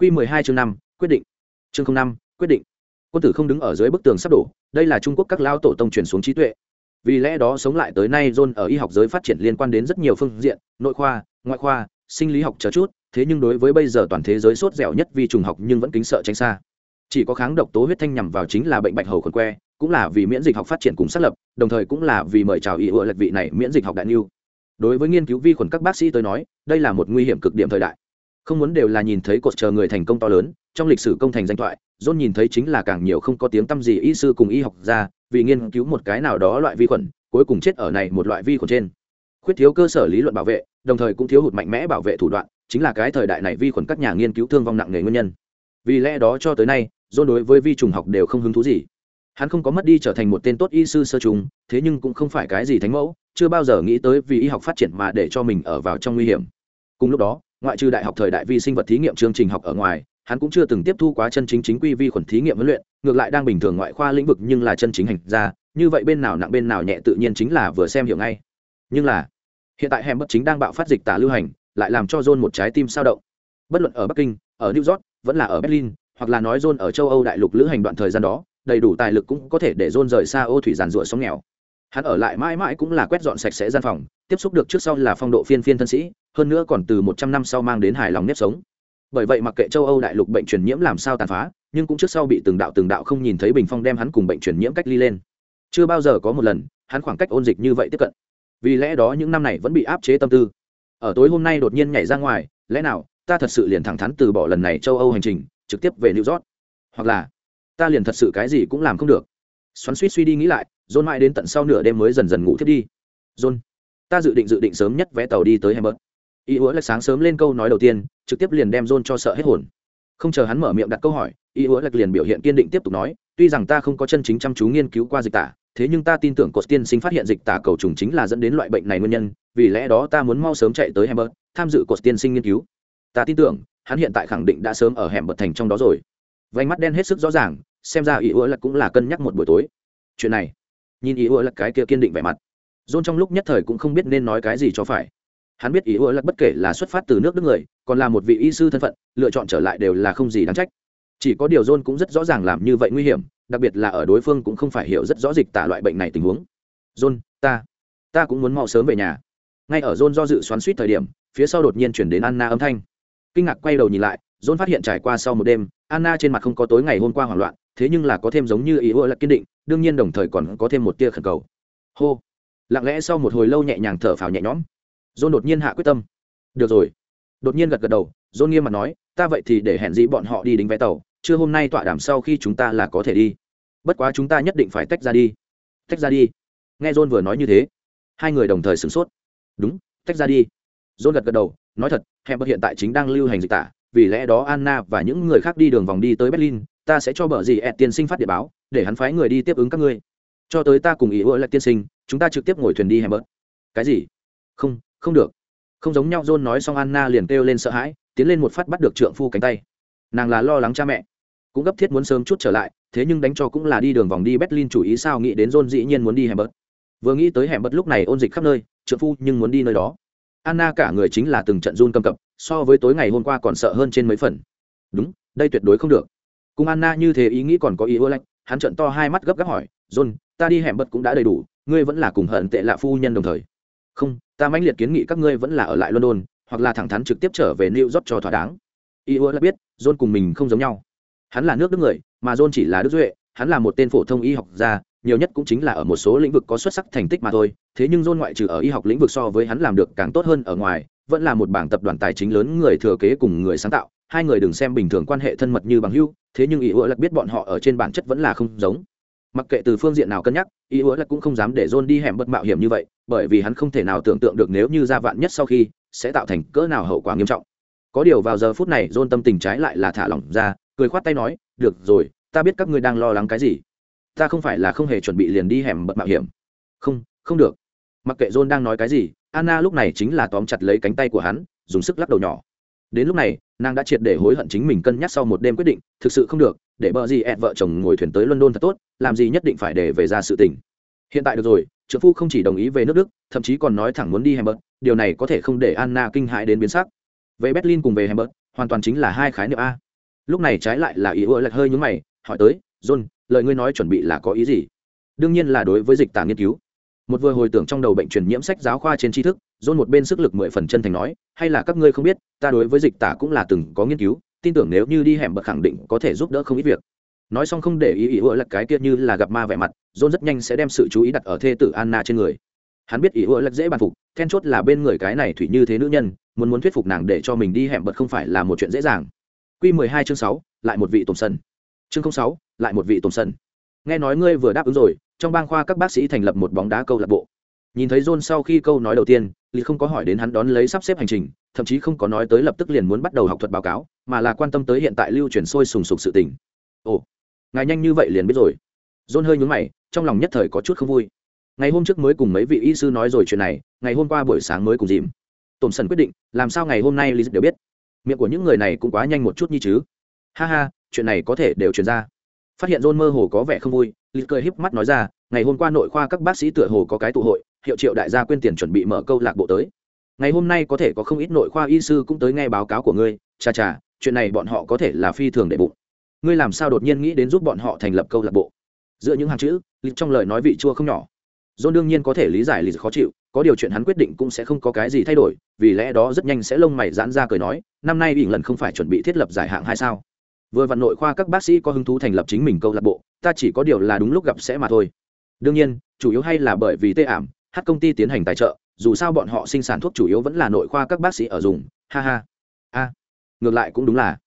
Quy 12 chương 5, quyết định. Chương 05, quyết định. Quân tử không đứng ở dưới bức tường sắp đổ, đây là Trung Quốc các lao tổ tông truyền xuống trí tuệ. Vì lẽ đó sống lại tới nay John ở y học giới phát triển liên quan đến rất nhiều phương diện, nội khoa, ngoại khoa, sinh lý học chờ chút, thế nhưng đối với bây giờ toàn thế giới sốt dẻo nhất vi trùng học nhưng vẫn kính sợ tránh xa. Chỉ có kháng độc tố huyết thanh nhằm vào chính là bệnh bạch hầu khuẩn que, cũng là vì miễn dịch học phát triển cùng xác lập, đồng thời cũng là vì mời chào y ựa lật vị này miễn dịch học đại lưu. Đối với nghiên cứu vi khuẩn các bác sĩ tới nói, đây là một nguy hiểm cực điểm thời đại không muốn đều là nhìn thấy cột chờ người thành công to lớn, trong lịch sử công thành danh thoại, john nhìn thấy chính là càng nhiều không có tiếng tăm gì y sư cùng y học ra vì nghiên cứu một cái nào đó loại vi khuẩn, cuối cùng chết ở này một loại vi khuẩn trên. Khuyết thiếu cơ sở lý luận bảo vệ, đồng thời cũng thiếu hụt mạnh mẽ bảo vệ thủ đoạn, chính là cái thời đại này vi khuẩn các nhà nghiên cứu thương vong nặng nề nguyên nhân. Vì lẽ đó cho tới nay, john đối với vi trùng học đều không hứng thú gì. Hắn không có mất đi trở thành một tên tốt y sư sơ trùng, thế nhưng cũng không phải cái gì thánh mẫu, chưa bao giờ nghĩ tới vì y học phát triển mà để cho mình ở vào trong nguy hiểm. Cùng lúc đó ngoại trừ đại học thời đại vi sinh vật thí nghiệm chương trình học ở ngoài, hắn cũng chưa từng tiếp thu quá chân chính chính quy vi khuẩn thí nghiệm huấn luyện, ngược lại đang bình thường ngoại khoa lĩnh vực nhưng là chân chính hành ra như vậy bên nào nặng bên nào nhẹ tự nhiên chính là vừa xem hiểu ngay. Nhưng là, hiện tại hẻm bất chính đang bạo phát dịch tả lưu hành, lại làm cho john một trái tim sao động. Bất luận ở bắc kinh, ở new york, vẫn là ở berlin, hoặc là nói john ở châu âu đại lục lữ hành đoạn thời gian đó, đầy đủ tài lực cũng có thể để john rời xa ô thủy giàn rủa sống nghèo hắn ở lại mãi mãi cũng là quét dọn sạch sẽ gian phòng, tiếp xúc được trước sau là phong độ phiên phiên thân sĩ, hơn nữa còn từ một trăm năm sau mang đến hài lòng nếp sống. Bởi vậy mặc kệ châu âu đại lục bệnh truyền nhiễm làm sao tàn phá, nhưng cũng trước sau bị từng đạo từng đạo không nhìn thấy bình phong đem hắn cùng bệnh truyền nhiễm cách ly lên. Chưa bao giờ có một lần, hắn khoảng cách ôn dịch như vậy tiếp cận. Vì lẽ đó những năm này vẫn bị áp chế tâm tư. Ở tối hôm nay đột nhiên nhảy ra ngoài, lẽ nào, ta thật sự liền thẳng thắn từ bỏ lần này châu âu hành trình, trực tiếp về new york? Hoặc là, ta liền thật sự cái gì cũng làm không được. Xoắn suýt suy đi nghĩ lại john mãi đến tận sau nửa đêm mới dần dần ngủ thiết đi. John, ta dự định dự định sớm nhất vé tàu đi tới Hemmer. ý hứa lạch sáng sớm lên câu nói đầu tiên, trực tiếp liền đem john cho sợ hết hồn. Không chờ hắn mở miệng đặt câu hỏi, ý hứa lạch liền biểu hiện kiên định tiếp tục nói, tuy rằng ta không có chân chính chăm chú nghiên cứu qua dịch tả, thế nhưng ta tin tưởng cột tiên sinh phát hiện dịch tả cầu trùng chính là dẫn đến loại bệnh này nguyên nhân, vì lẽ đó ta muốn mau sớm chạy tới Hemmer tham dự cột tiên sinh nghiên cứu. Ta tin tưởng, hắn hiện tại khẳng định đã sớm ở hẻm bật thành trong đó rồi. Vánh mắt đen hết sức rõ ràng, xem ra ý ứa lạch cũng là cân nhắc một buổi tối. Chuyện này nhìn ý ủa lật cái kia kiên định vẻ mặt. John trong lúc nhất thời cũng không biết nên nói cái gì cho phải. Hắn biết ý ủa lật bất kể là xuất phát từ nước đức người, còn là một vị y sư thân phận, lựa chọn trở lại đều là không gì đáng trách. Chỉ có điều john cũng rất rõ ràng làm như vậy nguy hiểm, đặc biệt là ở đối phương cũng không phải hiểu rất rõ dịch tả loại bệnh này tình huống. John, ta ta cũng muốn mau sớm về nhà. Ngay ở john do dự xoắn suýt thời điểm, phía sau đột nhiên chuyển đến anna âm thanh. Kinh ngạc quay đầu nhìn lại, john phát hiện trải qua sau một đêm, anna trên mặt không có tối ngày hôm qua hoảng loạn thế nhưng là có thêm giống như ý ưa là kiên định, đương nhiên đồng thời còn có thêm một tia khẩn cầu. Hô. Lặng lẽ sau một hồi lâu nhẹ nhàng thở phào nhẹ nhõm, john đột nhiên hạ quyết tâm. Được rồi. Đột nhiên gật gật đầu, john nghiêm mặt nói, ta vậy thì để hẹn dĩ bọn họ đi đính vé tàu chưa hôm nay tọa đàm sau khi chúng ta là có thể đi. Bất quá chúng ta nhất định phải tách ra đi. Tách ra đi? Nghe john vừa nói như thế, hai người đồng thời sửng sốt. Đúng, tách ra đi. John gật gật đầu, nói thật hẹn bất hiện tại chính đang lưu hành dịch tả, vì lẽ đó anna và những người khác đi đường vòng đi tới berlin ta sẽ cho bờ gì ẹt tiên sinh phát địa báo, để hắn phái người đi tiếp ứng các ngươi. Cho tới ta cùng ý ưa lại tiên sinh, chúng ta trực tiếp ngồi thuyền đi hèm bớt cái gì? Không không được. Không giống nhau, john nói xong, anna liền kêu lên sợ hãi, tiến lên một phát bắt được trượng phu cánh tay. Nàng là lo lắng cha mẹ. Cũng gấp thiết muốn sớm chút trở lại, thế nhưng đánh cho cũng là đi đường vòng đi berlin chủ ý sao nghĩ đến john dĩ nhiên muốn đi hẻm bớt vừa nghĩ tới hẻm bớt lúc này ôn dịch khắp nơi, trượng phu nhưng muốn đi nơi đó. Anna cả người chính là từng trận run cầm cập, so với tối ngày hôm qua còn sợ hơn trên mấy phần. Đúng, đây tuyệt đối không được cùng anna như thế ý nghĩ còn có ý ưa lạnh, hắn trận to hai mắt gấp gáp hỏi, john, ta đi hẻm bật cũng đã đầy đủ, ngươi vẫn là cùng hận tệ lạ phu nhân đồng thời. Không, ta mãnh liệt kiến nghị các ngươi vẫn là ở lại london, hoặc là thẳng thắn trực tiếp trở về new york cho thỏa đáng. Ý ưa là biết, john cùng mình không giống nhau. Hắn là nước đức người, mà john chỉ là đức duệ, hắn là một tên phổ thông y học gia, nhiều nhất cũng chính là ở một số lĩnh vực có xuất sắc thành tích mà thôi, thế nhưng john ngoại trừ ở y học lĩnh vực so với hắn làm được càng tốt hơn ở ngoài, vẫn là một bảng tập đoàn tài chính lớn người thừa kế cùng người sáng tạo, hai người đừng xem bình thường quan hệ thân mật như bằng hữu thế nhưng ý ủa lạc biết bọn họ ở trên bản chất vẫn là không giống. Mặc kệ từ phương diện nào cân nhắc, ý ủa lạc cũng không dám để john đi hẻm bất mạo hiểm như vậy, bởi vì hắn không thể nào tưởng tượng được nếu như ra vạn nhất sau khi, sẽ tạo thành cỡ nào hậu quả nghiêm trọng. Có điều vào giờ phút này, john tâm tình trái lại là thả lỏng ra, cười khoát tay nói, được rồi, ta biết các ngươi đang lo lắng cái gì. Ta không phải là không hề chuẩn bị liền đi hẻm bật mạo hiểm. Không không được. Mặc kệ john đang nói cái gì, anna lúc này chính là tóm chặt lấy cánh tay của hắn, dùng sức lắc đầu nhỏ đến lúc này, nàng đã triệt để hối hận chính mình cân nhắc sau một đêm quyết định, thực sự không được, để bờ gì ẹt vợ chồng ngồi thuyền tới london thật tốt, làm gì nhất định phải để về ra sự tình. Hiện tại được rồi trợ phu không chỉ đồng ý về nước đức, thậm chí còn nói thẳng muốn đi hamburg, điều này có thể không để anna kinh hãi đến biến sắc. Về berlin cùng về hamburg, hoàn toàn chính là hai khái niệm a. Lúc này trái lại là ý ưa lạch hơi nhúng mày, hỏi tới, john, lời ngươi nói chuẩn bị là có ý gì? Đương nhiên là đối với dịch tả nghiên cứu. Một vừa hồi tưởng trong đầu bệnh truyền nhiễm sách giáo khoa trên tri thức john một bên sức lực mười phần chân thành nói, hay là các ngươi không biết, ta đối với dịch tả cũng là từng có nghiên cứu, tin tưởng nếu như đi hẻm bậc khẳng định có thể giúp đỡ không ít việc. Nói xong không để ý ý ủa là cái kia như là gặp ma vẻ mặt, john rất nhanh sẽ đem sự chú ý đặt ở thê tử anna trên người. Hắn biết ý ủa là dễ bàn phục, then chốt là bên người cái này thủy như thế nữ nhân, muốn muốn thuyết phục nàng để cho mình đi hẻm bậc không phải là một chuyện dễ dàng. Q mười hai chương sáu, lại một vị tổn sân. Chương sáu, lại một vị tổn sân. Nghe nói ngươi vừa đáp ứng rồi, trong bang khoa các bác sĩ thành lập một bóng đá câu lạc bộ nhìn thấy john sau khi câu nói đầu tiên, lý không có hỏi đến hắn đón lấy sắp xếp hành trình, thậm chí không có nói tới lập tức liền muốn bắt đầu học thuật báo cáo, mà là quan tâm tới hiện tại lưu truyền sôi sùng sục sự tình. Ồ, ngài nhanh như vậy liền biết rồi. John hơi nhún mày, trong lòng nhất thời có chút không vui. Ngày hôm trước mới cùng mấy vị y sư nói rồi chuyện này, ngày hôm qua buổi sáng mới cùng dìm. Tổn sần quyết định, làm sao ngày hôm nay lý đều biết? Miệng của những người này cũng quá nhanh một chút như chứ. Ha ha, chuyện này có thể đều truyền ra. Phát hiện john mơ hồ có vẻ không vui, lý cười híp mắt nói ra, ngày hôm qua nội khoa các bác sĩ tựa hồ có cái tụ hội hiệu triệu đại gia quyên tiền chuẩn bị mở câu lạc bộ tới. Ngày hôm nay có thể có không ít nội khoa y sư cũng tới nghe báo cáo của ngươi. Chà chà, chuyện này bọn họ có thể là phi thường để bụng. Ngươi làm sao đột nhiên nghĩ đến giúp bọn họ thành lập câu lạc bộ? Giữa những hàng chữ, lịch trong lời nói vị chua không nhỏ. John đương nhiên có thể lý giải lịch khó chịu, có điều chuyện hắn quyết định cũng sẽ không có cái gì thay đổi, vì lẽ đó rất nhanh sẽ lông mày giãn ra cười nói, năm nay ỉn lần không phải chuẩn bị thiết lập giải hạng hay sao? Vừa vặn nội khoa các bác sĩ có hứng thú thành lập chính mình câu lạc bộ, ta chỉ có điều là đúng lúc gặp sẽ mà thôi. Đương nhiên, chủ yếu hay là bởi vì tê ảm hát công ty tiến hành tài trợ, dù sao bọn họ sinh sản thuốc chủ yếu vẫn là nội khoa các bác sĩ ở dùng. Ha ha. A. Ngược lại cũng đúng là.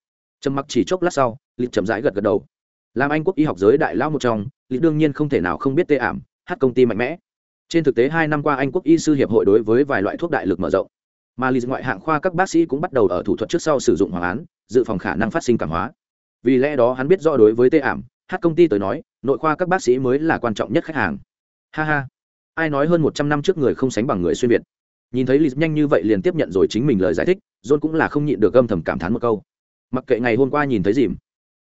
Trầm mặc chỉ chốc lát sau, lịch chậm rãi gật gật đầu. Làm anh quốc y học giới đại lão một trong, lịch đương nhiên không thể nào không biết tê ảm, hát công ty mạnh mẽ. Trên thực tế hai năm qua anh quốc y sư hiệp hội đối với vài loại thuốc đại lực mở rộng. Mà lịch ngoại hạng khoa các bác sĩ cũng bắt đầu ở thủ thuật trước sau sử dụng hoàng án, dự phòng khả năng phát sinh cảm hóa. Vì lẽ đó hắn biết rõ đối với tê ảm, hát công ty tới nói, nội khoa các bác sĩ mới là quan trọng nhất khách hàng. Ha ha ai nói hơn một trăm năm trước người không sánh bằng người xuyên việt? Nhìn thấy lịch nhanh như vậy liền tiếp nhận rồi chính mình lời giải thích, john cũng là không nhịn được âm thầm cảm thán một câu. Mặc kệ ngày hôm qua nhìn thấy dìm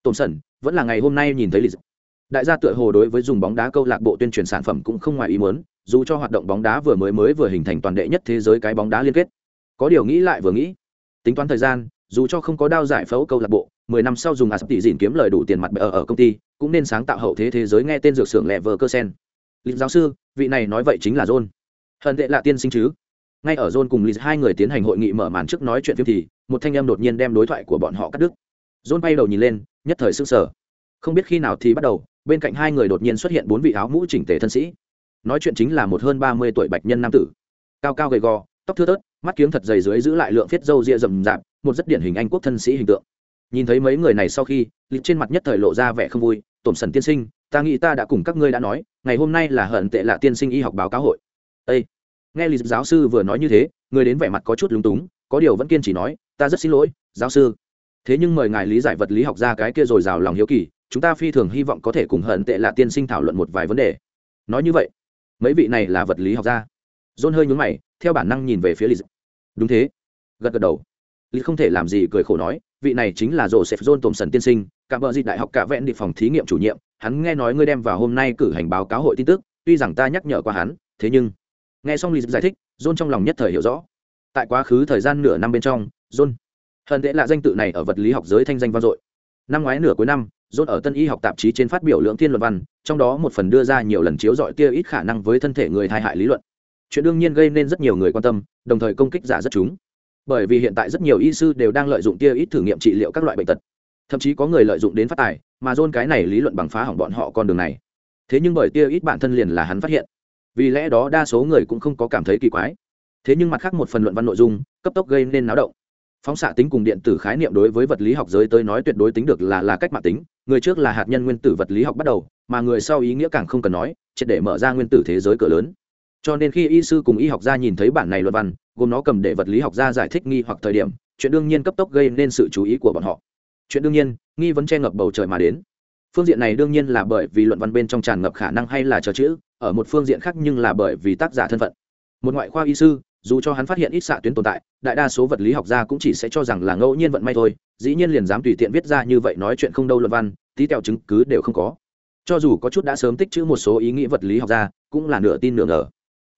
tổn sẩn, vẫn là ngày hôm nay nhìn thấy lịch đại gia tựa hồ đối với dùng bóng đá câu lạc bộ tuyên truyền sản phẩm cũng không ngoài ý muốn, dù cho hoạt động bóng đá vừa mới mới vừa hình thành toàn đệ nhất thế giới cái bóng đá liên kết. Có điều nghĩ lại vừa nghĩ, tính toán thời gian, dù cho không có đao giải phẫu câu lạc bộ, mười năm sau dùng asp tỷ dìn kiếm lời đủ tiền mặt ở ở công ty, cũng nên sáng tạo hậu thế thế giới nghe tên dược xưởng lẹ vờ cơ sen lịch giáo sư, vị này nói vậy chính là john. Hận tệ là tiên sinh chứ? Ngay ở john cùng lịch hai người tiến hành hội nghị mở màn trước nói chuyện phim thì, một thanh em đột nhiên đem đối thoại của bọn họ cắt đứt. John bay đầu nhìn lên, nhất thời sững sờ. Không biết khi nào thì bắt đầu, bên cạnh hai người đột nhiên xuất hiện bốn vị áo mũ chỉnh tề thân sĩ. Nói chuyện chính là một hơn ba mươi tuổi bạch nhân nam tử. Cao cao gầy gò, tóc thưa tớt mắt kiếng thật dày dưới giữ lại lượng phiết râu ria rậm rạp, một rất điển hình anh quốc thân sĩ hình tượng. Nhìn thấy mấy người này sau khi lịch trên mặt nhất thời lộ ra vẻ không vui, tổn sần tiên sinh ta nghĩ ta đã cùng các ngươi đã nói, ngày hôm nay là hận tệ lạ tiên sinh y học báo cáo hội. Ê! nghe lý giáo sư vừa nói như thế, người đến vẻ mặt có chút lúng túng, có điều vẫn kiên trì nói, ta rất xin lỗi, giáo sư. Thế nhưng mời ngài lý giải vật lý học ra cái kia rồi rào lòng hiếu kỳ, chúng ta phi thường hy vọng có thể cùng hận tệ lạ tiên sinh thảo luận một vài vấn đề. Nói như vậy, mấy vị này là vật lý học gia. John hơi nhún mày, theo bản năng nhìn về phía lý đúng thế. Gật gật đầu. Lý không thể làm gì cười khổ nói, vị này chính là joseph john thompson tiên sinh, cả vợ dịch đại học cả vẹn đi phòng thí nghiệm chủ nhiệm hắn nghe nói ngươi đem vào hôm nay cử hành báo cáo hội tin tức, tuy rằng ta nhắc nhở qua hắn, thế nhưng, nghe xong lý giải thích, john trong lòng nhất thời hiểu rõ. Tại quá khứ thời gian nửa năm bên trong, john, hận tệ là danh tự này ở vật lý học giới thanh danh vang dội. Năm ngoái nửa cuối năm, john ở tân y học tạp chí trên phát biểu lượng thiên luận văn, trong đó một phần đưa ra nhiều lần chiếu dọi tia ít khả năng với thân thể người thai hại lý luận. Chuyện đương nhiên gây nên rất nhiều người quan tâm, đồng thời công kích giả rất chúng. Bởi vì hiện tại rất nhiều y sư đều đang lợi dụng tia ít thử nghiệm trị liệu các loại bệnh tật thậm chí có người lợi dụng đến phát tài, mà dôn cái này lý luận bằng phá hỏng bọn họ con đường này. Thế nhưng bởi tia ít bản thân liền là hắn phát hiện. Vì lẽ đó đa số người cũng không có cảm thấy kỳ quái. Thế nhưng mặt khác một phần luận văn nội dung, cấp tốc gây nên náo động. Phóng xạ tính cùng điện tử khái niệm đối với vật lý học giới tới nói tuyệt đối tính được là là cách mạng tính. Người trước là hạt nhân nguyên tử vật lý học bắt đầu, mà người sau ý nghĩa càng không cần nói, triệt để mở ra nguyên tử thế giới cửa lớn. Cho nên khi y sư cùng y học gia nhìn thấy bản này luận văn, gồm nó cầm để vật lý học gia giải thích nghi hoặc thời điểm, chuyện đương nhiên cấp tốc gây nên sự chú ý của bọn họ chuyện đương nhiên, nghi vấn che ngập bầu trời mà đến. Phương diện này đương nhiên là bởi vì luận văn bên trong tràn ngập khả năng hay là chờ chữ, ở một phương diện khác nhưng là bởi vì tác giả thân phận. Một ngoại khoa y sư, dù cho hắn phát hiện ít xạ tuyến tồn tại, đại đa số vật lý học gia cũng chỉ sẽ cho rằng là ngẫu nhiên vận may thôi, dĩ nhiên liền dám tùy tiện viết ra như vậy nói chuyện không đâu luận văn, tí tẹo chứng cứ đều không có. Cho dù có chút đã sớm tích chữ một số ý nghĩ vật lý học gia, cũng là nửa tin nửa ngờ.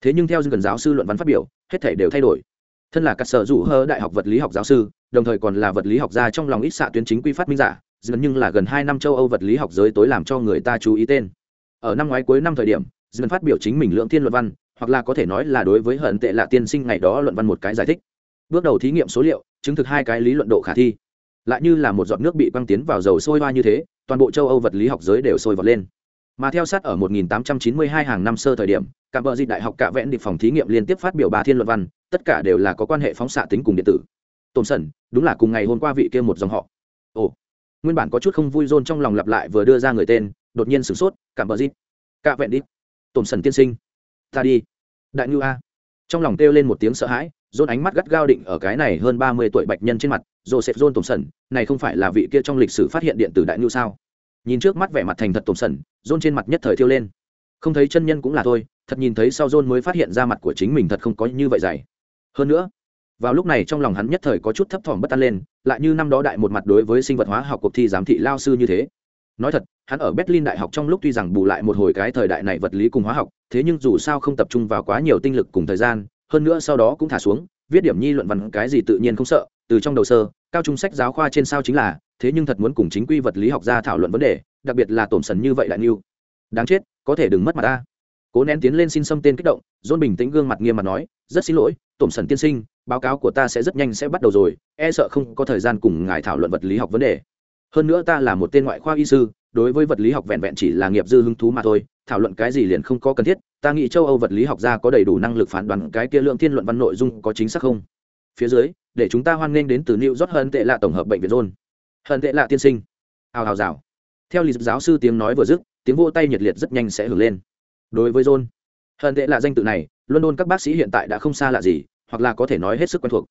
Thế nhưng theo gần giáo sư luận văn phát biểu, hết thể đều thay đổi thân là các sở rủ hơ đại học vật lý học giáo sư, đồng thời còn là vật lý học gia trong lòng ít xạ tuyến chính quy phát minh giả, dần nhưng là gần hai năm châu âu vật lý học giới tối làm cho người ta chú ý tên. Ở năm ngoái cuối năm thời điểm, dần phát biểu chính mình lượng thiên luận văn, hoặc là có thể nói là đối với hận tệ lạ tiên sinh ngày đó luận văn một cái giải thích. Bước đầu thí nghiệm số liệu, chứng thực hai cái lý luận độ khả thi. Lại như là một giọt nước bị băng tiến vào dầu sôi hoa như thế, toàn bộ châu âu vật lý học giới đều sôi vọt lên mà theo sát ở 1892 hàng năm sơ thời điểm, cả bờ di đại học cả vẹn địch phòng thí nghiệm liên tiếp phát biểu bà thiên luận văn, tất cả đều là có quan hệ phóng xạ tính cùng điện tử. Tổn sẩn đúng là cùng ngày hôm qua vị kia một dòng họ. Ồ, nguyên bản có chút không vui rôn trong lòng lặp lại vừa đưa ra người tên, đột nhiên sửng sốt, cả bờ di cả vẹn đi. Tổn sẩn tiên sinh, ta đi. Đại ngư a. Trong lòng kêu lên một tiếng sợ hãi dôn ánh mắt gắt gao định ở cái này hơn ba mươi tuổi bạch nhân trên mặt, joseph john tổn sẩn này không phải là vị kia trong lịch sử phát hiện điện tử đại ngư sao? Nhìn trước mắt vẻ mặt thành thật tổn sẩn rôn trên mặt nhất thời thiêu lên. Không thấy chân nhân cũng là thôi, thật nhìn thấy sau rôn mới phát hiện ra mặt của chính mình thật không có như vậy dày. Hơn nữa, vào lúc này trong lòng hắn nhất thời có chút thấp thỏm bất an lên, lại như năm đó đại một mặt đối với sinh vật hóa học cuộc thi giám thị lao sư như thế. Nói thật, hắn ở berlin đại học trong lúc tuy rằng bù lại một hồi cái thời đại này vật lý cùng hóa học, thế nhưng dù sao không tập trung vào quá nhiều tinh lực cùng thời gian, hơn nữa sau đó cũng thả xuống, viết điểm nhi luận văn cái gì tự nhiên không sợ, từ trong đầu sơ, cao trung sách giáo khoa trên sao chính là thế nhưng thật muốn cùng chính quy vật lý học ra thảo luận vấn đề, đặc biệt là tổn sần như vậy đại niu đáng chết, có thể đừng mất mặt ta. Cố nén tiến lên xin xâm tên kích động, dôn bình tĩnh gương mặt nghiêm mặt nói, rất xin lỗi, tổn sần tiên sinh, báo cáo của ta sẽ rất nhanh sẽ bắt đầu rồi e sợ không có thời gian cùng ngài thảo luận vật lý học vấn đề. Hơn nữa ta là một tên ngoại khoa y sư, đối với vật lý học vẹn vẹn chỉ là nghiệp dư hứng thú mà thôi, thảo luận cái gì liền không có cần thiết, ta nghĩ châu âu vật lý học gia có đầy đủ năng lực phán đoán cái kia lượng thiên luận văn nội dung có chính xác không? Phía dưới, để chúng ta hoan nghênh đến từ new york hơn tệ lạ tổng hợp bệnh viện rôn hận tệ lạ tiên sinh hào hào rào theo lý giáo sư tiếng nói vừa dứt tiếng vô tay nhiệt liệt rất nhanh sẽ hưởng lên đối với john hận tệ lạ danh tự này london các bác sĩ hiện tại đã không xa lạ gì hoặc là có thể nói hết sức quen thuộc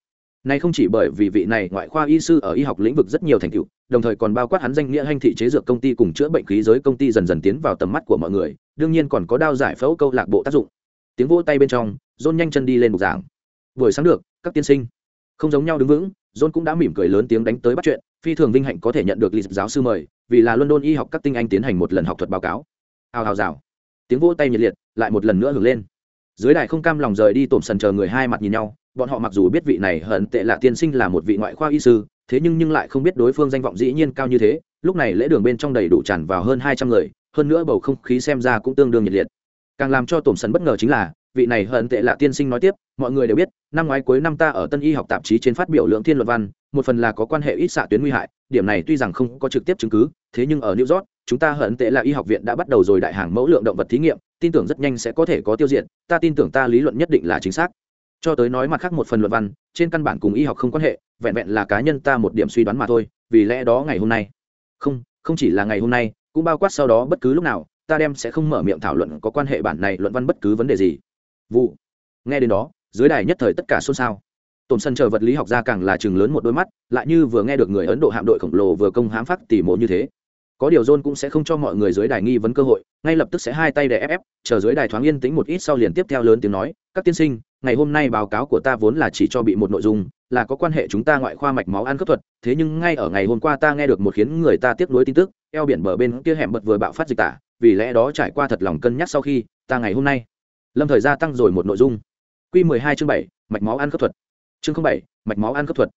này không chỉ bởi vì vị này ngoại khoa y sư ở y học lĩnh vực rất nhiều thành tựu, đồng thời còn bao quát hắn danh nghĩa hành thị chế dược công ty cùng chữa bệnh khí giới công ty dần dần tiến vào tầm mắt của mọi người, đương nhiên còn có đao giải phẫu câu lạc bộ tác dụng. Tiếng vỗ tay bên trong, John nhanh chân đi lên bục giảng. Buổi sáng được, các tiên sinh. Không giống nhau đứng vững, John cũng đã mỉm cười lớn tiếng đánh tới bắt chuyện, phi thường vinh hạnh có thể nhận được lịch giáo sư mời, vì là London y học các tinh anh tiến hành một lần học thuật báo cáo. Hào hào rào. Tiếng vỗ tay nhiệt liệt, lại một lần nữa hưởng lên. Dưới đài không cam lòng rời đi tổm sần chờ người hai mặt nhìn nhau, bọn họ mặc dù biết vị này hận tệ là tiên sinh là một vị ngoại khoa y sư thế nhưng nhưng lại không biết đối phương danh vọng dĩ nhiên cao như thế lúc này lễ đường bên trong đầy đủ tràn vào hơn hai trăm người hơn nữa bầu không khí xem ra cũng tương đương nhiệt liệt càng làm cho tổn sần bất ngờ chính là vị này hận tệ là tiên sinh nói tiếp, mọi người đều biết, năm ngoái cuối năm ta ở tân y học tạp chí trên phát biểu lượng thiên luận văn, một phần là có quan hệ ít xạ tuyến nguy hại, điểm này tuy rằng không có trực tiếp chứng cứ, thế nhưng ở new york, chúng ta hận tệ là y học viện đã bắt đầu rồi đại hàng mẫu lượng động vật thí nghiệm, tin tưởng rất nhanh sẽ có thể có tiêu diệt, ta tin tưởng ta lý luận nhất định là chính xác. Cho tới nói mặt khác một phần luận văn, trên căn bản cùng y học không quan hệ, vẹn vẹn là cá nhân ta một điểm suy đoán mà thôi, vì lẽ đó ngày hôm nay. Không không chỉ là ngày hôm nay, cũng bao quát sau đó bất cứ lúc nào, ta đem sẽ không mở miệng thảo luận có quan hệ bản này luận văn bất cứ vấn đề gì vụ. Nghe đến đó, dưới đài nhất thời tất cả xôn xao. Tổn sân chờ vật lý học gia càng là chừng lớn một đôi mắt, lại như vừa nghe được người ấn độ hạm đội khổng lồ vừa công hãm phát tỉ mộ như thế. Có điều john cũng sẽ không cho mọi người dưới đài nghi vấn cơ hội, ngay lập tức sẽ hai tay để ép ép, chờ dưới đài thoáng yên tĩnh một ít sau liền tiếp theo lớn tiếng nói, các tiên sinh, ngày hôm nay báo cáo của ta vốn là chỉ cho bị một nội dung, là có quan hệ chúng ta ngoại khoa mạch máu ăn cấp thuật, thế nhưng ngay ở ngày hôm qua ta nghe được một khiến người ta tiếp nối tin tức, eo biển bờ bên kia hẻm bật vừa bạo phát dịch tả, vì lẽ đó trải qua thật lòng cân nhắc sau khi, ta ngày hôm nay lâm thời gia tăng rồi một nội dung. Q mười hai chương bảy, mạch máu ăn cấp thuật. Chương bảy, mạch máu ăn cấp thuật.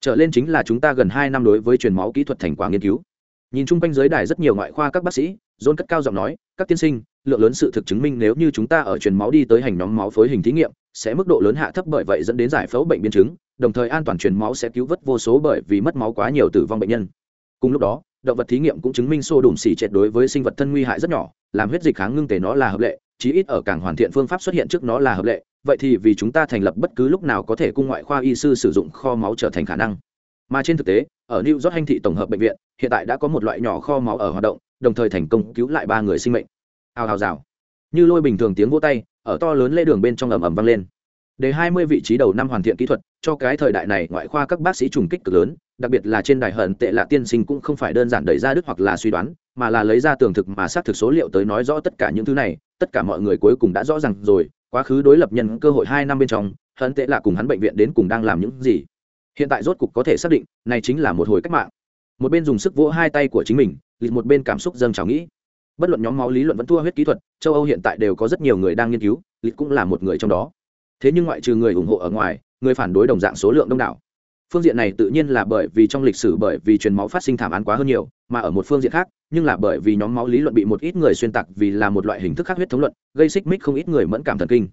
Trở lên chính là chúng ta gần hai năm đối với truyền máu kỹ thuật thành quả nghiên cứu. Nhìn chung quanh giới đài rất nhiều ngoại khoa các bác sĩ dôn cất cao giọng nói, các tiên sinh, lượng lớn sự thực chứng minh nếu như chúng ta ở truyền máu đi tới hành nhóm máu phối hình thí nghiệm, sẽ mức độ lớn hạ thấp bởi vậy dẫn đến giải phẫu bệnh biến chứng, đồng thời an toàn truyền máu sẽ cứu vớt vô số bởi vì mất máu quá nhiều tử vong bệnh nhân. Cùng lúc đó, động vật thí nghiệm cũng chứng minh xô đùm xỉ triệt đối với sinh vật thân nguy hại rất nhỏ, làm huyết dịch kháng ngưng tề nó là hợp lệ chí ít ở càng hoàn thiện phương pháp xuất hiện trước nó là hợp lệ, vậy thì vì chúng ta thành lập bất cứ lúc nào có thể cung ngoại khoa y sư sử dụng kho máu trở thành khả năng. Mà trên thực tế, ở new york hành thị tổng hợp bệnh viện, hiện tại đã có một loại nhỏ kho máu ở hoạt động, đồng thời thành công cứu lại ba người sinh mệnh. Hào hào rào. Như lôi bình thường tiếng vỗ tay, ở to lớn lê đường bên trong ầm ầm vang lên. Để hai mươi vị trí đầu năm hoàn thiện kỹ thuật, cho cái thời đại này ngoại khoa các bác sĩ trùng kích cực lớn, đặc biệt là trên đài hận tệ là tiên sinh cũng không phải đơn giản đẩy ra đức hoặc là suy đoán, mà là lấy ra tường thực mà xác thực số liệu tới nói rõ tất cả những thứ này tất cả mọi người cuối cùng đã rõ ràng rồi, quá khứ đối lập nhân cơ hội hai năm bên trong hận tệ là cùng hắn bệnh viện đến cùng đang làm những gì. Hiện tại rốt cục có thể xác định, này chính là một hồi cách mạng. Một bên dùng sức vỗ hai tay của chính mình lịch một bên cảm xúc dâng trào nghĩ. Bất luận nhóm máu lý luận vẫn thua huyết kỹ thuật, châu âu hiện tại đều có rất nhiều người đang nghiên cứu lịch cũng là một người trong đó. Thế nhưng ngoại trừ người ủng hộ ở ngoài, người phản đối đồng dạng số lượng đông đảo phương diện này tự nhiên là bởi vì trong lịch sử bởi vì truyền máu phát sinh thảm án quá hơn nhiều, mà ở một phương diện khác, nhưng là bởi vì nhóm máu lý luận bị một ít người xuyên tạc vì là một loại hình thức khác huyết thống luận, gây xích mích không ít người mẫn cảm thần kinh.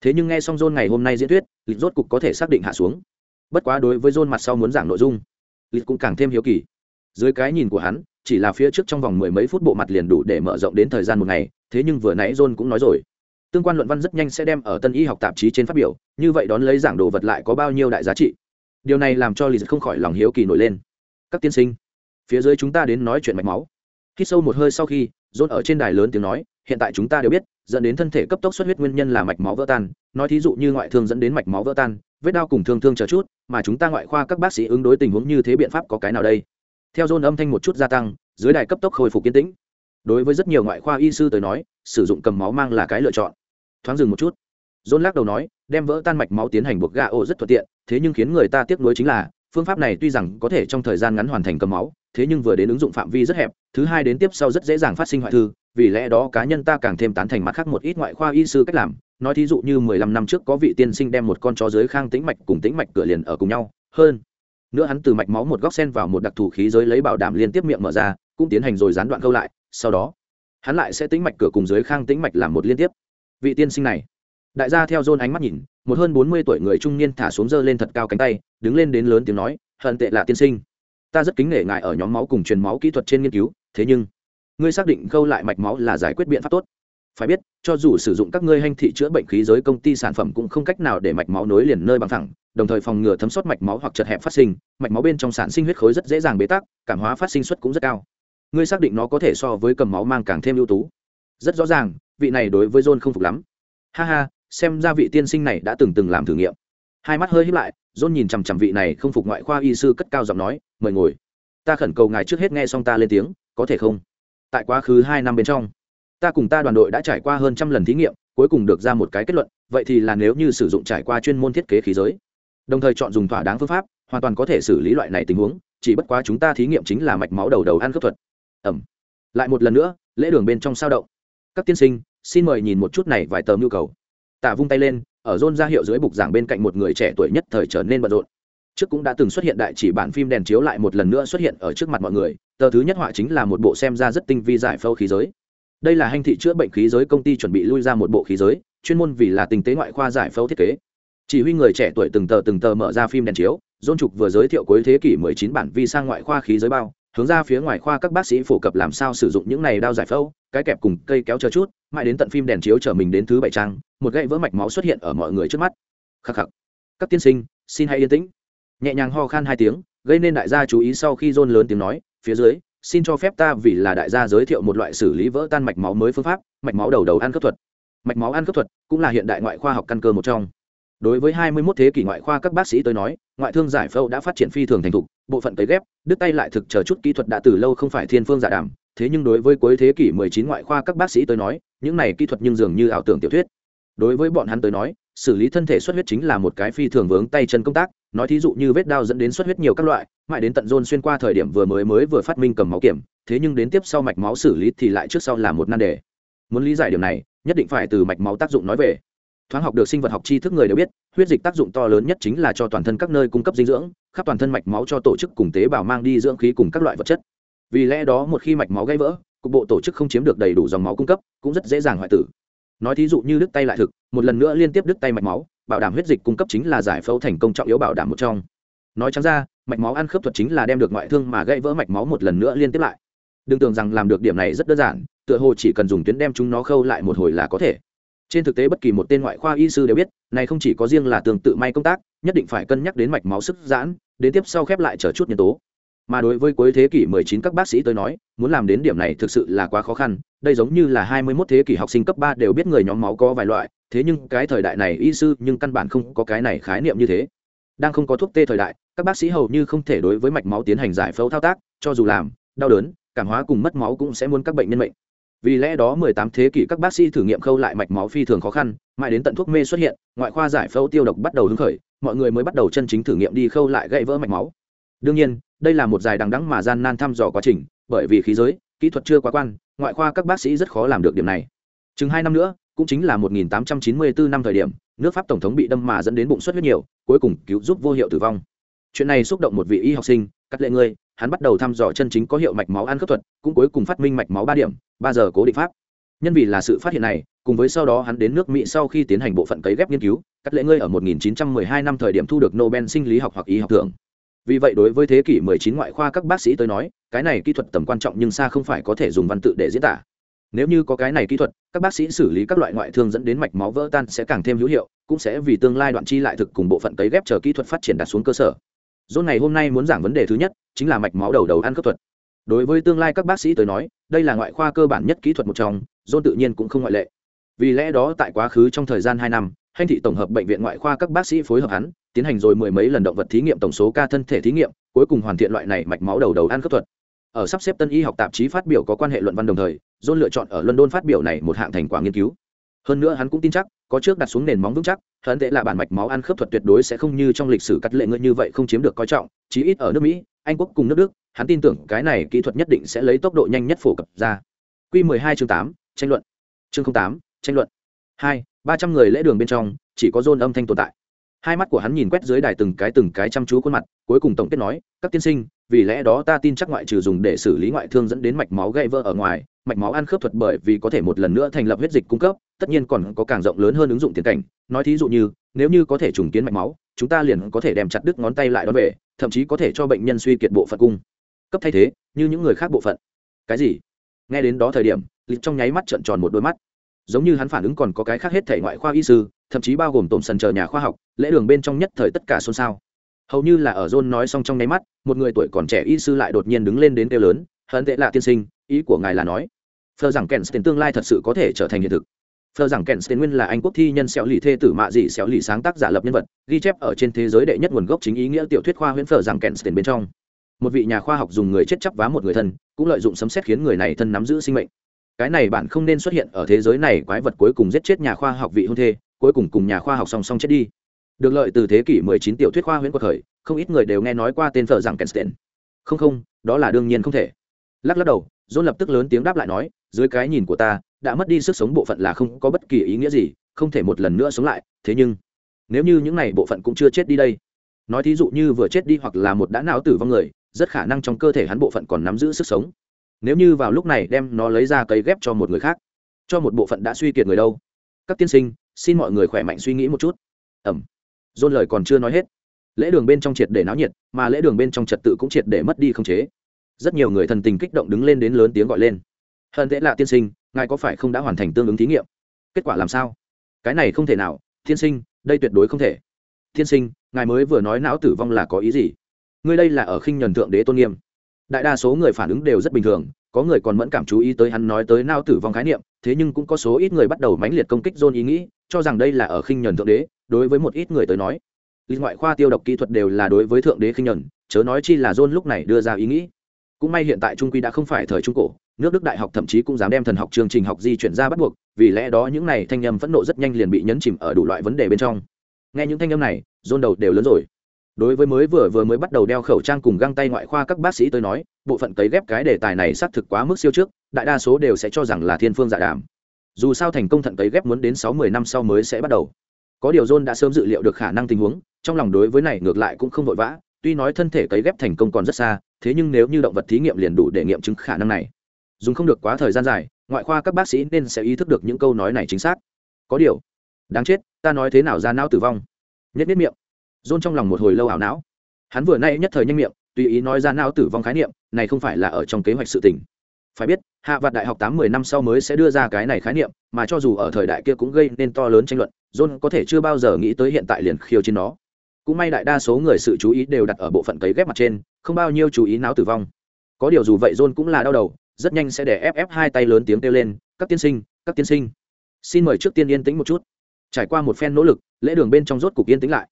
Thế nhưng nghe xong john ngày hôm nay diễn thuyết, lịch rốt cục có thể xác định hạ xuống. Bất quá đối với john mặt sau muốn giảng nội dung, lịch cũng càng thêm hiếu kỳ. Dưới cái nhìn của hắn, chỉ là phía trước trong vòng mười mấy phút bộ mặt liền đủ để mở rộng đến thời gian một ngày, thế nhưng vừa nãy john cũng nói rồi. Tương quan luận văn rất nhanh sẽ đem ở tân y học tạp chí trên phát biểu, như vậy đón lấy giảng đồ vật lại có bao nhiêu đại giá trị? Điều này làm cho lịch không khỏi lòng hiếu kỳ nổi lên. Các tiên sinh, phía dưới chúng ta đến nói chuyện mạch máu. Khi sâu một hơi sau khi john ở trên đài lớn tiếng nói, hiện tại chúng ta đều biết, dẫn đến thân thể cấp tốc xuất huyết nguyên nhân là mạch máu vỡ tan. Nói thí dụ như ngoại thương dẫn đến mạch máu vỡ tan, vết đau cùng thương thương chờ chút, mà chúng ta ngoại khoa các bác sĩ ứng đối tình huống như thế biện pháp có cái nào đây? Theo dồn âm thanh một chút gia tăng, dưới đài cấp tốc hồi phục kiên tĩnh. Đối với rất nhiều ngoại khoa y sư tới nói, sử dụng cầm máu mang là cái lựa chọn. Thoáng dừng một chút. John lắc đầu nói, đem vỡ tan mạch máu tiến hành buộc gà ô rất thuận tiện, thế nhưng khiến người ta tiếc nuối chính là, phương pháp này tuy rằng có thể trong thời gian ngắn hoàn thành cầm máu, thế nhưng vừa đến ứng dụng phạm vi rất hẹp, thứ hai đến tiếp sau rất dễ dàng phát sinh hoại thư, vì lẽ đó cá nhân ta càng thêm tán thành mặt khác một ít ngoại khoa y sư cách làm. Nói thí dụ như mười lăm năm trước có vị tiên sinh đem một con chó dưới khang tĩnh mạch cùng tĩnh mạch cửa liền ở cùng nhau, hơn nữa hắn từ mạch máu một góc sen vào một đặc thù khí giới lấy bảo đảm liên tiếp miệng mở ra, cũng tiến hành rồi gián đoạn câu lại, sau đó hắn lại sẽ tĩnh mạch cửa cùng dưới khang tĩnh mạch làm một liên tiếp. Vị tiên sinh này đại gia theo dôn ánh mắt nhìn, một hơn bốn mươi tuổi người trung niên thả xuống dơ lên thật cao cánh tay, đứng lên đến lớn tiếng nói, hận tệ là tiên sinh. Ta rất kính nể ngài ở nhóm máu cùng truyền máu kỹ thuật trên nghiên cứu, thế nhưng, ngươi xác định khâu lại mạch máu là giải quyết biện pháp tốt. Phải biết, cho dù sử dụng các ngươi hành thị chữa bệnh khí giới công ty sản phẩm cũng không cách nào để mạch máu nối liền nơi bằng thẳng, đồng thời phòng ngừa thấm sót mạch máu hoặc chật hẹp phát sinh, mạch máu bên trong sản sinh huyết khối rất dễ dàng bế tắc, cảm hóa phát sinh suất cũng rất cao. Ngươi xác định nó có thể so với cầm máu mang càng thêm ưu tú. Rất rõ ràng, vị này đối với john không phục lắm. Ha ha xem ra vị tiên sinh này đã từng từng làm thử nghiệm. Hai mắt hơi hít lại, john nhìn chằm chằm vị này không phục ngoại khoa y sư cất cao giọng nói, mời ngồi. Ta khẩn cầu ngài trước hết nghe xong ta lên tiếng, có thể không? Tại quá khứ hai năm bên trong, ta cùng ta đoàn đội đã trải qua hơn trăm lần thí nghiệm, cuối cùng được ra một cái kết luận, vậy thì là nếu như sử dụng trải qua chuyên môn thiết kế khí giới. Đồng thời chọn dùng thỏa đáng phương pháp, hoàn toàn có thể xử lý loại này tình huống, chỉ bất quá chúng ta thí nghiệm chính là mạch máu đầu đầu ăn cấp thuật. Ẩm lại một lần nữa, lễ đường bên trong sao động. Các tiên sinh, xin mời nhìn một chút này vài tờ nhu cầu tạ vung tay lên, ở rôn ra hiệu dưới bục giảng bên cạnh một người trẻ tuổi nhất thời trở nên bận rộn. Trước cũng đã từng xuất hiện đại chỉ bản phim đèn chiếu lại một lần nữa xuất hiện ở trước mặt mọi người, tờ thứ nhất họa chính là một bộ xem ra rất tinh vi giải phẫu khí giới. Đây là hành thị chữa bệnh khí giới công ty chuẩn bị lui ra một bộ khí giới, chuyên môn vì là tình tế ngoại khoa giải phẫu thiết kế. Chỉ huy người trẻ tuổi từng tờ từng tờ mở ra phim đèn chiếu dôn trục vừa giới thiệu cuối thế kỷ 19 bản vi sang ngoại khoa khí giới bao, hướng ra phía ngoài khoa các bác sĩ phổ cập làm sao sử dụng những này đao giải phẫu cái kẹp cùng cây kéo chờ chút, mãi đến tận phim đèn chiếu trở mình đến thứ bảy trang một gậy vỡ mạch máu xuất hiện ở mọi người trước mắt. Khắc khắc. Các tiên sinh, xin hãy yên tĩnh. Nhẹ nhàng ho khan hai tiếng, gây nên đại gia chú ý sau khi rôn lớn tiếng nói, phía dưới, xin cho phép ta vì là đại gia giới thiệu một loại xử lý vỡ tan mạch máu mới phương pháp, mạch máu đầu đầu ăn cấp thuật. Mạch máu ăn cấp thuật cũng là hiện đại ngoại khoa học căn cơ một trong. Đối với 21 thế kỷ ngoại khoa các bác sĩ tới nói, ngoại thương giải phẫu đã phát triển phi thường thành thục, bộ phận cấy ghép, đứt tay lại thực chờ chút kỹ thuật đã từ lâu không phải thiên phương dạ giả đảm thế nhưng đối với cuối thế kỷ 19 ngoại khoa các bác sĩ tới nói, những này kỹ thuật nhưng dường như ảo tưởng tiểu thuyết đối với bọn hắn tới nói, xử lý thân thể xuất huyết chính là một cái phi thường vướng tay chân công tác, nói thí dụ như vết đao dẫn đến xuất huyết nhiều các loại, mãi đến tận rôn xuyên qua thời điểm vừa mới mới vừa phát minh cầm máu kiểm, thế nhưng đến tiếp sau mạch máu xử lý thì lại trước sau là một nan đề. Muốn lý giải điều này, nhất định phải từ mạch máu tác dụng nói về. Thoáng học được sinh vật học tri thức người đều biết, huyết dịch tác dụng to lớn nhất chính là cho toàn thân các nơi cung cấp dinh dưỡng, khắp toàn thân mạch máu cho tổ chức cùng tế bào mang đi dưỡng khí cùng các loại vật chất. Vì lẽ đó một khi mạch máu gãy vỡ, cục bộ tổ chức không chiếm được đầy đủ dòng máu cung cấp, cũng rất dễ dàng hoại tử nói thí dụ như đứt tay lại thực, một lần nữa liên tiếp đứt tay mạch máu, bảo đảm huyết dịch cung cấp chính là giải phẫu thành công trọng yếu bảo đảm một trong. Nói trắng ra, mạch máu ăn khớp thuật chính là đem được ngoại thương mà gãy vỡ mạch máu một lần nữa liên tiếp lại. Đừng tưởng rằng làm được điểm này rất đơn giản, tựa hồ chỉ cần dùng tuyến đem chúng nó khâu lại một hồi là có thể. Trên thực tế bất kỳ một tên ngoại khoa y sư đều biết, này không chỉ có riêng là tương tự may công tác, nhất định phải cân nhắc đến mạch máu sức giãn, đến tiếp sau khép lại chờ chút nhân tố mà đối với cuối thế kỷ 19 các bác sĩ tới nói, muốn làm đến điểm này thực sự là quá khó khăn, đây giống như là 21 thế kỷ học sinh cấp 3 đều biết người nhóm máu có vài loại, thế nhưng cái thời đại này y sư nhưng căn bản không có cái này khái niệm như thế. Đang không có thuốc tê thời đại, các bác sĩ hầu như không thể đối với mạch máu tiến hành giải phẫu thao tác, cho dù làm, đau đớn, cảm hóa cùng mất máu cũng sẽ muốn các bệnh nhân mệnh. Vì lẽ đó 18 thế kỷ các bác sĩ thử nghiệm khâu lại mạch máu phi thường khó khăn, mãi đến tận thuốc mê xuất hiện, ngoại khoa giải phẫu tiêu độc bắt đầu hứng khởi, mọi người mới bắt đầu chân chính thử nghiệm đi khâu lại gãy vỡ mạch máu đương nhiên, đây là một dài đằng đẵng mà gian nan thăm dò quá trình, bởi vì khí giới, kỹ thuật chưa quá quan, ngoại khoa các bác sĩ rất khó làm được điểm này. Chừng hai năm nữa, cũng chính là 1894 năm thời điểm, nước pháp tổng thống bị đâm mà dẫn đến bụng xuất huyết nhiều, cuối cùng cứu giúp vô hiệu tử vong. Chuyện này xúc động một vị y học sinh, cắt lệ ngươi, hắn bắt đầu thăm dò chân chính có hiệu mạch máu ăn khớp thuật, cũng cuối cùng phát minh mạch máu ba điểm, ba giờ cố định pháp. Nhân vì là sự phát hiện này, cùng với sau đó hắn đến nước mỹ sau khi tiến hành bộ phận cấy ghép nghiên cứu, cắt lệ ngươi ở 1912 năm thời điểm thu được nobel sinh lý học hoặc y học thưởng vì vậy đối với thế kỷ 19 ngoại khoa các bác sĩ tới nói, cái này kỹ thuật tầm quan trọng nhưng xa không phải có thể dùng văn tự để diễn tả. Nếu như có cái này kỹ thuật, các bác sĩ xử lý các loại ngoại thương dẫn đến mạch máu vỡ tan sẽ càng thêm hữu hiệu, cũng sẽ vì tương lai đoạn chi lại thực cùng bộ phận cấy ghép chờ kỹ thuật phát triển đặt xuống cơ sở. Dôn này hôm nay muốn giảng vấn đề thứ nhất, chính là mạch máu đầu đầu ăn cấp thuật. Đối với tương lai các bác sĩ tới nói, đây là ngoại khoa cơ bản nhất kỹ thuật một trong dôn tự nhiên cũng không ngoại lệ. Vì lẽ đó tại quá khứ trong thời gian hai năm hành thị tổng hợp bệnh viện ngoại khoa các bác sĩ phối hợp hắn tiến hành rồi mười mấy lần động vật thí nghiệm tổng số ca thân thể thí nghiệm cuối cùng hoàn thiện loại này mạch máu đầu đầu ăn cấp thuật. Ở sắp xếp tân y học tạp chí phát biểu có quan hệ luận văn đồng thời john lựa chọn ở london phát biểu này một hạng thành quả nghiên cứu. Hơn nữa hắn cũng tin chắc có trước đặt xuống nền móng vững chắc hắn tệ là bản mạch máu ăn khớp thuật tuyệt đối sẽ không như trong lịch sử cắt lệ ngươi như vậy không chiếm được coi trọng chí ít ở nước mỹ anh quốc cùng nước đức hắn tin tưởng cái này kỹ thuật nhất định sẽ lấy tốc độ nhanh nhất phổ cập ra. Q 12 chương 8, tranh luận. Chương 08, tranh luận. Hai ba trăm người lễ đường bên trong, chỉ có dôn âm thanh tồn tại. Hai mắt của hắn nhìn quét dưới đài từng cái từng cái chăm chú khuôn mặt, cuối cùng tổng kết nói, các tiên sinh, vì lẽ đó ta tin chắc ngoại trừ dùng để xử lý ngoại thương dẫn đến mạch máu gây vỡ ở ngoài, mạch máu ăn khớp thuật bởi vì có thể một lần nữa thành lập huyết dịch cung cấp, tất nhiên còn có càng rộng lớn hơn ứng dụng tiền cảnh. Nói thí dụ như, nếu như có thể trùng kiến mạch máu, chúng ta liền có thể đem chặt đứt ngón tay lại đón về, thậm chí có thể cho bệnh nhân suy kiệt bộ phận cung. Cấp thay thế, như những người khác bộ phận. Cái gì? Nghe đến đó thời điểm, lịch trong nháy mắt trợn tròn một đôi mắt giống như hắn phản ứng còn có cái khác hết thể ngoại khoa y sư, thậm chí bao gồm tổn sần chờ nhà khoa học, lễ đường bên trong nhất thời tất cả xôn xao. Hầu như là ở john nói xong trong nháy mắt, một người tuổi còn trẻ y sư lại đột nhiên đứng lên đến kêu lớn hận tệ lạ tiên sinh, ý của ngài là nói, phờ rằng kenstein tương lai thật sự có thể trở thành hiện thực. Phờ rằng kenstein nguyên là anh quốc thi nhân xéo lì thê tử mạ dị xéo lì sáng tác giả lập nhân vật, ghi chép ở trên thế giới đệ nhất nguồn gốc chính ý nghĩa tiểu thuyết khoa huyễn phờ rằng kenstein bên trong. Một vị nhà khoa học dùng người chết chấp vá một người thân, cũng lợi dụng sấm xét khiến người này thân nắm giữ sinh mệnh cái này bạn không nên xuất hiện ở thế giới này, quái vật cuối cùng giết chết nhà khoa học vị hôn thê, cuối cùng cùng nhà khoa học song song chết đi. Được lợi từ thế kỷ 19 tiểu thuyết khoa huyễn quật khởi, không ít người đều nghe nói qua tên phở rằng kenstein không không, đó là đương nhiên không thể. Lắc lắc đầu dôn lập tức lớn tiếng đáp lại nói, dưới cái nhìn của ta, đã mất đi sức sống bộ phận là không có bất kỳ ý nghĩa gì, không thể một lần nữa sống lại, thế nhưng, nếu như những này bộ phận cũng chưa chết đi đây, nói thí dụ như vừa chết đi hoặc là một đã não tử vong người, rất khả năng trong cơ thể hắn bộ phận còn nắm giữ sức sống nếu như vào lúc này đem nó lấy ra cấy ghép cho một người khác, cho một bộ phận đã suy kiệt người đâu? Các tiên sinh, xin mọi người khỏe mạnh suy nghĩ một chút. Ẩm. Dôn lời còn chưa nói hết. Lễ đường bên trong triệt để náo nhiệt, mà lễ đường bên trong trật tự cũng triệt để mất đi không chế. Rất nhiều người thần tình kích động đứng lên đến lớn tiếng gọi lên. Hơn thế lạ tiên sinh, ngài có phải không đã hoàn thành tương ứng thí nghiệm? Kết quả làm sao? Cái này không thể nào, tiên sinh, đây tuyệt đối không thể. Tiên sinh, ngài mới vừa nói não tử vong là có ý gì? Ngươi đây là ở khinh nhuần thượng đế tôn nghiêm đại đa số người phản ứng đều rất bình thường, có người còn mẫn cảm chú ý tới hắn nói tới nao tử vong khái niệm, thế nhưng cũng có số ít người bắt đầu mãnh liệt công kích dôn ý nghĩ, cho rằng đây là ở khinh nhuần thượng đế, đối với một ít người tới nói. Lý ngoại khoa tiêu độc kỹ thuật đều là đối với thượng đế khinh nhuần chớ nói chi là dôn lúc này đưa ra ý nghĩ. Cũng may hiện tại trung quy đã không phải thời trung cổ, nước đức đại học thậm chí cũng dám đem thần học chương trình học di chuyển ra bắt buộc, vì lẽ đó những này thanh âm phẫn nộ rất nhanh liền bị nhấn chìm ở đủ loại vấn đề bên trong. Nghe những thanh âm này dôn đầu đều lớn rồi đối với mới vừa vừa mới bắt đầu đeo khẩu trang cùng găng tay ngoại khoa các bác sĩ tới nói, bộ phận cấy ghép cái đề tài này xác thực quá mức siêu trước, đại đa số đều sẽ cho rằng là thiên phương giả đàm. Dù sao thành công thận cấy ghép muốn đến sáu mươi năm sau mới sẽ bắt đầu. Có điều john đã sớm dự liệu được khả năng tình huống, trong lòng đối với này ngược lại cũng không vội vã, tuy nói thân thể cấy ghép thành công còn rất xa, thế nhưng nếu như động vật thí nghiệm liền đủ để nghiệm chứng khả năng này. Dùng không được quá thời gian dài, ngoại khoa các bác sĩ nên sẽ ý thức được những câu nói này chính xác. Có điều, đáng chết, ta nói thế nào ra não tử vong. Nhất biết miệng john trong lòng một hồi lâu ảo não. Hắn vừa nay nhất thời nhanh miệng, tùy ý nói ra não tử vong khái niệm, này không phải là ở trong kế hoạch sự tình. Phải biết, hạ vạt đại học tám mười năm sau mới sẽ đưa ra cái này khái niệm, mà cho dù ở thời đại kia cũng gây nên to lớn tranh luận john có thể chưa bao giờ nghĩ tới hiện tại liền khiêu trên nó. Cũng may đại đa số người sự chú ý đều đặt ở bộ phận cấy ghép mặt trên, không bao nhiêu chú ý não tử vong. Có điều dù vậy john cũng là đau đầu, rất nhanh sẽ để ép ép hai tay lớn tiếng kêu lên, các tiên sinh, các tiên sinh. Xin mời trước tiên yên tĩnh một chút. Trải qua một phen nỗ lực, lễ đường bên trong rốt cục yên tĩnh lại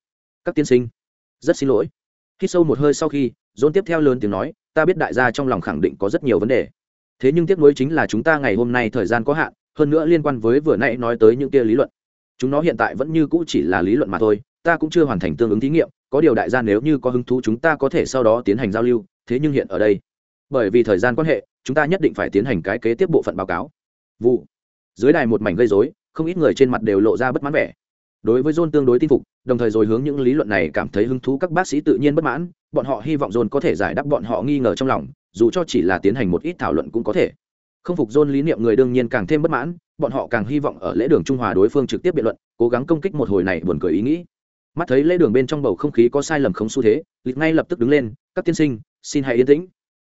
các tiên sinh. Rất xin lỗi. Khi sâu một hơi sau khi dồn tiếp theo lớn tiếng nói, ta biết đại gia trong lòng khẳng định có rất nhiều vấn đề. Thế nhưng tiếc nuối chính là chúng ta ngày hôm nay thời gian có hạn, hơn nữa liên quan với vừa nãy nói tới những kia lý luận. Chúng nó hiện tại vẫn như cũ chỉ là lý luận mà thôi, ta cũng chưa hoàn thành tương ứng thí nghiệm, có điều đại gia nếu như có hứng thú chúng ta có thể sau đó tiến hành giao lưu, thế nhưng hiện ở đây, bởi vì thời gian quan hệ, chúng ta nhất định phải tiến hành cái kế tiếp bộ phận báo cáo. Vụ. Dưới đài một mảnh gây dối không ít người trên mặt đều lộ ra bất mãn vẻ đối với john tương đối tin phục, đồng thời rồi hướng những lý luận này cảm thấy hứng thú các bác sĩ tự nhiên bất mãn, bọn họ hy vọng john có thể giải đáp bọn họ nghi ngờ trong lòng, dù cho chỉ là tiến hành một ít thảo luận cũng có thể. Không phục john lý niệm người đương nhiên càng thêm bất mãn, bọn họ càng hy vọng ở lễ đường trung hòa đối phương trực tiếp biện luận, cố gắng công kích một hồi này buồn cười ý nghĩ. Mắt thấy lễ đường bên trong bầu không khí có sai lầm không xu thế, lịch ngay lập tức đứng lên, các tiên sinh, xin hãy yên tĩnh.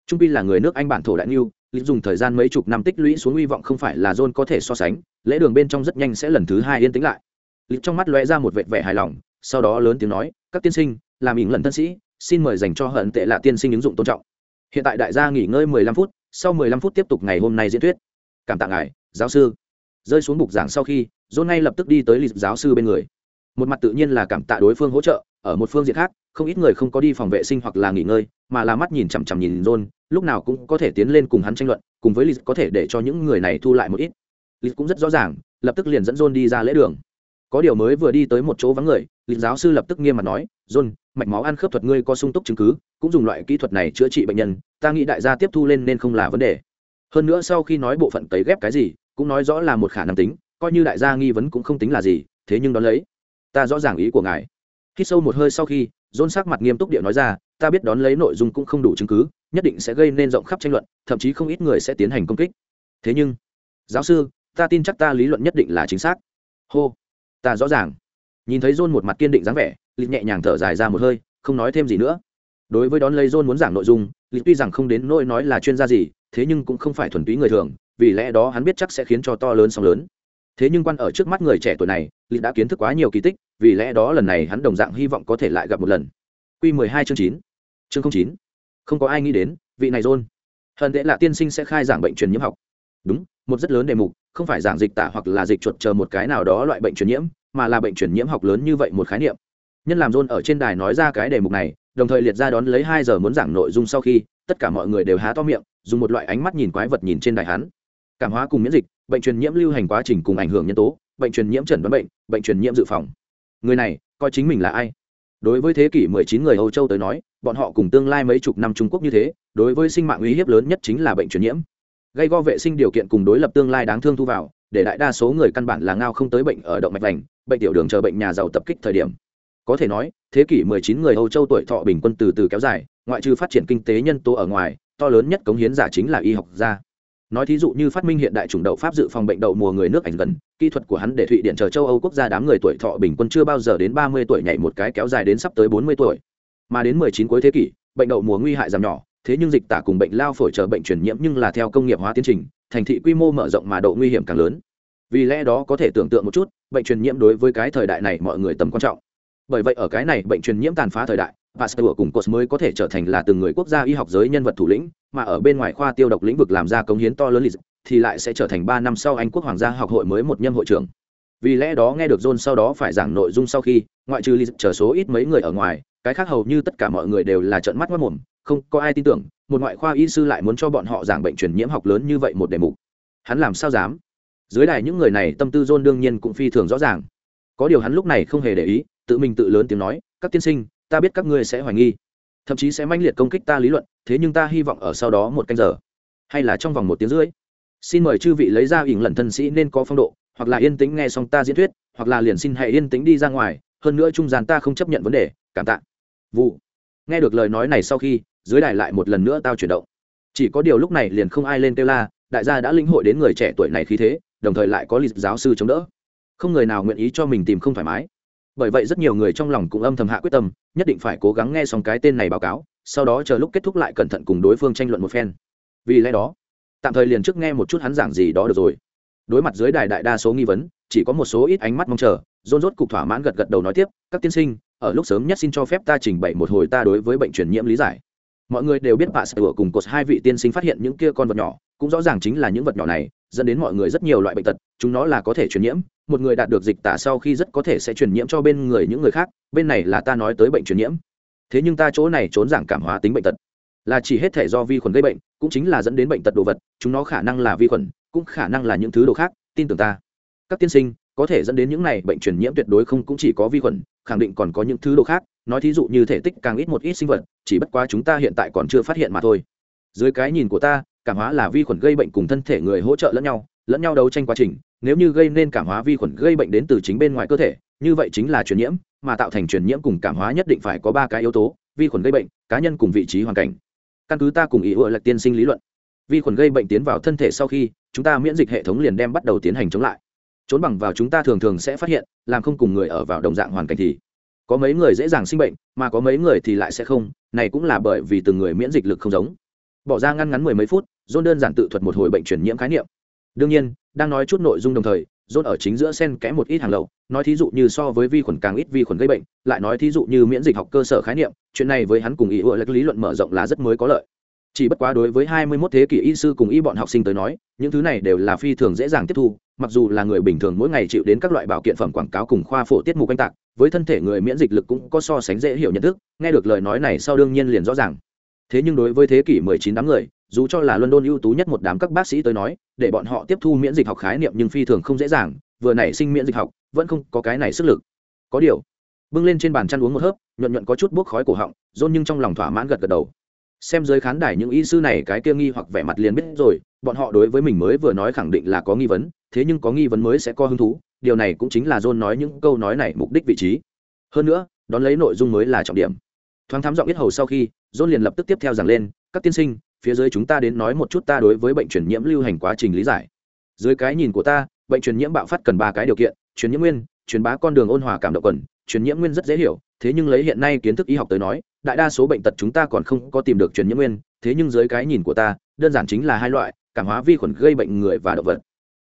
Trung pi là người nước anh bản thổ đại niu lịch dùng thời gian mấy chục năm tích lũy xuống hy vọng không phải là john có thể so sánh, lễ đường bên trong rất nhanh sẽ lần thứ hai yên tĩnh lại lịch trong mắt lóe ra một vệt vẻ hài lòng, sau đó lớn tiếng nói, các tiên sinh, làm ỉn lần thân sĩ, xin mời dành cho hận tệ là tiên sinh ứng dụng tôn trọng. Hiện tại đại gia nghỉ ngơi 15 phút, sau 15 phút tiếp tục ngày hôm nay diễn thuyết. Cảm tạ ngài, giáo sư. Rơi xuống bục giảng sau khi, john ngay lập tức đi tới lịch giáo sư bên người. Một mặt tự nhiên là cảm tạ đối phương hỗ trợ, ở một phương diện khác, không ít người không có đi phòng vệ sinh hoặc là nghỉ ngơi, mà là mắt nhìn chằm chằm nhìn john, lúc nào cũng có thể tiến lên cùng hắn tranh luận, cùng với lịch có thể để cho những người này thu lại một ít. Lịch cũng rất rõ ràng, lập tức liền dẫn john đi ra lễ đường có điều mới vừa đi tới một chỗ vắng người, lịch giáo sư lập tức nghiêm mặt nói, john, mạch máu ăn khớp thuật ngươi có sung túc chứng cứ, cũng dùng loại kỹ thuật này chữa trị bệnh nhân, ta nghĩ đại gia tiếp thu lên nên không là vấn đề. Hơn nữa sau khi nói bộ phận cấy ghép cái gì, cũng nói rõ là một khả năng tính, coi như đại gia nghi vấn cũng không tính là gì, thế nhưng đón lấy, ta rõ ràng ý của ngài. Khi sâu một hơi sau khi, John sắc mặt nghiêm túc điệu nói ra, ta biết đón lấy nội dung cũng không đủ chứng cứ, nhất định sẽ gây nên rộng khắp tranh luận, thậm chí không ít người sẽ tiến hành công kích. Thế nhưng, giáo sư, ta tin chắc ta lý luận nhất định là chính xác. Hô ta rõ ràng. Nhìn thấy John một mặt kiên định dáng vẻ lịch nhẹ nhàng thở dài ra một hơi không nói thêm gì nữa. Đối với đón lấy John muốn giảng nội dung lịch tuy rằng không đến nỗi nói là chuyên gia gì thế nhưng cũng không phải thuần túy người thường vì lẽ đó hắn biết chắc sẽ khiến cho to lớn sóng lớn. Thế nhưng quan ở trước mắt người trẻ tuổi này lịch đã kiến thức quá nhiều kỳ tích vì lẽ đó lần này hắn đồng dạng hy vọng có thể lại gặp một lần. Q mười hai chương chín. Chương chín. Không có ai nghĩ đến vị này John, hận tệ là tiên sinh sẽ khai giảng bệnh truyền nhiễm học. Đúng một rất lớn đề mục, không phải giảng dịch tả hoặc là dịch chuột chờ một cái nào đó loại bệnh truyền nhiễm, mà là bệnh truyền nhiễm học lớn như vậy một khái niệm. Nhân làm rôn ở trên đài nói ra cái đề mục này, đồng thời liệt ra đón lấy hai giờ muốn giảng nội dung sau khi, tất cả mọi người đều há to miệng, dùng một loại ánh mắt nhìn quái vật nhìn trên đài hắn. Cảm hóa cùng miễn dịch, bệnh truyền nhiễm lưu hành quá trình cùng ảnh hưởng nhân tố, bệnh truyền nhiễm chẩn đoán bệnh bệnh truyền nhiễm dự phòng. Người này, coi chính mình là ai? Đối với thế kỷ 19 người âu châu tới nói, bọn họ cùng tương lai mấy chục năm trung quốc như thế, đối với sinh mạng uy hiếp lớn nhất chính là bệnh truyền nhiễm gây go vệ sinh điều kiện cùng đối lập tương lai đáng thương thu vào, để đại đa số người căn bản là ngao không tới bệnh ở động mạch vành, bệnh tiểu đường chờ bệnh nhà giàu tập kích thời điểm. Có thể nói, thế kỷ 19 người âu châu tuổi thọ bình quân từ từ kéo dài, ngoại trừ phát triển kinh tế nhân tố ở ngoài, to lớn nhất cống hiến giả chính là y học gia. Nói thí dụ như phát minh hiện đại chủng đậu pháp dự phòng bệnh đậu mùa người nước ảnh gần, kỹ thuật của hắn để thụy điện chờ châu âu quốc gia đám người tuổi thọ bình quân chưa bao giờ đến ba mươi tuổi nhảy một cái kéo dài đến sắp tới bốn mươi tuổi. Mà đến mười chín cuối thế kỷ, bệnh đậu mùa nguy hại giảm nhỏ thế nhưng dịch tả cùng bệnh lao phổi chờ bệnh truyền nhiễm nhưng là theo công nghiệp hóa tiến trình thành thị quy mô mở rộng mà độ nguy hiểm càng lớn vì lẽ đó có thể tưởng tượng một chút bệnh truyền nhiễm đối với cái thời đại này mọi người tầm quan trọng bởi vậy ở cái này bệnh truyền nhiễm tàn phá thời đại Pasteur cùng Cos mới có thể trở thành là từng người quốc gia y học giới nhân vật thủ lĩnh, mà ở bên ngoài khoa tiêu độc lĩnh vực làm ra công hiến to lớn lịch thì lại sẽ trở thành ba năm sau Anh quốc hoàng gia học hội mới một nhâm hội trưởng. Vì lẽ đó nghe được John sau đó phải giảng nội dung sau khi, ngoại trừ lịch chờ số ít mấy người ở ngoài, cái khác hầu như tất cả mọi người đều là trợn mắt mất mồm, không có ai tin tưởng, một ngoại khoa y sư lại muốn cho bọn họ giảng bệnh truyền nhiễm học lớn như vậy một đề mục. Hắn làm sao dám? Dưới đài những người này tâm tư John đương nhiên cũng phi thường rõ ràng. Có điều hắn lúc này không hề để ý, tự mình tự lớn tiếng nói, "Các tiên sinh, ta biết các ngươi sẽ hoài nghi thậm chí sẽ manh liệt công kích ta lý luận thế nhưng ta hy vọng ở sau đó một canh giờ hay là trong vòng một tiếng rưỡi xin mời chư vị lấy ra ỉng lần thân sĩ nên có phong độ hoặc là yên tĩnh nghe xong ta diễn thuyết hoặc là liền xin hãy yên tĩnh đi ra ngoài hơn nữa trung gian ta không chấp nhận vấn đề cảm tạ vụ nghe được lời nói này sau khi dưới đài lại một lần nữa tao chuyển động. Chỉ có điều lúc này liền không ai lên kêu la, đại gia đã linh hội đến người trẻ tuổi này khí thế, đồng thời lại có lịch giáo sư chống đỡ. Không người nào nguyện ý cho mình tìm không thoải mái. Bởi vậy rất nhiều người trong lòng cũng âm thầm hạ quyết tâm, nhất định phải cố gắng nghe xong cái tên này báo cáo, sau đó chờ lúc kết thúc lại cẩn thận cùng đối phương tranh luận một phen. Vì lẽ đó, tạm thời liền trước nghe một chút hắn giảng gì đó được rồi. Đối mặt dưới đài đại đa số nghi vấn, chỉ có một số ít ánh mắt mong chờ, rôn rốt cục thỏa mãn gật gật đầu nói tiếp, các tiên sinh, ở lúc sớm nhất xin cho phép ta trình bày một hồi ta đối với bệnh truyền nhiễm lý giải mọi người đều biết bà sửa cùng cột hai vị tiên sinh phát hiện những kia con vật nhỏ, cũng rõ ràng chính là những vật nhỏ này, dẫn đến mọi người rất nhiều loại bệnh tật, chúng nó là có thể truyền nhiễm, một người đạt được dịch tả sau khi rất có thể sẽ truyền nhiễm cho bên người những người khác, bên này là ta nói tới bệnh truyền nhiễm. Thế nhưng ta chỗ này trốn giảng cảm hóa tính bệnh tật, là chỉ hết thể do vi khuẩn gây bệnh, cũng chính là dẫn đến bệnh tật đồ vật, chúng nó khả năng là vi khuẩn, cũng khả năng là những thứ đồ khác, tin tưởng ta. Các tiên sinh, có thể dẫn đến những này bệnh truyền nhiễm tuyệt đối không cũng chỉ có vi khuẩn, khẳng định còn có những thứ đồ khác nói thí dụ như thể tích càng ít một ít sinh vật, chỉ bất quá chúng ta hiện tại còn chưa phát hiện mà thôi. Dưới cái nhìn của ta, cảm hóa là vi khuẩn gây bệnh cùng thân thể người hỗ trợ lẫn nhau lẫn nhau đấu tranh quá trình, nếu như gây nên cảm hóa vi khuẩn gây bệnh đến từ chính bên ngoài cơ thể, như vậy chính là truyền nhiễm, mà tạo thành truyền nhiễm cùng cảm hóa nhất định phải có ba cái yếu tố, vi khuẩn gây bệnh, cá nhân cùng vị trí hoàn cảnh. Căn cứ ta cùng ý ựa là tiên sinh lý luận, vi khuẩn gây bệnh tiến vào thân thể sau khi, chúng ta miễn dịch hệ thống liền đem bắt đầu tiến hành chống lại. Trốn bằng vào chúng ta thường thường sẽ phát hiện, làm không cùng người ở vào đồng dạng hoàn cảnh thì có mấy người dễ dàng sinh bệnh, mà có mấy người thì lại sẽ không, này cũng là bởi vì từng người miễn dịch lực không giống. Bỏ ra ngăn ngắn mười mấy phút dôn đơn giản tự thuật một hồi bệnh truyền nhiễm khái niệm. Đương nhiên, đang nói chút nội dung đồng thời dôn ở chính giữa sen kẽ một ít hàng lậu, nói thí dụ như so với vi khuẩn càng ít vi khuẩn gây bệnh, lại nói thí dụ như miễn dịch học cơ sở khái niệm, chuyện này với hắn cùng ý ựa lý luận mở rộng là rất mới có lợi chỉ bất quá đối với hai mươi 21 thế kỷ y sư cùng y bọn học sinh tới nói, những thứ này đều là phi thường dễ dàng tiếp thu, mặc dù là người bình thường mỗi ngày chịu đến các loại bảo kiện phẩm quảng cáo cùng khoa phổ tiết mục canh tạc, với thân thể người miễn dịch lực cũng có so sánh dễ hiểu nhận thức, nghe được lời nói này sau đương nhiên liền rõ ràng. Thế nhưng đối với thế kỷ 19 đám người, dù cho là london ưu tú nhất một đám các bác sĩ tới nói, để bọn họ tiếp thu miễn dịch học khái niệm nhưng phi thường không dễ dàng, vừa nảy sinh miễn dịch học, vẫn không có cái này sức lực. Có điều, bưng lên trên bàn chăn uống một hớp, nhuận nhuận có chút buốc khói cổ họng, rôn nhưng trong lòng thỏa mãn gật gật đầu xem dưới khán đài những y sư này cái kia nghi hoặc vẻ mặt liền biết rồi, bọn họ đối với mình mới vừa nói khẳng định là có nghi vấn, thế nhưng có nghi vấn mới sẽ có hứng thú, điều này cũng chính là john nói những câu nói này mục đích vị trí. Hơn nữa, đón lấy nội dung mới là trọng điểm. Thoáng thám giọng biết hầu sau khi, john liền lập tức tiếp theo rằng lên, các tiên sinh, phía dưới chúng ta đến nói một chút ta đối với bệnh truyền nhiễm lưu hành quá trình lý giải. Dưới cái nhìn của ta, bệnh truyền nhiễm bạo phát cần ba cái điều kiện, truyền nhiễm nguyên, truyền bá con đường ôn hòa cảm động quần, truyền nhiễm nguyên rất dễ hiểu, thế nhưng lấy hiện nay kiến thức y học tới nói đại đa số bệnh tật chúng ta còn không có tìm được truyền nhiễm nguyên, thế nhưng dưới cái nhìn của ta, đơn giản chính là hai loại, cảm hóa vi khuẩn gây bệnh người và động vật.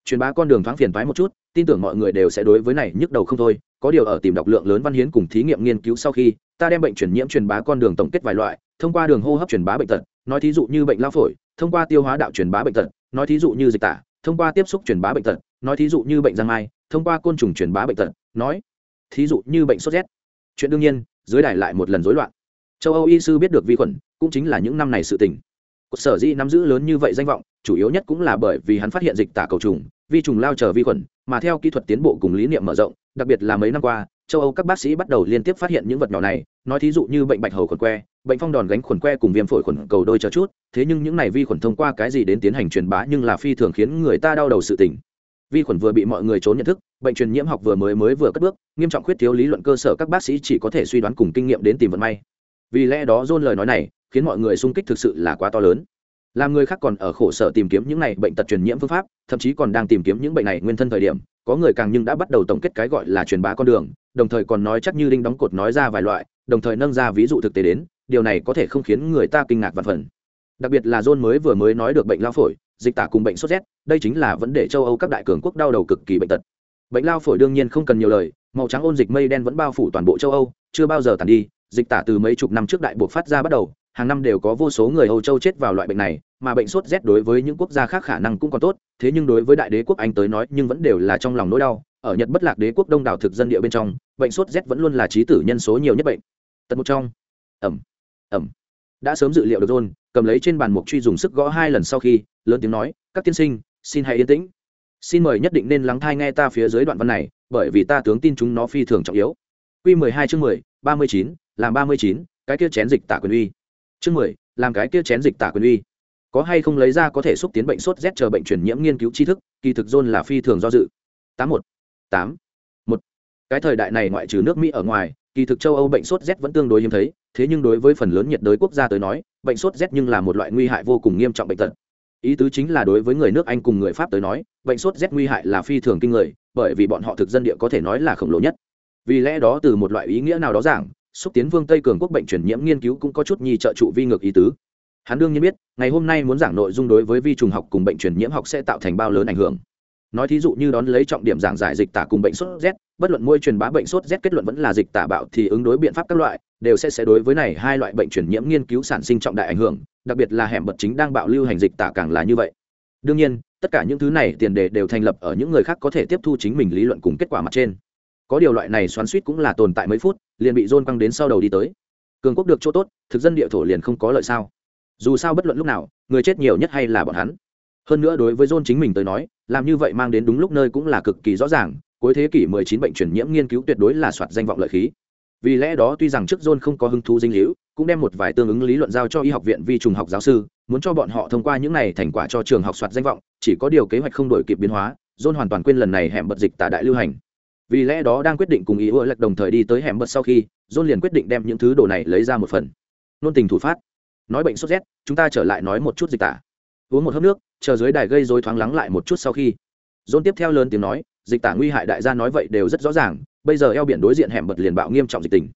Truyền bá con đường thoáng phiền thoái một chút, tin tưởng mọi người đều sẽ đối với này nhức đầu không thôi, có điều ở tìm đọc lượng lớn văn hiến cùng thí nghiệm nghiên cứu sau khi, ta đem bệnh truyền nhiễm truyền bá con đường tổng kết vài loại, thông qua đường hô hấp truyền bá bệnh tật, nói thí dụ như bệnh lao phổi, thông qua tiêu hóa đạo truyền bá bệnh tật, nói thí dụ như dịch tả, thông qua tiếp xúc truyền bá bệnh tật, nói thí dụ như bệnh giang mai, thông qua côn trùng truyền bá bệnh tật, nói thí dụ như bệnh sốt rét. Chuyện đương nhiên, dưới đài lại một lần rối loạn châu âu y sư biết được vi khuẩn, cũng chính là những năm này sự tình. Sở dĩ nắm giữ lớn như vậy danh vọng, chủ yếu nhất cũng là bởi vì hắn phát hiện dịch tả cầu trùng, vi trùng lao chờ vi khuẩn, mà theo kỹ thuật tiến bộ cùng lý niệm mở rộng, đặc biệt là mấy năm qua, châu âu các bác sĩ bắt đầu liên tiếp phát hiện những vật nhỏ này, nói thí dụ như bệnh bạch hầu khuẩn que, bệnh phong đòn gánh khuẩn que cùng viêm phổi khuẩn cầu đôi chờ chút, thế nhưng những này vi khuẩn thông qua cái gì đến tiến hành truyền bá nhưng là phi thường khiến người ta đau đầu sự tình. Vi khuẩn vừa bị mọi người trốn nhận thức, bệnh truyền nhiễm học vừa mới mới vừa cất bước, nghiêm trọng khuyết thiếu lý luận cơ sở các bác sĩ chỉ có thể suy đoán cùng kinh nghiệm đến tìm vận may vì lẽ đó dôn lời nói này khiến mọi người sung kích thực sự là quá to lớn. Làm người khác còn ở khổ sở tìm kiếm những này bệnh tật truyền nhiễm phương pháp, thậm chí còn đang tìm kiếm những bệnh này nguyên thân thời điểm, có người càng nhưng đã bắt đầu tổng kết cái gọi là truyền bá con đường, đồng thời còn nói chắc như đinh đóng cột nói ra vài loại, đồng thời nâng ra ví dụ thực tế đến, điều này có thể không khiến người ta kinh ngạc và phần. Đặc biệt là john mới vừa mới nói được bệnh lao phổi, dịch tả cùng bệnh sốt rét, đây chính là vấn đề châu âu các đại cường quốc đau đầu cực kỳ bệnh tật. Bệnh lao phổi đương nhiên không cần nhiều lời, màu trắng ôn dịch mây đen vẫn bao phủ toàn bộ châu âu, chưa bao giờ tàn đi dịch tả từ mấy chục năm trước đại buộc phát ra bắt đầu, hàng năm đều có vô số người âu châu chết vào loại bệnh này, mà bệnh sốt rét đối với những quốc gia khác khả năng cũng còn tốt, thế nhưng đối với đại đế quốc anh tới nói nhưng vẫn đều là trong lòng nỗi đau. Ở nhật bất lạc đế quốc đông đảo thực dân địa bên trong, bệnh sốt rét vẫn luôn là trí tử nhân số nhiều nhất bệnh. Tật một trong. Ẩm. Ẩm. Đã sớm dự liệu được rôn cầm lấy trên bàn mục truy dùng sức gõ hai lần sau khi, lớn tiếng nói, các tiên sinh, xin hãy yên tĩnh. Xin mời nhất định nên lắng thai nghe ta phía dưới đoạn văn này, bởi vì ta tướng tin chúng nó phi thường trọng yếu. Q mười hai chương mười, ba mươi chín làm ba mươi chín, cái kia chén dịch tả quyền uy. Chương mười, làm cái kia chén dịch tả quyền uy. Có hay không lấy ra có thể xúc tiến bệnh sốt rét chờ bệnh truyền nhiễm nghiên cứu tri thức, kỳ thực dôn là phi thường do dự. Tám một. Tám. Một. Cái thời đại này ngoại trừ nước mỹ ở ngoài, kỳ thực châu âu bệnh sốt rét vẫn tương đối hiếm thấy, thế nhưng đối với phần lớn nhiệt đới quốc gia tới nói, bệnh sốt rét nhưng là một loại nguy hại vô cùng nghiêm trọng bệnh tật. Ý tứ chính là đối với người nước anh cùng người pháp tới nói, bệnh sốt rét nguy hại là phi thường kinh người, bởi vì bọn họ thực dân địa có thể nói là khổng lồ nhất. Vì lẽ đó từ một loại ý nghĩa nào đó giảng xúc tiến vương tây cường quốc bệnh truyền nhiễm nghiên cứu cũng có chút nhi trợ trụ vi ngược ý tứ. Hắn đương nhiên biết, ngày hôm nay muốn giảng nội dung đối với vi trùng học cùng bệnh truyền nhiễm học sẽ tạo thành bao lớn ảnh hưởng. Nói thí dụ như đón lấy trọng điểm giảng giải dịch tả cùng bệnh sốt rét, bất luận môi truyền bá bệnh sốt rét kết luận vẫn là dịch tả bạo thì ứng đối biện pháp các loại, đều sẽ sẽ đối với này hai loại bệnh truyền nhiễm nghiên cứu sản sinh trọng đại ảnh hưởng, đặc biệt là hẻm bật chính đang bạo lưu hành dịch tả càng là như vậy. Đương nhiên, tất cả những thứ này tiền đề đều thành lập ở những người khác có thể tiếp thu chính mình lý luận cùng kết quả mặt trên có điều loại này xoắn suýt cũng là tồn tại mấy phút, liền bị dôn quăng đến sau đầu đi tới. Cường quốc được chỗ tốt, thực dân địa thổ liền không có lợi sao. Dù sao bất luận lúc nào, người chết nhiều nhất hay là bọn hắn. Hơn nữa đối với dôn chính mình tới nói, làm như vậy mang đến đúng lúc nơi cũng là cực kỳ rõ ràng, cuối thế kỷ 19 bệnh truyền nhiễm nghiên cứu tuyệt đối là soạt danh vọng lợi khí. Vì lẽ đó tuy rằng trước john không có hứng thú dinh hữu, cũng đem một vài tương ứng lý luận giao cho y học viện vi trùng học giáo sư, muốn cho bọn họ thông qua những này thành quả cho trường học soạt danh vọng, chỉ có điều kế hoạch không đổi kịp biến hóa, john hoàn toàn quên lần này hẻm bật dịch tả đại lưu hành vì lẽ đó đang quyết định cùng ý ưa lệch đồng thời đi tới hẻm bật sau khi, john liền quyết định đem những thứ đồ này lấy ra một phần. Nôn tình thủ phát. Nói bệnh sốt rét, chúng ta trở lại nói một chút dịch tả. Uống một hớp nước, chờ dưới đài gây dối thoáng lắng lại một chút sau khi. John tiếp theo lớn tiếng nói, dịch tả nguy hại đại gia nói vậy đều rất rõ ràng, bây giờ eo biển đối diện hẻm bật liền bạo nghiêm trọng dịch tình.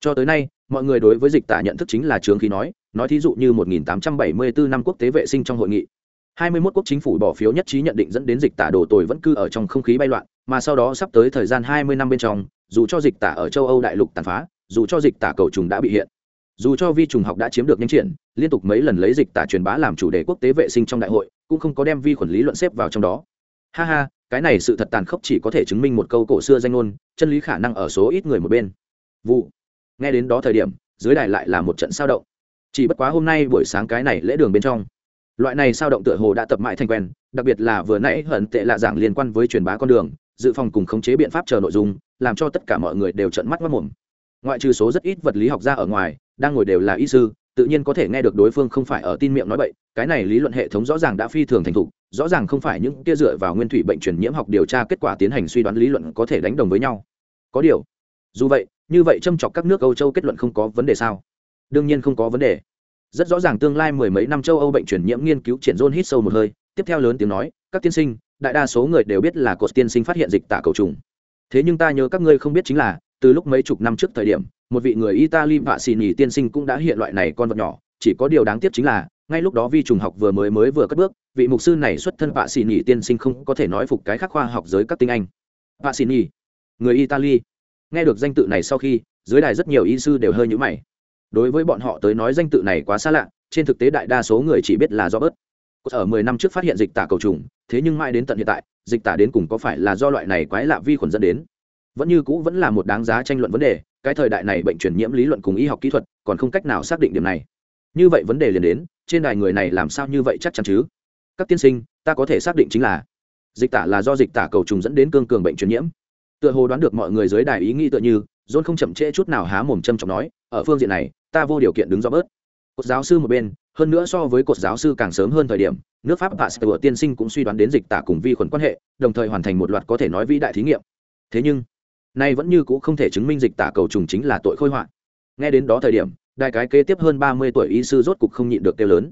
Cho tới nay, mọi người đối với dịch tả nhận thức chính là trướng khí nói nói thí dụ như 1874 năm quốc tế vệ sinh trong hội nghị. 21 quốc chính phủ bỏ phiếu nhất trí nhận định dẫn đến dịch tả đồ tồi vẫn cư ở trong không khí bay loạn mà sau đó sắp tới thời gian 20 năm bên trong, dù cho dịch tả ở châu âu đại lục tàn phá, dù cho dịch tả cầu trùng đã bị hiện, dù cho vi trùng học đã chiếm được nhanh triển, liên tục mấy lần lấy dịch tả truyền bá làm chủ đề quốc tế vệ sinh trong đại hội, cũng không có đem vi khuẩn lý luận xếp vào trong đó. Ha ha, cái này sự thật tàn khốc chỉ có thể chứng minh một câu cổ xưa danh ngôn, chân lý khả năng ở số ít người một bên. Vụ. Nghe đến đó thời điểm, dưới đài lại là một trận sao động. Chỉ bất quá hôm nay buổi sáng cái này lễ đường bên trong, loại này sao động tựa hồ đã tập mãi thành quen, đặc biệt là vừa nãy hận tệ lạ giảng liên quan với truyền bá con đường dự phòng cùng khống chế biện pháp chờ nội dung, làm cho tất cả mọi người đều trận mắt mất mồm ngoại trừ số rất ít vật lý học gia ở ngoài, đang ngồi đều là y sư, tự nhiên có thể nghe được đối phương không phải ở tin miệng nói bậy, cái này lý luận hệ thống rõ ràng đã phi thường thành thục, rõ ràng không phải những kia dựa vào nguyên thủy bệnh truyền nhiễm học điều tra kết quả tiến hành suy đoán lý luận có thể đánh đồng với nhau. Có điều, dù vậy, như vậy châm chọc các nước âu châu kết luận không có vấn đề sao? Đương nhiên không có vấn đề. Rất rõ ràng tương lai mười mấy năm châu âu bệnh truyền nhiễm nghiên cứu triển rôn hít sâu một hơi, tiếp theo lớn tiếng nói, các tiên sinh đại đa số người đều biết là cột tiên sinh phát hiện dịch tả cầu trùng. Thế nhưng ta nhớ các ngươi không biết chính là, từ lúc mấy chục năm trước thời điểm, một vị người italy vạ xì nhì tiên sinh cũng đã hiện loại này con vật nhỏ, chỉ có điều đáng tiếc chính là, ngay lúc đó vi trùng học vừa mới mới vừa cất bước, vị mục sư này xuất thân vạ xì nhì tiên sinh không có thể nói phục cái khác khoa học giới các tinh anh. Vạ xì nhì, người italy. Nghe được danh tự này sau khi, dưới đài rất nhiều y sư đều hơi nhũ mày. Đối với bọn họ tới nói danh tự này quá xa lạ, trên thực tế đại đa số người chỉ biết là do bớt ở mười năm trước phát hiện dịch tả cầu trùng thế nhưng mãi đến tận hiện tại, dịch tả đến cùng có phải là do loại này quái lạ vi khuẩn dẫn đến? Vẫn như cũ vẫn là một đáng giá tranh luận vấn đề, cái thời đại này bệnh truyền nhiễm lý luận cùng y học kỹ thuật còn không cách nào xác định điểm này. Như vậy vấn đề liền đến, trên đài người này làm sao như vậy chắc chắn chứ? Các tiên sinh, ta có thể xác định chính là, dịch tả là do dịch tả cầu trùng dẫn đến cương cường bệnh truyền nhiễm. Tựa hồ đoán được mọi người dưới đài ý nghĩ tựa như, john không chậm trễ chút nào há mồm châm trọng nói, ở phương diện này, ta vô điều kiện đứng do bớt. Cột giáo sư một bên hơn nữa so với cột giáo sư càng sớm hơn thời điểm, nước pháp pasteur tiên sinh cũng suy đoán đến dịch tả cùng vi khuẩn quan hệ, đồng thời hoàn thành một loạt có thể nói vĩ đại thí nghiệm. Thế nhưng, nay vẫn như cũ không thể chứng minh dịch tả cầu trùng chính là tội khôi họa. Nghe đến đó thời điểm, đại cái kế tiếp hơn ba mươi tuổi y sư rốt cục không nhịn được kêu lớn.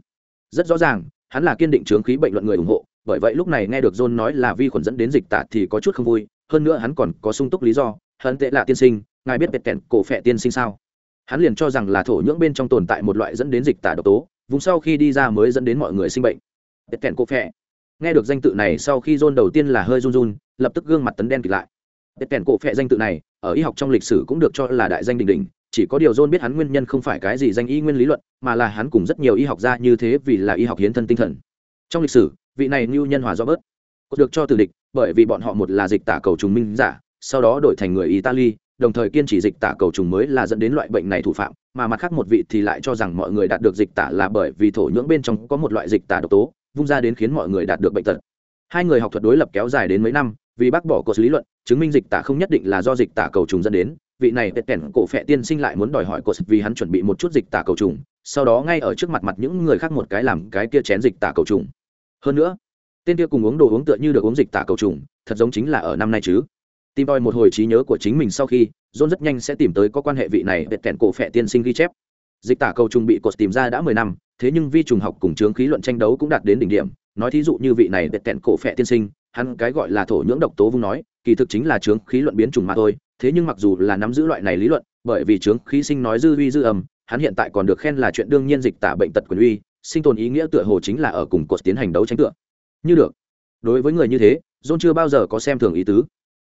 Rất rõ ràng, hắn là kiên định chướng khí bệnh luận người ủng hộ, bởi vậy lúc này nghe được john nói là vi khuẩn dẫn đến dịch tả thì có chút không vui, hơn nữa hắn còn có sung túc lý do. Hận tệ là tiên sinh, ngài biết bẹt kẹn cổ phệ tiên sinh sao? Hắn liền cho rằng là thổ nhưỡng bên trong tồn tại một loại dẫn đến dịch tả độc tố vùng sau khi đi ra mới dẫn đến mọi người sinh bệnh. Bệt kẹn cổ phệ nghe được danh tự này sau khi john đầu tiên là hơi run run, lập tức gương mặt tấn đen kịt lại. Bệt kẹn cổ phệ danh tự này, ở y học trong lịch sử cũng được cho là đại danh đình đình chỉ có điều john biết hắn nguyên nhân không phải cái gì danh y nguyên lý luận, mà là hắn cùng rất nhiều y học gia như thế vì là y học hiến thân tinh thần. Trong lịch sử, vị này lưu nhân hòa do bớt được cho từ địch, bởi vì bọn họ một là dịch tả cầu trùng minh giả, sau đó đổi thành người italy, đồng thời kiên trì dịch tả cầu trùng mới là dẫn đến loại bệnh này thủ phạm mà mặt khác một vị thì lại cho rằng mọi người đạt được dịch tả là bởi vì thổ nhưỡng bên trong có một loại dịch tả độc tố, vung ra đến khiến mọi người đạt được bệnh tật. Hai người học thuật đối lập kéo dài đến mấy năm, vì bác bỏ cột lý luận, chứng minh dịch tả không nhất định là do dịch tả cầu trùng dẫn đến. Vị này tệ tẻn cổ phệ tiên sinh lại muốn đòi hỏi cột vì hắn chuẩn bị một chút dịch tả cầu trùng, sau đó ngay ở trước mặt mặt những người khác một cái làm cái kia chén dịch tả cầu trùng. Hơn nữa, tên kia cùng uống đồ uống tựa như được uống dịch tả cầu trùng, thật giống chính là ở năm nay chứ tìm tòi một hồi trí nhớ của chính mình sau khi, john rất nhanh sẽ tìm tới có quan hệ vị này vẹt kẹn cổ phệ tiên sinh ghi chép. Dịch tả cầu trùng bị cột tìm ra đã mười năm, thế nhưng vi trùng học cùng chướng khí luận tranh đấu cũng đạt đến đỉnh điểm. Nói thí dụ như vị này vẹt kẹn cổ phệ tiên sinh, hắn cái gọi là thổ nhưỡng độc tố vung nói, kỳ thực chính là chướng khí luận biến trùng mà thôi, thế nhưng mặc dù là nắm giữ loại này lý luận, bởi vì chướng khí sinh nói dư uy dư âm, hắn hiện tại còn được khen là chuyện đương nhiên dịch tả bệnh tật quyền uy, sinh tồn ý nghĩa tựa hồ chính là ở cùng cột tiến hành đấu tranh tựa. Như được. Đối với người như thế, john chưa bao giờ có xem thường ý tứ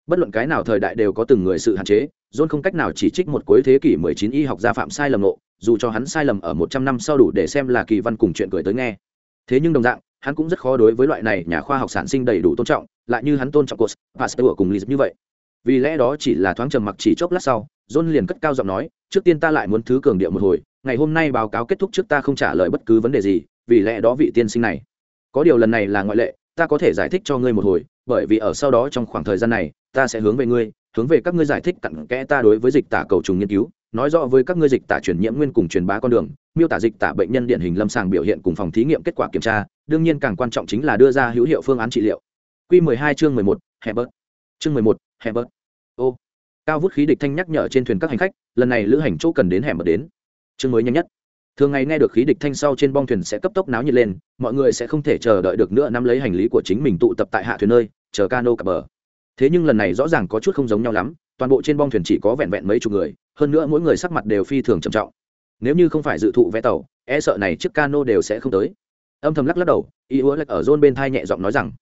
bất luận cái nào thời đại đều có từng người sự hạn chế, john không cách nào chỉ trích một cuối thế kỷ 19 y học gia phạm sai lầm nộ dù cho hắn sai lầm ở 100 năm sau đủ để xem là kỳ văn cùng chuyện cười tới nghe. Thế nhưng đồng dạng, hắn cũng rất khó đối với loại này nhà khoa học sản sinh đầy đủ tôn trọng, lại như hắn tôn trọng cột pasteur cùng lý như vậy. Vì lẽ đó chỉ là thoáng trầm mặc chỉ chốc lát sau, john liền cất cao giọng nói, trước tiên ta lại muốn thứ cường điệu một hồi, ngày hôm nay báo cáo kết thúc trước ta không trả lời bất cứ vấn đề gì, vì lẽ đó vị tiên sinh này. Có điều lần này là ngoại lệ, ta có thể giải thích cho ngươi một hồi bởi vì ở sau đó trong khoảng thời gian này ta sẽ hướng về ngươi hướng về các ngươi giải thích cặn kẽ ta đối với dịch tả cầu trùng nghiên cứu nói rõ với các ngươi dịch tả truyền nhiễm nguyên cùng truyền bá con đường miêu tả dịch tả bệnh nhân điển hình lâm sàng biểu hiện cùng phòng thí nghiệm kết quả kiểm tra đương nhiên càng quan trọng chính là đưa ra hữu hiệu phương án trị liệu q 12 chương 11, Hebert. chương 11, Hebert. ô cao vút khí địch thanh nhắc nhở trên thuyền các hành khách lần này lữ hành chỗ cần đến hẻm bật đến chương mới nhanh nhất thường ngày nghe được khí địch thanh sau trên bong thuyền sẽ cấp tốc náo nhiệt lên mọi người sẽ không thể chờ đợi được nữa nắm lấy hành lý của chính mình tụ tập tại hạ thuyền nơi chờ cano cập bờ. Thế nhưng lần này rõ ràng có chút không giống nhau lắm, toàn bộ trên bong thuyền chỉ có vẹn vẹn mấy chục người, hơn nữa mỗi người sắc mặt đều phi thường trầm trọng. Nếu như không phải dự thụ vé tàu e sợ này chiếc cano đều sẽ không tới. Âm thầm lắc lắc đầu, y hứa lệch ở rôn bên thai nhẹ giọng nói rằng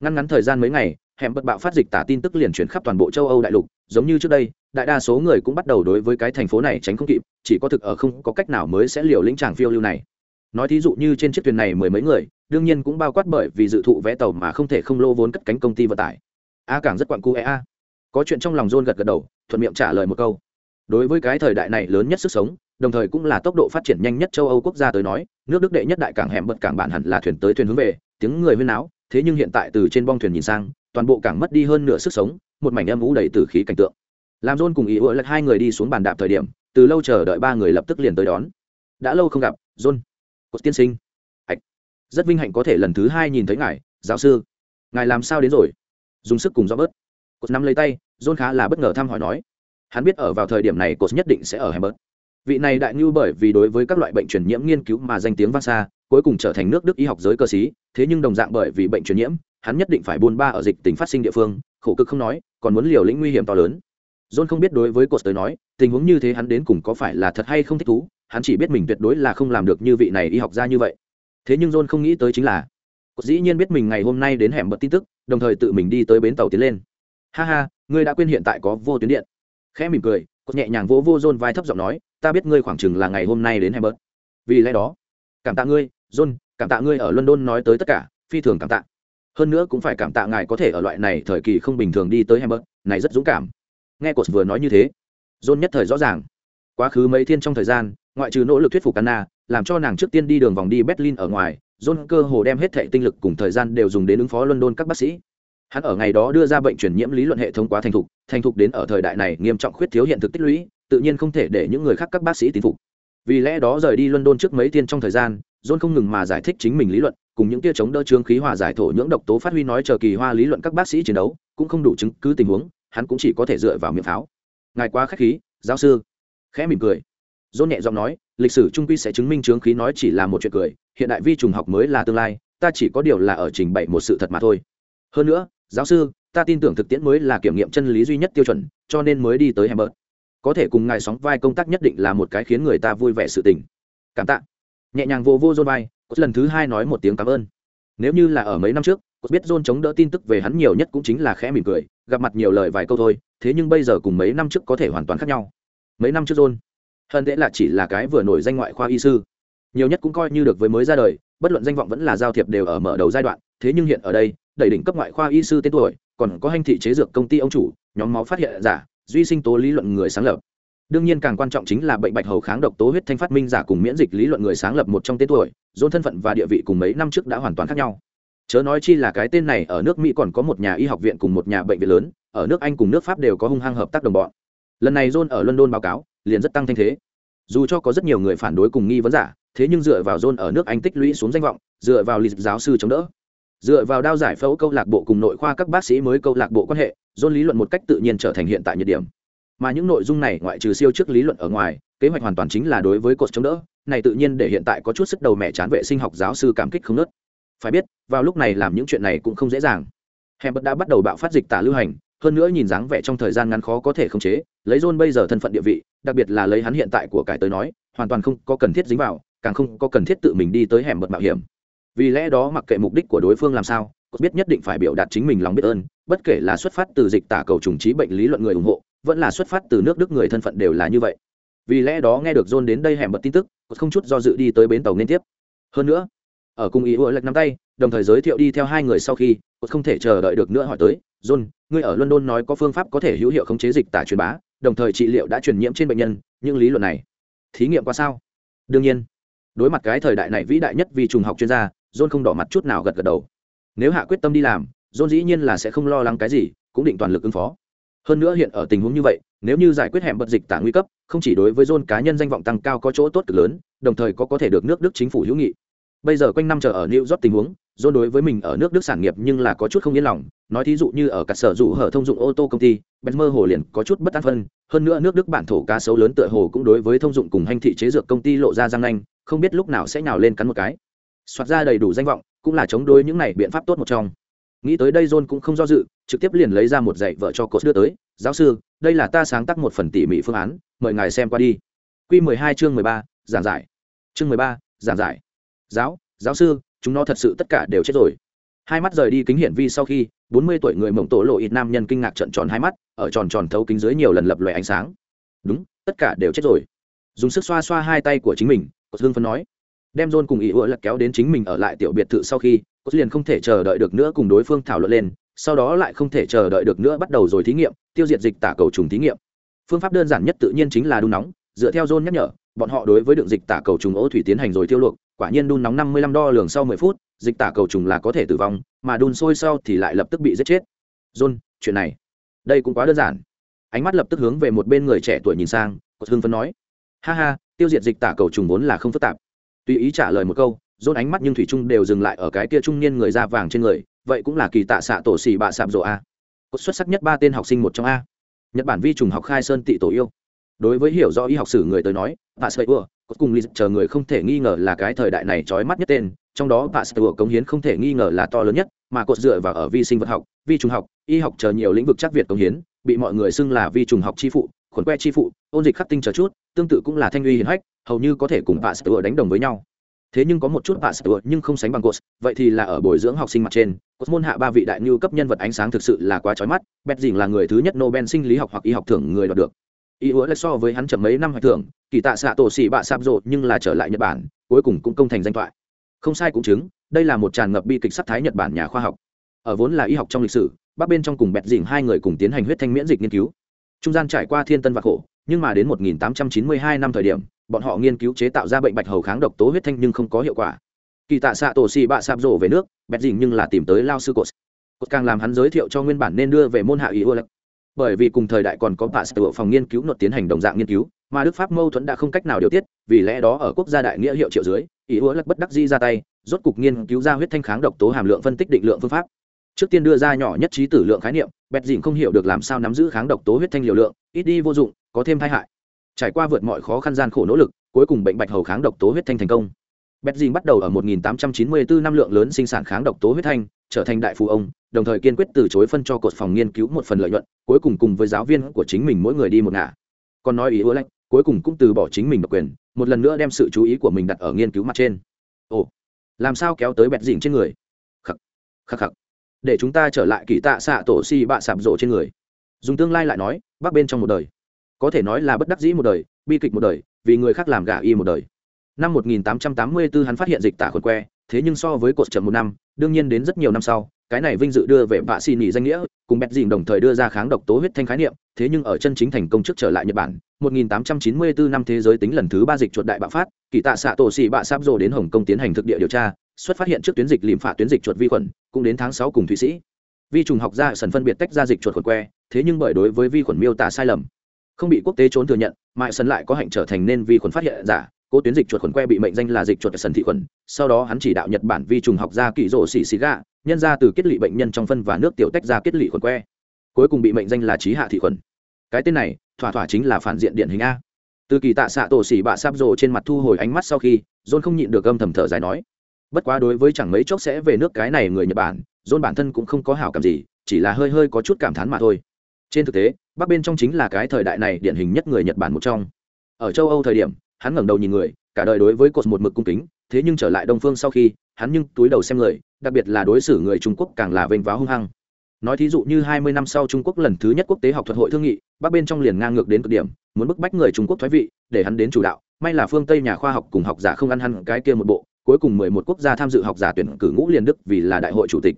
ngăn ngắn thời gian mấy ngày, hẻm bật bạo phát dịch tả tin tức liền chuyển khắp toàn bộ châu âu đại lục, giống như trước đây, đại đa số người cũng bắt đầu đối với cái thành phố này tránh không kịp, chỉ có thực ở không có cách nào mới sẽ liều lĩnh tràng phiêu lưu này. Nói thí dụ như trên chiếc thuyền này mười mấy người đương nhiên cũng bao quát bởi vì dự thụ vé tàu mà không thể không lô vốn cất cánh công ty vận tải. A càng rất quặn cu ea a. Có chuyện trong lòng john gật gật đầu, thuận miệng trả lời một câu. Đối với cái thời đại này lớn nhất sức sống, đồng thời cũng là tốc độ phát triển nhanh nhất châu âu quốc gia tới nói, nước đức đệ nhất đại cảng hẻm bật cảng bản hẳn là thuyền tới thuyền hướng về, tiếng người huyên áo thế nhưng hiện tại từ trên bong thuyền nhìn sang, toàn bộ cảng mất đi hơn nửa sức sống, một mảnh âm ú đầy từ khí cảnh tượng. Làm john cùng ý ủa lật hai người đi xuống bàn đạp thời điểm, từ lâu chờ đợi ba người lập tức liền tới đón. Đã lâu không gặp, john. Cột tiên sinh rất vinh hạnh có thể lần thứ hai nhìn thấy ngài, giáo sư. Ngài làm sao đến rồi? Dùng sức cùng do bớt. Cột nắm lấy tay, john khá là bất ngờ thăm hỏi nói. Hắn biết ở vào thời điểm này cột nhất định sẽ ở bớt. vị này đại ngưu bởi vì đối với các loại bệnh truyền nhiễm nghiên cứu mà danh tiếng vang xa, cuối cùng trở thành nước đức y học giới cơ sĩ, thế nhưng đồng dạng bởi vì bệnh truyền nhiễm, hắn nhất định phải buôn ba ở dịch tính phát sinh địa phương, khổ cực không nói, còn muốn liều lĩnh nguy hiểm to lớn. John không biết đối với cột tới nói, tình huống như thế hắn đến cùng có phải là thật hay không thích thú, hắn chỉ biết mình tuyệt đối là không làm được như vị này y học ra như vậy thế nhưng john không nghĩ tới chính là cột dĩ nhiên biết mình ngày hôm nay đến hẻm bật tin tức đồng thời tự mình đi tới bến tàu tiến lên ha ha ngươi đã quên hiện tại có vô tuyến điện khẽ mỉm cười cột nhẹ nhàng vỗ vô john vai thấp giọng nói ta biết ngươi khoảng chừng là ngày hôm nay đến hẻm bật vì lẽ đó cảm tạ ngươi john cảm tạ ngươi ở london nói tới tất cả phi thường cảm tạ hơn nữa cũng phải cảm tạ ngài có thể ở loại này thời kỳ không bình thường đi tới hẻm bật này rất dũng cảm. Nghe Cột vừa nói như thế, John nhất thời rõ ràng. Quá khứ mấy thiên trong thời gian, ngoại trừ nỗ lực thuyết phục Anna, làm cho nàng trước tiên đi đường vòng đi Berlin ở ngoài, John cơ hồ đem hết thệ tinh lực cùng thời gian đều dùng đến ứng phó London các bác sĩ. Hắn ở ngày đó đưa ra bệnh truyền nhiễm lý luận hệ thống quá thành thục, thành thục đến ở thời đại này nghiêm trọng khuyết thiếu hiện thực tích lũy, tự nhiên không thể để những người khác các bác sĩ tín phục. Vì lẽ đó rời đi London trước mấy tiên trong thời gian, John không ngừng mà giải thích chính mình lý luận, cùng những tia chống đỡ trương khí hòa giải thổ nhưỡng độc tố phát huy nói chờ kỳ hoa lý luận các bác sĩ chiến đấu cũng không đủ chứng cứ tình huống hắn cũng chỉ có thể dựa vào miệng pháo ngài quá khách khí giáo sư khẽ mỉm cười dôn nhẹ giọng nói, lịch sử trung quy sẽ chứng minh trướng khí nói chỉ là một chuyện cười, hiện đại vi trùng học mới là tương lai, ta chỉ có điều là ở trình bày một sự thật mà thôi. Hơn nữa, giáo sư, ta tin tưởng thực tiễn mới là kiểm nghiệm chân lý duy nhất tiêu chuẩn, cho nên mới đi tới hẻm bớt có thể cùng ngài sóng vai công tác nhất định là một cái khiến người ta vui vẻ sự tình. Cảm tạ. Nhẹ nhàng vô vô dôn vai cốt lần thứ hai nói một tiếng cảm ơn. Nếu như là ở mấy năm trước cốt biết john chống đỡ tin tức về hắn nhiều nhất cũng chính là khẽ mỉm cười, gặp mặt nhiều lời vài câu thôi, thế nhưng bây giờ cùng mấy năm trước có thể hoàn toàn khác nhau. Mấy năm trước john hơn thế là chỉ là cái vừa nổi danh ngoại khoa y sư. Nhiều nhất cũng coi như được với mới ra đời, bất luận danh vọng vẫn là giao thiệp đều ở mở đầu giai đoạn, thế nhưng hiện ở đây, đẩy đỉnh cấp ngoại khoa y sư tên tuổi, còn có hành thị chế dược công ty ông chủ, nhóm máu phát hiện giả, duy sinh tố lý luận người sáng lập. Đương nhiên càng quan trọng chính là bệnh bạch hầu kháng độc tố huyết thanh phát minh giả cùng miễn dịch lý luận người sáng lập một trong tên tuổi dôn thân phận và địa vị cùng mấy năm trước đã hoàn toàn khác nhau. Chớ nói chi là cái tên này ở nước mỹ còn có một nhà y học viện cùng một nhà bệnh viện lớn, ở nước anh cùng nước pháp đều có hung hăng hợp tác đồng bọn. Lần này john ở london báo cáo liền rất tăng thanh thế. Dù cho có rất nhiều người phản đối cùng nghi vấn giả, thế nhưng dựa vào john ở nước anh tích lũy xuống danh vọng, dựa vào lịch giáo sư chống đỡ, dựa vào đao giải phẫu câu lạc bộ cùng nội khoa các bác sĩ mới câu lạc bộ quan hệ john lý luận một cách tự nhiên trở thành hiện tại nhiệt điểm. Mà những nội dung này ngoại trừ siêu trước lý luận ở ngoài, kế hoạch hoàn toàn chính là đối với cột chống đỡ, này tự nhiên để hiện tại có chút sức đầu mẹ chán vệ sinh học giáo sư cảm kích không nớt. Phải biết, vào lúc này làm những chuyện này cũng không dễ dàng. Hèm bất đã bắt đầu bạo phát dịch tả lưu hành hơn nữa nhìn dáng vẻ trong thời gian ngắn khó có thể khống chế, lấy john bây giờ thân phận địa vị, đặc biệt là lấy hắn hiện tại của cải tới nói, hoàn toàn không có cần thiết dính vào, càng không có cần thiết tự mình đi tới hẻm bật mạo hiểm. Vì lẽ đó mặc kệ mục đích của đối phương làm sao cốt biết nhất định phải biểu đạt chính mình lòng biết ơn, bất kể là xuất phát từ dịch tả cầu trùng trí bệnh lý luận người ủng hộ, vẫn là xuất phát từ nước đức người thân phận đều là như vậy. Vì lẽ đó nghe được john đến đây hẻm bật tin tức không chút do dự đi tới bến tàu liên tiếp. Hơn nữa, ở cung ý ủa lệch nắm tay, đồng thời giới thiệu đi theo hai người sau khi không thể chờ đợi được nữa hỏi tới, john ngươi ở london nói có phương pháp có thể hữu hiệu khống chế dịch tả truyền bá, đồng thời trị liệu đã truyền nhiễm trên bệnh nhân, những lý luận này, thí nghiệm qua sao? Đương nhiên. Đối mặt cái thời đại này vĩ đại nhất vì trùng học chuyên gia, john không đỏ mặt chút nào gật gật đầu. Nếu hạ quyết tâm đi làm, john dĩ nhiên là sẽ không lo lắng cái gì, cũng định toàn lực ứng phó. Hơn nữa hiện ở tình huống như vậy, nếu như giải quyết hẻm bật dịch tả nguy cấp, không chỉ đối với john cá nhân danh vọng tăng cao có chỗ tốt cực lớn, đồng thời có có thể được nước đức chính phủ hữu nghị. Bây giờ quanh năm chờ ở new york tình huống john đối với mình ở nước đức sản nghiệp nhưng là có chút không yên lòng. Nói thí dụ như ở cả sở dụ hở thông dụng ô tô công ty bên mơ hồ liền có chút bất an phân. Hơn nữa nước đức bản thổ cá sấu lớn tựa hồ cũng đối với thông dụng cùng hành thị chế dược công ty lộ ra răng nanh không biết lúc nào sẽ nhào lên cắn một cái. Soạt ra đầy đủ danh vọng cũng là chống đối những này biện pháp tốt một trong. Nghĩ tới đây john cũng không do dự trực tiếp liền lấy ra một dạy vợ cho cột đưa tới. Giáo sư đây là ta sáng tác một phần tỉ mỉ phương án mời ngài xem qua đi. Quy 12 chương 13, giảng giải. Chương 13, giảng giải. Giáo giáo sư chúng nó thật sự tất cả đều chết rồi. Hai mắt rời đi kính hiển vi sau khi, bốn mươi tuổi người mộng tổ lộ ít nam nhân kinh ngạc trận tròn hai mắt, ở tròn tròn thấu kính dưới nhiều lần lập loè ánh sáng. Đúng, tất cả đều chết rồi. Dùng sức xoa xoa hai tay của chính mình cột hương phân nói. Đem john cùng ý ựa lật kéo đến chính mình ở lại tiểu biệt thự sau khi cột liền không thể chờ đợi được nữa cùng đối phương thảo luận lên, sau đó lại không thể chờ đợi được nữa bắt đầu rồi thí nghiệm, tiêu diệt dịch tả cầu trùng thí nghiệm. Phương pháp đơn giản nhất tự nhiên chính là đun nóng, dựa theo john nhắc nhở, bọn họ đối với đựng dịch tả cầu trùng ô thủy tiến hành rồi tiêu luộc quả nhiên đun nóng 55 đo lường sau 10 phút, dịch tả cầu trùng là có thể tử vong, mà đun sôi sau thì lại lập tức bị giết chết. John, chuyện này, đây cũng quá đơn giản. Ánh mắt lập tức hướng về một bên người trẻ tuổi nhìn sang, cột hưng phấn nói, ha ha, tiêu diệt dịch tả cầu trùng vốn là không phức tạp. Tùy ý trả lời một câu dôn ánh mắt nhưng thủy trung đều dừng lại ở cái kia trung niên người da vàng trên người, vậy cũng là kỳ tạ xạ tổ xì bạ sạp rộ a. Cột xuất sắc nhất ba tên học sinh một trong a. Nhật bản vi trùng học khai sơn tị tổ yêu đối với hiểu rõ y học sử người tới nói bà sợi ưa cùng lịch chờ người không thể nghi ngờ là cái thời đại này trói mắt nhất tên, trong đó bà sợi ưa cống hiến không thể nghi ngờ là to lớn nhất, mà cột dựa vào ở vi sinh vật học, vi trùng học, y học chờ nhiều lĩnh vực chắc việt cống hiến, bị mọi người xưng là vi trùng học chi phụ, khuẩn que chi phụ, ôn dịch khắc tinh chờ chút, tương tự cũng là thanh uy hiển hách, hầu như có thể cùng bà sợi ưa đánh đồng với nhau. Thế nhưng có một chút bà sợi nhưng không sánh bằng cột, vậy thì là ở bồi dưỡng học sinh mặt trên, cột môn hạ ba vị đại ngưu cấp nhân vật ánh sáng thực sự là quá trói mắt bét dình là người thứ nhất nobel sinh lý học hoặc y học thưởng người đoạt được ý hứa lại so với hắn chậm mấy năm hoạch thưởng, kỳ tạ xạ tổ xỉ bạ sạp rộ nhưng là trở lại nhật bản, cuối cùng cũng công thành danh thoại. Không sai cũng chứng, đây là một tràn ngập bi kịch sắc thái nhật bản nhà khoa học. Ở vốn là y học trong lịch sử, bắc bên trong cùng bẹt dình hai người cùng tiến hành huyết thanh miễn dịch nghiên cứu. Trung gian trải qua thiên tân và khổ, nhưng mà đến 1892 năm thời điểm, bọn họ nghiên cứu chế tạo ra bệnh bạch hầu kháng độc tố huyết thanh nhưng không có hiệu quả. Kỳ tạ xạ tổ xì bạ sạp rộ về nước, bẹt dình nhưng là tìm tới lao sư cột. Cột càng làm hắn giới thiệu cho nguyên bản nên đưa về môn hạ ý ưa bởi vì cùng thời đại còn có bà sở phòng nghiên cứu nội tiến hành đồng dạng nghiên cứu, mà đức pháp mâu thuẫn đã không cách nào điều tiết, vì lẽ đó ở quốc gia đại nghĩa hiệu triệu dưới, ý ưa lắc bất đắc di ra tay, rốt cục nghiên cứu ra huyết thanh kháng độc tố hàm lượng phân tích định lượng phương pháp. Trước tiên đưa ra nhỏ nhất trí tử lượng khái niệm, bẹt dìn không hiểu được làm sao nắm giữ kháng độc tố huyết thanh liều lượng, ít đi vô dụng, có thêm tai hại. Trải qua vượt mọi khó khăn gian khổ nỗ lực, cuối cùng bệnh bạch hầu kháng độc tố huyết thanh thành công. Bẹt dìn bắt đầu ở 1894 năm lượng lớn sinh sản kháng độc tố huyết thanh trở thành đại phú ông, đồng thời kiên quyết từ chối phân cho cột phòng nghiên cứu một phần lợi nhuận, cuối cùng cùng với giáo viên của chính mình mỗi người đi một ngả. Còn nói ý ứa lạnh, cuối cùng cũng từ bỏ chính mình độc quyền, một lần nữa đem sự chú ý của mình đặt ở nghiên cứu mặt trên. Ồ, làm sao kéo tới bẹt dỉn trên người? Khắc khắc khắc. Để chúng ta trở lại kỳ tạ xạ tổ si bạ sạp rộ trên người. Dùng tương lai lại nói, bắc bên trong một đời. Có thể nói là bất đắc dĩ một đời, bi kịch một đời, vì người khác làm gà y một đời. Năm 1884 hắn phát hiện dịch tả khuẩn que, thế nhưng so với cột chậm một năm đương nhiên đến rất nhiều năm sau, cái này vinh dự đưa về bạ xì nỉ danh nghĩa, cùng bẹt dìn đồng thời đưa ra kháng độc tố huyết thanh khái niệm, thế nhưng ở chân chính thành công trước trở lại nhật bản 1894 năm thế giới tính lần thứ ba dịch chuột đại bạo phát, kỳ tạ xạ tổ xì bạ sáp rồ đến hồng kông tiến hành thực địa điều tra, xuất phát hiện trước tuyến dịch lìm phả tuyến dịch chuột vi khuẩn, cũng đến tháng sáu cùng thụy sĩ. Vi trùng học gia sần phân biệt tách ra dịch chuột khuẩn que, thế nhưng bởi đối với vi khuẩn miêu tả sai lầm. Không bị quốc tế trốn thừa nhận, mại sần lại có hạnh trở thành nên vi khuẩn phát hiện giả cố tuyến dịch chuột khuẩn que bị mệnh danh là dịch chuột sần thị khuẩn, sau đó hắn chỉ đạo nhật bản vi trùng học ra kỳ rỗ xì xì gà, nhân ra từ kết lị bệnh nhân trong phân và nước tiểu tách ra kết lị khuẩn que. Cuối cùng bị mệnh danh là trí hạ thị khuẩn. Cái tên này, thỏa thỏa chính là phản diện điển hình a. Từ kỳ tạ xạ tổ xỉ bạ sáp rồ trên mặt thu hồi ánh mắt sau khi, john không nhịn được âm thầm thở dài nói, bất quá đối với chẳng mấy chốc sẽ về nước cái này người nhật bản, john bản thân cũng không có hảo cảm gì, chỉ là hơi hơi có chút cảm thán mà thôi. Trên thực tế, bắc bên trong chính là cái thời đại này điển hình nhất người nhật bản một trong. Ở châu âu thời điểm hắn ngẩng đầu nhìn người, cả đời đối với cột một mực cung kính, thế nhưng trở lại đông phương sau khi, hắn nhưng túi đầu xem người, đặc biệt là đối xử người trung quốc càng là vênh váo hung hăng. Nói thí dụ như hai mươi năm sau trung quốc lần thứ nhất quốc tế học thuật hội thương nghị, bắc bên trong liền ngang ngược đến cực điểm, muốn bức bách người trung quốc thoái vị, để hắn đến chủ đạo, may là phương tây nhà khoa học cùng học giả không ăn hăn cái kia một bộ, cuối cùng mười một quốc gia tham dự học giả tuyển cử ngũ liền đức vì là đại hội chủ tịch.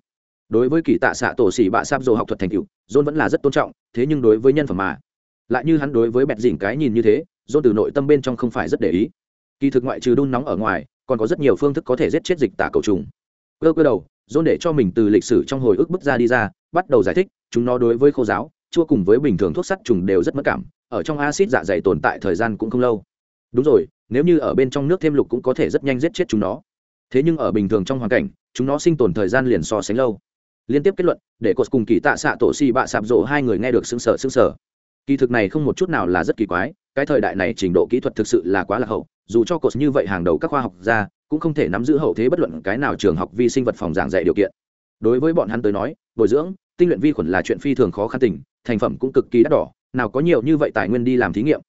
Đối với kỳ tạ xạ tổ xỉ bạ sáp dồ học thuật thành cựu john vẫn là rất tôn trọng, thế nhưng đối với nhân phẩm mà, lại như hắn đối với bẹt dỉn cái nhìn như thế john từ nội tâm bên trong không phải rất để ý. Kỳ thực ngoại trừ đun nóng ở ngoài, còn có rất nhiều phương thức có thể giết chết dịch tả cầu trùng. Cơ cơ đầu, john để cho mình từ lịch sử trong hồi ức bước ra đi ra, bắt đầu giải thích, chúng nó đối với khô giáo, chua cùng với bình thường thuốc sắt trùng đều rất mất cảm, ở trong acid dạ dày tồn tại thời gian cũng không lâu. Đúng rồi, nếu như ở bên trong nước thêm lục cũng có thể rất nhanh giết chết chúng nó. Thế nhưng ở bình thường trong hoàn cảnh, chúng nó sinh tồn thời gian liền so sánh lâu. Liên tiếp kết luận, để cột cùng kỳ tạ xạ tổ si bạ sạp rộ hai người nghe được xương sở xương sở kỳ thực này không một chút nào là rất kỳ quái cái thời đại này trình độ kỹ thuật thực sự là quá là hậu, dù cho cột như vậy hàng đầu các khoa học gia cũng không thể nắm giữ hậu thế bất luận cái nào trường học vi sinh vật phòng giảng dạy điều kiện. Đối với bọn hắn tới nói, bồi dưỡng, tinh luyện vi khuẩn là chuyện phi thường khó khăn tình, thành phẩm cũng cực kỳ đắt đỏ, nào có nhiều như vậy tài nguyên đi làm thí nghiệm.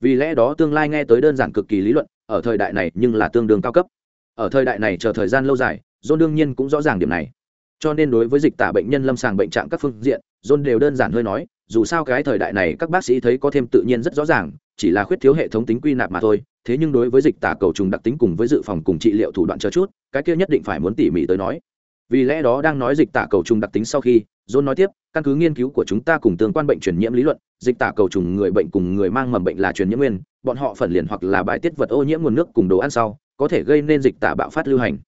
Vì lẽ đó tương lai nghe tới đơn giản cực kỳ lý luận, ở thời đại này nhưng là tương đương cao cấp. Ở thời đại này chờ thời gian lâu dài, john đương nhiên cũng rõ ràng điểm này. Cho nên đối với dịch tả bệnh nhân lâm sàng bệnh trạng các phương diện, john đều đơn giản hơi nói, dù sao cái thời đại này các bác sĩ thấy có thêm tự nhiên rất rõ ràng chỉ là khuyết thiếu hệ thống tính quy nạp mà thôi, thế nhưng đối với dịch tả cầu trùng đặc tính cùng với dự phòng cùng trị liệu thủ đoạn chờ chút, cái kia nhất định phải muốn tỉ mỉ tới nói. Vì lẽ đó đang nói dịch tả cầu trùng đặc tính sau khi, john nói tiếp, căn cứ nghiên cứu của chúng ta cùng tương quan bệnh truyền nhiễm lý luận, dịch tả cầu trùng người bệnh cùng người mang mầm bệnh là truyền nhiễm nguyên, bọn họ phần liền hoặc là bài tiết vật ô nhiễm nguồn nước cùng đồ ăn sau, có thể gây nên dịch tả bạo phát lưu hành.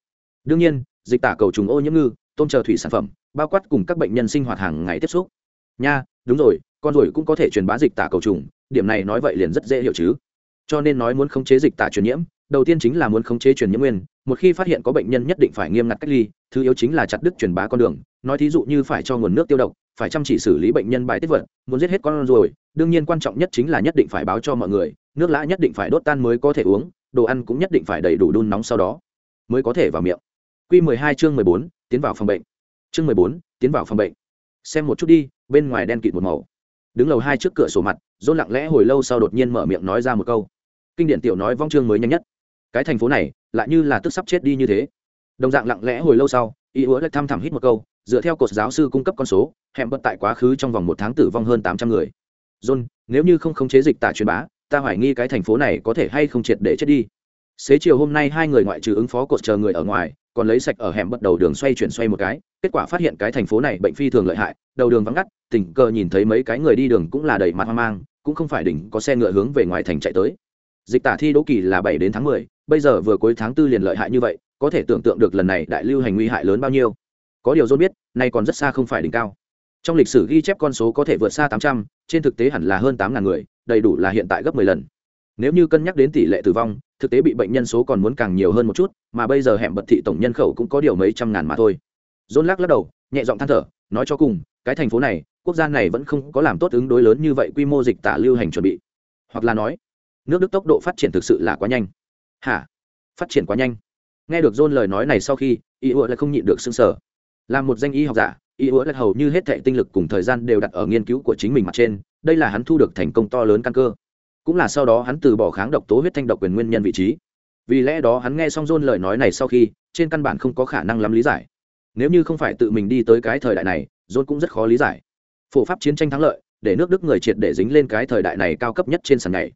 Đương nhiên, dịch tả cầu trùng ô nhiễm ngư, tôm chờ thủy sản phẩm, bao quát cùng các bệnh nhân sinh hoạt hàng ngày tiếp xúc. Nha, đúng rồi, con ruồi cũng có thể truyền bá dịch tả cầu trùng điểm này nói vậy liền rất dễ hiểu chứ. Cho nên nói muốn khống chế dịch tả truyền nhiễm đầu tiên chính là muốn khống chế truyền nhiễm nguyên một khi phát hiện có bệnh nhân nhất định phải nghiêm ngặt cách ly thứ yếu chính là chặt đứt truyền bá con đường. Nói thí dụ như phải cho nguồn nước tiêu độc phải chăm chỉ xử lý bệnh nhân bài tiết vật muốn giết hết con rồi đương nhiên quan trọng nhất chính là nhất định phải báo cho mọi người nước lã nhất định phải đốt tan mới có thể uống đồ ăn cũng nhất định phải đầy đủ đun nóng sau đó mới có thể vào miệng. Q 12 chương 14, tiến vào phòng bệnh. Chương 14, tiến vào phòng bệnh. Xem một chút đi bên ngoài đen kịt một màu đứng lầu hai trước cửa sổ mặt dôn lặng lẽ hồi lâu sau đột nhiên mở miệng nói ra một câu. Kinh điển tiểu nói vong chương mới nhanh nhất. Cái thành phố này, lại như là tức sắp chết đi như thế. Đồng dạng lặng lẽ hồi lâu sau, y hứa lại thăm thẳm hít một câu, dựa theo cột giáo sư cung cấp con số, hẹn bật tại quá khứ trong vòng một tháng tử vong hơn tám trăm người. John nếu như không khống chế dịch tả truyền bá, ta hoài nghi cái thành phố này có thể hay không triệt để chết đi xế chiều hôm nay hai người ngoại trừ ứng phó cột chờ người ở ngoài, còn lấy sạch ở hẻm bắt đầu đường xoay chuyển xoay một cái, kết quả phát hiện cái thành phố này bệnh phi thường lợi hại, đầu đường vắng ngắt, tình cờ nhìn thấy mấy cái người đi đường cũng là đầy mặt hoang mang, cũng không phải đỉnh có xe ngựa hướng về ngoài thành chạy tới. Dịch tả thi đỗ kỳ là bảy đến tháng mười, bây giờ vừa cuối tháng tư liền lợi hại như vậy, có thể tưởng tượng được lần này đại lưu hành nguy hại lớn bao nhiêu. Có điều dôn biết, nay còn rất xa không phải đỉnh cao. Trong lịch sử ghi chép con số có thể vượt xa tám trăm, trên thực tế hẳn là hơn tám ngàn người, đầy đủ là hiện tại gấp mười lần. Nếu như cân nhắc đến tỷ lệ tử vong thực tế bị bệnh nhân số còn muốn càng nhiều hơn một chút, mà bây giờ hẻm bật thị tổng nhân khẩu cũng có điều mấy trăm ngàn mà thôi. Dôn lắc lắc đầu, nhẹ giọng than thở, nói cho cùng, cái thành phố này, quốc gia này vẫn không có làm tốt ứng đối lớn như vậy quy mô dịch tả lưu hành chuẩn bị. Hoặc là nói, nước đức tốc độ phát triển thực sự là quá nhanh. Hả? Phát triển quá nhanh. Nghe được john lời nói này sau khi, y ua lại không nhịn được sưng sở là một danh y học giả, y ua lại hầu như hết thệ tinh lực cùng thời gian đều đặt ở nghiên cứu của chính mình mặt trên, đây là hắn thu được thành công to lớn căn cơ cũng là sau đó hắn từ bỏ kháng độc tố huyết thanh độc quyền nguyên nhân vị trí. Vì lẽ đó hắn nghe xong john lời nói này sau khi, trên căn bản không có khả năng lắm lý giải. Nếu như không phải tự mình đi tới cái thời đại này, john cũng rất khó lý giải. Phổ pháp chiến tranh thắng lợi, để nước đức người triệt để dính lên cái thời đại này cao cấp nhất trên sàn này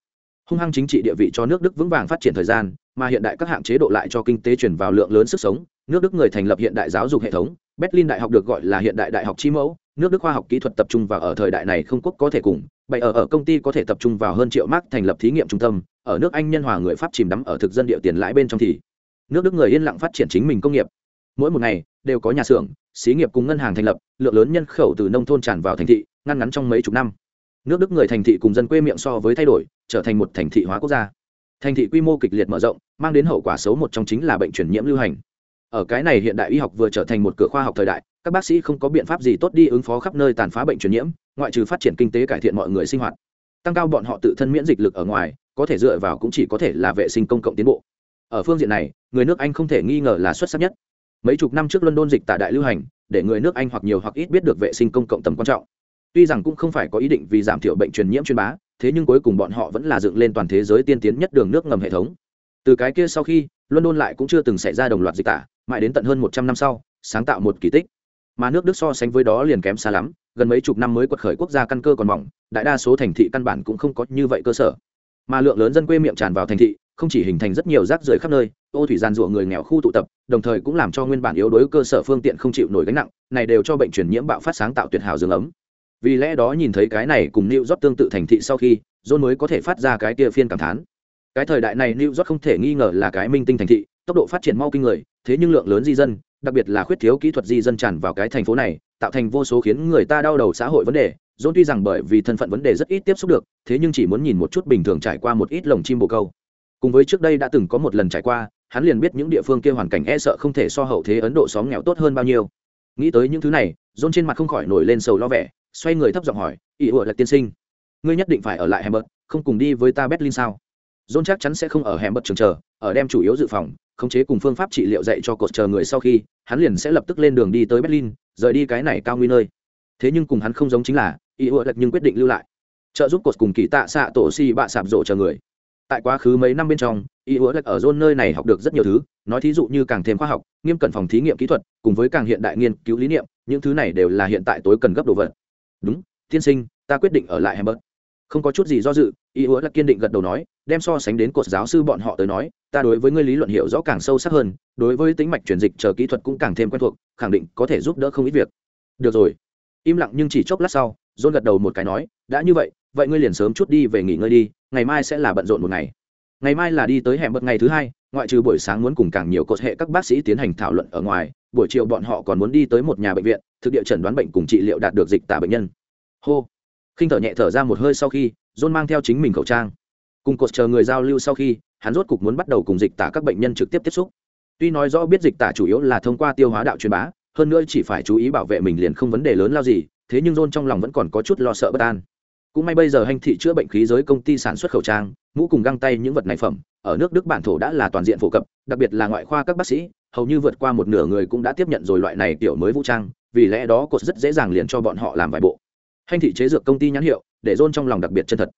hung hăng chính trị địa vị cho nước đức vững vàng phát triển thời gian, mà hiện đại các hạng chế độ lại cho kinh tế chuyển vào lượng lớn sức sống, nước đức người thành lập hiện đại giáo dục hệ thống berlin đại học được gọi là hiện đại đại học chi mẫu, nước đức khoa học kỹ thuật tập trung vào ở thời đại này không quốc có thể cùng, bày ở ở công ty có thể tập trung vào hơn triệu mark thành lập thí nghiệm trung tâm, ở nước anh nhân hòa người pháp chìm đắm ở thực dân địa tiền lãi bên trong thì nước đức người yên lặng phát triển chính mình công nghiệp. Mỗi một ngày, đều có nhà xưởng, xí nghiệp cùng ngân hàng thành lập, lượng lớn nhân khẩu từ nông thôn tràn vào thành thị, ngăn ngắn trong mấy chục năm. Nước đức người thành thị cùng dân quê miệng so với thay đổi, trở thành một thành thị hóa quốc gia. Thành thị quy mô kịch liệt mở rộng, mang đến hậu quả xấu một trong chính là bệnh truyền nhiễm lưu hành ở cái này hiện đại y học vừa trở thành một cửa khoa học thời đại, các bác sĩ không có biện pháp gì tốt đi ứng phó khắp nơi tàn phá bệnh truyền nhiễm, ngoại trừ phát triển kinh tế cải thiện mọi người sinh hoạt. Tăng cao bọn họ tự thân miễn dịch lực ở ngoài, có thể dựa vào cũng chỉ có thể là vệ sinh công cộng tiến bộ. Ở phương diện này, người nước anh không thể nghi ngờ là xuất sắc nhất. Mấy chục năm trước london dịch tả đại lưu hành, để người nước anh hoặc nhiều hoặc ít biết được vệ sinh công cộng tầm quan trọng. Tuy rằng cũng không phải có ý định vì giảm thiểu bệnh truyền nhiễm truyền bá, thế nhưng cuối cùng bọn họ vẫn là dựng lên toàn thế giới tiên tiến nhất đường nước ngầm hệ thống từ cái kia sau khi, london lại cũng chưa từng xảy ra đồng loạt dịch tả, mãi đến tận hơn một trăm năm sau, sáng tạo một kỳ tích. Mà nước đức so sánh với đó liền kém xa lắm, gần mấy chục năm mới quật khởi quốc gia căn cơ còn mỏng, đại đa số thành thị căn bản cũng không có như vậy cơ sở. Mà lượng lớn dân quê miệng tràn vào thành thị, không chỉ hình thành rất nhiều rác rưởi khắp nơi, ô thủy gian ruộng người nghèo khu tụ tập, đồng thời cũng làm cho nguyên bản yếu đối cơ sở phương tiện không chịu nổi gánh nặng, này đều cho bệnh truyền nhiễm bạo phát sáng tạo tuyệt hảo dương ấm. Vì lẽ đó nhìn thấy cái này cùng New rót tương tự thành thị sau khi, John mới có thể phát ra cái kia phiên cảm thán cái thời đại này New York không thể nghi ngờ là cái minh tinh thành thị tốc độ phát triển mau kinh người thế nhưng lượng lớn di dân đặc biệt là khuyết thiếu kỹ thuật di dân tràn vào cái thành phố này tạo thành vô số khiến người ta đau đầu xã hội vấn đề. John tuy rằng bởi vì thân phận vấn đề rất ít tiếp xúc được thế nhưng chỉ muốn nhìn một chút bình thường trải qua một ít lồng chim bồ câu. Cùng với trước đây đã từng có một lần trải qua hắn liền biết những địa phương kia hoàn cảnh e sợ không thể so hậu thế ấn độ xóm nghèo tốt hơn bao nhiêu. Nghĩ tới những thứ này john trên mặt không khỏi nổi lên sầu lo vẻ xoay người thấp giọng hỏi ý ủa là tiên sinh ngươi nhất định phải ở lại Hamburg, không cùng đi với ta Berlin sao? John chắc chắn sẽ không ở hẻm bất trường chờ, ở đem chủ yếu dự phòng, khống chế cùng phương pháp trị liệu dạy cho cột chờ người sau khi, hắn liền sẽ lập tức lên đường đi tới Berlin, rời đi cái này cao nguy nơi. Thế nhưng cùng hắn không giống chính là, ý Hứa lật nhưng quyết định lưu lại, trợ giúp cột cùng kỳ tạ xạ tổ si bạ sạp rộ chờ người. Tại quá khứ mấy năm bên trong, ý Hứa lật ở John nơi này học được rất nhiều thứ, nói thí dụ như càng thêm khoa học, nghiêm cẩn phòng thí nghiệm kỹ thuật, cùng với càng hiện đại nghiên cứu lý niệm, những thứ này đều là hiện tại tối cần gấp đồ vật. Đúng, tiên sinh, ta quyết định ở lại Hamburg không có chút gì do dự ý hứa là kiên định gật đầu nói, đem so sánh đến cột giáo sư bọn họ tới nói, ta đối với ngươi lý luận hiểu rõ càng sâu sắc hơn, đối với tính mạch truyền dịch chờ kỹ thuật cũng càng thêm quen thuộc, khẳng định có thể giúp đỡ không ít việc. Được rồi. Im lặng nhưng chỉ chốc lát sau, john gật đầu một cái nói, đã như vậy vậy ngươi liền sớm chút đi về nghỉ ngơi đi, ngày mai sẽ là bận rộn một ngày. Ngày mai là đi tới hẻm bật ngày thứ hai, ngoại trừ buổi sáng muốn cùng càng nhiều cột hệ các bác sĩ tiến hành thảo luận ở ngoài, buổi chiều bọn họ còn muốn đi tới một nhà bệnh viện, thực địa chẩn đoán bệnh cùng trị liệu đạt được dịch tả bệnh nhân. Hô khinh thở nhẹ thở ra một hơi sau khi, john mang theo chính mình khẩu trang. Cùng cột chờ người giao lưu sau khi, hắn rốt cục muốn bắt đầu cùng dịch tả các bệnh nhân trực tiếp tiếp xúc. Tuy nói rõ biết dịch tả chủ yếu là thông qua tiêu hóa đạo truyền bá, hơn nữa chỉ phải chú ý bảo vệ mình liền không vấn đề lớn lao gì, thế nhưng john trong lòng vẫn còn có chút lo sợ bất an. Cũng may bây giờ hành thị chữa bệnh khí giới công ty sản xuất khẩu trang, mũ cùng găng tay những vật này phẩm, ở nước đức bản thổ đã là toàn diện phổ cập, đặc biệt là ngoại khoa các bác sĩ, hầu như vượt qua một nửa người cũng đã tiếp nhận rồi loại này tiểu mới vũ trang, vì lẽ đó cột rất dễ dàng liền cho bọn họ làm vài bộ. Thanh thị chế dược công ty nhãn hiệu, để john trong lòng đặc biệt chân thật.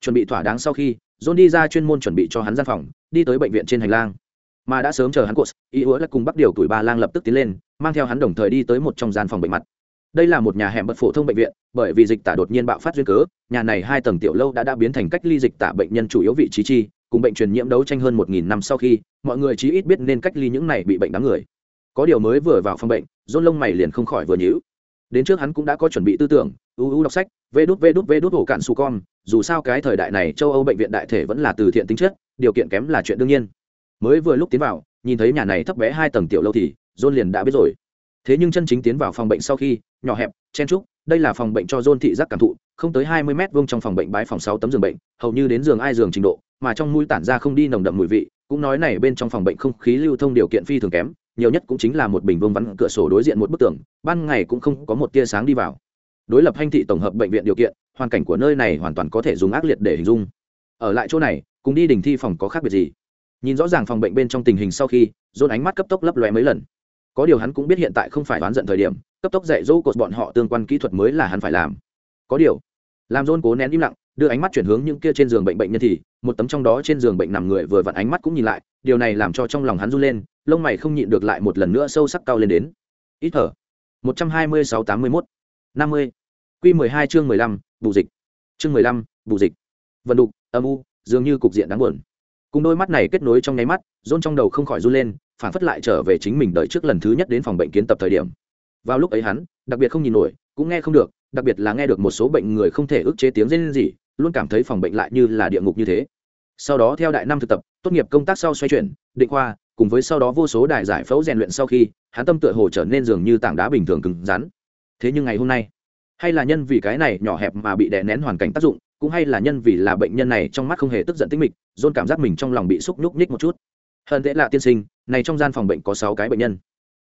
Chuẩn bị thỏa đáng sau khi, john đi ra chuyên môn chuẩn bị cho hắn gian phòng, đi tới bệnh viện trên hành lang. Mà đã sớm chờ hắn cột ý hứa là cùng bắt điều tuổi ba lang lập tức tiến lên, mang theo hắn đồng thời đi tới một trong gian phòng bệnh mặt. Đây là một nhà hẻm bật phổ thông bệnh viện, bởi vì dịch tả đột nhiên bạo phát duyên cớ, nhà này hai tầng tiểu lâu đã đã biến thành cách ly dịch tả bệnh nhân chủ yếu vị trí chi, cùng bệnh truyền nhiễm đấu tranh hơn một nghìn năm sau khi, mọi người chí ít biết nên cách ly những này bị bệnh đáng người. Có điều mới vừa vào phòng bệnh rôn lông mày liền không khỏi vừa nhíu đến trước hắn cũng đã có chuẩn bị tư tưởng, u u đọc sách vê đút vê đút vê đút hổ cạn su con, dù sao cái thời đại này châu âu bệnh viện đại thể vẫn là từ thiện tính chất, điều kiện kém là chuyện đương nhiên. Mới vừa lúc tiến vào, nhìn thấy nhà này thấp bé hai tầng tiểu lâu thì, john liền đã biết rồi. Thế nhưng chân chính tiến vào phòng bệnh sau khi, nhỏ hẹp, chen trúc đây là phòng bệnh cho john thị giác cảm thụ, không tới hai mươi mét vuông trong phòng bệnh bãi phòng sáu tấm giường bệnh, hầu như đến giường ai giường trình độ, mà trong mũi tản ra không đi nồng đậm mùi vị, cũng nói này bên trong phòng bệnh không khí lưu thông điều kiện phi thường kém nhiều nhất cũng chính là một bình vương vắn cửa sổ đối diện một bức tường, ban ngày cũng không có một tia sáng đi vào. Đối lập hành thị tổng hợp bệnh viện điều kiện, hoàn cảnh của nơi này hoàn toàn có thể dùng ác liệt để hình dung. Ở lại chỗ này, cùng đi đình thi phòng có khác biệt gì? Nhìn rõ ràng phòng bệnh bên trong tình hình sau khi dồn ánh mắt cấp tốc lấp lóe mấy lần. Có điều hắn cũng biết hiện tại không phải đoán giận thời điểm, cấp tốc dạy dỗ cột bọn họ tương quan kỹ thuật mới là hắn phải làm. Có điều, làm dồn cố nén im lặng, đưa ánh mắt chuyển hướng những kia trên giường bệnh bệnh nhân thì, một tấm trong đó trên giường bệnh nằm người vừa vặn ánh mắt cũng nhìn lại, điều này làm cho trong lòng hắn run lên lông mày không nhịn được lại một lần nữa sâu sắc cao lên đến. Ít thở. một trăm hai mươi sáu tám mươi mốt. năm mươi. Q mười hai chương mười lăm, bù dịch. Chương mười lăm, bù dịch. Vận đục, âm u, dường như cục diện đáng buồn. Cùng đôi mắt này kết nối trong nháy mắt, rôn trong đầu không khỏi run lên phản phất lại trở về chính mình đợi trước lần thứ nhất đến phòng bệnh kiến tập thời điểm. Vào lúc ấy hắn, đặc biệt không nhìn nổi, cũng nghe không được, đặc biệt là nghe được một số bệnh người không thể ức chế tiếng rên gì luôn cảm thấy phòng bệnh lại như là địa ngục như thế. Sau đó theo đại năm thực tập, tốt nghiệp công tác sau xoay chuyển, định khoa cùng với sau đó vô số đài giải phẫu rèn luyện sau khi, hắn tâm tựa hồ trở nên dường như tảng đá bình thường cứng rắn. Thế nhưng ngày hôm nay, hay là nhân vì cái này nhỏ hẹp mà bị đè nén hoàn cảnh tác dụng, cũng hay là nhân vì là bệnh nhân này trong mắt không hề tức giận tích mịch dôn cảm giác mình trong lòng bị xúc nhúc nhích một chút. Hơn thế là tiên sinh, này trong gian phòng bệnh có sáu cái bệnh nhân.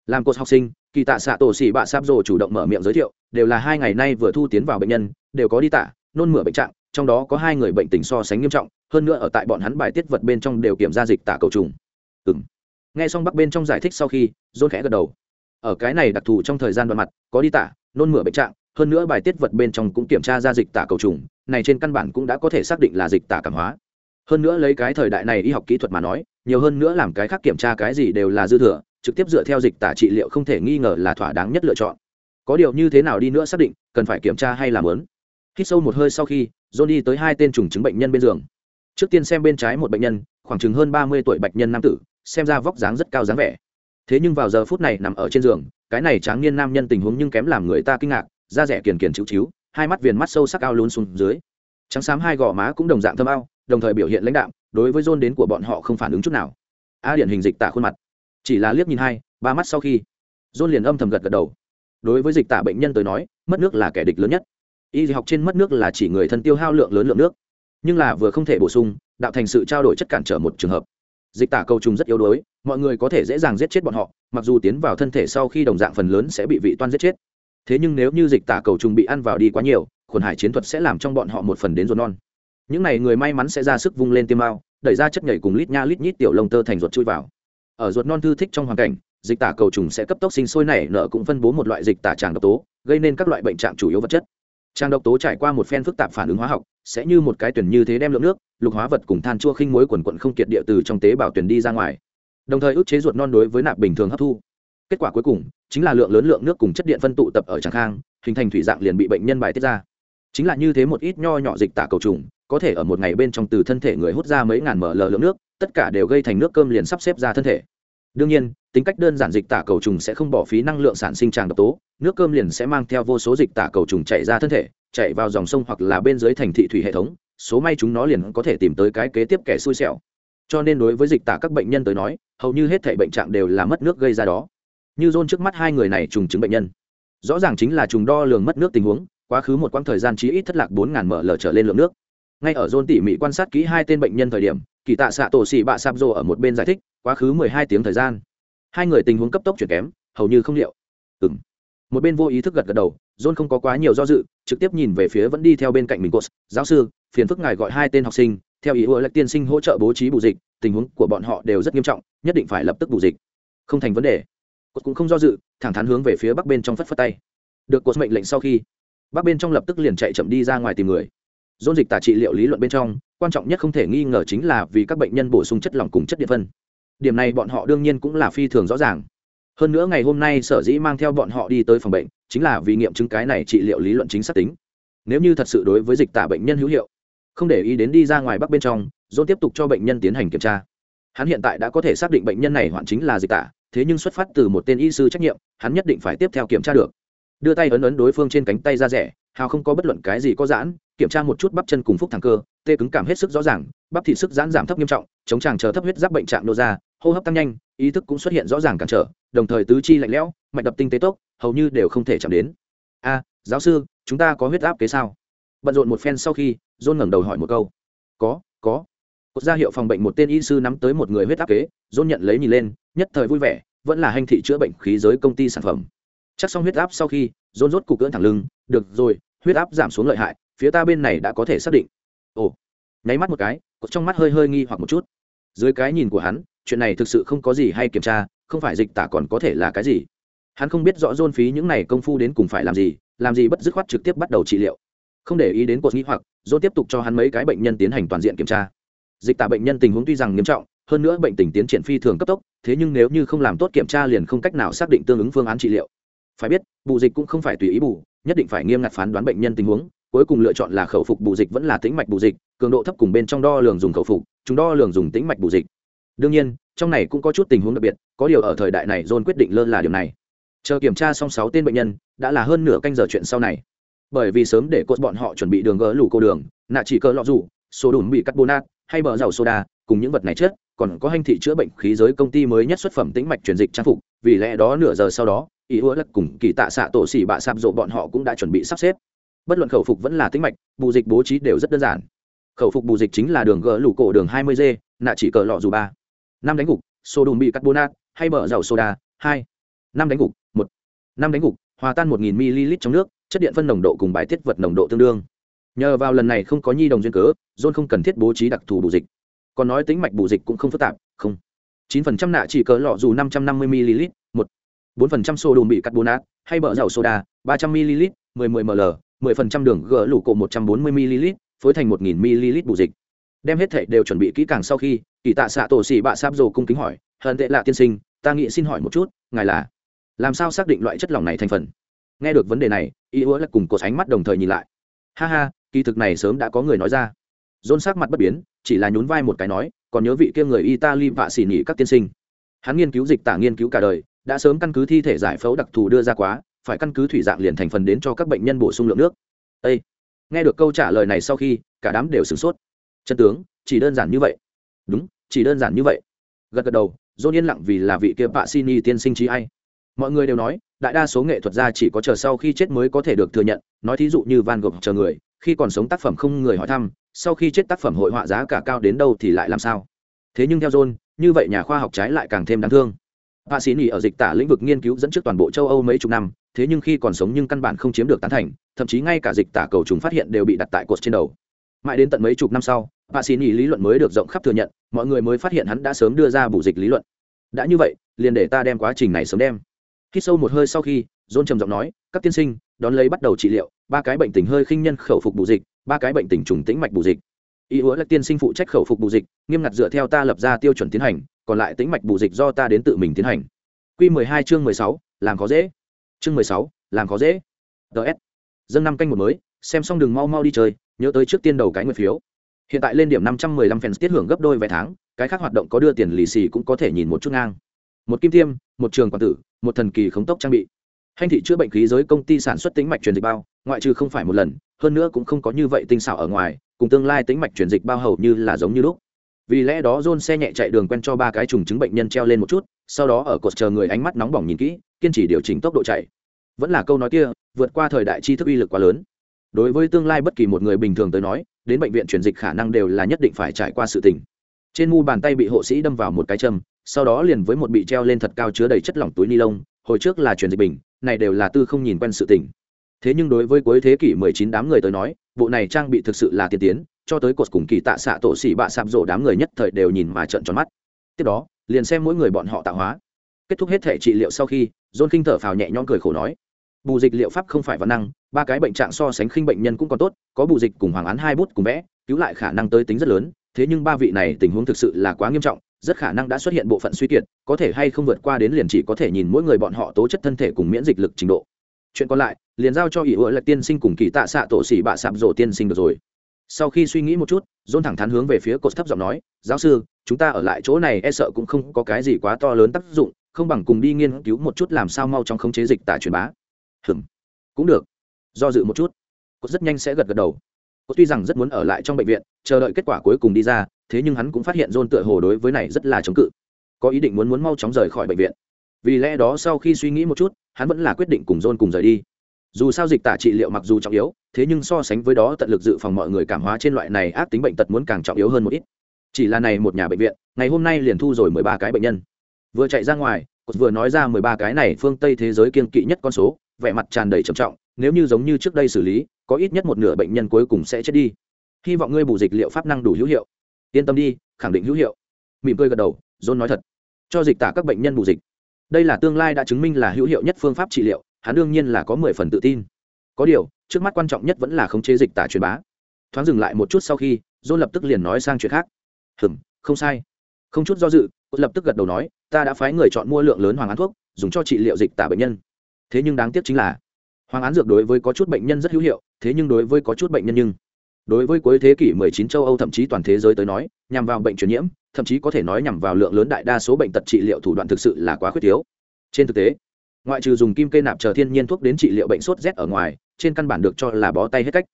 Làm cột học sinh, kỳ tạ xạ tổ xỉ bạ sáp rồ chủ động mở miệng giới thiệu, đều là hai ngày nay vừa thu tiến vào bệnh nhân, đều có đi tạ, nôn mửa bệnh trạng, trong đó có hai người bệnh tình so sánh nghiêm trọng, hơn nữa ở tại bọn hắn bài tiết vật bên trong đều kiểm ra dịch tả cầu trùng nghe xong bắc bên trong giải thích sau khi, dôn khẽ gật đầu. Ở cái này đặc thù trong thời gian đoạn mặt, có đi tả, nôn mửa bệnh trạng, hơn nữa bài tiết vật bên trong cũng kiểm tra ra dịch tả cầu trùng, này trên căn bản cũng đã có thể xác định là dịch tả cảm hóa. Hơn nữa lấy cái thời đại này y học kỹ thuật mà nói, nhiều hơn nữa làm cái khác kiểm tra cái gì đều là dư thừa, trực tiếp dựa theo dịch tả trị liệu không thể nghi ngờ là thỏa đáng nhất lựa chọn. Có điều như thế nào đi nữa xác định, cần phải kiểm tra hay làm lớn khi sâu một hơi sau khi john đi tới hai tên trùng chứng bệnh nhân bên giường. Trước tiên xem bên trái một bệnh nhân, khoảng chừng hơn ba mươi tuổi bệnh nhân nam tử xem ra vóc dáng rất cao dáng vẻ. Thế nhưng vào giờ phút này nằm ở trên giường, cái này tráng niên nam nhân tình huống nhưng kém làm người ta kinh ngạc, da rẻ kiền kiền chịu chiếu hai mắt viền mắt sâu sắc ao luôn xuống dưới. Trắng xám hai gò má cũng đồng dạng thâm ao, đồng thời biểu hiện lãnh đạm, đối với john đến của bọn họ không phản ứng chút nào. A điển hình dịch tả khuôn mặt. Chỉ là liếc nhìn hai, ba mắt sau khi john liền âm thầm gật gật đầu. Đối với dịch tả bệnh nhân tới nói, mất nước là kẻ địch lớn nhất. Y học trên mất nước là chỉ người thân tiêu hao lượng lớn lượng nước. Nhưng là vừa không thể bổ sung, đạo thành sự trao đổi chất cản trở một trường hợp dịch tả cầu trùng rất yếu đuối, mọi người có thể dễ dàng giết chết bọn họ, mặc dù tiến vào thân thể sau khi đồng dạng phần lớn sẽ bị vị toan giết chết. Thế nhưng nếu như dịch tả cầu trùng bị ăn vào đi quá nhiều, khuẩn hải chiến thuật sẽ làm trong bọn họ một phần đến ruột non. Những n à y người may mắn sẽ ra sức vung lên tiêm mao, đẩy ra chất nhảy cùng lít nha lít nhít tiểu lông tơ thành ruột chui vào. Ở ruột non thư thích trong hoàn cảnh, dịch tả cầu trùng sẽ cấp tốc sinh sôi nảy nở cũng phân bố một loại dịch tả tràng độc tố, gây nên các loại bệnh trạng chủ yếu vật chất. Trang độc tố trải qua một phen phức tạp phản ứng hóa học, sẽ như một cái tuyển như thế đem lượng nước, lục hóa vật cùng than chua khinh muối quần quận không kiệt địa từ trong tế bào tuyển đi ra ngoài. Đồng thời ức chế ruột non đối với nạp bình thường hấp thu. Kết quả cuối cùng, chính là lượng lớn lượng nước cùng chất điện phân tụ tập ở tràng khang, hình thành thủy dạng liền bị bệnh nhân bài tiết ra. Chính là như thế một ít nho nhỏ dịch tả cầu trùng, có thể ở một ngày bên trong từ thân thể người hút ra mấy ngàn ml lượng nước, tất cả đều gây thành nước cơm liền sắp xếp ra thân thể đương nhiên, tính cách đơn giản dịch tả cầu trùng sẽ không bỏ phí năng lượng sản sinh tràng độc tố, nước cơm liền sẽ mang theo vô số dịch tả cầu trùng chạy ra thân thể, chạy vào dòng sông hoặc là bên dưới thành thị thủy hệ thống, số may chúng nó liền có thể tìm tới cái kế tiếp kẻ xui xẻo. Cho nên đối với dịch tả các bệnh nhân tới nói, hầu như hết thể bệnh trạng đều là mất nước gây ra đó. Như dôn trước mắt hai người này trùng chứng bệnh nhân. Rõ ràng chính là trùng đo lường mất nước tình huống, quá khứ một quãng thời gian chí ít thất lạc bốn ngàn ml trở lên lượng nước ngay ở dôn tỉ mỉ quan sát kỹ hai tên bệnh nhân thời điểm, kỳ tạ xạ tổ xỉ bạ sạp rồ ở một bên giải thích, quá khứ mười hai tiếng thời gian. Hai người tình huống cấp tốc chuyển kém, hầu như không liệu. Ừng một bên vô ý thức gật gật đầu, john không có quá nhiều do dự, trực tiếp nhìn về phía vẫn đi theo bên cạnh mình cô giáo sư, phiền phức ngài gọi hai tên học sinh, theo ý ưa lệch tiên sinh hỗ trợ bố trí bù dịch, tình huống của bọn họ đều rất nghiêm trọng, nhất định phải lập tức bù dịch. Không thành vấn đề. Cột cũng không do dự, thẳng thắn hướng về phía bắc bên trong phất phất tay. Được cột mệnh lệnh sau khi, bắc bên trong lập tức liền chạy chậm đi ra ngoài tìm người dôn dịch tả trị liệu lý luận bên trong, quan trọng nhất không thể nghi ngờ chính là vì các bệnh nhân bổ sung chất lỏng cùng chất điện phân. Điểm này bọn họ đương nhiên cũng là phi thường rõ ràng. Hơn nữa ngày hôm nay sở dĩ mang theo bọn họ đi tới phòng bệnh, chính là vì nghiệm chứng cái này trị liệu lý luận chính xác tính. Nếu như thật sự đối với dịch tả bệnh nhân hữu hiệu, không để ý đến đi ra ngoài bắc bên trong, dôn tiếp tục cho bệnh nhân tiến hành kiểm tra. Hắn hiện tại đã có thể xác định bệnh nhân này hoạn chính là dịch tả, thế nhưng xuất phát từ một tên y sư trách nhiệm, hắn nhất định phải tiếp theo kiểm tra được. Đưa tay ấn ấn đối phương trên cánh tay ra rẻ, hào không có bất luận cái gì có giãn kiểm tra một chút bắp chân cùng phúc thẳng cơ, tê cứng cảm hết sức rõ ràng, bắp thị sức giãn giảm thấp nghiêm trọng, chống tràng chờ thấp huyết giáp bệnh trạng nô ra, hô hấp tăng nhanh, ý thức cũng xuất hiện rõ ràng cản trở, đồng thời tứ chi lạnh lẽo, mạch đập tinh tế tốc, hầu như đều không thể chạm đến. A, giáo sư, chúng ta có huyết áp kế sao? Bận rộn một phen sau khi, john ngẩng đầu hỏi một câu. Có có. Cột ra hiệu phòng bệnh một tên y sư nắm tới một người huyết áp kế, john nhận lấy nhìn lên, nhất thời vui vẻ, vẫn là hành thị chữa bệnh khí giới công ty sản phẩm. Chắc xong huyết áp sau khi, john rốt cục cưỡn thẳng lưng, được rồi, huyết áp giảm xuống lợi hại phía ta bên này đã có thể xác định. Ồ, nháy mắt một cái có trong mắt hơi hơi nghi hoặc một chút. Dưới cái nhìn của hắn, chuyện này thực sự không có gì hay kiểm tra, không phải dịch tả còn có thể là cái gì. Hắn không biết rõ dôn phí những này công phu đến cùng phải làm gì làm gì bất dứt khoát trực tiếp bắt đầu trị liệu. Không để ý đến cuộc nghĩ hoặc, dôn tiếp tục cho hắn mấy cái bệnh nhân tiến hành toàn diện kiểm tra. Dịch tả bệnh nhân tình huống tuy rằng nghiêm trọng, hơn nữa bệnh tình tiến triển phi thường cấp tốc, thế nhưng nếu như không làm tốt kiểm tra liền không cách nào xác định tương ứng phương án trị liệu. Phải biết, bù dịch cũng không phải tùy ý bù, nhất định phải nghiêm ngặt phán đoán bệnh nhân tình huống cuối cùng lựa chọn là khẩu phục bù dịch vẫn là tĩnh mạch bù dịch, cường độ thấp cùng bên trong đo lường dùng khẩu phục, chúng đo lường dùng tĩnh mạch bù dịch. Đương nhiên, trong này cũng có chút tình huống đặc biệt, có điều ở thời đại này john quyết định lơ là điều này. Chờ kiểm tra xong sáu tên bệnh nhân, đã là hơn nửa canh giờ chuyện sau này. Bởi vì sớm để cốt bọn họ chuẩn bị đường gỡ lủ cô đường, nạ chỉ cỡ lọ rủ, số đùn bị cắt carbonat hay bờ dầu soda, cùng những vật này chết, còn có hành thị chữa bệnh khí giới công ty mới nhất xuất phẩm tĩnh mạch truyền dịch trang phục, vì lẽ đó nửa giờ sau đó, ý hứa lắc cùng kỳ tạ xạ tổ xỉ bạ sạp rộ bọn họ cũng đã chuẩn bị sắp xếp bất luận khẩu phục vẫn là tĩnh mạch, bù dịch bố trí đều rất đơn giản. Khẩu phục bù dịch chính là đường gỡ lũ cổ đường 20 g, nạ chỉ cờ lọ dù ba. Năm đánh gục, sô đùm bị carbonat hay mở dầu soda, hai. Năm đánh gục, một. Năm đánh gục, hòa tan một nghìn ml trong nước, chất điện phân nồng độ cùng bài tiết vật nồng độ tương đương. Nhờ vào lần này không có nhi đồng duyên cớ john không cần thiết bố trí đặc thù bù dịch. Còn nói tính mạch bù dịch cũng không phức tạp, không. chín phần trăm nạ chỉ cỡ lọ dù năm trăm năm mươi ml, một. bốn phần trăm sô đùm bị carbonat hay mở dầu soda, ba trăm ml, mười mười ml mười phần trăm đường gỡ lũ cộ một trăm bốn mươi ml, phối thành một nghìn ml bù dịch. Đem hết thảy đều chuẩn bị kỹ càng sau khi, kỳ tạ xạ tổ sĩ bạ sáp rồ cung kính hỏi, hận tệ lạ tiên sinh, ta nghĩ xin hỏi một chút, ngài là làm sao xác định loại chất lỏng này thành phần? Nghe được vấn đề này, y Ua là cùng cột ánh mắt đồng thời nhìn lại. Ha ha, kỳ thực này sớm đã có người nói ra. Dôn sắc mặt bất biến, chỉ là nhún vai một cái nói, còn nhớ vị kia người italy vạ xỉ nhị các tiên sinh. Hắn nghiên cứu dịch tả nghiên cứu cả đời, đã sớm căn cứ thi thể giải phẫu đặc thù đưa ra quá phải căn cứ thủy dạng liền thành phần đến cho các bệnh nhân bổ sung lượng nước. Ê! nghe được câu trả lời này sau khi, cả đám đều sửng sốt. Chân tướng, chỉ đơn giản như vậy. Đúng, chỉ đơn giản như vậy. Gật gật đầu dôn yên lặng vì là vị kia bạ xin tiên sinh trí ai. mọi người đều nói, đại đa số nghệ thuật gia chỉ có chờ sau khi chết mới có thể được thừa nhận. Nói thí dụ như van gogh chờ người, khi còn sống tác phẩm không người hỏi thăm, sau khi chết tác phẩm hội họa giá cả cao đến đâu thì lại làm sao? Thế nhưng theo john, như vậy nhà khoa học trái lại càng thêm đáng thương. Vạ sĩ Nhĩ ở dịch tả lĩnh vực nghiên cứu dẫn trước toàn bộ châu Âu mấy chục năm, thế nhưng khi còn sống nhưng căn bản không chiếm được tán thành, thậm chí ngay cả dịch tả cầu trùng phát hiện đều bị đặt tại cột trên đầu. Mãi đến tận mấy chục năm sau, Vạ sĩ Nhĩ lý luận mới được rộng khắp thừa nhận, mọi người mới phát hiện hắn đã sớm đưa ra bù dịch lý luận. Đã như vậy, liền để ta đem quá trình này sớm đem. khi sâu một hơi sau khi, John trầm giọng nói, các tiên sinh, đón lấy bắt đầu trị liệu, ba cái bệnh tình hơi khinh nhân khẩu phục bù dịch, ba cái bệnh tình trùng tĩnh mạch bù dịch. Ý hứa là tiên sinh phụ trách khẩu phục bù dịch, nghiêm ngặt dựa theo ta lập ra tiêu chuẩn tiến hành, còn lại tĩnh mạch bù dịch do ta đến tự mình tiến hành Quy 12 chương 16, làm khó dễ. Chương 16, làm khó dễ. TS, Dâng năm canh một mới, xem xong đừng mau mau đi chơi, nhớ tới trước tiên đầu cái nguyệt phiếu. Hiện tại lên điểm 515 fans tiết hưởng gấp đôi vé tháng, cái khác hoạt động có đưa tiền lì xì cũng có thể nhìn một chút ngang. Một kim tiêm, một trường quản tử, một thần kỳ khống tốc trang bị. Hành thị chữa bệnh khí giới công ty sản xuất tính mạch truyền dịch bao, ngoại trừ không phải một lần, hơn nữa cũng không có như vậy tinh xảo ở ngoài, cùng tương lai tính mạch truyền dịch bao hầu như là giống như lúc. Vì lẽ đó john xe nhẹ chạy đường quen cho ba cái trùng chứng bệnh nhân treo lên một chút, sau đó ở cột chờ người ánh mắt nóng bỏng nhìn kỹ, kiên trì điều chỉnh tốc độ chạy. Vẫn là câu nói kia, vượt qua thời đại tri thức uy lực quá lớn. Đối với tương lai bất kỳ một người bình thường tới nói, đến bệnh viện truyền dịch khả năng đều là nhất định phải trải qua sự tình. Trên mu bàn tay bị hộ sĩ đâm vào một cái châm, sau đó liền với một bị treo lên thật cao chứa đầy chất lỏng túi ni lông, hồi trước là truyền dịch bình, này đều là tư không nhìn quen sự tình thế nhưng đối với cuối thế kỷ 19 đám người tới nói, bộ này trang bị thực sự là tiên tiến, cho tới cột cùng kỳ tạ xạ tổ xỉ bạ sạp rổ đám người nhất thời đều nhìn mà trợn tròn mắt. Tiếp đó, liền xem mỗi người bọn họ tạo hóa. Kết thúc hết thể trị liệu sau khi, john kinh thở phào nhẹ nhõm cười khổ nói, bù dịch liệu pháp không phải văn năng, ba cái bệnh trạng so sánh khinh bệnh nhân cũng còn tốt, có bù dịch cùng hoàng án hai bút cùng vẽ, cứu lại khả năng tới tính rất lớn, thế nhưng ba vị này tình huống thực sự là quá nghiêm trọng, rất khả năng đã xuất hiện bộ phận suy kiệt, có thể hay không vượt qua đến liền chỉ có thể nhìn mỗi người bọn họ tố chất thân thể cùng miễn dịch lực trình độ. Chuyện còn lại liền giao cho ỷ ựa là tiên sinh cùng kỳ tạ xạ tổ xỉ bạ sạp rổ tiên sinh được rồi. Sau khi suy nghĩ một chút, dôn thẳng thắn hướng về phía cột thấp giọng nói, giáo sư, chúng ta ở lại chỗ này e sợ cũng không có cái gì quá to lớn tác dụng, không bằng cùng đi nghiên cứu một chút làm sao mau trong khống chế dịch tả truyền bá. Hừm, cũng được. Do dự một chút, cột rất nhanh sẽ gật gật đầu. Cột tuy rằng rất muốn ở lại trong bệnh viện, chờ đợi kết quả cuối cùng đi ra, thế nhưng hắn cũng phát hiện dôn tựa hồ đối với này rất là chống cự. Có ý định muốn muốn mau chóng rời khỏi bệnh viện. Vì lẽ đó sau khi suy nghĩ một chút, hắn vẫn là quyết định cùng dôn cùng rời đi dù sao dịch tả trị liệu mặc dù trọng yếu, thế nhưng so sánh với đó tận lực dự phòng mọi người cảm hóa trên loại này ác tính bệnh tật muốn càng trọng yếu hơn một ít. Chỉ là này một nhà bệnh viện, ngày hôm nay liền thu rồi mười ba cái bệnh nhân. Vừa chạy ra ngoài vừa nói ra mười ba cái này phương tây thế giới kiên kỵ nhất con số, vẻ mặt tràn đầy trầm trọng, nếu như giống như trước đây xử lý, có ít nhất một nửa bệnh nhân cuối cùng sẽ chết đi. Hy vọng ngươi bù dịch liệu pháp năng đủ hữu hiệu. Yên tâm đi, khẳng định hữu hiệu. Mỉm cười gật đầu, john nói thật. Cho dịch tả các bệnh nhân bù dịch. Đây là tương lai đã chứng minh là hữu hiệu nhất phương pháp trị liệu hắn đương nhiên là có mười phần tự tin. Có điều, trước mắt quan trọng nhất vẫn là khống chế dịch tả truyền bá. Thoáng dừng lại một chút sau khi john lập tức liền nói sang chuyện khác. Hừm, không sai. Không chút do dự lập tức gật đầu nói, ta đã phái người chọn mua lượng lớn hoàng án thuốc, dùng cho trị liệu dịch tả bệnh nhân. Thế nhưng đáng tiếc chính là, hoàng án dược đối với có chút bệnh nhân rất hữu hiệu, thế nhưng đối với có chút bệnh nhân nhưng, đối với cuối thế kỷ 19 châu âu thậm chí toàn thế giới tới nói, nhằm vào bệnh truyền nhiễm, thậm chí có thể nói nhằm vào lượng lớn đại đa số bệnh tật trị liệu thủ đoạn thực sự là quá khuyết thiếu. Trên thực tế ngoại trừ dùng kim cây nạp chờ thiên nhiên thuốc đến trị liệu bệnh sốt rét ở ngoài, trên căn bản được cho là bó tay hết cách.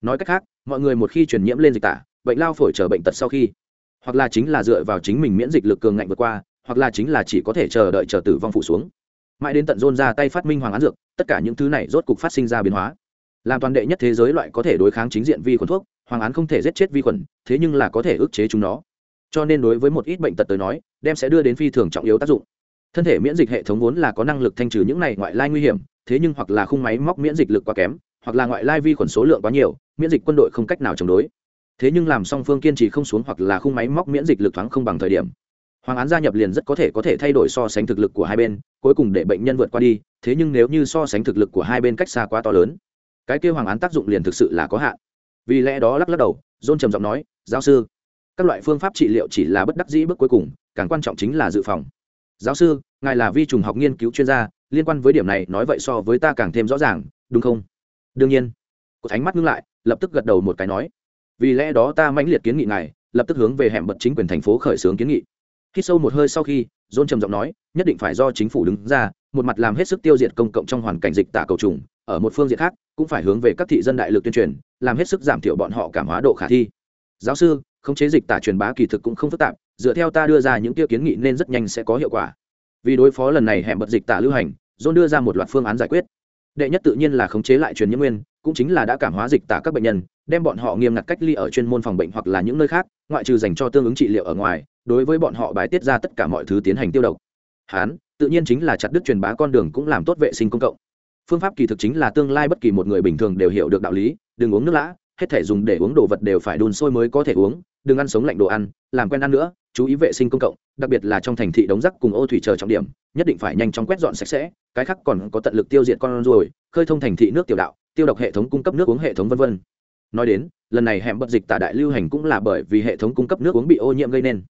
Nói cách khác, mọi người một khi truyền nhiễm lên dịch tả, bệnh lao phổi chờ bệnh tật sau khi, hoặc là chính là dựa vào chính mình miễn dịch lực cường ngạnh vượt qua, hoặc là chính là chỉ có thể chờ đợi chờ tử vong phụ xuống. Mãi đến tận rôn ra tay phát minh hoàng án dược, tất cả những thứ này rốt cục phát sinh ra biến hóa. Làm toàn đệ nhất thế giới loại có thể đối kháng chính diện vi khuẩn thuốc, hoàng án không thể giết chết vi khuẩn, thế nhưng là có thể ức chế chúng nó. Cho nên đối với một ít bệnh tật tới nói, đem sẽ đưa đến phi thường trọng yếu tác dụng thân thể miễn dịch hệ thống vốn là có năng lực thanh trừ những này ngoại lai nguy hiểm, thế nhưng hoặc là khung máy móc miễn dịch lực quá kém, hoặc là ngoại lai vi khuẩn số lượng quá nhiều, miễn dịch quân đội không cách nào chống đối. Thế nhưng làm song phương kiên trì không xuống hoặc là khung máy móc miễn dịch lực thoáng không bằng thời điểm, hoàng án gia nhập liền rất có thể có thể thay đổi so sánh thực lực của hai bên, cuối cùng để bệnh nhân vượt qua đi, thế nhưng nếu như so sánh thực lực của hai bên cách xa quá to lớn, cái kêu hoàng án tác dụng liền thực sự là có hạn. Vì lẽ đó lắc lắc đầu, John trầm giọng nói, giáo sư, các loại phương pháp trị liệu chỉ là bất đắc dĩ bước cuối cùng, càng quan trọng chính là dự phòng giáo sư, ngài là vi trùng học nghiên cứu chuyên gia, liên quan với điểm này nói vậy so với ta càng thêm rõ ràng, đúng không? Đương nhiên. Cột ánh mắt ngưng lại, lập tức gật đầu một cái nói. Vì lẽ đó ta mãnh liệt kiến nghị ngài, lập tức hướng về hẻm bật chính quyền thành phố khởi xướng kiến nghị. Khi sâu một hơi sau khi dôn trầm giọng nói, nhất định phải do chính phủ đứng ra, một mặt làm hết sức tiêu diệt công cộng trong hoàn cảnh dịch tả cầu trùng, ở một phương diện khác, cũng phải hướng về các thị dân đại lực tuyên truyền, làm hết sức giảm thiểu bọn họ cảm hóa độ khả thi giáo sư, khống chế dịch tả truyền bá kỳ thực cũng không phức tạp, dựa theo ta đưa ra những kia kiến nghị nên rất nhanh sẽ có hiệu quả. Vì đối phó lần này hẹn bật dịch tả lưu hành, john đưa ra một loạt phương án giải quyết. Đệ nhất tự nhiên là khống chế lại truyền nhiễm nguyên, cũng chính là đã cảm hóa dịch tả các bệnh nhân, đem bọn họ nghiêm ngặt cách ly ở chuyên môn phòng bệnh hoặc là những nơi khác, ngoại trừ dành cho tương ứng trị liệu ở ngoài, đối với bọn họ bài tiết ra tất cả mọi thứ tiến hành tiêu độc. Hán, tự nhiên chính là chặt đứt truyền bá con đường cũng làm tốt vệ sinh công cộng. Phương pháp kỳ thực chính là tương lai bất kỳ một người bình thường đều hiểu được đạo lý, đừng uống nước lã hết thể dùng để uống đồ vật đều phải đun sôi mới có thể uống, đừng ăn sống lạnh đồ ăn, làm quen ăn nữa, chú ý vệ sinh công cộng, đặc biệt là trong thành thị đống rác cùng ô thủy chờ trọng điểm, nhất định phải nhanh chóng quét dọn sạch sẽ, cái khác còn có tận lực tiêu diệt con ruồi, khơi thông thành thị nước tiểu đạo, tiêu độc hệ thống cung cấp nước uống hệ thống vân vân. nói đến, lần này hẻm bật dịch tả đại lưu hành cũng là bởi vì hệ thống cung cấp nước uống bị ô nhiễm gây nên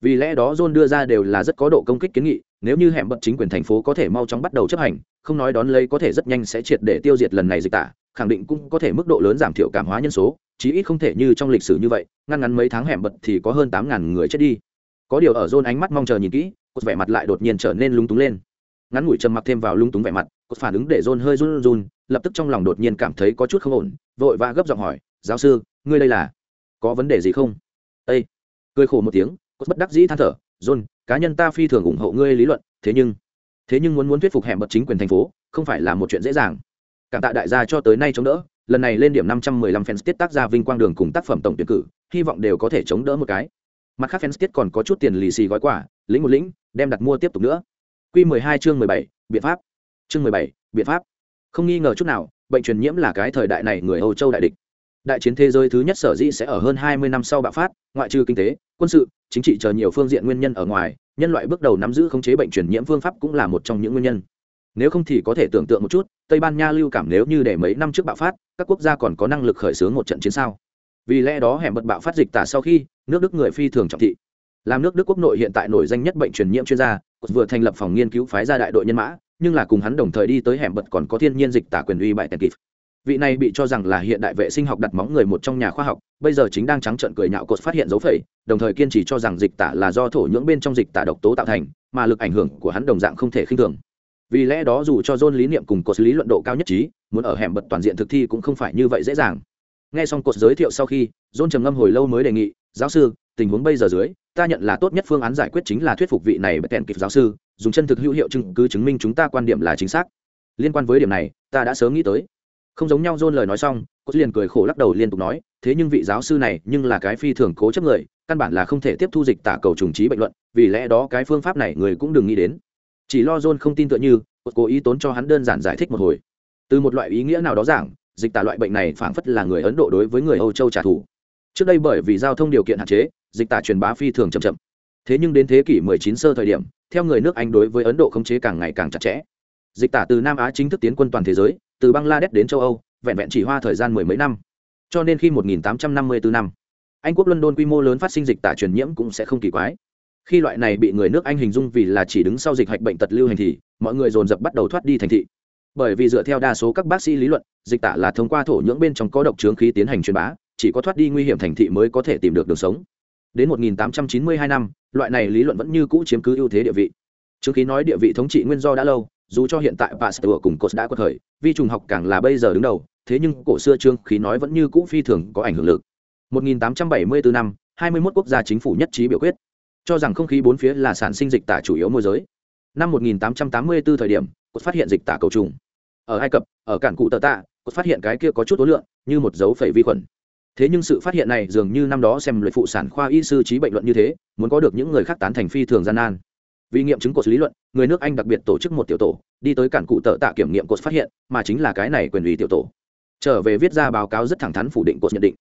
vì lẽ đó john đưa ra đều là rất có độ công kích kiến nghị, nếu như hẻm bật chính quyền thành phố có thể mau chóng bắt đầu chấp hành, không nói đón lấy có thể rất nhanh sẽ triệt để tiêu diệt lần này dịch tả khẳng định cũng có thể mức độ lớn giảm thiểu cảm hóa nhân số, chí ít không thể như trong lịch sử như vậy, ngăn ngắn mấy tháng hẻm bật thì có hơn tám ngàn người chết đi. Có điều ở john ánh mắt mong chờ nhìn kỹ, cột vẻ mặt lại đột nhiên trở nên lung túng lên. Ngắn ngủi trầm mặc thêm vào lung túng vẻ mặt, cột phản ứng để john hơi run run, lập tức trong lòng đột nhiên cảm thấy có chút không ổn, vội và gấp giọng hỏi, giáo sư, ngươi đây là có vấn đề gì không? Ây cười khổ một tiếng, cột bất đắc dĩ than thở john cá nhân ta phi thường ủng hộ ngươi lý luận, thế nhưng thế nhưng muốn muốn thuyết phục hẻm bật chính quyền thành phố, không phải là một chuyện dễ dàng cảm tạ đại gia cho tới nay chống đỡ, lần này lên điểm năm trăm mười lăm fans tiết tác ra vinh quang đường cùng tác phẩm tổng tuyển cử, hy vọng đều có thể chống đỡ một cái. Mặt khác fans tiết còn có chút tiền lì xì gói quả lĩnh một lĩnh đem đặt mua tiếp tục nữa. Q mười hai chương mười bảy, biện pháp. Chương mười bảy, biện pháp. Không nghi ngờ chút nào, bệnh truyền nhiễm là cái thời đại này người âu châu đại địch. Đại chiến thế giới thứ nhất sở dĩ sẽ ở hơn hai mươi năm sau bạo phát, ngoại trừ kinh tế, quân sự, chính trị chờ nhiều phương diện nguyên nhân ở ngoài, nhân loại bước đầu nắm giữ khống chế bệnh truyền nhiễm phương pháp cũng là một trong những nguyên nhân. Nếu không thì có thể tưởng tượng một chút tây ban nha lưu cảm nếu như để mấy năm trước bạo phát, các quốc gia còn có năng lực khởi xướng một trận chiến sao? Vì lẽ đó hẻm bật bạo phát dịch tả sau khi, nước đức người phi thường trọng thị. Làm nước đức quốc nội hiện tại nổi danh nhất bệnh truyền nhiễm chuyên gia vừa thành lập phòng nghiên cứu phái ra đại đội nhân mã, nhưng là cùng hắn đồng thời đi tới hẻm bật còn có thiên nhiên dịch tả quyền uy bại tèn kịp. Vị này bị cho rằng là hiện đại vệ sinh học đặt móng người một trong nhà khoa học, bây giờ chính đang trắng trợn cười nhạo cột phát hiện dấu phẩy, đồng thời kiên trì cho rằng dịch tả là do thổ nhưỡng bên trong dịch tả độc tố tạo thành, mà lực ảnh hưởng của hắn đồng dạng không thể khinh thường vì lẽ đó dù cho john lý niệm cùng cột lý luận độ cao nhất trí, muốn ở hẻm bật toàn diện thực thi cũng không phải như vậy dễ dàng. Nghe xong cột giới thiệu sau khi, john trầm ngâm hồi lâu mới đề nghị, giáo sư, tình huống bây giờ dưới, ta nhận là tốt nhất phương án giải quyết chính là thuyết phục vị này bật kèn kịp giáo sư, dùng chân thực hữu hiệu chứng cứ chứng minh chúng ta quan điểm là chính xác. Liên quan với điểm này, ta đã sớm nghĩ tới. Không giống nhau john lời nói xong, cột liền cười khổ lắc đầu liên tục nói, thế nhưng vị giáo sư này nhưng là cái phi thường cố chấp người, căn bản là không thể tiếp thu dịch tả cầu trùng trí bệnh luận, vì lẽ đó cái phương pháp này người cũng đừng nghĩ đến chỉ lo john không tin tựa như cố ý tốn cho hắn đơn giản giải thích một hồi. Từ một loại ý nghĩa nào đó giảng, dịch tả loại bệnh này phảng phất là người ấn độ đối với người âu châu trả thù. Trước đây bởi vì giao thông điều kiện hạn chế, dịch tả truyền bá phi thường chậm chậm. Thế nhưng đến thế kỷ 19 sơ thời điểm, theo người nước anh đối với ấn độ khống chế càng ngày càng chặt chẽ. Dịch tả từ nam á chính thức tiến quân toàn thế giới, từ bangladesh đến châu âu, vẹn vẹn chỉ hoa thời gian mười mấy năm. Cho nên khi 1854 năm, anh quốc london quy mô lớn phát sinh dịch tả truyền nhiễm cũng sẽ không kỳ quái khi loại này bị người nước anh hình dung vì là chỉ đứng sau dịch hạch bệnh tật lưu hành thì, mọi người dồn dập bắt đầu thoát đi thành thị. Bởi vì dựa theo đa số các bác sĩ lý luận, dịch tả là thông qua thổ nhưỡng bên trong có độc trướng khí tiến hành truyền bá, chỉ có thoát đi nguy hiểm thành thị mới có thể tìm được đường sống. Đến 1892 năm, loại này lý luận vẫn như cũ chiếm cứ ưu thế địa vị. Chứng khí nói địa vị thống trị nguyên do đã lâu, dù cho hiện tại pasteur cùng cột đã có thời, vi trùng học càng là bây giờ đứng đầu, thế nhưng cổ xưa trương khí nói vẫn như cũ phi thường có ảnh hưởng lực. 1874 năm 21 quốc gia chính phủ nhất trí biểu quyết cho rằng không khí bốn phía là sản sinh dịch tả chủ yếu môi giới. Năm 1884 thời điểm, cột phát hiện dịch tả cầu trùng. Ở ai cập, ở cản cụ tờ tạ, cột phát hiện cái kia có chút tối lượng, như một dấu phẩy vi khuẩn. Thế nhưng sự phát hiện này dường như năm đó xem luyện phụ sản khoa y sư trí bệnh luận như thế, muốn có được những người khác tán thành phi thường gian nan. Vì nghiệm chứng cột lý luận, người nước anh đặc biệt tổ chức một tiểu tổ, đi tới cản cụ tờ tạ kiểm nghiệm cột phát hiện, mà chính là cái này quyền ủy tiểu tổ. Trở về viết ra báo cáo rất thẳng thắn phủ định cột nhận định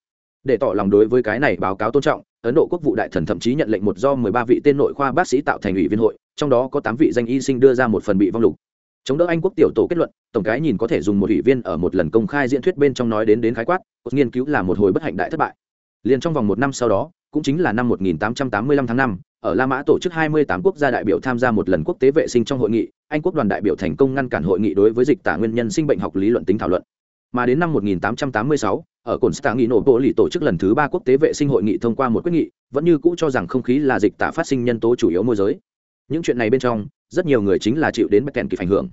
để tỏ lòng đối với cái này báo cáo tôn trọng ấn độ quốc vụ đại thần thậm chí nhận lệnh một do mười ba vị tên nội khoa bác sĩ tạo thành ủy viên hội trong đó có tám vị danh y sinh đưa ra một phần bị vong lục chống đỡ anh quốc tiểu tổ kết luận tổng cái nhìn có thể dùng một ủy viên ở một lần công khai diễn thuyết bên trong nói đến đến khái quát nghiên cứu là một hồi bất hạnh đại thất bại liền trong vòng một năm sau đó cũng chính là năm 1885 tháng 5, ở La Mã tổ chức 28 quốc gia đại biểu tham gia một lần quốc tế vệ sinh trong hội nghị, Anh quốc đoàn đại biểu thành công ngăn cản hội nghị đối với dịch tả nguyên nhân sinh bệnh học lý luận tính thảo luận. Mà đến năm 1886, ở cồn stạng nghị nổ bộ lì tổ chức lần thứ ba quốc tế vệ sinh hội nghị thông qua một quyết nghị, vẫn như cũ cho rằng không khí là dịch tả phát sinh nhân tố chủ yếu môi giới. Những chuyện này bên trong, rất nhiều người chính là chịu đến bạch kèn kịp ảnh hưởng.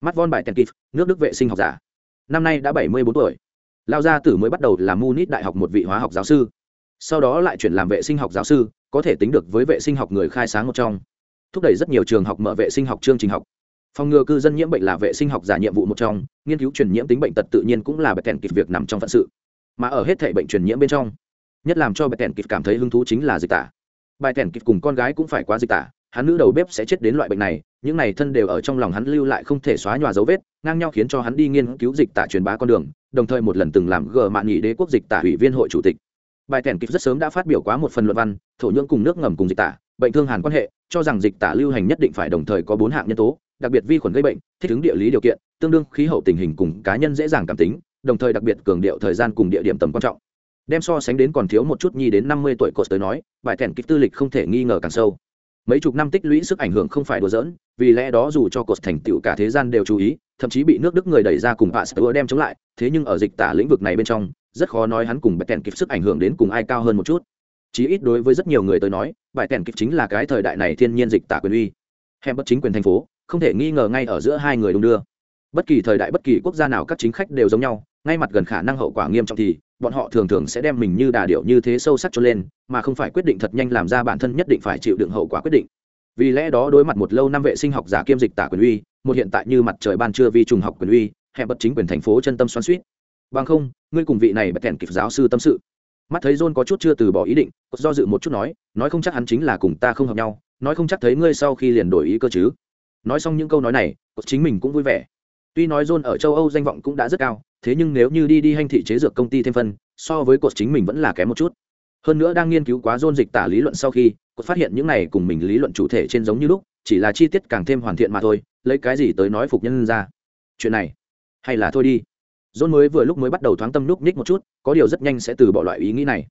Mắt von bài kèn kịp, nước đức vệ sinh học giả. Năm nay đã bảy mươi bốn tuổi. Lao gia tử mới bắt đầu làm munich đại học một vị hóa học giáo sư. Sau đó lại chuyển làm vệ sinh học giáo sư, có thể tính được với vệ sinh học người khai sáng một trong. Thúc đẩy rất nhiều trường học mở vệ sinh học chương trình học. Phòng ngừa cư dân nhiễm bệnh là vệ sinh học giả nhiệm vụ một trong, nghiên cứu truyền nhiễm tính bệnh tật tự nhiên cũng là bạch kèn kịp việc nằm trong phận sự mà ở hết thể bệnh truyền nhiễm bên trong, nhất làm cho bài tèn kịp cảm thấy hứng thú chính là dịch tả. Bài tèn kịp cùng con gái cũng phải quá dịch tả, hắn nữ đầu bếp sẽ chết đến loại bệnh này, những này thân đều ở trong lòng hắn lưu lại không thể xóa nhòa dấu vết, ngang nhau khiến cho hắn đi nghiên cứu dịch tả truyền bá con đường, đồng thời một lần từng làm gờ mạn nghị đế quốc dịch tả ủy viên hội chủ tịch. Bài tèn kịp rất sớm đã phát biểu quá một phần luận văn, thổ nhưỡng cùng nước ngầm cùng dịch tả, bệnh thương hàn quan hệ, cho rằng dịch tả lưu hành nhất định phải đồng thời có bốn hạng nhân tố, đặc biệt vi khuẩn gây bệnh, thích ứng địa lý điều kiện, tương đương khí hậu tình hình cùng cá nhân dễ dàng cảm tính đồng thời đặc biệt cường điệu thời gian cùng địa điểm tầm quan trọng. Đem so sánh đến còn thiếu một chút nhi đến năm mươi tuổi cột tới nói, bài thẻn kích tư lịch không thể nghi ngờ càng sâu. Mấy chục năm tích lũy sức ảnh hưởng không phải đùa giỡn, vì lẽ đó dù cho cột thành tựu cả thế gian đều chú ý, thậm chí bị nước đức người đẩy ra cùng bà sơ đem chống lại, thế nhưng ở dịch tả lĩnh vực này bên trong, rất khó nói hắn cùng bài thẻn kịp sức ảnh hưởng đến cùng ai cao hơn một chút. Chí ít đối với rất nhiều người tới nói, bài thẻn kịp chính là cái thời đại này thiên nhiên dịch tả quyền uy. Hèm bất chính quyền thành phố, không thể nghi ngờ ngay ở giữa hai người đung đưa bất kỳ thời đại bất kỳ quốc gia nào các chính khách đều giống nhau, ngay mặt gần khả năng hậu quả nghiêm trọng thì, bọn họ thường thường sẽ đem mình như đà điệu như thế sâu sắc cho lên, mà không phải quyết định thật nhanh làm ra bản thân nhất định phải chịu đựng hậu quả quyết định. Vì lẽ đó đối mặt một lâu năm vệ sinh học giả kiêm dịch tả quyền uy, một hiện tại như mặt trời ban trưa vi trùng học quyền uy hẹn bất chính quyền thành phố chân tâm xoan suýt bằng không, ngươi cùng vị này bật kèn kịp giáo sư tâm sự. Mắt thấy john có chút chưa từ bỏ ý định do dự một chút nói nói không chắc hắn chính là cùng ta không hợp nhau, nói không chắc thấy ngươi sau khi liền đổi ý cơ chứ. Nói xong những câu nói này chính mình cũng vui vẻ tuy nói john ở châu âu danh vọng cũng đã rất cao, thế nhưng nếu như đi đi hành thị chế dược công ty thêm phân, so với cột chính mình vẫn là kém một chút. Hơn nữa đang nghiên cứu quá john dịch tả lý luận sau khi, cột phát hiện những này cùng mình lý luận chủ thể trên giống như lúc, chỉ là chi tiết càng thêm hoàn thiện mà thôi, lấy cái gì tới nói phục nhân ra. Chuyện này, hay là thôi đi. John mới vừa lúc mới bắt đầu thoáng tâm núp ních một chút, có điều rất nhanh sẽ từ bỏ loại ý nghĩ này.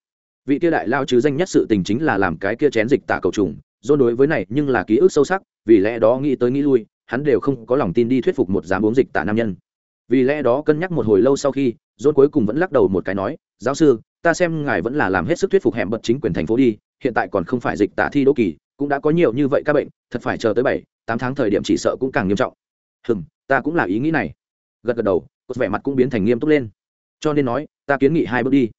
Vị kia đại lao chứ danh nhất sự tình chính là làm cái kia chén dịch tả cầu trùng john đối với này nhưng là ký ức sâu sắc, vì lẽ đó nghĩ tới nghĩ lui hắn đều không có lòng tin đi thuyết phục một dám uống dịch tả nam nhân. Vì lẽ đó cân nhắc một hồi lâu sau khi, john cuối cùng vẫn lắc đầu một cái nói, giáo sư, ta xem ngài vẫn là làm hết sức thuyết phục hẻm bật chính quyền thành phố đi, hiện tại còn không phải dịch tả thi đỗ kỳ, cũng đã có nhiều như vậy các bệnh, thật phải chờ tới bảy, tám tháng thời điểm chỉ sợ cũng càng nghiêm trọng. Hừm, ta cũng là ý nghĩ này. Gật gật đầu cột vẻ mặt cũng biến thành nghiêm túc lên. Cho nên nói, ta kiến nghị hai bước đi.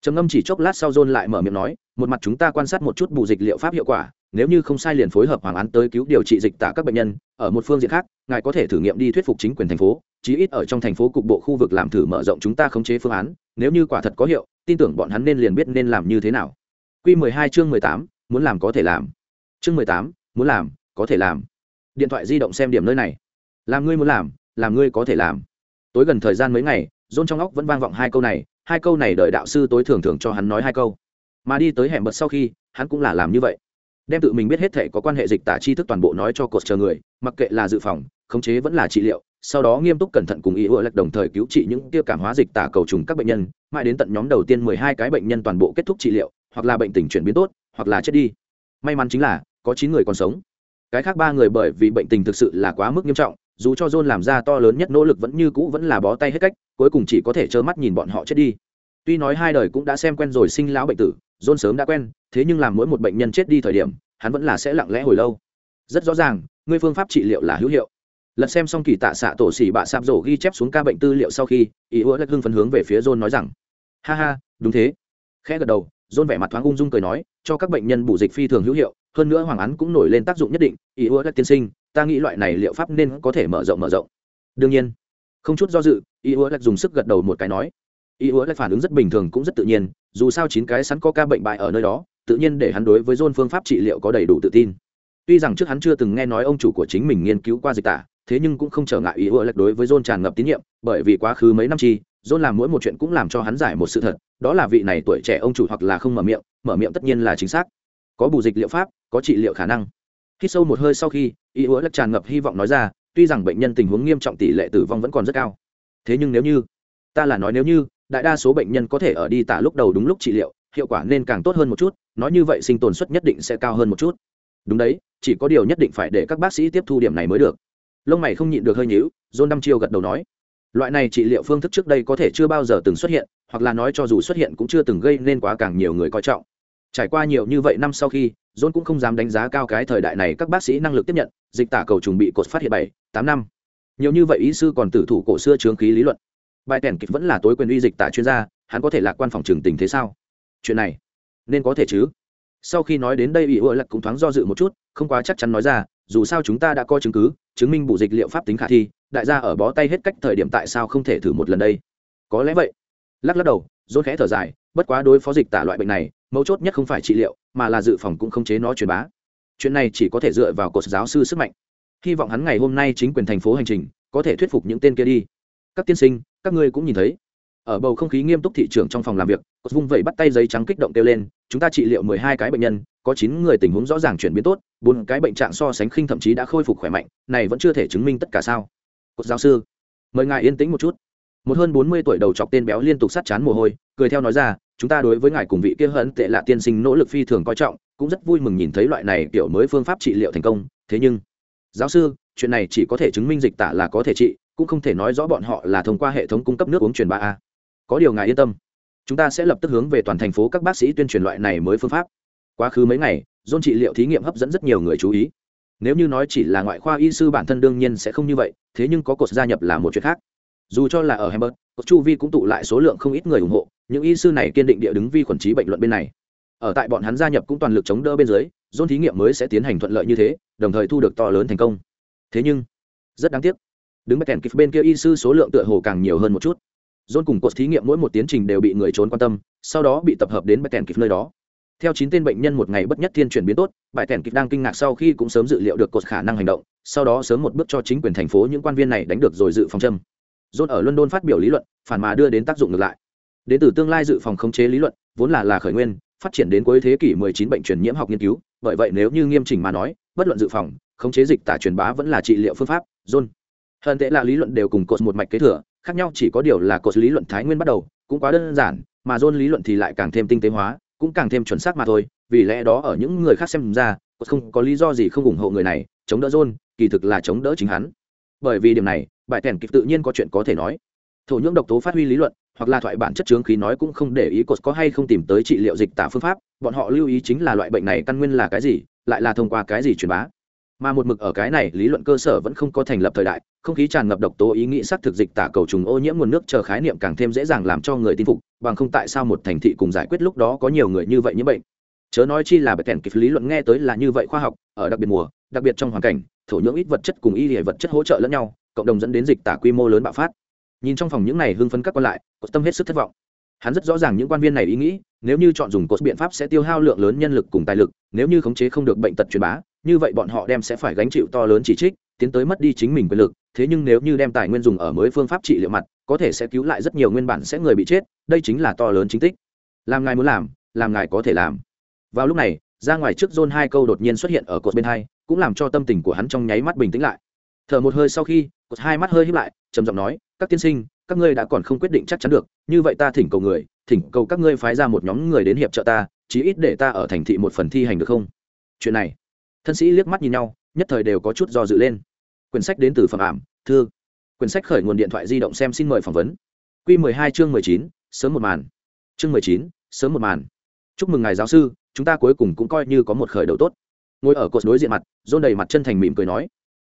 Trầm ngâm chỉ chốc lát sau john lại mở miệng nói một mặt chúng ta quan sát một chút bù dịch liệu pháp hiệu quả nếu như không sai liền phối hợp hoàng án tới cứu điều trị dịch tả các bệnh nhân ở một phương diện khác ngài có thể thử nghiệm đi thuyết phục chính quyền thành phố chí ít ở trong thành phố cục bộ khu vực làm thử mở rộng chúng ta khống chế phương án nếu như quả thật có hiệu tin tưởng bọn hắn nên liền biết nên làm như thế nào. Q 12 chương 18, muốn làm có thể làm. Chương 18, muốn làm có thể làm. Điện thoại di động xem điểm nơi này. Làm ngươi muốn làm làm ngươi có thể làm. Tối gần thời gian mấy ngày dôn trong óc vẫn vang vọng hai câu này hai câu này đợi đạo sư tối thường thường cho hắn nói hai câu mà đi tới hẻm bật sau khi, hắn cũng là làm như vậy. Đem tự mình biết hết thể có quan hệ dịch tả tri thức toàn bộ nói cho cột chờ người, mặc kệ là dự phòng, khống chế vẫn là trị liệu, sau đó nghiêm túc cẩn thận cùng ý ưa lạch đồng thời cứu trị những tiêu cảm hóa dịch tả cầu trùng các bệnh nhân, mãi đến tận nhóm đầu tiên mười hai cái bệnh nhân toàn bộ kết thúc trị liệu, hoặc là bệnh tình chuyển biến tốt, hoặc là chết đi. May mắn chính là, có chín người còn sống. Cái khác ba người bởi vì bệnh tình thực sự là quá mức nghiêm trọng, dù cho john làm ra to lớn nhất nỗ lực vẫn như cũ vẫn là bó tay hết cách, cuối cùng chỉ có thể trơ mắt nhìn bọn họ chết đi. Tuy nói hai đời cũng đã xem quen rồi sinh lão bệnh tử john sớm đã quen, thế nhưng làm mỗi một bệnh nhân chết đi thời điểm, hắn vẫn là sẽ lặng lẽ hồi lâu. Rất rõ ràng, ngươi phương pháp trị liệu là hữu hiệu. Lật xem xong kỳ tạ xạ tổ sĩ bạ sạp rổ ghi chép xuống ca bệnh tư liệu sau khi, ý hứa lật hưng phấn hướng về phía john nói rằng, ha ha, đúng thế. Khẽ gật đầu, john vẻ mặt thoáng ung dung cười nói, cho các bệnh nhân bù dịch phi thường hữu hiệu, hơn nữa hoàng án cũng nổi lên tác dụng nhất định, ý hứa lật tiên sinh, ta nghĩ loại này liệu pháp nên có thể mở rộng mở rộng. Đương nhiên. Không chút do dự, ý hứa lật dùng sức gật đầu một cái nói ý hứa lại phản ứng rất bình thường cũng rất tự nhiên, dù sao chín cái sẵn có ca bệnh bại ở nơi đó, tự nhiên để hắn đối với john phương pháp trị liệu có đầy đủ tự tin. Tuy rằng trước hắn chưa từng nghe nói ông chủ của chính mình nghiên cứu qua dịch tả, thế nhưng cũng không trở ngại ý hứa lệch đối với john tràn ngập tín nhiệm, bởi vì quá khứ mấy năm chi john làm mỗi một chuyện cũng làm cho hắn giải một sự thật, đó là vị này tuổi trẻ ông chủ hoặc là không mở miệng mở miệng tất nhiên là chính xác. Có bù dịch liệu pháp, có trị liệu khả năng. Khi sâu một hơi sau khi, ý hứa lệch tràn ngập hy vọng nói ra, tuy rằng bệnh nhân tình huống nghiêm trọng tỷ lệ tử vong vẫn còn rất cao. Thế nhưng nếu như, ta là nói nếu như đại đa số bệnh nhân có thể ở đi tả lúc đầu đúng lúc trị liệu, hiệu quả nên càng tốt hơn một chút, nói như vậy sinh tồn suất nhất định sẽ cao hơn một chút. Đúng đấy, chỉ có điều nhất định phải để các bác sĩ tiếp thu điểm này mới được. Lông mày không nhịn được hơi nhíu, john đăm chiêu gật đầu nói, loại này trị liệu phương thức trước đây có thể chưa bao giờ từng xuất hiện, hoặc là nói cho dù xuất hiện cũng chưa từng gây nên quá càng nhiều người coi trọng. Trải qua nhiều như vậy năm sau khi, john cũng không dám đánh giá cao cái thời đại này các bác sĩ năng lực tiếp nhận, dịch tả cầu trùng bị cột phát hiện bảy, tám năm. Nhiều như vậy ý sư còn tử thủ cổ xưa trướng khí lý luận bài tèn kịch vẫn là tối quyền uy dịch tả chuyên gia, hắn có thể lạc quan phòng trường tình thế sao? Chuyện này, nên có thể chứ? Sau khi nói đến đây ủy ưa lạc cũng thoáng do dự một chút, không quá chắc chắn nói ra, dù sao chúng ta đã có chứng cứ, chứng minh bù dịch liệu pháp tính khả thi, đại gia ở bó tay hết cách thời điểm tại sao không thể thử một lần đây? Có lẽ vậy. Lắc lắc đầu dốt khẽ thở dài, bất quá đối phó dịch tả loại bệnh này, mấu chốt nhất không phải trị liệu, mà là dự phòng cũng không chế nó truyền bá. Chuyện này chỉ có thể dựa vào cột giáo sư sức mạnh. Hy vọng hắn ngày hôm nay chính quyền thành phố hành trình, có thể thuyết phục những tên kia đi. Các tiên sinh các ngươi cũng nhìn thấy. Ở bầu không khí nghiêm túc thị trường trong phòng làm việc, cột vung vẩy bắt tay giấy trắng kích động kêu lên, chúng ta trị liệu mười hai cái bệnh nhân, có chín người tình huống rõ ràng chuyển biến tốt, bốn cái bệnh trạng so sánh khinh thậm chí đã khôi phục khỏe mạnh, này vẫn chưa thể chứng minh tất cả sao? Cột giáo sư, mời ngài yên tĩnh một chút. Một hơn bốn mươi tuổi đầu chọc tên béo liên tục sát chán mồ hôi, cười theo nói ra, chúng ta đối với ngài cùng vị kia hận tệ lạ tiên sinh nỗ lực phi thường coi trọng, cũng rất vui mừng nhìn thấy loại này kiểu mới phương pháp trị liệu thành công, thế nhưng giáo sư, chuyện này chỉ có thể chứng minh dịch tả là có thể trị cũng không thể nói rõ bọn họ là thông qua hệ thống cung cấp nước uống truyền bá a. Có điều ngài yên tâm chúng ta sẽ lập tức hướng về toàn thành phố các bác sĩ tuyên truyền loại này mới phương pháp. Quá khứ mấy ngày dôn trị liệu thí nghiệm hấp dẫn rất nhiều người chú ý. Nếu như nói chỉ là ngoại khoa y sư bản thân đương nhiên sẽ không như vậy thế nhưng có cột gia nhập là một chuyện khác. Dù cho là ở Hamburg, chu vi cũng tụ lại số lượng không ít người ủng hộ những y sư này kiên định địa đứng vi khuẩn trí bệnh luận bên này. Ở tại bọn hắn gia nhập cũng toàn lực chống đỡ bên dưới dôn thí nghiệm mới sẽ tiến hành thuận lợi như thế đồng thời thu được to lớn thành công. Thế nhưng rất đáng tiếc đứng bên kèn kịp bên kia y sư số lượng tựa hồ càng nhiều hơn một chút dôn cùng cột thí nghiệm mỗi một tiến trình đều bị người trốn quan tâm sau đó bị tập hợp đến bên kèn kịp nơi đó theo chín tên bệnh nhân một ngày bất nhất thiên chuyển biến tốt bài kèn kịp đang kinh ngạc sau khi cũng sớm dự liệu được cột khả năng hành động sau đó sớm một bước cho chính quyền thành phố những quan viên này đánh được rồi dự phòng châm John ở London phát biểu lý luận, phản mà đưa đến tác dụng ngược lại. Đến từ tương lai dự phòng khống chế lý luận, vốn là là khởi nguyên, phát triển đến cuối thế kỷ 19 bệnh truyền nhiễm học nghiên cứu, bởi vậy nếu như nghiêm chỉnh mà nói, bất luận dự phòng, khống chế dịch tả truyền bá vẫn là trị liệu phương pháp, John. Hơn tệ là lý luận đều cùng cột một mạch kế thừa, khác nhau chỉ có điều là cột lý luận thái nguyên bắt đầu, cũng quá đơn giản, mà John lý luận thì lại càng thêm tinh tế hóa, cũng càng thêm chuẩn xác mà thôi, vì lẽ đó ở những người khác xem ra, cột không có lý do gì không ủng hộ người này, chống đỡ John, kỳ thực là chống đỡ chính hắn. Bởi vì điểm này, bài tèn kịp tự nhiên có chuyện có thể nói thổ nhưỡng độc tố phát huy lý luận hoặc là thoại bản chất chướng khí nói cũng không để ý cột có hay không tìm tới trị liệu dịch tả phương pháp bọn họ lưu ý chính là loại bệnh này căn nguyên là cái gì lại là thông qua cái gì truyền bá mà một mực ở cái này, lý luận cơ sở vẫn không có thành lập thời đại, không khí tràn ngập độc tố ý nghĩ xác thực dịch tả cầu trùng ô nhiễm nguồn nước chờ khái niệm càng thêm dễ dàng làm cho người tin phục, bằng không tại sao một thành thị cùng giải quyết lúc đó có nhiều người như vậy như bệnh. Chớ nói chi là bệ kèn kịp lý luận nghe tới là như vậy khoa học, ở đặc biệt mùa, đặc biệt trong hoàn cảnh, thổ nhưỡng ít vật chất cùng y hệ vật chất hỗ trợ lẫn nhau, cộng đồng dẫn đến dịch tả quy mô lớn bạo phát. Nhìn trong phòng những này hưng phấn các quan lại, có tâm hết sức thất vọng. Hắn rất rõ ràng những quan viên này ý nghĩ, nếu như chọn dùng cột biện pháp sẽ tiêu hao lượng lớn nhân lực cùng tài lực, nếu như khống chế không được bệnh tật truyền bá như vậy bọn họ đem sẽ phải gánh chịu to lớn chỉ trích, tiến tới mất đi chính mình quyền lực, thế nhưng nếu như đem tài nguyên dùng ở mới phương pháp trị liệu mặt, có thể sẽ cứu lại rất nhiều nguyên bản sẽ người bị chết, đây chính là to lớn chính tích. Làm ngài muốn làm làm ngài có thể làm. Vào lúc này, ra ngoài trước zone hai câu đột nhiên xuất hiện ở cột bên hai, cũng làm cho tâm tình của hắn trong nháy mắt bình tĩnh lại. Thở một hơi sau khi, cột hai mắt hơi hít lại, trầm giọng nói, các tiên sinh, các ngươi đã còn không quyết định chắc chắn được, như vậy ta thỉnh cầu người, thỉnh cầu các ngươi phái ra một nhóm người đến hiệp trợ ta, chí ít để ta ở thành thị một phần thi hành được không? Chuyện này thân sĩ liếc mắt nhìn nhau, nhất thời đều có chút do dự lên. Quyển sách đến từ phẩm ảm, thư. Quyển sách khởi nguồn điện thoại di động xem xin mời phỏng vấn. Q mười hai chương mười chín, sớm một màn. Chương mười chín, sớm một màn. Chúc mừng ngài giáo sư, chúng ta cuối cùng cũng coi như có một khởi đầu tốt. Ngồi ở cột đối diện mặt dôn đầy mặt chân thành mỉm cười nói.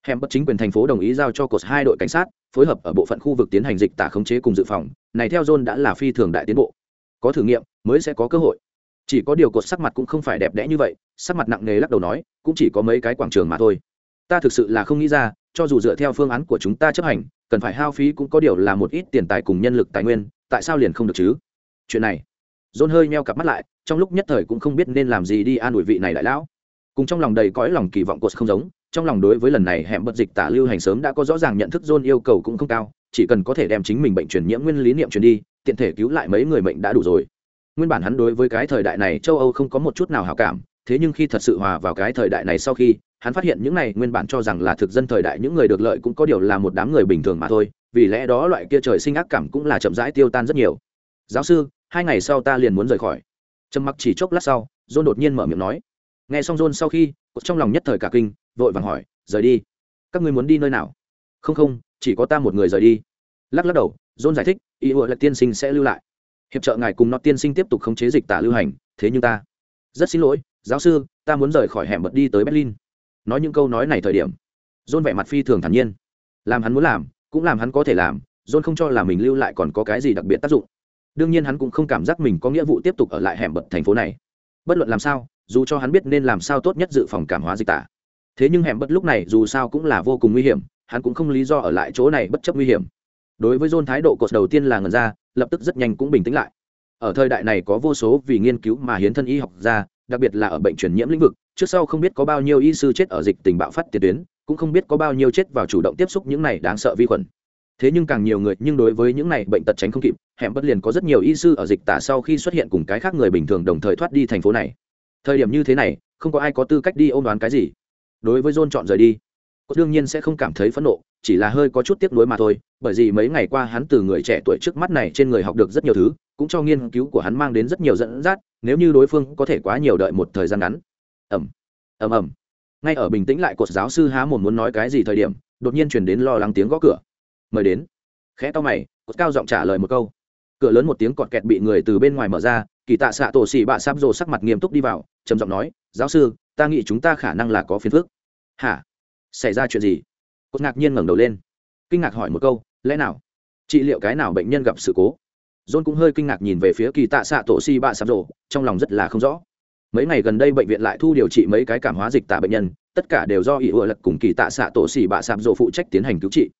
Hèm bất chính quyền thành phố đồng ý giao cho cột hai đội cảnh sát, phối hợp ở bộ phận khu vực tiến hành dịch tả khống chế cùng dự phòng. Này theo john đã là phi thường đại tiến bộ. Có thử nghiệm, mới sẽ có cơ hội chỉ có điều cột sắc mặt cũng không phải đẹp đẽ như vậy sắc mặt nặng nề lắc đầu nói cũng chỉ có mấy cái quảng trường mà thôi. Ta thực sự là không nghĩ ra cho dù dựa theo phương án của chúng ta chấp hành cần phải hao phí cũng có điều là một ít tiền tài cùng nhân lực tài nguyên tại sao liền không được chứ? Chuyện này. John hơi meo cặp mắt lại trong lúc nhất thời cũng không biết nên làm gì đi an ủi vị này đại lão. Cùng trong lòng đầy cõi lòng kỳ vọng cột không giống trong lòng đối với lần này hẻm bật dịch tả lưu hành sớm đã có rõ ràng nhận thức John yêu cầu cũng không cao, chỉ cần có thể đem chính mình bệnh truyền nhiễm nguyên lý niệm truyền đi, tiện thể cứu lại mấy người mệnh đã đủ rồi. Nguyên bản hắn đối với cái thời đại này châu Âu không có một chút nào hào cảm, thế nhưng khi thật sự hòa vào cái thời đại này sau khi, hắn phát hiện những này nguyên bản cho rằng là thực dân thời đại những người được lợi cũng có điều là một đám người bình thường mà thôi, vì lẽ đó loại kia trời sinh ác cảm cũng là chậm rãi tiêu tan rất nhiều. Giáo sư, hai ngày sau ta liền muốn rời khỏi. Trầm mặc chỉ chốc lát sau, John đột nhiên mở miệng nói. Nghe xong John sau khi, trong lòng nhất thời cả kinh, vội vàng hỏi rời đi các ngươi muốn đi nơi nào không không chỉ có ta một người rời đi lắc lắc đầu John giải thích ý hội là tiên sinh sẽ lưu lại hiệp trợ ngài cùng nó tiên sinh tiếp tục khống chế dịch tả lưu hành, thế nhưng ta rất xin lỗi, giáo sư, ta muốn rời khỏi hẻm bật đi tới berlin. Nói những câu nói này thời điểm, John vẻ mặt phi thường thản nhiên. Làm hắn muốn làm, cũng làm hắn có thể làm, John không cho là mình lưu lại còn có cái gì đặc biệt tác dụng. Đương nhiên hắn cũng không cảm giác mình có nghĩa vụ tiếp tục ở lại hẻm bật thành phố này. Bất luận làm sao, dù cho hắn biết nên làm sao tốt nhất dự phòng cảm hóa dịch tả. Thế nhưng hẻm bật lúc này dù sao cũng là vô cùng nguy hiểm, hắn cũng không lý do ở lại chỗ này bất chấp nguy hiểm. Đối với john thái độ cột đầu tiên là ngần ra lập tức rất nhanh cũng bình tĩnh lại. Ở thời đại này có vô số vì nghiên cứu mà hiến thân y học ra đặc biệt là ở bệnh truyền nhiễm lĩnh vực, trước sau không biết có bao nhiêu y sư chết ở dịch tình bạo phát tiền tuyến, cũng không biết có bao nhiêu chết vào chủ động tiếp xúc những này đáng sợ vi khuẩn. Thế nhưng càng nhiều người, nhưng đối với những này bệnh tật tránh không kịp, hẻm bất liền có rất nhiều y sư ở dịch tả sau khi xuất hiện cùng cái khác người bình thường đồng thời thoát đi thành phố này. Thời điểm như thế này, không có ai có tư cách đi ôn đoán cái gì. Đối với john chọn rời đi cô đương nhiên sẽ không cảm thấy phẫn nộ, chỉ là hơi có chút tiếc nuối mà thôi, bởi vì mấy ngày qua hắn từ người trẻ tuổi trước mắt này trên người học được rất nhiều thứ, cũng cho nghiên cứu của hắn mang đến rất nhiều dẫn dắt, nếu như đối phương có thể quá nhiều đợi một thời gian ngắn. Ẩm ẩm ẩm ngay ở bình tĩnh lại, cột giáo sư há mồm muốn nói cái gì thời điểm, đột nhiên truyền đến lo lắng tiếng gõ cửa. Mời đến. Khẽ to mày, cột cao giọng trả lời một câu. Cửa lớn một tiếng cọt kẹt bị người từ bên ngoài mở ra, kỳ tạ xạ tổ xì bạ sáp rồ sắc mặt nghiêm túc đi vào, trầm giọng nói, giáo sư, ta nghĩ chúng ta khả năng là có phiền phức. Hả? Xảy ra chuyện gì? Cốt ngạc nhiên ngẩng đầu lên. Kinh ngạc hỏi một câu, lẽ nào, trị liệu cái nào bệnh nhân gặp sự cố? John cũng hơi kinh ngạc nhìn về phía kỳ tạ xạ tổ xì bạ sạp rổ trong lòng rất là không rõ. Mấy ngày gần đây bệnh viện lại thu điều trị mấy cái cảm hóa dịch tả bệnh nhân, tất cả đều do ỷ ựa lật cùng kỳ tạ xạ tổ xì bạ sạp rổ phụ trách tiến hành cứu trị.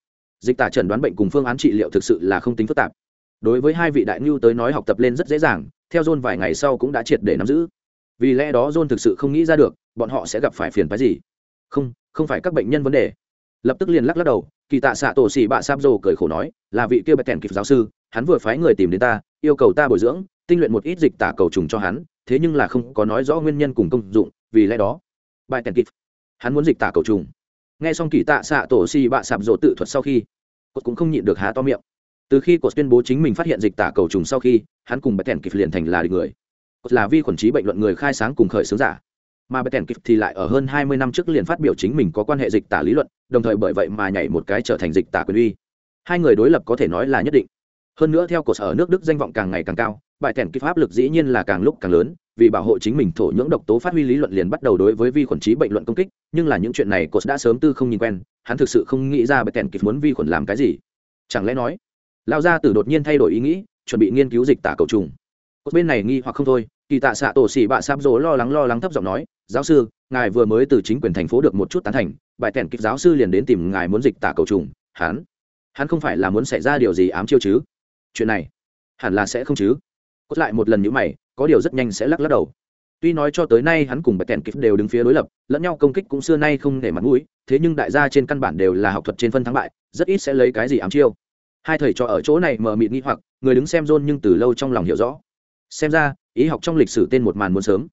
Dịch tả trần đoán bệnh cùng phương án trị liệu thực sự là không tính phức tạp. Đối với hai vị đại ngưu tới nói học tập lên rất dễ dàng, theo john vài ngày sau cũng đã triệt để nắm giữ. Vì lẽ đó john thực sự không nghĩ ra được, bọn họ sẽ gặp phải phiền phái gì. Không không phải các bệnh nhân vấn đề. Lập tức liền lắc lắc đầu, kỳ tạ xạ tổ xỉ bạ sáp rồ cười khổ nói, là vị kia bạch kèn kịp giáo sư, hắn vừa phái người tìm đến ta, yêu cầu ta bồi dưỡng, tinh luyện một ít dịch tả cầu trùng cho hắn, thế nhưng là không có nói rõ nguyên nhân cùng công dụng, vì lẽ đó bài kèn kịp, hắn muốn dịch tả cầu trùng. Nghe xong kỳ tạ xạ tổ xỉ bạ sáp rồ tự thuật sau khi cột cũng không nhịn được há to miệng. Từ khi cột tuyên bố chính mình phát hiện dịch tả cầu trùng sau khi, hắn cùng bạch kèn kịp liền thành là địch người. Cột là vi khuẩn trí bệnh luận người khai sáng cùng khởi xướng giả mà bạch tèn kịp thì lại ở hơn hai mươi năm trước liền phát biểu chính mình có quan hệ dịch tả lý luận, đồng thời bởi vậy mà nhảy một cái trở thành dịch tả quyền uy. Hai người đối lập có thể nói là nhất định. Hơn nữa theo cột ở nước đức danh vọng càng ngày càng cao bài tèn kịp áp lực dĩ nhiên là càng lúc càng lớn, vì bảo hộ chính mình thổ nhưỡng độc tố phát huy lý luận liền bắt đầu đối với vi khuẩn trí bệnh luận công kích, nhưng là những chuyện này cột đã sớm tư không nhìn quen, hắn thực sự không nghĩ ra bài tèn kịp muốn vi khuẩn làm cái gì. Chẳng lẽ nói lao gia tử đột nhiên thay đổi ý nghĩ, chuẩn bị nghiên cứu dịch tả cầu trùng. Cột bên này nghi hoặc không thôi, kỳ tạ xạ tổ xỉ bạ sáp dỗ lo lắng lo lắng thấp giọng nói giáo sư, ngài vừa mới từ chính quyền thành phố được một chút tán thành, bài kèn kịch giáo sư liền đến tìm ngài muốn dịch tả cầu trùng, hắn hắn không phải là muốn xảy ra điều gì ám chiêu chứ? Chuyện này, hẳn là sẽ không chứ? Cốt lại một lần như mày, có điều rất nhanh sẽ lắc lắc đầu. Tuy nói cho tới nay hắn cùng bài kèn kịch đều đứng phía đối lập, lẫn nhau công kích cũng xưa nay không để mặt mũi, thế nhưng đại gia trên căn bản đều là học thuật trên phân thắng bại, rất ít sẽ lấy cái gì ám chiêu. Hai thầy trò ở chỗ này mờ mịt nghi hoặc, người đứng xem rôn nhưng từ lâu trong lòng hiểu rõ. Xem ra, ý học trong lịch sử tên một màn muốn sớm.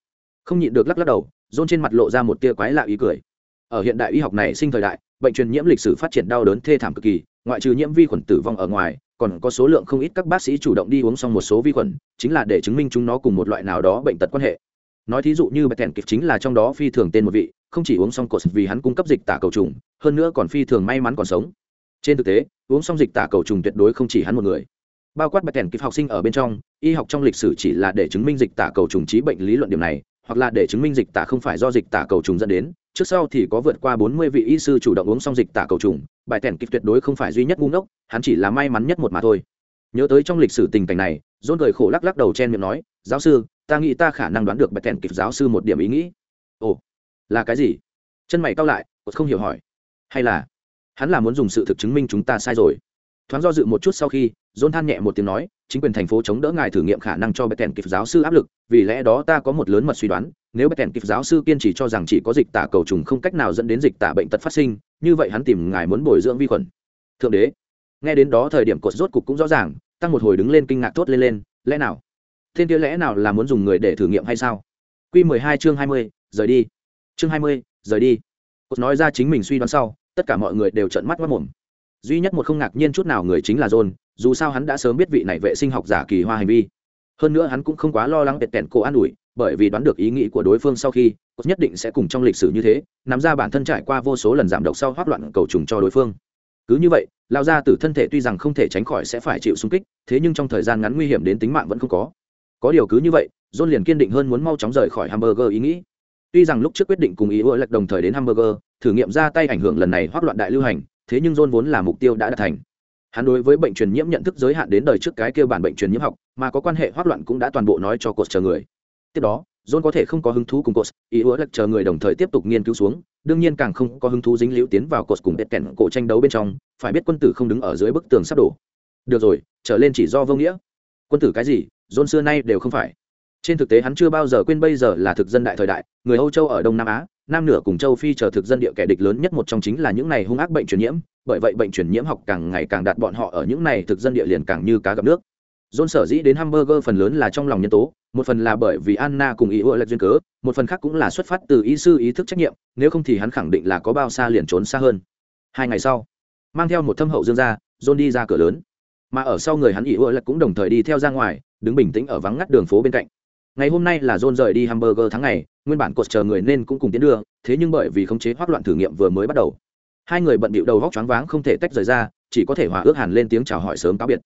Không nhịn được lắc lắc đầu dôn trên mặt lộ ra một tia quái lạ ý cười. Ở hiện đại y học này sinh thời đại, bệnh truyền nhiễm lịch sử phát triển đau đớn thê thảm cực kỳ, ngoại trừ nhiễm vi khuẩn tử vong ở ngoài, còn có số lượng không ít các bác sĩ chủ động đi uống xong một số vi khuẩn, chính là để chứng minh chúng nó cùng một loại nào đó bệnh tật quan hệ. Nói thí dụ như bạch tèn kịp chính là trong đó phi thường tên một vị, không chỉ uống xong cột vì hắn cung cấp dịch tả cầu trùng, hơn nữa còn phi thường may mắn còn sống. Trên thực tế, uống xong dịch tả cầu trùng tuyệt đối không chỉ hắn một người. Bao quát bạch tèn kịp học sinh ở bên trong, y học trong lịch sử chỉ là để chứng minh dịch tả cầu trùng trí bệnh lý luận điểm này hoặc là để chứng minh dịch tả không phải do dịch tả cầu trùng dẫn đến, trước sau thì có vượt qua bốn mươi vị y sư chủ động uống xong dịch tả cầu trùng, bài tèn kịp tuyệt đối không phải duy nhất ngu ngốc, hắn chỉ là may mắn nhất một mà thôi. Nhớ tới trong lịch sử tình cảnh này dôn cười khổ lắc lắc đầu chen miệng nói, giáo sư, ta nghĩ ta khả năng đoán được bài tèn kịp giáo sư một điểm ý nghĩ. Ồ, là cái gì? Chân mày cao lại không hiểu hỏi. Hay là hắn là muốn dùng sự thực chứng minh chúng ta sai rồi? Thoáng do dự một chút sau khi dôn than nhẹ một tiếng nói, chính quyền thành phố chống đỡ ngài thử nghiệm khả năng cho bạch tèn kịp giáo sư áp lực, vì lẽ đó ta có một lớn mật suy đoán, nếu bạch tèn kịp giáo sư kiên trì cho rằng chỉ có dịch tả cầu trùng không cách nào dẫn đến dịch tả bệnh tật phát sinh, như vậy hắn tìm ngài muốn bồi dưỡng vi khuẩn. Thượng đế, nghe đến đó thời điểm cột rốt cục cũng rõ ràng, tăng một hồi đứng lên kinh ngạc thốt lên lên, lẽ nào? Thiên kia lẽ nào là muốn dùng người để thử nghiệm hay sao? Q mười hai chương hai mươi, rời đi. Chương hai mươi, rời đi. Cột nói ra chính mình suy đoán sau, tất cả mọi người đều trợn mắt mất mồm duy nhất một không ngạc nhiên chút nào người chính là john, dù sao hắn đã sớm biết vị này vệ sinh học giả kỳ hoa hành vi. Hơn nữa hắn cũng không quá lo lắng tẹt tẹn cổ an ủi, bởi vì đoán được ý nghĩ của đối phương sau khi cột nhất định sẽ cùng trong lịch sử như thế, nắm ra bản thân trải qua vô số lần giảm độc sau hoác loạn cầu trùng cho đối phương. Cứ như vậy lao ra từ thân thể tuy rằng không thể tránh khỏi sẽ phải chịu xung kích, thế nhưng trong thời gian ngắn nguy hiểm đến tính mạng vẫn không có. Có điều cứ như vậy, john liền kiên định hơn muốn mau chóng rời khỏi hamburger ý nghĩ. Tuy rằng lúc trước quyết định cùng ý ưa lệch đồng thời đến hamburger, thử nghiệm ra tay ảnh hưởng lần này hoác loạn đại lưu hành thế nhưng john vốn là mục tiêu đã đạt thành. Hắn đối với bệnh truyền nhiễm nhận thức giới hạn đến đời trước cái kia bản bệnh truyền nhiễm học, mà có quan hệ hoác loạn cũng đã toàn bộ nói cho cột chờ người. Tiếp đó, john có thể không có hứng thú cùng cột ý hứa lệch chờ người đồng thời tiếp tục nghiên cứu xuống, đương nhiên càng không có hứng thú dính liễu tiến vào cột cùng biết kẹn cổ tranh đấu bên trong, phải biết quân tử không đứng ở dưới bức tường sắp đổ. Được rồi, trở lên chỉ do vô nghĩa. Quân tử cái gì, john xưa nay đều không phải. Trên thực tế hắn chưa bao giờ quên bây giờ là thực dân đại thời đại, người âu châu ở đông nam á nam nửa cùng châu phi chờ thực dân địa kẻ địch lớn nhất một trong chính là những này hung ác bệnh truyền nhiễm bởi vậy bệnh truyền nhiễm học càng ngày càng đạt bọn họ ở những này thực dân địa liền càng như cá gặp nước John sở dĩ đến hamburger phần lớn là trong lòng nhân tố, một phần là bởi vì Anna cùng ý ưa lệch duyên cớ, một phần khác cũng là xuất phát từ ý sư ý thức trách nhiệm, nếu không thì hắn khẳng định là có bao xa liền trốn xa hơn. Hai ngày sau, mang theo một thâm hậu dương ra, John đi ra cửa lớn, mà ở sau người hắn ý ưa lệch cũng đồng thời đi theo ra ngoài, đứng bình tĩnh ở vắng ngắt đường phố bên cạnh. Ngày hôm nay là John rời đi hamburger tháng ngày, nguyên bản cột chờ người nên cũng cùng tiến đưa, thế nhưng bởi vì khống chế hoắc loạn thử nghiệm vừa mới bắt đầu, hai người bận bịu đầu góc choáng váng không thể tách rời ra, chỉ có thể hòa ước hàn lên tiếng chào hỏi sớm cáo biệt.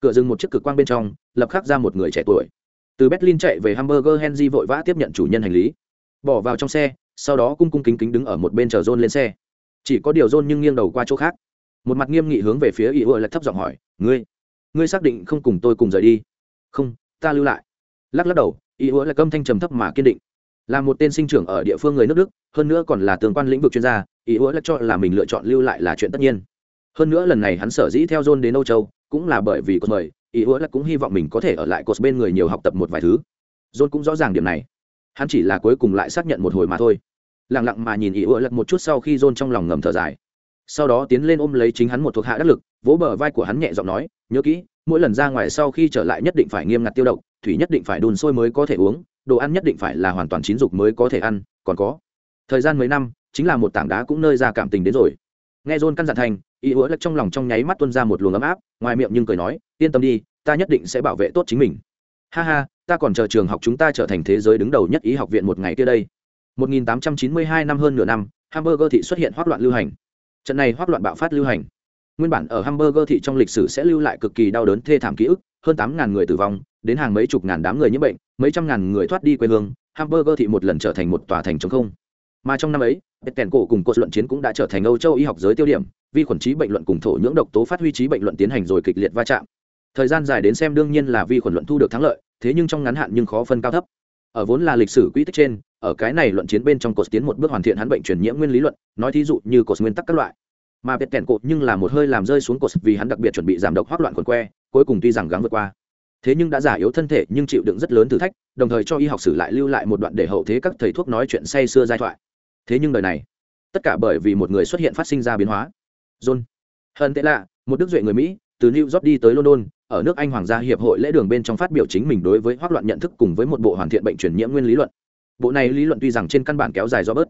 Cửa dừng một chiếc cực quang bên trong lập khắc ra một người trẻ tuổi. Từ berlin chạy về hamburger henry vội vã tiếp nhận chủ nhân hành lý. Bỏ vào trong xe sau đó cung cung kính kính đứng ở một bên chờ john lên xe. Chỉ có điều john nhưng nghiêng đầu qua chỗ khác. Một mặt nghiêm nghị hướng về phía ý ưa lại thấp giọng hỏi ngươi ngươi xác định không cùng tôi cùng rời đi? Không ta lưu lại. Lắc lắc đầu ý hứa là câm thanh trầm thấp mà kiên định. Là một tên sinh trưởng ở địa phương người nước đức, hơn nữa còn là tương quan lĩnh vực chuyên gia, ý hứa là cho là mình lựa chọn lưu lại là chuyện tất nhiên. Hơn nữa lần này hắn sở dĩ theo john đến âu châu, cũng là bởi vì cột mời, ý hứa là cũng hy vọng mình có thể ở lại cột bên người nhiều học tập một vài thứ. John cũng rõ ràng điểm này. Hắn chỉ là cuối cùng lại xác nhận một hồi mà thôi. Lặng lặng mà nhìn ý hứa lật một chút sau khi john trong lòng ngầm thở dài. Sau đó tiến lên ôm lấy chính hắn một thuộc hạ đắc lực, vỗ bờ vai của hắn nhẹ giọng nói, nhớ kỹ, mỗi lần ra ngoài sau khi trở lại nhất định phải nghiêm ngặt tiêu độc thủy nhất định phải đun sôi mới có thể uống, đồ ăn nhất định phải là hoàn toàn chín dục mới có thể ăn, còn có. Thời gian mấy năm, chính là một tảng đá cũng nơi ra cảm tình đến rồi. Nghe john căn dặn thành ý hứa lật trong lòng trong nháy mắt tuôn ra một luồng ấm áp, ngoài miệng nhưng cười nói, yên tâm đi, ta nhất định sẽ bảo vệ tốt chính mình. Ha ha, ta còn chờ trường học chúng ta trở thành thế giới đứng đầu nhất ý học viện một ngày kia đây. 1892 năm hơn nửa năm, hamburger thị xuất hiện hoác loạn lưu hành. Trận này hoác loạn bạo phát lưu hành. Nguyên bản ở hamburger thị trong lịch sử sẽ lưu lại cực kỳ đau đớn thê thảm ký ức, hơn 8.000 người tử vong đến hàng mấy chục ngàn đám người nhiễm bệnh, mấy trăm ngàn người thoát đi quê hương, hamburger thị một lần trở thành một tòa thành trống không. Mà trong năm ấy bết kèn cổ cùng cột luận chiến cũng đã trở thành âu châu y học giới tiêu điểm, vi khuẩn trí bệnh luận cùng thổ nhưỡng độc tố phát huy trí bệnh luận tiến hành rồi kịch liệt va chạm. Thời gian dài đến xem đương nhiên là vi khuẩn luận thu được thắng lợi, thế nhưng trong ngắn hạn nhưng khó phân cao thấp. Ở vốn là lịch sử quỹ tích trên, ở cái này luận chiến bên trong cột tiến một bước hoàn thiện hắn bệnh truyền nhiễm nguyên lý luận, nói thí dụ như cột nguyên tắc các loại. Mà biệt kèn cột nhưng là một hơi làm rơi xuống cột vì hắn đặc biệt chuẩn bị giảm độc hoác loạn quần que, cuối cùng tuy rằng gắng vượt qua thế nhưng đã giả yếu thân thể nhưng chịu đựng rất lớn thử thách, đồng thời cho y học sử lại lưu lại một đoạn để hậu thế các thầy thuốc nói chuyện say xưa giai thoại. Thế nhưng đời này, tất cả bởi vì một người xuất hiện phát sinh ra biến hóa. John hơn tệ lạ một đức duệ người mỹ, từ new york đi tới london, ở nước anh hoàng gia hiệp hội lễ đường bên trong phát biểu chính mình đối với hoác loạn nhận thức cùng với một bộ hoàn thiện bệnh truyền nhiễm nguyên lý luận. Bộ này lý luận tuy rằng trên căn bản kéo dài do bớt,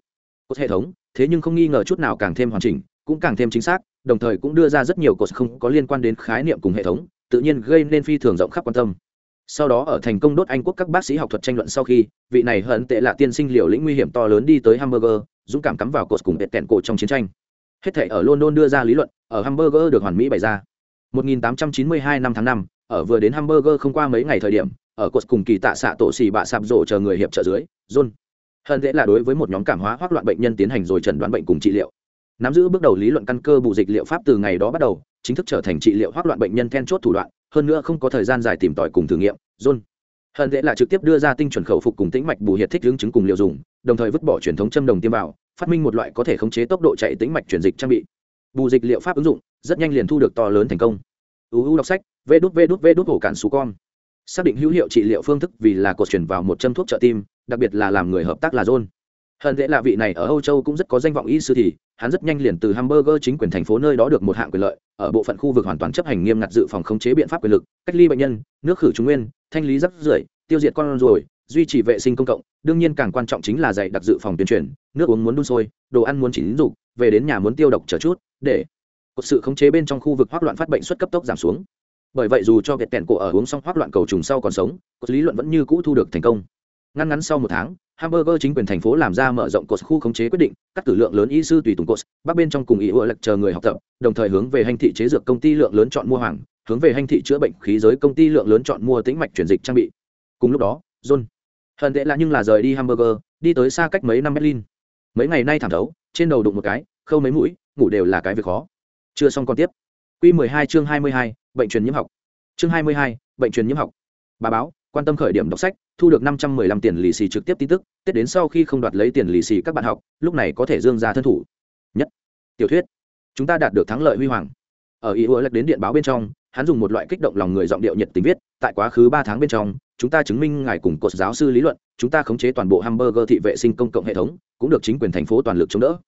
cột hệ thống, thế nhưng không nghi ngờ chút nào càng thêm hoàn chỉnh, cũng càng thêm chính xác, đồng thời cũng đưa ra rất nhiều cột không có liên quan đến khái niệm cùng hệ thống tự nhiên gây nên phi thường rộng khắp quan tâm. Sau đó ở thành công đốt anh quốc các bác sĩ học thuật tranh luận sau khi vị này hận tệ là tiên sinh liều lĩnh nguy hiểm to lớn đi tới hamburger dũng cảm cắm vào cột cùng tẹt tẹn cổ trong chiến tranh. Hết thể ở london đưa ra lý luận ở hamburger được hoàn mỹ bày ra. 1892 năm tháng 5, ở vừa đến hamburger không qua mấy ngày thời điểm ở cột cùng kỳ tạ xạ tổ xì bạ sạp rổ chờ người hiệp trợ dưới john hận tệ là đối với một nhóm cảm hóa hoác loạn bệnh nhân tiến hành rồi chẩn đoán bệnh cùng trị liệu. Nắm giữ bước đầu lý luận căn cơ bù dịch liệu pháp từ ngày đó bắt đầu chính thức trở thành trị liệu hoác loạn bệnh nhân then chốt thủ đoạn, hơn nữa không có thời gian dài tìm tòi cùng thử nghiệm. John. Hận tệ là trực tiếp đưa ra tinh chuẩn khẩu phục cùng tĩnh mạch bù hiệt thích hướng chứng cùng liệu dùng, đồng thời vứt bỏ truyền thống châm đồng tiêm vào, phát minh một loại có thể khống chế tốc độ chạy tĩnh mạch chuyển dịch trang bị. Bù dịch liệu pháp ứng dụng, rất nhanh liền thu được to lớn thành công. Uu đọc sách, vê đút vê đút vê đút hổ cản xú con. Xác định hữu hiệu trị liệu phương thức vì là cột chuyển vào một châm thuốc trợ tim, đặc biệt là làm người hợp tác là john hận tệ là vị này ở âu châu cũng rất có danh vọng y sư thì, hắn rất nhanh liền từ hamburger chính quyền thành phố nơi đó được một hạng quyền lợi, ở bộ phận khu vực hoàn toàn chấp hành nghiêm ngặt dự phòng khống chế biện pháp quyền lực, cách ly bệnh nhân, nước khử trùng nguyên, thanh lý rắc rưởi, tiêu diệt con ruồi, duy trì vệ sinh công cộng, đương nhiên càng quan trọng chính là dạy đặc dự phòng tuyên truyền, nước uống muốn đun sôi, đồ ăn muốn chỉ lính dục, về đến nhà muốn tiêu độc chờ chút, để có sự khống chế bên trong khu vực hoác loạn phát bệnh suất cấp tốc giảm xuống. Bởi vậy dù cho việt kẹn cổ ở uống xong hoác loạn cầu trùng sau còn sống có lý luận vẫn như cũ thu được thành công ngăn ngắn sau một tháng hamburger chính quyền thành phố làm ra mở rộng cột khu khống chế quyết định cắt cử lượng lớn y sư tùy tùng cột bắc bên trong cùng ý ưa lệch chờ người học tập đồng thời hướng về hành thị chế dược công ty lượng lớn chọn mua hàng hướng về hành thị chữa bệnh khí giới công ty lượng lớn chọn mua tĩnh mạch chuyển dịch trang bị. Cùng lúc đó john hận tệ là nhưng là rời đi hamburger đi tới xa cách mấy năm berlin. Mấy ngày nay thảm thấu trên đầu đụng một cái khâu mấy mũi ngủ đều là cái việc khó. Chưa xong còn tiếp. Q 12 chương 22, bệnh truyền nhiễm học. Chương 22, bệnh truyền nhiễm học. Bà báo quan tâm khởi điểm đọc sách, thu được 515 tiền lì xì trực tiếp tin tức tết đến sau khi không đoạt lấy tiền lì xì các bạn học, lúc này có thể dương ra thân thủ. Nhất, tiểu thuyết, chúng ta đạt được thắng lợi huy hoàng. Ở ý ưa lệch đến điện báo bên trong, hắn dùng một loại kích động lòng người giọng điệu nhiệt tình viết, tại quá khứ ba tháng bên trong, chúng ta chứng minh ngài cùng cột giáo sư lý luận, chúng ta khống chế toàn bộ hamburger thị vệ sinh công cộng hệ thống, cũng được chính quyền thành phố toàn lực chống đỡ.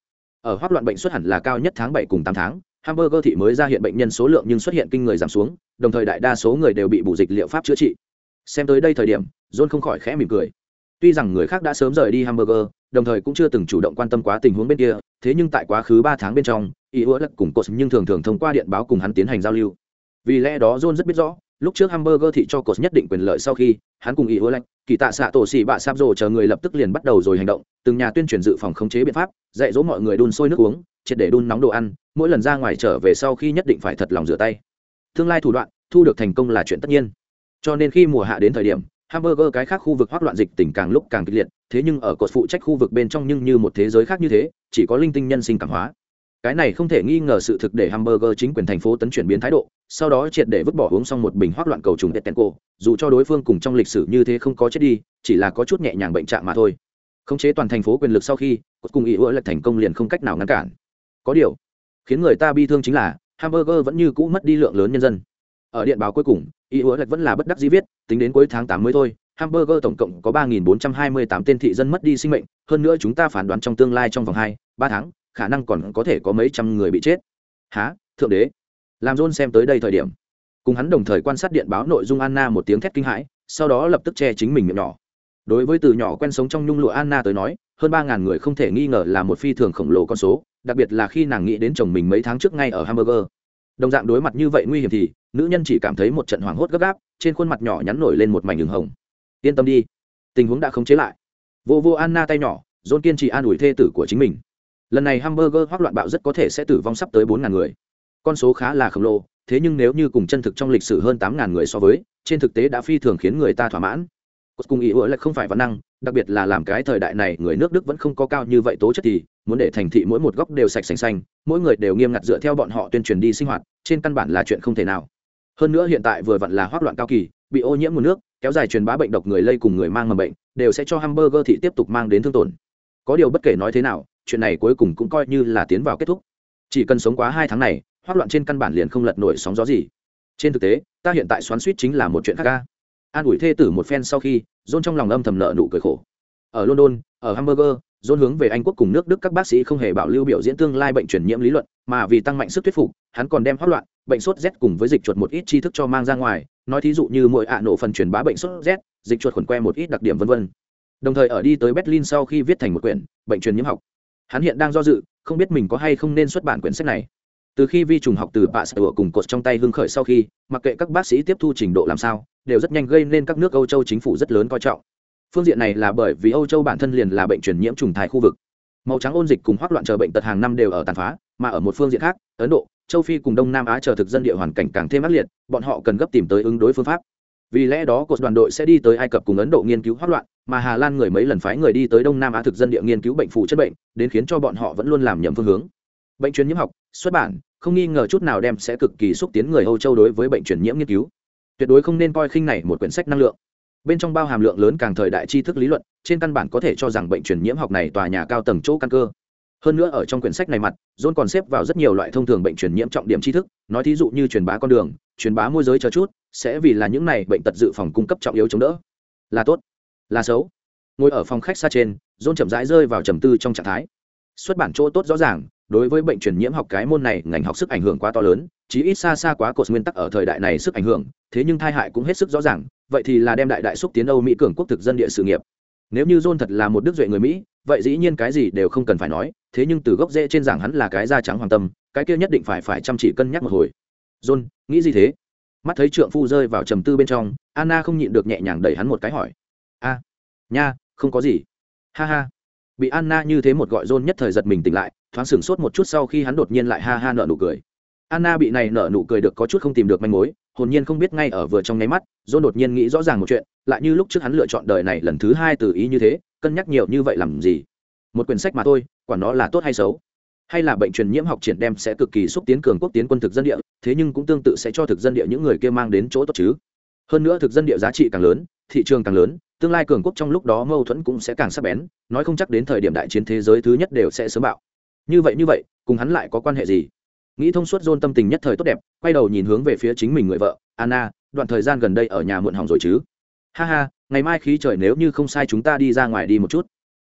Ở hoác loạn bệnh xuất hẳn là cao nhất tháng bảy cùng tám tháng, hamburger thị mới ra hiện bệnh nhân số lượng nhưng xuất hiện kinh người giảm xuống, đồng thời đại đa số người đều bị bù dịch liệu pháp chữa trị xem tới đây thời điểm, john không khỏi khẽ mỉm cười. Tuy rằng người khác đã sớm rời đi hamburger, đồng thời cũng chưa từng chủ động quan tâm quá tình huống bên kia, thế nhưng tại quá khứ ba tháng bên trong, ý ứa lật cùng cột nhưng thường thường thông qua điện báo cùng hắn tiến hành giao lưu. Vì lẽ đó john rất biết rõ, lúc trước hamburger thị cho cột nhất định quyền lợi sau khi, hắn cùng ý ứa lạch kỳ tạ xạ tổ xỉ bạ sáp rồ chờ người lập tức liền bắt đầu rồi hành động, từng nhà tuyên truyền dự phòng khống chế biện pháp, dạy dỗ mọi người đun sôi nước uống, triệt để đun nóng đồ ăn, mỗi lần ra ngoài trở về sau khi nhất định phải thật lòng rửa tay. Tương lai thủ đoạn, thu được thành công là chuyện tất nhiên cho nên khi mùa hạ đến thời điểm, hamburger cái khác khu vực hoác loạn dịch tỉnh càng lúc càng kịch liệt, thế nhưng ở cột phụ trách khu vực bên trong nhưng như một thế giới khác như thế, chỉ có linh tinh nhân sinh cảm hóa. Cái này không thể nghi ngờ sự thực để hamburger chính quyền thành phố tấn chuyển biến thái độ, sau đó triệt để vứt bỏ uống xong một bình hoác loạn cầu trùng etenco, dù cho đối phương cùng trong lịch sử như thế không có chết đi, chỉ là có chút nhẹ nhàng bệnh trạng mà thôi. Khống chế toàn thành phố quyền lực sau khi cùng ý ủa lệch thành công liền không cách nào ngăn cản. Có điều, khiến người ta bi thương chính là, hamburger vẫn như cũ mất đi lượng lớn nhân dân ở điện báo cuối cùng ý hứa lạch vẫn là bất đắc dĩ viết, tính đến cuối tháng tám mới thôi, hamburger tổng cộng có 3.428 tên thị dân mất đi sinh mệnh, hơn nữa chúng ta phán đoán trong tương lai trong vòng hai, ba tháng, khả năng còn có thể có mấy trăm người bị chết. Há thượng đế? Làm john xem tới đây thời điểm. Cùng hắn đồng thời quan sát điện báo nội dung anna một tiếng thét kinh hãi, sau đó lập tức che chính mình miệng nhỏ. Đối với từ nhỏ quen sống trong nhung lụa anna tới nói, hơn ba ngàn người không thể nghi ngờ là một phi thường khổng lồ con số, đặc biệt là khi nàng nghĩ đến chồng mình mấy tháng trước ngay ở hamburger. Đồng dạng đối mặt như vậy nguy hiểm thì nữ nhân chỉ cảm thấy một trận hoảng hốt gấp gáp, trên khuôn mặt nhỏ nhắn nổi lên một mảnh đường hồng. Yên tâm đi, tình huống đã khống chế lại. Vô vô anna tay nhỏ, john kiên trì an ủi thê tử của chính mình. Lần này hamburger hoác loạn bạo rất có thể sẽ tử vong sắp tới bốn ngàn người. Con số khá là khổng lồ, thế nhưng nếu như cùng chân thực trong lịch sử hơn tám ngàn người so với, trên thực tế đã phi thường khiến người ta thỏa mãn. Cùng ý ủa lại không phải văn năng, đặc biệt là làm cái thời đại này, người nước đức vẫn không có cao như vậy tố chất thì, muốn để thành thị mỗi một góc đều sạch sành xanh, mỗi người đều nghiêm ngặt dựa theo bọn họ tuyên truyền đi sinh hoạt, trên căn bản là chuyện không thể nào hơn nữa hiện tại vừa vặn là hoác loạn cao kỳ, bị ô nhiễm nguồn nước, kéo dài truyền bá bệnh độc người lây cùng người mang mầm bệnh, đều sẽ cho hamburger thị tiếp tục mang đến thương tổn. Có điều bất kể nói thế nào, chuyện này cuối cùng cũng coi như là tiến vào kết thúc. Chỉ cần sống quá hai tháng này, hoác loạn trên căn bản liền không lật nổi sóng gió gì. Trên thực tế, ta hiện tại xoắn suýt chính là một chuyện khác ca an ủi thê tử một phen sau khi, john trong lòng âm thầm nợ nụ cười khổ. Ở london, ở hamburger john hướng về anh quốc cùng nước đức các bác sĩ không hề bảo lưu biểu diễn tương lai bệnh truyền nhiễm lý luận, mà vì tăng mạnh sức thuyết phục, hắn còn đem hoác loạn, bệnh sốt rét cùng với dịch chuột một ít tri thức cho mang ra ngoài, nói thí dụ như mỗi ạ nổ phần truyền bá bệnh sốt rét dịch chuột khuẩn que một ít đặc điểm vân vân. Đồng thời ở đi tới berlin sau khi viết thành một quyển, bệnh truyền nhiễm học. Hắn hiện đang do dự, không biết mình có hay không nên xuất bản quyển sách này. Từ khi vi trùng học từ bạ sửa cùng cột trong tay hưng khởi sau khi, mặc kệ các bác sĩ tiếp thu trình độ làm sao, đều rất nhanh gây nên các nước âu châu chính phủ rất lớn coi trọng phương diện này là bởi vì âu châu bản thân liền là bệnh truyền nhiễm trùng thai khu vực. Màu trắng ôn dịch cùng hoắc loạn chờ bệnh tật hàng năm đều ở tàn phá, mà ở một phương diện khác, ấn độ, châu phi cùng đông nam á chờ thực dân địa hoàn cảnh càng thêm ác liệt, bọn họ cần gấp tìm tới ứng đối phương pháp. Vì lẽ đó, cột đoàn đội sẽ đi tới ai cập cùng ấn độ nghiên cứu hoắc loạn, mà hà lan người mấy lần phái người đi tới đông nam á thực dân địa nghiên cứu bệnh phù chất bệnh, đến khiến cho bọn họ vẫn luôn làm nhầm phương hướng. Bệnh truyền nhiễm học, xuất bản, không nghi ngờ chút nào đem sẽ cực kỳ xúc tiến người âu châu đối với bệnh truyền nhiễm nghiên cứu. Tuyệt đối không nên coi khinh này một quyển sách năng lượng bên trong bao hàm lượng lớn càng thời đại tri thức lý luận, trên căn bản có thể cho rằng bệnh truyền nhiễm học này tòa nhà cao tầng chỗ căn cơ. Hơn nữa ở trong quyển sách này mặt, john còn xếp vào rất nhiều loại thông thường bệnh truyền nhiễm trọng điểm tri thức, nói thí dụ như truyền bá con đường, truyền bá môi giới cho chút, sẽ vì là những này bệnh tật dự phòng cung cấp trọng yếu chống đỡ. Là tốt, là xấu. Ngồi ở phòng khách xa trên, john chậm rãi rơi vào trầm tư trong trạng thái. Xuất bản chỗ tốt rõ ràng, đối với bệnh truyền nhiễm học cái môn này, ngành học sức ảnh hưởng quá to lớn chí ít xa xa quá cột nguyên tắc ở thời đại này sức ảnh hưởng, thế nhưng thai hại cũng hết sức rõ ràng, vậy thì là đem đại đại xúc tiến âu mỹ cường quốc thực dân địa sự nghiệp. Nếu như john thật là một đức duệ người mỹ, vậy dĩ nhiên cái gì đều không cần phải nói, thế nhưng từ gốc rễ trên giảng hắn là cái da trắng hoàng tâm, cái kia nhất định phải phải chăm chỉ cân nhắc một hồi. John, nghĩ gì thế? Mắt thấy trượng phu rơi vào trầm tư bên trong, anna không nhịn được nhẹ nhàng đẩy hắn một cái hỏi. A, nha, không có gì. Ha ha. Bị anna như thế một gọi john nhất thời giật mình tỉnh lại, thoáng sửng sốt một chút sau khi hắn đột nhiên lại ha ha nợ nụ cười anna bị này nở nụ cười được có chút không tìm được manh mối, hồn nhiên không biết ngay ở vừa trong nháy mắt, john đột nhiên nghĩ rõ ràng một chuyện, lại như lúc trước hắn lựa chọn đời này lần thứ hai từ ý như thế, cân nhắc nhiều như vậy làm gì? Một quyển sách mà thôi quản nó là tốt hay xấu? Hay là bệnh truyền nhiễm học triển đem sẽ cực kỳ xúc tiến cường quốc tiến quân thực dân địa, thế nhưng cũng tương tự sẽ cho thực dân địa những người kia mang đến chỗ tốt chứ. Hơn nữa thực dân địa giá trị càng lớn, thị trường càng lớn, tương lai cường quốc trong lúc đó mâu thuẫn cũng sẽ càng sắc bén, nói không chắc đến thời điểm đại chiến thế giới thứ nhất đều sẽ sớm bạo. Như vậy như vậy, cùng hắn lại có quan hệ gì? Nghĩ thông suốt john tâm tình nhất thời tốt đẹp quay đầu nhìn hướng về phía chính mình người vợ anna đoạn thời gian gần đây ở nhà muộn hỏng rồi chứ? Ha ha ngày mai khí trời nếu như không sai chúng ta đi ra ngoài đi một chút.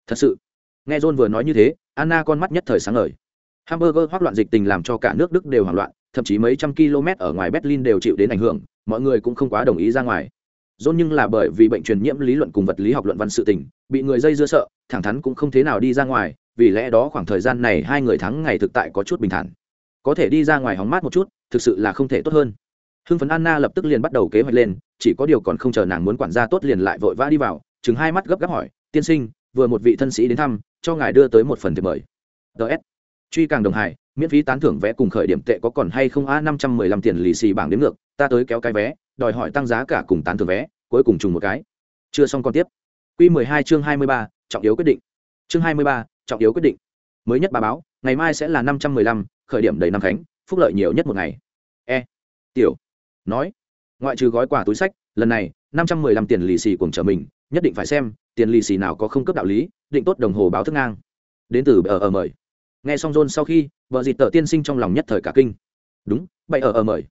Thật sự? Nghe john vừa nói như thế anna con mắt nhất thời sáng ngời. Hamburger hoác loạn dịch tình làm cho cả nước đức đều hoảng loạn thậm chí mấy trăm km ở ngoài berlin đều chịu đến ảnh hưởng mọi người cũng không quá đồng ý ra ngoài. John nhưng là bởi vì bệnh truyền nhiễm lý luận cùng vật lý học luận văn sự tình, bị người dây dưa sợ, thẳng thắn cũng không thế nào đi ra ngoài, vì lẽ đó khoảng thời gian này hai người thắng ngày thực tại có chút bình thản. Có thể đi ra ngoài hóng mát một chút, thực sự là không thể tốt hơn. Hưng phấn Anna lập tức liền bắt đầu kế hoạch lên, chỉ có điều còn không chờ nàng muốn quản gia tốt liền lại vội vã đi vào, chừng hai mắt gấp gáp hỏi, "Tiên sinh, vừa một vị thân sĩ đến thăm, cho ngài đưa tới một phần thiệp mời." ts Truy càng đồng hải, miễn phí tán thưởng vé cùng khởi điểm tệ có còn hay không? A năm trăm mười lăm tiền lì xì bảng đến ngược, ta tới kéo cái vé, đòi hỏi tăng giá cả cùng tán thưởng vé, cuối cùng trùng một cái. Chưa xong còn tiếp. Q mười hai chương hai mươi ba trọng yếu quyết định. Chương hai mươi ba trọng yếu quyết định. Mới nhất bà báo ngày mai sẽ là năm trăm mười lăm khởi điểm đầy năm khánh, phúc lợi nhiều nhất một ngày. E tiểu, nói, ngoại trừ gói quà túi sách, lần này, năm trăm mười lăm tiền lì xì cùng trở mình, nhất định phải xem, tiền lì xì nào có không cấp đạo lý, định tốt đồng hồ báo thức ngang. Đến từ ở ở ờ mời. Nghe xong john sau khi, vợ dịt tờ tiên sinh trong lòng nhất thời cả kinh. Đúng bậy ở ở mời.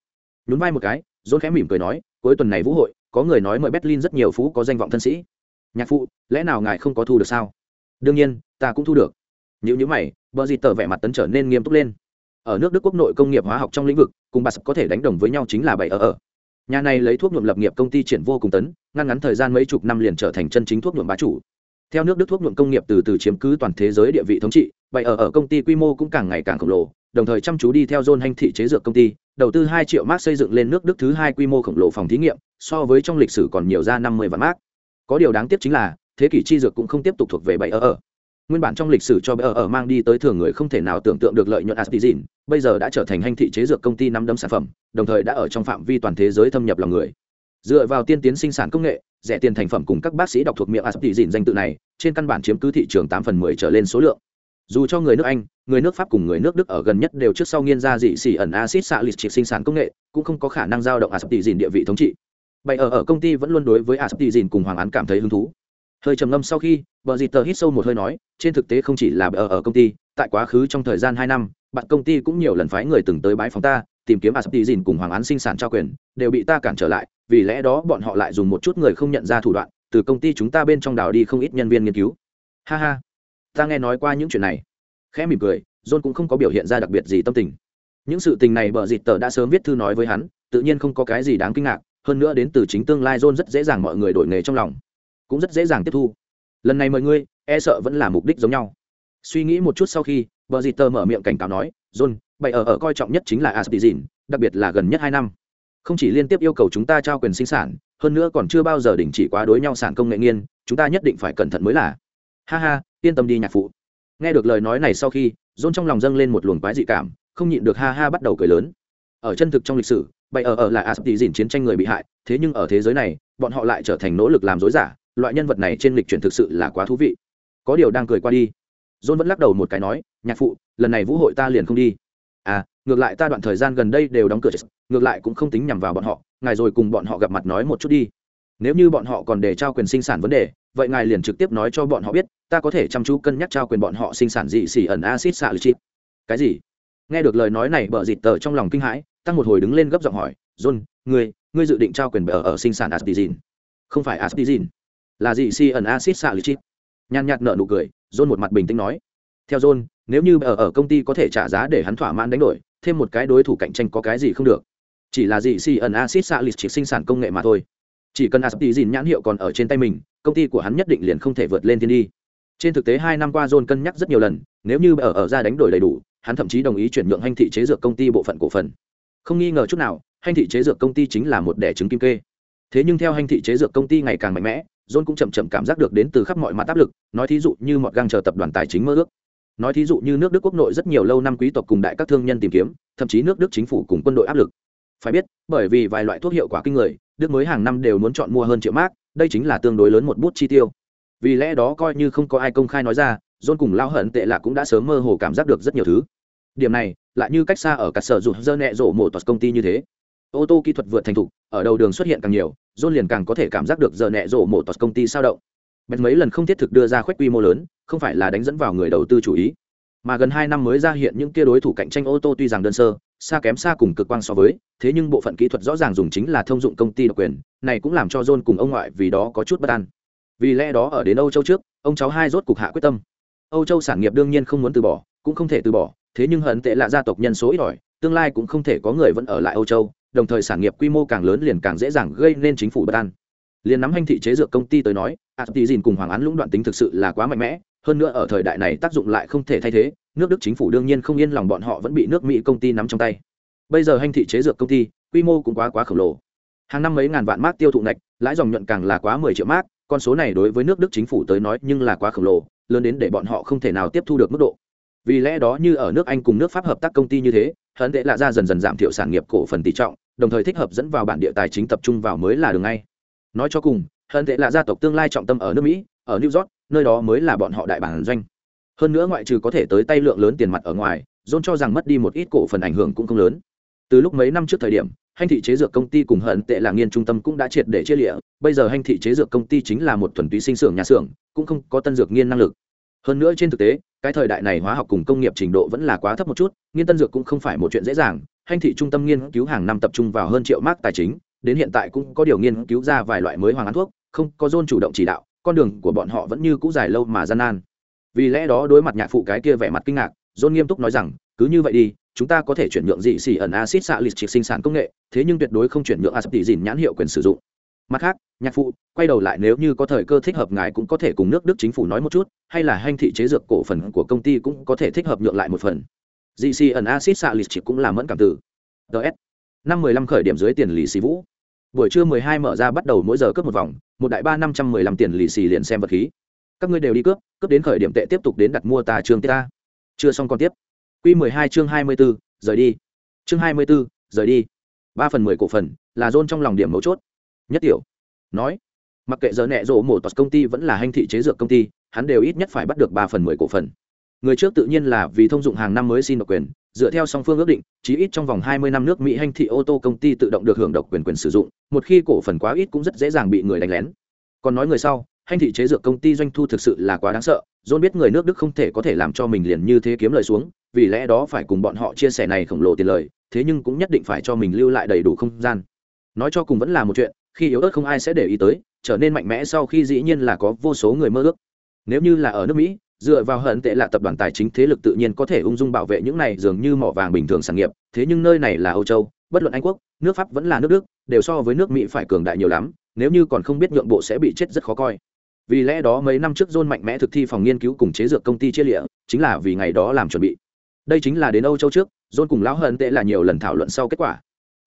Nhún vai một cái, john khẽ mỉm cười nói, cuối tuần này vũ hội, có người nói mời berlin rất nhiều phú, có danh vọng thân sĩ. Nhạc phụ, lẽ nào ngài không có thu được sao? Đương nhiên, ta cũng thu được. Những nhữ mày, vợ dịt tờ vẻ mặt tấn trở nên nghiêm túc lên ở nước đức quốc nội công nghiệp hóa học trong lĩnh vực, cùng bà sập có thể đánh đồng với nhau chính là bảy ở ở. Nhà này lấy thuốc nhuộm lập nghiệp công ty triển vô cùng tấn, ngăn ngắn thời gian mấy chục năm liền trở thành chân chính thuốc nhuộm bá chủ. Theo nước đức thuốc nhuộm công nghiệp từ từ chiếm cứ toàn thế giới địa vị thống trị, bảy ở ở công ty quy mô cũng càng ngày càng khổng lồ, đồng thời chăm chú đi theo John hành thị chế dược công ty, đầu tư hai triệu mark xây dựng lên nước đức thứ hai quy mô khổng lồ phòng thí nghiệm, so với trong lịch sử còn nhiều ra năm mươi vạn mark. Có điều đáng tiếc chính là, thế kỷ chi dược cũng không tiếp tục thuộc về bảy ở ở nguyên bản trong lịch sử cho bảy ở ở mang đi tới thường người không thể nào tưởng tượng được lợi nhuận aspizin bây giờ đã trở thành hành thị chế dược công ty năm đấm sản phẩm, đồng thời đã ở trong phạm vi toàn thế giới thâm nhập lòng người. Dựa vào tiên tiến sinh sản công nghệ, rẻ tiền thành phẩm cùng các bác sĩ đọc thuộc miệng aspizin danh tự này, trên căn bản chiếm cứ thị trường tám phần mười trở lên số lượng. Dù cho người nước anh, người nước pháp cùng người nước đức ở gần nhất đều trước sau nghiên ra dị xỉ ẩn acid xạ lịch triệt sinh sản công nghệ, cũng không có khả năng giao động aspizin địa vị thống trị. Bày ở ở công ty vẫn luôn đối với aspizin cùng hoàng án cảm thấy hứng thú hơi trầm ngâm sau khi vợ dịt tờ hít sâu một hơi nói, trên thực tế không chỉ là ở ở công ty, tại quá khứ trong thời gian hai năm, bạn công ty cũng nhiều lần phái người từng tới bãi phòng ta, tìm kiếm aspizin cùng hoàng án sinh sản trao quyền, đều bị ta cản trở lại, vì lẽ đó bọn họ lại dùng một chút người không nhận ra thủ đoạn, từ công ty chúng ta bên trong đảo đi không ít nhân viên nghiên cứu. Ha ha, ta nghe nói qua những chuyện này. Khẽ mỉm cười, john cũng không có biểu hiện ra đặc biệt gì tâm tình. Những sự tình này bờ dịt tờ đã sớm viết thư nói với hắn, tự nhiên không có cái gì đáng kinh ngạc, hơn nữa đến từ chính tương lai john rất dễ dàng mọi người đổi nghề trong lòng cũng rất dễ dàng tiếp thu. Lần này mời ngươi e sợ vẫn là mục đích giống nhau. Suy nghĩ một chút sau khi, vợ dịt tờ mở miệng cảnh cáo nói, john, bày ở ở coi trọng nhất chính là aspizin đặc biệt là gần nhất hai năm. Không chỉ liên tiếp yêu cầu chúng ta trao quyền sinh sản, hơn nữa còn chưa bao giờ đình chỉ quá đối nhau sản công nghệ nghiên, chúng ta nhất định phải cẩn thận mới là. Ha ha, yên tâm đi nhạc phụ. Nghe được lời nói này sau khi, John trong lòng dâng lên một luồng quái dị cảm, không nhịn được ha ha bắt đầu cười lớn. Ở chân thực trong lịch sử, bày ở ở là aspizin chiến tranh người bị hại, thế nhưng ở thế giới này, bọn họ lại trở thành nỗ lực làm dối giả loại nhân vật này trên lịch chuyển thực sự là quá thú vị. Có điều đang cười qua đi. John vẫn lắc đầu một cái nói, nhạc phụ, lần này vũ hội ta liền không đi. À ngược lại ta đoạn thời gian gần đây đều đóng cửa ngược lại cũng không tính nhằm vào bọn họ, ngài rồi cùng bọn họ gặp mặt nói một chút đi. Nếu như bọn họ còn để trao quyền sinh sản vấn đề, vậy ngài liền trực tiếp nói cho bọn họ biết, ta có thể chăm chú cân nhắc trao quyền bọn họ sinh sản dị xỉ ẩn acid xạ lì chip cái gì? Nghe được lời nói này, bợ dịt tờ trong lòng kinh hãi, tăng một hồi đứng lên gấp giọng hỏi, john, ngươi ngươi dự định trao quyền bờ ở sinh sản aspizin không phải aspizin là dị si ẩn acid xạ lịch chip nhàn nhạt nợ nụ cười, john một mặt bình tĩnh nói. Theo john, nếu như ở ở công ty có thể trả giá để hắn thỏa mãn đánh đổi, thêm một cái đối thủ cạnh tranh có cái gì không được. Chỉ là dị si ẩn acid xạ lịch chỉ sinh sản công nghệ mà thôi. Chỉ cần aspizin nhãn hiệu còn ở trên tay mình, công ty của hắn nhất định liền không thể vượt lên thiên đi. Trên thực tế hai năm qua john cân nhắc rất nhiều lần, nếu như ở ở ra đánh đổi đầy đủ, hắn thậm chí đồng ý chuyển nhượng hành thị chế dược công ty bộ phận cổ phần. Không nghi ngờ chút nào hành thị chế dược công ty chính là một đẻ trứng kim kê. Thế nhưng theo hành thị chế dược công ty ngày càng mạnh mẽ john cũng chậm chậm cảm giác được đến từ khắp mọi mặt áp lực, nói thí dụ như một găng chờ tập đoàn tài chính mơ ước. Nói thí dụ như nước đức quốc nội rất nhiều lâu năm quý tộc cùng đại các thương nhân tìm kiếm, thậm chí nước đức chính phủ cùng quân đội áp lực. Phải biết, bởi vì vài loại thuốc hiệu quả kinh người, đức mới hàng năm đều muốn chọn mua hơn triệu mark đây chính là tương đối lớn một bút chi tiêu. Vì lẽ đó coi như không có ai công khai nói ra, john cùng lao hận tệ là cũng đã sớm mơ hồ cảm giác được rất nhiều thứ. Điểm này, lại như cách xa ở cả sở dụng dơ nẹ rộ mổ toàn công ty như thế ô tô kỹ thuật vượt thành thục, ở đầu đường xuất hiện càng nhiều, john liền càng có thể cảm giác được giờ nẹ rộ một tọt công ty sao động. Bèn mấy lần không thiết thực đưa ra khoét quy mô lớn, không phải là đánh dẫn vào người đầu tư chủ ý. Mà gần hai năm mới ra hiện những kia đối thủ cạnh tranh ô tô tuy rằng đơn sơ, xa kém xa cùng cực quang so với, thế nhưng bộ phận kỹ thuật rõ ràng dùng chính là thông dụng công ty độc quyền, này cũng làm cho john cùng ông ngoại vì đó có chút bất an. Vì lẽ đó ở đến âu châu trước, ông cháu hai rốt cục hạ quyết tâm. Âu châu sản nghiệp đương nhiên không muốn từ bỏ, cũng không thể từ bỏ, thế nhưng hận tệ là gia tộc nhân số ít ỏi, tương lai cũng không thể có người vẫn ở lại âu châu đồng thời sản nghiệp quy mô càng lớn liền càng dễ dàng gây nên chính phủ bất an liền nắm hành thị chế dược công ty tới nói Aptizin cùng Hoàng Án lũng đoạn tính thực sự là quá mạnh mẽ, hơn nữa ở thời đại này tác dụng lại không thể thay thế, nước Đức chính phủ đương nhiên không yên lòng bọn họ vẫn bị nước Mỹ công ty nắm trong tay. Bây giờ hành thị chế dược công ty, quy mô cũng quá quá khổng lồ. Hàng năm mấy ngàn vạn mát tiêu thụ ngạch, lãi dòng nhuận càng là quá mười triệu mát, con số này đối với nước Đức chính phủ tới nói nhưng là quá khổng lồ, lớn đến để bọn họ không thể nào tiếp thu được mức độ. Vì lẽ đó như ở nước Anh cùng nước Pháp hợp tác công ty như thế, hận tệ lạ ra dần dần giảm thiểu sản nghiệp cổ phần tỷ trọng, đồng thời thích hợp dẫn vào bản địa tài chính tập trung vào mới là đường ngay. Nói cho cùng, hận tệ là gia tộc tương lai trọng tâm ở nước mỹ ở new york nơi đó mới là bọn họ đại bản doanh. Hơn nữa ngoại trừ có thể tới tay lượng lớn tiền mặt ở ngoài john cho rằng mất đi một ít cổ phần ảnh hưởng cũng không lớn. Từ lúc mấy năm trước thời điểm hành thị chế dược công ty cùng hận tệ là nghiên trung tâm cũng đã triệt để chia lịa bây giờ hành thị chế dược công ty chính là một thuần túy sinh xưởng nhà xưởng cũng không có tân dược nghiên năng lực. Hơn nữa trên thực tế cái thời đại này hóa học cùng công nghiệp trình độ vẫn là quá thấp một chút nghiên tân dược cũng không phải một chuyện dễ dàng hành thị trung tâm nghiên cứu hàng năm tập trung vào hơn triệu mark tài chính đến hiện tại cũng có điều nghiên cứu ra vài loại mới hoàng án thuốc không có John chủ động chỉ đạo, con đường của bọn họ vẫn như cũ dài lâu mà gian nan. Vì lẽ đó đối mặt nhạc phụ cái kia vẻ mặt kinh ngạc, John nghiêm túc nói rằng, cứ như vậy đi, chúng ta có thể chuyển nhượng dị xỉ ẩn axit xạ lịch sinh sản công nghệ, thế nhưng tuyệt đối không chuyển nhượng aspartic dìn nhãn hiệu quyền sử dụng. Mặt khác, nhạc phụ, quay đầu lại nếu như có thời cơ thích hợp ngài cũng có thể cùng nước Đức chính phủ nói một chút, hay là hành thị chế dược cổ phần của công ty cũng có thể thích hợp nhượng lại một phần. Dị xỉ ẩn axit xạ lịch cũng là mẫn cảm tử. ts Năm 15 khởi điểm dưới tiền lì xì vũ. Buổi trưa 12 mở ra bắt đầu mỗi giờ cướp một vòng một đại ba năm trăm mười lăm tiền lì xì liền xem vật khí. Các ngươi đều đi cướp cướp đến khởi điểm tệ tiếp tục đến đặt mua tà trường ta. Chưa xong còn tiếp. Q 12 chương 24, rời đi. Chương 24, rời đi. Ba phần mười cổ phần là dôn trong lòng điểm mấu chốt. Nhất tiểu nói mặc kệ giờ nẹ rộ một tòa công ty vẫn là hành thị chế dược công ty hắn đều ít nhất phải bắt được ba phần mười cổ phần người trước tự nhiên là vì thông dụng hàng năm mới xin độc quyền, dựa theo song phương ước định, chí ít trong vòng 20 năm nước mỹ hành thị ô tô công ty tự động được hưởng độc quyền quyền sử dụng, một khi cổ phần quá ít cũng rất dễ dàng bị người đánh lén. Còn nói người sau, hành thị chế dược công ty doanh thu thực sự là quá đáng sợ, john biết người nước đức không thể có thể làm cho mình liền như thế kiếm lời xuống, vì lẽ đó phải cùng bọn họ chia sẻ này khổng lồ tiền lời, thế nhưng cũng nhất định phải cho mình lưu lại đầy đủ không gian. Nói cho cùng vẫn là một chuyện, khi yếu ớt không ai sẽ để ý tới, trở nên mạnh mẽ sau khi dĩ nhiên là có vô số người mơ ước. Nếu như là ở nước mỹ dựa vào hận tệ là tập đoàn tài chính thế lực tự nhiên có thể ung dung bảo vệ những này dường như mỏ vàng bình thường sản nghiệp, thế nhưng nơi này là âu châu, bất luận anh quốc, nước pháp vẫn là nước đức, đều so với nước mỹ phải cường đại nhiều lắm, nếu như còn không biết nhượng bộ sẽ bị chết rất khó coi. Vì lẽ đó mấy năm trước john mạnh mẽ thực thi phòng nghiên cứu cùng chế dược công ty chia lịa, chính là vì ngày đó làm chuẩn bị. Đây chính là đến âu châu trước, john cùng lão hận tệ là nhiều lần thảo luận sau kết quả.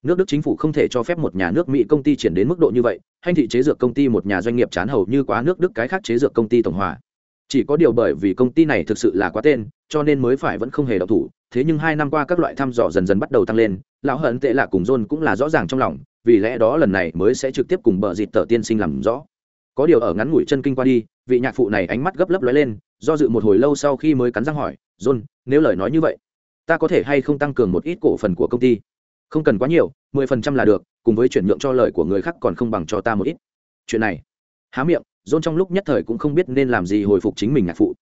Nước đức chính phủ không thể cho phép một nhà nước mỹ công ty triển đến mức độ như vậy, hành thị chế dược công ty một nhà doanh nghiệp chán hầu như quá nước đức cái khác chế dược công ty tổng hòa chỉ có điều bởi vì công ty này thực sự là quá tên, cho nên mới phải vẫn không hề đọc thủ. Thế nhưng hai năm qua các loại thăm dò dần dần bắt đầu tăng lên, lão hận tệ lạ cùng john cũng là rõ ràng trong lòng, vì lẽ đó lần này mới sẽ trực tiếp cùng bờ dịt tờ tiên sinh làm rõ. Có điều ở ngắn ngủi chân kinh qua đi, vị nhạc phụ này ánh mắt gấp lấp lóe lên, do dự một hồi lâu sau khi mới cắn răng hỏi, john, nếu lời nói như vậy, ta có thể hay không tăng cường một ít cổ phần của công ty? Không cần quá nhiều, mười phần trăm là được, cùng với chuyển nhượng cho lời của người khác còn không bằng cho ta một ít. Chuyện này, há miệng john trong lúc nhất thời cũng không biết nên làm gì hồi phục chính mình nhạc phụ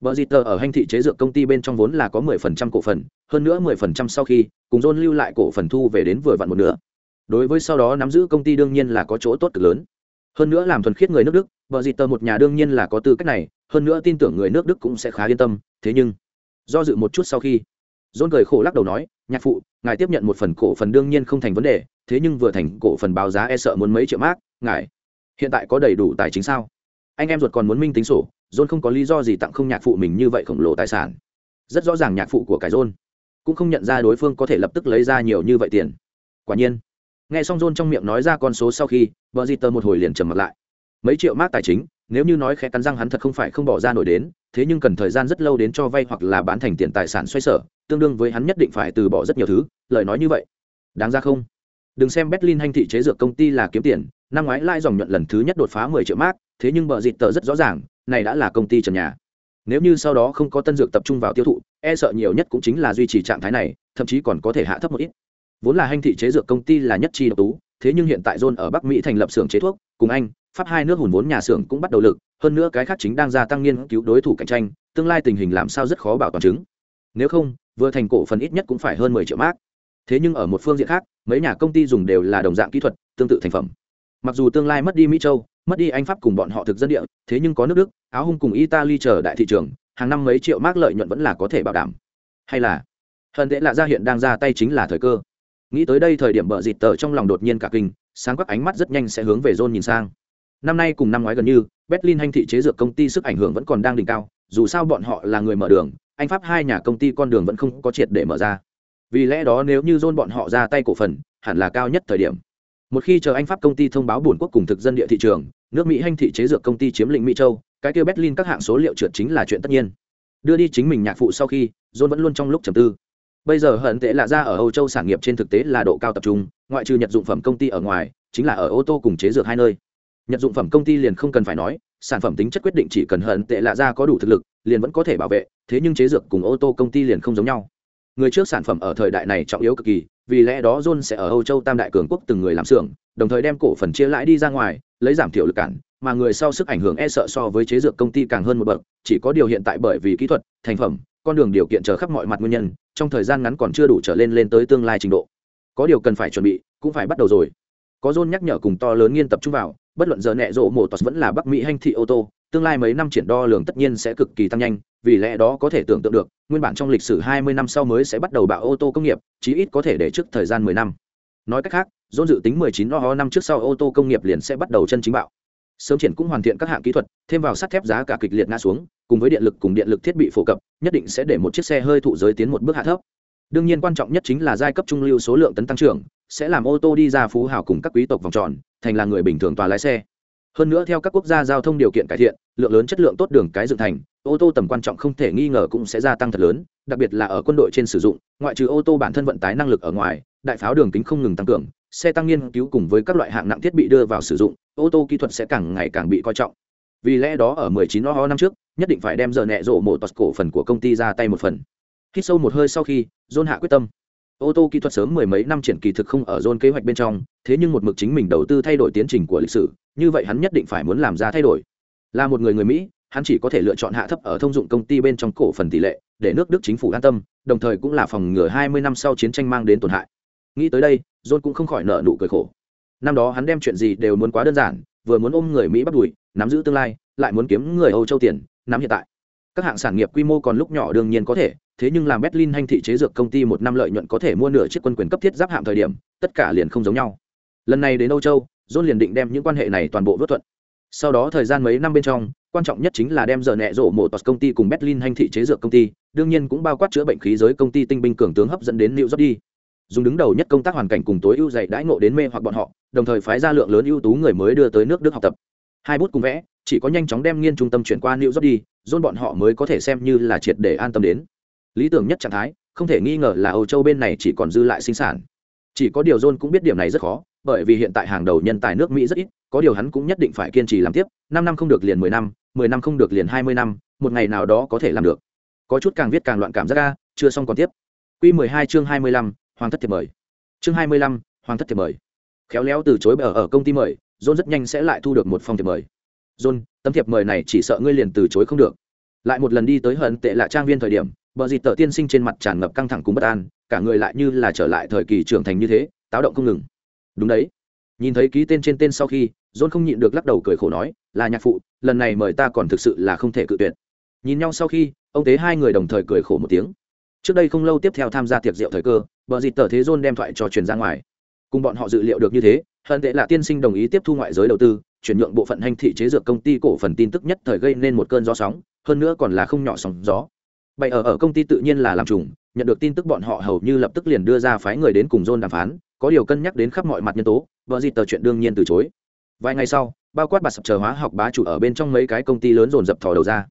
Bờ Dịt ở hành thị chế dược công ty bên trong vốn là có 10% cổ phần, hơn nữa 10% sau khi, cùng John lưu lại cổ phần thu về đến vừa vặn một nửa. Đối với sau đó nắm giữ công ty đương nhiên là có chỗ tốt cực lớn. Hơn nữa làm thuần khiết người nước Đức, Bờ Dịt một nhà đương nhiên là có tư cách này, hơn nữa tin tưởng người nước Đức cũng sẽ khá yên tâm, thế nhưng, do dự một chút sau khi, John cười khổ lắc đầu nói, "Nhạc phụ, ngài tiếp nhận một phần cổ phần đương nhiên không thành vấn đề, thế nhưng vừa thành cổ phần báo giá e sợ muốn mấy triệu mark, ngài hiện tại có đầy đủ tài chính sao?" Anh em ruột còn muốn minh tính sổ, John không có lý do gì tặng không nhạc phụ mình như vậy khổng lồ tài sản. Rất rõ ràng nhạc phụ của cái John cũng không nhận ra đối phương có thể lập tức lấy ra nhiều như vậy tiền. Quả nhiên, nghe xong John trong miệng nói ra con số sau khi, Bờ một hồi liền trầm mặt lại. Mấy triệu mark tài chính, nếu như nói khẽ cắn răng hắn thật không phải không bỏ ra nổi đến, thế nhưng cần thời gian rất lâu đến cho vay hoặc là bán thành tiền tài sản xoay sở, tương đương với hắn nhất định phải từ bỏ rất nhiều thứ, lời nói như vậy, đáng ra không? Đừng xem Berlin hành thị chế dược công ty là kiếm tiền, năm ngoái lãi dòng nhuận lần thứ nhất đột phá 10 triệu mark, thế nhưng bờ dịt tờ rất rõ ràng, này đã là công ty trần nhà. Nếu như sau đó không có tân dược tập trung vào tiêu thụ e sợ nhiều nhất cũng chính là duy trì trạng thái này, thậm chí còn có thể hạ thấp một ít. Vốn là hành thị chế dược công ty là nhất chi độc tú, thế nhưng hiện tại john ở bắc mỹ thành lập xưởng chế thuốc, cùng anh, pháp hai nước hùn vốn nhà xưởng cũng bắt đầu lực, hơn nữa cái khác chính đang gia tăng nghiên cứu đối thủ cạnh tranh, tương lai tình hình làm sao rất khó bảo toàn chứng. Nếu không, vừa thành cổ phần ít nhất cũng phải hơn mười triệu mark. Thế nhưng ở một phương diện khác, mấy nhà công ty dùng đều là đồng dạng kỹ thuật, tương tự thành phẩm. Mặc dù tương lai mất đi mỹ châu mất đi anh pháp cùng bọn họ thực dân địa, thế nhưng có nước đức, áo hung cùng italy chờ đại thị trường, hàng năm mấy triệu mark lợi nhuận vẫn là có thể bảo đảm. Hay là hận tệ lạ ra hiện đang ra tay chính là thời cơ. Nghĩ tới đây thời điểm bợ dịt tờ trong lòng đột nhiên cả kinh, sáng các ánh mắt rất nhanh sẽ hướng về john nhìn sang. Năm nay cùng năm ngoái gần như, berlin hành thị chế dược công ty sức ảnh hưởng vẫn còn đang đỉnh cao, dù sao bọn họ là người mở đường, anh pháp hai nhà công ty con đường vẫn không có triệt để mở ra. Vì lẽ đó nếu như john bọn họ ra tay cổ phần, hẳn là cao nhất thời điểm một khi chờ anh pháp công ty thông báo buồn quốc cùng thực dân địa thị trường, nước mỹ hành thị chế dược công ty chiếm lĩnh mỹ châu, cái kêu berlin các hạng số liệu trượt chính là chuyện tất nhiên. Đưa đi chính mình nhạc phụ sau khi, john vẫn luôn trong lúc trầm tư. Bây giờ hận tệ là ra ở âu châu sản nghiệp trên thực tế là độ cao tập trung, ngoại trừ nhật dụng phẩm công ty ở ngoài, chính là ở ô tô cùng chế dược hai nơi. Nhật dụng phẩm công ty liền không cần phải nói, sản phẩm tính chất quyết định chỉ cần hận tệ là ra có đủ thực lực, liền vẫn có thể bảo vệ, thế nhưng chế dược cùng ô tô công ty liền không giống nhau. Người trước sản phẩm ở thời đại này trọng yếu cực kỳ vì lẽ đó john sẽ ở âu châu tam đại cường quốc từng người làm xưởng, đồng thời đem cổ phần chia lãi đi ra ngoài, lấy giảm thiểu lực cản, mà người sau sức ảnh hưởng e sợ so với chế dược công ty càng hơn một bậc, chỉ có điều hiện tại bởi vì kỹ thuật, thành phẩm, con đường điều kiện chờ khắp mọi mặt nguyên nhân, trong thời gian ngắn còn chưa đủ trở lên lên tới tương lai trình độ. Có điều cần phải chuẩn bị, cũng phải bắt đầu rồi. Có john nhắc nhở cùng to lớn nghiên tập trung vào, bất luận giờ nẹ rộ mổ tos vẫn là bắc mỹ hành thị ô tô tương lai mấy năm triển đo lường tất nhiên sẽ cực kỳ tăng nhanh, vì lẽ đó có thể tưởng tượng được, nguyên bản trong lịch sử 20 năm sau mới sẽ bắt đầu bạo ô tô công nghiệp, chí ít có thể để trước thời gian 10 năm. Nói cách khác, dôn dự tính 19 ho năm trước sau ô tô công nghiệp liền sẽ bắt đầu chân chính bạo. Sớm triển cũng hoàn thiện các hạng kỹ thuật, thêm vào sắt thép giá cả kịch liệt ngã xuống, cùng với điện lực cùng điện lực thiết bị phổ cập, nhất định sẽ để một chiếc xe hơi thụ giới tiến một bước hạ thấp. Đương nhiên quan trọng nhất chính là giai cấp trung lưu số lượng tấn tăng trưởng, sẽ làm ô tô đi ra phú hào cùng các quý tộc vòng tròn, thành là người bình thường tòa lái xe hơn nữa theo các quốc gia giao thông điều kiện cải thiện, lượng lớn chất lượng tốt đường cái dựng thành, ô tô tầm quan trọng không thể nghi ngờ cũng sẽ gia tăng thật lớn, đặc biệt là ở quân đội trên sử dụng, ngoại trừ ô tô bản thân vận tải năng lực ở ngoài, đại pháo đường kính không ngừng tăng cường, xe tăng nghiên cứu cùng với các loại hạng nặng thiết bị đưa vào sử dụng, ô tô kỹ thuật sẽ càng ngày càng bị coi trọng. Vì lẽ đó ở 19 chín năm trước, nhất định phải đem giờ nẹ rộ một tos cổ phần của công ty ra tay một phần. Hít sâu một hơi sau khi, john hạ quyết tâm ô tô kỹ thuật sớm mười mấy năm triển kỳ thực không ở zone kế hoạch bên trong, thế nhưng một mực chính mình đầu tư thay đổi tiến trình của lịch sử, như vậy hắn nhất định phải muốn làm ra thay đổi. Là một người người mỹ, hắn chỉ có thể lựa chọn hạ thấp ở thông dụng công ty bên trong cổ phần tỷ lệ, để nước đức chính phủ an tâm, đồng thời cũng là phòng ngừa hai mươi năm sau chiến tranh mang đến tổn hại. Nghĩ tới đây john cũng không khỏi nợ nụ cười khổ. Năm đó hắn đem chuyện gì đều muốn quá đơn giản, vừa muốn ôm người mỹ bắt đùi nắm giữ tương lai, lại muốn kiếm người âu châu tiền, nắm hiện tại các hạng sản nghiệp quy mô còn lúc nhỏ đương nhiên có thể, thế nhưng làm berlin hành thị chế dược công ty một năm lợi nhuận có thể mua nửa chiếc quân quyền cấp thiết giáp hạm thời điểm, tất cả liền không giống nhau. Lần này đến âu châu, john liền định đem những quan hệ này toàn bộ vớt thuận. Sau đó thời gian mấy năm bên trong, quan trọng nhất chính là đem giờ nẹ rộ một tos công ty cùng berlin hành thị chế dược công ty, đương nhiên cũng bao quát chữa bệnh khí giới công ty tinh binh cường tướng hấp dẫn đến new york đi. Dùng đứng đầu nhất công tác hoàn cảnh cùng tối ưu dạy đãi ngộ đến mê hoặc bọn họ, đồng thời phái ra lượng lớn ưu tú người mới đưa tới nước đức học tập. Hai bút cùng vẽ, chỉ có nhanh chóng đem nghiên trung tâm chuyển qua new york đi dôn bọn họ mới có thể xem như là triệt để an tâm đến. Lý tưởng nhất trạng thái, không thể nghi ngờ là âu châu bên này chỉ còn dư lại sinh sản. Chỉ có điều john cũng biết điểm này rất khó, bởi vì hiện tại hàng đầu nhân tài nước mỹ rất ít, có điều hắn cũng nhất định phải kiên trì làm tiếp, năm năm không được liền mười năm mười năm không được liền hai mươi năm, một ngày nào đó có thể làm được. Có chút càng viết càng loạn cảm giác ga chưa xong còn tiếp. Q mười hai chương hai mươi lăm, hoàng thất thiệp mời. Chương hai mươi lăm, hoàng thất thiệp mời. Khéo léo từ chối ở ở công ty mời, john rất nhanh sẽ lại thu được một phong thiệp mời john, tấm thiệp mời này chỉ sợ ngươi liền từ chối không được. Lại một lần đi tới hận tệ lạ trang viên thời điểm, bờ dịt tờ tiên sinh trên mặt tràn ngập căng thẳng cùng bất an, cả người lại như là trở lại thời kỳ trưởng thành như thế, táo động không ngừng. Đúng đấy. Nhìn thấy ký tên trên tên sau khi, john không nhịn được lắc đầu cười khổ nói, là nhạc phụ, lần này mời ta còn thực sự là không thể cự tuyệt. Nhìn nhau sau khi, ông tế hai người đồng thời cười khổ một tiếng. Trước đây không lâu tiếp theo tham gia tiệc rượu thời cơ, bờ dịt tờ thế john đem thoại cho truyền ra ngoài. Cùng bọn họ dự liệu được như thế, hận tệ là tiên sinh đồng ý tiếp thu ngoại giới đầu tư chuyển nhượng bộ phận hành thị chế dược công ty cổ phần tin tức nhất thời gây nên một cơn gió sóng, hơn nữa còn là không nhỏ sóng gió. Bày ở ở công ty tự nhiên là làm trùng, nhận được tin tức bọn họ hầu như lập tức liền đưa ra phái người đến cùng john đàm phán, có điều cân nhắc đến khắp mọi mặt nhân tố, vợ gì tờ chuyện đương nhiên từ chối. Vài ngày sau, bao quát bạt sập chờ hóa học bá chủ ở bên trong mấy cái công ty lớn dồn dập thò đầu ra.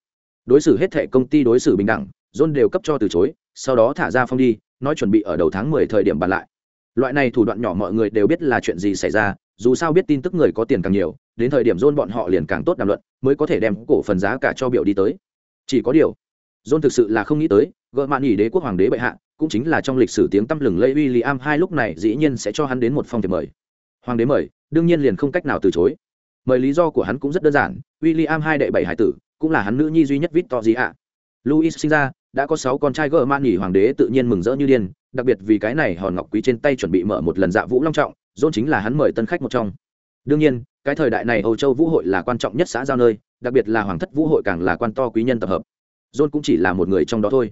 Đối xử hết thệ công ty đối xử bình đẳng, john đều cấp cho từ chối, sau đó thả ra phong đi, nói chuẩn bị ở đầu tháng mười thời điểm bàn lại. Loại này thủ đoạn nhỏ mọi người đều biết là chuyện gì xảy ra, dù sao biết tin tức người có tiền càng nhiều đến thời điểm john bọn họ liền càng tốt đàm luận, mới có thể đem cổ phần giá cả cho biểu đi tới. Chỉ có điều john thực sự là không nghĩ tới gợ mạn nghỉ đế quốc hoàng đế bệ hạ, cũng chính là trong lịch sử tiếng tăm lừng lẫy William hai lúc này dĩ nhiên sẽ cho hắn đến một phong thiệp mời. Hoàng đế mời, đương nhiên liền không cách nào từ chối. Mời lý do của hắn cũng rất đơn giản, William hai đệ bảy hải tử, cũng là hắn nữ nhi duy nhất vĩ to gì ạ Louis sinh ra, đã có sáu con trai gỡ mạn nghỉ hoàng đế tự nhiên mừng rỡ như điên, đặc biệt vì cái này hòn ngọc quý trên tay chuẩn bị mở một lần dạ vũ long trọng john chính là hắn mời tân khách một trong. Đương nhiên cái thời đại này âu châu vũ hội là quan trọng nhất xã giao nơi, đặc biệt là hoàng thất vũ hội càng là quan to quý nhân tập hợp. John cũng chỉ là một người trong đó thôi.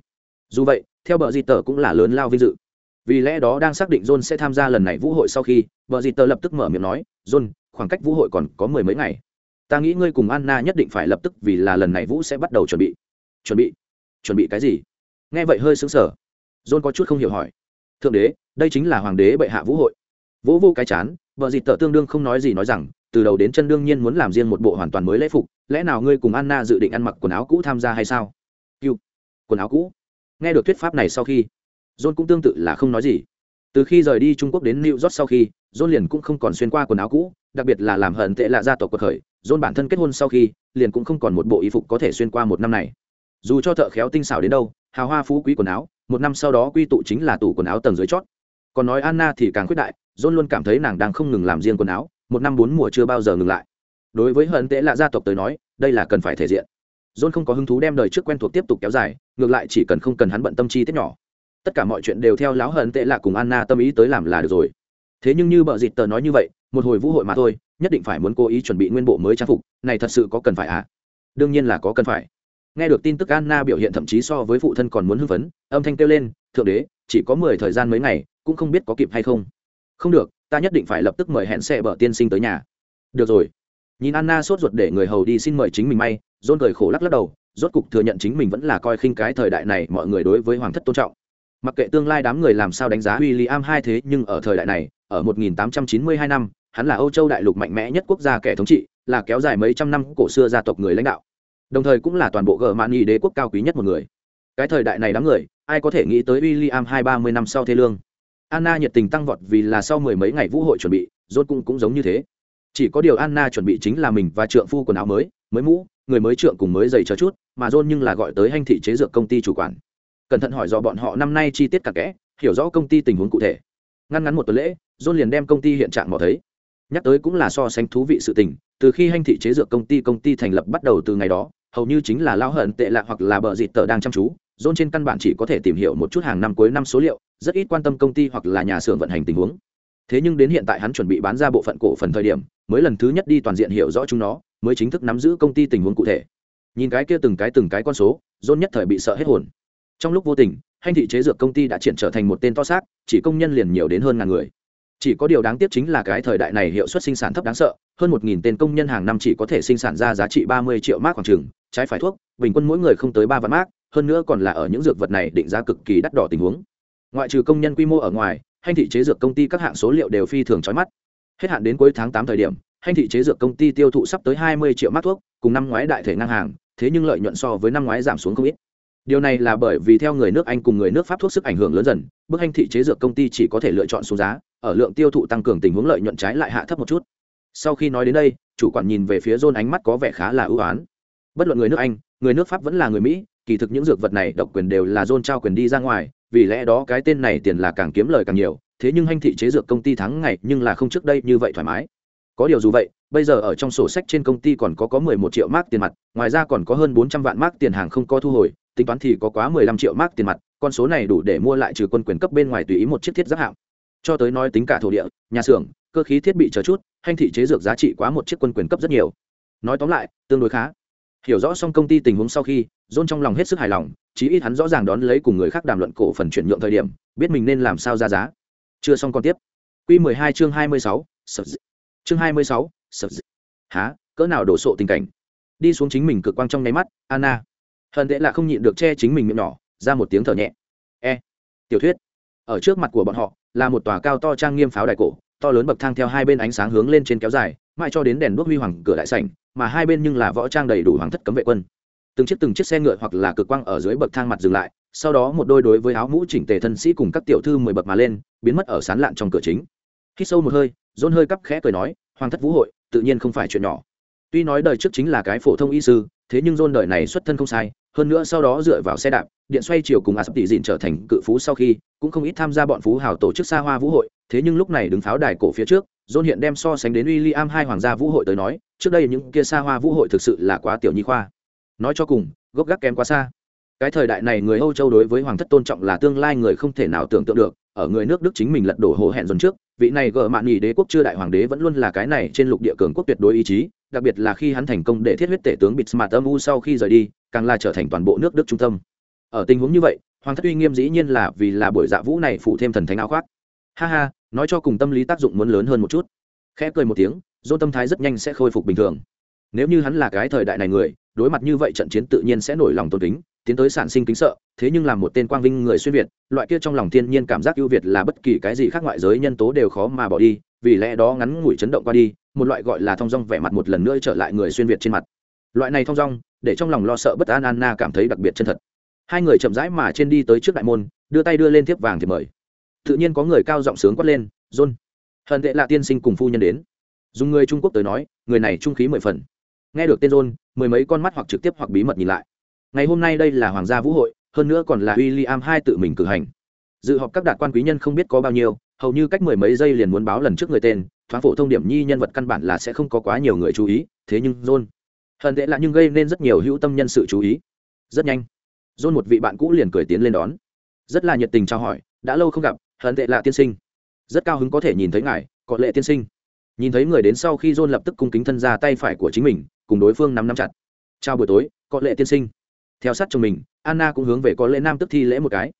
Dù vậy, theo bờ di tờ cũng là lớn lao vinh dự. Vì lẽ đó đang xác định john sẽ tham gia lần này vũ hội sau khi, bờ di tờ lập tức mở miệng nói, john, khoảng cách vũ hội còn có mười mấy ngày. Ta nghĩ ngươi cùng anna nhất định phải lập tức vì là lần này vũ sẽ bắt đầu chuẩn bị. Chuẩn bị? Chuẩn bị cái gì? Nghe vậy hơi xứng sở john có chút không hiểu hỏi. Thượng đế, đây chính là hoàng đế bệ hạ vũ hội. Vũ vô cái chán vợ dịt tợ tương đương không nói gì nói rằng từ đầu đến chân đương nhiên muốn làm riêng một bộ hoàn toàn mới lễ phục, lẽ nào ngươi cùng anna dự định ăn mặc quần áo cũ tham gia hay sao? Cựu quần áo cũ. Nghe được thuyết pháp này sau khi, john cũng tương tự là không nói gì. Từ khi rời đi trung quốc đến new york sau khi, john liền cũng không còn xuyên qua quần áo cũ, đặc biệt là làm hận tệ lạ gia tộc cuộc khởi, john bản thân kết hôn sau khi, liền cũng không còn một bộ y phục có thể xuyên qua một năm này. Dù cho thợ khéo tinh xảo đến đâu, hào hoa phú quý quần áo, một năm sau đó quy tụ chính là tủ quần áo tầng dưới chót. Còn nói anna thì càng khuyết đại, john luôn cảm thấy nàng đang không ngừng làm riêng quần áo một năm bốn mùa chưa bao giờ ngừng lại. Đối với hận tệ lạ gia tộc tới nói, đây là cần phải thể diện. John không có hứng thú đem đời trước quen thuộc tiếp tục kéo dài, ngược lại chỉ cần không cần hắn bận tâm chi tiết nhỏ. Tất cả mọi chuyện đều theo láo hận tệ lạ cùng anna tâm ý tới làm là được rồi. Thế nhưng như bợ dịt tờ nói như vậy, một hồi vũ hội mà thôi, nhất định phải muốn cố ý chuẩn bị nguyên bộ mới trang phục, này thật sự có cần phải à? Đương nhiên là có cần phải. Nghe được tin tức anna biểu hiện thậm chí so với phụ thân còn muốn hưng phấn, âm thanh kêu lên, thượng đế, chỉ có mười thời gian mấy ngày, cũng không biết có kịp hay không. Không được ta nhất định phải lập tức mời hẹn xe bờ tiên sinh tới nhà. Được rồi. Nhìn anna sốt ruột để người hầu đi xin mời chính mình may dôn cười khổ lắc lắc đầu, rốt cục thừa nhận chính mình vẫn là coi khinh cái thời đại này mọi người đối với hoàng thất tôn trọng. Mặc kệ tương lai đám người làm sao đánh giá William hai thế, nhưng ở thời đại này, ở 1892 năm, hắn là âu châu đại lục mạnh mẽ nhất quốc gia kẻ thống trị, là kéo dài mấy trăm năm cổ xưa gia tộc người lãnh đạo. Đồng thời cũng là toàn bộ gờ mạn nghị đế quốc cao quý nhất một người. Cái thời đại này đám người, ai có thể nghĩ tới William hai ba mươi năm sau thế lương? Anna nhiệt tình tăng vọt vì là sau mười mấy ngày vũ hội chuẩn bị, rốt cũng cũng giống như thế. Chỉ có điều anna chuẩn bị chính là mình và trượng phu quần áo mới mới mũ, người mới trượng cùng mới giày chờ chút, mà john nhưng là gọi tới hành thị chế dược công ty chủ quản. Cẩn thận hỏi do bọn họ năm nay chi tiết cả kẽ, hiểu rõ công ty tình huống cụ thể. Ngăn ngắn một tuần lễ, john liền đem công ty hiện trạng mò thấy. Nhắc tới cũng là so sánh thú vị sự tình, từ khi hành thị chế dược công ty công ty thành lập bắt đầu từ ngày đó, hầu như chính là lao hận tệ lạ hoặc là bờ dịt tờ đang chăm chú John trên căn bản chỉ có thể tìm hiểu một chút hàng năm cuối năm số liệu, rất ít quan tâm công ty hoặc là nhà xưởng vận hành tình huống. Thế nhưng đến hiện tại hắn chuẩn bị bán ra bộ phận cổ phần thời điểm, mới lần thứ nhất đi toàn diện hiểu rõ chúng nó, mới chính thức nắm giữ công ty tình huống cụ thể. Nhìn cái kia từng cái từng cái con số, John nhất thời bị sợ hết hồn. Trong lúc vô tình, hành thị chế dược công ty đã triển trở thành một tên to xác, chỉ công nhân liền nhiều đến hơn ngàn người. Chỉ có điều đáng tiếc chính là cái thời đại này hiệu suất sinh sản thấp đáng sợ, hơn một nghìn tên công nhân hàng năm chỉ có thể sinh sản ra giá trị ba mươi triệu mark khoảng chừng, trái phải thuốc, bình quân mỗi người không tới ba vạn mark, hơn nữa còn là ở những dược vật này định giá cực kỳ đắt đỏ tình huống. Ngoại trừ công nhân quy mô ở ngoài, hành thị chế dược công ty các hạng số liệu đều phi thường chói mắt. Hết hạn đến cuối tháng tám thời điểm, hành thị chế dược công ty tiêu thụ sắp tới hai mươi triệu mắt thuốc, cùng năm ngoái đại thể ngang hàng, thế nhưng lợi nhuận so với năm ngoái giảm xuống không ít. Điều này là bởi vì theo người nước anh cùng người nước pháp thuốc sức ảnh hưởng lớn dần, bước hành thị chế dược công ty chỉ có thể lựa chọn xuống giá, ở lượng tiêu thụ tăng cường tình huống lợi nhuận trái lại hạ thấp một chút. Sau khi nói đến đây, chủ quản nhìn về phía john ánh mắt có vẻ khá là ưu ái bất luận người nước anh, người nước pháp vẫn là người mỹ kỳ thực những dược vật này độc quyền đều là John trao quyền đi ra ngoài, vì lẽ đó cái tên này tiền là càng kiếm lời càng nhiều, thế nhưng hành thị chế dược công ty thắng ngày nhưng là không trước đây như vậy thoải mái. Có điều dù vậy, bây giờ ở trong sổ sách trên công ty còn có có 11 triệu mark tiền mặt, ngoài ra còn có hơn 400 vạn mark tiền hàng không có thu hồi, tính toán thì có quá 15 triệu mark tiền mặt, con số này đủ để mua lại trừ quân quyền cấp bên ngoài tùy ý một chiếc thiết giáp hạm. Cho tới nói tính cả thổ địa, nhà xưởng, cơ khí thiết bị chờ chút, hành thị chế dược giá trị quá một chiếc quân quyền cấp rất nhiều. Nói tóm lại, tương đối khá hiểu rõ xong công ty tình huống sau khi john trong lòng hết sức hài lòng chí ít hắn rõ ràng đón lấy cùng người khác đàm luận cổ phần chuyển nhượng thời điểm biết mình nên làm sao ra giá. Chưa xong còn tiếp. Q 12 chương 26, sập dị. chương 26, sập dị. há cỡ nào đổ sộ tình cảnh? Đi xuống chính mình cực quang trong nháy mắt anna. Hận tệ là không nhịn được che chính mình miệng nhỏ ra một tiếng thở nhẹ. E. Tiểu thuyết. Ở trước mặt của bọn họ là một tòa cao to trang nghiêm pháo đài cổ to lớn bậc thang theo hai bên ánh sáng hướng lên trên kéo dài mãi cho đến đèn đuốc huy hoàng cửa đại sảnh mà hai bên nhưng là võ trang đầy đủ hoàng thất cấm vệ quân. Từng chiếc từng chiếc xe ngựa hoặc là cực quang ở dưới bậc thang mặt dừng lại, sau đó một đôi đối với áo mũ chỉnh tề thân sĩ cùng các tiểu thư mười bậc mà lên, biến mất ở sán lạn trong cửa chính. Khi sâu một hơi dôn hơi cắp khẽ cười nói, hoàng thất vũ hội, tự nhiên không phải chuyện nhỏ. Tuy nói đời trước chính là cái phổ thông y sư, thế nhưng dôn đời này xuất thân không sai, hơn nữa sau đó dựa vào xe đạp, điện xoay chiều cùng a sắp tỷ dịn trở thành cự phú sau khi, cũng không ít tham gia bọn phú hào tổ chức xa hoa vũ hội thế nhưng lúc này đứng pháo đài cổ phía trước John hiện đem so sánh đến William hai hoàng gia vũ hội tới nói, trước đây những kia xa hoa vũ hội thực sự là quá tiểu nhi khoa. Nói cho cùng, gốc gác kém quá xa. cái thời đại này người âu châu đối với hoàng thất tôn trọng là tương lai người không thể nào tưởng tượng được ở người nước đức chính mình lật đổ hồ hẹn dồn trước vị này gỡ mạn nghỉ đế quốc chưa đại hoàng đế vẫn luôn là cái này trên lục địa cường quốc tuyệt đối ý chí đặc biệt là khi hắn thành công để thiết huyết tể tướng bịt smart âm u sau khi rời đi càng là trở thành toàn bộ nước đức trung tâm ở tình huống như vậy hoàng thất uy nghiêm dĩ nhiên là vì là buổi dạ vũ này phụ thêm thần thánh áo khoác ha ha nói cho cùng tâm lý tác dụng muốn lớn hơn một chút. Khẽ cười một tiếng, dôn tâm thái rất nhanh sẽ khôi phục bình thường. Nếu như hắn là cái thời đại này người, đối mặt như vậy trận chiến tự nhiên sẽ nổi lòng tôn kính, tiến tới sản sinh kính sợ, thế nhưng làm một tên quang vinh người xuyên việt, loại kia trong lòng thiên nhiên cảm giác ưu việt là bất kỳ cái gì khác ngoại giới nhân tố đều khó mà bỏ đi, vì lẽ đó ngắn ngủi chấn động qua đi, một loại gọi là thong dong vẻ mặt một lần nữa trở lại người xuyên việt trên mặt. Loại này thong dong, để trong lòng lo sợ bất an anna cảm thấy đặc biệt chân thật. Hai người chậm rãi mà trên đi tới trước đại môn, đưa tay đưa lên thiếp vàng thì mời tự nhiên có người cao giọng sướng quát lên, john, hận tệ là tiên sinh cùng phu nhân đến. Dùng người trung quốc tới nói, người này trung khí mười phần. Nghe được tên john, mười mấy con mắt hoặc trực tiếp hoặc bí mật nhìn lại. Ngày hôm nay đây là hoàng gia vũ hội, hơn nữa còn là w i l l i am hai tự mình cử hành. Dự họp các đạt quan quý nhân không biết có bao nhiêu, hầu như cách mười mấy giây liền muốn báo lần trước người tên, thoáng phổ thông điểm nhi nhân vật căn bản là sẽ không có quá nhiều người chú ý, thế nhưng john, hận tệ là nhưng gây nên rất nhiều hữu tâm nhân sự chú ý. Rất nhanh, john một vị bạn cũ liền cười tiến lên đón. Rất là nhiệt tình trao hỏi, đã lâu không gặp hận tệ lạ tiên sinh. Rất cao hứng có thể nhìn thấy ngài có lệ tiên sinh. Nhìn thấy người đến sau khi john lập tức cung kính thân ra tay phải của chính mình, cùng đối phương nắm nắm chặt. Chào buổi tối có lệ tiên sinh. Theo sát chồng mình, anna cũng hướng về có lệ nam tức thi lễ một cái.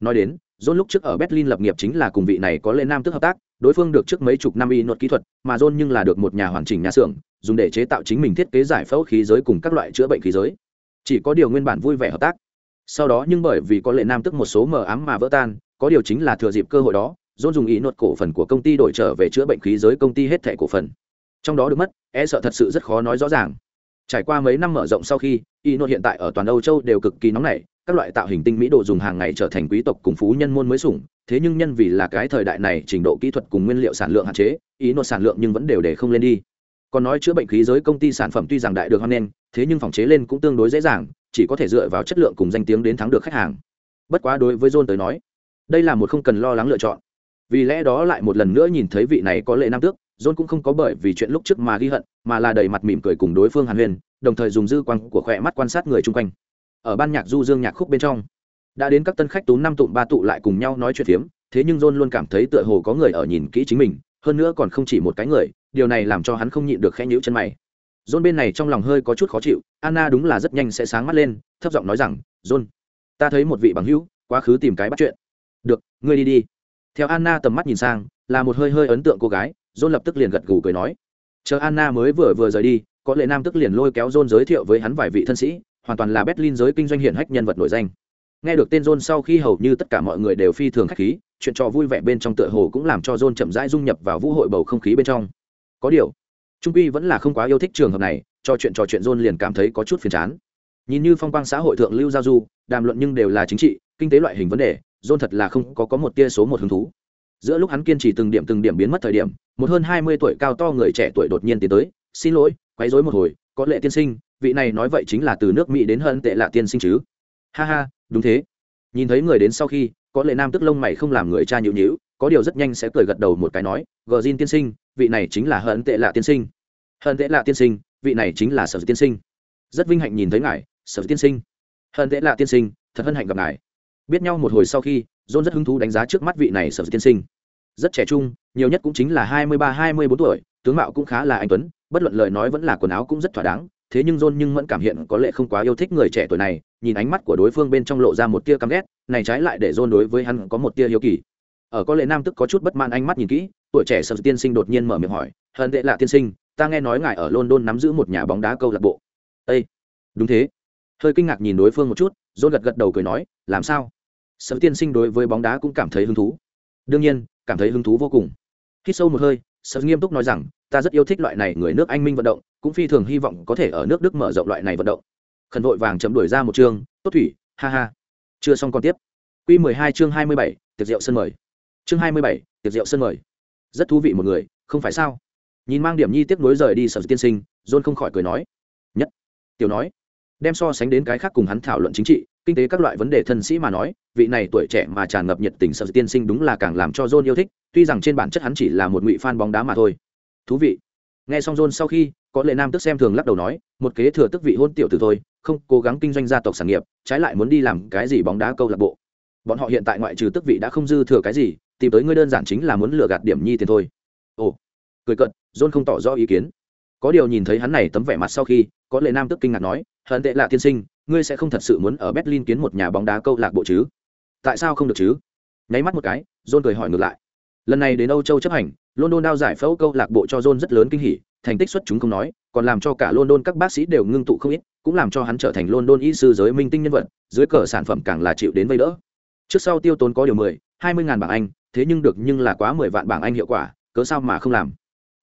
Nói đến john lúc trước ở berlin lập nghiệp chính là cùng vị này có lệ nam tức hợp tác, đối phương được trước mấy chục năm y nốt kỹ thuật, mà john nhưng là được một nhà hoàn chỉnh nhà xưởng, dùng để chế tạo chính mình thiết kế giải phẫu khí giới cùng các loại chữa bệnh khí giới. Chỉ có điều nguyên bản vui vẻ hợp tác. Sau đó nhưng bởi vì có lệ nam tức một số mờ ám mà vỡ tan có điều chính là thừa dịp cơ hội đó John dùng ý nốt cổ phần của công ty đổi trở về chữa bệnh khí giới công ty hết thẻ cổ phần. Trong đó được mất, e sợ thật sự rất khó nói rõ ràng. Trải qua mấy năm mở rộng sau khi, ý nốt hiện tại ở toàn Âu Châu đều cực kỳ nóng nảy, các loại tạo hình tinh mỹ đồ dùng hàng ngày trở thành quý tộc cùng phú nhân môn mới sủng, thế nhưng nhân vì là cái thời đại này trình độ kỹ thuật cùng nguyên liệu sản lượng hạn chế, ý nốt sản lượng nhưng vẫn đều để không lên đi. Còn nói chữa bệnh khí giới công ty sản phẩm tuy rằng đại được hoan nghênh, thế nhưng phòng chế lên cũng tương đối dễ dàng, chỉ có thể dựa vào chất lượng cùng danh tiếng đến thắng được khách hàng. Bất quá đối với John tới nói, đây là một không cần lo lắng lựa chọn. Vì lẽ đó lại một lần nữa nhìn thấy vị này có lệ nam tước, john cũng không có bởi vì chuyện lúc trước mà ghi hận, mà là đầy mặt mỉm cười cùng đối phương hàn huyền đồng thời dùng dư quang của khỏe mắt quan sát người chung quanh. Ở ban nhạc du dương nhạc khúc bên trong, đã đến các tân khách tú năm tụm ba tụ lại cùng nhau nói chuyện phiếm, thế nhưng john luôn cảm thấy tựa hồ có người ở nhìn kỹ chính mình, hơn nữa còn không chỉ một cái người, điều này làm cho hắn không nhịn được khẽ nhíu chân mày. John bên này trong lòng hơi có chút khó chịu, anna đúng là rất nhanh sẽ sáng mắt lên, thấp giọng nói rằng, john, ta thấy một vị bằng hữu, quá khứ tìm cái bắt chuyện được, ngươi đi đi. Theo anna tầm mắt nhìn sang, là một hơi hơi ấn tượng cô gái, john lập tức liền gật gù cười nói. Chờ anna mới vừa vừa rời đi, có lệ nam tức liền lôi kéo john giới thiệu với hắn vài vị thân sĩ, hoàn toàn là berlin giới kinh doanh hiển hách nhân vật nổi danh. Nghe được tên john sau khi hầu như tất cả mọi người đều phi thường khách khí, chuyện trò vui vẻ bên trong tựa hồ cũng làm cho john chậm rãi dung nhập vào vũ hội bầu không khí bên trong. Có điều, trung quy vẫn là không quá yêu thích trường hợp này, cho chuyện trò chuyện john liền cảm thấy có chút phiền chán. Nhìn như phong quang xã hội thượng lưu giao du, đàm luận nhưng đều là chính trị, kinh tế loại hình vấn đề John thật là không có có một tia số một hứng thú. Giữa lúc hắn kiên trì từng điểm từng điểm biến mất thời điểm, một hơn hai mươi tuổi cao to người trẻ tuổi đột nhiên tiến tới, "Xin lỗi, quấy rối một hồi, có lệ tiên sinh, vị này nói vậy chính là từ nước Mỹ đến hơn tệ lạ tiên sinh chứ?" Ha ha, đúng thế. Nhìn thấy người đến sau khi, có lệ nam tức lông mày không làm người cha nhíu nhíu, có điều rất nhanh sẽ cười gật đầu một cái nói, "Gjin tiên sinh, vị này chính là hận tệ lạ tiên sinh." Hận tệ lạ tiên sinh, vị này chính là Sở tiên sinh. Rất vinh hạnh nhìn thấy ngài, Sở tiên sinh. Hận tệ lạ tiên sinh, thật hân hạnh gặp ngài biết nhau một hồi sau khi, john rất hứng thú đánh giá trước mắt vị này sở tiên sinh. Rất trẻ trung, nhiều nhất cũng chính là hai mươi ba, hai mươi bốn tuổi, tướng mạo cũng khá là anh tuấn, bất luận lời nói vẫn là quần áo cũng rất thỏa đáng, thế nhưng john nhưng vẫn cảm hiện có lẽ không quá yêu thích người trẻ tuổi này, nhìn ánh mắt của đối phương bên trong lộ ra một tia căm ghét, này trái lại để john đối với hắn có một tia hiếu kỳ. Ở có lẽ nam tức có chút bất mãn ánh mắt nhìn kỹ, tuổi trẻ sở tiên sinh đột nhiên mở miệng hỏi, hận tệ lạ tiên sinh, ta nghe nói ngài ở london nắm giữ một nhà bóng đá câu lạc bộ. Ây đúng thế. Hơi kinh ngạc nhìn đối phương một chút, john gật gật đầu cười nói, làm sao? Sở tiên sinh đối với bóng đá cũng cảm thấy hứng thú. Đương nhiên, cảm thấy hứng thú vô cùng. Khi sâu một hơi sở nghiêm túc nói rằng, ta rất yêu thích loại này người nước anh minh vận động, cũng phi thường hy vọng có thể ở nước đức mở rộng loại này vận động. Khẩn vội vàng chấm đuổi ra một chương, tốt thủy, ha ha. Chưa xong còn tiếp. Q mười hai chương hai mươi bảy, tiệc rượu sân mời. Chương hai mươi bảy, tiệc rượu sân mời. Rất thú vị một người, không phải sao? Nhìn mang điểm nhi tiếp nối rời đi sở tiên sinh, john không khỏi cười nói. Nhất. Tiểu nói, đem so sánh đến cái khác cùng hắn thảo luận chính trị kinh tế các loại vấn đề thân sĩ mà nói, vị này tuổi trẻ mà tràn ngập nhiệt tình sợ tiên sinh đúng là càng làm cho john yêu thích, tuy rằng trên bản chất hắn chỉ là một ngụy fan bóng đá mà thôi. Thú vị. Nghe xong john sau khi, có lệ nam tức xem thường lắc đầu nói, một kế thừa tức vị hôn tiểu từ thôi, không, cố gắng kinh doanh gia tộc sản nghiệp, trái lại muốn đi làm cái gì bóng đá câu lạc bộ. Bọn họ hiện tại ngoại trừ tức vị đã không dư thừa cái gì, tìm tới ngươi đơn giản chính là muốn lừa gạt điểm nhi tiền thôi. Ồ. Cười cận john không tỏ rõ ý kiến. Có điều nhìn thấy hắn này tấm vẻ mặt sau khi, có lệ nam tức kinh ngạc nói, hận tệ là tiên sinh ngươi sẽ không thật sự muốn ở berlin kiến một nhà bóng đá câu lạc bộ chứ? Tại sao không được chứ? Nháy mắt một cái, john cười hỏi ngược lại. Lần này đến âu châu chấp hành, london đao giải phẫu câu lạc bộ cho john rất lớn kinh hỉ, thành tích xuất chúng không nói, còn làm cho cả london các bác sĩ đều ngưng tụ không ít, cũng làm cho hắn trở thành london y sư giới minh tinh nhân vật, dưới cờ sản phẩm càng là chịu đến vây đỡ. Trước sau tiêu tốn có điều mười, hai mươi ngàn bảng anh, thế nhưng được nhưng là quá mười vạn bảng anh hiệu quả, cớ sao mà không làm?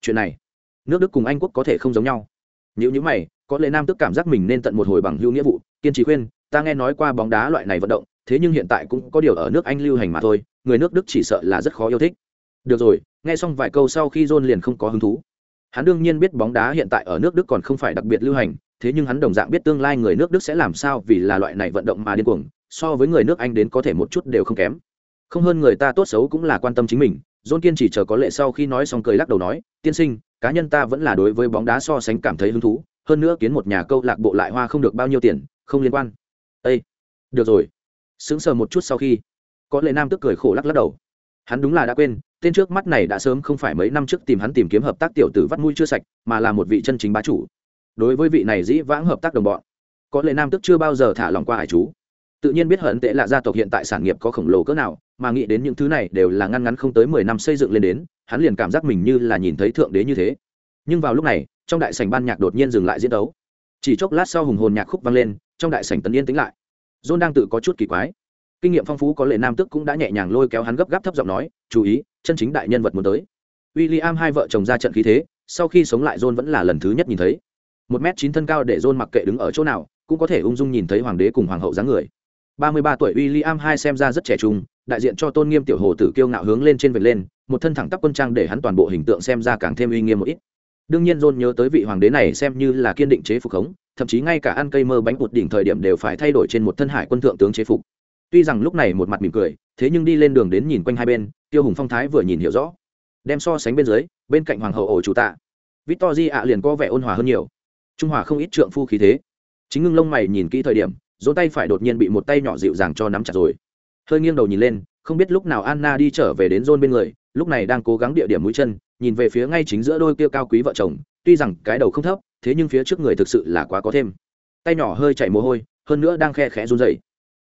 Chuyện này, nước đức cùng anh quốc có thể không giống nhau. Nếu như mày, có lẽ nam tức cảm giác mình nên tận một hồi bằng hữu nghĩa vụ kiên trì khuyên, ta nghe nói qua bóng đá loại này vận động, thế nhưng hiện tại cũng có điều ở nước anh lưu hành mà thôi, người nước đức chỉ sợ là rất khó yêu thích. Được rồi, nghe xong vài câu sau khi john liền không có hứng thú. Hắn đương nhiên biết bóng đá hiện tại ở nước đức còn không phải đặc biệt lưu hành, thế nhưng hắn đồng dạng biết tương lai người nước đức sẽ làm sao vì là loại này vận động mà điên cuồng, so với người nước anh đến có thể một chút đều không kém. Không hơn người ta tốt xấu cũng là quan tâm chính mình, john kiên chỉ chờ có lệ sau khi nói xong cười lắc đầu nói, tiên sinh, cá nhân ta vẫn là đối với bóng đá so sánh cảm thấy hứng thú, hơn nữa kiến một nhà câu lạc bộ lại hoa không được bao nhiêu tiền không liên quan. Â được rồi. Sững sờ một chút sau khi, có lệ nam tức cười khổ lắc lắc đầu. Hắn đúng là đã quên, tên trước mắt này đã sớm không phải mấy năm trước tìm hắn tìm kiếm hợp tác tiểu tử vắt mũi chưa sạch, mà là một vị chân chính bá chủ. Đối với vị này dĩ vãng hợp tác đồng bọn, có lệ nam tức chưa bao giờ thả lòng qua hải chú. Tự nhiên biết hận tệ là gia tộc hiện tại sản nghiệp có khổng lồ cỡ nào, mà nghĩ đến những thứ này đều là ngăn ngắn không tới mười năm xây dựng lên đến, hắn liền cảm giác mình như là nhìn thấy thượng đế như thế. Nhưng vào lúc này, trong đại sảnh ban nhạc đột nhiên dừng lại diễn đấu. Chỉ chốc lát sau hùng hồn nhạc khúc vang lên trong đại sảnh tấn yên tĩnh lại. John đang tự có chút kỳ quái. Kinh nghiệm phong phú có lệ nam tước cũng đã nhẹ nhàng lôi kéo hắn gấp gáp thấp giọng nói, chú ý, chân chính đại nhân vật muốn tới. W i l l i am hai vợ chồng ra trận khí thế, sau khi sống lại john vẫn là lần thứ nhất nhìn thấy. Một m chín thân cao để john mặc kệ đứng ở chỗ nào, cũng có thể ung dung nhìn thấy hoàng đế cùng hoàng hậu dáng người. Ba mươi ba tuổi w i l l i am hai xem ra rất trẻ trung, đại diện cho tôn nghiêm tiểu hồ tử kiêu ngạo hướng lên trên vệt lên, một thân thẳng tắp quân trang để hắn toàn bộ hình tượng xem ra càng thêm uy nghiêm một ít đương nhiên john nhớ tới vị hoàng đế này xem như là kiên định chế phục khống, thậm chí ngay cả ăn cây mơ bánh bột đỉnh thời điểm đều phải thay đổi trên một thân hải quân thượng tướng chế phục. Tuy rằng lúc này một mặt mỉm cười, thế nhưng đi lên đường đến nhìn quanh hai bên, tiêu hùng phong thái vừa nhìn hiểu rõ. Đem so sánh bên dưới, bên cạnh hoàng hậu ổ chủ tạ victor di ạ liền có vẻ ôn hòa hơn nhiều. Trung hòa không ít trượng phu khí thế. Chính ngưng lông mày nhìn kỹ thời điểm dỗ tay phải đột nhiên bị một tay nhỏ dịu dàng cho nắm chặt rồi. Hơi nghiêng đầu nhìn lên, không biết lúc nào anna đi trở về đến rôn bên người, lúc này đang cố gắng địa điểm mũi chân nhìn về phía ngay chính giữa đôi kia cao quý vợ chồng, tuy rằng cái đầu không thấp, thế nhưng phía trước người thực sự là quá có thêm. Tay nhỏ hơi chảy mồ hôi, hơn nữa đang khe khẽ run rẩy.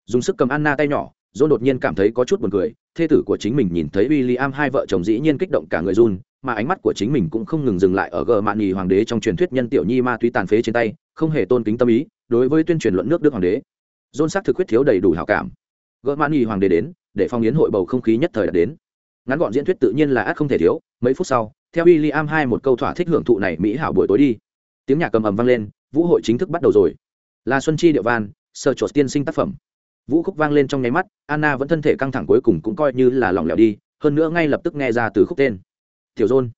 Dùng sức cầm anna tay nhỏ, john đột nhiên cảm thấy có chút buồn cười, thê tử của chính mình nhìn thấy w i l l i am hai vợ chồng dĩ nhiên kích động cả người run, mà ánh mắt của chính mình cũng không ngừng dừng lại ở gờ mạn nhì hoàng đế trong truyền thuyết nhân tiểu nhi ma túy tàn phế trên tay, không hề tôn kính tâm ý, đối với tuyên truyền luận nước đức hoàng đế. John xác thực quyết thiếu đầy đủ hảo cảm. Gờ mạn nhì hoàng đế đến, để phong yến hội bầu không khí nhất thời đã đến ngắn gọn diễn thuyết tự nhiên là ác không thể thiếu, mấy phút sau, theo w i l l i am hai một câu thỏa thích hưởng thụ này mỹ hảo buổi tối đi. Tiếng nhạc cầm ầm vang lên, vũ hội chính thức bắt đầu rồi. Là xuân chi điệu van sơ trột tiên sinh tác phẩm. Vũ khúc vang lên trong nháy mắt, anna vẫn thân thể căng thẳng cuối cùng cũng coi như là lỏng lẻo đi, hơn nữa ngay lập tức nghe ra từ khúc tên. Tiểu dôn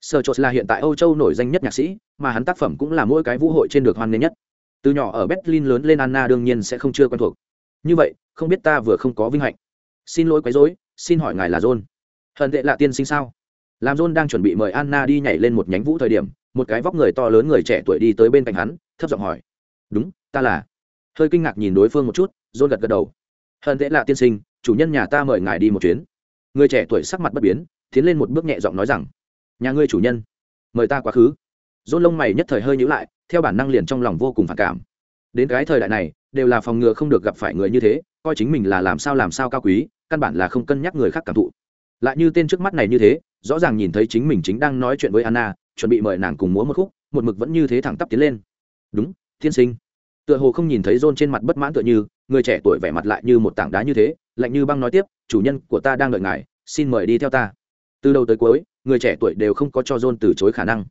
sơ trột là hiện tại âu châu nổi danh nhất nhạc sĩ, mà hắn tác phẩm cũng là mỗi cái vũ hội trên được hoan nghênh nhất. Từ nhỏ ở berlin lớn lên anna đương nhiên sẽ không chưa quen thuộc. Như vậy, không biết ta vừa không có vinh hạnh. Xin lỗi quấy rối, xin hỏi ngài là john hận tệ là tiên sinh sao? Làm john đang chuẩn bị mời anna đi nhảy lên một nhánh vũ thời điểm, một cái vóc người to lớn người trẻ tuổi đi tới bên cạnh hắn, thấp giọng hỏi. Đúng, ta là. Hơi kinh ngạc nhìn đối phương một chút, john gật gật đầu. Hận tệ là tiên sinh, chủ nhân nhà ta mời ngài đi một chuyến. Người trẻ tuổi sắc mặt bất biến, tiến lên một bước nhẹ giọng nói rằng, nhà ngươi chủ nhân, mời ta quá khứ. John lông mày nhất thời hơi nhữ lại, theo bản năng liền trong lòng vô cùng phản cảm. Đến cái thời đại này, đều là phòng ngừa không được gặp phải người như thế, coi chính mình là làm sao làm sao cao quý, căn bản là không cân nhắc người khác cảm thụ lại như tên trước mắt này như thế, rõ ràng nhìn thấy chính mình chính đang nói chuyện với anna, chuẩn bị mời nàng cùng múa một khúc, một mực vẫn như thế thẳng tắp tiến lên. Đúng tiên sinh. Tựa hồ không nhìn thấy rôn trên mặt bất mãn tựa như, người trẻ tuổi vẻ mặt lại như một tảng đá như thế, lạnh như băng nói tiếp, chủ nhân của ta đang đợi ngài, xin mời đi theo ta. Từ đầu tới cuối, người trẻ tuổi đều không có cho rôn từ chối khả năng.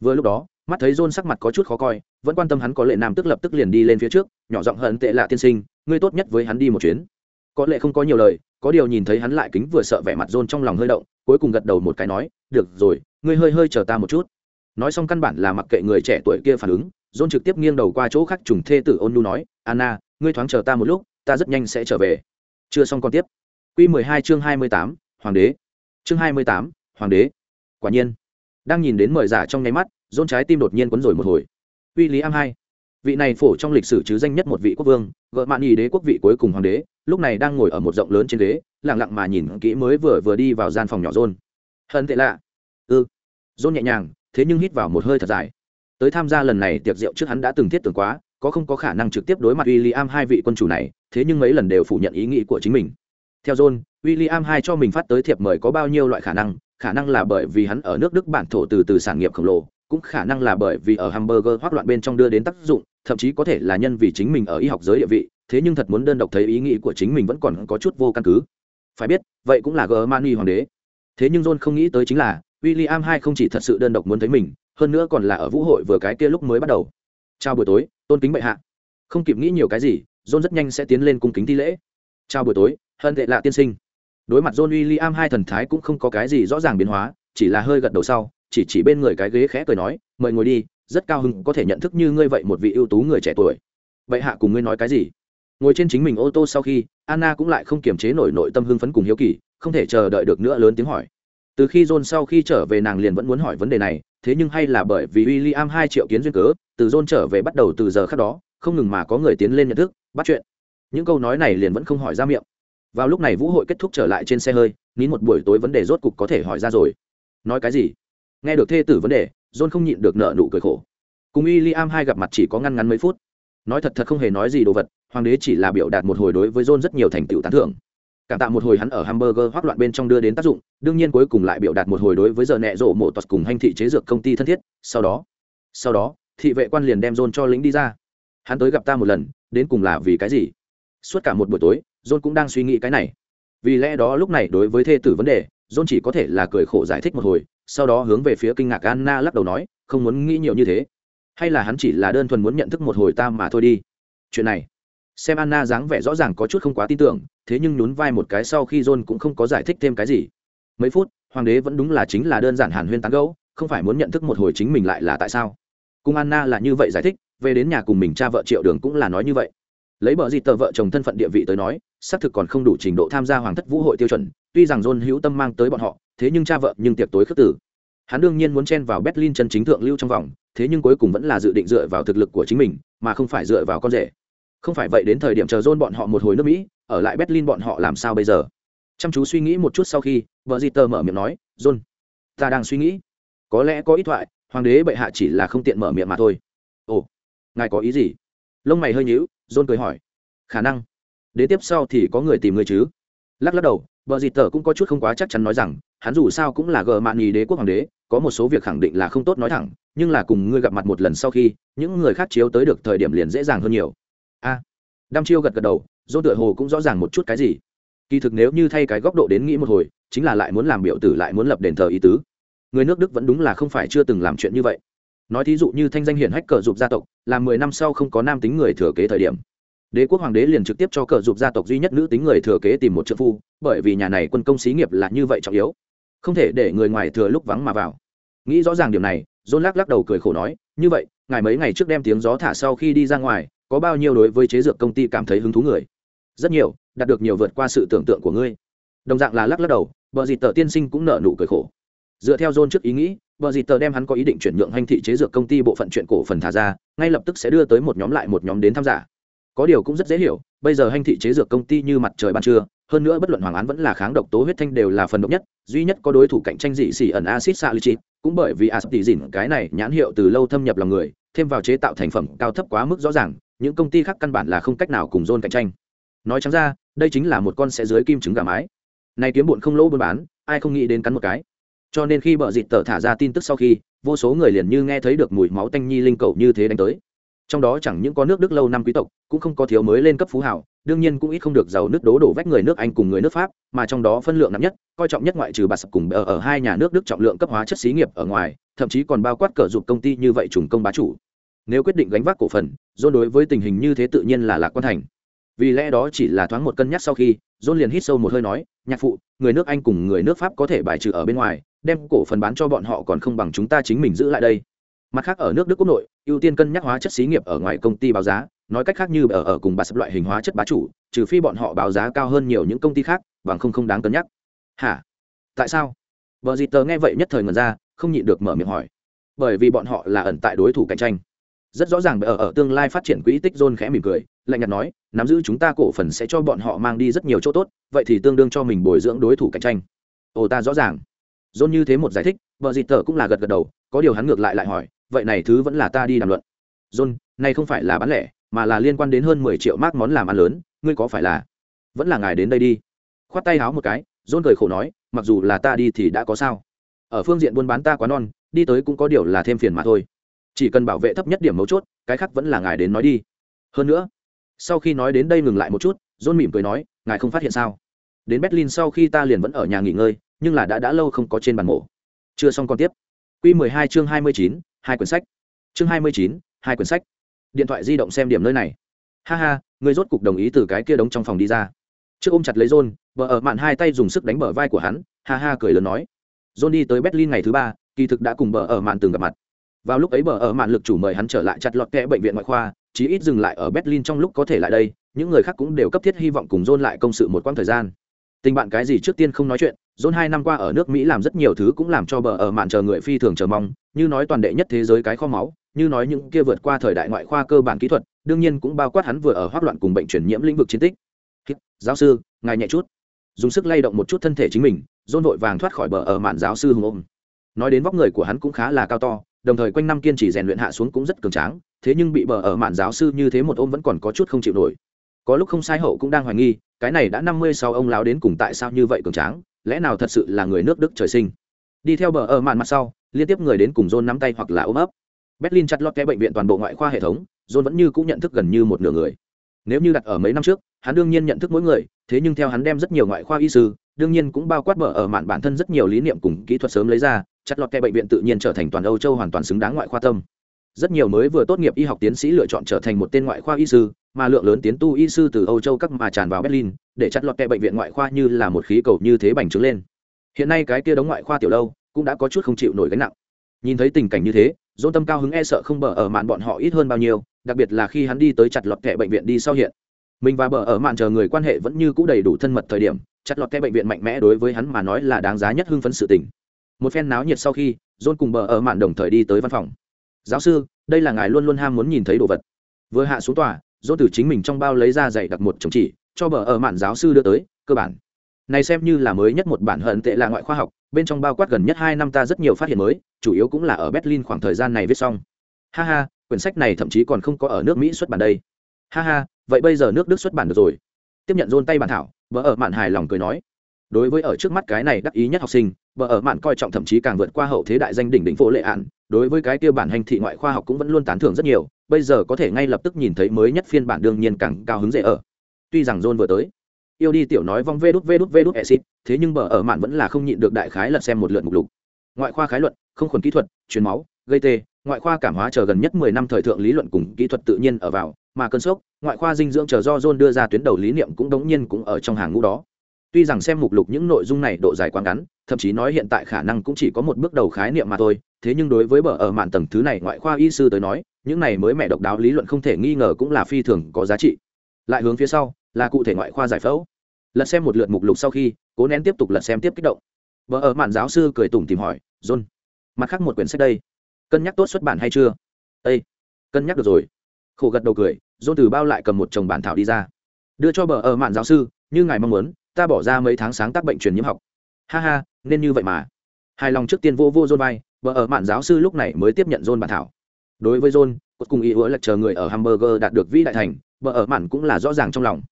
Vừa lúc đó, mắt thấy rôn sắc mặt có chút khó coi, vẫn quan tâm hắn có lệ nam tức lập tức liền đi lên phía trước, nhỏ giọng hận tệ lạ tiên sinh, ngươi tốt nhất với hắn đi một chuyến có lẽ không có nhiều lời có điều nhìn thấy hắn lại kính vừa sợ vẻ mặt rôn trong lòng hơi động cuối cùng gật đầu một cái nói được rồi ngươi hơi hơi chờ ta một chút nói xong căn bản là mặc kệ người trẻ tuổi kia phản ứng rôn trực tiếp nghiêng đầu qua chỗ khác trùng thê tử ôn nu nói, "Anna, ngươi thoáng chờ ta một lúc, ta rất nhanh sẽ trở về." Chưa xong con tiếp. Quy 12 chương 28, Hoàng đế. Chương 28, Hoàng đế. Quả nhiên, đang nhìn đến mời giả trong nháy mắt, rôn trái tim đột nhiên quấn rồi một hồi uy lý am hai vị này phổ trong lịch sử chứ danh nhất một vị quốc vương, gợ mạn nhì đế quốc vị cuối cùng hoàng đế, lúc này đang ngồi ở một rộng lớn trên ghế lẳng lặng mà nhìn kỹ mới vừa vừa đi vào gian phòng nhỏ rôn hận tệ lạ. Ư ừ. rôn nhẹ nhàng, thế nhưng hít vào một hơi thật dài. Tới tham gia lần này tiệc rượu trước hắn đã từng thiết tưởng quá, có không có khả năng trực tiếp đối mặt w i l l i am hai vị quân chủ này, thế nhưng mấy lần đều phủ nhận ý nghĩ của chính mình. Theo john w i l l i am hai cho mình phát tới thiệp mời có bao nhiêu loại khả năng khả năng là bởi vì hắn ở nước đức bản thổ từ từ sản nghiệp khổng lồ cũng khả năng là bởi vì ở hamburger hoác loạn bên trong đưa đến tác dụng, thậm chí có thể là nhân vì chính mình ở y học giới địa vị, thế nhưng thật muốn đơn độc thấy ý nghĩ của chính mình vẫn còn có chút vô căn cứ. Phải biết, vậy cũng là germany hoàng đế. Thế nhưng john không nghĩ tới chính là, william hai không chỉ thật sự đơn độc muốn thấy mình, hơn nữa còn là ở vũ hội vừa cái kia lúc mới bắt đầu. Chào buổi tối, tôn kính bệ hạ. Không kịp nghĩ nhiều cái gì, john rất nhanh sẽ tiến lên cung kính thi lễ. Chào buổi tối, hân tệ lạ tiên sinh. Đối mặt john w i l l i am hai thần thái cũng không có cái gì rõ ràng biến hóa, chỉ là hơi gật đầu sau chỉ chỉ bên người cái ghế khẽ cười nói, mời ngồi đi, rất cao hứng có thể nhận thức như ngươi vậy một vị ưu tú người trẻ tuổi. Vậy hạ cùng ngươi nói cái gì? Ngồi trên chính mình ô tô sau khi, anna cũng lại không kiềm chế nổi nội tâm hưng phấn cùng hiếu kỳ, không thể chờ đợi được nữa lớn tiếng hỏi. Từ khi john sau khi trở về nàng liền vẫn muốn hỏi vấn đề này, thế nhưng hay là bởi vì w i l l i am hai triệu kiến duyên cớ, từ john trở về bắt đầu từ giờ khác đó, không ngừng mà có người tiến lên nhận thức, bắt chuyện. Những câu nói này liền vẫn không hỏi ra miệng. Vào lúc này vũ hội kết thúc trở lại trên xe hơi, nín một buổi tối vấn đề rốt cục có thể hỏi ra rồi. Nói cái gì? Nghe được thê tử vấn đề, john không nhịn được nợ nụ cười khổ. Cùng y li am hai gặp mặt chỉ có ngăn ngắn mấy phút. Nói thật thật không hề nói gì đồ vật, hoàng đế chỉ là biểu đạt một hồi đối với john rất nhiều thành tựu tán thưởng. Cảm tạ một hồi hắn ở hamburger hoác loạn bên trong đưa đến tác dụng, đương nhiên cuối cùng lại biểu đạt một hồi đối với giờ nẹ rộ mộ toạt cùng hành thị chế dược công ty thân thiết, sau đó sau đó, thị vệ quan liền đem john cho lính đi ra. Hắn tới gặp ta một lần, đến cùng là vì cái gì? Suốt cả một buổi tối, john cũng đang suy nghĩ cái này. Vì lẽ đó lúc này đối với thê tử vấn đề, john chỉ có thể là cười khổ giải thích một hồi sau đó hướng về phía kinh ngạc anna lắc đầu nói, không muốn nghĩ nhiều như thế. Hay là hắn chỉ là đơn thuần muốn nhận thức một hồi ta mà thôi đi. Chuyện này, xem anna dáng vẻ rõ ràng có chút không quá tin tưởng, thế nhưng nhún vai một cái sau khi john cũng không có giải thích thêm cái gì. Mấy phút, hoàng đế vẫn đúng là chính là đơn giản hàn huyên tán gẫu, không phải muốn nhận thức một hồi chính mình lại là tại sao? Cùng anna là như vậy giải thích, về đến nhà cùng mình cha vợ triệu đường cũng là nói như vậy. Lấy bờ gì tờ vợ chồng thân phận địa vị tới nói, xác thực còn không đủ trình độ tham gia hoàng thất vũ hội tiêu chuẩn, tuy rằng john hữu tâm mang tới bọn họ thế nhưng cha vợ nhưng tiệc tối khước tử. Hắn đương nhiên muốn chen vào berlin chân chính thượng lưu trong vòng, thế nhưng cuối cùng vẫn là dự định dựa vào thực lực của chính mình, mà không phải dựa vào con rể. Không phải vậy đến thời điểm chờ john bọn họ một hồi nước mỹ, ở lại berlin bọn họ làm sao bây giờ? Chăm chú suy nghĩ một chút sau khi, vợ di tờ mở miệng nói, john, ta đang suy nghĩ. Có lẽ có ít thoại, hoàng đế bệ hạ chỉ là không tiện mở miệng mà thôi. Ồ, ngài có ý gì? Lông mày hơi nhíu, john cười hỏi. Khả năng. Đến tiếp sau thì có người tìm người chứ? Lắc lắc đầu bờ dịt tờ cũng có chút không quá chắc chắn nói rằng hắn dù sao cũng là gờ mạn nhì đế quốc hoàng đế có một số việc khẳng định là không tốt nói thẳng nhưng là cùng ngươi gặp mặt một lần sau khi những người khác chiếu tới được thời điểm liền dễ dàng hơn nhiều. A. À, đăm chiêu gật gật đầu Dỗ tựa hồ cũng rõ ràng một chút cái gì. Kỳ thực nếu như thay cái góc độ đến nghĩ một hồi chính là lại muốn làm biểu tử lại muốn lập đền thờ ý tứ. Người nước đức vẫn đúng là không phải chưa từng làm chuyện như vậy. Nói thí dụ như thanh danh hiển hách cờ dục gia tộc là mười năm sau không có nam tính người thừa kế thời điểm đế quốc hoàng đế liền trực tiếp cho cờ dục gia tộc duy nhất nữ tính người thừa kế tìm một trợ phu, bởi vì nhà này quân công xí nghiệp là như vậy trọng yếu. Không thể để người ngoài thừa lúc vắng mà vào. Nghĩ rõ ràng điểm này, john lắc lắc đầu cười khổ nói, như vậy, ngài mấy ngày trước đem tiếng gió thả sau khi đi ra ngoài, có bao nhiêu đối với chế dược công ty cảm thấy hứng thú người? Rất nhiều, đạt được nhiều vượt qua sự tưởng tượng của ngươi. Đồng dạng là lắc lắc đầu vợ dịt tờ tiên sinh cũng nở nụ cười khổ. Dựa theo john trước ý nghĩ vợ dịt tờ đem hắn có ý định chuyển nhượng hành thị chế dược công ty bộ phận chuyện cổ phần thả ra, ngay lập tức sẽ đưa tới một nhóm lại một nhóm đến tham gia có điều cũng rất dễ hiểu, bây giờ hành thị chế dược công ty như mặt trời ban trưa, hơn nữa bất luận hoàng án vẫn là kháng độc tố huyết thanh đều là phần độc nhất, duy nhất có đối thủ cạnh tranh dị xỉ ẩn acid salicylic cũng bởi vì acid dỉn cái này nhãn hiệu từ lâu thâm nhập lòng người, thêm vào chế tạo thành phẩm cao thấp quá mức rõ ràng, những công ty khác căn bản là không cách nào cùng dôn cạnh tranh. Nói chẳng ra, đây chính là một con sẽ dưới kim trứng gà mái. Này kiếm bụn không lỗ buôn bán, ai không nghĩ đến cắn một cái. Cho nên khi bợ dịt tờ thả ra tin tức sau khi, vô số người liền như nghe thấy được mùi máu tanh nhi linh cầu như thế đánh tới trong đó chẳng những có nước đức lâu năm quý tộc cũng không có thiếu mới lên cấp phú hảo đương nhiên cũng ít không được giàu nước đố đổ vách người nước anh cùng người nước pháp mà trong đó phân lượng nặng nhất coi trọng nhất ngoại trừ bà sập cùng ở, ở hai nhà nước đức trọng lượng cấp hóa chất xí nghiệp ở ngoài thậm chí còn bao quát cờ dục công ty như vậy trùng công bá chủ. Nếu quyết định gánh vác cổ phần dôn đối với tình hình như thế tự nhiên là lạc quan thành. Vì lẽ đó chỉ là thoáng một cân nhắc sau khi dôn liền hít sâu một hơi nói nhạc phụ người nước anh cùng người nước pháp có thể bài trừ ở bên ngoài đem cổ phần bán cho bọn họ còn không bằng chúng ta chính mình giữ lại đây mặt khác ở nước đức quốc nội, ưu tiên cân nhắc hóa chất xí nghiệp ở ngoài công ty báo giá, nói cách khác như ở ở cùng bà sập loại hình hóa chất bá chủ, trừ phi bọn họ báo giá cao hơn nhiều những công ty khác, bằng không không đáng cân nhắc. Hả? Tại sao? Vợ dì tờ nghe vậy nhất thời ngần ra, không nhịn được mở miệng hỏi. Bởi vì bọn họ là ẩn tại đối thủ cạnh tranh. Rất rõ ràng ở ở tương lai phát triển quỹ tích John khẽ mỉm cười, lạnh nhạt nói, nắm giữ chúng ta cổ phần sẽ cho bọn họ mang đi rất nhiều chỗ tốt, vậy thì tương đương cho mình bồi dưỡng đối thủ cạnh tranh. Ồ, ta rõ ràng. John như thế một giải thích vợ dịt tờ cũng là gật gật đầu, có điều hắn ngược lại lại hỏi vậy này thứ vẫn là ta đi đàm luận. John này không phải là bán lẻ mà là liên quan đến hơn mười triệu mác món làm ăn lớn ngươi có phải là vẫn là ngài đến đây đi? Khoát tay háo một cái John cười khổ nói mặc dù là ta đi thì đã có sao. Ở phương diện buôn bán ta quá non đi tới cũng có điều là thêm phiền mà thôi. Chỉ cần bảo vệ thấp nhất điểm mấu chốt cái khác vẫn là ngài đến nói đi. Hơn nữa sau khi nói đến đây ngừng lại một chút john mỉm cười nói ngài không phát hiện sao? Đến berlin sau khi ta liền vẫn ở nhà nghỉ ngơi nhưng là đã đã lâu không có trên bàn mổ. Chưa xong còn tiếp. Q 12 chương 29, hai quyển sách. Chương 29, hai quyển sách. Điện thoại di động xem điểm nơi này. Ha ha người rốt cục đồng ý từ cái kia đống trong phòng đi ra. Trước ôm chặt lấy john vợ ở mạn hai tay dùng sức đánh bờ vai của hắn ha ha cười lớn nói. John đi tới berlin ngày thứ ba kỳ thực đã cùng bờ ở mạn từng gặp mặt. Vào lúc ấy bờ ở mạn lực chủ mời hắn trở lại chặt lọt kẽ bệnh viện ngoại khoa chí ít dừng lại ở berlin trong lúc có thể lại đây những người khác cũng đều cấp thiết hy vọng cùng john lại công sự một quãng thời gian. Tình bạn cái gì trước tiên không nói chuyện john hai năm qua ở nước mỹ làm rất nhiều thứ cũng làm cho bờ ở mạn chờ người phi thường chờ mong, như nói toàn đệ nhất thế giới cái kho máu, như nói những kia vượt qua thời đại ngoại khoa cơ bản kỹ thuật, đương nhiên cũng bao quát hắn vừa ở hoắc loạn cùng bệnh truyền nhiễm lĩnh vực chiến tích. Giáo sư, ngài nhẹ chút. Dùng sức lay động một chút thân thể chính mình, john vội vàng thoát khỏi bờ ở mạn giáo sư hùng ôm. Nói đến vóc người của hắn cũng khá là cao to, đồng thời quanh năm kiên trì rèn luyện hạ xuống cũng rất cường tráng, thế nhưng bị bờ ở mạn giáo sư như thế một ôm vẫn còn có chút không chịu nổi. Có lúc không sai hậu cũng đang hoài nghi, cái này đã năm mươi sáu ông lão đến cùng tại sao như vậy cường tráng? Lẽ nào thật sự là người nước đức trời sinh? Đi theo bờ ở mạn mặt sau, liên tiếp người đến cùng john nắm tay hoặc là ôm ấp. Berlin chặt lót cái bệnh viện toàn bộ ngoại khoa hệ thống, john vẫn như cũng nhận thức gần như một nửa người. Nếu như đặt ở mấy năm trước, hắn đương nhiên nhận thức mỗi người, thế nhưng theo hắn đem rất nhiều ngoại khoa y sư, đương nhiên cũng bao quát bờ ở mạn bản thân rất nhiều lý niệm cùng kỹ thuật sớm lấy ra, chặt lọt kẹ bệnh viện tự nhiên trở thành toàn âu châu hoàn toàn xứng đáng ngoại khoa tâm. Rất nhiều mới vừa tốt nghiệp y học tiến sĩ lựa chọn trở thành một tên ngoại khoa y sư mà lượng lớn tiến tu y sư từ âu châu các mà tràn vào berlin, để chặt lọt kẹ bệnh viện ngoại khoa như là một khí cầu như thế bành trướng lên. Hiện nay cái kia đóng ngoại khoa tiểu lâu, cũng đã có chút không chịu nổi gánh nặng. Nhìn thấy tình cảnh như thế dôn tâm cao hứng e sợ không bờ ở mạn bọn họ ít hơn bao nhiêu, đặc biệt là khi hắn đi tới chặt lọt kẹ bệnh viện đi sau hiện. Mình và bờ ở mạn chờ người quan hệ vẫn như cũ đầy đủ thân mật thời điểm, chặt lọt kẹ bệnh viện mạnh mẽ đối với hắn mà nói là đáng giá nhất hưng phấn sự tình. Một phen náo nhiệt sau khi john cùng bờ ở mạn đồng thời đi tới văn phòng. Giáo sư, đây là ngài luôn luôn ham muốn nhìn thấy đồ vật. Vừa hạ xuống tòa dỗ từ chính mình trong bao lấy ra dạy đặt một chồng chỉ, cho bờ ở mạn giáo sư đưa tới, cơ bản. Này xem như là mới nhất một bản hận tệ là ngoại khoa học, bên trong bao quát gần nhất hai năm ta rất nhiều phát hiện mới, chủ yếu cũng là ở berlin khoảng thời gian này viết xong. Ha ha, quyển sách này thậm chí còn không có ở nước mỹ xuất bản đây. Ha ha, vậy bây giờ nước đức xuất bản được rồi. Tiếp nhận dôn tay bản thảo vợ ở mạn hài lòng cười nói. Đối với ở trước mắt cái này đắc ý nhất học sinh vợ ở mạn coi trọng thậm chí càng vượt qua hậu thế đại danh đỉnh đỉnh phố lệ ạn, đối với cái kia bản hành thị ngoại khoa học cũng vẫn luôn tán thưởng rất nhiều bây giờ có thể ngay lập tức nhìn thấy mới nhất phiên bản đương nhiên càng cao hứng dễ ở. Tuy rằng john vừa tới, yêu đi tiểu nói vong vê đút vê đút vê đút exit, thế nhưng bờ ở mạn vẫn là không nhịn được đại khái lật xem một lượt mục lục. Ngoại khoa khái luận, không khuẩn kỹ thuật, truyền máu, gây tê, ngoại khoa cảm hóa chờ gần nhất mười năm thời thượng lý luận cùng kỹ thuật tự nhiên ở vào, mà cơn sốc, ngoại khoa dinh dưỡng chờ do john đưa ra tuyến đầu lý niệm cũng đống nhiên cũng ở trong hàng ngũ đó. Tuy rằng xem mục lục những nội dung này độ dài quá ngắn, thậm chí nói hiện tại khả năng cũng chỉ có một bước đầu khái niệm mà thôi thế nhưng đối với bờ ở mạn tầng thứ này ngoại khoa y sư tới nói, những này mới mẹ độc đáo lý luận không thể nghi ngờ cũng là phi thường có giá trị. Lại hướng phía sau, là cụ thể ngoại khoa giải phẫu. Lật xem một lượt mục lục sau khi, cố nén tiếp tục lật xem tiếp kích động. Vợ ở mạn giáo sư cười tủm tìm hỏi, john, mặt khác một quyển sách đây, cân nhắc tốt xuất bản hay chưa? Ê, cân nhắc được rồi. Khổ gật đầu cười, john từ bao lại cầm một chồng bản thảo đi ra. Đưa cho bờ ở mạn giáo sư, như ngài mong muốn, ta bỏ ra mấy tháng sáng tác bệnh truyền nhiễm học. Ha ha, nên như vậy mà. Hài lòng trước tiên vô vô john vai vợ ở mạn giáo sư lúc này mới tiếp nhận john bản thảo. Đối với john, cốt cùng ý hứa là chờ người ở hamburger đạt được vĩ đại thành vợ ở mạn cũng là rõ ràng trong lòng.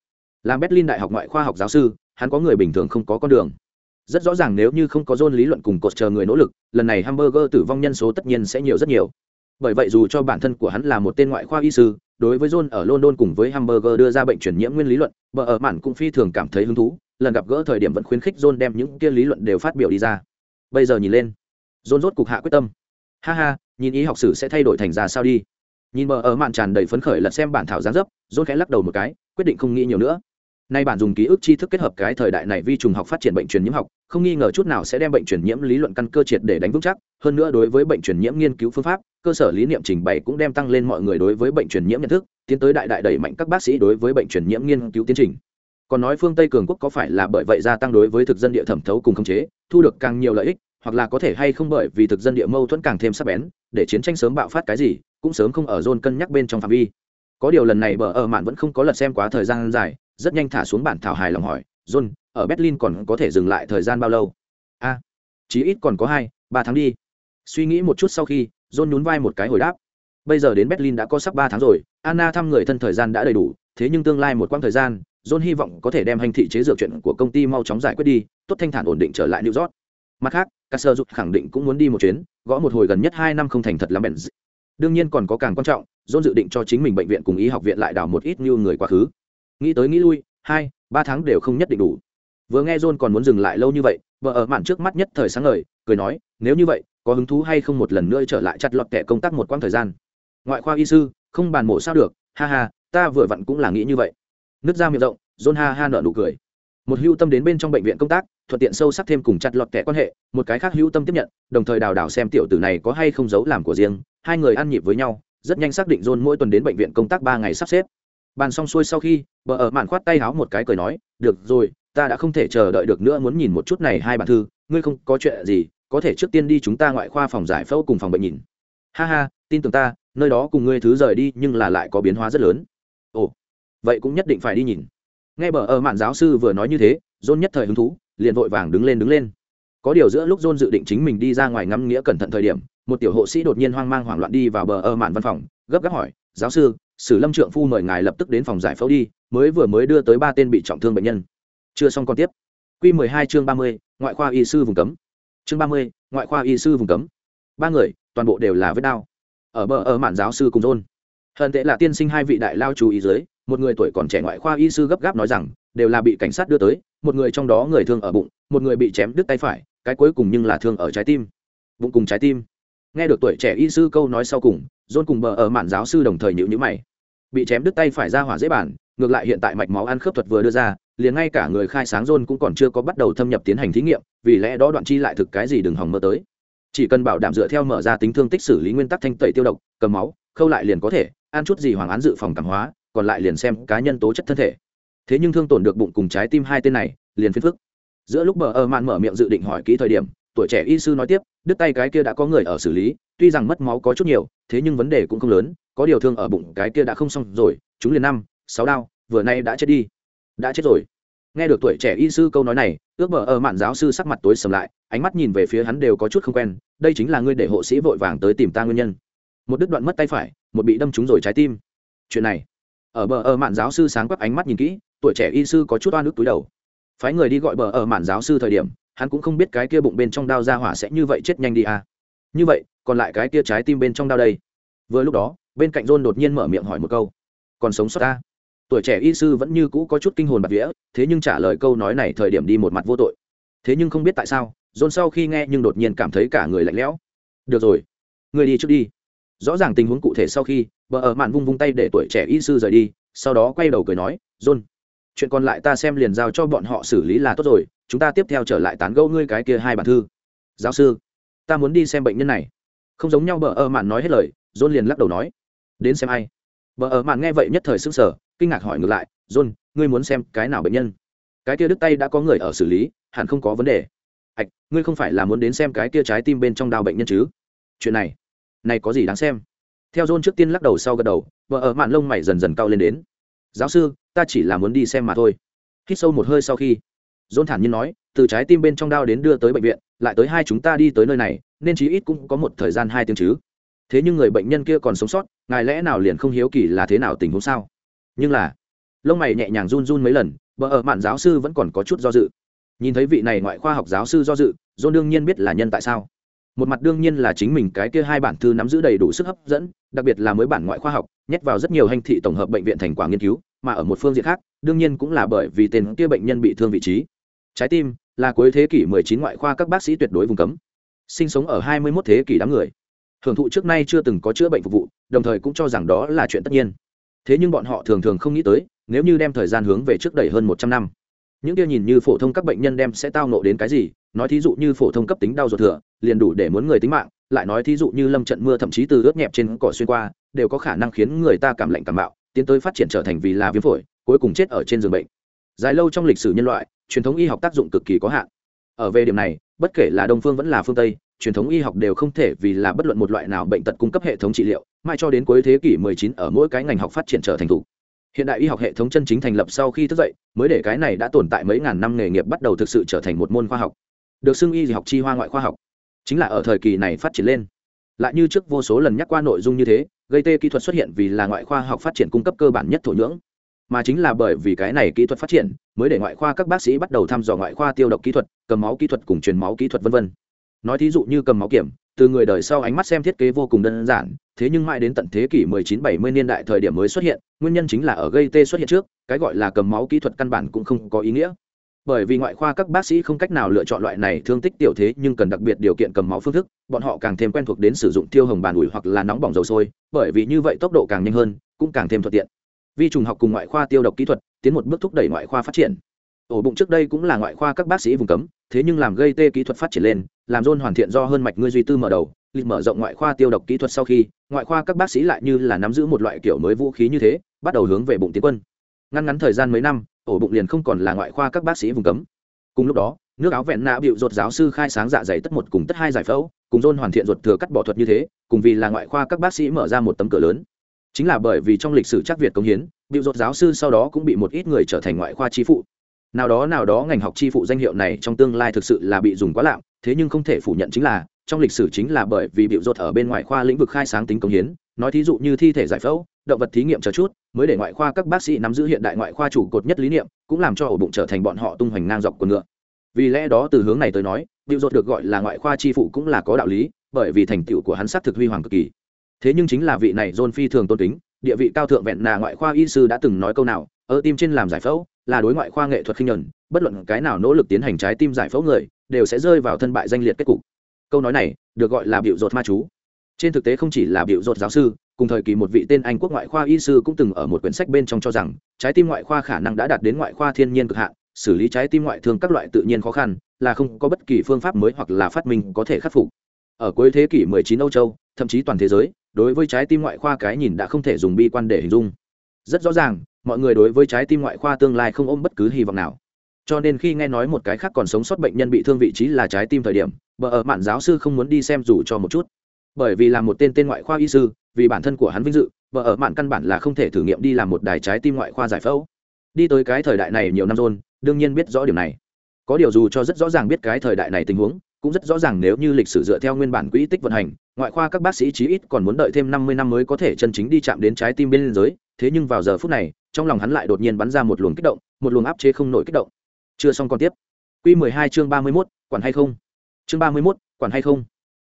Làm berlin đại học ngoại khoa học giáo sư, hắn có người bình thường không có con đường. Rất rõ ràng nếu như không có john lý luận cùng cột chờ người nỗ lực, lần này hamburger tử vong nhân số tất nhiên sẽ nhiều rất nhiều. Bởi vậy dù cho bản thân của hắn là một tên ngoại khoa y sư, đối với john ở london cùng với hamburger đưa ra bệnh truyền nhiễm nguyên lý luận vợ ở mạn cũng phi thường cảm thấy hứng thú, lần gặp gỡ thời điểm vẫn khuyến khích john đem những kia lý luận đều phát biểu đi ra. Bây giờ nhìn lên dồn rốt cục hạ quyết tâm. Ha ha, nhìn ý học sử sẽ thay đổi thành ra sao đi. Nhìn mờ ở mạn tràn đầy phấn khởi lật xem bản thảo gián dấp dồn khẽ lắc đầu một cái, quyết định không nghĩ nhiều nữa. Nay bản dùng ký ức tri thức kết hợp cái thời đại này vi trùng học phát triển bệnh truyền nhiễm học, không nghi ngờ chút nào sẽ đem bệnh truyền nhiễm lý luận căn cơ triệt để đánh vững chắc. Hơn nữa đối với bệnh truyền nhiễm nghiên cứu phương pháp, cơ sở lý niệm trình bày cũng đem tăng lên mọi người đối với bệnh truyền nhiễm nhận thức, tiến tới đại đại đẩy mạnh các bác sĩ đối với bệnh truyền nhiễm nghiên cứu tiến trình. Còn nói phương tây cường quốc có phải là bởi vậy gia tăng đối với thực dân địa thẩm thấu cùng khống chế, thu được càng nhiều lợi ích hoặc là có thể hay không bởi vì thực dân địa mâu thuẫn càng thêm sắc bén, để chiến tranh sớm bạo phát cái gì, cũng sớm không ở john cân nhắc bên trong phạm vi. Có điều lần này bờ ở mạn vẫn không có lật xem quá thời gian dài, rất nhanh thả xuống bản thảo hài lòng hỏi john ở berlin còn có thể dừng lại thời gian bao lâu? A, chí ít còn có hai, ba tháng đi. Suy nghĩ một chút sau khi john nhún vai một cái hồi đáp, bây giờ đến berlin đã có sắp ba tháng rồi, anna thăm người thân thời gian đã đầy đủ, thế nhưng tương lai một quãng thời gian john hy vọng có thể đem hành thị chế dược chuyện của công ty mau chóng giải quyết đi, tốt thanh thản ổn định trở lại new york mặt khác các sơ dục khẳng định cũng muốn đi một chuyến, gõ một hồi gần nhất hai năm không thành thật lắm bèn đương nhiên còn có càng quan trọng, john dự định cho chính mình bệnh viện cùng y học viện lại đào một ít như người quá khứ. Nghĩ tới nghĩ lui, hai, ba tháng đều không nhất định đủ. Vừa nghe john còn muốn dừng lại lâu như vậy, vợ ở mạn trước mắt nhất thời sáng ngời, cười nói, nếu như vậy, có hứng thú hay không một lần nữa trở lại chặt lọt kẻ công tác một quãng thời gian? Ngoại khoa y sư, không bàn mổ sao được, ha ha, ta vừa vặn cũng là nghĩ như vậy. Nứt ra miệng rộng, john ha ha nợ nụ cười một hưu tâm đến bên trong bệnh viện công tác, thuận tiện sâu sắc thêm cùng chặt lọt kẻ quan hệ, một cái khác hưu tâm tiếp nhận, đồng thời đào đào xem tiểu tử này có hay không giấu làm của riêng, hai người ăn nhịp với nhau, rất nhanh xác định john mỗi tuần đến bệnh viện công tác ba ngày sắp xếp. Bàn xong xuôi sau khi vợ ở mạn khoát tay háo một cái cười nói, được rồi, ta đã không thể chờ đợi được nữa muốn nhìn một chút này hai bản thư, ngươi không có chuyện gì, có thể trước tiên đi chúng ta ngoại khoa phòng giải phẫu cùng phòng bệnh nhìn. Ha ha, tin tưởng ta, nơi đó cùng ngươi thứ rời đi nhưng là lại có biến hóa rất lớn. Ồ, vậy cũng nhất định phải đi nhìn nghe bờ ở mạn giáo sư vừa nói như thế john nhất thời hứng thú liền vội vàng đứng lên đứng lên. Có điều giữa lúc john dự định chính mình đi ra ngoài ngắm nghĩa cẩn thận thời điểm một tiểu hộ sĩ đột nhiên hoang mang hoảng loạn đi vào bờ ở mạn văn phòng gấp gáp hỏi giáo sư sử lâm trượng phu mời ngài lập tức đến phòng giải phẫu đi mới vừa mới đưa tới ba tên bị trọng thương bệnh nhân. Chưa xong còn tiếp. Q mười hai chương ba mươi ngoại khoa y sư vùng cấm. Chương ba mươi ngoại khoa y sư vùng cấm. Ba người toàn bộ đều là vết đau. ở bờ ở mạn giáo sư cùng John, hận tệ là tiên sinh hai vị đại lao chú ý dưới một người tuổi còn trẻ ngoại khoa y sư gấp gáp nói rằng, đều là bị cảnh sát đưa tới, một người trong đó người thương ở bụng, một người bị chém đứt tay phải, cái cuối cùng nhưng là thương ở trái tim. Bụng cùng trái tim. Nghe được tuổi trẻ y sư câu nói sau cùng dôn cùng bờ ở mạn giáo sư đồng thời nhịu nhữ mày. Bị chém đứt tay phải ra hỏa dễ bản, ngược lại hiện tại mạch máu ăn khớp thuật vừa đưa ra, liền ngay cả người khai sáng dôn cũng còn chưa có bắt đầu thâm nhập tiến hành thí nghiệm, vì lẽ đó đoạn chi lại thực cái gì đừng hòng mơ tới. Chỉ cần bảo đảm dựa theo mở ra tính thương tích xử lý nguyên tắc thanh tẩy tiêu độc, cầm máu, khâu lại liền có thể, ăn chút gì hoàng án dự phòng cảm hóa còn lại liền xem cá nhân tố chất thân thể. Thế nhưng thương tổn được bụng cùng trái tim hai tên này, liền phiền phức. Giữa lúc bờ ơ mạn mở miệng dự định hỏi kỹ thời điểm, tuổi trẻ y sư nói tiếp, đứt tay cái kia đã có người ở xử lý, tuy rằng mất máu có chút nhiều, thế nhưng vấn đề cũng không lớn, có điều thương ở bụng cái kia đã không xong rồi, chúng liền năm, sáu đao vừa nay đã chết đi. Đã chết rồi. Nghe được tuổi trẻ y sư câu nói này, ước bờ ở mạn giáo sư sắc mặt tối sầm lại, ánh mắt nhìn về phía hắn đều có chút không quen, đây chính là ngươi để hộ sĩ vội vàng tới tìm ta nguyên nhân. Một đứt đoạn mất tay phải, một bị đâm trúng rồi trái tim. Chuyện này ở bờ ở mạn giáo sư sáng quắc ánh mắt nhìn kỹ, tuổi trẻ y sư có chút oan ức túi đầu. Phái người đi gọi bờ ở mạn giáo sư thời điểm, hắn cũng không biết cái kia bụng bên trong đao ra hỏa sẽ như vậy chết nhanh đi à. như vậy, còn lại cái kia trái tim bên trong đao đây. Vừa lúc đó, bên cạnh john đột nhiên mở miệng hỏi một câu. Còn sống sót ta? Tuổi trẻ y sư vẫn như cũ có chút kinh hồn bạc vía, thế nhưng trả lời câu nói này thời điểm đi một mặt vô tội. Thế nhưng không biết tại sao, john sau khi nghe nhưng đột nhiên cảm thấy cả người lạnh lẽo. Được rồi người đi trước đi. Rõ ràng tình huống cụ thể sau khi bờ ở mạn vung vung tay để tuổi trẻ y sư rời đi, sau đó quay đầu cười nói, john, chuyện còn lại ta xem liền giao cho bọn họ xử lý là tốt rồi, chúng ta tiếp theo trở lại tán gẫu ngươi cái kia hai bản thư. Giáo sư, ta muốn đi xem bệnh nhân này. Không giống nhau, bờ ở mạn nói hết lời, john liền lắc đầu nói, đến xem ai. Bờ ở mạn nghe vậy nhất thời sững sờ, kinh ngạc hỏi ngược lại, john, ngươi muốn xem cái nào bệnh nhân? Cái kia đứt tay đã có người ở xử lý, hẳn không có vấn đề. Ạch ngươi không phải là muốn đến xem cái kia trái tim bên trong đau bệnh nhân chứ? Chuyện này này có gì đáng xem? Theo john trước tiên lắc đầu sau gật đầu, vợ ở mạn lông mày dần dần cao lên đến. Giáo sư, ta chỉ là muốn đi xem mà thôi. Hít sâu một hơi sau khi, john thản nhiên nói, từ trái tim bên trong đao đến đưa tới bệnh viện, lại tới hai chúng ta đi tới nơi này, nên chí ít cũng có một thời gian hai tiếng chứ. Thế nhưng người bệnh nhân kia còn sống sót, ngài lẽ nào liền không hiếu kỳ là thế nào tình huống sao? Nhưng là, lông mày nhẹ nhàng run run mấy lần, vợ ở mạn giáo sư vẫn còn có chút do dự. Nhìn thấy vị này ngoại khoa học giáo sư do dự, john đương nhiên biết là nhân tại sao một mặt đương nhiên là chính mình cái kia hai bản thư nắm giữ đầy đủ sức hấp dẫn, đặc biệt là mới bản ngoại khoa học, nhét vào rất nhiều hành thị tổng hợp bệnh viện thành quả nghiên cứu, mà ở một phương diện khác, đương nhiên cũng là bởi vì tên kia bệnh nhân bị thương vị trí. Trái tim, là cuối thế kỷ 19 ngoại khoa các bác sĩ tuyệt đối vùng cấm. Sinh sống ở 21 thế kỷ đám người. Hưởng thụ trước nay chưa từng có chữa bệnh phục vụ, đồng thời cũng cho rằng đó là chuyện tất nhiên. Thế nhưng bọn họ thường thường không nghĩ tới, nếu như đem thời gian hướng về trước đẩy hơn một trăm năm, những kia nhìn như phổ thông các bệnh nhân đem sẽ tao nộ đến cái gì nói thí dụ như phổ thông cấp tính đau ruột thừa, liền đủ để muốn người tính mạng, lại nói thí dụ như lâm trận mưa thậm chí từ ướt nhẹp trên cỏ xuyên qua, đều có khả năng khiến người ta cảm lạnh cảm bạo tiến tới phát triển trở thành vì là viêm phổi, cuối cùng chết ở trên giường bệnh. Dài lâu trong lịch sử nhân loại, truyền thống y học tác dụng cực kỳ có hạn. Ở về điểm này, bất kể là đông phương vẫn là phương tây, truyền thống y học đều không thể vì là bất luận một loại nào bệnh tật cung cấp hệ thống trị liệu, mãi cho đến cuối thế kỷ 19 ở mỗi cái ngành học phát triển trở thành thủ. Hiện đại y học hệ thống chân chính thành lập sau khi thức dậy, mới để cái này đã tồn tại mấy ngàn năm nghề nghiệp bắt đầu thực sự trở thành một môn khoa học được xưng y học chi hoa ngoại khoa học. Chính là ở thời kỳ này phát triển lên. Lại như trước vô số lần nhắc qua nội dung như thế, gây tê kỹ thuật xuất hiện vì là ngoại khoa học phát triển cung cấp cơ bản nhất thổ nhưỡng. Mà chính là bởi vì cái này kỹ thuật phát triển, mới để ngoại khoa các bác sĩ bắt đầu thăm dò ngoại khoa tiêu độc kỹ thuật, cầm máu kỹ thuật cùng truyền máu kỹ thuật v v nói thí dụ như cầm máu kiểm, từ người đời sau ánh mắt xem thiết kế vô cùng đơn giản, thế nhưng mãi đến tận thế kỷ 1970 niên đại thời điểm mới xuất hiện, nguyên nhân chính là ở gây tê xuất hiện trước, cái gọi là cầm máu kỹ thuật căn bản cũng không có ý nghĩa bởi vì ngoại khoa các bác sĩ không cách nào lựa chọn loại này thương tích tiểu thế nhưng cần đặc biệt điều kiện cầm máu phương thức, bọn họ càng thêm quen thuộc đến sử dụng tiêu hồng bàn ủi hoặc là nóng bỏng dầu sôi, bởi vì như vậy tốc độ càng nhanh hơn, cũng càng thêm thuận tiện. Vi trùng học cùng ngoại khoa tiêu độc kỹ thuật tiến một bước thúc đẩy ngoại khoa phát triển. Ổ bụng trước đây cũng là ngoại khoa các bác sĩ vùng cấm, thế nhưng làm gây tê kỹ thuật phát triển lên, làm rôn hoàn thiện do hơn mạch ngươi duy tư mở đầu, lịch mở rộng ngoại khoa tiêu độc kỹ thuật sau khi, ngoại khoa các bác sĩ lại như là nắm giữ một loại kiểu mới vũ khí như thế, bắt đầu hướng về bụng tiến quân. Ngăn ngắn thời gian mấy năm ổ bụng liền không còn là ngoại khoa các bác sĩ vùng cấm. Cùng lúc đó, nước áo vẹn nạ bịu ruột giáo sư khai sáng dạ dày tất một cùng tất hai giải phẫu, cùng rôn hoàn thiện ruột thừa cắt bỏ thuật như thế, cùng vì là ngoại khoa các bác sĩ mở ra một tấm cửa lớn. Chính là bởi vì trong lịch sử chắc việt công hiến, bịu ruột giáo sư sau đó cũng bị một ít người trở thành ngoại khoa chi phụ. Nào đó nào đó ngành học chi phụ danh hiệu này trong tương lai thực sự là bị dùng quá lạm, thế nhưng không thể phủ nhận chính là, trong lịch sử chính là bởi vì bịu ruột ở bên ngoại khoa lĩnh vực khai sáng tính công hiến, nói thí dụ như thi thể giải phẫu động vật thí nghiệm chờ chút, mới để ngoại khoa các bác sĩ nắm giữ hiện đại ngoại khoa chủ cột nhất lý niệm, cũng làm cho ổ bụng trở thành bọn họ tung hoành ngang dọc của ngựa. Vì lẽ đó từ hướng này tới nói bịu dột được gọi là ngoại khoa chi phụ cũng là có đạo lý, bởi vì thành tựu của hắn sát thực huy hoàng cực kỳ. Thế nhưng chính là vị này john phi thường tôn kính, địa vị cao thượng vẹn nà ngoại khoa y sư đã từng nói câu nào ở tim trên làm giải phẫu, là đối ngoại khoa nghệ thuật khinh nhẫn, bất luận cái nào nỗ lực tiến hành trái tim giải phẫu người, đều sẽ rơi vào thân bại danh liệt kết cục. Câu nói này được gọi là biểu dột ma chú. Trên thực tế không chỉ là biểu dột giáo sư cùng thời kỳ một vị tên anh quốc ngoại khoa y sư cũng từng ở một quyển sách bên trong cho rằng trái tim ngoại khoa khả năng đã đạt đến ngoại khoa thiên nhiên cực hạn xử lý trái tim ngoại thương các loại tự nhiên khó khăn là không có bất kỳ phương pháp mới hoặc là phát minh có thể khắc phục ở cuối thế kỷ 19 Âu Châu, thậm chí toàn thế giới, đối với trái tim ngoại khoa cái nhìn đã không thể dùng bi quan để hình dung. Rất rõ ràng, mọi người đối với trái tim ngoại khoa tương lai không ôm bất cứ hy vọng nào. Cho nên khi nghe nói một cái khác còn sống sót bệnh nhân bị thương vị trí là trái tim thời điểm, bờ ở mạn giáo sư không muốn đi xem dù cho một chút. Bởi vì là một tên tên ngoại khoa y sư, vì bản thân của hắn vinh dự, vợ ở mạn căn bản là không thể thử nghiệm đi làm một đài trái tim ngoại khoa giải phẫu. Đi tới cái thời đại này nhiều năm rồi, đương nhiên biết rõ điểm này. Có điều dù cho rất rõ ràng biết cái thời đại này tình huống, cũng rất rõ ràng nếu như lịch sử dựa theo nguyên bản quỹ tích vận hành ngoại khoa các bác sĩ chí ít còn muốn đợi thêm năm mươi năm mới có thể chân chính đi chạm đến trái tim bên giới thế nhưng vào giờ phút này trong lòng hắn lại đột nhiên bắn ra một luồng kích động một luồng áp chế không nổi kích động chưa xong còn tiếp q mười hai chương ba mươi mốt quản hay không chương ba mươi mốt quản hay không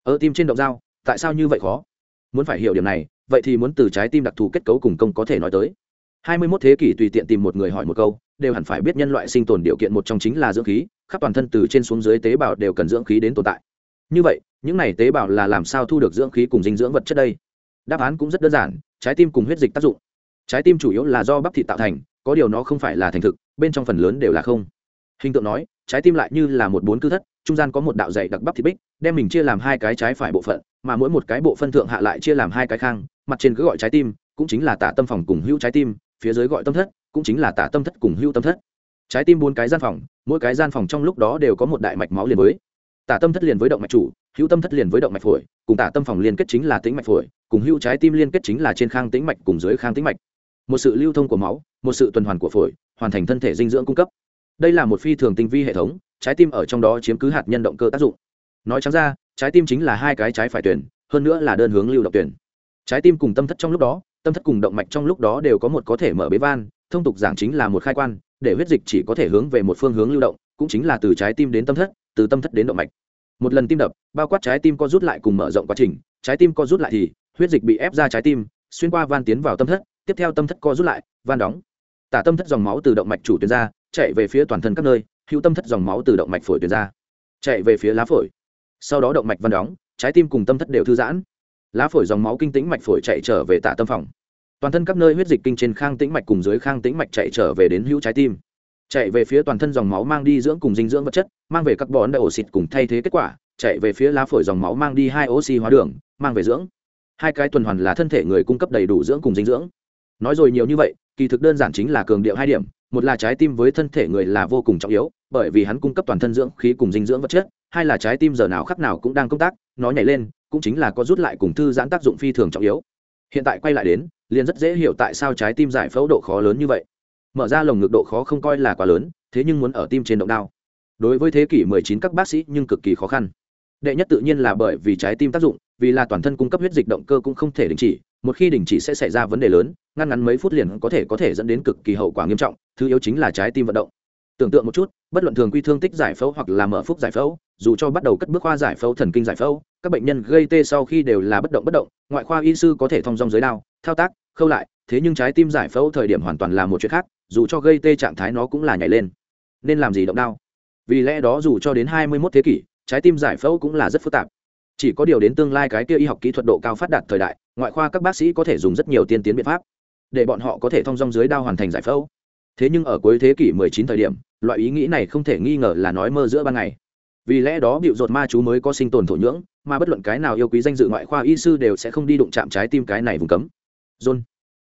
ở tim trên động dao tại sao như vậy khó? Muốn phải hiểu điểm này, vậy thì muốn từ trái tim đặc thù kết cấu cùng công có thể nói tới. Hai mươi 21 thế kỷ tùy tiện tìm một người hỏi một câu, đều hẳn phải biết nhân loại sinh tồn điều kiện một trong chính là dưỡng khí, khắp toàn thân từ trên xuống dưới tế bào đều cần dưỡng khí đến tồn tại. Như vậy, những này tế bào là làm sao thu được dưỡng khí cùng dinh dưỡng vật chất đây? Đáp án cũng rất đơn giản, trái tim cùng huyết dịch tác dụng. Trái tim chủ yếu là do bắp thịt tạo thành, có điều nó không phải là thành thực, bên trong phần lớn đều là không. Hình tượng nói, trái tim lại như là một bốn cư thất trung gian có một đạo dày đặc bắp thịt bích, đem mình chia làm hai cái trái phải bộ phận, mà mỗi một cái bộ phân thượng hạ lại chia làm hai cái khang, mặt trên cứ gọi trái tim, cũng chính là tả tâm phòng cùng hữu trái tim, phía dưới gọi tâm thất, cũng chính là tả tâm thất cùng hữu tâm thất. Trái tim bốn cái gian phòng, mỗi cái gian phòng trong lúc đó đều có một đại mạch máu liền với. Tả tâm thất liền với động mạch chủ, hữu tâm thất liền với động mạch phổi, cùng tả tâm phòng liên kết chính là tĩnh mạch phổi, cùng hữu trái tim liên kết chính là trên khang tĩnh mạch cùng dưới khang tĩnh mạch. Một sự lưu thông của máu, một sự tuần hoàn của phổi, hoàn thành thân thể dinh dưỡng cung cấp. Đây là một phi thường tinh vi hệ thống trái tim ở trong đó chiếm cứ hạt nhân động cơ tác dụng. Nói trắng ra, trái tim chính là hai cái trái phải tuyển, hơn nữa là đơn hướng lưu động tuyển. Trái tim cùng tâm thất trong lúc đó, tâm thất cùng động mạch trong lúc đó đều có một có thể mở bế van, thông tục giảng chính là một khai quan, để huyết dịch chỉ có thể hướng về một phương hướng lưu động, cũng chính là từ trái tim đến tâm thất, từ tâm thất đến động mạch. Một lần tim đập, bao quát trái tim co rút lại cùng mở rộng quá trình, trái tim co rút lại thì, huyết dịch bị ép ra trái tim, xuyên qua van tiến vào tâm thất, tiếp theo tâm thất co rút lại, van đóng. Tả tâm thất dòng máu từ động mạch chủ tuyến ra, chạy về phía toàn thân các nơi hữu tâm thất dòng máu từ động mạch phổi tuyến ra, chạy về phía lá phổi. Sau đó động mạch van đóng, trái tim cùng tâm thất đều thư giãn. Lá phổi dòng máu kinh tĩnh mạch phổi chạy trở về tạ tâm phòng. Toàn thân các nơi huyết dịch kinh trên khang tĩnh mạch cùng dưới khang tĩnh mạch chạy trở về đến hữu trái tim. Chạy về phía toàn thân dòng máu mang đi dưỡng cùng dinh dưỡng vật chất, mang về các bón đại ổ xịt cùng thay thế kết quả, chạy về phía lá phổi dòng máu mang đi hai oxy hóa đường, mang về dưỡng. Hai cái tuần hoàn là thân thể người cung cấp đầy đủ dưỡng cùng dinh dưỡng. Nói rồi nhiều như vậy kỳ thực đơn giản chính là cường điệu hai điểm, một là trái tim với thân thể người là vô cùng trọng yếu, bởi vì hắn cung cấp toàn thân dưỡng khí cùng dinh dưỡng vật chất, hai là trái tim giờ nào khắc nào cũng đang công tác, nó nhảy lên, cũng chính là có rút lại cùng thư giãn tác dụng phi thường trọng yếu. Hiện tại quay lại đến, liền rất dễ hiểu tại sao trái tim giải phẫu độ khó lớn như vậy. Mở ra lồng ngực độ khó không coi là quá lớn, thế nhưng muốn ở tim trên động đao. Đối với thế kỷ 19 các bác sĩ nhưng cực kỳ khó khăn. Đệ nhất tự nhiên là bởi vì trái tim tác dụng, vì là toàn thân cung cấp huyết dịch động cơ cũng không thể đình chỉ một khi đình chỉ sẽ xảy ra vấn đề lớn, ngăn ngắn mấy phút liền có thể có thể dẫn đến cực kỳ hậu quả nghiêm trọng, thứ yếu chính là trái tim vận động. Tưởng tượng một chút, bất luận thường quy thương tích giải phẫu hoặc là mở phúc giải phẫu, dù cho bắt đầu cất bước khoa giải phẫu, thần kinh giải phẫu, các bệnh nhân gây tê sau khi đều là bất động bất động, ngoại khoa y sư có thể thông dong giới đao, thao tác, khâu lại, thế nhưng trái tim giải phẫu thời điểm hoàn toàn là một chuyện khác, dù cho gây tê trạng thái nó cũng là nhảy lên. Nên làm gì động đao? Vì lẽ đó dù cho đến hai mươi 21 thế kỷ, trái tim giải phẫu cũng là rất phức tạp chỉ có điều đến tương lai cái kia y học kỹ thuật độ cao phát đạt thời đại, ngoại khoa các bác sĩ có thể dùng rất nhiều tiên tiến biện pháp, để bọn họ có thể thông dong dưới đao hoàn thành giải phẫu. Thế nhưng ở cuối thế kỷ 19 thời điểm, loại ý nghĩ này không thể nghi ngờ là nói mơ giữa ban ngày. Vì lẽ đó bịu rột ma chú mới có sinh tồn thổ nhưỡng, mà bất luận cái nào yêu quý danh dự ngoại khoa y sư đều sẽ không đi đụng chạm trái tim cái này vùng cấm. John,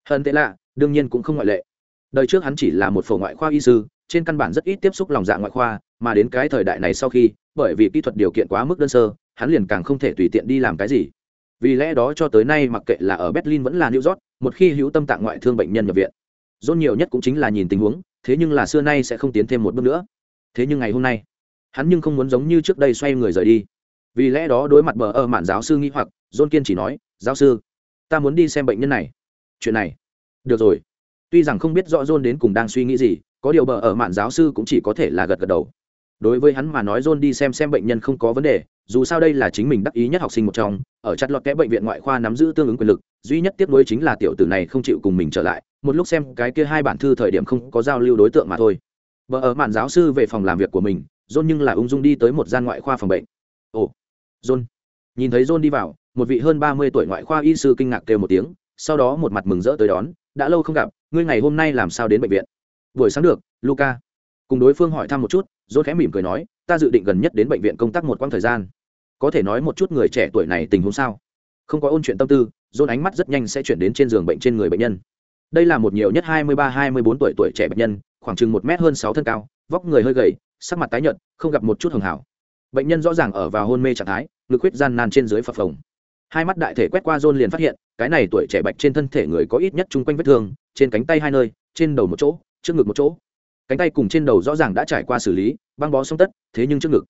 hơn tệ lạ, đương nhiên cũng không ngoại lệ. Đời trước hắn chỉ là một phổ ngoại khoa y sư, trên căn bản rất ít tiếp xúc lòng dạ ngoại khoa, mà đến cái thời đại này sau khi, bởi vì kỹ thuật điều kiện quá mức đơn sơ hắn liền càng không thể tùy tiện đi làm cái gì. Vì lẽ đó cho tới nay mặc kệ là ở berlin vẫn là new york, một khi hữu tâm tạng ngoại thương bệnh nhân nhập viện dôn nhiều nhất cũng chính là nhìn tình huống, thế nhưng là xưa nay sẽ không tiến thêm một bước nữa. Thế nhưng ngày hôm nay, hắn nhưng không muốn giống như trước đây xoay người rời đi. Vì lẽ đó đối mặt bờ ở mạn giáo sư nghĩ hoặc dôn kiên chỉ nói, giáo sư, ta muốn đi xem bệnh nhân này. Chuyện này? Được rồi. Tuy rằng không biết rõ dôn đến cùng đang suy nghĩ gì, có điều bờ ở mạn giáo sư cũng chỉ có thể là gật gật đầu đối với hắn mà nói, john đi xem xem bệnh nhân không có vấn đề, dù sao đây là chính mình đắc ý nhất học sinh một trong, ở chặt lọt kẽ bệnh viện ngoại khoa nắm giữ tương ứng quyền lực, duy nhất tiếp nối chính là tiểu tử này không chịu cùng mình trở lại, một lúc xem cái kia hai bản thư thời điểm không có giao lưu đối tượng mà thôi. Vợ ở mạn giáo sư về phòng làm việc của mình, john nhưng là ung dung đi tới một gian ngoại khoa phòng bệnh. Ồ, john. Nhìn thấy john đi vào, một vị hơn ba mươi tuổi ngoại khoa y sư kinh ngạc kêu một tiếng, sau đó một mặt mừng rỡ tới đón, đã lâu không gặp, ngươi ngày hôm nay làm sao đến bệnh viện? Buổi sáng được, luca. Cùng đối phương hỏi thăm một chút dốt khẽ mỉm cười nói, ta dự định gần nhất đến bệnh viện công tác một quãng thời gian. Có thể nói một chút người trẻ tuổi này tình huống sao? Không có ôn chuyện tâm tư dốt ánh mắt rất nhanh sẽ chuyển đến trên giường bệnh trên người bệnh nhân. Đây là một nhiều nhất hai mươi ba, hai mươi bốn tuổi tuổi trẻ bệnh nhân, khoảng chừng một m hơn sáu thân cao, vóc người hơi gầy, sắc mặt tái nhợt, không gặp một chút hường hảo. Bệnh nhân rõ ràng ở vào hôn mê trạng thái, ngực huyết gian nan trên dưới phập phồng. Hai mắt đại thể quét qua rôn liền phát hiện, cái này tuổi trẻ bạch trên thân thể người có ít nhất chung quanh vết thương, trên cánh tay hai nơi, trên đầu một chỗ, trước ngực một chỗ cánh tay cùng trên đầu rõ ràng đã trải qua xử lý băng bó xong tất thế nhưng trước ngực.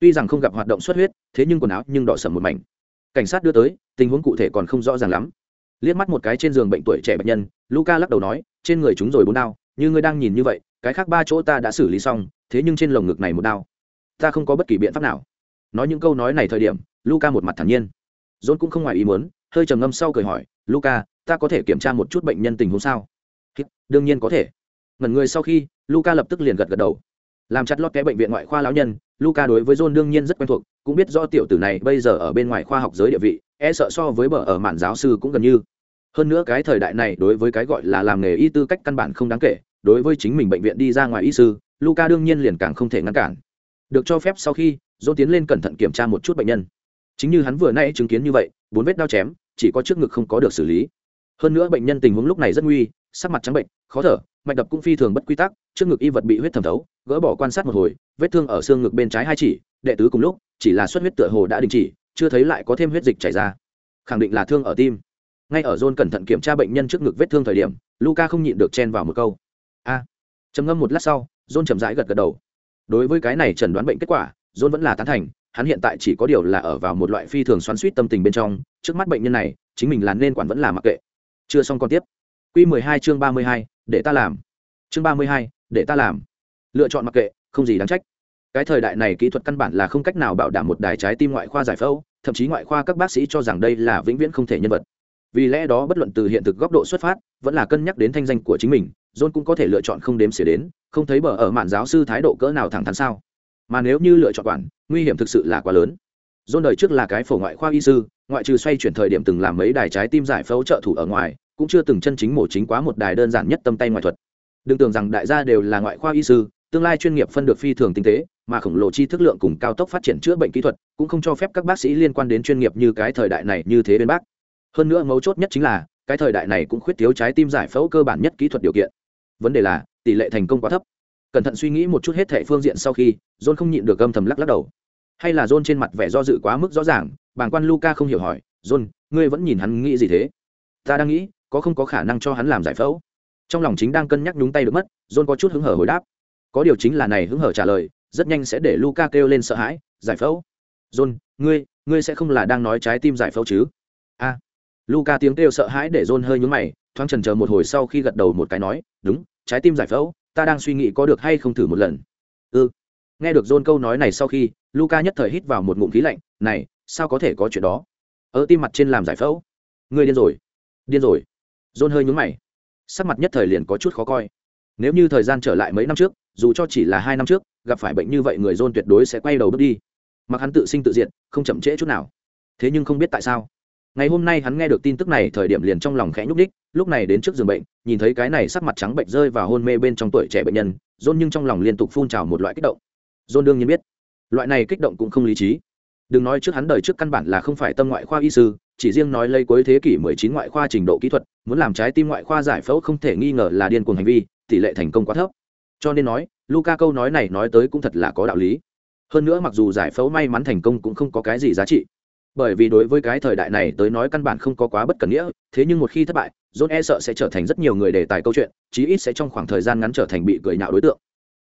Tuy rằng không gặp hoạt động xuất huyết thế nhưng quần áo nhưng đỏ sầm một mảnh. Cảnh sát đưa tới tình huống cụ thể còn không rõ ràng lắm. Liếc mắt một cái trên giường bệnh tuổi trẻ bệnh nhân luca lắc đầu nói trên người chúng rồi bốn đau, như ngươi đang nhìn như vậy cái khác ba chỗ ta đã xử lý xong thế nhưng trên lồng ngực này một đau, ta không có bất kỳ biện pháp nào. Nói những câu nói này thời điểm luca một mặt thản nhiên. John cũng không ngoài ý muốn hơi trầm ngâm sau cười hỏi luca ta có thể kiểm tra một chút bệnh nhân tình huống sao? Đương nhiên có thể ngẩn người sau khi luca lập tức liền gật gật đầu. Làm chặt lót cái bệnh viện ngoại khoa lão nhân luca đối với john đương nhiên rất quen thuộc, cũng biết do tiểu tử này bây giờ ở bên ngoài khoa học giới địa vị e sợ so với bờ ở mạn giáo sư cũng gần như. Hơn nữa cái thời đại này đối với cái gọi là làm nghề y tư cách căn bản không đáng kể, đối với chính mình bệnh viện đi ra ngoài y sư luca đương nhiên liền càng không thể ngăn cản. Được cho phép sau khi, john tiến lên cẩn thận kiểm tra một chút bệnh nhân. Chính như hắn vừa nay chứng kiến như vậy, bốn vết đao chém, chỉ có trước ngực không có được xử lý hơn nữa bệnh nhân tình huống lúc này rất nguy, sắc mặt trắng bệnh, khó thở, mạch đập cũng phi thường bất quy tắc, trước ngực y vật bị huyết thẩm thấu, gỡ bỏ quan sát một hồi, vết thương ở xương ngực bên trái hai chỉ, đệ tứ cùng lúc, chỉ là xuất huyết tựa hồ đã đình chỉ, chưa thấy lại có thêm huyết dịch chảy ra. Khẳng định là thương ở tim. Ngay ở john cẩn thận kiểm tra bệnh nhân trước ngực vết thương thời điểm, luca không nhịn được chen vào một câu. A. Trầm ngâm một lát sau, john chậm rãi gật gật đầu. Đối với cái này chẩn đoán bệnh kết quả, john vẫn là tán thành, hắn hiện tại chỉ có điều là ở vào một loại phi thường xoắn suýt tâm tình bên trong, trước mắt bệnh nhân này, chính mình là nên quản vẫn là mặc kệ chưa xong còn tiếp. Q 12 chương 32, để ta làm. Chương 32, để ta làm. Lựa chọn mặc kệ không gì đáng trách. Cái thời đại này kỹ thuật căn bản là không cách nào bảo đảm một đài trái tim ngoại khoa giải phẫu thậm chí ngoại khoa các bác sĩ cho rằng đây là vĩnh viễn không thể nhân vật. Vì lẽ đó bất luận từ hiện thực góc độ xuất phát vẫn là cân nhắc đến thanh danh của chính mình john cũng có thể lựa chọn không đếm xỉa đến không thấy bờ ở mạn giáo sư thái độ cỡ nào thẳng thắn sao? Mà nếu như lựa chọn quản nguy hiểm thực sự là quá lớn john đời trước là cái phổ ngoại khoa y sư, ngoại trừ xoay chuyển thời điểm từng làm mấy đài trái tim giải phẫu trợ thủ ở ngoài, cũng chưa từng chân chính mổ chính quá một đài đơn giản nhất tâm tay ngoại thuật. Đừng tưởng rằng đại gia đều là ngoại khoa y sư, tương lai chuyên nghiệp phân được phi thường tinh tế, mà khổng lồ chi thức lượng cùng cao tốc phát triển chữa bệnh kỹ thuật cũng không cho phép các bác sĩ liên quan đến chuyên nghiệp như cái thời đại này như thế bên bác. Hơn nữa mấu chốt nhất chính là, cái thời đại này cũng khuyết thiếu trái tim giải phẫu cơ bản nhất kỹ thuật điều kiện. Vấn đề là, tỷ lệ thành công quá thấp. Cẩn thận suy nghĩ một chút hết thệ phương diện sau khi, john không nhịn được âm thầm lắc lắc đầu hay là john trên mặt vẻ do dự quá mức rõ ràng, bàng quan luca không hiểu hỏi, john, ngươi vẫn nhìn hắn nghĩ gì thế? Ta đang nghĩ, có không có khả năng cho hắn làm giải phẫu. Trong lòng chính đang cân nhắc nhúng tay được mất, john có chút hứng hở hồi đáp. Có điều chính là này hứng hở trả lời, rất nhanh sẽ để luca kêu lên sợ hãi, giải phẫu? John, ngươi ngươi sẽ không là đang nói trái tim giải phẫu chứ? A. À. luca tiếng kêu sợ hãi để john hơi nhúng mày, thoáng trần chờ một hồi sau khi gật đầu một cái nói, đúng, trái tim giải phẫu, ta đang suy nghĩ có được hay không thử một lần. Ừ nghe được john câu nói này sau khi luca nhất thời hít vào một ngụm khí lạnh, này, sao có thể có chuyện đó? Ở tim mặt trên làm giải phẫu. Người điên rồi điên rồi. John hơi nhúng mày. Sắc mặt nhất thời liền có chút khó coi. Nếu như thời gian trở lại mấy năm trước, dù cho chỉ là hai năm trước, gặp phải bệnh như vậy người john tuyệt đối sẽ quay đầu bước đi. Mặc hắn tự sinh tự diệt, không chậm trễ chút nào. Thế nhưng không biết tại sao. Ngày hôm nay hắn nghe được tin tức này, thời điểm liền trong lòng khẽ nhúc đích lúc này đến trước giường bệnh, nhìn thấy cái này sắc mặt trắng bệnh rơi và hôn mê bên trong tuổi trẻ bệnh nhân, john nhưng trong lòng liên tục phun trào một loại kích động john đương nhiên biết. Loại này kích động cũng không lý trí. Đừng nói trước hắn đời trước căn bản là không phải tâm ngoại khoa y sư, chỉ riêng nói lây cuối thế kỷ 19 ngoại khoa trình độ kỹ thuật, muốn làm trái tim ngoại khoa giải phẫu không thể nghi ngờ là điên cuồng hành vi, tỷ lệ thành công quá thấp. Cho nên nói luca câu nói này nói tới cũng thật là có đạo lý. Hơn nữa mặc dù giải phẫu may mắn thành công cũng không có cái gì giá trị. Bởi vì đối với cái thời đại này tới nói căn bản không có quá bất cần nghĩa, thế nhưng một khi thất bại, john e sợ sẽ trở thành rất nhiều người đề tài câu chuyện, chí ít sẽ trong khoảng thời gian ngắn trở thành bị cười nhạo đối tượng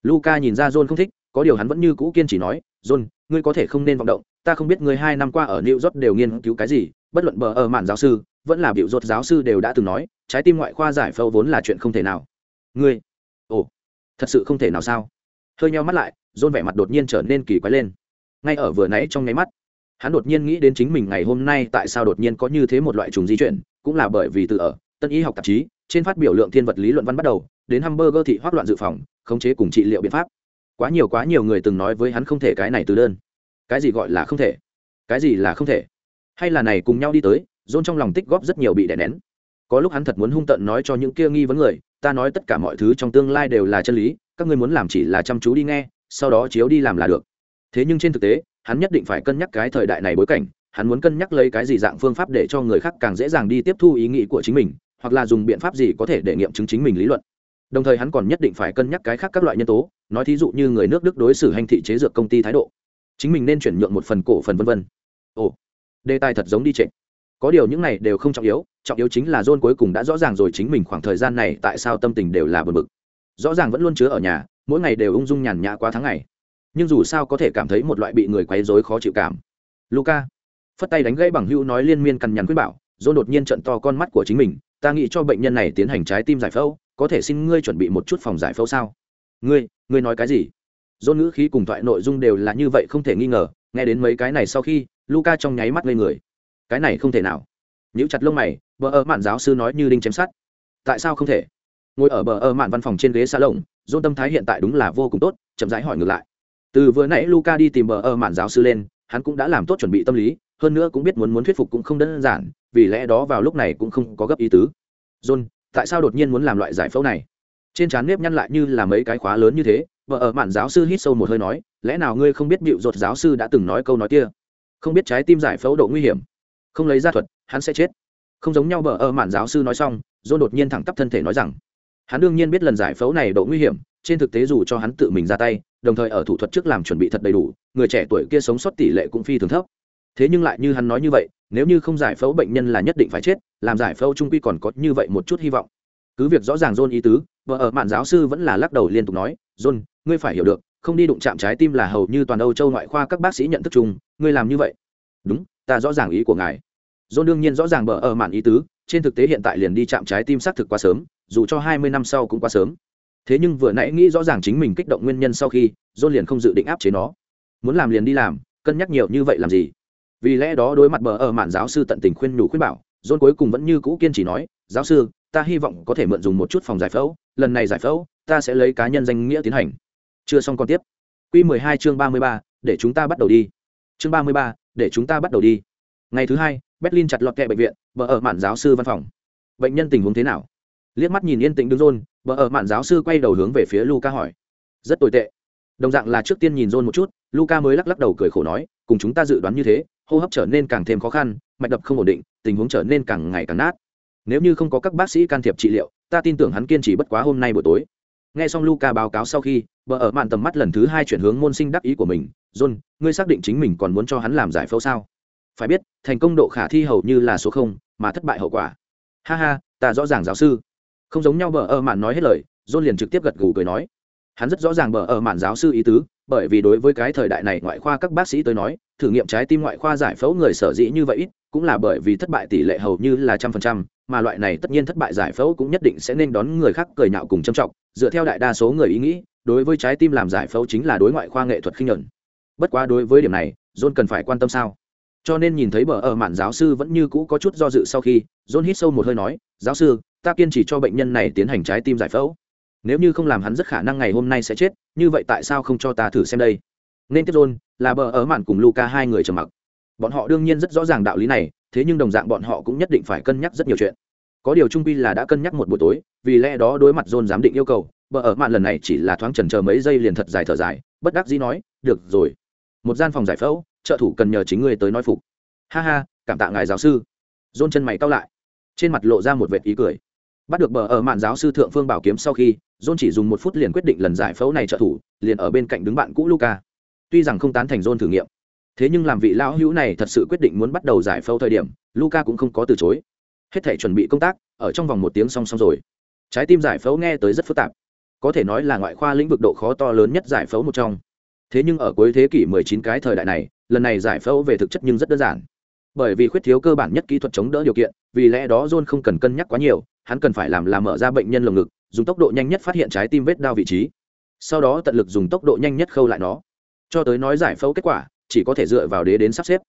luca nhìn ra john không thích, có điều hắn vẫn như cũ kiên chỉ nói, john, ngươi có thể không nên vọng động, ta không biết ngươi hai năm qua ở new york đều nghiên cứu cái gì, bất luận bờ ở mạn giáo sư, vẫn là biểu rốt giáo sư đều đã từng nói, trái tim ngoại khoa giải phẫu vốn là chuyện không thể nào. Ngươi? Ồ, thật sự không thể nào sao? Hơi nheo mắt lại, john vẻ mặt đột nhiên trở nên kỳ quái lên. Ngay ở vừa nãy trong nháy mắt, hắn đột nhiên nghĩ đến chính mình ngày hôm nay tại sao đột nhiên có như thế một loại trùng di chuyển, cũng là bởi vì từ ở, tân y học tạp chí, trên phát biểu lượng thiên vật lý luận văn bắt đầu, đến hamburger thị hoác loạn dự phòng khống chế cùng trị liệu biện pháp. Quá nhiều quá nhiều người từng nói với hắn không thể cái này từ đơn. Cái gì gọi là không thể? Cái gì là không thể? Hay là này cùng nhau đi tới dôn trong lòng tích góp rất nhiều bị đè nén. Có lúc hắn thật muốn hung tận nói cho những kia nghi vấn người, ta nói tất cả mọi thứ trong tương lai đều là chân lý, các ngươi muốn làm chỉ là chăm chú đi nghe, sau đó chiếu đi làm là được. Thế nhưng trên thực tế, hắn nhất định phải cân nhắc cái thời đại này bối cảnh, hắn muốn cân nhắc lấy cái gì dạng phương pháp để cho người khác càng dễ dàng đi tiếp thu ý nghĩ của chính mình, hoặc là dùng biện pháp gì có thể để nghiệm chứng chính mình lý luận đồng thời hắn còn nhất định phải cân nhắc cái khác các loại nhân tố, nói thí dụ như người nước đức đối xử hành thị chế dược công ty thái độ. Chính mình nên chuyển nhượng một phần cổ phần vân vân. Ồ, đề tài thật giống đi trệ. Có điều những này đều không trọng yếu trọng yếu chính là john cuối cùng đã rõ ràng rồi chính mình khoảng thời gian này tại sao tâm tình đều là bờ bực. Rõ ràng vẫn luôn chứa ở nhà, mỗi ngày đều ung dung nhàn nhã qua tháng ngày. Nhưng dù sao có thể cảm thấy một loại bị người quấy rối khó chịu cảm. Luca phất tay đánh gãy bằng hữu nói liên miên cằn nhằn quyết bảo, john đột nhiên trận to con mắt của chính mình, ta nghĩ cho bệnh nhân này tiến hành trái tim giải phẫu có thể xin ngươi chuẩn bị một chút phòng giải phẫu sao? Ngươi ngươi nói cái gì? Dôn ngữ khí cùng thoại nội dung đều là như vậy không thể nghi ngờ, nghe đến mấy cái này sau khi luca trong nháy mắt lên người. Cái này không thể nào. Nếu chặt lông mày, bờ ở mạn giáo sư nói như đinh chém sắt. Tại sao không thể? Ngồi ở bờ ở mạn văn phòng trên ghế xa lồng, dôn tâm thái hiện tại đúng là vô cùng tốt, chậm rãi hỏi ngược lại. Từ vừa nãy luca đi tìm bờ ở mạn giáo sư lên, hắn cũng đã làm tốt chuẩn bị tâm lý, hơn nữa cũng biết muốn muốn thuyết phục cũng không đơn giản, vì lẽ đó vào lúc này cũng không có gấp ý tứ. John tại sao đột nhiên muốn làm loại giải phẫu này? Trên trán nếp nhăn lại như là mấy cái khóa lớn như thế, vợ ở mạn giáo sư hít sâu một hơi nói, lẽ nào ngươi không biết bịu ruột giáo sư đã từng nói câu nói kia? Không biết trái tim giải phẫu độ nguy hiểm? Không lấy ra thuật, hắn sẽ chết. Không giống nhau vợ ở mạn giáo sư nói xong, john đột nhiên thẳng tắp thân thể nói rằng, hắn đương nhiên biết lần giải phẫu này độ nguy hiểm, trên thực tế dù cho hắn tự mình ra tay, đồng thời ở thủ thuật trước làm chuẩn bị thật đầy đủ, người trẻ tuổi kia sống sót tỷ lệ cũng phi thường thấp thế nhưng lại như hắn nói như vậy, nếu như không giải phẫu bệnh nhân là nhất định phải chết, làm giải phẫu trung quy còn có như vậy một chút hy vọng. Cứ việc rõ ràng john ý tứ, vợ ở mạn giáo sư vẫn là lắc đầu liên tục nói, john, ngươi phải hiểu được, không đi đụng chạm trái tim là hầu như toàn âu châu ngoại khoa các bác sĩ nhận thức chung, ngươi làm như vậy. Đúng, ta rõ ràng ý của ngài. John đương nhiên rõ ràng vợ ở mạn ý tứ, trên thực tế hiện tại liền đi chạm trái tim xác thực quá sớm, dù cho hai mươi năm sau cũng quá sớm. Thế nhưng vừa nãy nghĩ rõ ràng chính mình kích động nguyên nhân sau khi, john liền không dự định áp chế nó. Muốn làm liền đi làm, cân nhắc nhiều như vậy làm gì? Vì lẽ đó đối mặt bờ ở mạn giáo sư tận tình khuyên nhủ khuyên bảo john cuối cùng vẫn như cũ kiên trì nói giáo sư ta hy vọng có thể mượn dùng một chút phòng giải phẫu lần này giải phẫu ta sẽ lấy cá nhân danh nghĩa tiến hành. Chưa xong còn tiếp. Q 12 chương 33, để chúng ta bắt đầu đi. Chương 33, để chúng ta bắt đầu đi. Ngày thứ hai berlin chặt lọt kệ bệnh viện bờ ở mạn giáo sư văn phòng. Bệnh nhân tình huống thế nào? Liếc mắt nhìn yên tĩnh đứng rôn bờ ở mạn giáo sư quay đầu hướng về phía luca hỏi. Rất tồi tệ. Đồng dạng là trước tiên nhìn rôn một chút luca mới lắc lắc đầu cười khổ nói cùng chúng ta dự đoán như thế hô hấp trở nên càng thêm khó khăn, mạch đập không ổn định, tình huống trở nên càng ngày càng nát. Nếu như không có các bác sĩ can thiệp trị liệu, ta tin tưởng hắn kiên trì bất quá hôm nay buổi tối. Nghe xong luca báo cáo sau khi, bờ ở mạn tầm mắt lần thứ hai chuyển hướng môn sinh đắc ý của mình. John, ngươi xác định chính mình còn muốn cho hắn làm giải phẫu sao? Phải biết, thành công độ khả thi hầu như là số không, mà thất bại hậu quả. Ha ha, ta rõ ràng giáo sư. Không giống nhau bờ ở mạn nói hết lời, john liền trực tiếp gật gù cười nói. Hắn rất rõ ràng bờ ở mạn giáo sư ý tứ bởi vì đối với cái thời đại này ngoại khoa các bác sĩ tới nói, thử nghiệm trái tim ngoại khoa giải phẫu người sở dĩ như vậy ít, cũng là bởi vì thất bại tỷ lệ hầu như là trăm phần trăm, mà loại này tất nhiên thất bại giải phẫu cũng nhất định sẽ nên đón người khác cười nhạo cùng châm trọng. Dựa theo đại đa số người ý nghĩ, đối với trái tim làm giải phẫu chính là đối ngoại khoa nghệ thuật khinh nhuận. Bất quá đối với điểm này, john cần phải quan tâm sao? Cho nên nhìn thấy bờ ở mạn giáo sư vẫn như cũ có chút do dự sau khi, john hít sâu một hơi nói, giáo sư, ta kiên trì cho bệnh nhân này tiến hành trái tim giải phẫu nếu như không làm hắn rất khả năng ngày hôm nay sẽ chết, như vậy tại sao không cho ta thử xem đây? Nên tiếp john, là bờ ở mạn cùng luca hai người trầm mặc. Bọn họ đương nhiên rất rõ ràng đạo lý này, thế nhưng đồng dạng bọn họ cũng nhất định phải cân nhắc rất nhiều chuyện. Có điều trung pi là đã cân nhắc một buổi tối, vì lẽ đó đối mặt john giám định yêu cầu, bờ ở mạn lần này chỉ là thoáng trần chờ mấy giây liền thật dài thở dài, bất đắc dĩ nói, được rồi, một gian phòng giải phẫu, trợ thủ cần nhờ chính ngươi tới nói phục. Ha ha, cảm tạ ngài giáo sư. John chân mày cau lại, trên mặt lộ ra một vệt ý cười. Bắt được bờ ở mạn giáo sư thượng phương bảo kiếm sau khi john chỉ dùng một phút liền quyết định lần giải phẫu này trợ thủ, liền ở bên cạnh đứng bạn cũ luca. Tuy rằng không tán thành john thử nghiệm, thế nhưng làm vị lão hữu này thật sự quyết định muốn bắt đầu giải phẫu thời điểm, luca cũng không có từ chối. Hết thể chuẩn bị công tác, ở trong vòng một tiếng song song rồi. Trái tim giải phẫu nghe tới rất phức tạp. Có thể nói là ngoại khoa lĩnh vực độ khó to lớn nhất giải phẫu một trong. Thế nhưng ở cuối thế kỷ 19 cái thời đại này, lần này giải phẫu về thực chất nhưng rất đơn giản. Bởi vì khuyết thiếu cơ bản nhất kỹ thuật chống đỡ điều kiện, vì lẽ đó john không cần cân nhắc quá nhiều, hắn cần phải làm là mở ra bệnh nhân lồng ngực dùng tốc độ nhanh nhất phát hiện trái tim vết đao vị trí. Sau đó tận lực dùng tốc độ nhanh nhất khâu lại nó. Cho tới nói giải phẫu kết quả, chỉ có thể dựa vào đế đến sắp xếp.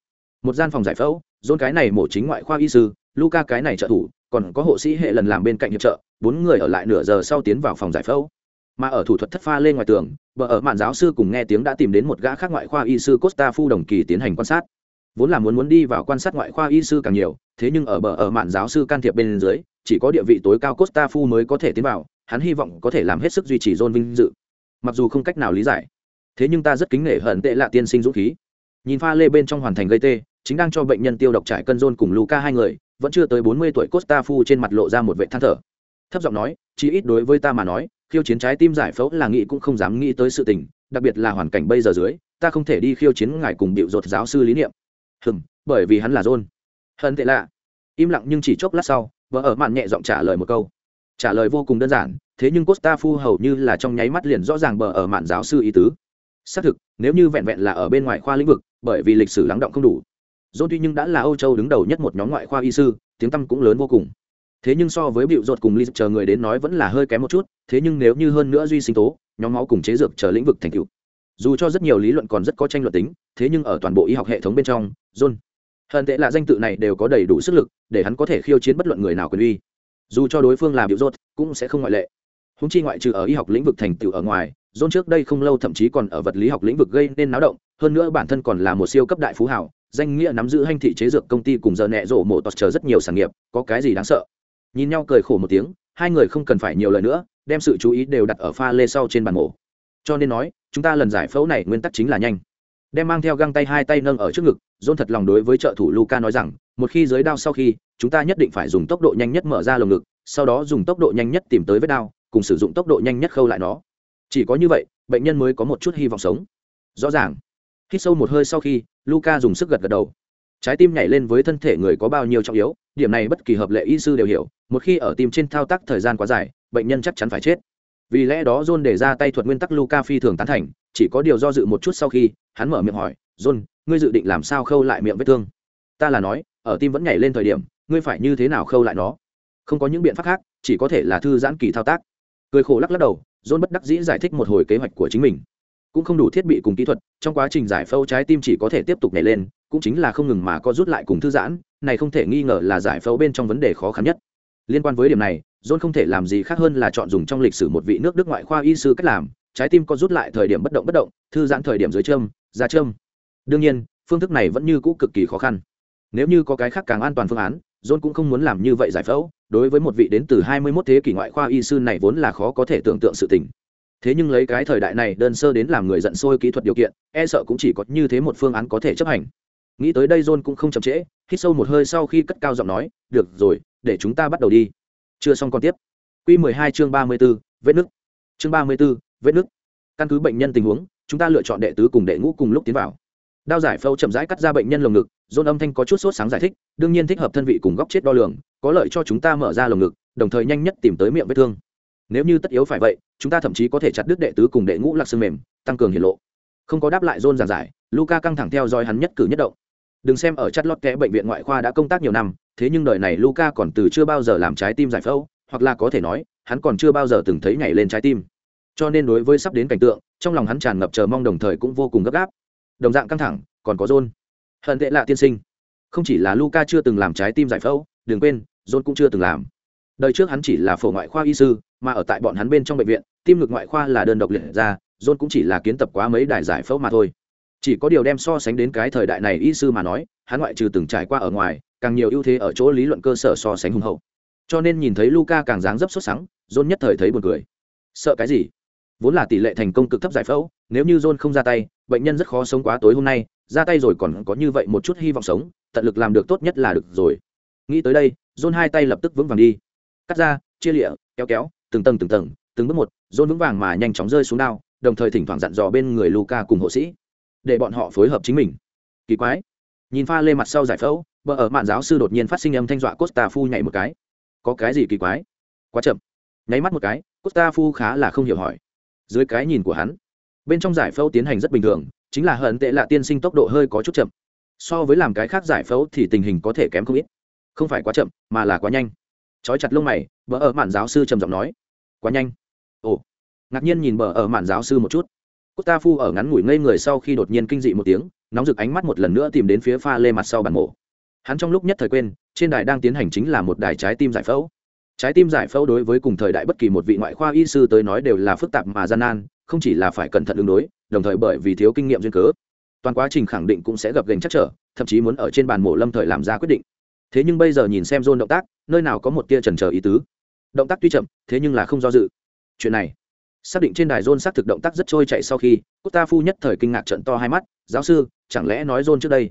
Một gian phòng giải phẫu john cái này mổ chính ngoại khoa y sư, luca cái này trợ thủ, còn có hộ sĩ hệ lần làm bên cạnh hiệp trợ, bốn người ở lại nửa giờ sau tiến vào phòng giải phẫu. Mà ở thủ thuật thất pha lên ngoài tường vợ ở mạn giáo sư cùng nghe tiếng đã tìm đến một gã khác ngoại khoa y sư costa phu đồng kỳ tiến hành quan sát. Vốn là muốn muốn đi vào quan sát ngoại khoa y sư càng nhiều, thế nhưng ở bờ ở mạn giáo sư can thiệp bên dưới, chỉ có địa vị tối cao costa phu mới có thể tiến vào hắn hy vọng có thể làm hết sức duy trì john vinh dự. Mặc dù không cách nào lý giải, thế nhưng ta rất kính nể hận tệ lạ tiên sinh dũng khí. Nhìn pha lê bên trong hoàn thành gây tê, chính đang cho bệnh nhân tiêu độc trải cân john cùng luca hai người, vẫn chưa tới bốn mươi tuổi costa phu trên mặt lộ ra một vệ than thở. Thấp giọng nói, chí ít đối với ta mà nói, khiêu chiến trái tim giải phẫu là nghĩ cũng không dám nghĩ tới sự tình, đặc biệt là hoàn cảnh bây giờ dưới, ta không thể đi khiêu chiến ngài cùng bịu rột giáo sư lý niệm. Hừm, bởi vì hắn là john. Hận tệ lạ. Im lặng nhưng chỉ chốc lát sau, vợ ở mạn nhẹ giọng trả lời một câu trả lời vô cùng đơn giản, thế nhưng costa phu hầu như là trong nháy mắt liền rõ ràng bờ ở mạn giáo sư ý tứ. Xác thực, nếu như vẹn vẹn là ở bên ngoài khoa lĩnh vực, bởi vì lịch sử lắng động không đủ. John tuy nhưng đã là âu châu đứng đầu nhất một nhóm ngoại khoa y sư, tiếng tăm cũng lớn vô cùng. Thế nhưng so với bịu ruột cùng ly chờ người đến nói vẫn là hơi kém một chút, thế nhưng nếu như hơn nữa duy sinh tố, nhóm máu cùng chế dược chờ lĩnh vực thành tựu. Dù cho rất nhiều lý luận còn rất có tranh luận tính, thế nhưng ở toàn bộ y học hệ thống bên trong, john, hận tệ là danh tự này đều có đầy đủ sức lực để hắn có thể khiêu chiến bất luận người nào quyền uy dù cho đối phương là biểu rốt, cũng sẽ không ngoại lệ. Húng chi ngoại trừ ở y học lĩnh vực thành tựu ở ngoài, john trước đây không lâu thậm chí còn ở vật lý học lĩnh vực gây nên náo động, hơn nữa bản thân còn là một siêu cấp đại phú hảo, danh nghĩa nắm giữ hành thị chế dược công ty cùng giờ nẹ rổ mổ tọt chờ rất nhiều sản nghiệp, có cái gì đáng sợ? Nhìn nhau cười khổ một tiếng, hai người không cần phải nhiều lời nữa, đem sự chú ý đều đặt ở pha lê sau trên bàn mổ. Cho nên nói, chúng ta lần giải phẫu này nguyên tắc chính là nhanh đem mang theo găng tay hai tay nâng ở trước ngực, dôn thật lòng đối với trợ thủ luca nói rằng, một khi giới đao sau khi, chúng ta nhất định phải dùng tốc độ nhanh nhất mở ra lồng ngực, sau đó dùng tốc độ nhanh nhất tìm tới vết đao, cùng sử dụng tốc độ nhanh nhất khâu lại nó. Chỉ có như vậy, bệnh nhân mới có một chút hy vọng sống. Rõ ràng, hít sâu một hơi sau khi luca dùng sức gật gật đầu. Trái tim nhảy lên với thân thể người có bao nhiêu trọng yếu, điểm này bất kỳ hợp lệ y sư đều hiểu, một khi ở tim trên thao tác thời gian quá dài, bệnh nhân chắc chắn phải chết. Vì lẽ đó john để ra tay thuật nguyên tắc luca phi thường tán thành chỉ có điều do dự một chút sau khi, hắn mở miệng hỏi, john, ngươi dự định làm sao khâu lại miệng vết thương? Ta là nói, ở tim vẫn nhảy lên thời điểm, ngươi phải như thế nào khâu lại nó? Không có những biện pháp khác, chỉ có thể là thư giãn kỳ thao tác. Cười khổ lắc lắc đầu, john bất đắc dĩ giải thích một hồi kế hoạch của chính mình. Cũng không đủ thiết bị cùng kỹ thuật, trong quá trình giải phẫu trái tim chỉ có thể tiếp tục nhảy lên, cũng chính là không ngừng mà có rút lại cùng thư giãn, này không thể nghi ngờ là giải phẫu bên trong vấn đề khó khăn nhất. Liên quan với điểm này, john không thể làm gì khác hơn là chọn dùng trong lịch sử một vị nước đức ngoại khoa y sư cách làm trái tim có rút lại thời điểm bất động bất động thư giãn thời điểm dưới châm ra châm. Đương nhiên phương thức này vẫn như cũ cực kỳ khó khăn. Nếu như có cái khác càng an toàn phương án john cũng không muốn làm như vậy giải phẫu đối với một vị đến từ 21 thế kỷ ngoại khoa y sư này vốn là khó có thể tưởng tượng sự tình. Thế nhưng lấy cái thời đại này đơn sơ đến làm người giận sôi kỹ thuật điều kiện e sợ cũng chỉ có như thế một phương án có thể chấp hành. Nghĩ tới đây john cũng không chậm trễ hít sâu một hơi sau khi cất cao giọng nói được rồi để chúng ta bắt đầu đi. Chưa xong còn tiếp. Q 12 chương 34, vết nứt. Chương 34, vết nứt. Căn cứ bệnh nhân tình huống, chúng ta lựa chọn đệ tứ cùng đệ ngũ cùng lúc tiến vào. Đao giải phẫu chậm rãi cắt ra bệnh nhân lồng ngực dôn âm thanh có chút sốt sáng giải thích, đương nhiên thích hợp thân vị cùng góc chết đo lường, có lợi cho chúng ta mở ra lồng ngực, đồng thời nhanh nhất tìm tới miệng vết thương. Nếu như tất yếu phải vậy, chúng ta thậm chí có thể chặt đứt đệ tứ cùng đệ ngũ lạc xương mềm, tăng cường hiển lộ. Không có đáp lại dôn giảng giải luca căng thẳng theo dõi hắn nhất cử nhất động. Đừng xem ở chắt lót kẽ bệnh viện ngoại khoa đã công tác nhiều năm, thế nhưng đời này luca còn từ chưa bao giờ làm trái tim giải phẫu, hoặc là có thể nói, hắn còn chưa bao giờ từng thấy nhảy lên trái tim cho nên đối với sắp đến cảnh tượng trong lòng hắn tràn ngập chờ mong đồng thời cũng vô cùng gấp gáp. Đồng dạng căng thẳng còn có john. Hận tệ lạ tiên sinh. Không chỉ là luca chưa từng làm trái tim giải phẫu đừng quên john cũng chưa từng làm. Đời trước hắn chỉ là phổ ngoại khoa y sư mà ở tại bọn hắn bên trong bệnh viện tim ngực ngoại khoa là đơn độc liệt ra john cũng chỉ là kiến tập quá mấy đài giải phẫu mà thôi. Chỉ có điều đem so sánh đến cái thời đại này y sư mà nói hắn ngoại trừ từng trải qua ở ngoài càng nhiều ưu thế ở chỗ lý luận cơ sở so sánh hùng hậu. Cho nên nhìn thấy luca càng dáng dấp xuất sắc, john nhất thời thấy buồn cười. Sợ cái gì? Vốn là tỷ lệ thành công cực thấp giải phẫu, nếu như john không ra tay, bệnh nhân rất khó sống quá tối hôm nay, ra tay rồi còn có như vậy một chút hy vọng sống, tận lực làm được tốt nhất là được rồi. Nghĩ tới đây, john hai tay lập tức vững vàng đi. Cắt ra, chia lịa, kéo kéo, từng tầng từng tầng, từng bước một, john vững vàng mà nhanh chóng rơi xuống đao, đồng thời thỉnh thoảng dặn dò bên người luca cùng hộ sĩ, để bọn họ phối hợp chính mình. Kỳ quái. Nhìn pha lê mặt sau giải phẫu vợ ở mạn giáo sư đột nhiên phát sinh âm thanh dọa costa phu nhảy một cái. Có cái gì kỳ quái? Quá chậm. Nháy mắt một cái, costa phu khá là không hiểu hỏi dưới cái nhìn của hắn. Bên trong giải phẫu tiến hành rất bình thường chính là hận tệ lạ tiên sinh tốc độ hơi có chút chậm. So với làm cái khác giải phẫu thì tình hình có thể kém không ít. Không phải quá chậm mà là quá nhanh. Trói chặt lông mày vợ ở mạn giáo sư trầm giọng nói. Quá nhanh. Ồ. Ngạc nhiên nhìn bờ ở mạn giáo sư một chút. Cô ta Phu ở ngắn ngủi ngây người sau khi đột nhiên kinh dị một tiếng, nóng rực ánh mắt một lần nữa tìm đến phía pha lê mặt sau bàn mổ. Hắn trong lúc nhất thời quên, trên đài đang tiến hành chính là một đài trái tim giải phẫu. Trái tim giải phẫu đối với cùng thời đại bất kỳ một vị ngoại khoa y sư tới nói đều là phức tạp mà gian nan, không chỉ là phải cẩn thận ứng đối, đồng thời bởi vì thiếu kinh nghiệm duyên cớ, toàn quá trình khẳng định cũng sẽ gặp gành chắc trở, thậm chí muốn ở trên bàn mổ lâm thời làm ra quyết định. Thế nhưng bây giờ nhìn xem John động tác, nơi nào có một tia chần chờ ý tứ. Động tác tuy chậm, thế nhưng là không do dự. Chuyện này, xác định trên đài John xác thực động tác rất trôi chạy sau khi, Costa phu nhất thời kinh ngạc trận to hai mắt, "Giáo sư, chẳng lẽ nói John trước đây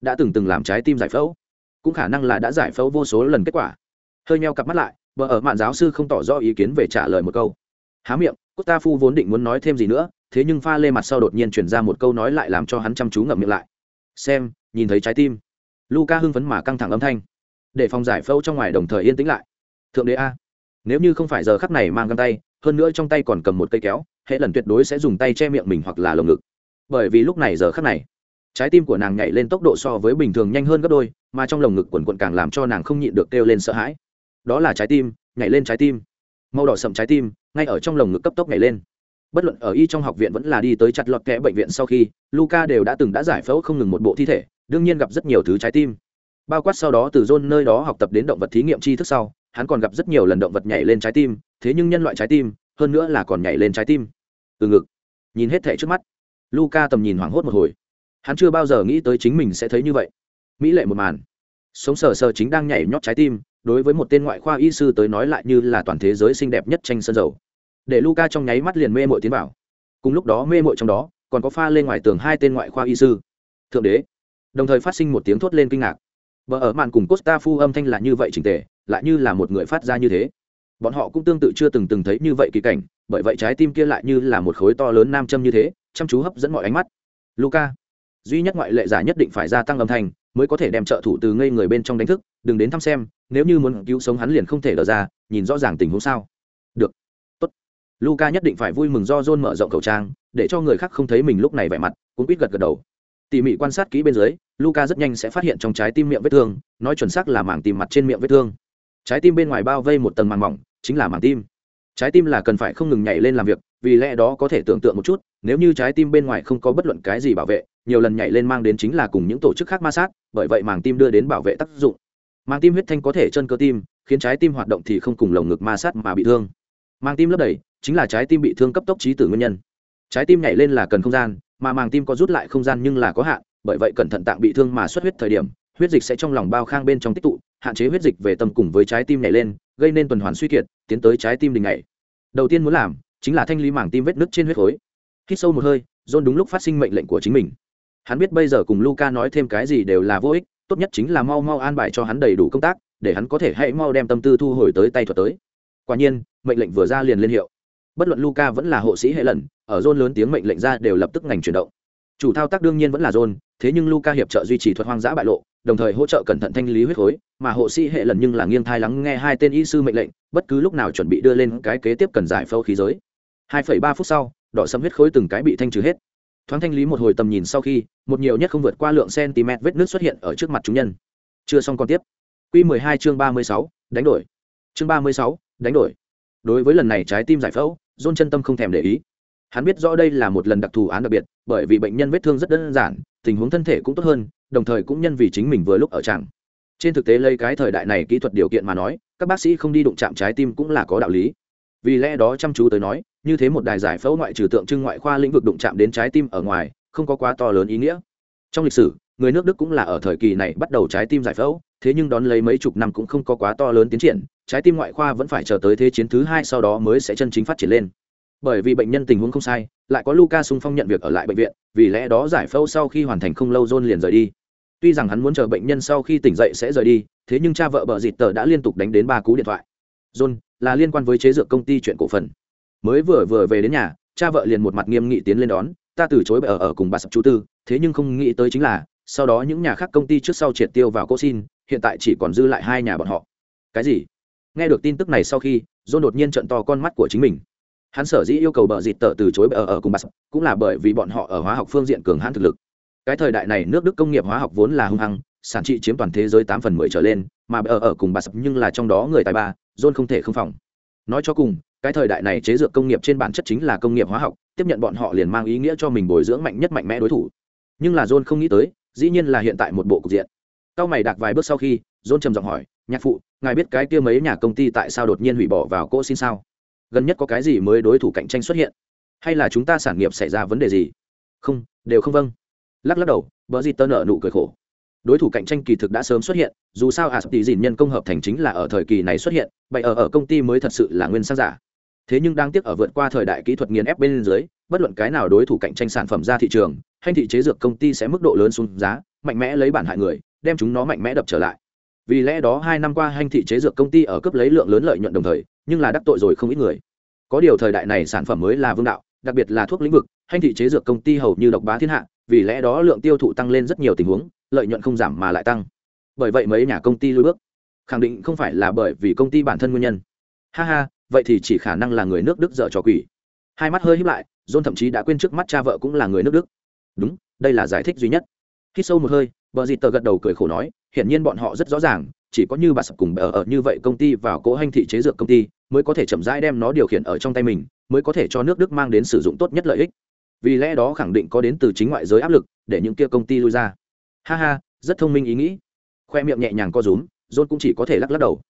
đã từng từng làm trái tim giải phẫu? Cũng khả năng là đã giải phẫu vô số lần kết quả." Hơi nheo cặp mắt lại, vợ ở mạn giáo sư không tỏ rõ ý kiến về trả lời một câu. Há miệng, Costa phu vốn định muốn nói thêm gì nữa, thế nhưng pha lê mặt sau đột nhiên truyền ra một câu nói lại làm cho hắn chăm chú ngậm miệng lại. "Xem, nhìn thấy trái tim." Luca hưng phấn mà căng thẳng âm thanh. Để phòng giải phẫu trong ngoài đồng thời yên tĩnh lại. Thượng đế a, nếu như không phải giờ khắc này mang găng tay, hơn nữa trong tay còn cầm một cây kéo hệ lần tuyệt đối sẽ dùng tay che miệng mình hoặc là lồng ngực bởi vì lúc này giờ khắc này trái tim của nàng nhảy lên tốc độ so với bình thường nhanh hơn gấp đôi mà trong lồng ngực quần quận càng làm cho nàng không nhịn được kêu lên sợ hãi đó là trái tim, nhảy lên trái tim. Màu đỏ sậm trái tim, ngay ở trong lồng ngực cấp tốc nhảy lên. Bất luận ở y trong học viện vẫn là đi tới chặt lọt kẽ bệnh viện sau khi luca đều đã từng đã giải phẫu không ngừng một bộ thi thể, đương nhiên gặp rất nhiều thứ trái tim. Bao quát sau đó từ john nơi đó học tập đến động vật thí nghiệm tri thức sau, hắn còn gặp rất nhiều lần động vật nhảy lên trái tim, thế nhưng nhân loại trái tim, hơn nữa là còn nhảy lên trái tim. Từ ngực. Nhìn hết thể trước mắt. Luca tầm nhìn hoảng hốt một hồi. Hắn chưa bao giờ nghĩ tới chính mình sẽ thấy như vậy. Mỹ lệ một màn. Sống sờ sờ chính đang nhảy nhót trái tim đối với một tên ngoại khoa y sư tới nói lại như là toàn thế giới xinh đẹp nhất tranh sơn dầu. Để luca trong nháy mắt liền mê mội tiến vào. Cùng lúc đó mê mội trong đó, còn có pha lên ngoài tường hai tên ngoại khoa y sư. Thượng đế. Đồng thời phát sinh một tiếng thốt lên kinh ngạc. Vợ ở màn cùng costa phu âm thanh là như vậy trình tề, lại như là một người phát ra như thế. Bọn họ cũng tương tự chưa từng từng thấy như vậy kỳ cảnh, bởi vậy trái tim kia lại như là một khối to lớn nam châm như thế, chăm chú hấp dẫn mọi ánh mắt. Luca duy nhất ngoại lệ giả nhất định phải gia tăng âm thanh mới có thể đem trợ thủ từ ngây người bên trong đánh thức, đừng đến thăm xem, nếu như muốn cứu sống hắn liền không thể đỡ ra, nhìn rõ ràng tình huống sao. Được. Tốt. Luca nhất định phải vui mừng do john mở rộng khẩu trang, để cho người khác không thấy mình lúc này vẻ mặt, cũng quýt gật gật đầu. Tỉ mỉ quan sát kỹ bên dưới luca rất nhanh sẽ phát hiện trong trái tim miệng vết thương, nói chuẩn xác là mảng tìm mặt trên miệng vết thương. Trái tim bên ngoài bao vây một tầng màng mỏng, chính là màng tim. Trái tim là cần phải không ngừng nhảy lên làm việc, vì lẽ đó có thể tưởng tượng một chút, nếu như trái tim bên ngoài không có bất luận cái gì bảo vệ nhiều lần nhảy lên mang đến chính là cùng những tổ chức khác ma sát, bởi vậy màng tim đưa đến bảo vệ tác dụng. Màng tim huyết thanh có thể chân cơ tim, khiến trái tim hoạt động thì không cùng lồng ngực ma sát mà bị thương. Màng tim lấp đầy, chính là trái tim bị thương cấp tốc trí tử nguyên nhân. Trái tim nhảy lên là cần không gian, mà màng tim có rút lại không gian nhưng là có hạn, bởi vậy cẩn thận tạng bị thương mà xuất huyết thời điểm, huyết dịch sẽ trong lòng bao khang bên trong tích tụ, hạn chế huyết dịch về tâm cùng với trái tim nhảy lên, gây nên tuần hoàn suy kiệt, tiến tới trái tim đình nhảy. Đầu tiên muốn làm, chính là thanh lý màng tim vết nứt trên huyết khối. Hít sâu một hơi john đúng lúc phát sinh mệnh lệnh của chính mình hắn biết bây giờ cùng luca nói thêm cái gì đều là vô ích tốt nhất chính là mau mau an bài cho hắn đầy đủ công tác để hắn có thể hãy mau đem tâm tư thu hồi tới tay thuật tới. Quả nhiên mệnh lệnh vừa ra liền liên hiệu. Bất luận luca vẫn là hộ sĩ hệ lần ở zone lớn tiếng mệnh lệnh ra đều lập tức ngành chuyển động. Chủ thao tác đương nhiên vẫn là zone thế nhưng luca hiệp trợ duy trì thuật hoang dã bại lộ đồng thời hỗ trợ cẩn thận thanh lý huyết khối mà hộ sĩ hệ lần nhưng là nghiêng thai lắng nghe hai tên y sư mệnh lệnh bất cứ lúc nào chuẩn bị đưa lên cái kế tiếp cần giải phẫu khí giới. 2,3 phút sau đỏ sâm huyết khối từng cái bị thanh trừ hết thoáng thanh lý một hồi tầm nhìn sau khi một nhiều nhất không vượt qua lượng cm vết nước xuất hiện ở trước mặt chúng nhân. Chưa xong còn tiếp. Q 12 chương 36, đánh đổi. Chương 36, đánh đổi. Đối với lần này trái tim giải phẫu dôn chân tâm không thèm để ý. Hắn biết rõ đây là một lần đặc thù án đặc biệt bởi vì bệnh nhân vết thương rất đơn giản tình huống thân thể cũng tốt hơn đồng thời cũng nhân vì chính mình vừa lúc ở chẳng trên thực tế lấy cái thời đại này kỹ thuật điều kiện mà nói các bác sĩ không đi đụng chạm trái tim cũng là có đạo lý. Vì lẽ đó chăm chú tới nói như thế một đài giải phẫu ngoại trừ tượng trưng ngoại khoa lĩnh vực đụng chạm đến trái tim ở ngoài, không có quá to lớn ý nghĩa. Trong lịch sử, người nước đức cũng là ở thời kỳ này bắt đầu trái tim giải phẫu, thế nhưng đón lấy mấy chục năm cũng không có quá to lớn tiến triển, trái tim ngoại khoa vẫn phải chờ tới thế chiến thứ hai sau đó mới sẽ chân chính phát triển lên. Bởi vì bệnh nhân tình huống không sai, lại có luca sung phong nhận việc ở lại bệnh viện, vì lẽ đó giải phẫu sau khi hoàn thành không lâu john liền rời đi. Tuy rằng hắn muốn chờ bệnh nhân sau khi tỉnh dậy sẽ rời đi, thế nhưng cha vợ bờ dịt tờ đã liên tục đánh đến ba cú điện thoại. John, là liên quan với chế dược công ty chuyện cổ phần mới vừa vừa về đến nhà, cha vợ liền một mặt nghiêm nghị tiến lên đón, ta từ chối ở ở cùng bà sập chú tư, thế nhưng không nghĩ tới chính là, sau đó những nhà khác công ty trước sau triệt tiêu vào cô xin, hiện tại chỉ còn dư lại hai nhà bọn họ. Cái gì? Nghe được tin tức này sau khi, john đột nhiên trận to con mắt của chính mình. Hắn sở dĩ yêu cầu bờ dịt tờ từ chối ở ở cùng bà sập, cũng là bởi vì bọn họ ở hóa học phương diện cường hãn thực lực. Cái thời đại này nước đức công nghiệp hóa học vốn là hung hăng, sản trị chiếm toàn thế giới tám phần mười trở lên, mà ở ở cùng bà sập nhưng là trong đó người tài ba, john không thể không phòng. Nói cho cùng cái thời đại này chế dược công nghiệp trên bản chất chính là công nghiệp hóa học, tiếp nhận bọn họ liền mang ý nghĩa cho mình bồi dưỡng mạnh nhất mạnh mẽ đối thủ. Nhưng là john không nghĩ tới, dĩ nhiên là hiện tại một bộ cục diện. Cao mày đạc vài bước sau khi, john trầm giọng hỏi, nhạc phụ, ngài biết cái kia mấy nhà công ty tại sao đột nhiên hủy bỏ vào cỗ xin sao? Gần nhất có cái gì mới đối thủ cạnh tranh xuất hiện? Hay là chúng ta sản nghiệp xảy ra vấn đề gì? Không, đều không vâng. Lắc lắc đầu, bờ gì tơ nợ nụ cười khổ. Đối thủ cạnh tranh kỳ thực đã sớm xuất hiện, dù sao a tỷ dìn nhân công hợp thành chính là ở thời kỳ này xuất hiện vậy ở ở công ty mới thật sự là nguyên sang giả thế nhưng đang tiếc ở vượt qua thời đại kỹ thuật nghiền ép bên dưới, bất luận cái nào đối thủ cạnh tranh sản phẩm ra thị trường hành thị chế dược công ty sẽ mức độ lớn xuống giá, mạnh mẽ lấy bản hại người, đem chúng nó mạnh mẽ đập trở lại. Vì lẽ đó hai năm qua hành thị chế dược công ty ở cấp lấy lượng lớn lợi nhuận đồng thời, nhưng là đắc tội rồi không ít người. Có điều thời đại này sản phẩm mới là vương đạo, đặc biệt là thuốc lĩnh vực, hành thị chế dược công ty hầu như độc bá thiên hạ, vì lẽ đó lượng tiêu thụ tăng lên rất nhiều tình huống, lợi nhuận không giảm mà lại tăng. Bởi vậy mấy nhà công ty lùi bước, khẳng định không phải là bởi vì công ty bản thân nguyên nhân. Ha ha vậy thì chỉ khả năng là người nước đức dở trò quỷ. Hai mắt hơi híp lại, john thậm chí đã quên trước mắt cha vợ cũng là người nước đức. Đúng, đây là giải thích duy nhất. Khi sâu một hơi, bờ dịt tờ gật đầu cười khổ nói, hiển nhiên bọn họ rất rõ ràng, chỉ có như bà sập cùng bờ ở như vậy công ty vào cố hành thị chế dược công ty, mới có thể chậm rãi đem nó điều khiển ở trong tay mình, mới có thể cho nước đức mang đến sử dụng tốt nhất lợi ích. Vì lẽ đó khẳng định có đến từ chính ngoại giới áp lực, để những kia công ty lui ra. Ha ha, rất thông minh ý nghĩ. Khoe miệng nhẹ nhàng co rúm, john cũng chỉ có thể lắc lắc đầu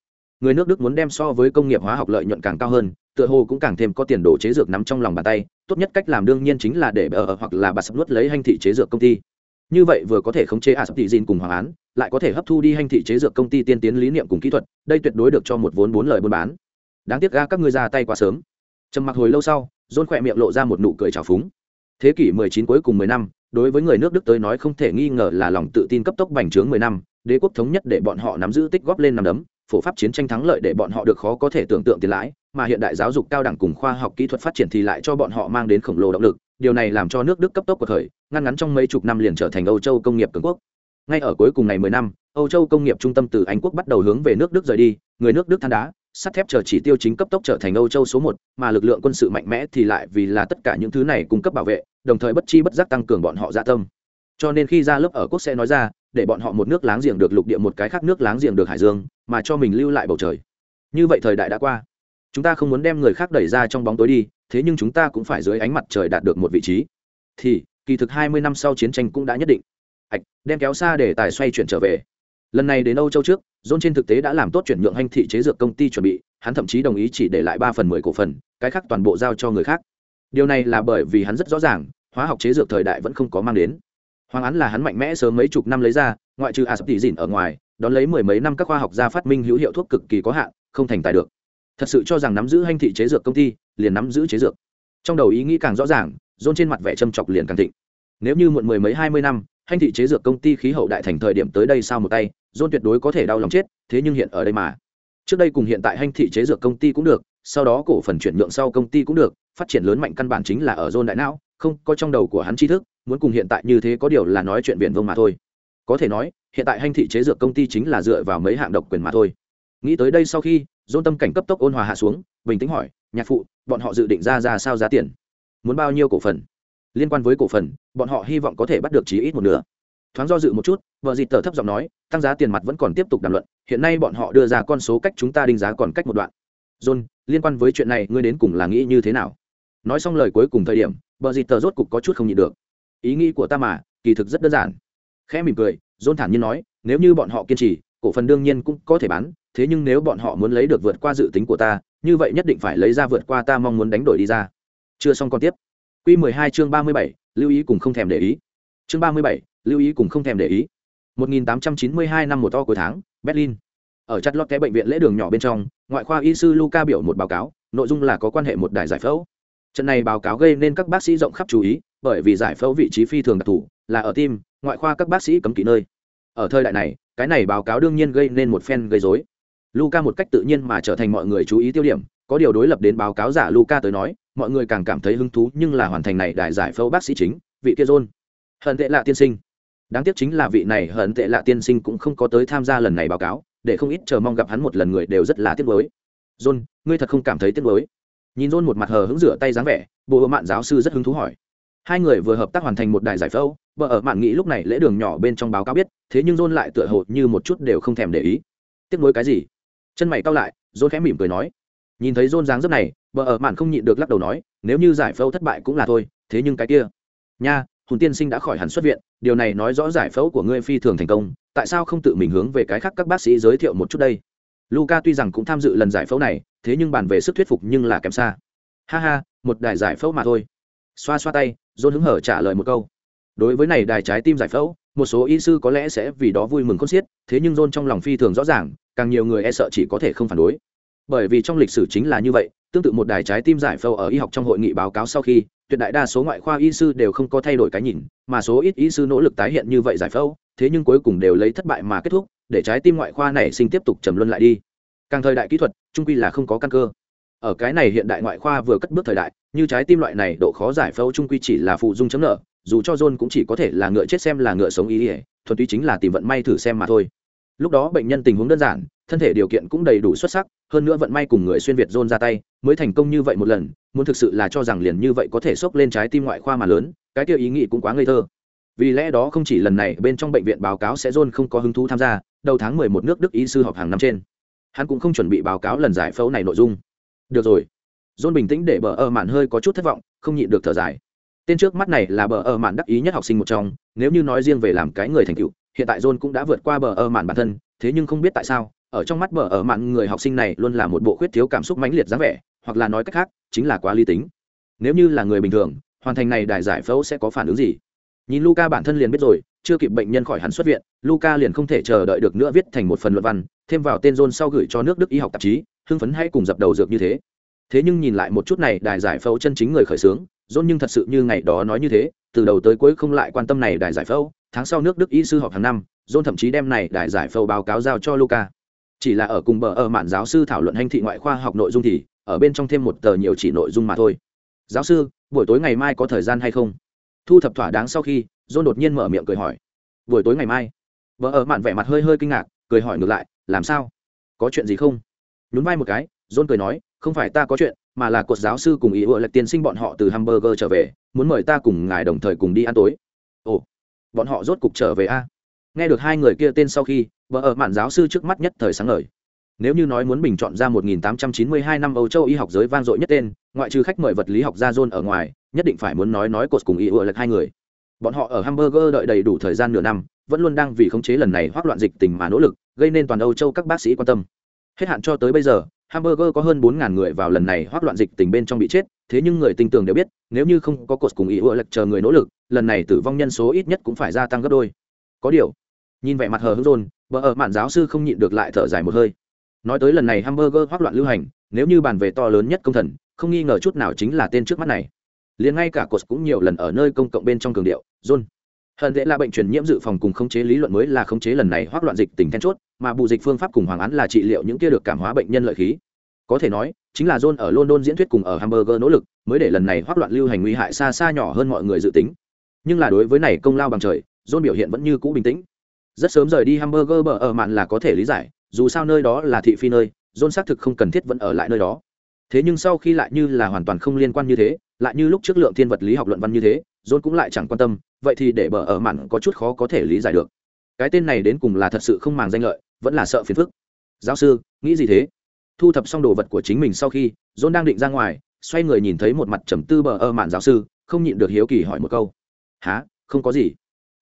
người nước đức muốn đem so với công nghiệp hóa học lợi nhuận càng cao hơn, tựa hồ cũng càng thêm có tiền đồ chế dược nắm trong lòng bàn tay, tốt nhất cách làm đương nhiên chính là để ở hoặc là bà sắp nuốt lấy hành thị chế dược công ty. Như vậy vừa có thể khống chế asp tỷ cùng hoàng án, lại có thể hấp thu đi hành thị chế dược công ty tiên tiến lý niệm cùng kỹ thuật, đây tuyệt đối được cho một vốn bốn lời buôn bán. Đáng tiếc ga, các ngươi ra tay quá sớm. Trầm mặc hồi lâu sau dôn khỏe miệng lộ ra một nụ cười trào phúng. Thế kỷ 19 cuối cùng 10 năm, đối với người nước đức tới nói không thể nghi ngờ là lòng tự tin cấp tốc bành trướng 10 năm, đế quốc thống nhất để bọn họ nắm giữ tích góp lên nằm đấm phổ pháp chiến tranh thắng lợi để bọn họ được khó có thể tưởng tượng tiền lãi, mà hiện đại giáo dục cao đẳng cùng khoa học kỹ thuật phát triển thì lại cho bọn họ mang đến khổng lồ động lực. Điều này làm cho nước đức cấp tốc của thời, ngăn ngắn trong mấy chục năm liền trở thành âu châu công nghiệp cường quốc. Ngay ở cuối cùng ngày 10 năm, âu châu công nghiệp trung tâm từ anh quốc bắt đầu hướng về nước đức rời đi, người nước đức than đá, sắt thép chờ chỉ tiêu chính cấp tốc trở thành âu châu số một, mà lực lượng quân sự mạnh mẽ thì lại vì là tất cả những thứ này cung cấp bảo vệ, đồng thời bất chi bất giác tăng cường bọn họ dạ tâm. Cho nên khi ra lớp ở quốc sẽ nói ra, để bọn họ một nước láng giềng được lục địa, một cái khác nước láng giềng được hải dương mà cho mình lưu lại bầu trời. Như vậy thời đại đã qua. Chúng ta không muốn đem người khác đẩy ra trong bóng tối đi, thế nhưng chúng ta cũng phải dưới ánh mặt trời đạt được một vị trí. Thì, kỳ thực hai mươi năm sau chiến tranh cũng đã nhất định. Ạch, đem kéo xa để tài xoay chuyển trở về. Lần này đến âu châu trước, john trên thực tế đã làm tốt chuyển nhượng hành thị chế dược công ty chuẩn bị, hắn thậm chí đồng ý chỉ để lại ba phần mười cổ phần, cái khác toàn bộ giao cho người khác. Điều này là bởi vì hắn rất rõ ràng, hóa học chế dược thời đại vẫn không có mang đến. Hoàng án là hắn mạnh mẽ sớm mấy chục năm lấy ra, ngoại trừ asp tỷ dìn ở ngoài đón lấy mười mấy năm các khoa học gia phát minh hữu hiệu thuốc cực kỳ có hạn, không thành tài được. Thật sự cho rằng nắm giữ hành thị chế dược công ty, liền nắm giữ chế dược. Trong đầu ý nghĩ càng rõ ràng dôn trên mặt vẻ châm chọc liền càng thịnh. Nếu như muộn mười mấy hai mươi năm hành thị chế dược công ty khí hậu đại thành thời điểm tới đây sao một tay dôn tuyệt đối có thể đau lòng chết, thế nhưng hiện ở đây mà. Trước đây cùng hiện tại hành thị chế dược công ty cũng được, sau đó cổ phần chuyển nhượng sau công ty cũng được, phát triển lớn mạnh căn bản chính là ở dôn đại não, không có trong đầu của hắn tri thức, muốn cùng hiện tại như thế có điều là nói chuyện biển vông mà thôi có thể nói, hiện tại hành thị chế dược công ty chính là dựa vào mấy hạng độc quyền mà thôi. Nghĩ tới đây sau khi, dôn tâm cảnh cấp tốc ôn hòa hạ xuống, bình tĩnh hỏi, nhạc phụ, bọn họ dự định ra ra sao giá tiền? Muốn bao nhiêu cổ phần? Liên quan với cổ phần, bọn họ hy vọng có thể bắt được chí ít một nửa. Thoáng do dự một chút, vợ dịt tờ thấp giọng nói, tăng giá tiền mặt vẫn còn tiếp tục đàm luận, hiện nay bọn họ đưa ra con số cách chúng ta định giá còn cách một đoạn. John liên quan với chuyện này, ngươi đến cùng là nghĩ như thế nào? Nói xong lời cuối cùng thời điểm, vợ dịt tờ rốt cục có chút không nhịn được. Ý nghĩ của ta mà, kỳ thực rất đơn giản khẽ mỉm cười dôn thản nhiên nói nếu như bọn họ kiên trì cổ phần đương nhiên cũng có thể bán thế nhưng nếu bọn họ muốn lấy được vượt qua dự tính của ta như vậy nhất định phải lấy ra vượt qua ta mong muốn đánh đổi đi ra. Chưa xong còn tiếp. Q 12 chương 37, lưu ý cùng không thèm để ý. Chương 37, lưu ý cùng không thèm để ý. 1892 năm một to cuối tháng berlin. Ở chặt lót cái bệnh viện lễ đường nhỏ bên trong ngoại khoa y sư luca biểu một báo cáo nội dung là có quan hệ một đài giải phẫu. Trận này báo cáo gây nên các bác sĩ rộng khắp chú ý bởi vì giải phẫu vị trí phi thường đặc thù là ở tim, ngoại khoa các bác sĩ cấm kỵ nơi. Ở thời đại này, cái này báo cáo đương nhiên gây nên một phen gây dối luca một cách tự nhiên mà trở thành mọi người chú ý tiêu điểm, có điều đối lập đến báo cáo giả luca tới nói, mọi người càng cảm thấy hứng thú nhưng là hoàn thành này đại giải phẫu bác sĩ chính, vị kia john. Hận tệ lạ tiên sinh. Đáng tiếc chính là vị này hận tệ lạ tiên sinh cũng không có tới tham gia lần này báo cáo, để không ít chờ mong gặp hắn một lần người đều rất là tiếc nuối. John, ngươi thật không cảm thấy tiếc nuối? Nhìn john một mặt hờ hững rửa tay dáng vẻ, bộ hộ mạn giáo sư rất hứng thú hỏi hai người vừa hợp tác hoàn thành một đài giải phẫu vợ ở mạn nghĩ lúc này lễ đường nhỏ bên trong báo cáo biết, thế nhưng john lại tựa hồ như một chút đều không thèm để ý. Tiếc nuối cái gì? Chân mày cao lại, john khẽ mỉm cười nói. Nhìn thấy john dáng dấp này vợ ở mạn không nhịn được lắc đầu nói, nếu như giải phẫu thất bại cũng là thôi, thế nhưng cái kia. Nha, hùng tiên sinh đã khỏi hẳn xuất viện, điều này nói rõ giải phẫu của ngươi phi thường thành công, tại sao không tự mình hướng về cái khác các bác sĩ giới thiệu một chút đây? Luca tuy rằng cũng tham dự lần giải phẫu này, thế nhưng bàn về sức thuyết phục nhưng là kém xa. Ha ha, một đài giải phẫu mà thôi. Xoa xoa tay john hứng hở trả lời một câu. Đối với này đài trái tim giải phẫu, một số y sư có lẽ sẽ vì đó vui mừng khôn xiết, thế nhưng john trong lòng phi thường rõ ràng, càng nhiều người e sợ chỉ có thể không phản đối. Bởi vì trong lịch sử chính là như vậy, tương tự một đài trái tim giải phẫu ở y học trong hội nghị báo cáo sau khi, tuyệt đại đa số ngoại khoa y sư đều không có thay đổi cái nhìn, mà số ít y sư nỗ lực tái hiện như vậy giải phẫu, thế nhưng cuối cùng đều lấy thất bại mà kết thúc, để trái tim ngoại khoa này sinh tiếp tục trầm luân lại đi. Càng thời đại kỹ thuật, trung quy là không có căn cơ ở cái này hiện đại ngoại khoa vừa cất bước thời đại, như trái tim loại này độ khó giải phẫu trung quy chỉ là phụ dung chấm nợ, dù cho john cũng chỉ có thể là ngựa chết xem là ngựa sống ý ỉa thuần túy chính là tìm vận may thử xem mà thôi. Lúc đó bệnh nhân tình huống đơn giản, thân thể điều kiện cũng đầy đủ xuất sắc, hơn nữa vận may cùng người xuyên việt john ra tay, mới thành công như vậy một lần, muốn thực sự là cho rằng liền như vậy có thể xốc lên trái tim ngoại khoa mà lớn, cái kia ý nghĩ cũng quá ngây thơ. Vì lẽ đó không chỉ lần này bên trong bệnh viện báo cáo sẽ john không có hứng thú tham gia, đầu tháng mười một nước đức y sư họp hàng năm trên. Hắn cũng không chuẩn bị báo cáo lần giải phẫu này nội dung được rồi. John bình tĩnh để bờ ơ mạn hơi có chút thất vọng, không nhịn được thở dài. Tên trước mắt này là bờ ơ mạn đắc ý nhất học sinh một trong, nếu như nói riêng về làm cái người thành tựu, hiện tại john cũng đã vượt qua bờ ơ mạn bản thân, thế nhưng không biết tại sao, ở trong mắt bờ ơ mạn người học sinh này luôn là một bộ khuyết thiếu cảm xúc mãnh liệt dáng vẻ, hoặc là nói cách khác, chính là quá lý tính. Nếu như là người bình thường, hoàn thành này đài giải phẫu sẽ có phản ứng gì? Nhìn luca bản thân liền biết rồi, chưa kịp bệnh nhân khỏi hắn xuất viện, luca liền không thể chờ đợi được nữa viết thành một phần luận văn, thêm vào tên john sau gửi cho nước đức y học tạp chí hưng phấn hãy cùng dập đầu dược như thế. Thế nhưng nhìn lại một chút này, đài giải phẫu chân chính người khởi xướng dôn nhưng thật sự như ngày đó nói như thế, từ đầu tới cuối không lại quan tâm này đài giải phẫu. Tháng sau nước đức y sư họp hàng năm dôn thậm chí đem này đài giải phẫu báo cáo giao cho luca. Chỉ là ở cùng bờ ở mạn giáo sư thảo luận hành thị ngoại khoa học nội dung thì, ở bên trong thêm một tờ nhiều chỉ nội dung mà thôi. Giáo sư, buổi tối ngày mai có thời gian hay không? Thu thập thỏa đáng sau khi dôn đột nhiên mở miệng cười hỏi. Buổi tối ngày mai? Vợ ở mạn vẻ mặt hơi hơi kinh ngạc, cười hỏi ngược lại, làm sao? Có chuyện gì không? Nhún vai một cái John cười nói không phải ta có chuyện mà là cột giáo sư cùng ý ựa lệch tiên sinh bọn họ từ hamburger trở về muốn mời ta cùng ngài đồng thời cùng đi ăn tối ồ bọn họ rốt cục trở về a nghe được hai người kia tên sau khi vợ ở mạn giáo sư trước mắt nhất thời sáng ngời nếu như nói muốn bình chọn ra 1892 năm Âu Châu y học giới vang dội nhất tên, ngoại trừ khách mời vật lý học gia John ở ngoài, nhất định phải muốn nói nói cột cùng ý ựa lệch hai người. Bọn họ ở Hamburger đợi đầy đủ thời gian nửa năm, vẫn luôn đang vì khống chế lần này hoắc loạn dịch tình mà nỗ lực, gây nên toàn Âu Châu các bác sĩ quan tâm. Hết hạn cho tới bây giờ, hamburger có hơn bốn ngàn người vào lần này hoắc loạn dịch tình bên trong bị chết thế nhưng người tinh tường đều biết nếu như không có cột cùng ý ưa lệch chờ người nỗ lực lần này tử vong nhân số ít nhất cũng phải gia tăng gấp đôi. Có điều nhìn vẻ mặt hờ hững rôn bờ ở mạn giáo sư không nhịn được lại thở dài một hơi. Nói tới lần này hamburger hoắc loạn lưu hành nếu như bàn về to lớn nhất công thần không nghi ngờ chút nào chính là tên trước mắt này. Liền ngay cả cột cũng nhiều lần ở nơi công cộng bên trong cường điệu john hận tệ là bệnh truyền nhiễm dự phòng cùng khống chế lý luận mới là khống chế lần này hoắc loạn dịch tình then chốt, mà bù dịch phương pháp cùng hoàng án là trị liệu những kia được cảm hóa bệnh nhân lợi khí. Có thể nói, chính là john ở london diễn thuyết cùng ở hamburger nỗ lực, mới để lần này hoác loạn lưu hành nguy hại xa xa nhỏ hơn mọi người dự tính. Nhưng là đối với này công lao bằng trời, john biểu hiện vẫn như cũ bình tĩnh. Rất sớm rời đi hamburger bờ ở mạn là có thể lý giải, dù sao nơi đó là thị phi nơi, john xác thực không cần thiết vẫn ở lại nơi đó. Thế nhưng sau khi lại như là hoàn toàn không liên quan như thế, lại như lúc trước lượng thiên vật lý học luận văn như thế john cũng lại chẳng quan tâm, vậy thì để bờ ở mặn có chút khó có thể lý giải được. Cái tên này đến cùng là thật sự không màng danh lợi, vẫn là sợ phiền phức. Giáo sư, nghĩ gì thế? Thu thập xong đồ vật của chính mình sau khi, john đang định ra ngoài, xoay người nhìn thấy một mặt trầm tư bờ ở mạn giáo sư, không nhịn được hiếu kỳ hỏi một câu. Há không có gì.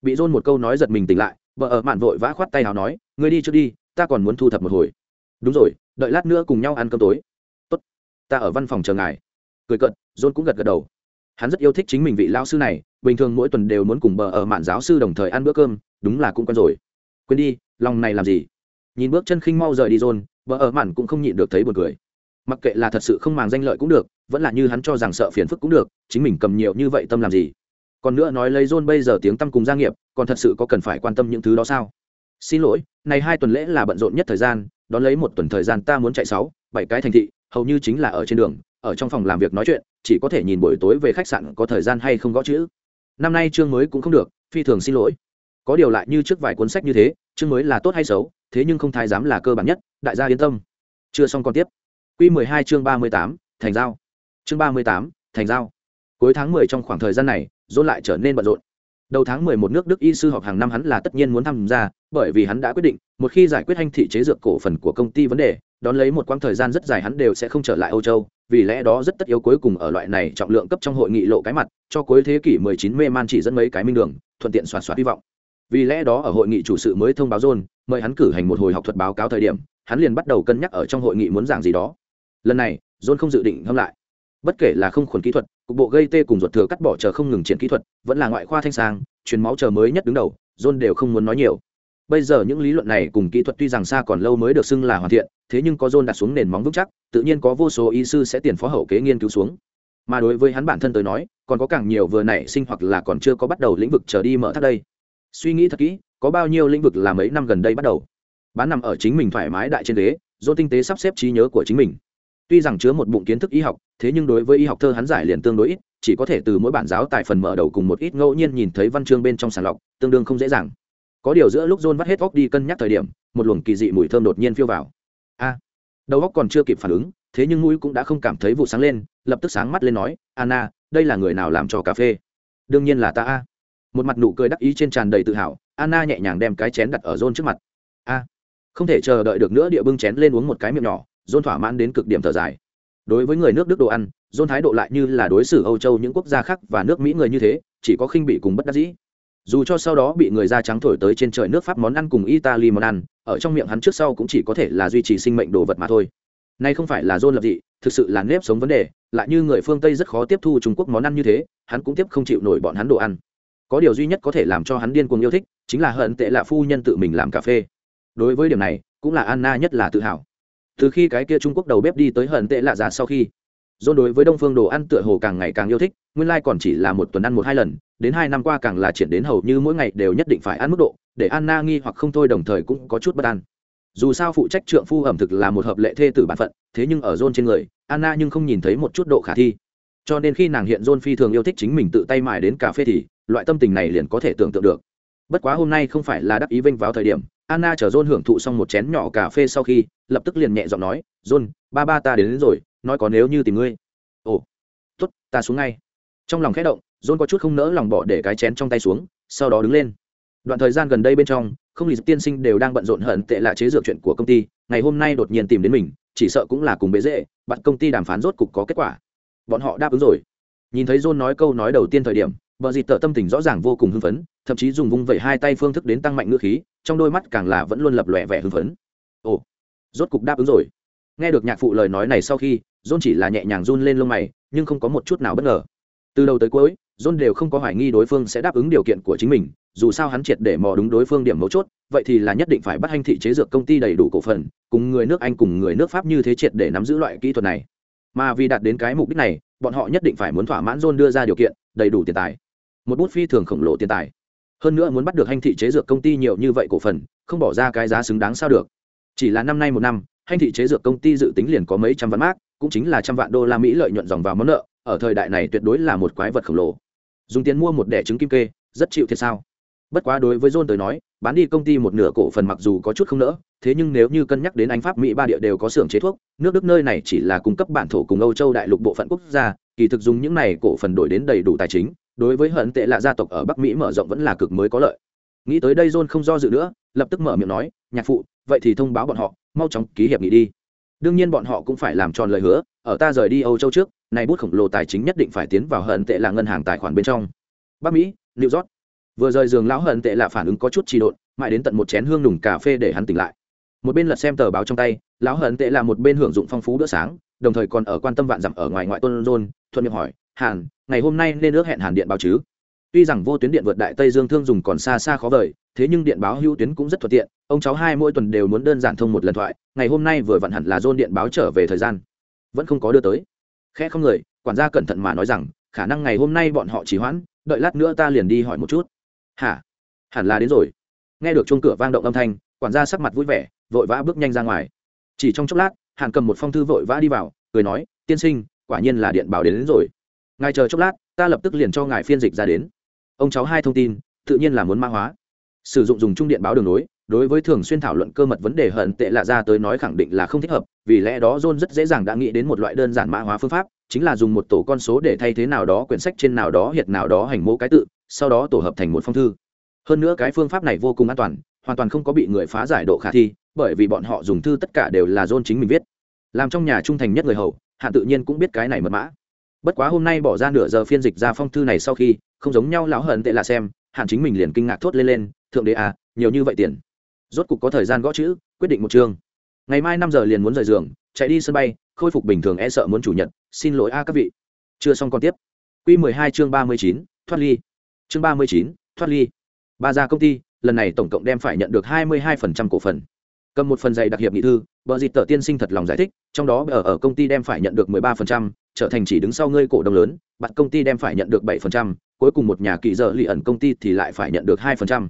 Bị john một câu nói giật mình tỉnh lại, bờ ở mạn vội vã khoát tay nào nói, ngươi đi trước đi, ta còn muốn thu thập một hồi. Đúng rồi, đợi lát nữa cùng nhau ăn cơm tối. Tốt, ta ở văn phòng chờ ngài. Cười cận john cũng gật gật đầu hắn rất yêu thích chính mình vị lao sư này, bình thường mỗi tuần đều muốn cùng bờ ở mạn giáo sư đồng thời ăn bữa cơm, đúng là cũng quen rồi. Quên đi, lòng này làm gì? Nhìn bước chân khinh mau rời đi rôn bờ ở mạn cũng không nhịn được thấy buồn cười. Mặc kệ là thật sự không màng danh lợi cũng được, vẫn là như hắn cho rằng sợ phiền phức cũng được, chính mình cầm nhiều như vậy tâm làm gì? Còn nữa nói lấy rôn bây giờ tiếng tăm cùng gia nghiệp, còn thật sự có cần phải quan tâm những thứ đó sao? Xin lỗi, này hai tuần lễ là bận rộn nhất thời gian, đón lấy một tuần thời gian ta muốn chạy sáu, bảy cái thành thị, hầu như chính là ở trên đường ở trong phòng làm việc nói chuyện, chỉ có thể nhìn buổi tối về khách sạn có thời gian hay không gõ chữ. Năm nay chương mới cũng không được, phi thường xin lỗi. Có điều lại như trước vài cuốn sách như thế, chương mới là tốt hay xấu, thế nhưng không thái dám là cơ bản nhất, đại gia yên tâm. Chưa xong còn tiếp. Q mười hai chương ba mươi tám, thành giao. Chương ba mươi tám, thành giao. Cuối tháng mười trong khoảng thời gian này dôn lại trở nên bận rộn. Đầu tháng mười một nước đức y sư họp hàng năm hắn là tất nhiên muốn tham gia, bởi vì hắn đã quyết định, một khi giải quyết hành thị chế dược cổ phần của công ty vấn đề đón lấy một quãng thời gian rất dài hắn đều sẽ không trở lại âu châu, vì lẽ đó rất tất yếu cuối cùng ở loại này trọng lượng cấp trong hội nghị lộ cái mặt, cho cuối thế kỷ 19 mê man chỉ dẫn mấy cái minh đường, thuận tiện soạt soạt hy vọng. Vì lẽ đó ở hội nghị chủ sự mới thông báo john, mời hắn cử hành một hồi học thuật báo cáo thời điểm, hắn liền bắt đầu cân nhắc ở trong hội nghị muốn giảng gì đó. Lần này, john không dự định hâm lại. Bất kể là không khuẩn kỹ thuật, cục bộ gây tê cùng ruột thừa cắt bỏ chờ không ngừng triển kỹ thuật, vẫn là ngoại khoa thanh sang, truyền máu chờ mới nhất đứng đầu, john đều không muốn nói nhiều bây giờ những lý luận này cùng kỹ thuật tuy rằng xa còn lâu mới được xưng là hoàn thiện, thế nhưng có john đặt xuống nền móng vững chắc, tự nhiên có vô số y sư sẽ tiền phó hậu kế nghiên cứu xuống. Mà đối với hắn bản thân tới nói, còn có càng nhiều vừa nảy sinh hoặc là còn chưa có bắt đầu lĩnh vực trở đi mở thắt đây. Suy nghĩ thật kỹ, có bao nhiêu lĩnh vực là mấy năm gần đây bắt đầu? Bán nằm ở chính mình thoải mái đại trên đế do tinh tế sắp xếp trí nhớ của chính mình. Tuy rằng chứa một bụng kiến thức y học, thế nhưng đối với y học thơ hắn giải liền tương đối ít, chỉ có thể từ mỗi bản giáo tại phần mở đầu cùng một ít ngẫu nhiên nhìn thấy văn chương bên trong sàng lọc, tương đương không dễ dàng có điều giữa lúc john vắt hết óc đi cân nhắc thời điểm, một luồng kỳ dị mùi thơm đột nhiên phiêu vào. A, đầu óc còn chưa kịp phản ứng, thế nhưng mũi cũng đã không cảm thấy vụ sáng lên, lập tức sáng mắt lên nói, anna, đây là người nào làm cho cà phê? Đương nhiên là ta a. Một mặt nụ cười đắc ý trên tràn đầy tự hào, anna nhẹ nhàng đem cái chén đặt ở john trước mặt. A, không thể chờ đợi được nữa. Địa bưng chén lên uống một cái miệng nhỏ, john thỏa mãn đến cực điểm thở dài. Đối với người nước đức đồ ăn, john thái độ lại như là đối xử âu châu những quốc gia khác và nước mỹ người như thế, chỉ có khinh bị cùng bất đắc dĩ dù cho sau đó bị người da trắng thổi tới trên trời nước pháp món ăn cùng italy món ăn, ở trong miệng hắn trước sau cũng chỉ có thể là duy trì sinh mệnh đồ vật mà thôi. Nay không phải là dôn lập dị, thực sự là nếp sống vấn đề, lại như người phương tây rất khó tiếp thu trung quốc món ăn như thế, hắn cũng tiếp không chịu nổi bọn hắn đồ ăn. Có điều duy nhất có thể làm cho hắn điên cuồng yêu thích, chính là hận tệ là phu nhân tự mình làm cà phê. Đối với điểm này, cũng là anna nhất là tự hào. Từ khi cái kia trung quốc đầu bếp đi tới hận tệ lạ già sau khi John đối với đông phương đồ ăn tựa hồ càng ngày càng yêu thích nguyên lai còn chỉ là một tuần ăn một hai lần đến hai năm qua càng là triển đến hầu như mỗi ngày đều nhất định phải ăn mức độ để anna nghi hoặc không thôi đồng thời cũng có chút bất an. Dù sao phụ trách trượng phu ẩm thực là một hợp lệ thê tử bản phận thế nhưng ở john trên người anna nhưng không nhìn thấy một chút độ khả thi. Cho nên khi nàng hiện john phi thường yêu thích chính mình tự tay mài đến cà phê thì loại tâm tình này liền có thể tưởng tượng được. Bất quá hôm nay không phải là đắc ý vinh vào thời điểm anna chở john hưởng thụ xong một chén nhỏ cà phê sau khi lập tức liền nhẹ giọng nói john ba ba ta đến, đến rồi nói có nếu như tìm ngươi. Ồ, tốt, ta xuống ngay. Trong lòng khẽ động, john có chút không nỡ lòng bỏ để cái chén trong tay xuống, sau đó đứng lên. Đoạn thời gian gần đây bên trong, không lì tiên sinh đều đang bận rộn hận tệ lạ chế dược chuyện của công ty, ngày hôm nay đột nhiên tìm đến mình, chỉ sợ cũng là cùng bế dễ bạn công ty đàm phán rốt cục có kết quả. Bọn họ đáp ứng rồi. Nhìn thấy john nói câu nói đầu tiên thời điểm, vợ dịt tợ tâm tình rõ ràng vô cùng hưng phấn, thậm chí dùng vung vẩy hai tay phương thức đến tăng mạnh ngữ khí, trong đôi mắt càng là vẫn luôn lập lòe vẻ hưng phấn. Ồ, rốt cục đáp ứng rồi nghe được nhạc phụ lời nói này sau khi, john chỉ là nhẹ nhàng run lên lông mày, nhưng không có một chút nào bất ngờ. Từ đầu tới cuối, john đều không có hoài nghi đối phương sẽ đáp ứng điều kiện của chính mình, dù sao hắn triệt để mò đúng đối phương điểm mấu chốt, vậy thì là nhất định phải bắt hành thị chế dược công ty đầy đủ cổ phần, cùng người nước anh cùng người nước pháp như thế triệt để nắm giữ loại kỹ thuật này. Mà vì đạt đến cái mục đích này, bọn họ nhất định phải muốn thỏa mãn john đưa ra điều kiện, đầy đủ tiền tài. Một bút phi thường khổng lồ tiền tài. Hơn nữa muốn bắt được hành thị chế dược công ty nhiều như vậy cổ phần, không bỏ ra cái giá xứng đáng sao được. Chỉ là năm nay một năm hành thị chế dược công ty dự tính liền có mấy trăm vạn mác cũng chính là trăm vạn đô la mỹ lợi nhuận dòng vào món nợ, ở thời đại này tuyệt đối là một quái vật khổng lồ. Dùng tiền mua một đẻ trứng kim kê, rất chịu thiệt sao? Bất quá đối với john tới nói, bán đi công ty một nửa cổ phần mặc dù có chút không nỡ, thế nhưng nếu như cân nhắc đến anh, pháp, mỹ, ba địa đều có xưởng chế thuốc, nước đức nơi này chỉ là cung cấp bản thổ cùng âu châu đại lục bộ phận quốc gia, kỳ thực dùng những này cổ phần đổi đến đầy đủ tài chính, đối với hận tệ lạ gia tộc ở bắc mỹ mở rộng vẫn là cực mới có lợi. Nghĩ tới đây john không do dự nữa, lập tức mở miệng nói, nhạc phụ vậy thì thông báo bọn họ, mau chóng ký hiệp nghị đi. Đương nhiên bọn họ cũng phải làm tròn lời hứa, ở ta rời đi âu châu trước, này bút khổng lồ tài chính nhất định phải tiến vào hận tệ là ngân hàng tài khoản bên trong. Bắc mỹ, new york. Vừa rời giường lão hận tệ là phản ứng có chút trì độn, mãi đến tận một chén hương nùng cà phê để hắn tỉnh lại. Một bên lật xem tờ báo trong tay, lão hận tệ là một bên hưởng dụng phong phú bữa sáng, đồng thời còn ở quan tâm vạn dặm ở ngoài ngoại tôn rôn thuận miệng hỏi, hàn, ngày hôm nay nên ước hẹn hàn điện báo chứ? Tuy rằng vô tuyến điện vượt đại tây dương thương dùng còn xa xa khó vời, thế nhưng điện báo hữu tuyến cũng rất thuận tiện ông cháu hai mỗi tuần đều muốn đơn giản thông một lần thoại ngày hôm nay vừa vặn hẳn là dôn điện báo trở về thời gian. Vẫn không có đưa tới. Khẽ không người quản gia cẩn thận mà nói rằng khả năng ngày hôm nay bọn họ chỉ hoãn đợi lát nữa ta liền đi hỏi một chút. Hả? Hẳn là đến rồi. Nghe được chuông cửa vang động âm thanh quản gia sắc mặt vui vẻ vội vã bước nhanh ra ngoài. Chỉ trong chốc lát hàn cầm một phong thư vội vã đi vào cười nói tiên sinh quả nhiên là điện báo đến, đến rồi. Ngài chờ chốc lát ta lập tức liền cho ngài phiên dịch ra đến. Ông cháu hai thông tin tự nhiên là muốn mã hóa. Sử dụng dùng trung điện báo đường nối đối với thường xuyên thảo luận cơ mật vấn đề hận tệ lạ ra tới nói khẳng định là không thích hợp, vì lẽ đó john rất dễ dàng đã nghĩ đến một loại đơn giản mã hóa phương pháp, chính là dùng một tổ con số để thay thế nào đó quyển sách trên nào đó hiệt nào đó hành mẫu cái tự, sau đó tổ hợp thành một phong thư. Hơn nữa cái phương pháp này vô cùng an toàn, hoàn toàn không có bị người phá giải độ khả thi, bởi vì bọn họ dùng thư tất cả đều là john chính mình viết. Làm trong nhà trung thành nhất người hầu, hạ tự nhiên cũng biết cái này mật mã. Bất quá hôm nay bỏ ra nửa giờ phiên dịch ra phong thư này sau khi, không giống nhau lão hận tệ là xem hạn chính mình liền kinh ngạc thốt lên lên, thượng đế à nhiều như vậy tiền rốt cục có thời gian gõ chữ, quyết định một chương. Ngày mai năm giờ liền muốn rời giường, chạy đi sân bay, khôi phục bình thường e sợ muốn chủ nhật, xin lỗi a các vị. Chưa xong còn tiếp. Q mười hai chương ba mươi chín, thoát ly. Chương ba mươi chín, thoát ly. Ba gia công ty, lần này tổng cộng đem phải nhận được hai mươi hai phần trăm cổ phần. Cầm một phần dày đặc hiệp nghị thư vợ dịt tờ tiên sinh thật lòng giải thích, trong đó ở ở công ty đem phải nhận được mười ba phần trăm, trở thành chỉ đứng sau ngươi cổ đông lớn, bạn công ty đem phải nhận được bảy phần trăm, cuối cùng một nhà kỳ dợ lì ẩn công ty thì lại phải nhận được hai phần trăm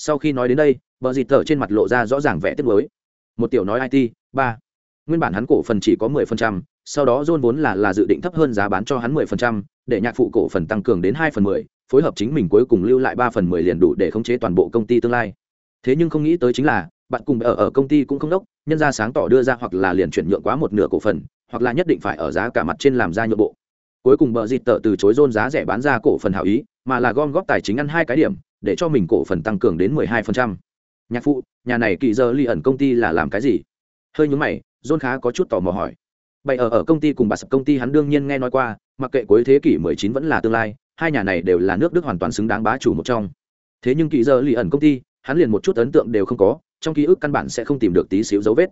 sau khi nói đến đây vợ dịt thở trên mặt lộ ra rõ ràng vẻ tiếc nuối. một tiểu nói it ba. Nguyên bản hắn cổ phần chỉ có mười phần trăm, sau đó john vốn là là dự định thấp hơn giá bán cho hắn mười phần trăm, để nhạc phụ cổ phần tăng cường đến hai phần mười, phối hợp chính mình cuối cùng lưu lại ba phần mười liền đủ để khống chế toàn bộ công ty tương lai. Thế nhưng không nghĩ tới chính là, bạn cùng ở ở công ty cũng không đốc, nhân ra sáng tỏ đưa ra hoặc là liền chuyển nhượng quá một nửa cổ phần, hoặc là nhất định phải ở giá cả mặt trên làm ra nhượng bộ. Cuối cùng bờ dịt tờ từ chối john giá rẻ bán ra cổ phần hảo ý, mà là gom góp tài chính ăn hai cái điểm để cho mình cổ phần tăng cường đến mười hai phần trăm. Nhạc phụ, nhà này kỳ giờ ly ẩn công ty là làm cái gì? Hơi nhúng mày, john khá có chút tò mò hỏi. Bày ở ở công ty cùng bà sập công ty hắn đương nhiên nghe nói qua, mặc kệ cuối thế kỷ 19 vẫn là tương lai, hai nhà này đều là nước đức hoàn toàn xứng đáng bá chủ một trong. Thế nhưng kỳ giờ ly ẩn công ty, hắn liền một chút ấn tượng đều không có, trong ký ức căn bản sẽ không tìm được tí xíu dấu vết.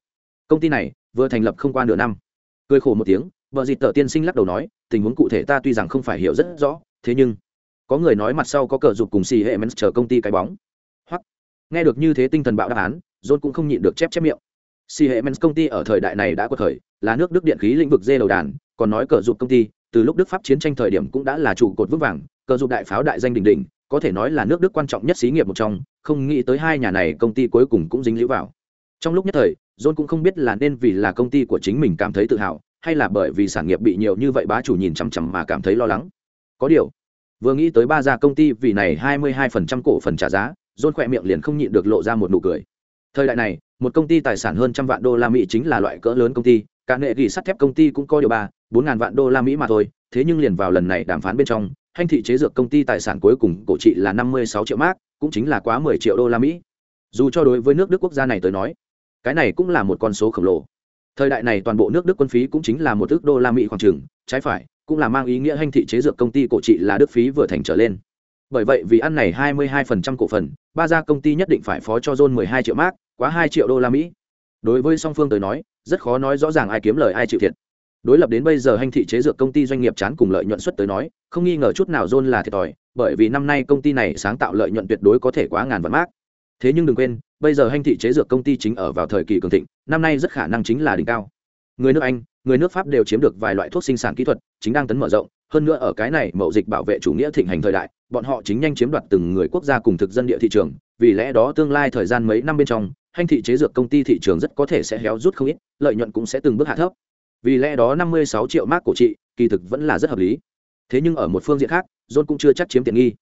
Công ty này, vừa thành lập không qua nửa năm. Cười khổ một tiếng, vợ dịt tờ tiên sinh lắc đầu nói, tình huống cụ thể ta tuy rằng không phải hiểu rất rõ, thế nhưng có người nói mặt sau có cờ dục cùng xì hệ men chờ công ty cái bóng. Hoặc, nghe được như thế tinh thần bạo đáp án, john cũng không nhịn được chép chép miệng. Xì hệ men công ty ở thời đại này đã có thời, là nước đức điện khí lĩnh vực dê đầu đàn, còn nói cờ dục công ty, từ lúc đức pháp chiến tranh thời điểm cũng đã là trụ cột vững vàng, cờ dục đại pháo đại danh đỉnh đỉnh, có thể nói là nước đức quan trọng nhất xí nghiệp một trong, không nghĩ tới hai nhà này công ty cuối cùng cũng dính lũ vào. Trong lúc nhất thời, john cũng không biết là nên vì là công ty của chính mình cảm thấy tự hào, hay là bởi vì sản nghiệp bị nhiều như vậy bá chủ nhìn chằm chằm mà cảm thấy lo lắng. Có điều vừa nghĩ tới ba gia công ty, vì này hai mươi hai phần trăm cổ phần trả giá, john khỏe miệng liền không nhịn được lộ ra một nụ cười. Thời đại này, một công ty tài sản hơn trăm vạn đô la mỹ chính là loại cỡ lớn công ty, cả nghệ ghi sắt thép công ty cũng có điều ba, bốn ngàn vạn đô la mỹ mà thôi, thế nhưng liền vào lần này đàm phán bên trong, hành thị chế dược công ty tài sản cuối cùng cổ trị là năm mươi sáu triệu mark, cũng chính là quá mười triệu đô la mỹ. Dù cho đối với nước đức quốc gia này tới nói, cái này cũng là một con số khổng lồ. Thời đại này toàn bộ nước đức quân phí cũng chính là một ước đô la mỹ khoảng trừng trái phải cũng là mang ý nghĩa hành thị chế dược công ty cổ trị là đức phí vừa thành trở lên. Bởi vậy vì ăn này 22% cổ phần, ba gia công ty nhất định phải phó cho john 12 triệu mark, quá 2 triệu đô la mỹ. Đối với song phương tới nói, rất khó nói rõ ràng ai kiếm lời ai chịu thiệt. Đối lập đến bây giờ hành thị chế dược công ty doanh nghiệp chán cùng lợi nhuận suất tới nói, không nghi ngờ chút nào john là thiệt thòi, bởi vì năm nay công ty này sáng tạo lợi nhuận tuyệt đối có thể quá ngàn vạn mark. Thế nhưng đừng quên, bây giờ hành thị chế dược công ty chính ở vào thời kỳ cường thịnh, năm nay rất khả năng chính là đỉnh cao người nước anh, người nước pháp đều chiếm được vài loại thuốc sinh sản kỹ thuật, chính đang tấn mở rộng. Hơn nữa ở cái này mậu dịch bảo vệ chủ nghĩa thịnh hành thời đại, bọn họ chính nhanh chiếm đoạt từng người quốc gia cùng thực dân địa thị trường. Vì lẽ đó tương lai thời gian mấy năm bên trong, hành thị chế dược công ty thị trường rất có thể sẽ héo rút không ít, lợi nhuận cũng sẽ từng bước hạ thấp. Vì lẽ đó 56 triệu mark cổ trị, kỳ thực vẫn là rất hợp lý. Thế nhưng ở một phương diện khác, john cũng chưa chắc chiếm tiện nghi.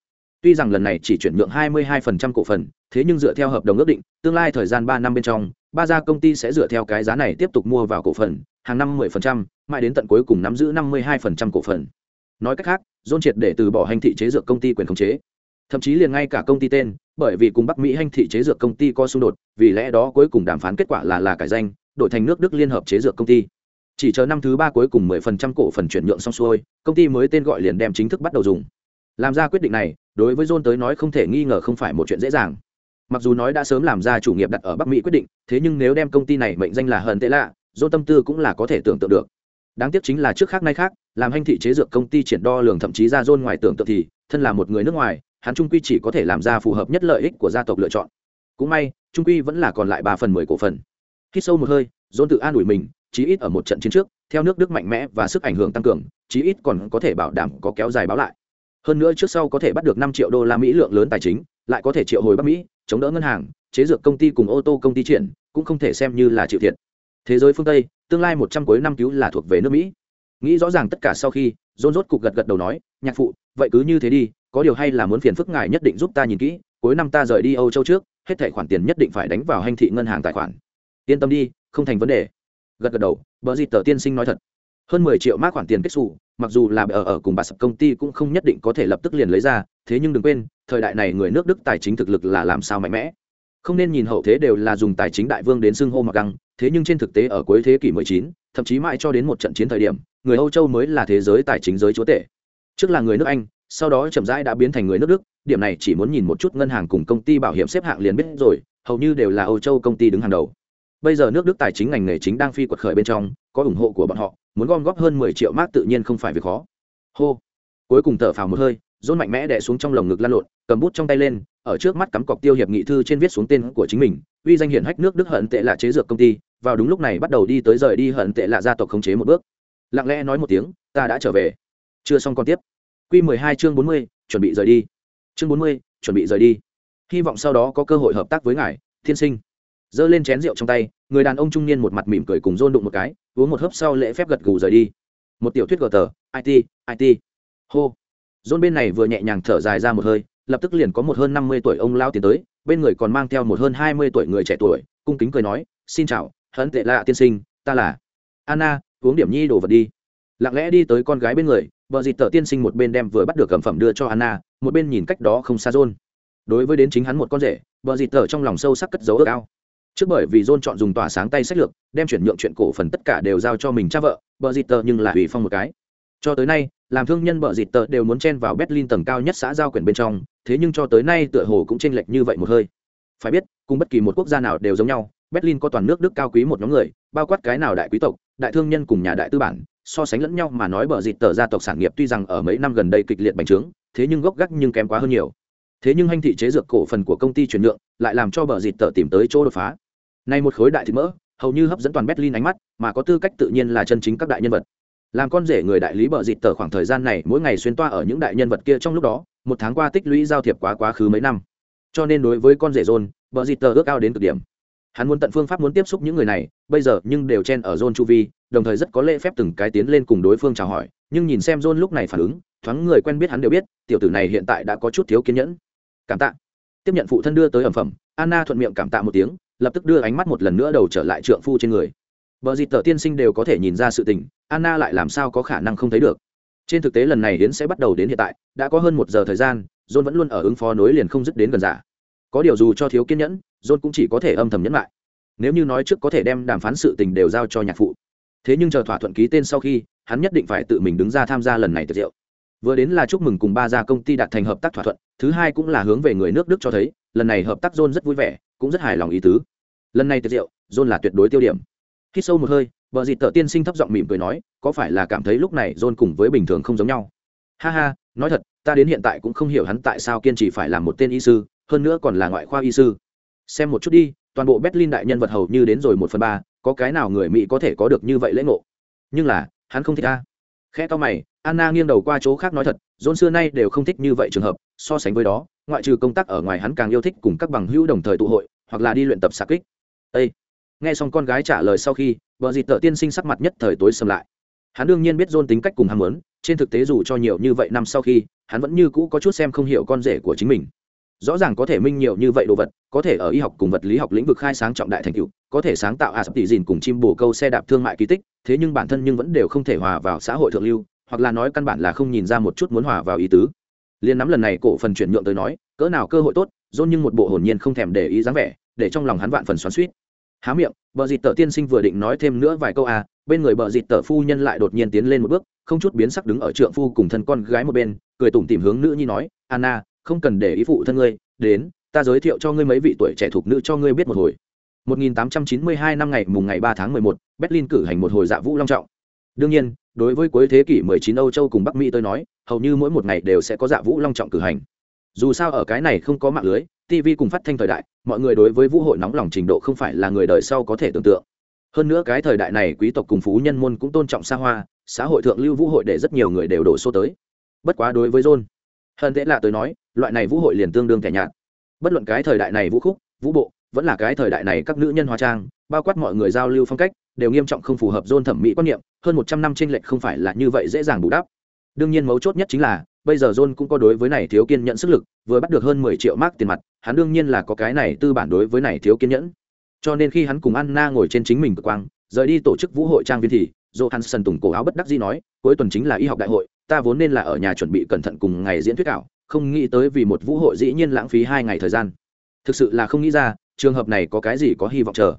Tuy rằng lần này chỉ chuyển nhượng 22% cổ phần, thế nhưng dựa theo hợp đồng ước định, tương lai thời gian ba năm bên trong ba gia công ty sẽ dựa theo cái giá này tiếp tục mua vào cổ phần hàng năm 10%, mãi đến tận cuối cùng nắm giữ 52% cổ phần. Nói cách khác john triệt để từ bỏ hành thị chế dược công ty quyền khống chế. Thậm chí liền ngay cả công ty tên bởi vì cùng bắc mỹ hành thị chế dược công ty có xung đột vì lẽ đó cuối cùng đàm phán kết quả là là cải danh đổi thành nước đức liên hợp chế dược công ty. Chỉ chờ năm thứ ba cuối cùng 10% cổ phần chuyển nhượng xong xuôi công ty mới tên gọi liền đem chính thức bắt đầu dùng. Làm ra quyết định này đối với john tới nói không thể nghi ngờ không phải một chuyện dễ dàng mặc dù nói đã sớm làm ra chủ nghiệp đặt ở bắc mỹ quyết định, thế nhưng nếu đem công ty này mệnh danh là hờn tệ lạ john tâm tư cũng là có thể tưởng tượng được. Đáng tiếc chính là trước khác nay khác, làm hành thị chế dược công ty triển đo lường thậm chí ra john ngoài tưởng tượng thì, thân là một người nước ngoài, hắn trung quy chỉ có thể làm ra phù hợp nhất lợi ích của gia tộc lựa chọn. Cũng may, trung quy vẫn là còn lại ba phần mười cổ phần. Khi sâu một hơi john tự an ủi mình, chí ít ở một trận chiến trước, theo nước đức mạnh mẽ và sức ảnh hưởng tăng cường, chí ít còn có thể bảo đảm có kéo dài báo lại. Hơn nữa trước sau có thể bắt được năm triệu đô la mỹ lượng lớn tài chính, lại có thể triệu hồi bắc mỹ chống đỡ ngân hàng, chế dược công ty cùng ô tô công ty triển, cũng không thể xem như là chịu thiệt. Thế giới phương tây, tương lai một trăm cuối năm cứu là thuộc về nước mỹ. Nghĩ rõ ràng tất cả sau khi rôn rốt cục gật gật đầu nói, nhạc phụ, vậy cứ như thế đi, có điều hay là muốn phiền phức ngài nhất định giúp ta nhìn kỹ, cuối năm ta rời đi âu châu trước, hết thẻ khoản tiền nhất định phải đánh vào hành thị ngân hàng tài khoản. Yên tâm đi, không thành vấn đề. Gật gật đầu, bờ dịt tờ tiên sinh nói thật. Hơn mười triệu mác khoản tiền kết xù, mặc dù là ở ở cùng bà sập công ty cũng không nhất định có thể lập tức liền lấy ra thế nhưng đừng quên thời đại này người nước đức tài chính thực lực là làm sao mạnh mẽ. Không nên nhìn hậu thế đều là dùng tài chính đại vương đến xưng hô mặc găng thế nhưng trên thực tế ở cuối thế kỷ 19, thậm chí mãi cho đến một trận chiến thời điểm người âu châu mới là thế giới tài chính giới chúa tể. Trước là người nước anh sau đó chậm rãi đã biến thành người nước đức điểm này chỉ muốn nhìn một chút ngân hàng cùng công ty bảo hiểm xếp hạng liền biết rồi hầu như đều là âu châu công ty đứng hàng đầu. Bây giờ nước đức tài chính ngành nghề chính đang phi quật khởi bên trong có ủng hộ của bọn họ muốn gom góp hơn mười triệu mark tự nhiên không phải việc khó. Hô. Cuối cùng thở phào một hơi dôn mạnh mẽ đè xuống trong lồng ngực lan lộn, cầm bút trong tay lên, ở trước mắt cắm cọc tiêu hiệp nghị thư trên viết xuống tên của chính mình, uy danh hiển hách nước đức hận tệ là chế dược công ty, vào đúng lúc này bắt đầu đi tới rời đi hận tệ là gia tộc khống chế một bước. Lặng lẽ nói một tiếng, ta đã trở về. Chưa xong còn tiếp. Q mười hai chương bốn mươi, chuẩn bị rời đi. Chương bốn mươi, chuẩn bị rời đi. Hy vọng sau đó có cơ hội hợp tác với ngài, thiên sinh. Giơ lên chén rượu trong tay, người đàn ông trung niên một mặt mỉm cười cùng rôn đụng một cái, uống một hớp sau lễ phép gật gù rời đi. Một tiểu thuyết gờ tờ it it hô. John bên này vừa nhẹ nhàng thở dài ra một hơi, lập tức liền có một hơn năm mươi tuổi ông lao tiến tới, bên người còn mang theo một hơn hai mươi tuổi người trẻ tuổi, cung kính cười nói, xin chào hắn tệ lạ tiên sinh, ta là anna, uống điểm nhi đồ vật đi. Lặng lẽ đi tới con gái bên người, vợ dịt tở tiên sinh một bên đem vừa bắt được cầm phẩm đưa cho anna, một bên nhìn cách đó không xa John. đối với đến chính hắn một con rể, vợ dịt tở trong lòng sâu sắc cất dấu ước ao. Trước bởi vì john chọn dùng tỏa sáng tay sách lược, đem chuyển nhượng chuyện cổ phần tất cả đều giao cho mình cha vợ vợ dịt tờ nhưng là ủy phong một cái. Cho tới nay làm thương nhân bợ dịt tờ đều muốn chen vào berlin tầng cao nhất xã giao quyền bên trong, thế nhưng cho tới nay tựa hồ cũng chênh lệch như vậy một hơi. Phải biết, cùng bất kỳ một quốc gia nào đều giống nhau, berlin có toàn nước đức cao quý một nhóm người, bao quát cái nào đại quý tộc, đại thương nhân cùng nhà đại tư bản, so sánh lẫn nhau mà nói bờ dịt tờ gia tộc sản nghiệp tuy rằng ở mấy năm gần đây kịch liệt bành trướng, thế nhưng gốc gác nhưng kém quá hơn nhiều. Thế nhưng hành thị chế dược cổ phần của công ty chuyển nhượng lại làm cho bờ dịt tờ tìm tới chỗ đột phá. Nay một khối đại thịt mỡ, hầu như hấp dẫn toàn berlin ánh mắt, mà có tư cách tự nhiên là chân chính các đại nhân vật làm con rể người đại lý bờ dịt tờ khoảng thời gian này mỗi ngày xuyên toa ở những đại nhân vật kia trong lúc đó, một tháng qua tích lũy giao thiệp quá quá khứ mấy năm. Cho nên đối với con rể john bờ dịt tờ ước ao đến cực điểm. Hắn muốn tận phương pháp muốn tiếp xúc những người này, bây giờ nhưng đều chen ở john chu vi, đồng thời rất có lễ phép từng cái tiến lên cùng đối phương chào hỏi, nhưng nhìn xem john lúc này phản ứng, thoáng người quen biết hắn đều biết, tiểu tử này hiện tại đã có chút thiếu kiên nhẫn. Cảm tạ. Tiếp nhận phụ thân đưa tới ẩm phẩm, anna thuận miệng cảm tạ một tiếng, lập tức đưa ánh mắt một lần nữa đầu trở lại trượng phu trên người. Bờ dịt tờ tiên sinh đều có thể nhìn ra sự tình, Anna lại làm sao có khả năng không thấy được. Trên thực tế lần này Yến sẽ bắt đầu đến hiện tại, đã có hơn một giờ thời gian, John vẫn luôn ở ứng phó nối liền không dứt đến gần giả. Có điều dù cho thiếu kiên nhẫn, John cũng chỉ có thể âm thầm nhẫn lại. Nếu như nói trước có thể đem đàm phán sự tình đều giao cho nhạc phụ, thế nhưng chờ thỏa thuận ký tên sau khi, hắn nhất định phải tự mình đứng ra tham gia lần này tiệc rượu. Vừa đến là chúc mừng cùng ba gia công ty đạt thành hợp tác thỏa thuận, thứ hai cũng là hướng về người nước Đức cho thấy, lần này hợp tác John rất vui vẻ, cũng rất hài lòng ý tứ. Lần này tiệc rượu, John là tuyệt đối tiêu điểm khi sâu một hơi vợ dịt tợ tiên sinh thấp giọng mỉm cười nói, có phải là cảm thấy lúc này john cùng với bình thường không giống nhau? Ha ha, nói thật, ta đến hiện tại cũng không hiểu hắn tại sao kiên trì phải làm một tên y sư, hơn nữa còn là ngoại khoa y sư. Xem một chút đi, toàn bộ berlin đại nhân vật hầu như đến rồi một phần ba, có cái nào người mỹ có thể có được như vậy lễ ngộ? Nhưng là, hắn không thích ta khe to mày, anna nghiêng đầu qua chỗ khác nói thật, john xưa nay đều không thích như vậy trường hợp, so sánh với đó, ngoại trừ công tác ở ngoài hắn càng yêu thích cùng các bằng hữu đồng thời tụ hội, hoặc là đi luyện tập xạ kích. Ê! Nghe xong con gái trả lời sau khi, vợ dịt tợ tiên sinh sắc mặt nhất thời tối sầm lại. Hắn đương nhiên biết dôn tính cách cùng ham muốn, trên thực tế dù cho nhiều như vậy năm sau khi, hắn vẫn như cũ có chút xem không hiểu con rể của chính mình. Rõ ràng có thể minh nhiều như vậy đồ vật, có thể ở y học cùng vật lý học lĩnh vực khai sáng trọng đại thành tựu, có thể sáng tạo a sắp tỷ dìn cùng chim bồ câu xe đạp thương mại kỳ tích, thế nhưng bản thân nhưng vẫn đều không thể hòa vào xã hội thượng lưu, hoặc là nói căn bản là không nhìn ra một chút muốn hòa vào ý tứ. Liên nắm lần này cổ phần chuyển nhượng tới nói, cỡ nào cơ hội tốt dôn nhưng một bộ hồn nhiên không thèm để ý dáng vẻ, để trong lòng hắn vạn phần xoắn suýt há miệng bờ dịt tờ tiên sinh vừa định nói thêm nữa vài câu à bên người bờ dịt tờ phu nhân lại đột nhiên tiến lên một bước không chút biến sắc đứng ở trượng phu cùng thân con gái một bên cười tủm tìm hướng nữ nhi nói anna không cần để ý phụ thân ngươi đến ta giới thiệu cho ngươi mấy vị tuổi trẻ thuộc nữ cho ngươi biết một hồi 1892 năm ngày mùng ngày 3 tháng 11, Berlin cử hành một hồi dạ vũ long trọng. Đương nhiên, đối với cuối thế kỷ 19 Âu Châu cùng Bắc Mỹ tôi nói, hầu như mỗi một ngày đều sẽ có dạ vũ long trọng cử hành. Dù sao ở cái này không có mạng lưới, TV cùng phát thanh thời đại, mọi người đối với vũ hội nóng lòng trình độ không phải là người đời sau có thể tưởng tượng. Hơn nữa cái thời đại này quý tộc cùng phú nhân môn cũng tôn trọng xa hoa, xã hội thượng lưu vũ hội để rất nhiều người đều đổ số tới. Bất quá đối với John, hơn thế là tới nói, loại này vũ hội liền tương đương kẻ nhạt. Bất luận cái thời đại này vũ khúc, vũ bộ, vẫn là cái thời đại này các nữ nhân hóa trang bao quát mọi người giao lưu phong cách đều nghiêm trọng không phù hợp dôn thẩm mỹ quan niệm hơn một trăm năm tranh lệch không phải là như vậy dễ dàng bù đắp đương nhiên mấu chốt nhất chính là bây giờ john cũng có đối với này thiếu kiên nhẫn sức lực, vừa bắt được hơn mười triệu mark tiền mặt, hắn đương nhiên là có cái này tư bản đối với này thiếu kiên nhẫn. Cho nên khi hắn cùng anna ngồi trên chính mình cực quang, rời đi tổ chức vũ hội trang viên thì, johansson tùng cổ áo bất đắc dĩ nói, cuối tuần chính là y học đại hội, ta vốn nên là ở nhà chuẩn bị cẩn thận cùng ngày diễn thuyết ảo, không nghĩ tới vì một vũ hội dĩ nhiên lãng phí hai ngày thời gian. Thực sự là không nghĩ ra, trường hợp này có cái gì có hy vọng chờ.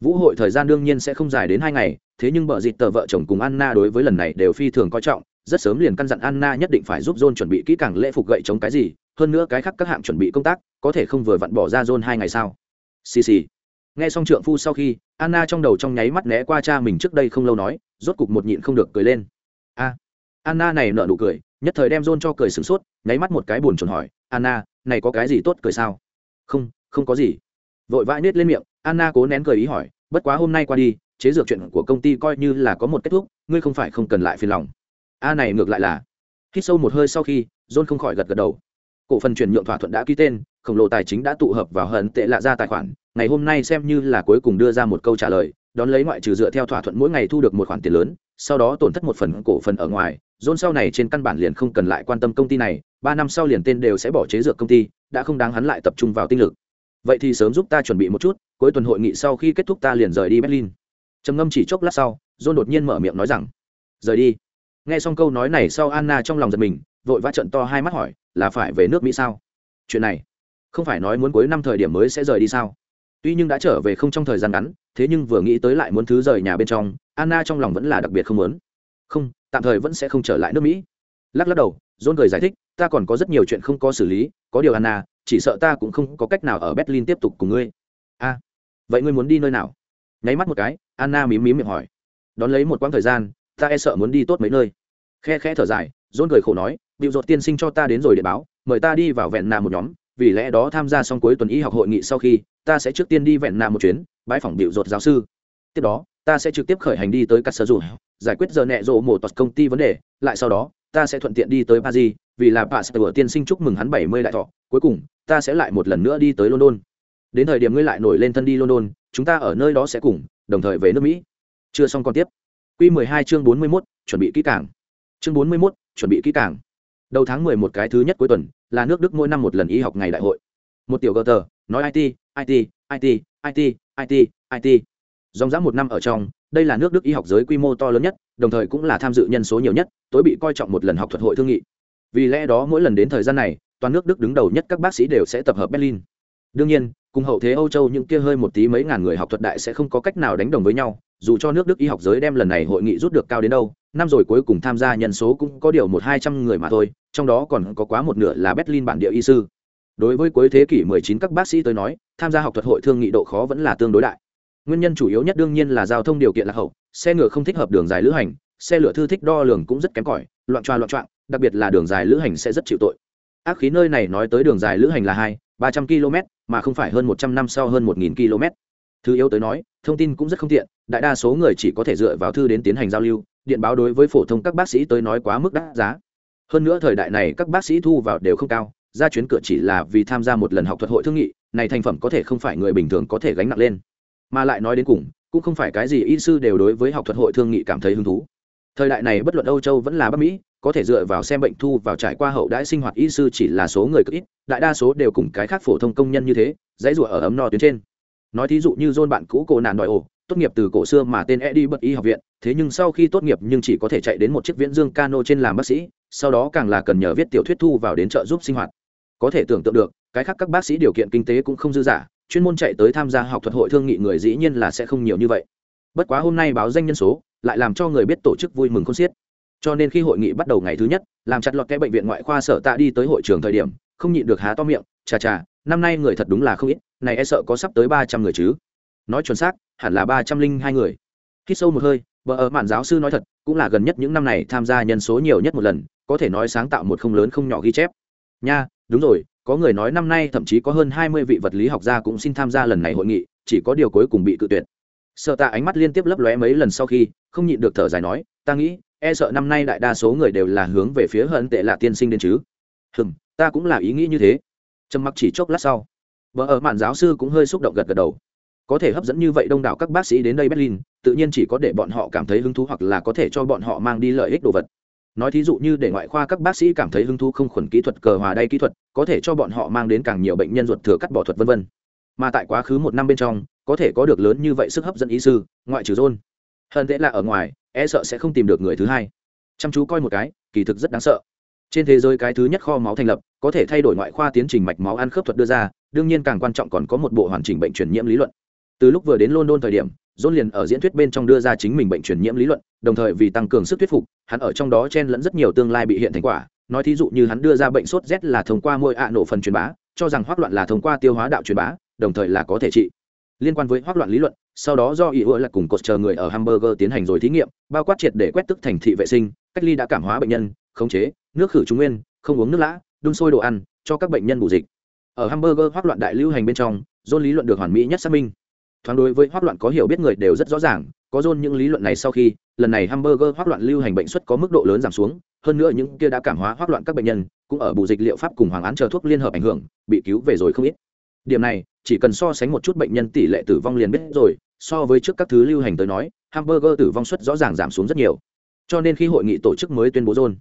Vũ hội thời gian đương nhiên sẽ không dài đến hai ngày, thế nhưng bợ dịt tờ vợ chồng cùng anna đối với lần này đều phi thường coi trọng rất sớm liền căn dặn anna nhất định phải giúp john chuẩn bị kỹ càng lễ phục gậy chống cái gì, hơn nữa cái khác các hạng chuẩn bị công tác, có thể không vừa vặn bỏ ra john hai ngày sao? Xì xì. Nghe xong trượng phu sau khi, anna trong đầu trong nháy mắt né qua cha mình trước đây không lâu nói, rốt cục một nhịn không được cười lên. A. Anna này nở nụ cười, nhất thời đem john cho cười sửng sốt, nháy mắt một cái buồn chồn hỏi, anna, này có cái gì tốt cười sao? Không không có gì. Vội vã nhếch lên miệng, anna cố nén cười ý hỏi, bất quá hôm nay qua đi, chế dược chuyện của công ty coi như là có một kết thúc, ngươi không phải không cần lại phiền lòng a này ngược lại là. Hít sâu một hơi sau khi, john không khỏi gật gật đầu. Cổ phần chuyển nhượng thỏa thuận đã ký tên, khổng lồ tài chính đã tụ hợp vào hận tệ lạ ra tài khoản. Ngày hôm nay xem như là cuối cùng đưa ra một câu trả lời, đón lấy ngoại trừ dựa theo thỏa thuận mỗi ngày thu được một khoản tiền lớn, sau đó tổn thất một phần cổ phần ở ngoài. John sau này trên căn bản liền không cần lại quan tâm công ty này, ba năm sau liền tên đều sẽ bỏ chế dược công ty, đã không đáng hắn lại tập trung vào tinh lực. Vậy thì sớm giúp ta chuẩn bị một chút, cuối tuần hội nghị sau khi kết thúc ta liền rời đi berlin. Trầm ngâm chỉ chốc lát sau, john đột nhiên mở miệng nói rằng, rời đi nghe xong câu nói này sau anna trong lòng giật mình, vội vã trận to hai mắt hỏi, là phải về nước mỹ sao? Chuyện này, không phải nói muốn cuối năm thời điểm mới sẽ rời đi sao? Tuy nhưng đã trở về không trong thời gian ngắn, thế nhưng vừa nghĩ tới lại muốn thứ rời nhà bên trong, anna trong lòng vẫn là đặc biệt không muốn. Không, tạm thời vẫn sẽ không trở lại nước mỹ. Lắc lắc đầu john cười giải thích, ta còn có rất nhiều chuyện không có xử lý, có điều anna, chỉ sợ ta cũng không có cách nào ở berlin tiếp tục cùng ngươi. A, vậy ngươi muốn đi nơi nào? Nháy mắt một cái, anna mím mím miệng hỏi. Đón lấy một quãng thời gian ta e sợ muốn đi tốt mấy nơi. Khe khẽ thở dài dôn cười khổ nói, bịu dột tiên sinh cho ta đến rồi để báo, mời ta đi vào vẹn nà một nhóm, vì lẽ đó tham gia xong cuối tuần y học hội nghị sau khi, ta sẽ trước tiên đi vẹn nà một chuyến bãi phòng bịu dột giáo sư. Tiếp đó, ta sẽ trực tiếp khởi hành đi tới các sở dù giải quyết giờ nẹ rộ một tọt công ty vấn đề, lại sau đó, ta sẽ thuận tiện đi tới paris, vì là bà pasteur tiên sinh chúc mừng hắn bảy mươi đại thọ, cuối cùng, ta sẽ lại một lần nữa đi tới london. Đến thời điểm ngươi lại nổi lên thân đi london, chúng ta ở nơi đó sẽ cùng, đồng thời về nước mỹ. Chưa xong còn tiếp. Quy 12 chương 41, chuẩn bị kỹ càng. Chương 41, chuẩn bị kỹ càng. Đầu tháng 11 cái thứ nhất cuối tuần là nước đức mỗi năm một lần y học ngày đại hội. Một tiểu gờ tờ nói it it it it it it dòng dã một năm ở trong đây là nước đức y học giới quy mô to lớn nhất đồng thời cũng là tham dự nhân số nhiều nhất tối bị coi trọng một lần học thuật hội thương nghị. Vì lẽ đó mỗi lần đến thời gian này toàn nước đức đứng đầu nhất các bác sĩ đều sẽ tập hợp berlin. Đương nhiên cùng hậu thế âu châu những kia hơi một tí mấy ngàn người học thuật đại sẽ không có cách nào đánh đồng với nhau, dù cho nước đức y học giới đem lần này hội nghị rút được cao đến đâu, năm rồi cuối cùng tham gia nhân số cũng có điều một hai trăm người mà thôi, trong đó còn có quá một nửa là berlin bản địa y sư. Đối với cuối thế kỷ 19 các bác sĩ tới nói, tham gia học thuật hội thương nghị độ khó vẫn là tương đối đại. Nguyên nhân chủ yếu nhất đương nhiên là giao thông điều kiện lạc hậu, xe ngựa không thích hợp đường dài lữ hành, xe lửa thư thích đo lường cũng rất kém cỏi, loạn choa loạn choạng, đặc biệt là đường dài lữ hành sẽ rất chịu tội. Ác khí nơi này nói tới đường dài lữ hành là hai ba trăm km, mà không phải hơn một trăm năm sau hơn một nghìn km. Thứ yếu tới nói, thông tin cũng rất không tiện, đại đa số người chỉ có thể dựa vào thư đến tiến hành giao lưu, điện báo đối với phổ thông các bác sĩ tới nói quá mức đắt giá. Hơn nữa thời đại này các bác sĩ thu vào đều không cao, ra chuyến cửa chỉ là vì tham gia một lần học thuật hội thương nghị, này thành phẩm có thể không phải người bình thường có thể gánh nặng lên. Mà lại nói đến cùng, cũng không phải cái gì y sư đều đối với học thuật hội thương nghị cảm thấy hứng thú. Thời đại này bất luận âu châu vẫn là bắc mỹ có thể dựa vào xem bệnh thu vào trải qua hậu đãi sinh hoạt y sư chỉ là số người cực ít, đại đa số đều cùng cái khác phổ thông công nhân như thế, dãy rủa ở ấm no tuyến trên. Nói thí dụ như dôn bạn cũ cổ nạn đòi ổ, tốt nghiệp từ cổ xưa mà tên Eddie bật y học viện, thế nhưng sau khi tốt nghiệp nhưng chỉ có thể chạy đến một chiếc viễn dương cano trên làm bác sĩ, sau đó càng là cần nhờ viết tiểu thuyết thu vào đến trợ giúp sinh hoạt. Có thể tưởng tượng được, cái khác các bác sĩ điều kiện kinh tế cũng không dư giả chuyên môn chạy tới tham gia học thuật hội thương nghị người dĩ nhiên là sẽ không nhiều như vậy. Bất quá hôm nay báo danh nhân số, lại làm cho người biết tổ chức vui mừng khôn xiết cho nên khi hội nghị bắt đầu ngày thứ nhất, làm chặt lọt cái bệnh viện ngoại khoa sở tạ đi tới hội trường thời điểm, không nhịn được há to miệng, chà chà, năm nay người thật đúng là không ít, này e sợ có sắp tới ba trăm người chứ. Nói chuẩn xác, hẳn là ba trăm linh hai người. Khi sâu một hơi, vợ ở mạn giáo sư nói thật, cũng là gần nhất những năm này tham gia nhân số nhiều nhất một lần, có thể nói sáng tạo một không lớn không nhỏ ghi chép. Nha, đúng rồi, có người nói năm nay thậm chí có hơn hai mươi vị vật lý học gia cũng xin tham gia lần này hội nghị, chỉ có điều cuối cùng bị cự tuyệt. Sợ tạ ánh mắt liên tiếp lấp lóe mấy lần sau khi, không nhịn được thở dài nói, ta nghĩ e sợ năm nay đại đa số người đều là hướng về phía hận tệ là tiên sinh đến chứ. Hừm, ta cũng là ý nghĩ như thế. Trầm mặc chỉ chốc lát sau, vợ ở mạn giáo sư cũng hơi xúc động gật gật đầu. Có thể hấp dẫn như vậy đông đảo các bác sĩ đến đây berlin, tự nhiên chỉ có để bọn họ cảm thấy hứng thú hoặc là có thể cho bọn họ mang đi lợi ích đồ vật. Nói thí dụ như để ngoại khoa các bác sĩ cảm thấy hứng thú không khuẩn kỹ thuật, cờ hòa đay kỹ thuật, có thể cho bọn họ mang đến càng nhiều bệnh nhân ruột thừa cắt bỏ thuật vân vân. Mà tại quá khứ một năm bên trong, có thể có được lớn như vậy sức hấp dẫn ý sư, ngoại trừ rôn hơn thế là ở ngoài e sợ sẽ không tìm được người thứ hai. Chăm chú coi một cái, kỳ thực rất đáng sợ. Trên thế giới cái thứ nhất kho máu thành lập, có thể thay đổi ngoại khoa tiến trình mạch máu ăn khớp thuật đưa ra, đương nhiên càng quan trọng còn có một bộ hoàn chỉnh bệnh truyền nhiễm lý luận. Từ lúc vừa đến london thời điểm dôn liền ở diễn thuyết bên trong đưa ra chính mình bệnh truyền nhiễm lý luận, đồng thời vì tăng cường sức thuyết phục, hắn ở trong đó chen lẫn rất nhiều tương lai bị hiện thành quả. Nói thí dụ như hắn đưa ra bệnh sốt rét là thông qua môi ạ nổ phần truyền bá, cho rằng hoác loạn là thông qua tiêu hóa đạo truyền bá, đồng thời là có thể trị liên quan với hoác loạn lý luận, sau đó do ý ưa là cùng cột chờ người ở hamburger tiến hành rồi thí nghiệm, bao quát triệt để quét tức thành thị vệ sinh, cách ly đã cảm hóa bệnh nhân, khống chế, nước khử trung nguyên, không uống nước lã, đun sôi đồ ăn, cho các bệnh nhân bù dịch. Ở hamburger hoác loạn đại lưu hành bên trong, dôn lý luận được hoàn mỹ nhất xác minh. Thoáng đối với hoác loạn có hiểu biết người đều rất rõ ràng, có dôn những lý luận này sau khi, lần này hamburger hoác loạn lưu hành bệnh xuất có mức độ lớn giảm xuống, hơn nữa những kia đã cảm hóa hoác loạn các bệnh nhân, cũng ở bù dịch liệu pháp cùng hoàng án chờ thuốc liên hợp ảnh hưởng, bị cứu về rồi không ít điểm này, chỉ cần so sánh một chút bệnh nhân tỷ lệ tử vong liền biết rồi, so với trước các thứ lưu hành tới nói, hamburger tử vong suất rõ ràng giảm xuống rất nhiều. Cho nên khi hội nghị tổ chức mới tuyên bố john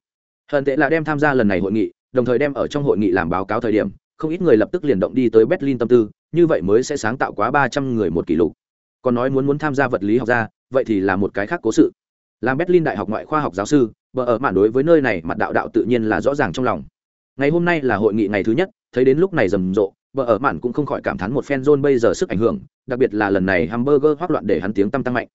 hận tệ là đem tham gia lần này hội nghị, đồng thời đem ở trong hội nghị làm báo cáo thời điểm, không ít người lập tức liền động đi tới berlin tâm tư, như vậy mới sẽ sáng tạo quá ba trăm người một kỷ lục. Còn nói muốn muốn tham gia vật lý học ra vậy thì là một cái khác cố sự. Làm berlin đại học ngoại khoa học giáo sư vợ ở mạn đối với nơi này mặt đạo đạo tự nhiên là rõ ràng trong lòng. Ngày hôm nay là hội nghị ngày thứ nhất, thấy đến lúc này rầm rộ vợ ở mạn cũng không khỏi cảm thán một phen zone bây giờ sức ảnh hưởng, đặc biệt là lần này hamburger hoắc loạn để hắn tiếng tăm tăng mạnh.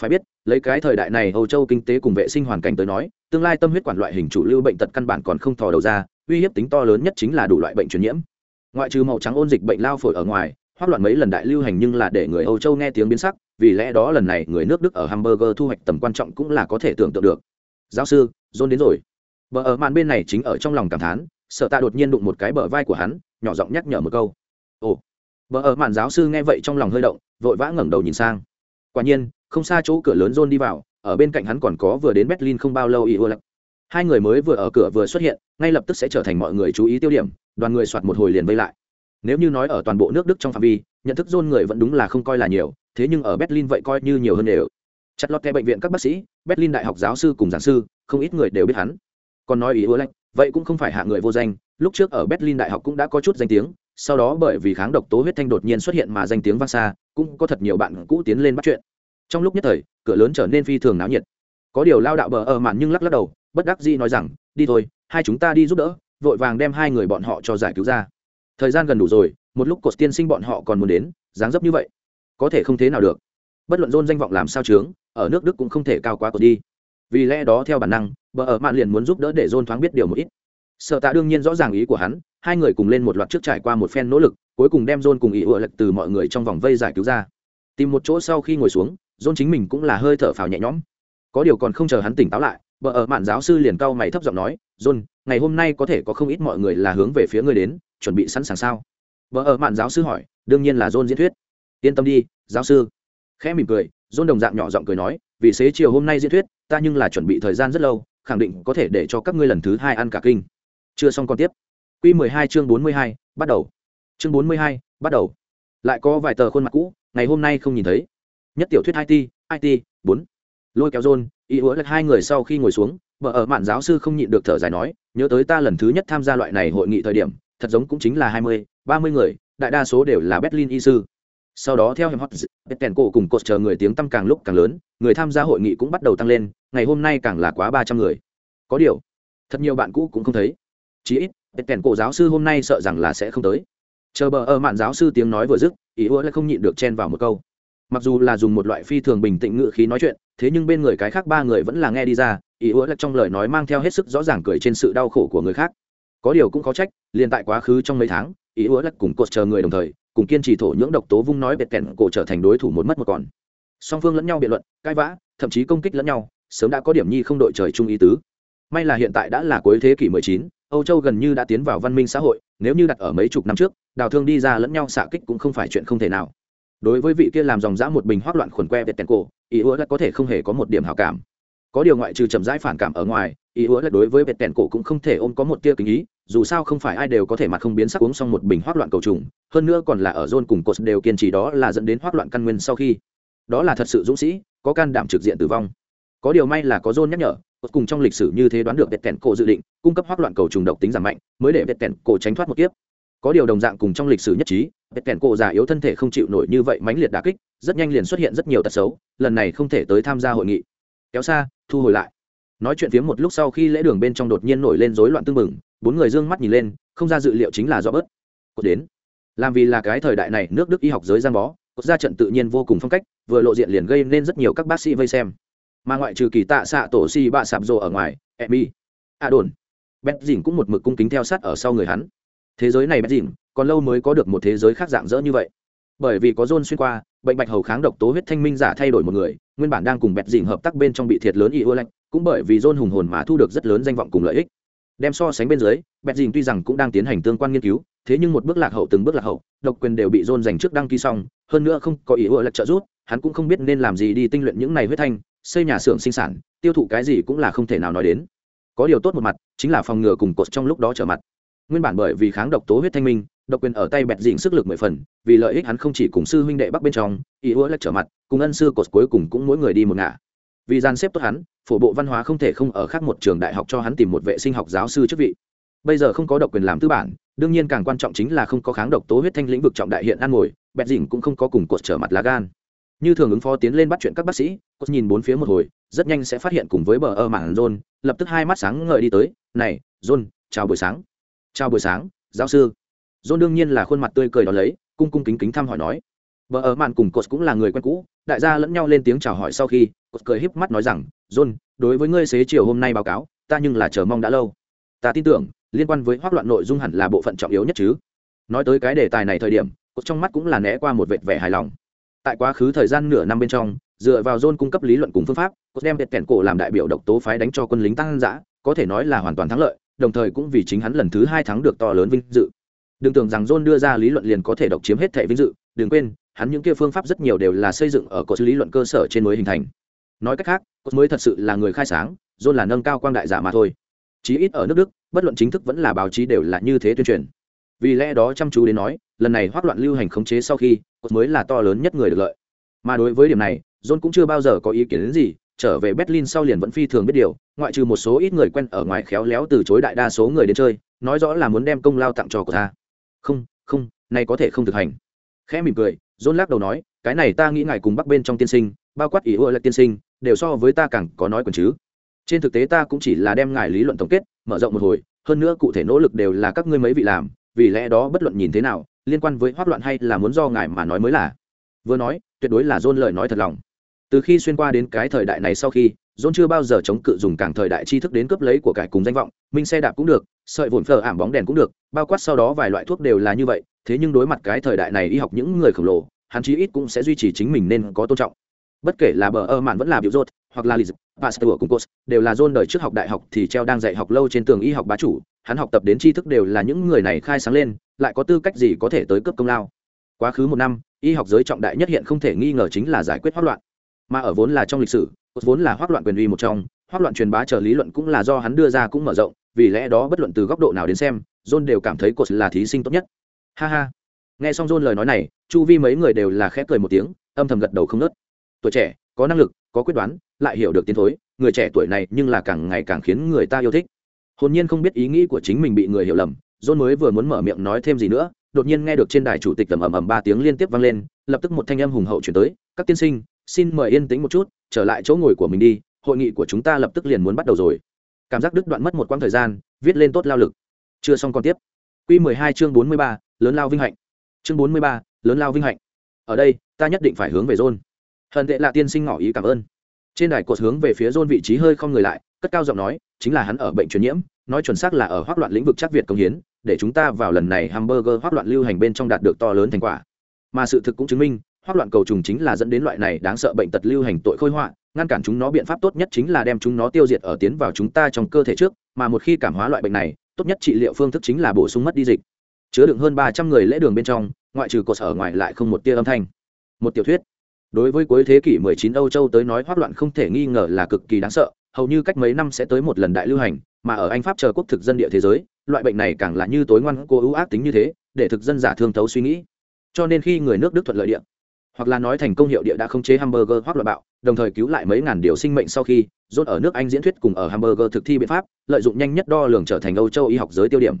Phải biết, lấy cái thời đại này âu châu kinh tế cùng vệ sinh hoàn cảnh tới nói, tương lai tâm huyết quản loại hình chủ lưu bệnh tật căn bản còn không thò đầu ra, uy hiếp tính to lớn nhất chính là đủ loại bệnh truyền nhiễm. Ngoại trừ màu trắng ôn dịch bệnh lao phổi ở ngoài, hoắc loạn mấy lần đại lưu hành nhưng là để người âu châu nghe tiếng biến sắc, vì lẽ đó lần này người nước đức ở hamburger thu hoạch tầm quan trọng cũng là có thể tưởng tượng được. Giáo sư, john đến rồi. Bờ ở màn bên này chính ở trong lòng cảm thán, sợ ta đột nhiên đụng một cái bờ vai của hắn nhỏ giọng nhắc nhở một câu. Ồ vợ ở màn giáo sư nghe vậy trong lòng hơi động, vội vã ngẩng đầu nhìn sang. Quả nhiên, không xa chỗ cửa lớn john đi vào, ở bên cạnh hắn còn có vừa đến berlin không bao lâu ý ưa lạnh hai người mới vừa ở cửa vừa xuất hiện, ngay lập tức sẽ trở thành mọi người chú ý tiêu điểm, đoàn người soạt một hồi liền vây lại. Nếu như nói ở toàn bộ nước đức trong phạm vi, nhận thức John người vẫn đúng là không coi là nhiều, thế nhưng ở berlin vậy coi như nhiều hơn đều. Chặt lọt kẻ bệnh viện các bác sĩ, berlin đại học giáo sư cùng giảng sư, không ít người đều biết hắn. Còn nói ý ưa lạnh vậy cũng không phải hạ người vô danh lúc trước ở berlin đại học cũng đã có chút danh tiếng, sau đó bởi vì kháng độc tố huyết thanh đột nhiên xuất hiện mà danh tiếng vang xa, cũng có thật nhiều bạn cũ tiến lên bắt chuyện. Trong lúc nhất thời, cửa lớn trở nên phi thường náo nhiệt. Có điều lao đạo bờ ở mạn nhưng lắc lắc đầu, bất đắc dĩ nói rằng, đi thôi, hai chúng ta đi giúp đỡ, vội vàng đem hai người bọn họ cho giải cứu ra. Thời gian gần đủ rồi, một lúc cột tiên sinh bọn họ còn muốn đến, dáng dấp như vậy, có thể không thế nào được. Bất luận dôn danh vọng làm sao trướng ở nước đức cũng không thể cao quá cột đi. Vì lẽ đó theo bản năng, bờ ở mạn liền muốn giúp đỡ để dôn thoáng biết điều một ít sợ tạ đương nhiên rõ ràng ý của hắn, hai người cùng lên một loạt trước trải qua một phen nỗ lực, cuối cùng đem John cùng ý ựa lệch từ mọi người trong vòng vây giải cứu ra. Tìm một chỗ sau khi ngồi xuống, John chính mình cũng là hơi thở phào nhẹ nhõm. Có điều còn không chờ hắn tỉnh táo lại vợ ở mạn giáo sư liền cau mày thấp giọng nói, john, ngày hôm nay có thể có không ít mọi người là hướng về phía ngươi đến, chuẩn bị sẵn sàng sao? Vợ ở mạn giáo sư hỏi, đương nhiên là john diễn thuyết. Yên tâm đi, giáo sư. Khẽ mỉm cười, john đồng dạng nhỏ giọng cười nói, vì xế chiều hôm nay diễn thuyết, ta nhưng là chuẩn bị thời gian rất lâu, khẳng định có thể để cho các ngươi lần thứ hai ăn cả kinh chưa xong còn tiếp. Q 12 chương 42, bắt đầu. Chương 42, bắt đầu. Lại có vài tờ khuôn mặt cũ ngày hôm nay không nhìn thấy. Nhất tiểu thuyết it it bốn. Lôi kéo john ý hứa lật hai người sau khi ngồi xuống vợ ở mạn giáo sư không nhịn được thở dài nói nhớ tới ta lần thứ nhất tham gia loại này hội nghị thời điểm thật giống cũng chính là hai mươi ba mươi người đại đa số đều là berlin y sư. Sau đó theo hem hot kèn cổ cùng cột chờ người tiếng tăm càng lúc càng lớn người tham gia hội nghị cũng bắt đầu tăng lên ngày hôm nay càng là quá ba trăm người. Có điều thật nhiều bạn cũ cũng không thấy chí ít kèn cổ giáo sư hôm nay sợ rằng là sẽ không tới. Chờ bờ ở mạn giáo sư tiếng nói vừa dứt ý ứa lại không nhịn được chen vào một câu. Mặc dù là dùng một loại phi thường bình tĩnh ngự khí nói chuyện thế nhưng bên người cái khác ba người vẫn là nghe đi ra ý ứa lại trong lời nói mang theo hết sức rõ ràng cười trên sự đau khổ của người khác. Có điều cũng có trách liền tại quá khứ trong mấy tháng ý ứa lại cùng cột chờ người đồng thời cùng kiên trì thổ nhưỡng độc tố vung nói bệt kẹn cổ trở thành đối thủ một mất một còn. Song phương lẫn nhau biện luận cãi vã thậm chí công kích lẫn nhau sớm đã có điểm nhi không đội trời chung ý tứ. May là hiện tại đã là cuối thế kỷ 19, âu châu gần như đã tiến vào văn minh xã hội, nếu như đặt ở mấy chục năm trước, đào thương đi ra lẫn nhau xạ kích cũng không phải chuyện không thể nào. Đối với vị kia làm dòng dã một bình hoác loạn khuẩn que bệt kẹn cổ, ý ứa lại có thể không hề có một điểm hảo cảm. Có điều ngoại trừ chậm rãi phản cảm ở ngoài, ý ứa lại đối với bệt kẹn cổ cũng không thể ôm có một tia kính ý, dù sao không phải ai đều có thể mặt không biến sắc uống xong một bình hoác loạn cầu trùng, hơn nữa còn là ở zone cùng cột đều kiên trì đó là dẫn đến hoác loạn căn nguyên sau khi. Đó là thật sự dũng sĩ, có can đảm trực diện tử vong. Có điều may là có zone nhắc nhở cuối cùng trong lịch sử như thế đoán được vẹt kẹn cổ dự định, cung cấp hoác loạn cầu trùng độc tính giảm mạnh, mới để vẹt kẹn cổ tránh thoát một kiếp. Có điều đồng dạng cùng trong lịch sử nhất trí vẹt kẹn cổ già yếu thân thể không chịu nổi như vậy mãnh liệt đà kích, rất nhanh liền xuất hiện rất nhiều tật xấu, lần này không thể tới tham gia hội nghị. Kéo xa, thu hồi lại. Nói chuyện phiếm một lúc sau khi lễ đường bên trong đột nhiên nổi lên rối loạn tương mừng bốn người d ư ơ n g mắt nhìn lên, không ra dự liệu chính là do bớt. Cột đến. Làm vì là cái thời đại này nước đức y học giới giang bó, cột ra trận tự nhiên vô cùng phong cách, vừa lộ diện liền gây nên rất nhiều các bác sĩ vây xem mà ngoại trừ kỳ tạ xạ tổ si bạ sạp rồ ở ngoài emmy a đồn. Bét dìn cũng một mực cung kính theo sát ở sau người hắn. Thế giới này bét dìn còn lâu mới có được một thế giới khác dạng dỡ như vậy. Bởi vì có dôn xuyên qua, bệnh bạch hầu kháng độc tố huyết thanh minh giả thay đổi một người, nguyên bản đang cùng bẹt dìn hợp tác bên trong bị thiệt lớn y ưa lạnh, cũng bởi vì dôn hùng hồn mà thu được rất lớn danh vọng cùng lợi ích. Đem so sánh bên dưới bẹt dìn tuy rằng cũng đang tiến hành tương quan nghiên cứu, thế nhưng một bước lạc hậu từng bước lạc hậu, độc quyền đều bị dôn dành trước đăng ký xong, hơn nữa không có ý ưa lạnh trợ giúp, hắn cũng không biết nên làm gì đi tinh luyện những này huyết thanh xây nhà xưởng sinh sản, tiêu thụ cái gì cũng là không thể nào nói đến. Có điều tốt một mặt, chính là phòng ngừa cùng cột trong lúc đó trở mặt. Nguyên bản bởi vì kháng độc tố huyết thanh minh, độc quyền ở tay bẹt dịnh sức lực mười phần, vì lợi ích hắn không chỉ cùng sư huynh đệ bắc bên trong ý ứa lệch trở mặt, cùng ân sư cột cuối cùng cũng mỗi người đi một ngả. Vì gian xếp tốt hắn, phổ bộ văn hóa không thể không ở khác một trường đại học cho hắn tìm một vệ sinh học giáo sư chức vị. Bây giờ không có độc quyền làm tư bản, đương nhiên càng quan trọng chính là không có kháng độc tố huyết thanh lĩnh vực trọng đại hiện ăn ngồi, bẹt dịnh cũng không có cùng cột trở mặt lá gan như thường ứng phó tiến lên bắt chuyện các bác sĩ cột nhìn bốn phía một hồi rất nhanh sẽ phát hiện cùng với bờ ơ mảng john lập tức hai mắt sáng ngời đi tới này john chào buổi sáng chào buổi sáng giáo sư John đương nhiên là khuôn mặt tươi cười đó lấy, cung cung kính kính thăm hỏi nói. Vợ ở mảng cùng Cột cũng là người quen cũ, đại gia lẫn nhau lên tiếng chào hỏi sau khi, Cột cười híp mắt nói rằng, "John, đối với ngươi xế chiều hôm nay báo cáo, ta nhưng là chờ mong đã lâu. Ta tin tưởng, liên quan với hoắc loạn nội dung hẳn là bộ phận trọng yếu nhất chứ." Nói tới cái đề tài này thời điểm, Cột trong mắt cũng là né qua một vệt vẻ hài lòng. Tại quá khứ thời gian nửa năm bên trong, dựa vào John cung cấp lý luận cùng phương pháp, có đem Biệt kèn cổ làm đại biểu độc tố phái đánh cho quân lính tăng dã, có thể nói là hoàn toàn thắng lợi, đồng thời cũng vì chính hắn lần thứ hai thắng được to lớn vinh dự. Đừng tưởng rằng john đưa ra lý luận liền có thể độc chiếm hết thẻ vinh dự đừng quên hắn những kia phương pháp rất nhiều đều là xây dựng ở cột lý luận cơ sở trên mới hình thành. Nói cách khác cột mới thật sự là người khai sáng john là nâng cao quang đại giả mà thôi. Chí ít ở nước đức bất luận chính thức vẫn là báo chí đều là như thế tuyên truyền vì lẽ đó chăm chú đến nói, lần này hoác loạn lưu hành khống chế sau khi, cột mới là to lớn nhất người được lợi. Mà đối với điểm này, john cũng chưa bao giờ có ý kiến đến gì, trở về berlin sau liền vẫn phi thường biết điều, ngoại trừ một số ít người quen ở ngoài khéo léo từ chối đại đa số người đến chơi, nói rõ là muốn đem công lao tặng cho của ta không không, này có thể không thực hành. Khẽ mỉm cười, john lắc đầu nói, cái này ta nghĩ ngài cùng bắc bên trong tiên sinh, bao quát ý ưa là tiên sinh, đều so với ta càng có nói còn chứ. Trên thực tế ta cũng chỉ là đem ngài lý luận tổng kết, mở rộng một hồi, hơn nữa cụ thể nỗ lực đều là các ngươi mấy vị làm vì lẽ đó bất luận nhìn thế nào, liên quan với hoác loạn hay là muốn do ngài mà nói mới là. Vừa nói, tuyệt đối là john lời nói thật lòng. Từ khi xuyên qua đến cái thời đại này sau khi, john chưa bao giờ chống cự dùng càng thời đại tri thức đến cướp lấy của cải cùng danh vọng, minh xe đạp cũng được, sợi vồn phở ảm bóng đèn cũng được, bao quát sau đó vài loại thuốc đều là như vậy, thế nhưng đối mặt cái thời đại này y học những người khổng lồ, hắn chí ít cũng sẽ duy trì chính mình nên có tôn trọng. Bất kể là bờ ơ mạn vẫn là biểu rốt hoặc là Liz, pasteur cùng cos đều là john đời trước học đại học thì treo đang dạy học lâu trên tường y học bá chủ hắn học tập đến tri thức đều là những người này khai sáng lên lại có tư cách gì có thể tới cấp công lao. Quá khứ một năm y học giới trọng đại nhất hiện không thể nghi ngờ chính là giải quyết hoắc loạn. Mà ở vốn là trong lịch sử vốn là hoắc loạn quyền uy một trong hoắc loạn truyền bá trở lý luận cũng là do hắn đưa ra cũng mở rộng vì lẽ đó bất luận từ góc độ nào đến xem john đều cảm thấy Cos là thí sinh tốt nhất. Ha ha. Nghe xong john lời nói này chu vi mấy người đều là khẽ cười một tiếng âm thầm gật đầu không ngớt. tuổi trẻ có năng lực có quyết đoán lại hiểu được tiến thối, người trẻ tuổi này nhưng là càng ngày càng khiến người ta yêu thích. Hồn nhiên không biết ý nghĩ của chính mình bị người hiểu lầm, john mới vừa muốn mở miệng nói thêm gì nữa, đột nhiên nghe được trên đài chủ tịch tầm ầm ầm ba tiếng liên tiếp vang lên, lập tức một thanh âm hùng hậu chuyển tới, các tiên sinh, xin mời yên tĩnh một chút, trở lại chỗ ngồi của mình đi, hội nghị của chúng ta lập tức liền muốn bắt đầu rồi. Cảm giác đứt đoạn mất một quãng thời gian, viết lên tốt lao lực. Chưa xong còn tiếp. Q mười hai chương bốn mươi ba, lớn lao vinh hạnh. Chương bốn mươi ba, lớn lao vinh hạnh. Ở đây, ta nhất định phải hướng về john. Hận tệ là tiên sinh ngỏ ý cảm ơn trên đài cột hướng về phía john vị trí hơi không người lại, cất cao giọng nói, chính là hắn ở bệnh truyền nhiễm, nói chuẩn xác là ở hoác loạn lĩnh vực chắc việt công hiến, để chúng ta vào lần này hamburger hoác loạn lưu hành bên trong đạt được to lớn thành quả. Mà sự thực cũng chứng minh, hoác loạn cầu trùng chính là dẫn đến loại này đáng sợ bệnh tật lưu hành tội khôi họa, ngăn cản chúng nó biện pháp tốt nhất chính là đem chúng nó tiêu diệt ở tiến vào chúng ta trong cơ thể trước, mà một khi cảm hóa loại bệnh này, tốt nhất trị liệu phương thức chính là bổ sung mất đi dịch. Chứa đựng hơn ba trăm người lễ đường bên trong, ngoại trừ cột sở ngoài lại không một tia âm thanh. Một tiểu thuyết đối với cuối thế kỷ 19 Âu Châu tới nói hoắc loạn không thể nghi ngờ là cực kỳ đáng sợ, hầu như cách mấy năm sẽ tới một lần đại lưu hành, mà ở anh pháp chờ quốc thực dân địa thế giới, loại bệnh này càng là như tối ngoan, cô ưu ác tính như thế, để thực dân giả thương thấu suy nghĩ. Cho nên khi người nước đức thuận lợi địa, hoặc là nói thành công hiệu địa đã không chế hamburger hoắc loạn bạo, đồng thời cứu lại mấy ngàn điều sinh mệnh sau khi, rốt ở nước anh diễn thuyết cùng ở hamburger thực thi biện pháp, lợi dụng nhanh nhất đo lường trở thành âu châu y học giới tiêu điểm.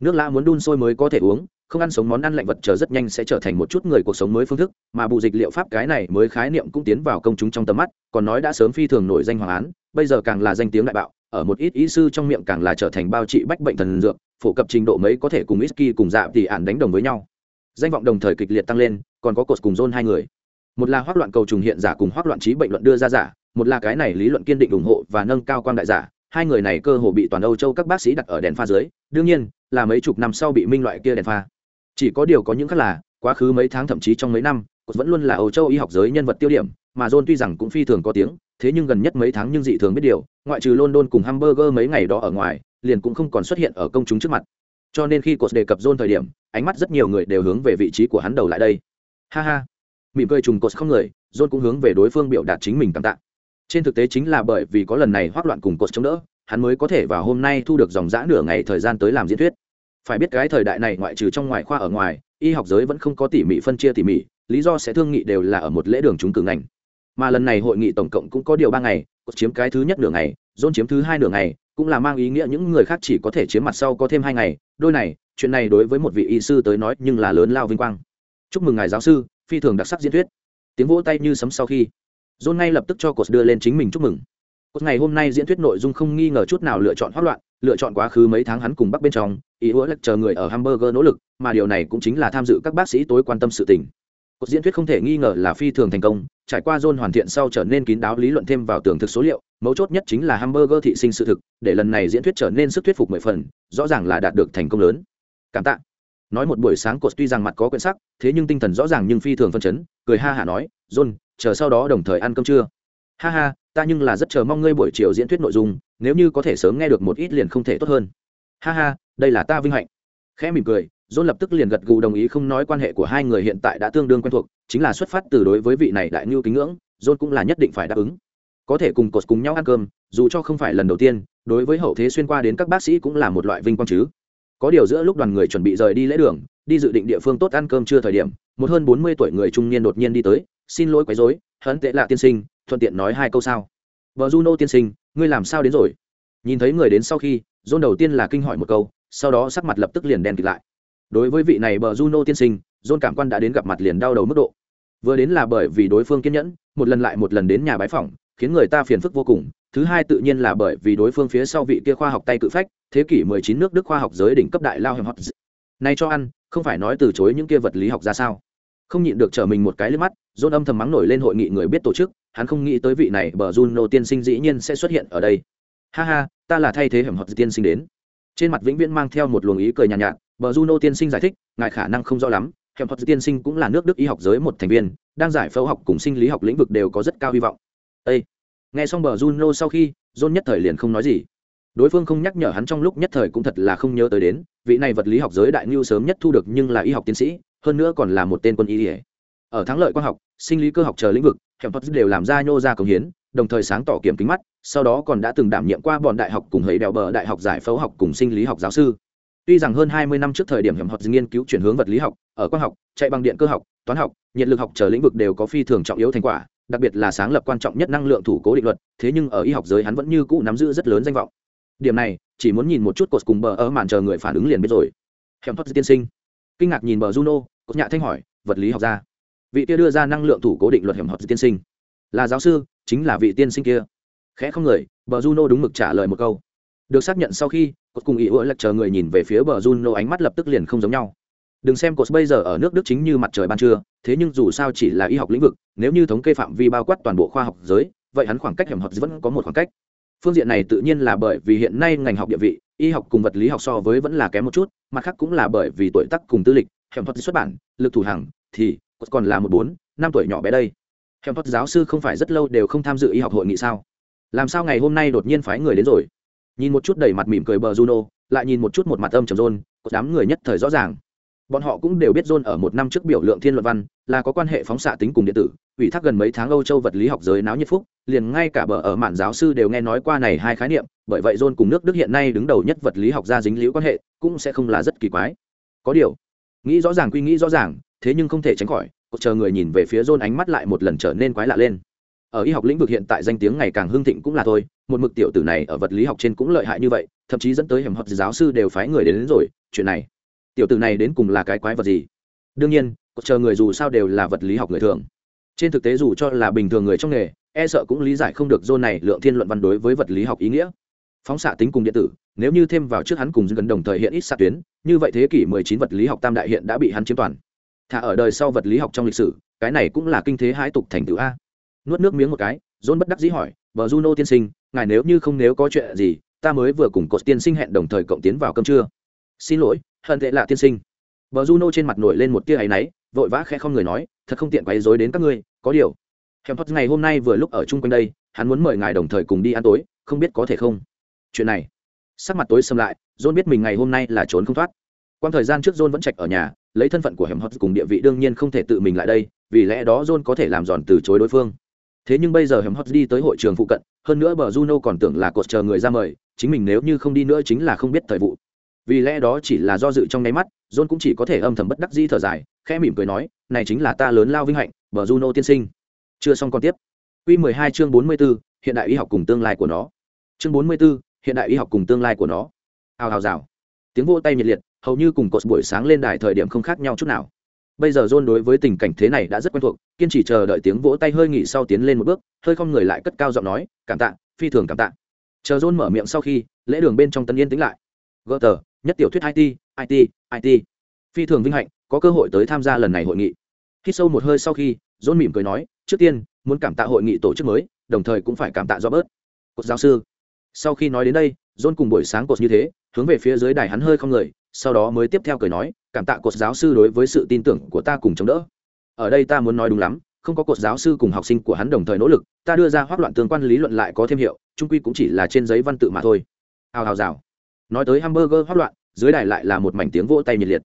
Nước lã muốn đun sôi mới có thể uống không ăn sống món ăn lạnh vật chờ rất nhanh sẽ trở thành một chút người cuộc sống mới phương thức, mà bù dịch liệu pháp cái này mới khái niệm cũng tiến vào công chúng trong tầm mắt, còn nói đã sớm phi thường nổi danh hoàng án, bây giờ càng là danh tiếng đại bạo, ở một ít ý sư trong miệng càng là trở thành bao trị bách bệnh thần dược, phổ cập trình độ mấy có thể cùng whisky cùng dạ thì ản đánh đồng với nhau. Danh vọng đồng thời kịch liệt tăng lên, còn có cột cùng john hai người. Một là hoác loạn cầu trùng hiện giả cùng hoác loạn trí bệnh luận đưa ra giả, một là cái này lý luận kiên định ủng hộ và nâng cao quan đại giả, hai người này cơ hồ bị toàn âu châu các bác sĩ đặt ở đèn pha dưới, đương nhiên, là mấy chục năm sau bị minh loại kia đèn pha chỉ có điều có những khác là, quá khứ mấy tháng thậm chí trong mấy năm vẫn luôn là âu châu y học giới nhân vật tiêu điểm, mà john tuy rằng cũng phi thường có tiếng, thế nhưng gần nhất mấy tháng nhưng dị thường biết điều, ngoại trừ london cùng hamburger mấy ngày đó ở ngoài, liền cũng không còn xuất hiện ở công chúng trước mặt. Cho nên khi cột đề cập john thời điểm, ánh mắt rất nhiều người đều hướng về vị trí của hắn đầu lại đây. Ha ha. Mỉm cười trùng cột không người, john cũng hướng về đối phương biểu đạt chính mình cảm tạ. Trên thực tế chính là bởi vì có lần này hoác loạn cùng cột chống đỡ, hắn mới có thể vào hôm nay thu được dòng dã nửa ngày thời gian tới làm diễn thuyết phải biết cái thời đại này ngoại trừ trong ngoài khoa ở ngoài, y học giới vẫn không có tỉ mỉ phân chia tỉ mỉ, lý do sẽ thương nghị đều là ở một lễ đường chúng cử ngành. Mà lần này hội nghị tổng cộng cũng có điều ba ngày, cột chiếm cái thứ nhất nửa ngày, dôn chiếm thứ hai nửa ngày, cũng là mang ý nghĩa những người khác chỉ có thể chiếm mặt sau có thêm hai ngày. Đôi này, chuyện này đối với một vị y sư tới nói nhưng là lớn lao vinh quang. Chúc mừng ngài giáo sư, phi thường đặc sắc diễn thuyết. Tiếng vỗ tay như sấm sau khi, john ngay lập tức cho cột đưa lên chính mình chúc mừng. Cột ngày hôm nay diễn thuyết nội dung không nghi ngờ chút nào lựa chọn hoác loạn lựa chọn quá khứ mấy tháng hắn cùng bắc bên trong, ý hứa lệch chờ người ở hamburger nỗ lực, mà điều này cũng chính là tham dự các bác sĩ tối quan tâm sự tình. Cuộc diễn thuyết không thể nghi ngờ là phi thường thành công, trải qua john hoàn thiện sau trở nên kín đáo lý luận thêm vào tường thực số liệu, mấu chốt nhất chính là hamburger thị sinh sự thực, để lần này diễn thuyết trở nên sức thuyết phục mười phần, rõ ràng là đạt được thành công lớn. Cảm tạ. Nói một buổi sáng cột tuy rằng mặt có quyển sắc, thế nhưng tinh thần rõ ràng nhưng phi thường phân chấn, cười ha hả nói, john, chờ sau đó đồng thời ăn cơm trưa. Ha ha, ta nhưng là rất chờ mong ngươi buổi chiều diễn thuyết nội dung nếu như có thể sớm nghe được một ít liền không thể tốt hơn ha ha đây là ta vinh hạnh khẽ mỉm cười John lập tức liền gật gù đồng ý không nói quan hệ của hai người hiện tại đã tương đương quen thuộc, chính là xuất phát từ đối với vị này đại ngưu kính ngưỡng, John cũng là nhất định phải đáp ứng. Có thể cùng cột cùng nhau ăn cơm, dù cho không phải lần đầu tiên, đối với hậu thế xuyên qua đến các bác sĩ cũng là một loại vinh quang chứ. Có điều giữa lúc đoàn người chuẩn bị rời đi lễ đường, đi dự định địa phương tốt ăn cơm chưa thời điểm, một hơn bốn mươi tuổi người trung niên đột nhiên đi tới, xin lỗi quấy rối, hấn tệ lạ tiên sinh, thuận tiện nói hai câu sao? Vợ Juno tiên sinh, ngươi làm sao đến rồi? Nhìn thấy người đến sau khi, John đầu tiên là kinh hỏi một câu, sau đó sắc mặt lập tức liền đen kịt lại. Đối với vị này bờ juno tiên sinh john cảm quan đã đến gặp mặt liền đau đầu mức độ. Vừa đến là bởi vì đối phương kiên nhẫn một lần lại một lần đến nhà bái phỏng khiến người ta phiền phức vô cùng. Thứ hai tự nhiên là bởi vì đối phương phía sau vị kia khoa học tay cự phách thế kỷ 19 nước đức khoa học giới đỉnh cấp đại lao hiểm hot nay cho ăn không phải nói từ chối những kia vật lý học ra sao. Không nhịn được trở mình một cái lên mắt john âm thầm mắng nổi lên hội nghị người biết tổ chức hắn không nghĩ tới vị này bờ juno tiên sinh dĩ nhiên sẽ xuất hiện ở đây. Ha ha ta là thay thế hẻm hợp tiên sinh đến. Trên mặt vĩnh viễn mang theo một luồng ý cười nhàn nhạt, nhạt bờ juno tiên sinh giải thích ngài khả năng không rõ lắm hẻm hợp tiên sinh cũng là nước đức y học giới một thành viên đang giải phẫu học cùng sinh lý học lĩnh vực đều có rất cao hy vọng. Ê! nghe xong bờ juno sau khi john nhất thời liền không nói gì. Đối phương không nhắc nhở hắn trong lúc nhất thời cũng thật là không nhớ tới đến vị này vật lý học giới đại lưu sớm nhất thu được nhưng là y học tiến sĩ hơn nữa còn là một tên quân y. Ở thắng lợi quang học sinh lý cơ học chờ lĩnh vực hẻm thuật đều làm ra nhô ra công hiến, đồng thời sáng tỏ kiểm kính mắt, sau đó còn đã từng đảm nhiệm qua bọn đại học cùng hấy đèo bờ đại học giải phẫu học cùng sinh lý học giáo sư. Tuy rằng hơn hai mươi năm trước thời điểm hiểm học nghiên cứu chuyển hướng vật lý học, ở quang học, chạy bằng điện cơ học, toán học, nhiệt lực học chờ lĩnh vực đều có phi thường trọng yếu thành quả, đặc biệt là sáng lập quan trọng nhất năng lượng thủ cố định luật, thế nhưng ở y học giới hắn vẫn như cũ nắm giữ rất lớn danh vọng. Điểm này, chỉ muốn nhìn một chút cột cùng bờ ở màn chờ người phản ứng liền biết rồi. Hẻm thoát tiên sinh. Kinh ngạc nhìn bờ juno, cột nhạ thanh hỏi, vật lý học gia? Vị kia đưa ra năng lượng thủ cố định luật hiểm hợp tiên sinh. Là giáo sư, chính là vị tiên sinh kia. Khẽ không người, bờ juno đúng mực trả lời một câu. Được xác nhận sau khi, cột cùng ý ủa lật chờ người nhìn về phía bờ juno ánh mắt lập tức liền không giống nhau. Đừng xem cột bây giờ ở nước đức chính như mặt trời ban trưa, thế nhưng dù sao chỉ là y học lĩnh vực, nếu như thống kê phạm vi bao quát toàn bộ khoa học giới, vậy hắn khoảng cách hiểm hợp vẫn có một khoảng cách. Phương diện này tự nhiên là bởi vì hiện nay ngành học địa vị, y học cùng vật lý học so với vẫn là kém một chút, mặt khác cũng là bởi vì tuổi tác cùng tư lịch, hiểm thuật xuất bản, lực thủ hàng thì còn là một bốn, năm tuổi nhỏ bé đây. Hiểm thuật giáo sư không phải rất lâu đều không tham dự y học hội nghị sao? Làm sao ngày hôm nay đột nhiên phái người đến rồi? Nhìn một chút đầy mặt mỉm cười bờ juno, lại nhìn một chút một mặt âm trầm rôn có đám người nhất thời rõ ràng. Bọn họ cũng đều biết rôn ở một năm trước biểu lượng thiên luận văn, là có quan hệ phóng xạ tính cùng điện tử, ủy thác gần mấy tháng âu châu vật lý học giới náo nhiệt phúc, liền ngay cả bờ ở mạn giáo sư đều nghe nói qua này hai khái niệm, bởi vậy rôn cùng nước đức hiện nay đứng đầu nhất vật lý học gia dính liễu quan hệ, cũng sẽ không là rất kỳ quái. Có điều, nghĩ rõ ràng quy nghĩ rõ ràng thế nhưng không thể tránh khỏi chờ người nhìn về phía john ánh mắt lại một lần trở nên quái lạ lên. Ở y học lĩnh vực hiện tại danh tiếng ngày càng hưng thịnh cũng là thôi một mực tiểu tử này ở vật lý học trên cũng lợi hại như vậy thậm chí dẫn tới hiểm hợp giáo sư đều phái người đến, đến rồi chuyện này. Tiểu tử này đến cùng là cái quái vật gì? Đương nhiên chờ người dù sao đều là vật lý học người thường. Trên thực tế dù cho là bình thường người trong nghề e sợ cũng lý giải không được dôn này lượng thiên luận văn đối với vật lý học ý nghĩa. Phóng xạ tính cùng điện tử nếu như thêm vào trước hắn cùng gần đồng thời hiện ít xạ tuyến như vậy thế kỷ 19 vật lý học tam đại hiện đã bị hắn chiếm toàn thả ở đời sau vật lý học trong lịch sử, cái này cũng là kinh thế hãi tục thành tựu a. Nuốt nước miếng một cái, john bất đắc dĩ hỏi, vợ juno tiên sinh, ngài nếu như không nếu có chuyện gì, ta mới vừa cùng cột tiên sinh hẹn đồng thời cộng tiến vào cơm trưa. Xin lỗi, hận tệ là tiên sinh. Vợ juno trên mặt nổi lên một tia áy náy, vội vã khẽ không người nói, thật không tiện quấy rối đến các ngươi, có điều. Hèm thoát ngày hôm nay vừa lúc ở chung quanh đây, hắn muốn mời ngài đồng thời cùng đi ăn tối, không biết có thể không? Chuyện này. Sắc mặt tối xâm lại, john biết mình ngày hôm nay là trốn không thoát. Quan thời gian trước john vẫn trạch ở nhà lấy thân phận của hẻm hot cùng địa vị đương nhiên không thể tự mình lại đây vì lẽ đó john có thể làm giòn từ chối đối phương thế nhưng bây giờ hẻm hot đi tới hội trường phụ cận hơn nữa bờ juno còn tưởng là cột chờ người ra mời chính mình nếu như không đi nữa chính là không biết thời vụ vì lẽ đó chỉ là do dự trong nháy mắt john cũng chỉ có thể âm thầm bất đắc di thở dài khẽ mỉm cười nói này chính là ta lớn lao vinh hạnh bờ juno tiên sinh chưa xong còn tiếp Quy 12 chương 44, hiện đại y học cùng tương lai của nó. Chương 44, hiện đại y học cùng tương lai của nó. Hào hào rào. Tiếng vỗ tay nhiệt liệt, hầu như cùng cột buổi sáng lên đài thời điểm không khác nhau chút nào. Bây giờ John đối với tình cảnh thế này đã rất quen thuộc, kiên trì chờ đợi tiếng vỗ tay hơi nghỉ sau tiến lên một bước, hơi không người lại cất cao giọng nói, "Cảm tạ, phi thường cảm tạ." Chờ John mở miệng sau khi, lễ đường bên trong tân yên tĩnh lại. Gutter, nhất tiểu thuyết IT, IT, IT. Phi thường vinh hạnh, có cơ hội tới tham gia lần này hội nghị. Khi sâu một hơi sau khi, John mỉm cười nói, "Trước tiên, muốn cảm tạ hội nghị tổ chức mới đồng thời cũng phải cảm tạ do bớt cột giáo sư sau khi nói đến đây john cùng buổi sáng cột như thế hướng về phía dưới đài hắn hơi không người sau đó mới tiếp theo cười nói, cảm tạ cột giáo sư đối với sự tin tưởng của ta cùng chống đỡ. Ở đây ta muốn nói đúng lắm, không có cột giáo sư cùng học sinh của hắn đồng thời nỗ lực, ta đưa ra hoác loạn tương quan lý luận lại có thêm hiệu, trung quy cũng chỉ là trên giấy văn tự mà thôi. Hào hào rào. Nói tới hamburger hoác loạn, dưới đài lại là một mảnh tiếng vỗ tay nhiệt liệt.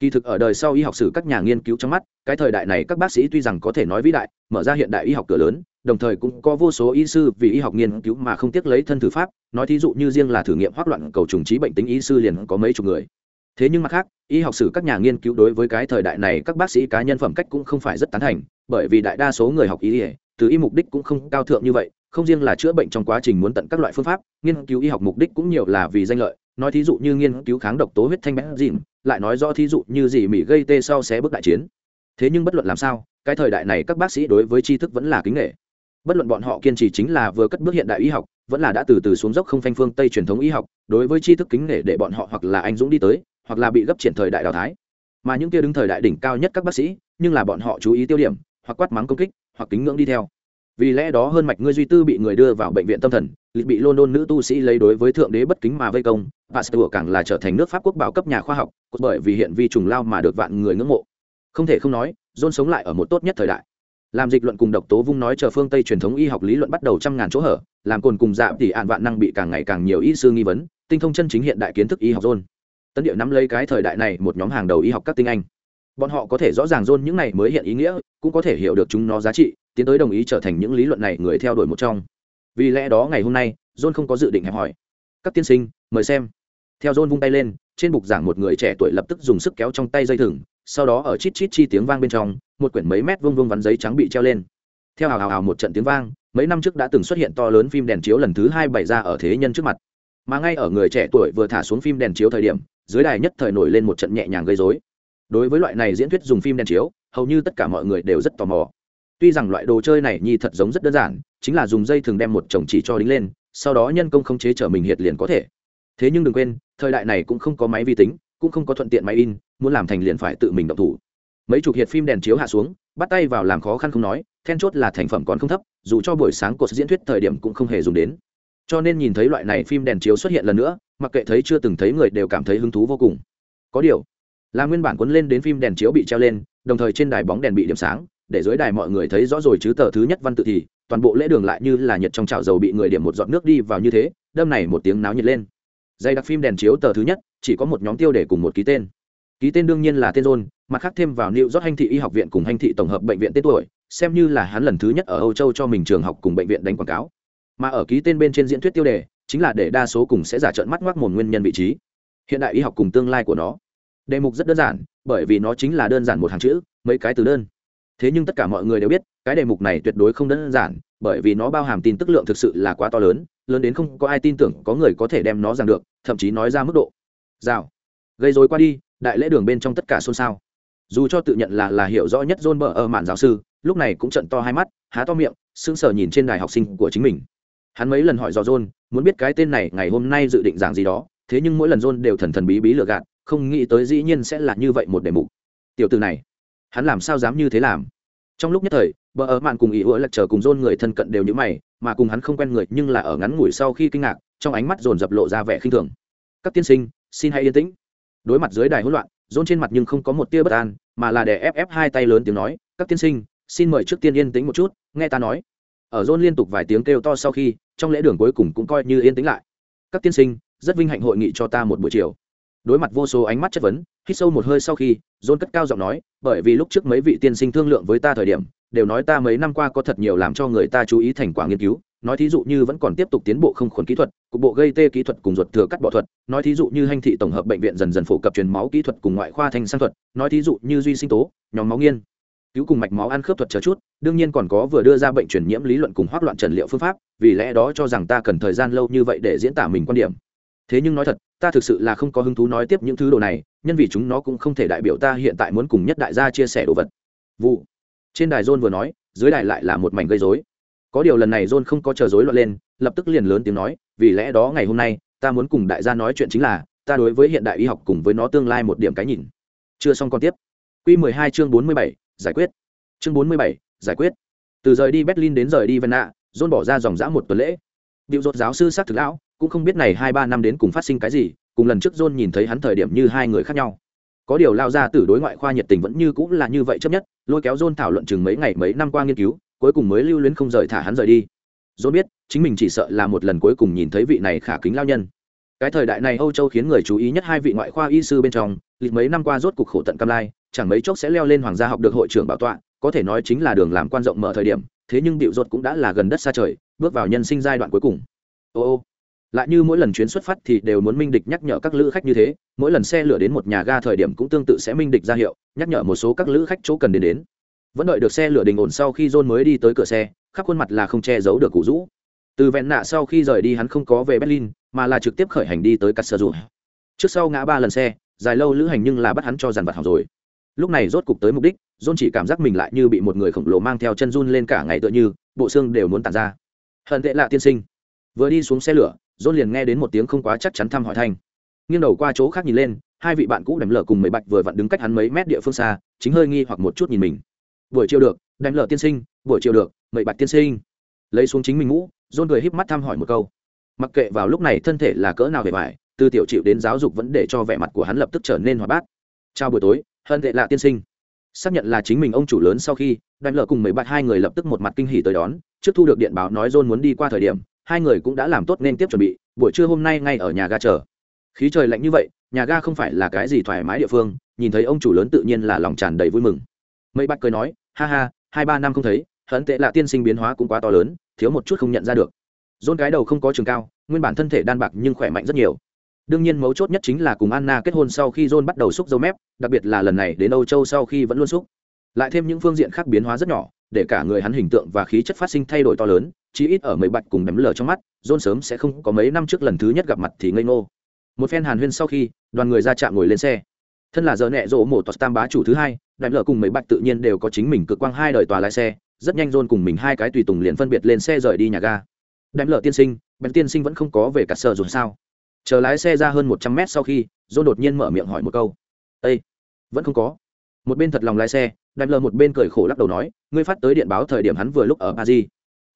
Kỳ thực ở đời sau y học sử các nhà nghiên cứu trong mắt, cái thời đại này các bác sĩ tuy rằng có thể nói vĩ đại, mở ra hiện đại y học cửa lớn, đồng thời cũng có vô số y sư vì y học nghiên cứu mà không tiếc lấy thân thử pháp, nói thí dụ như riêng là thử nghiệm hoác loạn cầu trùng trí bệnh tính y sư liền có mấy chục người thế nhưng mặt khác, y học sử các nhà nghiên cứu đối với cái thời đại này các bác sĩ cá nhân phẩm cách cũng không phải rất tán thành, bởi vì đại đa số người học y từ y mục đích cũng không cao thượng như vậy, không riêng là chữa bệnh trong quá trình muốn tận các loại phương pháp, nghiên cứu y học mục đích cũng nhiều là vì danh lợi. Nói thí dụ như nghiên cứu kháng độc tố huyết thanh bén dìm lại nói rõ thí dụ như gì mỹ gây tê sau xé bước đại chiến. Thế nhưng bất luận làm sao, cái thời đại này các bác sĩ đối với tri thức vẫn là kính nghệ bất luận bọn họ kiên trì chính là vừa cất bước hiện đại y học, vẫn là đã từ từ xuống dốc không phanh phương tây truyền thống y học, đối với tri thức kính nghệ để bọn họ hoặc là anh dũng đi tới hoặc là bị gấp triển thời đại đào thái mà những kia đứng thời đại đỉnh cao nhất các bác sĩ, nhưng là bọn họ chú ý tiêu điểm, hoặc quát mắng công kích, hoặc kính ngưỡng đi theo. Vì lẽ đó hơn mạch ngươi duy tư bị người đưa vào bệnh viện tâm thần, lịch bị london nữ tu sĩ lấy đối với thượng đế bất kính mà vây công pasteur càng là trở thành nước pháp quốc bảo cấp nhà khoa học bởi vì hiện vi trùng lao mà được vạn người ngưỡng mộ. Không thể không nói john sống lại ở một tốt nhất thời đại. Làm dịch luận cùng độc tố vung nói chờ phương tây truyền thống y học lý luận bắt đầu trăm ngàn chỗ hở, làm cồn cùng dạ thì ạn vạn năng bị càng ngày càng nhiều y sư nghi vấn, tinh thông chân chính hiện đại kiến thức y học john tấn điệu nắm lấy cái thời đại này một nhóm hàng đầu y học các tinh anh. Bọn họ có thể rõ ràng john những này mới hiện ý nghĩa, cũng có thể hiểu được chúng nó giá trị, tiến tới đồng ý trở thành những lý luận này người theo đuổi một trong. Vì lẽ đó ngày hôm nay, john không có dự định hẹp hỏi. Các tiên sinh, mời xem. Theo john vung tay lên, trên bục giảng một người trẻ tuổi lập tức dùng sức kéo trong tay dây thừng, sau đó ở chít chít chi tiếng vang bên trong, một quyển mấy mét vông vông vắn giấy trắng bị treo lên. Theo hào hào hào một trận tiếng vang, mấy năm trước đã từng xuất hiện to lớn phim đèn chiếu lần thứ hai bày ra ở thế nhân trước mặt. Mà ngay ở người trẻ tuổi vừa thả xuống phim đèn chiếu thời điểm dưới đài nhất thời nổi lên một trận nhẹ nhàng gây dối đối với loại này diễn thuyết dùng phim đèn chiếu, hầu như tất cả mọi người đều rất tò mò. Tuy rằng loại đồ chơi này nhi thật giống rất đơn giản, chính là dùng dây thường đem một chồng chỉ cho đính lên, sau đó nhân công không chế trở mình hiệt liền có thể. Thế nhưng đừng quên, thời đại này cũng không có máy vi tính, cũng không có thuận tiện máy in, muốn làm thành liền phải tự mình động thủ. Mấy chục hiệt phim đèn chiếu hạ xuống, bắt tay vào làm khó khăn không nói, then chốt là thành phẩm còn không thấp, dù cho buổi sáng cột diễn thuyết thời điểm cũng không hề dùng đến cho nên nhìn thấy loại này phim đèn chiếu xuất hiện lần nữa mặc kệ thấy chưa từng thấy người đều cảm thấy hứng thú vô cùng. Có điều là nguyên bản cuốn lên đến phim đèn chiếu bị treo lên đồng thời trên đài bóng đèn bị điểm sáng để dưới đài mọi người thấy rõ rồi chứ tờ thứ nhất văn tự thì toàn bộ lễ đường lại như là nhiệt trong chảo dầu bị người điểm một giọt nước đi vào như thế đâm này một tiếng náo nhiệt lên. Dây đặc phim đèn chiếu tờ thứ nhất chỉ có một nhóm tiêu để cùng một ký tên. Ký tên đương nhiên là tên rôn mặt khác thêm vào New York Hành thị y học viện cùng Hành thị tổng hợp bệnh viện tên tuổi, xem như là hắn lần thứ nhất ở Âu Châu cho mình trường học cùng bệnh viện đánh quảng cáo. Mà ở ký tên bên trên diễn thuyết tiêu đề, chính là để đa số cùng sẽ giả trợn mắt ngoác một nguyên nhân vị trí. Hiện đại y học cùng tương lai của nó. Đề mục rất đơn giản, bởi vì nó chính là đơn giản một hàng chữ, mấy cái từ đơn. Thế nhưng tất cả mọi người đều biết, cái đề mục này tuyệt đối không đơn giản, bởi vì nó bao hàm tin tức lượng thực sự là quá to lớn, lớn đến không có ai tin tưởng có người có thể đem nó giảng được, thậm chí nói ra mức độ. Rào. Gây rối qua đi, đại lễ đường bên trong tất cả xôn xao dù cho tự nhận là là hiểu rõ nhất john bờ ở mạn giáo sư lúc này cũng trận to hai mắt há to miệng sững sờ nhìn trên đài học sinh của chính mình hắn mấy lần hỏi dò john, muốn biết cái tên này ngày hôm nay dự định giảng gì đó, thế nhưng mỗi lần john đều thần thần bí bí lừa gạt, không nghĩ tới dĩ nhiên sẽ là như vậy một đề mục. Tiểu từ này, hắn làm sao dám như thế làm? Trong lúc nhất thời, bờ ở mạn cùng ý ứa lệch chờ cùng john người thân cận đều như mày, mà cùng hắn không quen người nhưng là ở ngắn ngủi sau khi kinh ngạc, trong ánh mắt dồn dập lộ ra vẻ khinh thường. Các tiên sinh, xin hãy yên tĩnh. Đối mặt dưới đài hỗn loạn, john trên mặt nhưng không có một tia bất an, mà là để ép ép hai tay lớn tiếng nói, các tiên sinh, xin mời trước tiên yên tĩnh một chút, nghe ta nói ở rôn liên tục vài tiếng kêu to sau khi, trong lễ đường cuối cùng cũng coi như yên tĩnh lại. Các tiên sinh, rất vinh hạnh hội nghị cho ta một buổi chiều. Đối mặt vô số ánh mắt chất vấn, hít sâu một hơi sau khi, rôn cất cao giọng nói, bởi vì lúc trước mấy vị tiên sinh thương lượng với ta thời điểm, đều nói ta mấy năm qua có thật nhiều làm cho người ta chú ý thành quả nghiên cứu, nói thí dụ như vẫn còn tiếp tục tiến bộ không khuẩn kỹ thuật, cục bộ gây tê kỹ thuật cùng ruột thừa cắt bỏ thuật, nói thí dụ như hành thị tổng hợp bệnh viện dần dần phổ cập truyền máu kỹ thuật cùng ngoại khoa thanh sang thuật, nói thí dụ như duy sinh tố, nhóm máu nghiên cứu cùng mạch máu ăn khớp thuật chờ chút đương nhiên còn có vừa đưa ra bệnh truyền nhiễm lý luận cùng hoác loạn trần liệu phương pháp vì lẽ đó cho rằng ta cần thời gian lâu như vậy để diễn tả mình quan điểm. Thế nhưng nói thật ta thực sự là không có hứng thú nói tiếp những thứ đồ này nhân vì chúng nó cũng không thể đại biểu ta hiện tại muốn cùng nhất đại gia chia sẻ đồ vật. Vụ. Trên đài john vừa nói dưới đài lại là một mảnh gây dối có điều lần này john không có chờ rối loạn lên lập tức liền lớn tiếng nói vì lẽ đó ngày hôm nay ta muốn cùng đại gia nói chuyện chính là ta đối với hiện đại y học cùng với nó tương lai một điểm cái nhìn. Chưa xong còn tiếp. Quy 12 chương 47, giải quyết. Chương 47, giải quyết. Từ rời đi berlin đến rời đi venna john bỏ ra dòng dã một tuần lễ. Điệu dột giáo sư xác thực lão cũng không biết này hai ba năm đến cùng phát sinh cái gì cùng lần trước john nhìn thấy hắn thời điểm như hai người khác nhau. Có điều lao ra từ đối ngoại khoa nhiệt tình vẫn như cũng là như vậy chấp nhất lôi kéo john thảo luận chừng mấy ngày mấy năm qua nghiên cứu cuối cùng mới lưu luyến không rời thả hắn rời đi. John biết chính mình chỉ sợ là một lần cuối cùng nhìn thấy vị này khả kính lao nhân. Cái thời đại này âu châu khiến người chú ý nhất hai vị ngoại khoa y sư bên trong lịch mấy năm qua rốt cục khổ tận cam lai chẳng mấy chốc sẽ leo lên hoàng gia học được hội trưởng bảo tọa, có thể nói chính là đường làm quan rộng mở thời điểm, thế nhưng điệu ruột cũng đã là gần đất xa trời, bước vào nhân sinh giai đoạn cuối cùng. Ô ô, lại như mỗi lần chuyến xuất phát thì đều muốn minh địch nhắc nhở các lữ khách như thế, mỗi lần xe lửa đến một nhà ga thời điểm cũng tương tự sẽ minh địch ra hiệu, nhắc nhở một số các lữ khách chỗ cần đến đến. Vẫn đợi được xe lửa đình ổn sau khi john mới đi tới cửa xe, khắp khuôn mặt là không che giấu được cụ rũ. Từ vẹn nạ sau khi rời đi hắn không có về berlin, mà là trực tiếp khởi hành đi tới cắt sơ dù trước sau ngã ba lần xe, dài lâu lữ hành nhưng là bắt hắn cho dàn vặt hỏng rồi lúc này rốt cục tới mục đích, john chỉ cảm giác mình lại như bị một người khổng lồ mang theo chân run lên cả ngày tựa như, bộ xương đều muốn tàn ra. Hận tệ lạ tiên sinh. Vừa đi xuống xe lửa, john liền nghe đến một tiếng không quá chắc chắn thăm hỏi thanh. Nghiêng đầu qua chỗ khác nhìn lên, hai vị bạn cũ đánh lở cùng mấy bạch vừa vặn đứng cách hắn mấy mét địa phương xa, chính hơi nghi hoặc một chút nhìn mình. Buổi chiều được đánh lờ tiên sinh, buổi chiều được mấy bạch tiên sinh. Lấy xuống chính mình ngũ dôn cười híp mắt thăm hỏi một câu. Mặc kệ vào lúc này thân thể là cỡ nào về vải từ tiểu chịu đến giáo dục vẫn để cho vẻ mặt của hắn lập tức trở nên hoạt bát. Chào buổi tối hơn tệ lạ tiên sinh. Xác nhận là chính mình ông chủ lớn sau khi đánh lờ cùng mấy bạn hai người lập tức một mặt kinh hỉ tới đón, trước thu được điện báo nói john muốn đi qua thời điểm, hai người cũng đã làm tốt nên tiếp chuẩn bị, buổi trưa hôm nay ngay ở nhà ga chờ. Khí trời lạnh như vậy, nhà ga không phải là cái gì thoải mái địa phương, nhìn thấy ông chủ lớn tự nhiên là lòng tràn đầy vui mừng. Mấy bạn cười nói, ha ha, hai ba năm không thấy, hận tệ lạ tiên sinh biến hóa cũng quá to lớn, thiếu một chút không nhận ra được. John cái đầu không có trường cao, nguyên bản thân thể đan bạc nhưng khỏe mạnh rất nhiều đương nhiên mấu chốt nhất chính là cùng anna kết hôn sau khi john bắt đầu xúc dâu mép, đặc biệt là lần này đến âu châu sau khi vẫn luôn xúc. Lại thêm những phương diện khác biến hóa rất nhỏ, để cả người hắn hình tượng và khí chất phát sinh thay đổi to lớn, chí ít ở mấy bạch cùng đấm lờ trong mắt, john sớm sẽ không có mấy năm trước lần thứ nhất gặp mặt thì ngây ngô. Một phen hàn huyên sau khi, đoàn người ra chạm ngồi lên xe. Thân là giờ nẹ rộ mổ tos tam bá chủ thứ hai đại lờ cùng mấy bạch tự nhiên đều có chính mình cực quang hai đời tòa lái xe, rất nhanh john cùng mình hai cái tùy tùng liền phân biệt lên xe rời đi nhà ga. Đại lờ tiên sinh, bèn tiên sinh vẫn không có về cả sở rồi sao chờ lái xe ra hơn một trăm mét sau khi, john đột nhiên mở miệng hỏi một câu. Ây vẫn không có. Một bên thật lòng lái xe đại lờ một bên cười khổ lắc đầu nói, ngươi phát tới điện báo thời điểm hắn vừa lúc ở paris.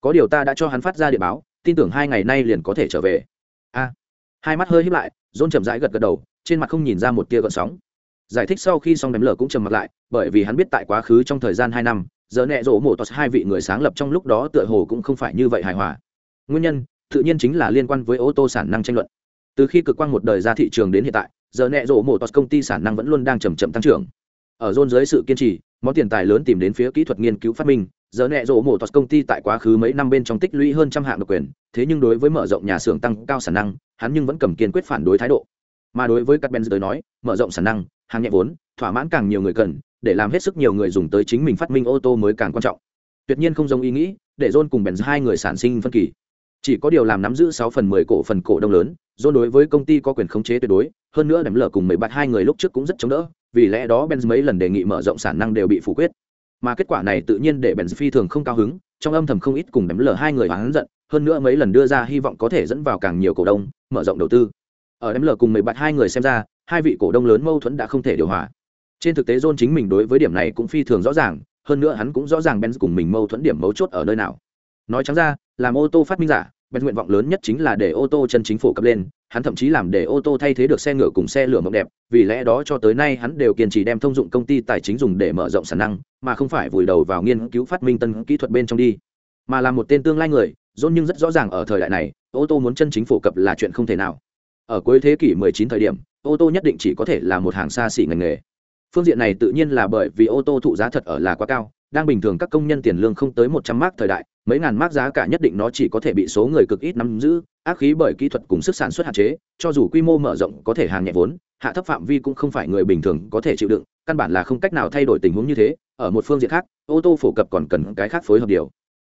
Có điều ta đã cho hắn phát ra điện báo, tin tưởng hai ngày nay liền có thể trở về. A. Hai mắt hơi híp lại, john chậm rãi gật gật đầu, trên mặt không nhìn ra một tia gợn sóng. Giải thích sau khi xong đếm lờ cũng trầm mặt lại, bởi vì hắn biết tại quá khứ trong thời gian hai năm, giờ nẹ rỗ mổ tos hai vị người sáng lập trong lúc đó tựa hồ cũng không phải như vậy hài hòa. Nguyên nhân, tự nhiên chính là liên quan với ô tô sản năng tranh luận từ khi cực quang một đời ra thị trường đến hiện tại, giờ nẹ rộ mổ tos công ty sản năng vẫn luôn đang chầm chậm tăng trưởng. Ở rôn dưới sự kiên trì, món tiền tài lớn tìm đến phía kỹ thuật nghiên cứu phát minh, giờ nẹ rộ mổ tos công ty tại quá khứ mấy năm bên trong tích lũy hơn trăm hạng độc quyền, thế nhưng đối với mở rộng nhà xưởng tăng cao sản năng, hắn nhưng vẫn cầm kiên quyết phản đối thái độ. Mà đối với các Ben tới nói, mở rộng sản năng, hàng nhẹ vốn, thỏa mãn càng nhiều người cần, để làm hết sức nhiều người dùng tới chính mình phát minh ô tô mới càng quan trọng. Tuyệt nhiên không giống ý nghĩ, để john cùng Ben hai người sản sinh phân kỳ. Chỉ có điều làm nắm giữ sáu phần mười cổ phần cổ đông lớn john đối với công ty có quyền khống chế tuyệt đối, hơn nữa đếm lở cùng mấy bạn hai người lúc trước cũng rất chống đỡ, vì lẽ đó benz mấy lần đề nghị mở rộng sản năng đều bị phủ quyết. Mà kết quả này tự nhiên để benz phi thường không cao hứng, trong âm thầm không ít cùng đếm lở hai người hắn giận, hơn nữa mấy lần đưa ra hy vọng có thể dẫn vào càng nhiều cổ đông, mở rộng đầu tư. Ở đếm lở cùng mấy bạn hai người xem ra, hai vị cổ đông lớn mâu thuẫn đã không thể điều hòa. Trên thực tế john chính mình đối với điểm này cũng phi thường rõ ràng, hơn nữa hắn cũng rõ ràng benz cùng mình mâu thuẫn điểm mấu chốt ở nơi nào. Nói trắng ra, làm ô tô phát minh giả bèn nguyện vọng lớn nhất chính là để ô tô chân chính phủ cập lên, hắn thậm chí làm để ô tô thay thế được xe ngựa cùng xe lửa mộng đẹp, vì lẽ đó cho tới nay hắn đều kiên trì đem thông dụng công ty tài chính dùng để mở rộng sản năng, mà không phải vùi đầu vào nghiên cứu phát minh tân kỹ thuật bên trong đi. Mà là một tên tương lai người, john nhưng rất rõ ràng ở thời đại này, ô tô muốn chân chính phổ cập là chuyện không thể nào. Ở cuối thế kỷ 19 thời điểm, ô tô nhất định chỉ có thể là một hàng xa xỉ ngành nghề. Phương diện này tự nhiên là bởi vì ô tô thụ giá thật ở là quá cao đang bình thường các công nhân tiền lương không tới một trăm mark thời đại, mấy ngàn mark giá cả nhất định nó chỉ có thể bị số người cực ít nắm giữ. Ác khí bởi kỹ thuật cùng sức sản xuất hạn chế, cho dù quy mô mở rộng có thể hàng nhẹ vốn, hạ thấp phạm vi cũng không phải người bình thường có thể chịu đựng, căn bản là không cách nào thay đổi tình huống như thế. Ở một phương diện khác, ô tô phổ cập còn cần cái khác phối hợp điều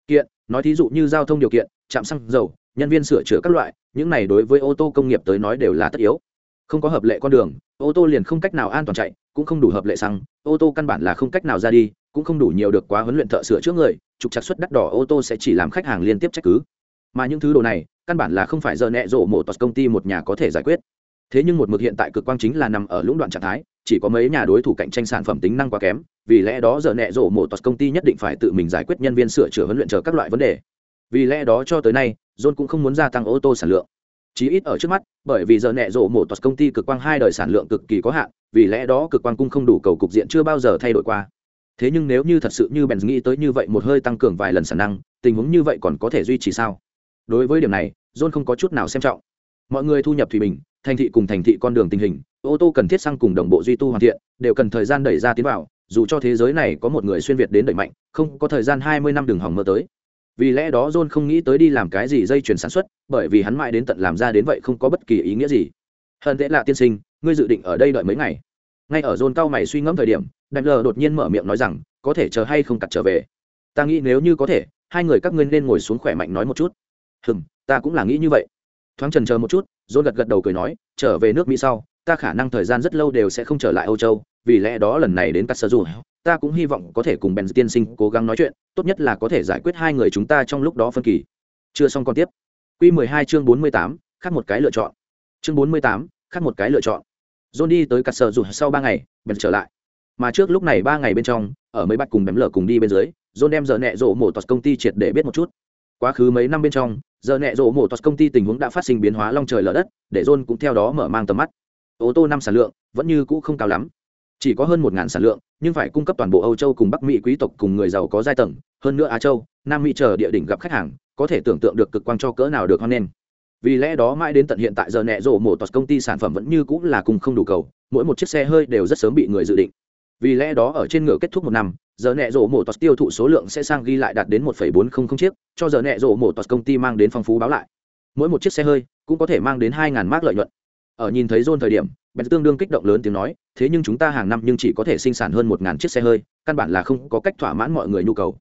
kiện. Nói thí dụ như giao thông điều kiện trạm xăng dầu, nhân viên sửa chữa các loại, những này đối với ô tô công nghiệp tới nói đều là tất yếu. Không có hợp lệ con đường, ô tô liền không cách nào an toàn chạy, cũng không đủ hợp lệ xăng, ô tô căn bản là không cách nào ra đi cũng không đủ nhiều được quá huấn luyện thợ sửa trước người, trục chặt suất đắt đỏ ô tô sẽ chỉ làm khách hàng liên tiếp trách cứ. Mà những thứ đồ này, căn bản là không phải giờ nẹ rộ một tọt công ty một nhà có thể giải quyết. Thế nhưng một mực hiện tại cực quang chính là nằm ở lũng đoạn trạng thái, chỉ có mấy nhà đối thủ cạnh tranh sản phẩm tính năng quá kém, vì lẽ đó giờ nẹ rộ một tọt công ty nhất định phải tự mình giải quyết nhân viên sửa chữa huấn luyện chờ các loại vấn đề. Vì lẽ đó cho tới nay, john cũng không muốn gia tăng ô tô sản lượng. Chí ít ở trước mắt, bởi vì giờ nẹ rộ một tọt công ty cực quang hai đời sản lượng cực kỳ có hạn, vì lẽ đó cực quang cung không đủ cầu cục diện chưa bao giờ thay đổi qua thế nhưng nếu như thật sự như bèn nghĩ tới như vậy một hơi tăng cường vài lần sản năng, tình huống như vậy còn có thể duy trì sao? Đối với điểm này, john không có chút nào xem trọng. Mọi người thu nhập thủy bình, thành thị cùng thành thị con đường tình hình, ô tô cần thiết sang cùng đồng bộ duy tu hoàn thiện, đều cần thời gian đẩy ra tiến vào, dù cho thế giới này có một người xuyên việt đến đẩy mạnh, không có thời gian hai mươi năm đường hỏng mơ tới. Vì lẽ đó john không nghĩ tới đi làm cái gì dây chuyển sản xuất, bởi vì hắn mãi đến tận làm ra đến vậy không có bất kỳ ý nghĩa gì. Hơn thế là tiên sinh, ngươi dự định ở đây đợi mấy ngày? Ngay ở john cao mày suy ngẫm thời điểm đại lờ đột nhiên mở miệng nói rằng có thể chờ hay không cặt trở về? Ta nghĩ nếu như có thể hai người các ngươi nên ngồi xuống khỏe mạnh nói một chút. Hừm ta cũng là nghĩ như vậy. Thoáng trần chờ một chút john gật gật đầu cười nói trở về nước mỹ sau ta khả năng thời gian rất lâu đều sẽ không trở lại âu châu vì lẽ đó lần này đến cắt sơ dù ta cũng hy vọng có thể cùng bèn tiên sinh cố gắng nói chuyện tốt nhất là có thể giải quyết hai người chúng ta trong lúc đó phân kỳ. Chưa xong còn tiếp. Q 12 chương 48, khác một cái lựa chọn. Chương 48, khác một cái lựa chọn. John đi tới cắt sơ dù sau ba ngày bèn trở lại mà trước lúc này ba ngày bên trong, ở mấy bắt cùng bém lở cùng đi bên dưới, john đem giờ nẹ rộ mổ tọt công ty triệt để biết một chút. Quá khứ mấy năm bên trong, giờ nẹ rộ mổ tọt công ty tình huống đã phát sinh biến hóa long trời lở đất, để john cũng theo đó mở mang tầm mắt. Ô tô năm sản lượng, vẫn như cũ không cao lắm. Chỉ có hơn một ngàn sản lượng, nhưng phải cung cấp toàn bộ âu châu cùng bắc mỹ quý tộc cùng người giàu có giai tầng, hơn nữa á châu, nam mỹ chờ địa đỉnh gặp khách hàng, có thể tưởng tượng được cực quang cho cỡ nào được hoan nghênh. Vì lẽ đó mãi đến tận hiện tại giờ nẹ rộ mổ tọt công ty sản phẩm vẫn như cũng là cùng không đủ cầu, mỗi một chiếc xe hơi đều rất sớm bị người dự định vì lẽ đó ở trên ngựa kết thúc một năm, giờ nẹ rổ mổ tos tiêu thụ số lượng sẽ sang ghi lại đạt đến một bốn trăm linh chiếc, cho giờ nẹ rổ mổ tos công ty mang đến phong phú báo lại. Mỗi một chiếc xe hơi cũng có thể mang đến hai ngàn mác lợi nhuận. Ở nhìn thấy john thời điểm, bèn tương đương kích động lớn tiếng nói, thế nhưng chúng ta hàng năm nhưng chỉ có thể sinh sản hơn một ngàn chiếc xe hơi, căn bản là không có cách thỏa mãn mọi người nhu cầu.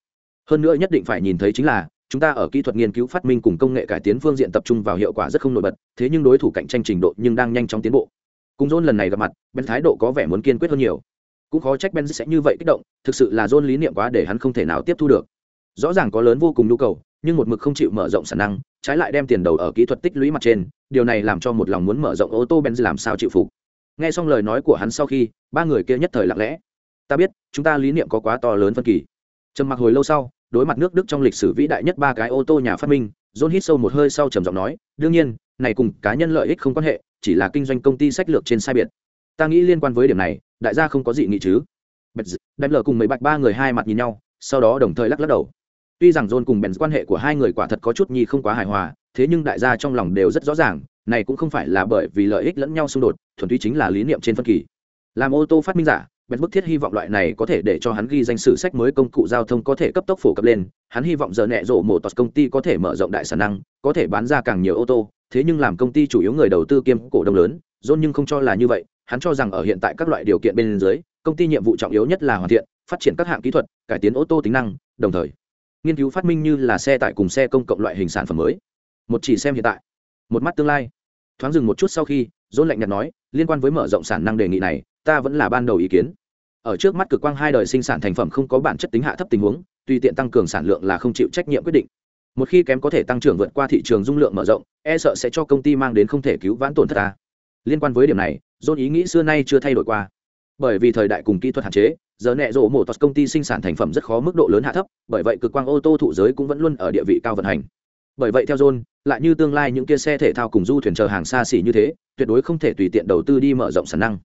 Hơn nữa nhất định phải nhìn thấy chính là, chúng ta ở kỹ thuật nghiên cứu phát minh cùng công nghệ cải tiến phương diện tập trung vào hiệu quả rất không nổi bật, thế nhưng đối thủ cạnh tranh trình độ nhưng đang nhanh chóng tiến bộ. Cùng john lần này gặp mặt bên thái độ có vẻ muốn kiên quyết hơn nhiều cũng khó trách ben sẽ như vậy kích động, thực sự là john lý niệm quá để hắn không thể nào tiếp thu được. Rõ ràng có lớn vô cùng nhu cầu, nhưng một mực không chịu mở rộng sản năng, trái lại đem tiền đầu ở kỹ thuật tích lũy mặt trên, điều này làm cho một lòng muốn mở rộng ô tô benz làm sao chịu phục. Nghe xong lời nói của hắn sau khi, ba người kia nhất thời lặng lẽ. Ta biết, chúng ta lý niệm có quá to lớn phân kỳ. Trầm mặc hồi lâu sau, đối mặt nước đức trong lịch sử vĩ đại nhất ba cái ô tô nhà phát minh, john hít sâu một hơi sau trầm giọng nói, đương nhiên, này cùng cá nhân lợi ích không quan hệ, chỉ là kinh doanh công ty sách lược trên sai biệt. Ta nghĩ liên quan với điểm này đại gia không có gì nghị chứ? Đem lờ cùng mấy bạch ba người hai mặt nhìn nhau, sau đó đồng thời lắc lắc đầu. Tuy rằng john cùng bèn quan hệ của hai người quả thật có chút nhi không quá hài hòa, thế nhưng đại gia trong lòng đều rất rõ ràng, này cũng không phải là bởi vì lợi ích lẫn nhau xung đột, thuần túy chính là lý niệm trên phân kỳ. Làm ô tô phát minh giả bèn bức thiết hy vọng loại này có thể để cho hắn ghi danh sử sách mới công cụ giao thông có thể cấp tốc phổ cập lên, hắn hy vọng giờ nẹ rộ một tọt công ty có thể mở rộng đại sản năng, có thể bán ra càng nhiều ô tô, thế nhưng làm công ty chủ yếu người đầu tư kiêm cổ đông lớn, john nhưng không cho là như vậy hắn cho rằng ở hiện tại các loại điều kiện bên dưới, công ty nhiệm vụ trọng yếu nhất là hoàn thiện, phát triển các hạng kỹ thuật, cải tiến ô tô tính năng, đồng thời, nghiên cứu phát minh như là xe tải cùng xe công cộng loại hình sản phẩm mới. Một chỉ xem hiện tại. Một mắt tương lai. Thoáng dừng một chút sau khi dôn lạnh nhạt nói, liên quan với mở rộng sản năng đề nghị này, ta vẫn là ban đầu ý kiến. Ở trước mắt cực quang hai đời sinh sản thành phẩm không có bản chất tính hạ thấp tình huống tùy tiện tăng cường sản lượng là không chịu trách nhiệm quyết định. Một khi kém có thể tăng trưởng vượt qua thị trường dung lượng mở rộng e sợ sẽ cho công ty mang đến không thể cứu vãn tổn thất ta. Liên quan với điểm này dôn ý nghĩ xưa nay chưa thay đổi qua. Bởi vì thời đại cùng kỹ thuật hạn chế, giờ nẹ rộ mổ tọt công ty sinh sản thành phẩm rất khó mức độ lớn hạ thấp, bởi vậy cực quang ô tô thụ giới cũng vẫn luôn ở địa vị cao vận hành. Bởi vậy theo john, lại như tương lai những kia xe thể thao cùng du thuyền chờ hàng xa xỉ như thế, tuyệt đối không thể tùy tiện đầu tư đi mở rộng sản năng.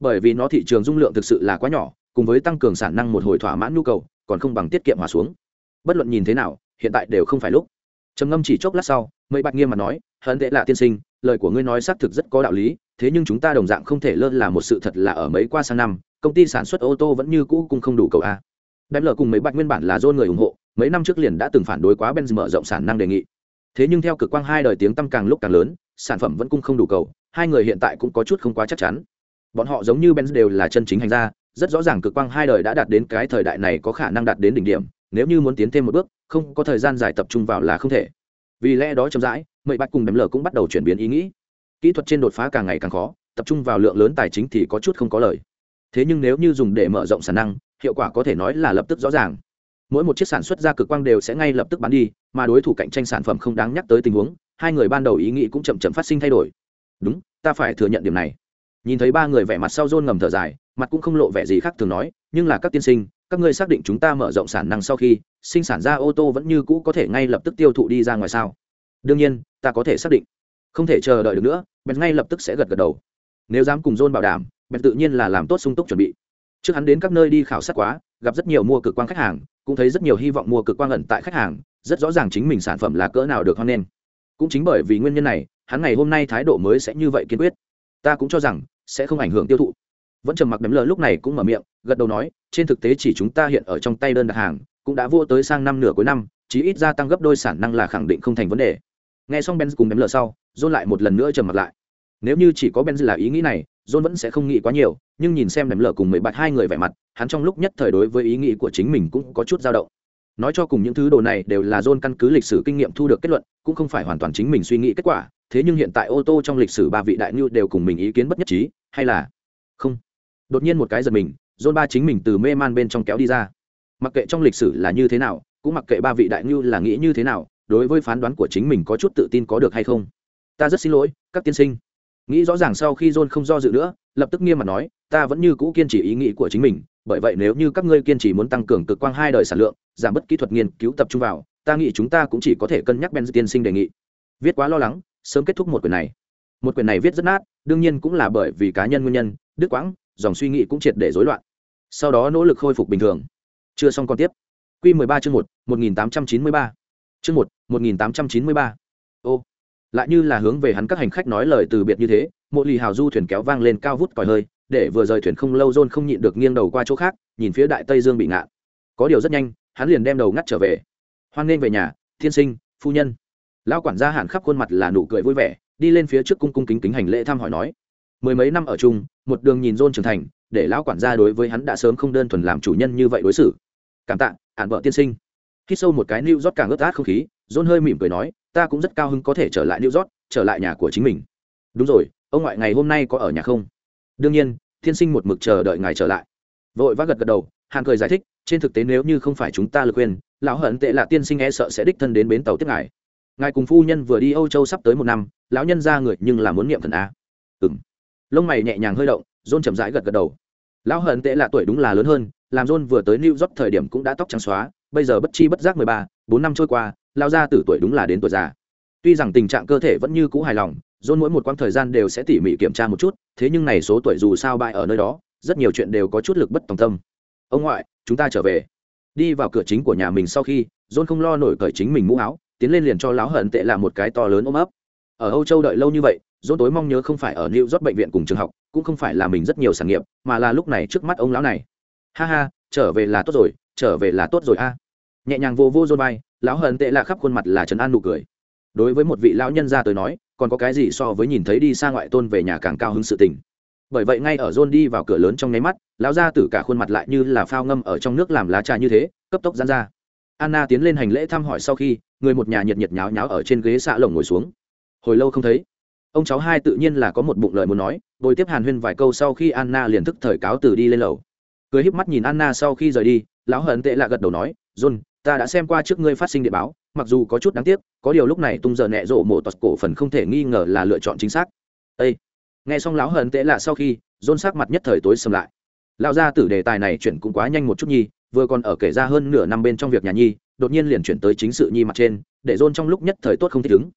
Bởi vì nó thị trường dung lượng thực sự là quá nhỏ, cùng với tăng cường sản năng một hồi thỏa mãn nhu cầu, còn không bằng tiết kiệm hòa xuống. Bất luận nhìn thế nào, hiện tại đều không phải lúc. Trầm ngâm chỉ chốc lát sau, mấy bạch nghiêm mà nói hận tệ là tiên sinh lời của ngươi nói xác thực rất có đạo lý, thế nhưng chúng ta đồng dạng không thể lơ là một sự thật là ở mấy qua sang năm, công ty sản xuất ô tô vẫn như cũ cũng không đủ cầu a. Đem lờ cùng mấy bạch nguyên bản là dôn người ủng hộ, mấy năm trước liền đã từng phản đối quá benz mở rộng sản năng đề nghị. Thế nhưng theo cực quang hai đời tiếng tăm càng lúc càng lớn, sản phẩm vẫn cũng không đủ cầu, hai người hiện tại cũng có chút không quá chắc chắn. Bọn họ giống như benz đều là chân chính hành gia, rất rõ ràng cực quang hai đời đã đạt đến cái thời đại này có khả năng đạt đến đỉnh điểm, nếu như muốn tiến thêm một bước, không có thời gian dài tập trung vào là không thể. Vì lẽ đó chậm rãi mậy bạch cùng đấm lờ cũng bắt đầu chuyển biến ý nghĩ. Kỹ thuật trên đột phá càng ngày càng khó, tập trung vào lượng lớn tài chính thì có chút không có lời. Thế nhưng nếu như dùng để mở rộng sản năng, hiệu quả có thể nói là lập tức rõ ràng. Mỗi một chiếc sản xuất ra cực quang đều sẽ ngay lập tức bán đi, mà đối thủ cạnh tranh sản phẩm không đáng nhắc tới tình huống, hai người ban đầu ý nghĩ cũng chậm chậm phát sinh thay đổi. Đúng, ta phải thừa nhận điểm này. Nhìn thấy ba người vẻ mặt sau rôn ngầm thở dài, mặt cũng không lộ vẻ gì khác thường nói, nhưng là các tiên sinh, các ngươi xác định chúng ta mở rộng sản năng sau khi, sinh sản ra ô tô vẫn như cũ có thể ngay lập tức tiêu thụ đi ra ngoài sao? Đương nhiên ta có thể xác định. Không thể chờ đợi được nữa, bèn ngay lập tức sẽ gật gật đầu. Nếu dám cùng john bảo đảm, bèn tự nhiên là làm tốt sung túc chuẩn bị. Trước hắn đến các nơi đi khảo sát quá, gặp rất nhiều mua cực quang khách hàng, cũng thấy rất nhiều hy vọng mua cực quang ẩn tại khách hàng, rất rõ ràng chính mình sản phẩm là cỡ nào được hoan nghênh. Cũng chính bởi vì nguyên nhân này, hắn ngày hôm nay thái độ mới sẽ như vậy kiên quyết. Ta cũng cho rằng, sẽ không ảnh hưởng tiêu thụ. Vẫn trầm mặc đếm lờ lúc này cũng mở miệng, gật đầu nói, trên thực tế chỉ chúng ta hiện ở trong tay đơn đặt hàng, cũng đã vô tới sang năm nửa cuối năm, chí ít gia tăng gấp đôi sản năng là khẳng định không thành vấn đề nghe xong benz cùng đếm lờ sau, john lại một lần nữa trầm mặt lại. Nếu như chỉ có benz là ý nghĩ này, john vẫn sẽ không nghĩ quá nhiều, nhưng nhìn xem đếm lờ cùng mười bạt hai người vẻ mặt, hắn trong lúc nhất thời đối với ý nghĩ của chính mình cũng có chút dao động. Nói cho cùng những thứ đồ này đều là john căn cứ lịch sử kinh nghiệm thu được kết luận, cũng không phải hoàn toàn chính mình suy nghĩ kết quả, thế nhưng hiện tại ô tô trong lịch sử ba vị đại ngưu đều cùng mình ý kiến bất nhất trí, hay là? Không. Đột nhiên một cái giật mình, john ba chính mình từ mê man bên trong kéo đi ra. Mặc kệ trong lịch sử là như thế nào, cũng mặc kệ ba vị đại ngưu là nghĩ như thế nào đối với phán đoán của chính mình có chút tự tin có được hay không? Ta rất xin lỗi, các tiên sinh. Nghĩ rõ ràng sau khi john không do dự nữa, lập tức nghiêm mặt nói, ta vẫn như cũ kiên trì ý nghĩ của chính mình, bởi vậy nếu như các ngươi kiên trì muốn tăng cường cực quang hai đời sản lượng, giảm bớt kỹ thuật nghiên cứu tập trung vào, ta nghĩ chúng ta cũng chỉ có thể cân nhắc ben tiên sinh đề nghị. Viết quá lo lắng, sớm kết thúc một quyển này. Một quyển này viết rất nát, đương nhiên cũng là bởi vì cá nhân nguyên nhân, đứt quãng, dòng suy nghĩ cũng triệt để rối loạn. Sau đó nỗ lực khôi phục bình thường. Chưa xong còn tiếp. Q 13 chương một một nghìn tám trăm chín mươi ba. Chương 1 một nghìn tám trăm chín mươi ba. Ô, lại như là hướng về hắn các hành khách nói lời từ biệt như thế một lì hào du thuyền kéo vang lên cao vút còi hơi, để vừa rời thuyền không lâu john không nhịn được nghiêng đầu qua chỗ khác, nhìn phía đại tây dương bị ngạn. Có điều rất nhanh, hắn liền đem đầu ngắt trở về. Hoan nên về nhà, thiên sinh, phu nhân. Lão quản gia hẳn khắp khuôn mặt là nụ cười vui vẻ, đi lên phía trước cung cung kính kính hành lễ thăm hỏi nói. Mười mấy năm ở chung, một đường nhìn john trưởng thành, để lão quản gia đối với hắn đã sớm không đơn thuần làm chủ nhân như vậy đối xử. Cảm tạ ạn vợ tiên sinh. Khi sâu một cái lưu rót càng ướt át không khí john hơi mỉm cười nói, ta cũng rất cao hứng có thể trở lại new rót trở lại nhà của chính mình. Đúng rồi, ông ngoại ngày hôm nay có ở nhà không? Đương nhiên Thiên sinh một mực chờ đợi ngài trở lại. Vội vã gật gật đầu hàn cười giải thích, trên thực tế nếu như không phải chúng ta lực quên lão hận tệ là tiên sinh e sợ sẽ đích thân đến bến tàu tiếp ngài. Ngài cùng phu nhân vừa đi âu châu sắp tới một năm, lão nhân ra người nhưng là muốn niệm thần a. Ừng lông mày nhẹ nhàng hơi động, john chậm rãi gật gật đầu. Lão hận tệ là tuổi đúng là lớn hơn, làm john vừa tới new york thời điểm cũng đã tóc trắng xóa, bây giờ bất chi bất giác mười ba, bốn năm trôi qua lao ra từ tuổi đúng là đến tuổi già. Tuy rằng tình trạng cơ thể vẫn như cũ hài lòng john mỗi một quãng thời gian đều sẽ tỉ mỉ kiểm tra một chút, thế nhưng này số tuổi dù sao bại ở nơi đó, rất nhiều chuyện đều có chút lực bất tòng tâm. Ông ngoại, chúng ta trở về. Đi vào cửa chính của nhà mình sau khi john không lo nổi cởi chính mình mũ áo, tiến lên liền cho lão hận tệ là một cái to lớn ôm ấp. Ở âu châu đợi lâu như vậy john tối mong nhớ không phải ở new york bệnh viện cùng trường học, cũng không phải là mình rất nhiều sản nghiệp, mà là lúc này trước mắt ông lão này. Ha ha, trở về là tốt rồi, trở về là tốt rồi a nhẹ nhàng vô vô dôn bay lão hận tệ là khắp khuôn mặt là trấn an nụ cười. Đối với một vị lão nhân gia tới nói, còn có cái gì so với nhìn thấy đi xa ngoại tôn về nhà càng cao hứng sự tình. Bởi vậy ngay ở john đi vào cửa lớn trong nháy mắt, lão gia tử cả khuôn mặt lại như là phao ngâm ở trong nước làm lá trà như thế, cấp tốc giãn ra. Anna tiến lên hành lễ thăm hỏi sau khi, người một nhà nhiệt nhiệt nháo nháo ở trên ghế xạ lồng ngồi xuống. Hồi lâu không thấy, ông cháu hai tự nhiên là có một bụng lời muốn nói, bồi tiếp hàn huyên vài câu sau khi anna liền thức thời cáo từ đi lên lầu. Cười híp mắt nhìn anna sau khi rời đi, lão hận tệ lạ gật đầu nói john ta đã xem qua trước ngươi phát sinh địa báo, mặc dù có chút đáng tiếc, có điều lúc này tung giờ nẹ rộ mổ tọt cổ phần không thể nghi ngờ là lựa chọn chính xác. Ê! nghe xong lão hận tệ lạ sau khi rôn sắc mặt nhất thời tối sầm lại. Lão gia tử đề tài này chuyển cũng quá nhanh một chút nhi vừa còn ở kể ra hơn nửa năm bên trong việc nhà nhi, đột nhiên liền chuyển tới chính sự nhi mặt trên, để rôn trong lúc nhất thời tốt không thích ứng.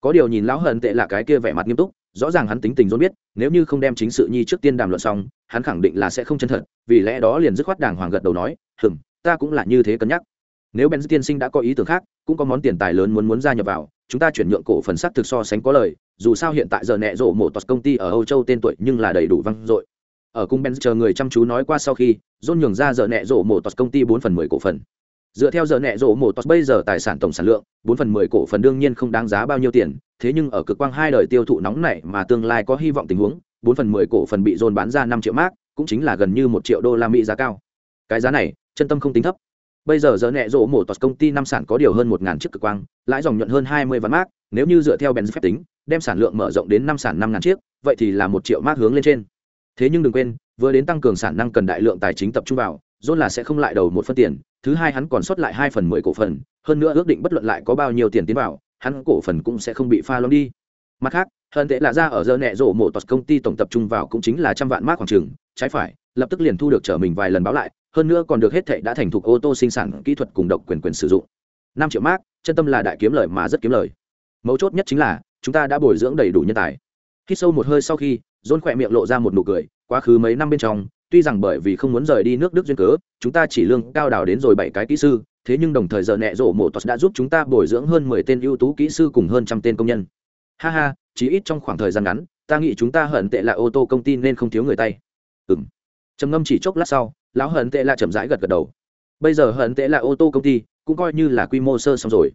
Có điều nhìn lão hận tệ là cái kia vẻ mặt nghiêm túc, rõ ràng hắn tính tình rôn biết, nếu như không đem chính sự nhi trước tiên đàm luận xong, hắn khẳng định là sẽ không chân thật, vì lẽ đó liền dứt khoát đàng hoàng gật đầu nói, hừm, ta cũng là như thế cân nhắc nếu ben tiên sinh đã có ý tưởng khác, cũng có món tiền tài lớn muốn muốn gia nhập vào, chúng ta chuyển nhượng cổ phần sắc thực so sánh có lời, dù sao hiện tại giờ nẹ rộ một tọt công ty ở âu châu tên tuổi nhưng là đầy đủ văng dội. Ở cung ben chờ người chăm chú nói qua sau khi, john nhường ra giờ nẹ rộ một tọt công ty bốn phần mười cổ phần. Dựa theo giờ nẹ rộ một tọt bây giờ tài sản tổng sản lượng, bốn phần mười cổ phần đương nhiên không đáng giá bao nhiêu tiền, thế nhưng ở cực quang hai đời tiêu thụ nóng này mà tương lai có hy vọng tình huống, bốn phần mười cổ phần bị dồn bán ra năm triệu mark, cũng chính là gần như một triệu đô la mỹ giá cao. Cái giá này, chân tâm không tính thấp bây giờ giờ nẹ rộ một tọt công ty năm sản có điều hơn một ngàn chiếc cực quang, lãi dòng nhuận hơn hai mươi vạn mác nếu như dựa theo bèn phép tính, đem sản lượng mở rộng đến năm sản năm ngàn chiếc, vậy thì là một triệu mác hướng lên trên. Thế nhưng đừng quên, vừa đến tăng cường sản năng cần đại lượng tài chính tập trung vào dôn là sẽ không lại đầu một phân tiền, thứ hai hắn còn sót lại hai phần mười cổ phần, hơn nữa ước định bất luận lại có bao nhiêu tiền tiến vào, hắn cổ phần cũng sẽ không bị pha loãng đi. Mặt khác, hơn tệ là ra ở giờ nẹ rổ mổ tọt công ty tổng tập trung vào cũng chính là trăm vạn mác khoảng trường trái phải, lập tức liền thu được trở mình vài lần báo lại hơn nữa còn được hết thệ đã thành thục ô tô sinh sản kỹ thuật cùng độc quyền quyền sử dụng. Năm triệu mác chân tâm là đại kiếm lời mà rất kiếm lời. Mấu chốt nhất chính là, chúng ta đã bồi dưỡng đầy đủ nhân tài. Khi sâu một hơi sau khi dôn khỏe miệng lộ ra một nụ cười, quá khứ mấy năm bên trong, tuy rằng bởi vì không muốn rời đi nước đức duyên cớ, chúng ta chỉ lương cao đào đến rồi bảy cái kỹ sư, thế nhưng đồng thời giờ nẹ rổ mổ tos đã giúp chúng ta bồi dưỡng hơn mười tên ưu tú kỹ sư cùng hơn trăm tên công nhân. Ha ha, chỉ ít trong khoảng thời gian ngắn, ta nghĩ chúng ta hận tệ là ô tô công ty nên không thiếu người tay. Ừng trầm ngâm chỉ chốc lát sau lão hận tệ là chậm rãi gật gật đầu. Bây giờ hận tệ là ô tô công ty cũng coi như là quy mô sơ xong rồi.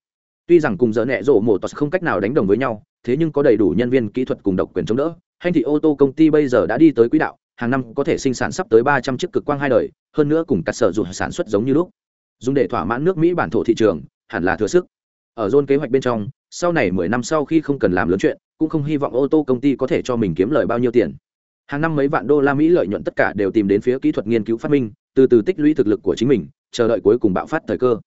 Tuy rằng cùng giờ nẹ rổ mổ tos không cách nào đánh đồng với nhau, thế nhưng có đầy đủ nhân viên kỹ thuật cùng độc quyền chống đỡ. Hành thị ô tô công ty bây giờ đã đi tới quỹ đạo, hàng năm có thể sinh sản sắp tới ba trăm chiếc cực quang hai đời, hơn nữa cùng các sở dụng sản xuất giống như lúc. Dùng để thỏa mãn nước mỹ bản thổ thị trường, hẳn là thừa sức. Ở zone kế hoạch bên trong, sau này mười năm sau khi không cần làm lớn chuyện, cũng không hy vọng ô tô công ty có thể cho mình kiếm lời bao nhiêu tiền hàng năm mấy vạn đô la mỹ lợi nhuận tất cả đều tìm đến phía kỹ thuật nghiên cứu phát minh, từ từ tích lũy thực lực của chính mình, chờ đợi cuối cùng bạo phát thời cơ.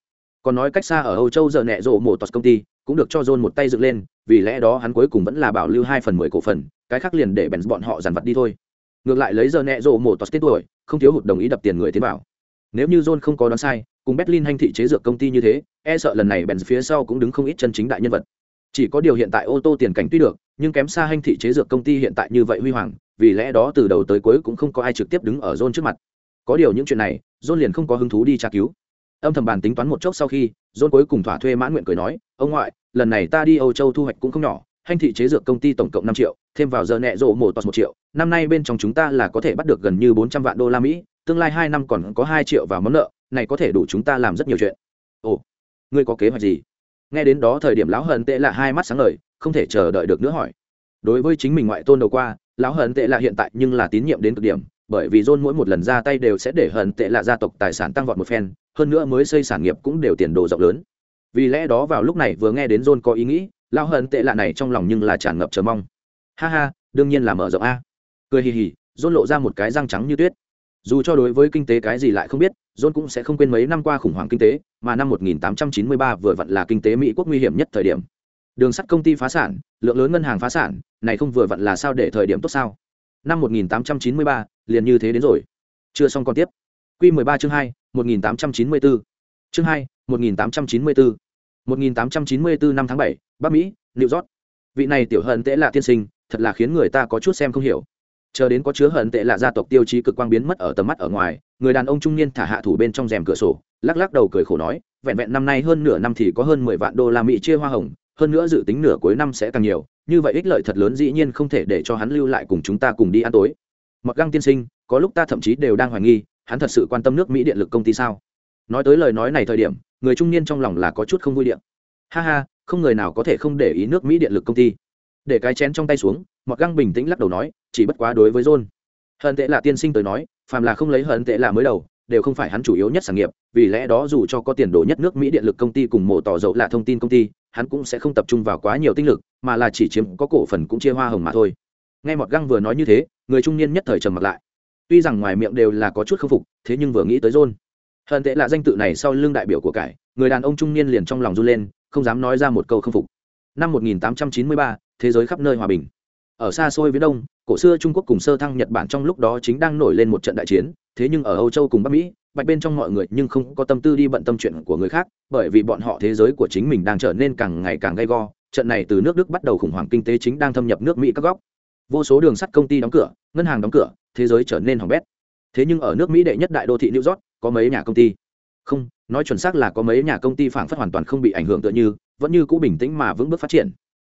Còn nói cách xa ở âu châu giờ nẹ rộ một tọt công ty, cũng được cho john một tay dựng lên, vì lẽ đó hắn cuối cùng vẫn là bảo lưu hai phần mười cổ phần, cái khác liền để bèn bọn họ dàn vật đi thôi. Ngược lại lấy giờ nẹ rộ một tọt tên tuổi, không thiếu hụt đồng ý đập tiền người tiến bảo nếu như john không có đoán sai, cùng berlin hành thị chế dược công ty như thế e sợ lần này bèn phía sau cũng đứng không ít chân chính đại nhân vật. Chỉ có điều hiện tại ô tô tiền cảnh tuy được, nhưng kém xa hành thị chế dược công ty hiện tại như vậy huy hoàng vì lẽ đó từ đầu tới cuối cũng không có ai trực tiếp đứng ở john trước mặt. Có điều những chuyện này, john liền không có hứng thú đi tra cứu. Âm thầm bàn tính toán một chốc sau khi, john cuối cùng thỏa thuê mãn nguyện cười nói, ông ngoại, lần này ta đi âu châu thu hoạch cũng không nhỏ, hành thị chế dược công ty tổng cộng năm triệu, thêm vào giờ nẹ rộ một toàn một triệu, năm nay bên trong chúng ta là có thể bắt được gần như bốn trăm vạn đô la mỹ, tương lai hai năm còn có hai triệu vào món nợ, này có thể đủ chúng ta làm rất nhiều chuyện. Ồ, ngươi có kế hoạch gì? Nghe đến đó thời điểm lão hận tệ là hai mắt sáng ngời, không thể chờ đợi được nữa hỏi. Đối với chính mình ngoại tôn đầu qua lão hận tệ là hiện tại nhưng là tín nhiệm đến cực điểm, bởi vì john mỗi một lần ra tay đều sẽ để hận tệ là gia tộc tài sản tăng vọt một phen, hơn nữa mới xây sản nghiệp cũng đều tiền đồ rộng lớn. Vì lẽ đó vào lúc này vừa nghe đến john có ý nghĩ, lão hận tệ lạ này trong lòng nhưng là tràn ngập chờ mong. Ha ha, đương nhiên là mở rộng a. Cười hì hì, john lộ ra một cái răng trắng như tuyết. Dù cho đối với kinh tế cái gì lại không biết, john cũng sẽ không quên mấy năm qua khủng hoảng kinh tế, mà năm 1893 vừa vặn là kinh tế mỹ quốc nguy hiểm nhất thời điểm đường sắt công ty phá sản lượng lớn ngân hàng phá sản này không vừa vặn là sao để thời điểm tốt sao? Năm 1893, liền như thế đến rồi. Chưa xong còn tiếp. Q 13 chương 2, 1894. chương 2, 1894. 1894 năm tháng 7, bắc mỹ new york. Vị này tiểu hận tệ là tiên sinh thật là khiến người ta có chút xem không hiểu. Chờ đến có chứa hận tệ là gia tộc tiêu chí cực quang biến mất ở tầm mắt ở ngoài người đàn ông trung niên thả hạ thủ bên trong rèm cửa sổ lắc lắc đầu cười khổ nói vẹn vẹn năm nay hơn nửa năm thì có hơn mười vạn đô la mỹ chia hoa hồng hơn nữa dự tính nửa cuối năm sẽ càng nhiều, như vậy ích lợi thật lớn dĩ nhiên không thể để cho hắn lưu lại cùng chúng ta cùng đi ăn tối. Mặc găng tiên sinh, có lúc ta thậm chí đều đang hoài nghi, hắn thật sự quan tâm nước mỹ điện lực công ty sao? Nói tới lời nói này thời điểm, người trung niên trong lòng là có chút không vui điện. Ha ha, không người nào có thể không để ý nước mỹ điện lực công ty. Để cái chén trong tay xuống mặc găng bình tĩnh lắc đầu nói, chỉ bất quá đối với john. Hận tệ là tiên sinh tới nói, phàm là không lấy hận tệ là mới đầu đều không phải hắn chủ yếu nhất sản nghiệp vì lẽ đó dù cho có tiền đồ nhất nước mỹ điện lực công ty cùng mổ tỏ dầu là thông tin công ty hắn cũng sẽ không tập trung vào quá nhiều tinh lực mà là chỉ chiếm có cổ phần cũng chia hoa hồng mà thôi. Nghe mọt găng vừa nói như thế người trung niên nhất thời trầm mặt lại. Tuy rằng ngoài miệng đều là có chút khâm phục thế nhưng vừa nghĩ tới john hận tệ là danh tự này sau lưng đại biểu của cải người đàn ông trung niên liền trong lòng run lên không dám nói ra một câu khâm phục. Năm 1893, thế giới khắp nơi hòa bình ở xa xôi phía đông, cổ xưa trung quốc cùng sơ thăng nhật bản trong lúc đó chính đang nổi lên một trận đại chiến, thế nhưng ở âu châu cùng bắc mỹ, bạch bên trong mọi người nhưng không có tâm tư đi bận tâm chuyện của người khác, bởi vì bọn họ thế giới của chính mình đang trở nên càng ngày càng gay go, trận này từ nước đức bắt đầu khủng hoảng kinh tế chính đang thâm nhập nước mỹ các góc. Vô số đường sắt công ty đóng cửa, ngân hàng đóng cửa, thế giới trở nên hỏng bét. Thế nhưng ở nước mỹ đệ nhất đại đô thị new york, có mấy nhà công ty. Không, nói chuẩn xác là có mấy nhà công ty phản phất hoàn toàn không bị ảnh hưởng tựa như, vẫn như cũ bình tĩnh mà vững bước phát triển.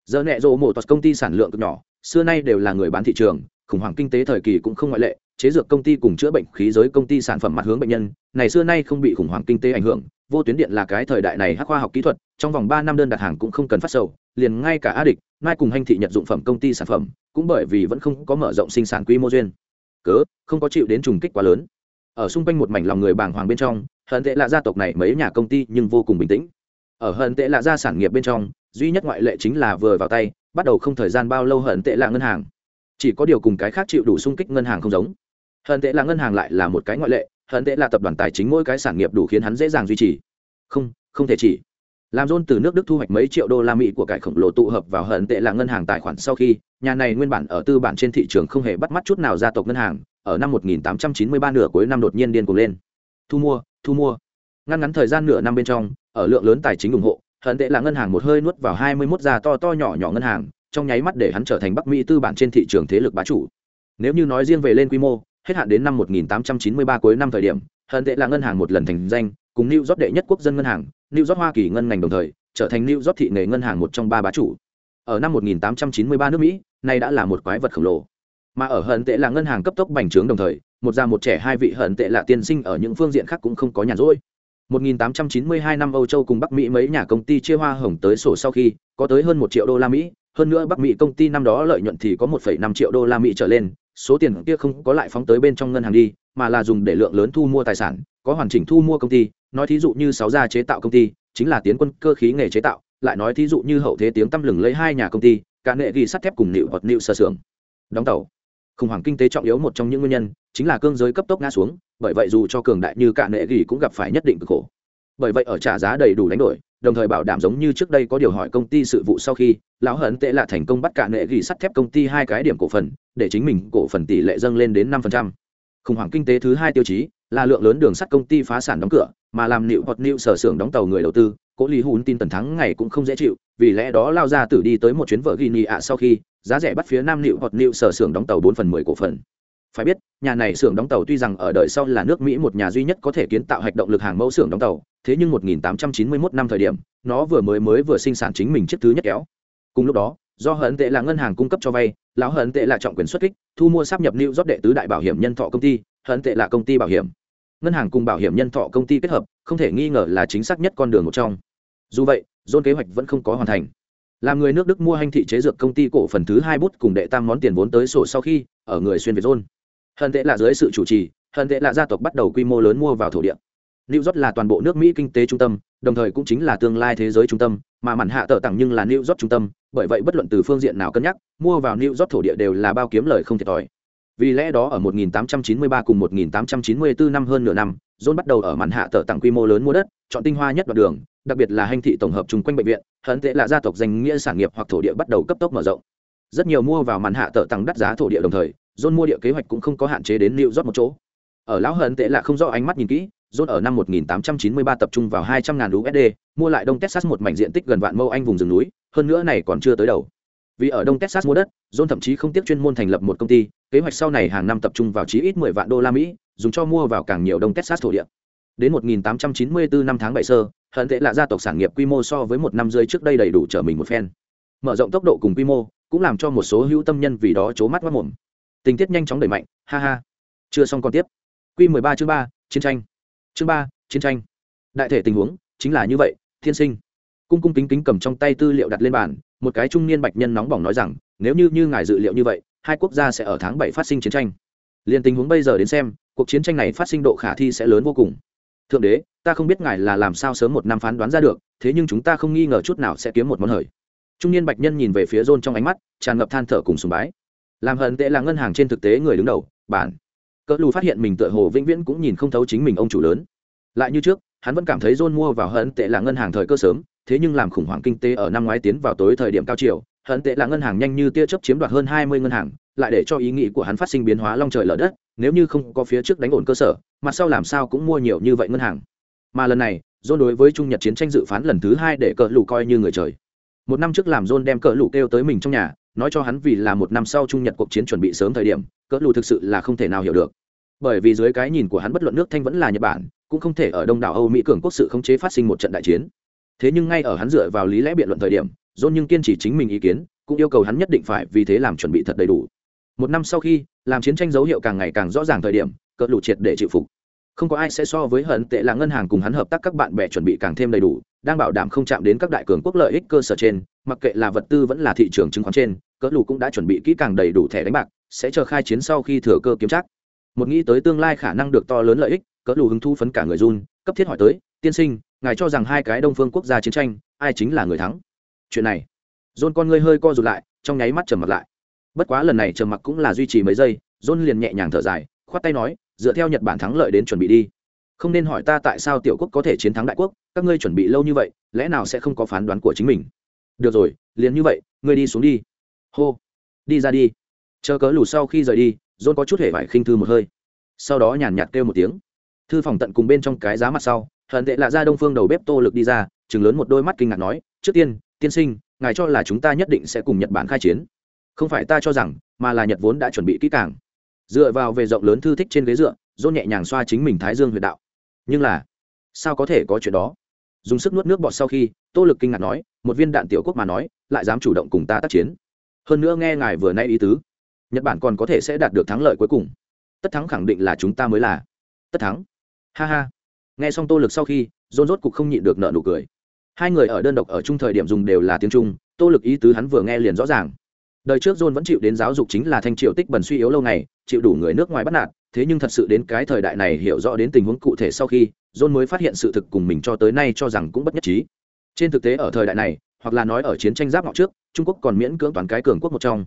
Giờ nẹ rộ một công ty sản lượng cực nhỏ xưa nay đều là người bán thị trường, khủng hoảng kinh tế thời kỳ cũng không ngoại lệ, chế dược công ty cùng chữa bệnh khí giới công ty sản phẩm mặt hướng bệnh nhân, này xưa nay không bị khủng hoảng kinh tế ảnh hưởng, vô tuyến điện là cái thời đại này hắc khoa học kỹ thuật, trong vòng ba năm đơn đặt hàng cũng không cần phát sầu, liền ngay cả a địch mai cùng hành thị nhật dụng phẩm công ty sản phẩm, cũng bởi vì vẫn không có mở rộng sinh sản quy mô duyên. Cớ, không có chịu đến trùng kích quá lớn. Ở xung quanh một mảnh lòng người bàng hoàng bên trong hận tệ là gia tộc này mấy nhà công ty nhưng vô cùng bình tĩnh. Ở hận tệ là gia sản nghiệp bên trong, duy nhất ngoại lệ chính là vừa vào tay bắt đầu không thời gian bao lâu hận tệ là ngân hàng. Chỉ có điều cùng cái khác chịu đủ sung kích ngân hàng không giống. Hận tệ là ngân hàng lại là một cái ngoại lệ, hận tệ là tập đoàn tài chính mỗi cái sản nghiệp đủ khiến hắn dễ dàng duy trì. Không không thể chỉ. Làm rôn từ nước đức thu hoạch mấy triệu đô la mỹ của cải khổng lồ tụ hợp vào hận tệ là ngân hàng tài khoản sau khi, nhà này nguyên bản ở tư bản trên thị trường không hề bắt mắt chút nào gia tộc ngân hàng, ở năm 1893 nửa cuối năm đột nhiên điên cuồng lên. Thu mua thu mua. Ngăn ngắn thời gian nửa năm bên trong, ở lượng lớn tài chính ủng hộ hận tệ là ngân hàng một hơi nuốt vào 21 gia to to nhỏ nhỏ ngân hàng, trong nháy mắt để hắn trở thành bắc mỹ tư bản trên thị trường thế lực bá chủ. Nếu như nói riêng về lên quy mô, hết hạn đến năm 1893 cuối năm thời điểm, hận tệ là ngân hàng một lần thành danh, cùng New York đệ nhất quốc dân ngân hàng, New York Hoa Kỳ ngân ngành đồng thời, trở thành New York thị nghề ngân hàng một trong ba bá chủ. Ở năm 1893 nước Mỹ này đã là một quái vật khổng lồ. Mà ở hận tệ là ngân hàng cấp tốc bành trướng đồng thời, một già một trẻ hai vị hận tệ là tiên sinh ở những phương diện khác cũng không có nhàn rỗi. 1892 năm Âu Châu cùng Bắc Mỹ mấy nhà công ty chia hoa hồng tới sổ sau khi có tới hơn 1 triệu đô la Mỹ, hơn nữa Bắc Mỹ công ty năm đó lợi nhuận thì có 1,5 triệu đô la Mỹ trở lên, số tiền kia không có lại phóng tới bên trong ngân hàng đi, mà là dùng để lượng lớn thu mua tài sản, có hoàn chỉnh thu mua công ty, nói thí dụ như sáu gia chế tạo công ty, chính là tiến quân cơ khí nghề chế tạo, lại nói thí dụ như hậu thế tiếng tăm lừng lấy hai nhà công ty, cả nghệ ghi sắt thép cùng nịu hoặc nịu sơ sưởng. Đóng tàu. Khủng hoảng kinh tế trọng yếu một trong những nguyên nhân, chính là cương giới cấp tốc ngã xuống, bởi vậy dù cho cường đại như cả nệ gỉ cũng gặp phải nhất định cực khổ. Bởi vậy ở trả giá đầy đủ đánh đổi đồng thời bảo đảm giống như trước đây có điều hỏi công ty sự vụ sau khi lão hận tệ là thành công bắt cả nệ gỉ sắt thép công ty hai cái điểm cổ phần để chính mình cổ phần tỷ lệ dâng lên đến năm khủng hoảng kinh tế thứ hai tiêu chí là lượng lớn đường sắt công ty phá sản đóng cửa mà làm nịu hoặc nịu sở xưởng đóng tàu người đầu tư cố lý hùn tin tần thắng ngày cũng không dễ chịu vì lẽ đó lao ra tử đi tới một chuyến vợ ghi nhị ạ sau khi giá rẻ bắt phía nam nịu hoặc nịu sở xưởng đóng tàu bốn phần mười cổ phần phải biết, nhà này xưởng đóng tàu tuy rằng ở đời sau là nước mỹ một nhà duy nhất có thể kiến tạo hạch động lực hàng mẫu xưởng đóng tàu, thế nhưng 1891 năm thời điểm, nó vừa mới mới vừa sinh sản chính mình chiếc thứ nhất kéo. Cùng lúc đó, do hận tệ là ngân hàng cung cấp cho vay, lão hận tệ là trọng quyền xuất kích, thu mua sắp nhập lưu rót đệ tứ đại bảo hiểm nhân thọ công ty hận tệ là công ty bảo hiểm. Ngân hàng cùng bảo hiểm nhân thọ công ty kết hợp, không thể nghi ngờ là chính xác nhất con đường một trong. Dù vậy dôn kế hoạch vẫn không có hoàn thành. Làm người nước đức mua hành thị chế dược công ty cổ phần thứ hai bút cùng đệ tam món tiền vốn tới sổ sau khi, ở người xuyên việt dôn hận tệ là dưới sự chủ trì hận tệ là gia tộc bắt đầu quy mô lớn mua vào thổ địa New York là toàn bộ nước Mỹ kinh tế trung tâm, đồng thời cũng chính là tương lai thế giới trung tâm, mà mặn hạ tờ tặng nhưng là New York trung tâm, bởi vậy bất luận từ phương diện nào cân nhắc, mua vào New York thổ địa đều là bao kiếm lời không thiệt thòi. Vì lẽ đó ở 1893 cùng 1894 năm hơn nửa năm, John bắt đầu ở mặn hạ tờ tặng quy mô lớn mua đất, chọn tinh hoa nhất đoạn đường, đặc biệt là hành thị tổng hợp chung quanh bệnh viện, hận tệ là gia tộc danh nghĩa sản nghiệp hoặc thổ địa bắt đầu cấp tốc mở rộng. Rất nhiều mua vào mặn hạ tờ tặng đắt giá thổ địa đồng thời, John mua địa kế hoạch cũng không có hạn chế đến New York một chỗ. Ở lão hận tệ là không rõ ánh mắt nhìn kỹ, John ở năm 1893 tập trung vào 200.000 USD, mua lại Đông Texas một mảnh diện tích gần vạn mẫu anh vùng rừng núi, hơn nữa này còn chưa tới đầu. Vì ở Đông Texas mua đất, John thậm chí không tiếc chuyên môn thành lập một công ty, kế hoạch sau này hàng năm tập trung vào chí ít 10 vạn đô la Mỹ, dùng cho mua vào càng nhiều Đông Texas thổ địa. Đến 1894 năm tháng 7 sơ, hận tệ là gia tộc sản nghiệp quy mô so với một năm rưỡi trước đây đầy đủ trở mình một phen. Mở rộng tốc độ cùng quy mô, cũng làm cho một số hữu tâm nhân vì đó chố mắt quá mồm. Tình tiết nhanh chóng đẩy mạnh, ha ha. Chưa xong còn tiếp. Quy 13 chương ba, chiến tranh. Chương ba chiến tranh. Đại thể tình huống chính là như vậy thiên sinh. Cung cung kính kính cầm trong tay tư liệu đặt lên bàn một cái trung niên bạch nhân nóng bỏng nói rằng nếu như như ngài dự liệu như vậy hai quốc gia sẽ ở tháng bảy phát sinh chiến tranh. Liền tình huống bây giờ đến xem cuộc chiến tranh này phát sinh độ khả thi sẽ lớn vô cùng. Thượng đế ta không biết ngài là làm sao sớm một năm phán đoán ra được thế nhưng chúng ta không nghi ngờ chút nào sẽ kiếm một món hời. Trung niên bạch nhân nhìn về phía rôn trong ánh mắt tràn ngập than thở cùng sùng bái làm hận tệ là ngân hàng trên thực tế người đứng đầu, bản. Cỡ lù phát hiện mình tựa hồ vĩnh viễn cũng nhìn không thấu chính mình ông chủ lớn. Lại như trước, hắn vẫn cảm thấy john mua vào hận tệ là ngân hàng thời cơ sớm, thế nhưng làm khủng hoảng kinh tế ở năm ngoái tiến vào tối thời điểm cao chiều, hận tệ là ngân hàng nhanh như tia chớp chiếm đoạt hơn hai mươi ngân hàng, lại để cho ý nghĩ của hắn phát sinh biến hóa long trời lở đất, nếu như không có phía trước đánh ổn cơ sở mặt sau làm sao cũng mua nhiều như vậy ngân hàng. Mà lần này, john đối với trung nhật chiến tranh dự phán lần thứ hai để cỡ lù coi như người trời một năm trước làm john đem cỡ lũ kêu tới mình trong nhà, nói cho hắn vì là một năm sau trung nhật cuộc chiến chuẩn bị sớm thời điểm, cỡ lũ thực sự là không thể nào hiểu được. Bởi vì dưới cái nhìn của hắn bất luận nước thanh vẫn là nhật bản, cũng không thể ở đông đảo âu mỹ cường quốc sự khống chế phát sinh một trận đại chiến. Thế nhưng ngay ở hắn dựa vào lý lẽ biện luận thời điểm, john nhưng kiên trì chính mình ý kiến, cũng yêu cầu hắn nhất định phải vì thế làm chuẩn bị thật đầy đủ. Một năm sau khi, làm chiến tranh dấu hiệu càng ngày càng rõ ràng thời điểm, cỡ lụ triệt để chịu phục không có ai sẽ so với hận tệ là ngân hàng cùng hắn hợp tác các bạn bè chuẩn bị càng thêm đầy đủ, đang bảo đảm không chạm đến các đại cường quốc lợi ích cơ sở trên, mặc kệ là vật tư vẫn là thị trường chứng khoán trên, cỡ lù cũng đã chuẩn bị kỹ càng đầy đủ thẻ đánh bạc, sẽ chờ khai chiến sau khi thừa cơ kiếm chắc. Một nghĩ tới tương lai khả năng được to lớn lợi ích, cỡ lù hứng thu phấn cả người run, cấp thiết hỏi tới, tiên sinh, ngài cho rằng hai cái đông phương quốc gia chiến tranh, ai chính là người thắng? Chuyện này, john con ngươi hơi co rụt lại, trong nháy mắt trầm mặt lại. Bất quá lần này trầm mặc cũng là duy trì mấy giây, john liền nhẹ nhàng thở dài, khoát tay nói dựa theo nhật bản thắng lợi đến chuẩn bị đi. Không nên hỏi ta tại sao tiểu quốc có thể chiến thắng đại quốc, các ngươi chuẩn bị lâu như vậy, lẽ nào sẽ không có phán đoán của chính mình? Được rồi, liền như vậy, ngươi đi xuống đi. Hô. Đi ra đi. Chờ cớ lù sau khi rời đi, john có chút hề vải khinh thư một hơi. Sau đó nhàn nhạt kêu một tiếng. Thư phòng tận cùng bên trong cái giá mặt sau, hận tệ lạ ra đông phương đầu bếp tô lực đi ra chừng lớn một đôi mắt kinh ngạc nói, trước tiên tiên sinh, ngài cho là chúng ta nhất định sẽ cùng nhật bản khai chiến. Không phải ta cho rằng, mà là nhật vốn đã chuẩn bị kỹ càng dựa vào về rộng lớn thư thích trên ghế dựa, dôn nhẹ nhàng xoa chính mình thái dương huyệt đạo. Nhưng là, sao có thể có chuyện đó? Dùng sức nuốt nước bọt sau khi, tô lực kinh ngạc nói, một viên đạn tiểu quốc mà nói, lại dám chủ động cùng ta tác chiến. Hơn nữa nghe ngài vừa nay ý tứ, nhật bản còn có thể sẽ đạt được thắng lợi cuối cùng. Tất thắng khẳng định là chúng ta mới là. Tất thắng. Ha ha. Nghe xong tô lực sau khi, dôn rốt cục không nhịn được nợ nụ cười. Hai người ở đơn độc ở chung thời điểm dùng đều là tiếng trung, tô lực ý tứ hắn vừa nghe liền rõ ràng đời trước john vẫn chịu đến giáo dục chính là thanh triệu tích bẩn suy yếu lâu ngày, chịu đủ người nước ngoài bắt nạt, thế nhưng thật sự đến cái thời đại này hiểu rõ đến tình huống cụ thể sau khi, john mới phát hiện sự thực cùng mình cho tới nay cho rằng cũng bất nhất trí. Trên thực tế ở thời đại này, hoặc là nói ở chiến tranh giáp ngọc trước, trung quốc còn miễn cưỡng toàn cái cường quốc một trong.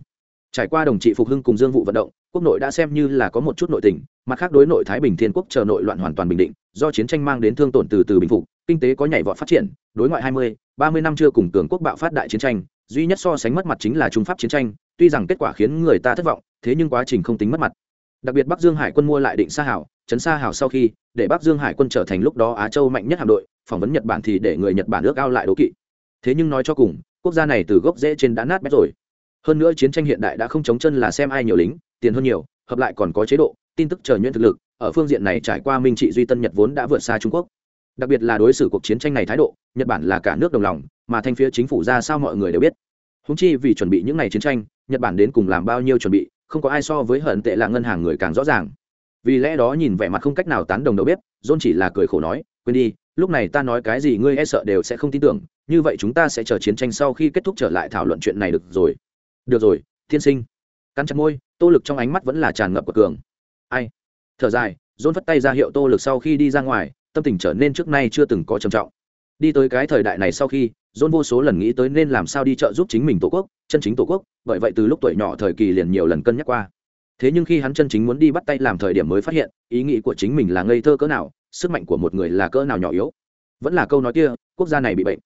Trải qua đồng trị phục hưng cùng dương vụ vận động, quốc nội đã xem như là có một chút nội tình, mặt khác đối nội thái bình thiên quốc chờ nội loạn hoàn toàn bình định, do chiến tranh mang đến thương tổn từ từ bình phục, kinh tế có nhảy vọt phát triển, đối ngoại hai mươi, ba mươi năm chưa cùng cường quốc bạo phát đại chiến tranh duy nhất so sánh mất mặt chính là trung pháp chiến tranh, tuy rằng kết quả khiến người ta thất vọng, thế nhưng quá trình không tính mất mặt. Đặc biệt bắc dương hải quân mua lại định sa hảo, trấn sa hảo sau khi để bắc dương hải quân trở thành lúc đó á châu mạnh nhất hạm đội, phỏng vấn nhật bản thì để người nhật bản ước ao lại đố kỵ. Thế nhưng nói cho cùng, quốc gia này từ gốc rễ trên đã nát bét rồi. Hơn nữa chiến tranh hiện đại đã không chống chân là xem ai nhiều lính, tiền hơn nhiều, hợp lại còn có chế độ, tin tức chờ nhuyễn thực lực, ở phương diện này trải qua minh trị duy tân nhật vốn đã vượt xa trung quốc đặc biệt là đối xử cuộc chiến tranh này thái độ, nhật bản là cả nước đồng lòng, mà thanh phía chính phủ ra sao mọi người đều biết. Húng chi vì chuẩn bị những ngày chiến tranh, nhật bản đến cùng làm bao nhiêu chuẩn bị, không có ai so với hận tệ là ngân hàng người càng rõ ràng. Vì lẽ đó nhìn vẻ mặt không cách nào tán đồng đầu bếp, john chỉ là cười khổ nói, quên đi, lúc này ta nói cái gì ngươi e sợ đều sẽ không tin tưởng, như vậy chúng ta sẽ chờ chiến tranh sau khi kết thúc trở lại thảo luận chuyện này được rồi. Được rồi thiên sinh. Cắn chặt môi, tô lực trong ánh mắt vẫn là tràn ngập của cường. Ai? Thở dài dôn phất tay ra hiệu tô lực sau khi đi ra ngoài tâm tình trở nên trước nay chưa từng có trầm trọng. Đi tới cái thời đại này sau khi, John vô số lần nghĩ tới nên làm sao đi chợ giúp chính mình tổ quốc, chân chính tổ quốc, bởi vậy từ lúc tuổi nhỏ thời kỳ liền nhiều lần cân nhắc qua. Thế nhưng khi hắn chân chính muốn đi bắt tay làm thời điểm mới phát hiện, ý nghĩ của chính mình là ngây thơ cỡ nào, sức mạnh của một người là cỡ nào nhỏ yếu. Vẫn là câu nói kia, quốc gia này bị bệnh.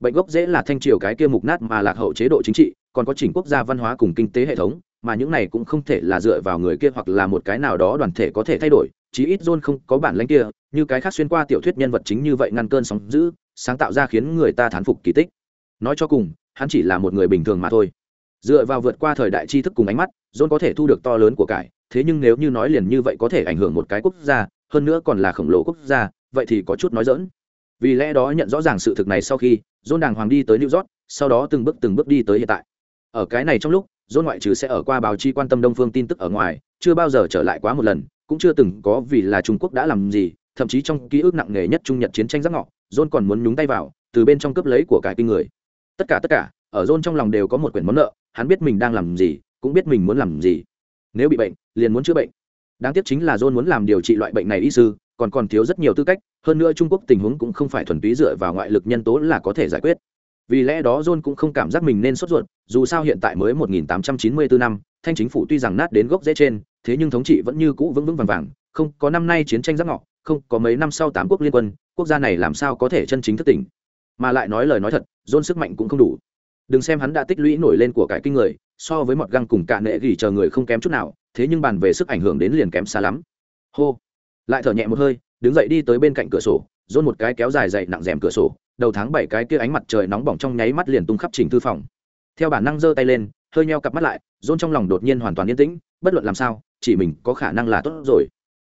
Bệnh gốc dễ là thanh triều cái kia mục nát mà lạc hậu chế độ chính trị, còn có chỉnh quốc gia văn hóa cùng kinh tế hệ thống, mà những này cũng không thể là dựa vào người kia hoặc là một cái nào đó đoàn thể có thể thay đổi chí ít john không có bản lãnh kia, như cái khác xuyên qua tiểu thuyết nhân vật chính như vậy ngăn cơn sóng dữ, sáng tạo ra khiến người ta thán phục kỳ tích. Nói cho cùng, hắn chỉ là một người bình thường mà thôi. Dựa vào vượt qua thời đại tri thức cùng ánh mắt, john có thể thu được to lớn của cải, thế nhưng nếu như nói liền như vậy có thể ảnh hưởng một cái quốc gia, hơn nữa còn là khổng lồ quốc gia, vậy thì có chút nói dỡn vì lẽ đó nhận rõ ràng sự thực này sau khi, john đàng hoàng đi tới new york, sau đó từng bước từng bước đi tới hiện tại. Ở cái này trong lúc, john ngoại trừ sẽ ở qua báo chí quan tâm đông phương tin tức ở ngoài, chưa bao giờ trở lại quá một lần cũng chưa từng có vì là trung quốc đã làm gì, thậm chí trong ký ức nặng nề nhất trung nhật chiến tranh giác ngọ, john còn muốn nhúng tay vào, từ bên trong cướp lấy của cải kinh người. Tất cả tất cả, ở john trong lòng đều có một quyển món nợ, hắn biết mình đang làm gì, cũng biết mình muốn làm gì. Nếu bị bệnh, liền muốn chữa bệnh. Đáng tiếc chính là john muốn làm điều trị loại bệnh này y sư, còn còn thiếu rất nhiều tư cách, hơn nữa trung quốc tình huống cũng không phải thuần túy dựa vào ngoại lực nhân tố là có thể giải quyết. Vì lẽ đó john cũng không cảm giác mình nên sốt ruột, dù sao hiện tại mới 1894 năm, thanh chính phủ tuy rằng nát đến gốc rễ trên thế nhưng thống trị vẫn như cũ vững vững vàng vàng, không có năm nay chiến tranh giáp ngọ, không có mấy năm sau tám quốc liên quân, quốc gia này làm sao có thể chân chính thức tỉnh? Mà lại nói lời nói thật dôn sức mạnh cũng không đủ. Đừng xem hắn đã tích lũy nổi lên của cải kinh người, so với mọt găng cùng cạn nệ gỉ chờ người không kém chút nào, thế nhưng bàn về sức ảnh hưởng đến liền kém xa lắm. Hô! Lại thở nhẹ một hơi, đứng dậy đi tới bên cạnh cửa sổ dôn một cái kéo dài dậy nặng rèm cửa sổ, đầu tháng bảy cái kia ánh mặt trời nóng bỏng trong nháy mắt liền tung khắp trình thư phòng. Theo bản năng giơ tay lên hơi nheo cặp mắt lại dôn trong lòng đột nhiên hoàn toàn yên tĩnh bất luận làm sao chỉ mình có khả năng là tốt rồi.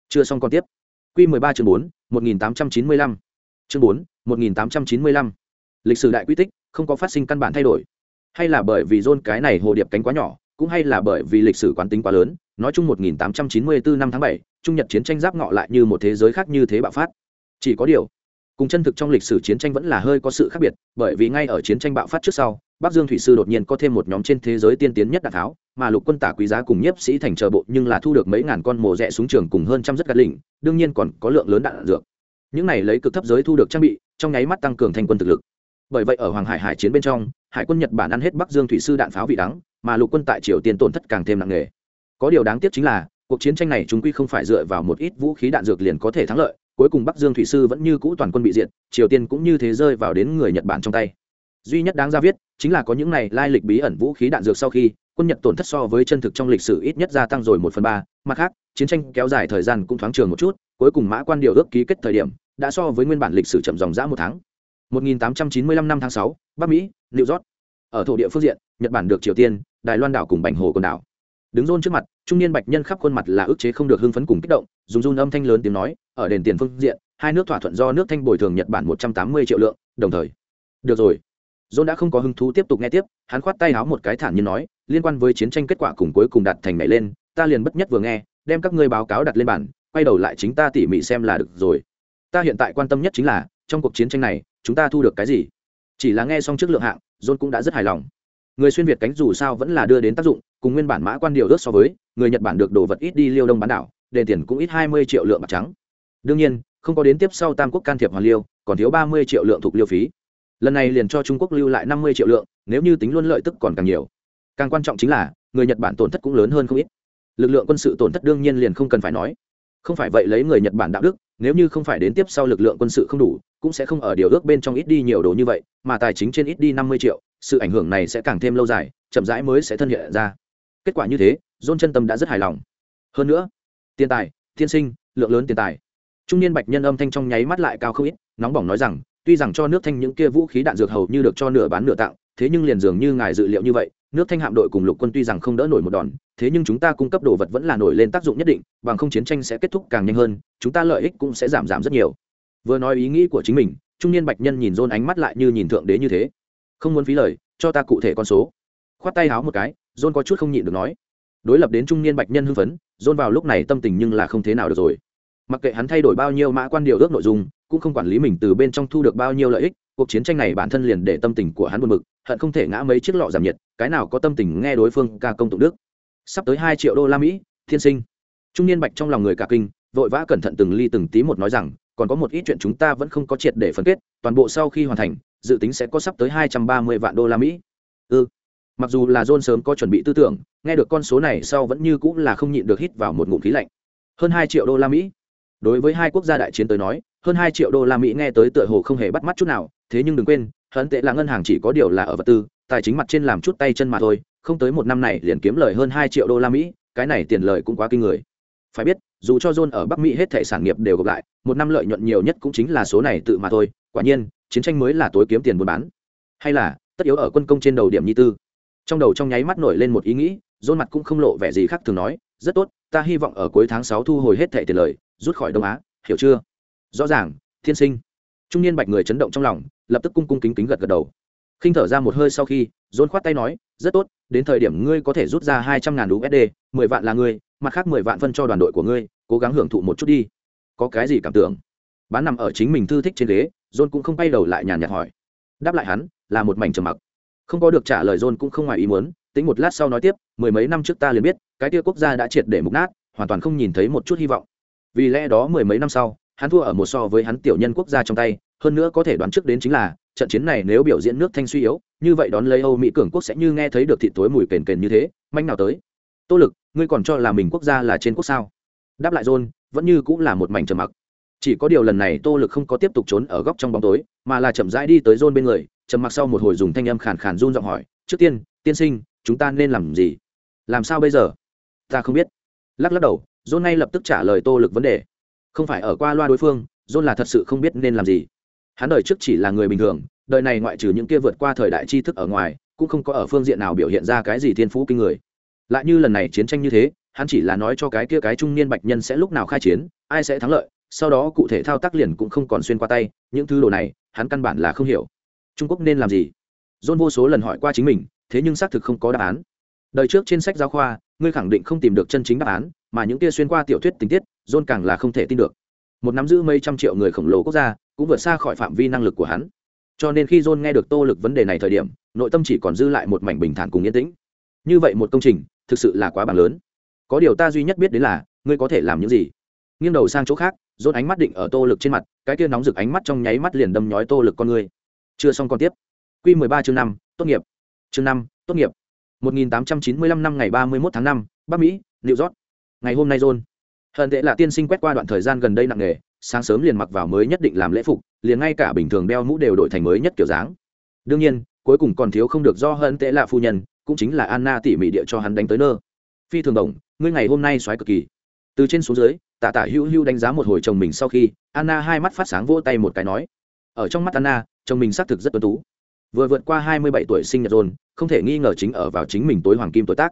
Chưa xong còn tiếp. Q mười ba chương bốn một nghìn tám trăm chín mươi lăm. Chương bốn một nghìn tám trăm chín mươi lăm. Lịch sử đại quy tích không có phát sinh căn bản thay đổi. Hay là bởi vì dôn cái này hồ điệp cánh quá nhỏ cũng hay là bởi vì lịch sử quán tính quá lớn nói chung 1894 năm tháng 7, trung nhật chiến tranh giáp ngọ lại như một thế giới khác như thế bạo phát. Chỉ có điều cùng chân thực trong lịch sử chiến tranh vẫn là hơi có sự khác biệt, bởi vì ngay ở chiến tranh bạo phát trước sau, bắc dương thủy sư đột nhiên có thêm một nhóm trên thế giới tiên tiến nhất đạn tháo, mà lục quân tả quý giá cùng nhiếp sĩ thành chờ bộ nhưng là thu được mấy ngàn con mồ rẽ súng trường cùng hơn trăm rất gạt lỉnh, đương nhiên còn có lượng lớn đạn dược. Những này lấy cực thấp giới thu được trang bị, trong nháy mắt tăng cường thành quân thực lực. Bởi vậy ở hoàng hải hải chiến bên trong, hải quân nhật bản ăn hết bắc dương thủy sư đạn pháo vị đắng, mà lục quân tại triều tiên tổn thất càng thêm nặng nề. Có điều đáng tiếc chính là, cuộc chiến tranh này chúng quy không phải dựa vào một ít vũ khí đạn dược liền có thể thắng lợi cuối cùng bắc dương thủy sư vẫn như cũ toàn quân bị diệt triều tiên cũng như thế rơi vào đến người nhật bản trong tay duy nhất đáng ra viết chính là có những này lai lịch bí ẩn vũ khí đạn dược sau khi quân nhật tổn thất so với chân thực trong lịch sử ít nhất gia tăng rồi một phần ba mặt khác chiến tranh kéo dài thời gian cũng thoáng trường một chút cuối cùng mã quan điều ước ký kết thời điểm đã so với nguyên bản lịch sử chậm dòng dã một tháng 1895 năm tháng 6, Bắc Mỹ, New York. Ở thổ địa phương diện, Nhật Bản được Triều Tiên, Đài Loan đảo cùng Bành Hồ quần đảo. Đứng rôn trước mặt, trung niên bạch nhân khắp khuôn mặt là ức chế không được hưng phấn cùng kích động, dùng run âm thanh lớn tiếng nói, ở đền tiền phương diện, hai nước thỏa thuận do nước thanh bồi thường Nhật Bản 180 triệu lượng, đồng thời. Được rồi. Rôn đã không có hứng thú tiếp tục nghe tiếp, hắn khoát tay áo một cái thản nhiên nói, liên quan với chiến tranh kết quả cùng cuối cùng đạt thành này lên, ta liền bất nhất vừa nghe, đem các ngươi báo cáo đặt lên bản, quay đầu lại chính ta tỉ mỉ xem là được rồi. Ta hiện tại quan tâm nhất chính là, trong cuộc chiến tranh này, chúng ta thu được cái gì chỉ là nghe xong trước lượng hạng john cũng đã rất hài lòng người xuyên việt cánh dù sao vẫn là đưa đến tác dụng, cùng nguyên bản mã quan điều ước so với, người nhật bản được đồ vật ít đi liêu đông bán đảo đền tiền cũng ít hai mươi triệu lượng bạc trắng. Đương nhiên, không có đến tiếp sau tam quốc can thiệp hoàn liêu, còn thiếu ba mươi triệu lượng thuộc liêu phí. Lần này liền cho trung quốc lưu lại năm mươi triệu lượng, nếu như tính luôn lợi tức còn càng nhiều. Càng quan trọng chính là, người nhật bản tổn thất cũng lớn hơn không ít. Lực lượng quân sự tổn thất đương nhiên liền không cần phải nói. Không phải vậy lấy người nhật bản đạo đức, nếu như không phải đến tiếp sau lực lượng quân sự không đủ, cũng sẽ không ở điều ước bên trong ít đi nhiều đồ như vậy, mà tài chính trên ít đi năm mươi triệu sự ảnh hưởng này sẽ càng thêm lâu dài, chậm rãi mới sẽ thân hiện ra. Kết quả như thế, dôn chân tâm đã rất hài lòng. Hơn nữa, tiền tài, tiên sinh, lượng lớn tiền tài. Trung niên bạch nhân âm thanh trong nháy mắt lại cao không ít, nóng bỏng nói rằng, tuy rằng cho nước thanh những kia vũ khí đạn dược hầu như được cho nửa bán nửa tặng, thế nhưng liền dường như ngài dự liệu như vậy, nước thanh hạm đội cùng lục quân tuy rằng không đỡ nổi một đòn, thế nhưng chúng ta cung cấp đồ vật vẫn là nổi lên tác dụng nhất định, bằng không chiến tranh sẽ kết thúc càng nhanh hơn, chúng ta lợi ích cũng sẽ giảm giảm rất nhiều. Vừa nói ý nghĩ của chính mình, trung niên bạch nhân nhìn rôn ánh mắt lại như nhìn thượng đế như thế không muốn phí lời cho ta cụ thể con số. Khoát tay háo một cái John có chút không nhịn được nói. Đối lập đến trung niên bạch nhân hưng phấn John vào lúc này tâm tình nhưng là không thế nào được rồi. Mặc kệ hắn thay đổi bao nhiêu mã quan điều ước nội dung cũng không quản lý mình từ bên trong thu được bao nhiêu lợi ích cuộc chiến tranh này bản thân liền để tâm tình của hắn buồn mực, hận không thể ngã mấy chiếc lọ giảm nhiệt cái nào có tâm tình nghe đối phương ca công tụng đức. Sắp tới hai triệu đô la mỹ thiên sinh. Trung niên bạch trong lòng người cả kinh vội vã cẩn thận từng ly từng tí một nói rằng còn có một ít chuyện chúng ta vẫn không có triệt để phân kết toàn bộ sau khi hoàn thành dự tính sẽ có sắp tới hai trăm ba mươi vạn đô la mỹ. Ừ. Mặc dù là john sớm có chuẩn bị tư tưởng, nghe được con số này sau vẫn như cũng là không nhịn được hít vào một ngụm khí lạnh. Hơn hai triệu đô la mỹ. Đối với hai quốc gia đại chiến tới nói, hơn hai triệu đô la mỹ nghe tới tựa hồ không hề bắt mắt chút nào, thế nhưng đừng quên hận tệ là ngân hàng chỉ có điều là ở vật tư, tài chính mặt trên làm chút tay chân mà thôi, không tới một năm này liền kiếm lời hơn hai triệu đô la mỹ, cái này tiền lời cũng quá kinh người. Phải biết, dù cho john ở bắc mỹ hết thể sản nghiệp đều gặp lại một năm lợi nhuận nhiều nhất cũng chính là số này tự mà thôi, quả nhiên, chiến tranh mới là tối kiếm tiền buôn bán. Hay là, tất yếu ở quân công trên đầu điểm nhi tư. Trong đầu trong nháy mắt nổi lên một ý nghĩ dôn mặt cũng không lộ vẻ gì khác thường nói, rất tốt, ta hy vọng ở cuối tháng sáu thu hồi hết thẻ tiền lời, rút khỏi đông á, hiểu chưa? Rõ ràng, thiên sinh. Trung niên bạch người chấn động trong lòng, lập tức cung cung kính kính gật gật đầu. Khinh thở ra một hơi sau khi dôn khoát tay nói, rất tốt, đến thời điểm ngươi có thể rút ra hai trăm ngàn usd mười vạn là ngươi, mặt khác mười vạn phân cho đoàn đội của ngươi, cố gắng hưởng thụ một chút đi có cái gì cảm tưởng? Bán nằm ở chính mình thư thích trên ghế, john cũng không bay đầu lại nhàn nhạt hỏi. Đáp lại hắn, là một mảnh trầm mặc. Không có được trả lời john cũng không ngoài ý muốn, tính một lát sau nói tiếp, mười mấy năm trước ta liền biết, cái tia quốc gia đã triệt để mục nát, hoàn toàn không nhìn thấy một chút hy vọng. Vì lẽ đó mười mấy năm sau, hắn thua ở một so với hắn tiểu nhân quốc gia trong tay, hơn nữa có thể đoán trước đến chính là, trận chiến này nếu biểu diễn nước thanh suy yếu, như vậy đón lấy âu mỹ cường quốc sẽ như nghe thấy được thị tối mùi kền kền như thế, manh nào tới. Tô lực, ngươi còn cho là mình quốc gia là trên quốc sao? Đáp lại john vẫn như cũng là một mảnh trầm mặc. Chỉ có điều lần này tô lực không có tiếp tục trốn ở góc trong bóng tối, mà là chậm rãi đi tới john bên người, trầm mặc sau một hồi dùng thanh âm khàn khàn run giọng hỏi, trước tiên tiên sinh, chúng ta nên làm gì? Làm sao bây giờ? Ta không biết. Lắc lắc đầu john ngay lập tức trả lời tô lực vấn đề. Không phải ở qua loa đối phương john là thật sự không biết nên làm gì. Hắn đời trước chỉ là người bình thường, đời này ngoại trừ những kia vượt qua thời đại tri thức ở ngoài, cũng không có ở phương diện nào biểu hiện ra cái gì thiên phú kinh người. Lại như lần này chiến tranh như thế hắn chỉ là nói cho cái kia cái trung niên bạch nhân sẽ lúc nào khai chiến, ai sẽ thắng lợi, sau đó cụ thể thao tác liền cũng không còn xuyên qua tay, những thứ đồ này, hắn căn bản là không hiểu. Trung quốc nên làm gì? John vô số lần hỏi qua chính mình, thế nhưng xác thực không có đáp án. Đời trước trên sách giáo khoa, ngươi khẳng định không tìm được chân chính đáp án, mà những kia xuyên qua tiểu thuyết tình tiết, john càng là không thể tin được. Một nắm giữ mấy trăm triệu người khổng lồ quốc gia, cũng vượt xa khỏi phạm vi năng lực của hắn. Cho nên khi john nghe được tô lực vấn đề này thời điểm, nội tâm chỉ còn dư lại một mảnh bình thản cùng yên tĩnh. Như vậy một công trình, thực sự là quá bằng lớn có điều ta duy nhất biết đến là ngươi có thể làm những gì nghiêng đầu sang chỗ khác john ánh mắt định ở tô lực trên mặt cái kia nóng rực ánh mắt trong nháy mắt liền đâm nhói tô lực con ngươi chưa xong còn tiếp q mười ba chương năm tốt nghiệp chương năm tốt nghiệp 1895 năm ngày 31 tháng 5, Bắc Mỹ, New York. Ngày hôm nay John. Hận tệ là tiên sinh quét qua đoạn thời gian gần đây nặng nề, sáng sớm liền mặc vào mới nhất định làm lễ phục, liền ngay cả bình thường đeo mũ đều đổi thành mới nhất kiểu dáng. Đương nhiên, cuối cùng còn thiếu không được do hận tệ là phu nhân, cũng chính là Anna tỉ mỉ địa cho hắn đánh tới nơ. Phi thường đồng, ngươi ngày hôm nay xoáy cực kỳ. Từ trên xuống dưới, Tạ Tạ Hưu Hưu đánh giá một hồi chồng mình sau khi, Anna hai mắt phát sáng vỗ tay một cái nói: "Ở trong mắt Anna, chồng mình xác thực rất tuấn tú." Vừa vượt qua 27 tuổi sinh nhật John, không thể nghi ngờ chính ở vào chính mình tối hoàng kim tuổi tác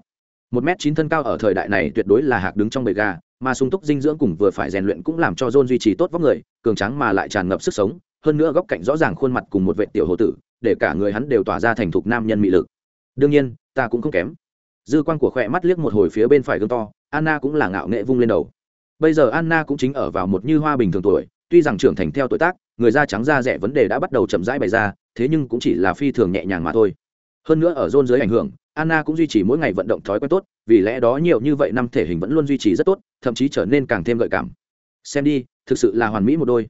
một m chín thân cao ở thời đại này tuyệt đối là hạc đứng trong bầy gà mà sung túc dinh dưỡng cùng vừa phải rèn luyện cũng làm cho john duy trì tốt vóc người cường tráng mà lại tràn ngập sức sống hơn nữa góc cạnh rõ ràng khuôn mặt cùng một vệ tiểu hồ tử để cả người hắn đều tỏa ra thành thục nam nhân mị lực đương nhiên ta cũng không kém dư quan của khỏe mắt liếc một hồi phía bên phải gương to, anna cũng là ngạo nghệ vung lên đầu. Bây giờ anna cũng chính ở vào một như hoa bình thường tuổi, tuy rằng trưởng thành theo tuổi tác, người da trắng da rẻ vấn đề đã bắt đầu chậm rãi bày ra, thế nhưng cũng chỉ là phi thường nhẹ nhàng mà thôi. Hơn nữa ở rôn dưới ảnh hưởng, anna cũng duy trì mỗi ngày vận động thói quen tốt, vì lẽ đó nhiều như vậy năm thể hình vẫn luôn duy trì rất tốt, thậm chí trở nên càng thêm gợi cảm. Xem đi, thực sự là hoàn mỹ một đôi.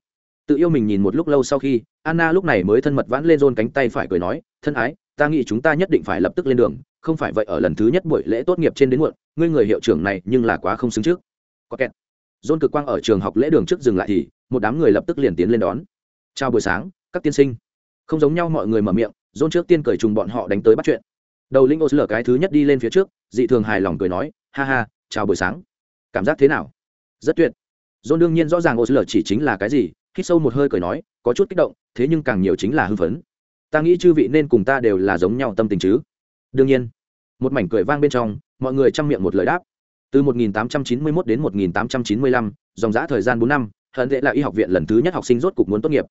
Tự yêu mình nhìn một lúc lâu sau khi, anna lúc này mới thân mật vãn lên rôn cánh tay phải cười nói, thân ái, ta nghĩ chúng ta nhất định phải lập tức lên đường không phải vậy ở lần thứ nhất buổi lễ tốt nghiệp trên đến muộn, ngươi người hiệu trưởng này nhưng là quá không xứng trước. Có kẹt. Rôn cực quang ở trường học lễ đường trước dừng lại thì, một đám người lập tức liền tiến lên đón. Chào buổi sáng, các tiên sinh. Không giống nhau mọi người mở miệng dôn trước tiên cởi trùng bọn họ đánh tới bắt chuyện. Đầu linh ô lờ cái thứ nhất đi lên phía trước, dị thường hài lòng cười nói, ha ha, chào buổi sáng. Cảm giác thế nào? Rất tuyệt. Dôn đương nhiên rõ ràng ô lờ chỉ chính là cái gì, hít sâu một hơi cười nói, có chút kích động, thế nhưng càng nhiều chính là hưng phấn. Ta nghĩ chư vị nên cùng ta đều là giống nhau tâm tình chứ đương nhiên một mảnh cười vang bên trong mọi người chăm miệng một lời đáp. Từ 1891 đến 1895, dòng dã thời gian 4 năm hận tệ là y học viện lần thứ nhất học sinh rốt cục muốn tốt nghiệp.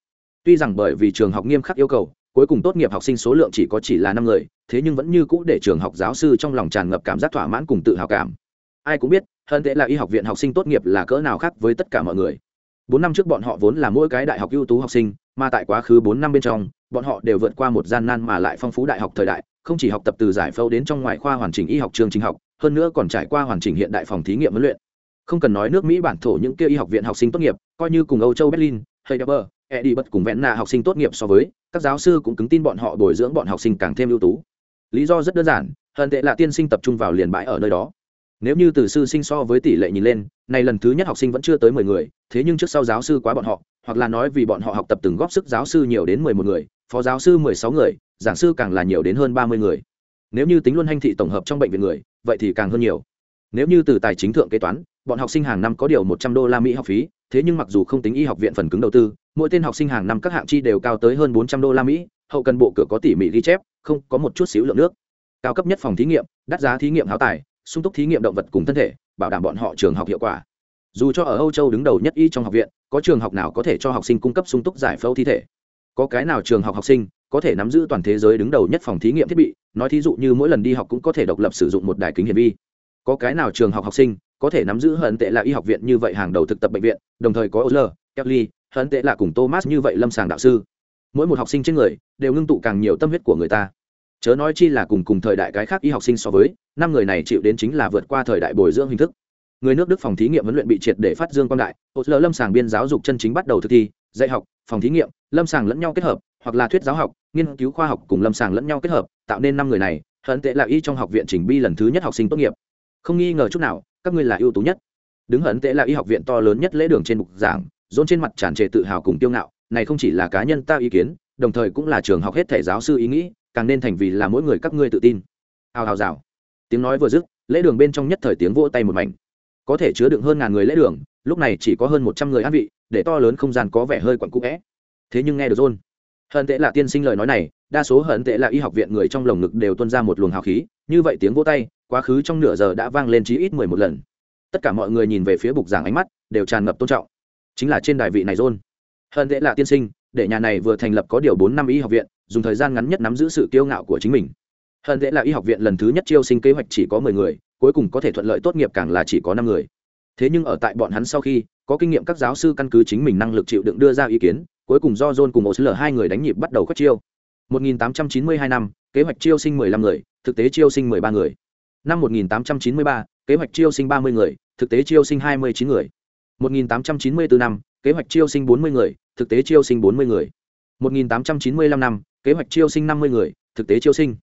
Tuy rằng bởi vì trường học nghiêm khắc yêu cầu cuối cùng tốt nghiệp học sinh số lượng chỉ có chỉ là năm người thế nhưng vẫn như cũ để trường học giáo sư trong lòng tràn ngập cảm giác thỏa mãn cùng tự hào cảm. Ai cũng biết hơn tệ là y học viện học sinh tốt nghiệp là cỡ nào khác với tất cả mọi người. Bốn năm trước bọn họ vốn là mỗi cái đại học ưu tú học sinh mà tại quá khứ bốn năm bên trong bọn họ đều vượt qua một gian nan mà lại phong phú đại học thời đại không chỉ học tập từ giải phẫu đến trong ngoại khoa hoàn chỉnh y học trường trình học hơn nữa còn trải qua hoàn chỉnh hiện đại phòng thí nghiệm huấn luyện. Không cần nói nước mỹ bản thổ những kia y học viện học sinh tốt nghiệp coi như cùng âu châu berlin hay Edinburgh, Eddie cùng vẹn nạ học sinh tốt nghiệp so với các giáo sư cũng cứng tin bọn họ bồi dưỡng bọn học sinh càng thêm ưu tú. Lý do rất đơn giản hơn tệ là tiên sinh tập trung vào liền bãi ở nơi đó. Nếu như từ sư sinh so với tỷ lệ nhìn lên này lần thứ nhất học sinh vẫn chưa tới mười người thế nhưng trước sau giáo sư quá bọn họ hoặc là nói vì bọn họ học tập từng góp sức giáo sư nhiều đến mười một người phó giáo sư mười sáu người giảng sư càng là nhiều đến hơn ba mươi người. Nếu như tính luôn hành thị tổng hợp trong bệnh viện người, vậy thì càng hơn nhiều. Nếu như từ tài chính thượng kế toán, bọn học sinh hàng năm có điều một trăm đô la mỹ học phí, thế nhưng mặc dù không tính y học viện phần cứng đầu tư, mỗi tên học sinh hàng năm các hạng chi đều cao tới hơn bốn trăm đô la mỹ, hậu cần bộ cửa có tỉ mỉ ghi chép, không có một chút xíu lượng nước. Cao cấp nhất phòng thí nghiệm, đắt giá thí nghiệm háo tài, sung túc thí nghiệm động vật cùng thân thể, bảo đảm bọn họ trường học hiệu quả. Dù cho ở âu châu đứng đầu nhất y trong học viện, có trường học nào có thể cho học sinh cung cấp sung túc giải phẫu thi thể? Có cái nào trường học học sinh có thể nắm giữ toàn thế giới đứng đầu nhất phòng thí nghiệm thiết bị nói thí dụ như mỗi lần đi học cũng có thể độc lập sử dụng một đài kính hiển vi. Có cái nào trường học học sinh có thể nắm giữ hận tệ là y học viện như vậy hàng đầu thực tập bệnh viện đồng thời có Osler, Kelly, hận tệ là cùng Thomas như vậy lâm sàng đạo sư. Mỗi một học sinh trên người đều ngưng tụ càng nhiều tâm huyết của người ta. Chớ nói chi là cùng cùng thời đại cái khác y học sinh so với năm người này chịu đến chính là vượt qua thời đại bồi dưỡng hình thức. Người nước đức phòng thí nghiệm huấn luyện bị triệt để phát dương quan đại Osler lâm sàng biên giáo dục chân chính bắt đầu thực thi dạy học phòng thí nghiệm lâm sàng lẫn nhau kết hợp hoặc là thuyết giáo học, nghiên cứu khoa học cùng lâm sàng lẫn nhau kết hợp, tạo nên năm người này, hận tệ là y trong học viện trình bi lần thứ nhất học sinh tốt nghiệp. Không nghi ngờ chút nào, các ngươi là ưu tú nhất. Đứng hận tệ là y học viện to lớn nhất lễ đường trên bục giảng dôn trên mặt tràn trề tự hào cùng tiêu ngạo, này không chỉ là cá nhân ta ý kiến, đồng thời cũng là trường học hết thể giáo sư ý nghĩ, càng nên thành vì là mỗi người các ngươi tự tin. Hào hào rào. Tiếng nói vừa dứt, lễ đường bên trong nhất thời tiếng vỗ tay một mảnh. Có thể chứa đựng hơn ngàn người lễ đường, lúc này chỉ có hơn một trăm người an vị, để to lớn không gian có vẻ hơi quặn cũ vẽ thế nhưng nghe được rôn hận tệ là tiên sinh lời nói này, đa số hận tệ là y học viện người trong lồng ngực đều tuân ra một luồng hào khí, như vậy tiếng vỗ tay, quá khứ trong nửa giờ đã vang lên chí ít mười một lần. Tất cả mọi người nhìn về phía bục giảng ánh mắt đều tràn ngập tôn trọng. Chính là trên đài vị này rôn hận tệ là tiên sinh, để nhà này vừa thành lập có điều bốn năm y học viện, dùng thời gian ngắn nhất nắm giữ sự kiêu ngạo của chính mình. Hận tệ là y học viện lần thứ nhất chiêu sinh kế hoạch chỉ có mười người, cuối cùng có thể thuận lợi tốt nghiệp càng là chỉ có năm người. Thế nhưng ở tại bọn hắn sau khi, có kinh nghiệm các giáo sư căn cứ chính mình năng lực chịu đựng đưa ra ý kiến cuối cùng do john cùng Osler hai người đánh nhịp bắt đầu các chiêu. 1892 năm, kế hoạch chiêu sinh 15 người, thực tế chiêu sinh 13 người. Năm 1893 kế hoạch chiêu sinh 30 người, thực tế chiêu sinh 29 người. 1894 năm, kế hoạch chiêu sinh 40 người, thực tế chiêu sinh 40 người. 1895 năm, kế hoạch chiêu sinh 50 người, thực tế chiêu sinh.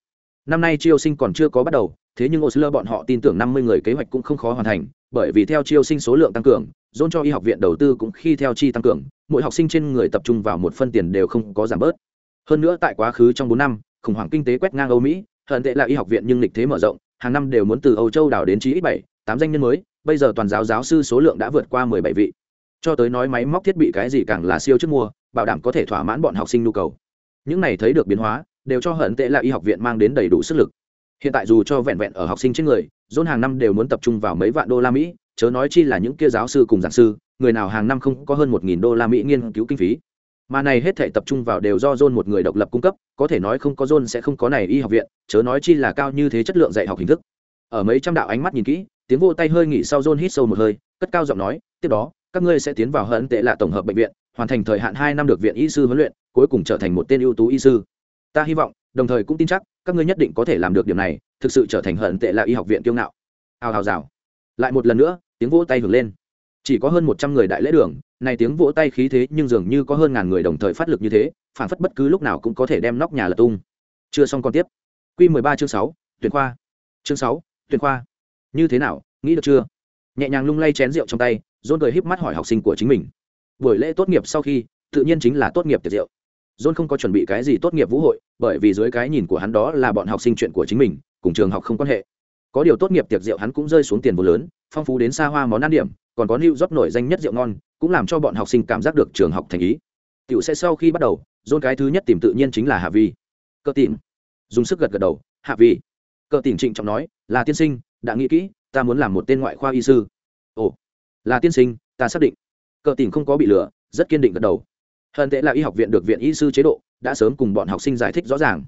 Năm nay chiêu sinh còn chưa có bắt đầu, thế nhưng osler bọn họ tin tưởng 50 người kế hoạch cũng không khó hoàn thành, bởi vì theo chiêu sinh số lượng tăng cường dôn cho y học viện đầu tư cũng khi theo chi tăng cường, mỗi học sinh trên người tập trung vào một phân tiền đều không có giảm bớt. Hơn nữa tại quá khứ trong bốn năm, khủng hoảng kinh tế quét ngang âu mỹ, hận tệ là y học viện nhưng lịch thế mở rộng, hàng năm đều muốn từ âu châu đảo đến chí ít bảy, tám danh nhân mới, bây giờ toàn giáo giáo sư số lượng đã vượt qua mười bảy vị. Cho tới nói máy móc thiết bị cái gì càng là siêu trước mua, bảo đảm có thể thỏa mãn bọn học sinh nhu cầu. Những này thấy được biến hóa, đều cho hận tệ là y học viện mang đến đầy đủ sức lực. Hiện tại dù cho vẹn vẹn ở học sinh trên người dôn hàng năm đều muốn tập trung vào mấy vạn đô la mỹ chớ nói chi là những kia giáo sư cùng giảng sư, người nào hàng năm không có hơn một nghìn đô la mỹ nghiên cứu kinh phí. Mà này hết thể tập trung vào đều do john một người độc lập cung cấp, có thể nói không có john sẽ không có này y học viện, chớ nói chi là cao như thế chất lượng dạy học hình thức. Ở mấy trăm đạo ánh mắt nhìn kỹ, tiếng vô tay hơi nghỉ sau john hít sâu một hơi, cất cao giọng nói, tiếp đó, các ngươi sẽ tiến vào hận tệ là tổng hợp bệnh viện, hoàn thành thời hạn hai năm được viện y sư huấn luyện, cuối cùng trở thành một tên ưu tú y sư. Ta hy vọng, đồng thời cũng tin chắc, các ngươi nhất định có thể làm được điểm này, thực sự trở thành hận tệ là y học viện kiêu ngạo. Hào hào rào. Lại một lần nữa tiếng vỗ tay hưởng lên. Chỉ có hơn một trăm người đại lễ đường này tiếng vỗ tay khí thế nhưng dường như có hơn ngàn người đồng thời phát lực như thế phản phất bất cứ lúc nào cũng có thể đem nóc nhà lật tung. Chưa xong còn tiếp. Q mười ba chương sáu, tuyển khoa. Chương sáu, tuyển khoa. Như thế nào, nghĩ được chưa? Nhẹ nhàng lung lay chén rượu trong tay dôn cười híp mắt hỏi học sinh của chính mình. Buổi lễ tốt nghiệp sau khi, tự nhiên chính là tốt nghiệp tiệc rượu. Dôn không có chuẩn bị cái gì tốt nghiệp vũ hội, bởi vì dưới cái nhìn của hắn đó là bọn học sinh chuyện của chính mình, cùng trường học không quan hệ. Có điều tốt nghiệp tiệc rượu hắn cũng rơi xuống tiền vô lớn phong phú đến xa hoa món ăn điểm, còn có lưu rót nổi danh nhất rượu ngon, cũng làm cho bọn học sinh cảm giác được trường học thành ý. Tiểu sẽ sau khi bắt đầu, dôn cái thứ nhất tìm tự nhiên chính là hạ vi cờ tìm dùng sức gật gật đầu, hạ vi cờ tìm trịnh trọng nói, là tiên sinh, đã nghĩ kỹ, ta muốn làm một tên ngoại khoa y sư. Ồ, là tiên sinh, ta xác định. Cờ tìm không có bị lừa, rất kiên định gật đầu. Hơn tệ là y học viện được viện y sư chế độ, đã sớm cùng bọn học sinh giải thích rõ ràng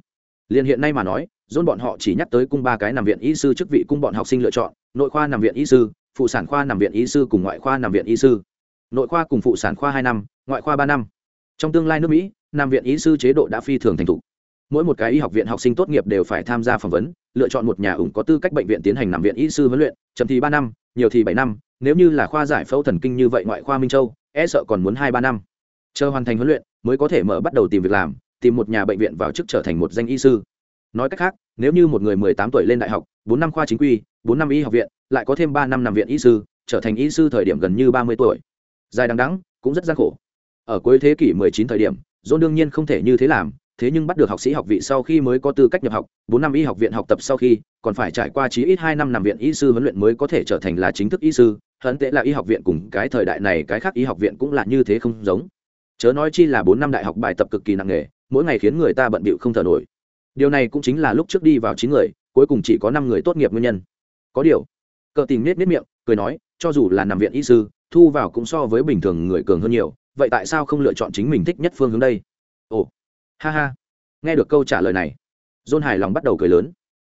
liền hiện nay mà nói dôn bọn họ chỉ nhắc tới cung ba cái nằm viện y sư chức vị cung bọn học sinh lựa chọn, nội khoa nằm viện y sư, phụ sản khoa nằm viện y sư cùng ngoại khoa nằm viện y sư. Nội khoa cùng phụ sản khoa hai năm, ngoại khoa ba năm. Trong tương lai nước mỹ, nằm viện y sư chế độ đã phi thường thành thục. Mỗi một cái y học viện học sinh tốt nghiệp đều phải tham gia phỏng vấn, lựa chọn một nhà ủng có tư cách bệnh viện tiến hành nằm viện y sư huấn luyện, chậm thì ba năm, nhiều thì bảy năm, nếu như là khoa giải phẫu thần kinh như vậy ngoại khoa minh châu e sợ còn muốn hai ba năm. Chờ hoàn thành huấn luyện, mới có thể mở bắt đầu tìm việc làm tìm một nhà bệnh viện vào chức trở thành một danh y sư. Nói cách khác, nếu như một người mười tám tuổi lên đại học, bốn năm khoa chính quy, bốn năm y học viện, lại có thêm ba năm nằm viện y sư, trở thành y sư thời điểm gần như ba mươi tuổi. Dài đằng đắng cũng rất gian khổ. Ở cuối thế kỷ mười chín thời điểm dôn đương nhiên không thể như thế làm, thế nhưng bắt được học sĩ học vị sau khi mới có tư cách nhập học, bốn năm y học viện học tập sau khi, còn phải trải qua chí ít hai năm nằm viện y sư huấn luyện mới có thể trở thành là chính thức y sư hận tệ là y học viện cùng cái thời đại này, cái khác y học viện cũng là như thế không giống. Chớ nói chi là bốn năm đại học bài tập cực kỳ nặng nề mỗi ngày khiến người ta bận bịu không thở nổi. Điều này cũng chính là lúc trước đi vào chín người, cuối cùng chỉ có năm người tốt nghiệp nguyên nhân. Có điều, cờ tình nết nết miệng, cười nói, cho dù là nằm viện y sư, thu vào cũng so với bình thường người cường hơn nhiều, vậy tại sao không lựa chọn chính mình thích nhất phương hướng đây? Ồ, ha ha. Nghe được câu trả lời này, john hài lòng bắt đầu cười lớn.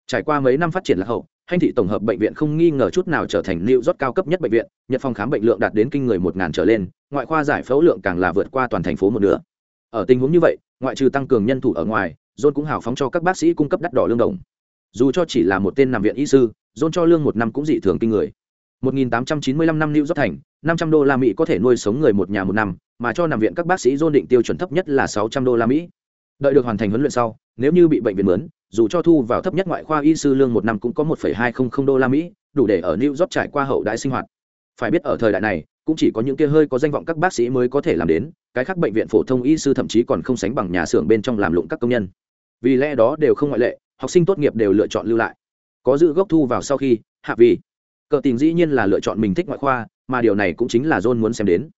Trải qua mấy năm phát triển lạc hậu hành thị tổng hợp bệnh viện không nghi ngờ chút nào trở thành lưu rót cao cấp nhất bệnh viện, nhật phòng khám bệnh lượng đạt đến kinh người một ngàn trở lên, ngoại khoa giải phẫu lượng càng là vượt qua toàn thành phố một nửa ở tình huống như vậy, ngoại trừ tăng cường nhân thủ ở ngoài, john cũng hào phóng cho các bác sĩ cung cấp đắt đỏ lương đồng. Dù cho chỉ là một tên nằm viện y sư, john cho lương một năm cũng dị thường kinh người. 1895 năm lưu York thành 500 đô la mỹ có thể nuôi sống người một nhà một năm, mà cho nằm viện các bác sĩ john định tiêu chuẩn thấp nhất là 600 đô la mỹ. Đợi được hoàn thành huấn luyện sau, nếu như bị bệnh viện mướn, dù cho thu vào thấp nhất ngoại khoa y sư lương một năm cũng có một hai trăm linh đô la mỹ, đủ để ở new york trải qua hậu đại sinh hoạt. Phải biết ở thời đại này cũng chỉ có những kia hơi có danh vọng các bác sĩ mới có thể làm đến, cái khác bệnh viện phổ thông y sư thậm chí còn không sánh bằng nhà xưởng bên trong làm lụng các công nhân. Vì lẽ đó đều không ngoại lệ, học sinh tốt nghiệp đều lựa chọn lưu lại. Có dự gốc thu vào sau khi, hạ vì cờ tình dĩ nhiên là lựa chọn mình thích ngoại khoa, mà điều này cũng chính là john muốn xem đến.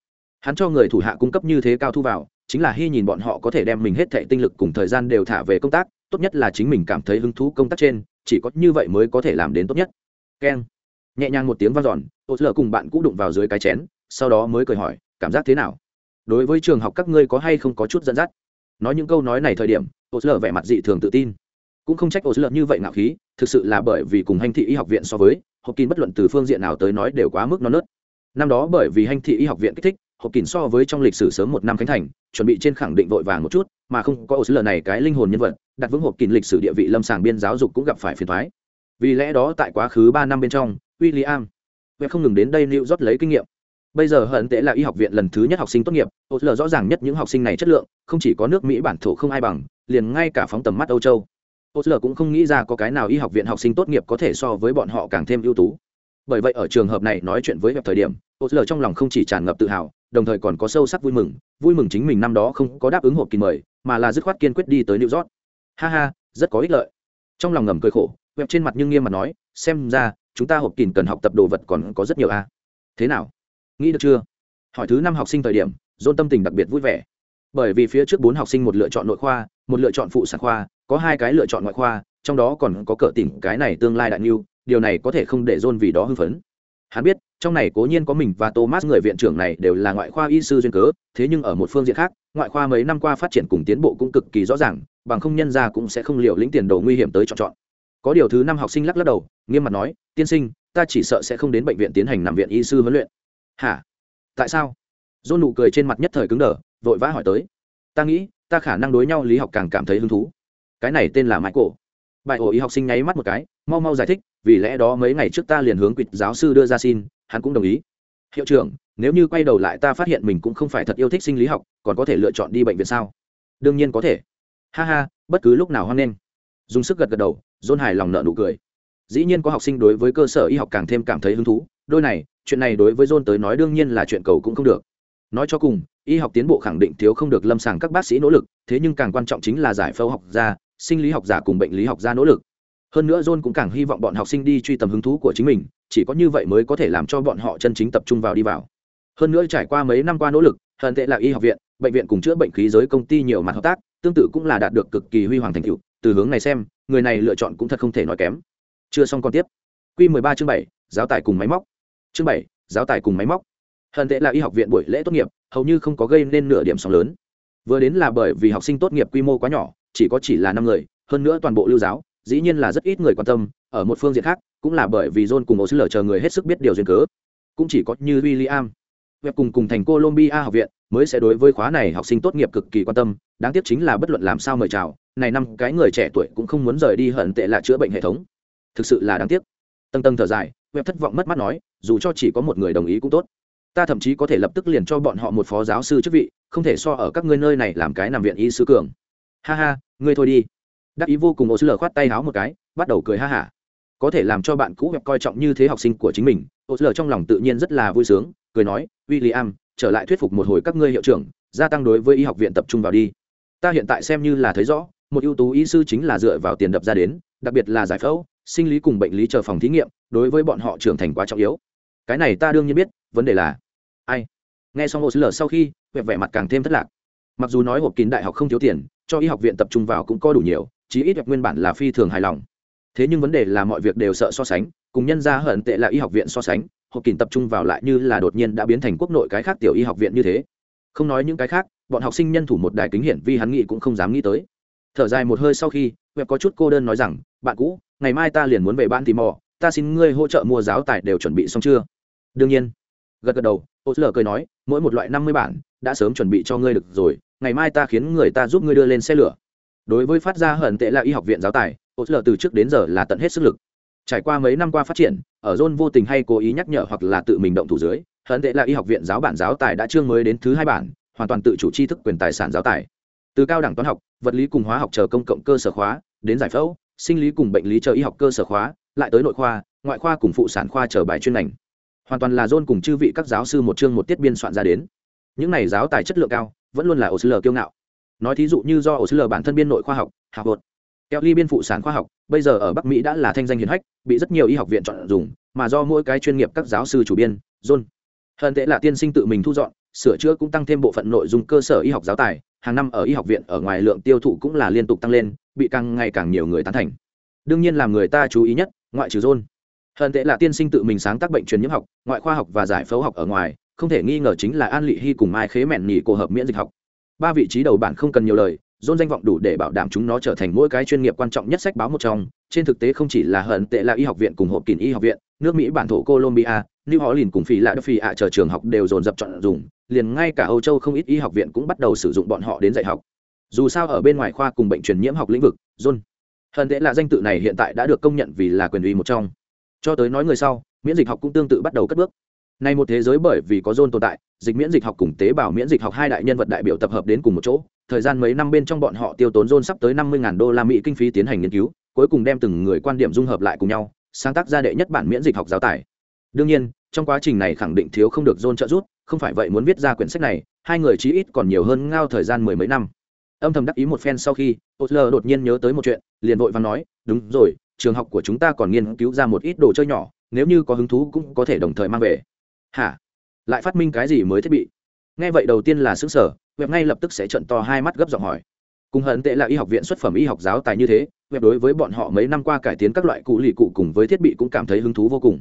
Hắn cho người thủ hạ cung cấp như thế cao thu vào, chính là hy nhìn bọn họ có thể đem mình hết thệ tinh lực cùng thời gian đều thả về công tác, tốt nhất là chính mình cảm thấy hứng thú công tác trên, chỉ có như vậy mới có thể làm đến tốt nhất. Keng. Nhẹ nhàng một tiếng vang dọn ô lờ cùng bạn cũ đụng vào dưới cái chén sau đó mới cười hỏi, cảm giác thế nào? Đối với trường học các ngươi có hay không có chút dẫn dắt? Nói những câu nói này thời điểm ô sơ vẻ mặt dị thường tự tin. Cũng không trách ô sơ như vậy ngạo khí, thực sự là bởi vì cùng hành thị y học viện so với học kín bất luận từ phương diện nào tới nói đều quá mức non nớt. Năm đó bởi vì hành thị y học viện kích thích hộp kín so với trong lịch sử sớm một năm khánh thành, chuẩn bị trên khẳng định vội vàng một chút, mà không có ô sơ này cái linh hồn nhân vật, đặt vững hộp kín lịch sử địa vị lâm sàng biên giáo dục cũng gặp phải phiền thoái vì lẽ đó tại quá khứ ba năm bên trong, William Webb không ngừng đến đây lưu rót lấy kinh nghiệm bây giờ hận tệ là y học viện lần thứ nhất học sinh tốt nghiệp ô lờ rõ ràng nhất những học sinh này chất lượng, không chỉ có nước mỹ bản thổ không ai bằng, liền ngay cả phóng tầm mắt âu châu. Ô lờ cũng không nghĩ ra có cái nào y học viện học sinh tốt nghiệp có thể so với bọn họ càng thêm ưu tú. Bởi vậy ở trường hợp này nói chuyện với hẹp thời điểm ô lờ trong lòng không chỉ tràn ngập tự hào, đồng thời còn có sâu sắc vui mừng vui mừng chính mình năm đó không có đáp ứng hộp kỳ mời, mà là dứt khoát kiên quyết đi tới new york. Ha ha, rất có ích lợi. Trong lòng ngầm cười khổ web trên mặt nhưng nghiêm mặt nói, xem ra, chúng ta hộp kìn cần học tập đồ vật còn có rất nhiều a. Thế nào? Nghĩ được chưa? Hỏi thứ năm học sinh thời điểm dôn tâm tình đặc biệt vui vẻ. Bởi vì phía trước bốn học sinh một lựa chọn nội khoa, một lựa chọn phụ sản khoa, có hai cái lựa chọn ngoại khoa, trong đó còn có cỡ tỉnh cái này tương lai đại niu điều này có thể không để dôn vì đó hưng phấn. Hắn biết, trong này cố nhiên có mình và thomas người viện trưởng này đều là ngoại khoa y sư duyên cớ, thế nhưng ở một phương diện khác, ngoại khoa mấy năm qua phát triển cùng tiến bộ cũng cực kỳ rõ ràng, bằng không nhân ra cũng sẽ không liều lĩnh tiền đồ nguy hiểm tới chọn chọn. Có điều thứ năm học sinh lắc lắc đầu, nghiêm mặt nói, tiên sinh, ta chỉ sợ sẽ không đến bệnh viện tiến hành nằm viện y sư huấn luyện hả? Tại sao? Dôn nụ cười trên mặt nhất thời cứng đờ, vội vã hỏi tới. Ta nghĩ, ta khả năng đối nhau lý học càng cảm thấy hứng thú. Cái này tên là michael. Bài ổ y học sinh nháy mắt một cái, mau mau giải thích, vì lẽ đó mấy ngày trước ta liền hướng quỵt giáo sư đưa ra xin, hắn cũng đồng ý. Hiệu trưởng, nếu như quay đầu lại ta phát hiện mình cũng không phải thật yêu thích sinh lý học, còn có thể lựa chọn đi bệnh viện sao? Đương nhiên có thể. Ha ha, bất cứ lúc nào hoan nghênh. Dùng sức gật gật đầu, dôn hài lòng nợ nụ cười. Dĩ nhiên có học sinh đối với cơ sở y học càng thêm cảm thấy hứng thú đôi này chuyện này đối với John tới nói đương nhiên là chuyện cầu cũng không được. Nói cho cùng y học tiến bộ khẳng định thiếu không được lâm sàng các bác sĩ nỗ lực thế nhưng càng quan trọng chính là giải phẫu học gia sinh lý học giả cùng bệnh lý học gia nỗ lực. Hơn nữa john cũng càng hy vọng bọn học sinh đi truy tầm hứng thú của chính mình chỉ có như vậy mới có thể làm cho bọn họ chân chính tập trung vào đi vào. Hơn nữa trải qua mấy năm qua nỗ lực hận tệ là y học viện bệnh viện cùng chữa bệnh khí giới công ty nhiều mặt hợp tác tương tự cũng là đạt được cực kỳ huy hoàng thành tựu. Từ hướng này xem người này lựa chọn cũng thật không thể nói kém. Chưa xong còn tiếp. Q 13 chương 7, giáo tài cùng máy móc chương bảy, giáo tài cùng máy móc. Hận tệ là y học viện buổi lễ tốt nghiệp hầu như không có gây nên nửa điểm sóng lớn. Vừa đến là bởi vì học sinh tốt nghiệp quy mô quá nhỏ chỉ có chỉ là năm người hơn nữa toàn bộ lưu giáo dĩ nhiên là rất ít người quan tâm ở một phương diện khác cũng là bởi vì john cùng ô sứ chờ người hết sức biết điều duyên cớ. Cũng chỉ có như William web cùng cùng thành colombia học viện mới sẽ đối với khóa này học sinh tốt nghiệp cực kỳ quan tâm đáng tiếc chính là bất luận làm sao mời chào này năm cái người trẻ tuổi cũng không muốn rời đi hận tệ là chữa bệnh hệ thống. Thực sự là đáng tiếc. Tầng tầng thở dài web thất vọng mất mắt nói, dù cho chỉ có một người đồng ý cũng tốt. Ta thậm chí có thể lập tức liền cho bọn họ một phó giáo sư chức vị, không thể so ở các ngươi nơi này làm cái nằm viện y sư cường. Ha ha, ngươi thôi đi. Đắc ý vô cùng ô sư lờ khoát tay háo một cái, bắt đầu cười ha hả. Có thể làm cho bạn cũ web coi trọng như thế học sinh của chính mình ô sư lờ trong lòng tự nhiên rất là vui sướng, cười nói w i l l i am trở lại thuyết phục một hồi các ngươi hiệu trưởng, gia tăng đối với y học viện tập trung vào đi. Ta hiện tại xem như là thấy rõ, một ưu tú y sư chính là dựa vào tiền đập ra đến, đặc biệt là giải phẫu sinh lý cùng bệnh lý chờ phòng thí nghiệm, đối với bọn họ trưởng thành quá trọng yếu. Cái này ta đương nhiên biết, vấn đề là, ai? Nghe xong hồ sơ lờ sau khi, vẻ vẻ mặt càng thêm thất lạc. Mặc dù nói hộp kín đại học không thiếu tiền, cho y học viện tập trung vào cũng có đủ nhiều, chí ít nguyên bản là phi thường hài lòng. Thế nhưng vấn đề là mọi việc đều sợ so sánh, cùng nhân ra hận tệ là y học viện so sánh hộp kín tập trung vào lại như là đột nhiên đã biến thành quốc nội cái khác tiểu y học viện như thế. Không nói những cái khác, bọn học sinh nhân thủ một đài kính hiển vi hắn nghĩ cũng không dám nghĩ tới. Thở dài một hơi sau khi web có chút cô đơn nói rằng, bạn cũ ngày mai ta liền muốn về ban tìm mò, ta xin ngươi hỗ trợ mua giáo tài đều chuẩn bị xong chưa? Đương nhiên. Gật gật đầu, ô lờ cười nói, mỗi một loại năm mươi bản, đã sớm chuẩn bị cho ngươi được rồi, ngày mai ta khiến người ta giúp ngươi đưa lên xe lửa. Đối với phát ra hận tệ là y học viện giáo tài, ô lờ từ trước đến giờ là tận hết sức lực. Trải qua mấy năm qua phát triển, ở john vô tình hay cố ý nhắc nhở hoặc là tự mình động thủ dưới, hận tệ là y học viện giáo bản giáo tài đã chương mới đến thứ hai bản, hoàn toàn tự chủ tri thức quyền tài sản giáo tài. Từ cao đẳng toán học, vật lý cùng hóa học chờ công cộng cơ sở khóa, đến giải phẫu sinh lý cùng bệnh lý chờ y học cơ sở khóa, lại tới nội khoa, ngoại khoa cùng phụ sản khoa chờ bài chuyên ngành. Hoàn toàn là john cùng chư vị các giáo sư một chương một tiết biên soạn ra đến. Những này giáo tài chất lượng cao, vẫn luôn là ổ sứ lờ kiêu ngạo. Nói thí dụ như do ổ sứ lờ bản thân biên nội khoa học học bột keo ly biên phụ sản khoa học, bây giờ ở bắc mỹ đã là thanh danh hiền hách, bị rất nhiều y học viện chọn dùng, mà do mỗi cái chuyên nghiệp các giáo sư chủ biên john hơn tệ là tiên sinh tự mình thu dọn sửa chữa cũng tăng thêm bộ phận nội dung cơ sở y học giáo tài, hàng năm ở y học viện ở ngoài lượng tiêu thụ cũng là liên tục tăng lên, bị càng ngày càng nhiều người tán thành. Đương nhiên làm người ta chú ý nhất, ngoại trừ john. Hận tệ là tiên sinh tự mình sáng tác bệnh truyền nhiễm học, ngoại khoa học và giải phẫu học ở ngoài, không thể nghi ngờ chính là an lị hy cùng mai khế mẹn nhì cổ hợp miễn dịch học. Ba vị trí đầu bản không cần nhiều lời dôn danh vọng đủ để bảo đảm chúng nó trở thành mỗi cái chuyên nghiệp quan trọng nhất sách báo một trong. Trên thực tế không chỉ là hận tệ là y học viện cùng hộp kín y học viện, nước mỹ, bản thổ colombia, new họ lìn cùng phi lạ đất phi ạ chờ trường học đều dồn dập chọn dùng liền ngay cả âu châu không ít y học viện cũng bắt đầu sử dụng bọn họ đến dạy học. Dù sao ở bên ngoài khoa cùng bệnh truyền nhiễm học lĩnh vực, john hận tệ là danh tự này hiện tại đã được công nhận vì là quyền uy một trong. Cho tới nói người sau, miễn dịch học cũng tương tự bắt đầu cất bước. Nay một thế giới bởi vì có John tồn tại, dịch miễn dịch học cùng tế bào miễn dịch học hai đại nhân vật đại biểu tập hợp đến cùng một chỗ, thời gian mấy năm bên trong bọn họ tiêu tốn John sắp tới năm mươi đô la mỹ kinh phí tiến hành nghiên cứu, cuối cùng đem từng người quan điểm dung hợp lại cùng nhau, sáng tác ra đệ nhất bản miễn dịch học giáo tải đương nhiên, trong quá trình này khẳng định thiếu không được John trợ giúp không phải vậy muốn viết ra quyển sách này, hai người chí ít còn nhiều hơn ngao thời gian mười mấy năm. Âm thầm đắc ý một phen sau khi Osler đột nhiên nhớ tới một chuyện, liền vội và nói, đúng rồi, trường học của chúng ta còn nghiên cứu ra một ít đồ chơi nhỏ, nếu như có hứng thú cũng có thể đồng thời mang về. Hả? Lại phát minh cái gì mới thiết bị? Nghe vậy đầu tiên là xứng sở web ngay lập tức sẽ trận to hai mắt gấp giọng hỏi. Cùng hận tệ là y học viện xuất phẩm y học giáo tài như thế web đối với bọn họ mấy năm qua cải tiến các loại cụ lì cụ cùng với thiết bị cũng cảm thấy hứng thú vô cùng.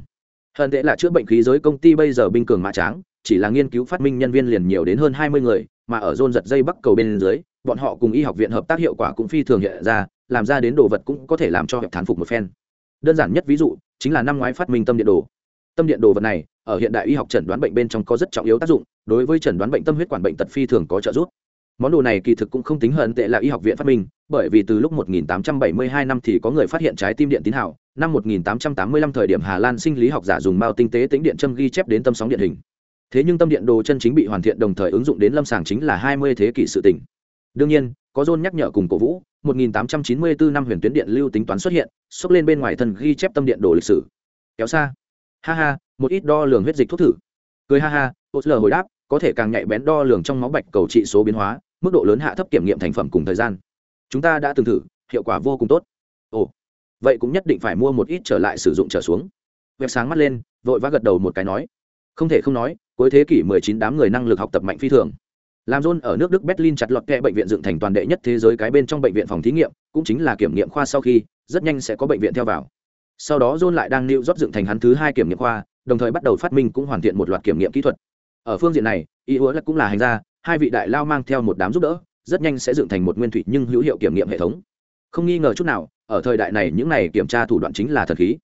Hận tệ là chữa bệnh khí giới công ty bây giờ binh cường mã tráng chỉ là nghiên cứu phát minh nhân viên liền nhiều đến hơn hai mươi người, mà ở zone giật dây bắc cầu bên dưới, bọn họ cùng y học viện hợp tác hiệu quả cũng phi thường hiện ra, làm ra đến đồ vật cũng có thể làm cho hẹp thán phục một phen. Đơn giản nhất ví dụ, chính là năm ngoái phát minh tâm điện đồ. Tâm điện đồ vật này, ở hiện đại y học chẩn đoán bệnh bên trong có rất trọng yếu tác dụng, đối với chẩn đoán bệnh tâm huyết quản bệnh tật phi thường có trợ giúp. Món đồ này kỳ thực cũng không tính hận tệ là y học viện phát minh, bởi vì từ lúc 1872 năm thì có người phát hiện trái tim điện tín hào, năm 1885 thời điểm hà lan sinh lý học giả dùng mao tinh tế tính điện châm ghi chép đến tâm sóng điện hình thế nhưng tâm điện đồ chân chính bị hoàn thiện đồng thời ứng dụng đến lâm sàng chính là 20 thế kỷ sự tỉnh đương nhiên, có dôn nhắc nhở cùng cổ vũ 1894 năm huyền tuyến điện lưu tính toán xuất hiện, xốc lên bên ngoài thần ghi chép tâm điện đồ lịch sử. Kéo xa. Ha ha, một ít đo lường huyết dịch thuốc thử. Cười ha ha ô lờ hồi đáp, có thể càng nhạy bén đo lường trong máu bạch cầu trị số biến hóa, mức độ lớn hạ thấp kiểm nghiệm thành phẩm cùng thời gian. Chúng ta đã từng thử, hiệu quả vô cùng tốt. Ồ, vậy cũng nhất định phải mua một ít trở lại sử dụng trở xuống. Vẹp sáng mắt lên, vội vã gật đầu một cái nói. Không thể không nói cuối thế kỷ 19 đám người năng lực học tập mạnh phi thường làm John ở nước Đức Berlin chặt lọt kẹ bệnh viện dựng thành toàn đệ nhất thế giới cái bên trong bệnh viện phòng thí nghiệm, cũng chính là kiểm nghiệm khoa sau khi, rất nhanh sẽ có bệnh viện theo vào. Sau đó John lại đang New York dựng thành hắn thứ hai kiểm nghiệm khoa, đồng thời bắt đầu phát minh cũng hoàn thiện một loạt kiểm nghiệm kỹ thuật. Ở phương diện này, ý muốn là cũng là hành gia, hai vị đại lao mang theo một đám giúp đỡ, rất nhanh sẽ dựng thành một nguyên thủy nhưng hữu hiệu kiểm nghiệm hệ thống. Không nghi ngờ chút nào, ở thời đại này những này kiểm tra thủ đoạn chính là thần khí.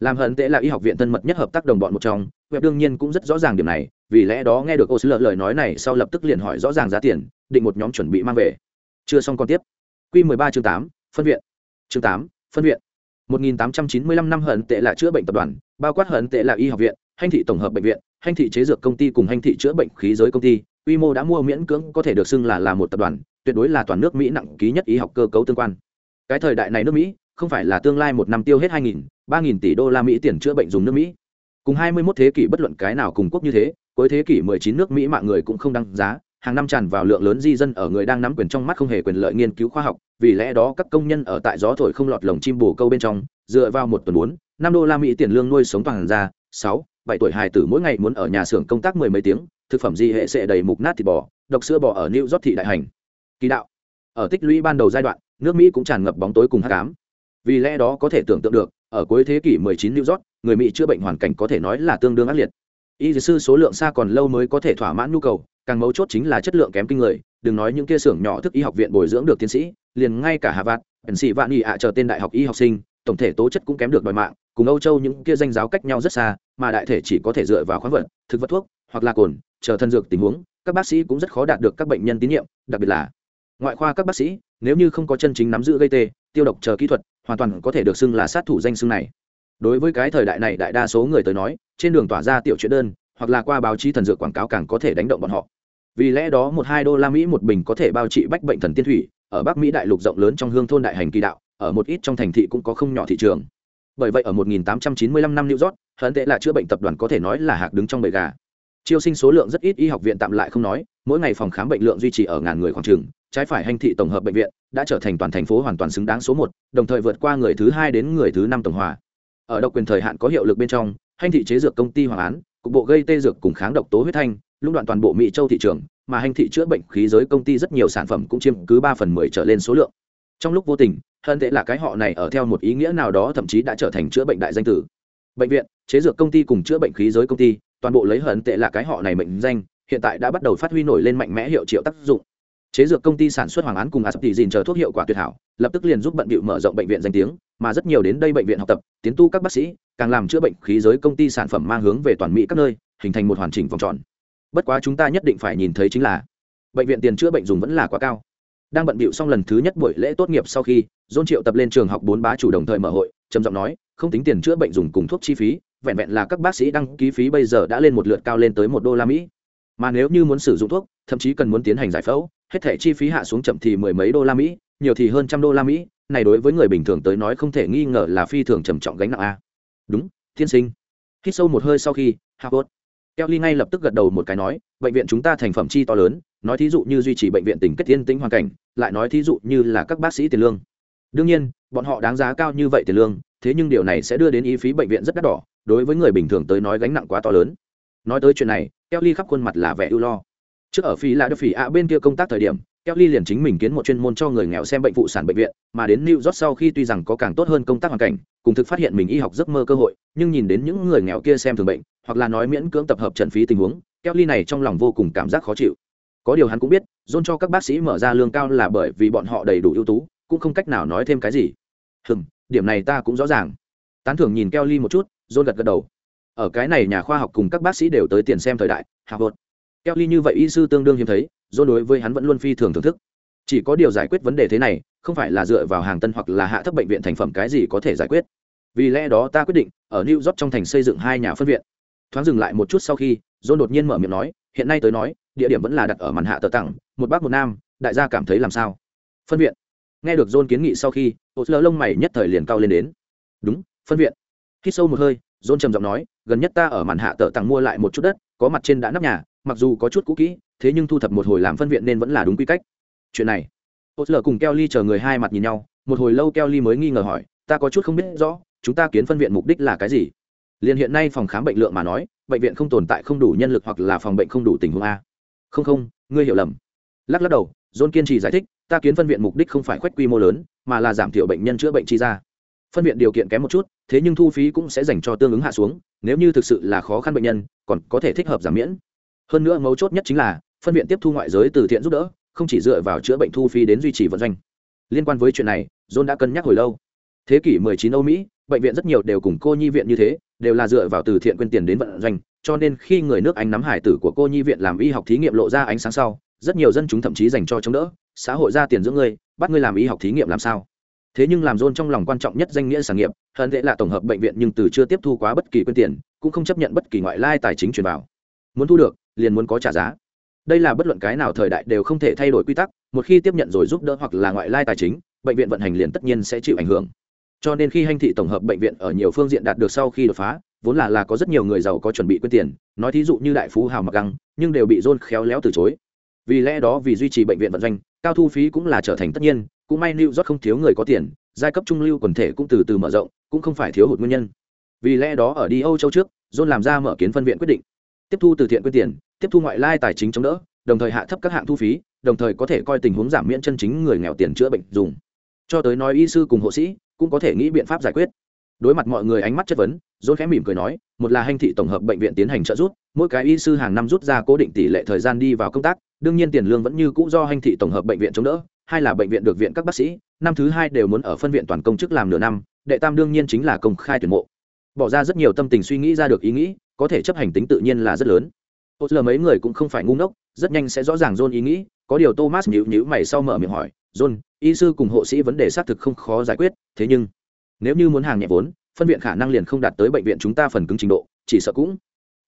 Làm hận tệ là y học viện tân mật nhất hợp tác đồng bọn một trong, web đương nhiên cũng rất rõ ràng điểm này vì lẽ đó nghe được ô sứ lời nói này sau lập tức liền hỏi rõ ràng giá tiền định một nhóm chuẩn bị mang về. Chưa xong còn tiếp. Q 13 chương 8, phân viện. Chương 8, phân viện. 1895 năm hận tệ là chữa bệnh tập đoàn bao quát hận tệ là y học viện hành thị tổng hợp bệnh viện hành thị chế dược công ty cùng hành thị chữa bệnh khí giới công ty quy mô đã mua miễn cưỡng có thể được xưng là là một tập đoàn tuyệt đối là toàn nước mỹ nặng ký nhất y học cơ cấu tương quan. Cái thời đại này nước mỹ không phải là tương lai một năm tiêu hết 2.000, 3.000 tỷ đô la mỹ tiền chữa bệnh dùng nước mỹ cùng 21 thế kỷ bất luận cái nào cùng quốc như thế cuối thế kỷ 19 nước mỹ mạng người cũng không đăng giá hàng năm tràn vào lượng lớn di dân ở người đang nắm quyền trong mắt không hề quyền lợi nghiên cứu khoa học vì lẽ đó các công nhân ở tại gió thổi không lọt lồng chim bồ câu bên trong dựa vào một tuần bốn năm đô la mỹ tiền lương nuôi sống toàn ra sáu bảy tuổi hài tử mỗi ngày muốn ở nhà xưởng công tác mười mấy tiếng thực phẩm di hệ sẽ đầy mục nát thịt bò độc sữa bò ở new york thị đại hành. Kỳ đạo. Ở tích lũy ban đầu giai đoạn nước mỹ cũng tràn ngập bóng tối cùng hát cám vì lẽ đó có thể tưởng tượng được ở cuối thế kỷ 19 New York, người Mỹ chữa bệnh hoàn cảnh có thể nói là tương đương ác liệt. Y sư số lượng xa còn lâu mới có thể thỏa mãn nhu cầu, càng mấu chốt chính là chất lượng kém kinh người, đừng nói những kia xưởng nhỏ thức y học viện bồi dưỡng được tiến sĩ, liền ngay cả Hà Vạn, Bần Sĩ Vạn Pennsylvania ạ chờ tên đại học y học sinh, tổng thể tố chất cũng kém được đòi mạng, cùng Âu Châu những kia danh giáo cách nhau rất xa, mà đại thể chỉ có thể dựa vào khoáng vật, thực vật thuốc, hoặc là cồn, chờ thân dược tình huống, các bác sĩ cũng rất khó đạt được các bệnh nhân tín nhiệm, đặc biệt là ngoại khoa các bác sĩ, nếu như không có chân chính nắm giữ gây tê, tiêu độc chờ kỹ thuật, hoàn toàn có thể được xưng là sát thủ danh xưng này đối với cái thời đại này đại đa số người tới nói trên đường tỏa ra tiểu chuyện đơn hoặc là qua báo chí thần dược quảng cáo càng có thể đánh động bọn họ. Vì lẽ đó một hai đô la mỹ một bình có thể bao trị bách bệnh thần tiên thủy ở bắc mỹ đại lục rộng lớn trong hương thôn đại hành kỳ đạo ở một ít trong thành thị cũng có không nhỏ thị trường. Bởi vậy ở 1895 năm New York, hận tệ là chữa bệnh tập đoàn có thể nói là hạc đứng trong bầy gà. Chiêu sinh số lượng rất ít y học viện tạm lại không nói, mỗi ngày phòng khám bệnh lượng duy trì ở ngàn người khoảng trường, trái phải hành thị tổng hợp bệnh viện đã trở thành toàn thành phố hoàn toàn xứng đáng số một đồng thời vượt qua người thứ hai đến người thứ năm tổng hòa ở độc quyền thời hạn có hiệu lực bên trong, hành thị chế dược công ty hoàng án, cục bộ gây tê dược cùng kháng độc tố huyết thanh, lũng đoạn toàn bộ mỹ châu thị trường, mà hành thị chữa bệnh khí giới công ty rất nhiều sản phẩm cũng chiếm cứ ba phần mười trở lên số lượng. Trong lúc vô tình hơn tệ là cái họ này ở theo một ý nghĩa nào đó thậm chí đã trở thành chữa bệnh đại danh tử. Bệnh viện, chế dược công ty cùng chữa bệnh khí giới công ty, toàn bộ lấy hận tệ là cái họ này mệnh danh, hiện tại đã bắt đầu phát huy nổi lên mạnh mẽ hiệu triệu tác dụng. Chế dược công ty sản xuất hoàng án cùng asp dìn chờ thuốc hiệu quả tuyệt hảo, lập tức liền giúp bận bịu mở rộng bệnh viện danh tiếng mà rất nhiều đến đây bệnh viện học tập, tiến tu các bác sĩ, càng làm chữa bệnh khí giới công ty sản phẩm mang hướng về toàn mỹ các nơi, hình thành một hoàn chỉnh vòng tròn. Bất quá chúng ta nhất định phải nhìn thấy chính là, bệnh viện tiền chữa bệnh dùng vẫn là quá cao. Đang bận bịu xong lần thứ nhất buổi lễ tốt nghiệp sau khi, dôn triệu tập lên trường học bốn bá chủ đồng thời mở hội, trầm giọng nói, không tính tiền chữa bệnh dùng cùng thuốc chi phí, vẹn vẹn là các bác sĩ đăng ký phí bây giờ đã lên một lượt cao lên tới một đô la mỹ. Mà nếu như muốn sử dụng thuốc, thậm chí cần muốn tiến hành giải phẫu, hết thảy chi phí hạ xuống chậm thì mười mấy đô la mỹ, nhiều thì hơn trăm đô la mỹ này đối với người bình thường tới nói không thể nghi ngờ là phi thường trầm trọng gánh nặng a. Đúng thiên sinh. Hít sâu một hơi sau khi harvard kelly ngay lập tức gật đầu một cái nói, bệnh viện chúng ta thành phẩm chi to lớn, nói thí dụ như duy trì bệnh viện tỉnh kết tiên tĩnh hoàn cảnh, lại nói thí dụ như là các bác sĩ tiền lương. Đương nhiên, bọn họ đáng giá cao như vậy tiền lương, thế nhưng điều này sẽ đưa đến ý phí bệnh viện rất đắt đỏ, đối với người bình thường tới nói gánh nặng quá to lớn. Nói tới chuyện này, kelly khắp khuôn mặt là vẻ ưu lo. Trước ở phi là đức phỉ ạ bên kia công tác thời điểm kelly liền chính mình kiến một chuyên môn cho người nghèo xem bệnh phụ sản bệnh viện, mà đến new york sau khi tuy rằng có càng tốt hơn công tác hoàn cảnh, cùng thực phát hiện mình y học giấc mơ cơ hội, nhưng nhìn đến những người nghèo kia xem thường bệnh, hoặc là nói miễn cưỡng tập hợp trận phí tình huống, kelly này trong lòng vô cùng cảm giác khó chịu. Có điều hắn cũng biết dôn cho các bác sĩ mở ra lương cao là bởi vì bọn họ đầy đủ ưu tú, cũng không cách nào nói thêm cái gì. Hừm, điểm này ta cũng rõ ràng. Tán thưởng nhìn kelly một chút dôn gật gật đầu. Ở cái này nhà khoa học cùng các bác sĩ đều tới tiền xem thời đại, harvard. Kelly như vậy y sư tương đương hiếm thấy do đối với hắn vẫn luôn phi thường thưởng thức. Chỉ có điều giải quyết vấn đề thế này, không phải là dựa vào hàng tân hoặc là hạ thấp bệnh viện thành phẩm cái gì có thể giải quyết. Vì lẽ đó ta quyết định, ở new york trong thành xây dựng hai nhà phân viện. Thoáng dừng lại một chút sau khi, john đột nhiên mở miệng nói, hiện nay tới nói, địa điểm vẫn là đặt ở màn hạ tờ tặng, một bắc một nam, đại gia cảm thấy làm sao? Phân viện. Nghe được john kiến nghị sau khi ô lơ lông mày nhất thời liền cao lên đến. Đúng, phân viện. Khi sâu một hơi, john trầm giọng nói, gần nhất ta ở màn hạ tờ tặng mua lại một chút đất, có mặt trên đã nắp nhà, mặc dù có chút cũ kỹ thế nhưng thu thập một hồi làm phân viện nên vẫn là đúng quy cách. Chuyện này, ô lờ cùng keo ly chờ người hai mặt nhìn nhau, một hồi lâu keo ly mới nghi ngờ hỏi, ta có chút không biết rõ, chúng ta kiến phân viện mục đích là cái gì? Liền hiện nay phòng khám bệnh lượng mà nói, bệnh viện không tồn tại không đủ nhân lực hoặc là phòng bệnh không đủ tình huống a. Không không, ngươi hiểu lầm. Lắc lắc đầu, john kiên trì giải thích, ta kiến phân viện mục đích không phải khoét quy mô lớn, mà là giảm thiểu bệnh nhân chữa bệnh chi ra. Phân viện điều kiện kém một chút, thế nhưng thu phí cũng sẽ dành cho tương ứng hạ xuống, nếu như thực sự là khó khăn bệnh nhân, còn có thể thích hợp giảm miễn. Hơn nữa mấu chốt nhất chính là phân viện tiếp thu ngoại giới từ thiện giúp đỡ, không chỉ dựa vào chữa bệnh thu phí đến duy trì vận doanh. Liên quan với chuyện này, john đã cân nhắc hồi lâu. Thế kỷ 19 âu mỹ, bệnh viện rất nhiều đều cùng cô nhi viện như thế, đều là dựa vào từ thiện quyên tiền đến vận doanh, cho nên khi người nước anh nắm hải tử của cô nhi viện làm y học thí nghiệm lộ ra ánh sáng sau, rất nhiều dân chúng thậm chí dành cho chống đỡ, xã hội ra tiền dưỡng ngươi bắt ngươi làm y học thí nghiệm làm sao? Thế nhưng làm rôn trong lòng quan trọng nhất danh nghĩa sản nghiệp, hơn tệ là tổng hợp bệnh viện nhưng từ chưa tiếp thu quá bất kỳ quyên tiền, cũng không chấp nhận bất kỳ ngoại lai tài chính truyền vào. Muốn thu được, liền muốn có trả giá đây là bất luận cái nào thời đại đều không thể thay đổi quy tắc, một khi tiếp nhận rồi giúp đỡ hoặc là ngoại lai tài chính, bệnh viện vận hành liền tất nhiên sẽ chịu ảnh hưởng. Cho nên khi hành thị tổng hợp bệnh viện ở nhiều phương diện đạt được sau khi đột phá, vốn là là có rất nhiều người giàu có chuẩn bị quyên tiền, nói thí dụ như đại phú hào mặc găng, nhưng đều bị dôn khéo léo từ chối. Vì lẽ đó vì duy trì bệnh viện vận doanh, cao thu phí cũng là trở thành tất nhiên, cũng may lưu rót không thiếu người có tiền, giai cấp trung lưu quần thể cũng từ từ mở rộng, cũng không phải thiếu hụt nguyên nhân. Vì lẽ đó ở đi âu châu trước, john làm ra mở kiến phân viện quyết định. Tiếp thu từ thiện quyên tiền tiếp thu ngoại lai tài chính chống đỡ, đồng thời hạ thấp các hạng thu phí, đồng thời có thể coi tình huống giảm miễn chân chính người nghèo tiền chữa bệnh dùng. Cho tới nói y sư cùng hộ sĩ cũng có thể nghĩ biện pháp giải quyết. Đối mặt mọi người ánh mắt chất vấn dốt khẽ mỉm cười nói, một là hành thị tổng hợp bệnh viện tiến hành trợ giúp, mỗi cái y sư hàng năm rút ra cố định tỷ lệ thời gian đi vào công tác, đương nhiên tiền lương vẫn như cũ do hành thị tổng hợp bệnh viện chống đỡ, hai là bệnh viện được viện các bác sĩ, năm thứ hai đều muốn ở phân viện toàn công chức làm nửa năm, đệ tam đương nhiên chính là công khai tuyển mộ. Bỏ ra rất nhiều tâm tình suy nghĩ ra được ý nghĩ, có thể chấp hành tính tự nhiên là rất lớn ô lờ mấy người cũng không phải ngu ngốc, rất nhanh sẽ rõ ràng john ý nghĩ, có điều thomas nhíu nhíu mày sau mở miệng hỏi, john, y sư cùng hộ sĩ vấn đề xác thực không khó giải quyết, thế nhưng, nếu như muốn hàng nhẹ vốn, phân viện khả năng liền không đạt tới bệnh viện chúng ta phần cứng trình độ, chỉ sợ cũng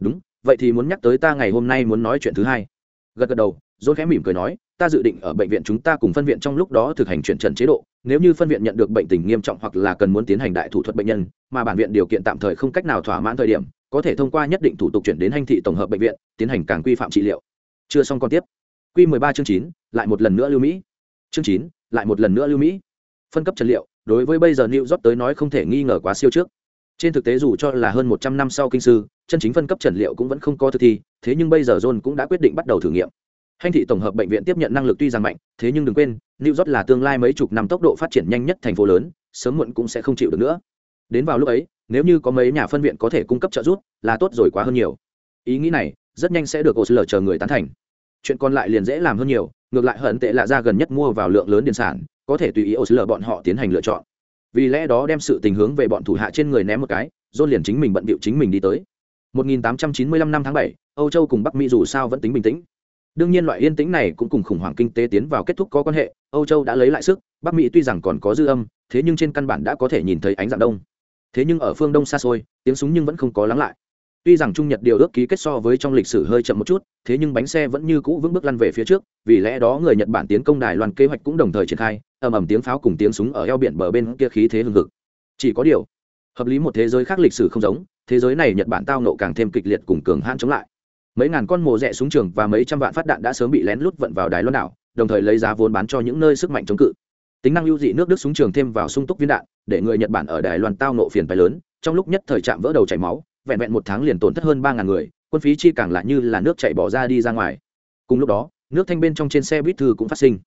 đúng, vậy thì muốn nhắc tới ta ngày hôm nay muốn nói chuyện thứ hai. Gật gật đầu, john khẽ mỉm cười nói, ta dự định ở bệnh viện chúng ta cùng phân viện trong lúc đó thực hành chuyển trần chế độ, nếu như phân viện nhận được bệnh tình nghiêm trọng hoặc là cần muốn tiến hành đại thủ thuật bệnh nhân, mà bản viện điều kiện tạm thời không cách nào thỏa mãn thời điểm có thể thông qua nhất định thủ tục chuyển đến hành thị tổng hợp bệnh viện tiến hành càng quy phạm trị liệu. Chưa xong còn tiếp. Q 13 chương 9, lại một lần nữa lưu mỹ. Chương 9, lại một lần nữa lưu mỹ. Phân cấp trần liệu đối với bây giờ new job tới nói không thể nghi ngờ quá siêu trước. Trên thực tế dù cho là hơn một trăm năm sau kinh sư chân chính phân cấp trần liệu cũng vẫn không có thực thi thế nhưng bây giờ john cũng đã quyết định bắt đầu thử nghiệm. Hành thị tổng hợp bệnh viện tiếp nhận năng lực tuy rằng mạnh thế nhưng đừng quên new job là tương lai mấy chục năm tốc độ phát triển nhanh nhất thành phố lớn sớm muộn cũng sẽ không chịu được nữa. Đến vào lúc ấy nếu như có mấy nhà phân viện có thể cung cấp trợ giúp là tốt rồi quá hơn nhiều. Ý nghĩ này rất nhanh sẽ được ô lờ chờ người tán thành. Chuyện còn lại liền dễ làm hơn nhiều ngược lại hận tệ là ra gần nhất mua vào lượng lớn điện sản có thể tùy ý ô lờ bọn họ tiến hành lựa chọn. Vì lẽ đó đem sự tình hướng về bọn thủ hạ trên người ném một cái dôn liền chính mình bận bịu chính mình đi tới. 1895 năm tháng 7, Âu Châu cùng Bắc Mỹ dù sao vẫn tính bình tĩnh. Đương nhiên loại yên tĩnh này cũng cùng khủng hoảng kinh tế tiến vào kết thúc có quan hệ, Âu Châu đã lấy lại sức, Bắc Mỹ tuy rằng còn có dư âm, thế nhưng trên căn bản đã có thể nhìn thấy ánh dạng đông thế nhưng ở phương đông xa xôi, tiếng súng nhưng vẫn không có lắng lại. Tuy rằng trung nhật điều ước ký kết so với trong lịch sử hơi chậm một chút, thế nhưng bánh xe vẫn như cũ vững bước lăn về phía trước, vì lẽ đó người nhật bản tiến công đài loan kế hoạch cũng đồng thời triển khai, ầm ầm tiếng pháo cùng tiếng súng ở eo biển bờ bên kia khí thế hừng hực. Chỉ có điều, hợp lý một thế giới khác lịch sử không giống, thế giới này nhật bản tao nộ càng thêm kịch liệt cùng cường hãn chống lại. Mấy ngàn con mồ rẽ súng trường và mấy trăm vạn phát đạn đã sớm bị lén lút vận vào đài loan đảo, đồng thời lấy giá vốn bán cho những nơi sức mạnh chống cự tính năng ưu dị nước đức súng trường thêm vào sung túc viên đạn, để người nhật bản ở đài loan tao nộ phiền phái lớn. Trong lúc nhất thời chạm vỡ đầu chảy máu, vẹn vẹn một tháng liền tổn thất hơn ba ngàn người, quân phí chi càng lại như là nước chạy bỏ ra đi ra ngoài. Cùng lúc đó, nước thanh bên trong trên xe buýt thư cũng phát sinh.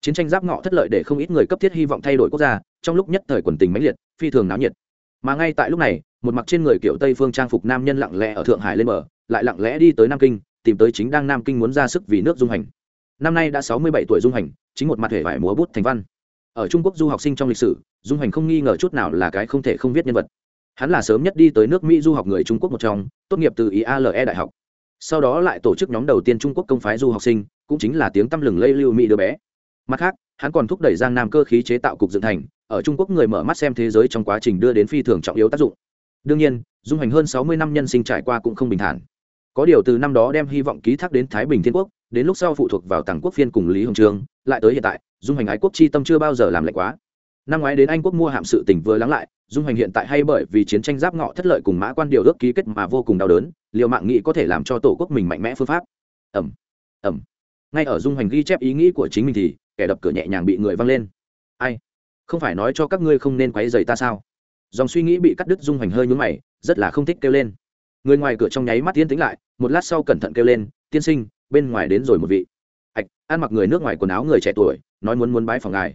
Chiến tranh giáp ngọ thất lợi để không ít người cấp thiết hy vọng thay đổi quốc gia, trong lúc nhất thời quần tình mãnh liệt, phi thường náo nhiệt. Mà ngay tại lúc này, một mặc trên người kiểu tây phương trang phục nam nhân lặng lẽ ở thượng hải lên bờ, lại lặng lẽ đi tới nam kinh, tìm tới chính đang nam kinh muốn ra sức vì nước dung hành. Năm nay đã sáu mươi bảy tuổi dung hành, chính một mặt hệ vải múa bút thành văn ở trung quốc du học sinh trong lịch sử, dung hành không nghi ngờ chút nào là cái không thể không viết nhân vật. Hắn là sớm nhất đi tới nước mỹ du học người trung quốc một trong, tốt nghiệp từ iale đại học. Sau đó lại tổ chức nhóm đầu tiên trung quốc công phái du học sinh, cũng chính là tiếng tăm lừng lây lưu mỹ đứa bé. Mặt khác, hắn còn thúc đẩy giang nam cơ khí chế tạo cục dựng thành, ở trung quốc người mở mắt xem thế giới trong quá trình đưa đến phi thường trọng yếu tác dụng. Đương nhiên, dung hành hơn sáu mươi năm nhân sinh trải qua cũng không bình thản. Có điều từ năm đó đem hy vọng ký thác đến thái bình thiên quốc, đến lúc sau phụ thuộc vào tàng quốc phiên cùng lý hồng trường, lại tới hiện tại dung hành ái quốc chi tâm chưa bao giờ làm lạnh quá. Năm ngoái đến anh quốc mua hạm sự tỉnh vừa lắng lại, dung hành hiện tại hay bởi vì chiến tranh giáp ngọ thất lợi cùng mã quan điều ước ký kết mà vô cùng đau đớn liệu mạng nghĩ có thể làm cho tổ quốc mình mạnh mẽ phương pháp. Ẩm ẩm ngay ở dung hành ghi chép ý nghĩ của chính mình thì, kẻ đập cửa nhẹ nhàng bị người văng lên. Ai? Không phải nói cho các ngươi không nên quấy dày ta sao? Dòng suy nghĩ bị cắt đứt, dung hành hơi nhún mày, rất là không thích kêu lên. Người ngoài cửa trong nháy mắt tiến tính lại, một lát sau cẩn thận kêu lên, tiên sinh, bên ngoài đến rồi một vị. Ạch, ăn mặc người nước ngoài quần áo người trẻ tuổi nói muốn muốn bái phòng ngài.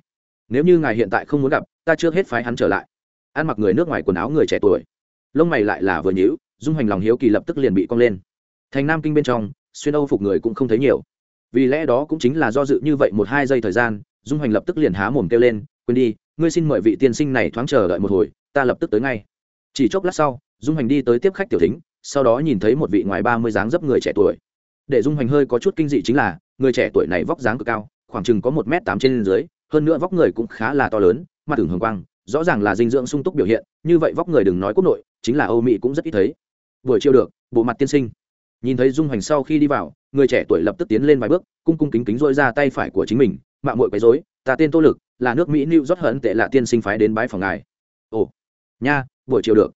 Nếu như ngài hiện tại không muốn gặp, ta chưa hết phái hắn trở lại. Ăn mặc người nước ngoài quần áo người trẻ tuổi. Lông mày lại là vừa nhữ dung hoành lòng hiếu kỳ lập tức liền bị cong lên. Thành nam kinh bên trong, xuyên âu phục người cũng không thấy nhiều. Vì lẽ đó cũng chính là do dự như vậy một hai giây thời gian, dung hoành lập tức liền há mồm kêu lên, quên đi, ngươi xin mời vị tiên sinh này thoáng chờ đợi một hồi, ta lập tức tới ngay. Chỉ chốc lát sau, dung hoành đi tới tiếp khách tiểu thính, sau đó nhìn thấy một vị ngoài ba mươi dáng dấp người trẻ tuổi. Để dung hoành hơi có chút kinh dị chính là, người trẻ tuổi này vóc dáng cực cao khoảng chừng có một m tám trên dưới, hơn nữa vóc người cũng khá là to lớn, mặt tưởng hồng quang, rõ ràng là dinh dưỡng sung túc biểu hiện, như vậy vóc người đừng nói quốc nội, chính là âu mỹ cũng rất ít thấy. Buổi chiều được, bộ mặt tiên sinh. Nhìn thấy dung hoành sau khi đi vào, người trẻ tuổi lập tức tiến lên vài bước, cung cung kính kính dôi ra tay phải của chính mình mạng mội quấy dối ta tên tô lực, là nước mỹ new rót hận tệ lạ tiên sinh phái đến bái phòng ngài. Ồ, nha, buổi chiều được.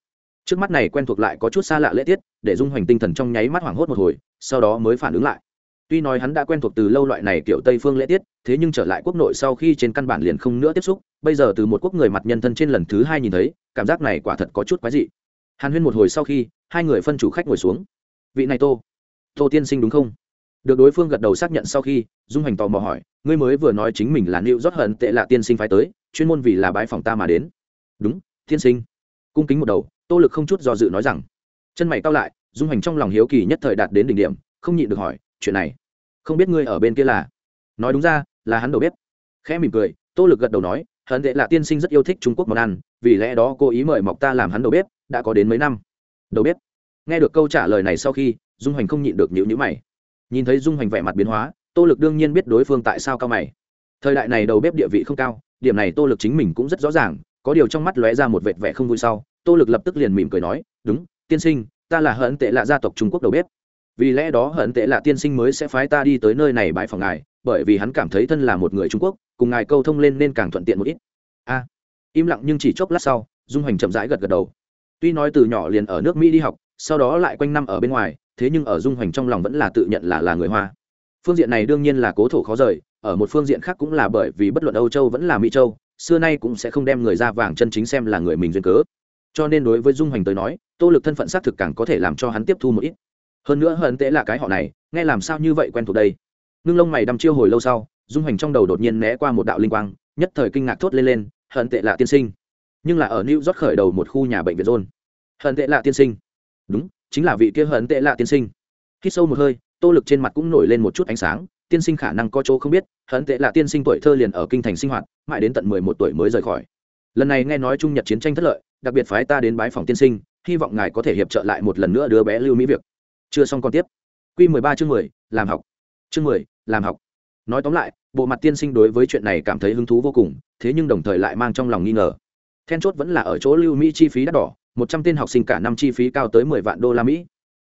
Trước mắt này quen thuộc lại có chút xa lạ lễ tiết, để dung hoành tinh thần trong nháy mắt hoảng hốt một hồi, sau đó mới phản ứng lại tuy nói hắn đã quen thuộc từ lâu loại này kiểu tây phương lễ tiết, thế nhưng trở lại quốc nội sau khi trên căn bản liền không nữa tiếp xúc, bây giờ từ một quốc người mặt nhân thân trên lần thứ hai nhìn thấy, cảm giác này quả thật có chút quái dị. Hàn huyên một hồi sau khi, hai người phân chủ khách ngồi xuống. Vị này tô tô tiên sinh đúng không? Được đối phương gật đầu xác nhận sau khi, dung hành tò mò hỏi, ngươi mới vừa nói chính mình là nữ rót hận tệ lạ tiên sinh phái tới, chuyên môn vì là bái phòng ta mà đến. Đúng, tiên sinh. Cung kính một đầu, tô lực không chút do dự nói rằng. Chân mày cao lại, dung hành trong lòng hiếu kỳ nhất thời đạt đến đỉnh điểm, không nhịn được hỏi, chuyện này không biết ngươi ở bên kia là nói đúng ra là hắn đầu bếp khẽ mỉm cười tô lực gật đầu nói hận tệ lạ tiên sinh rất yêu thích trung quốc món ăn vì lẽ đó cô ý mời mọc ta làm hắn đầu bếp đã có đến mấy năm đầu bếp nghe được câu trả lời này sau khi dung hoành không nhịn được nhữ nhữ mày nhìn thấy dung hoành vẻ mặt biến hóa tô lực đương nhiên biết đối phương tại sao cao mày thời đại này đầu bếp địa vị không cao điểm này tô lực chính mình cũng rất rõ ràng có điều trong mắt lóe ra một vệt vẻ không vui sau tô lực lập tức liền mỉm cười nói đúng tiên sinh ta là hận tệ lạ gia tộc trung quốc đầu bếp vì lẽ đó hận tệ là tiên sinh mới sẽ phái ta đi tới nơi này bãi phòng ngài, bởi vì hắn cảm thấy thân là một người trung quốc, cùng ngài câu thông lên nên càng thuận tiện một ít. A. Im lặng nhưng chỉ chốc lát sau, dung hoành chậm rãi gật gật đầu. Tuy nói từ nhỏ liền ở nước mỹ đi học, sau đó lại quanh năm ở bên ngoài, thế nhưng ở dung hoành trong lòng vẫn là tự nhận là là người hoa. Phương diện này đương nhiên là cố thổ khó rời, ở một phương diện khác cũng là bởi vì bất luận âu châu vẫn là mỹ châu, xưa nay cũng sẽ không đem người ra vàng chân chính xem là người mình duyên cớ. Cho nên đối với dung hoành tới nói, tô lực thân phận xác thực càng có thể làm cho hắn tiếp thu một ít hơn nữa hận tệ là cái họ này, nghe làm sao như vậy quen thuộc đây? Ngưng lông mày đăm chiêu hồi lâu sau, dung hoành trong đầu đột nhiên né qua một đạo linh quang, nhất thời kinh ngạc thốt lên lên, hận tệ là tiên sinh. Nhưng là ở new york khởi đầu một khu nhà bệnh viện rôn hận tệ là tiên sinh. Đúng, chính là vị kia hận tệ là tiên sinh. Khi sâu một hơi, tô lực trên mặt cũng nổi lên một chút ánh sáng, tiên sinh khả năng có chỗ không biết, hận tệ là tiên sinh tuổi thơ liền ở kinh thành sinh hoạt, mãi đến tận mười một tuổi mới rời khỏi. Lần này nghe nói trung nhật chiến tranh thất lợi, đặc biệt phái ta đến bái phòng tiên sinh, hy vọng ngài có thể hiệp trợ lại một lần nữa đứa bé lưu mỹ việc chưa xong còn tiếp. Q mười ba chương mười, làm học. Chương mười, làm học. Nói tóm lại, bộ mặt tiên sinh đối với chuyện này cảm thấy hứng thú vô cùng, thế nhưng đồng thời lại mang trong lòng nghi ngờ. Then chốt vẫn là ở chỗ lưu mỹ chi phí đắt đỏ, một trăm tên học sinh cả năm chi phí cao tới mười vạn đô la mỹ.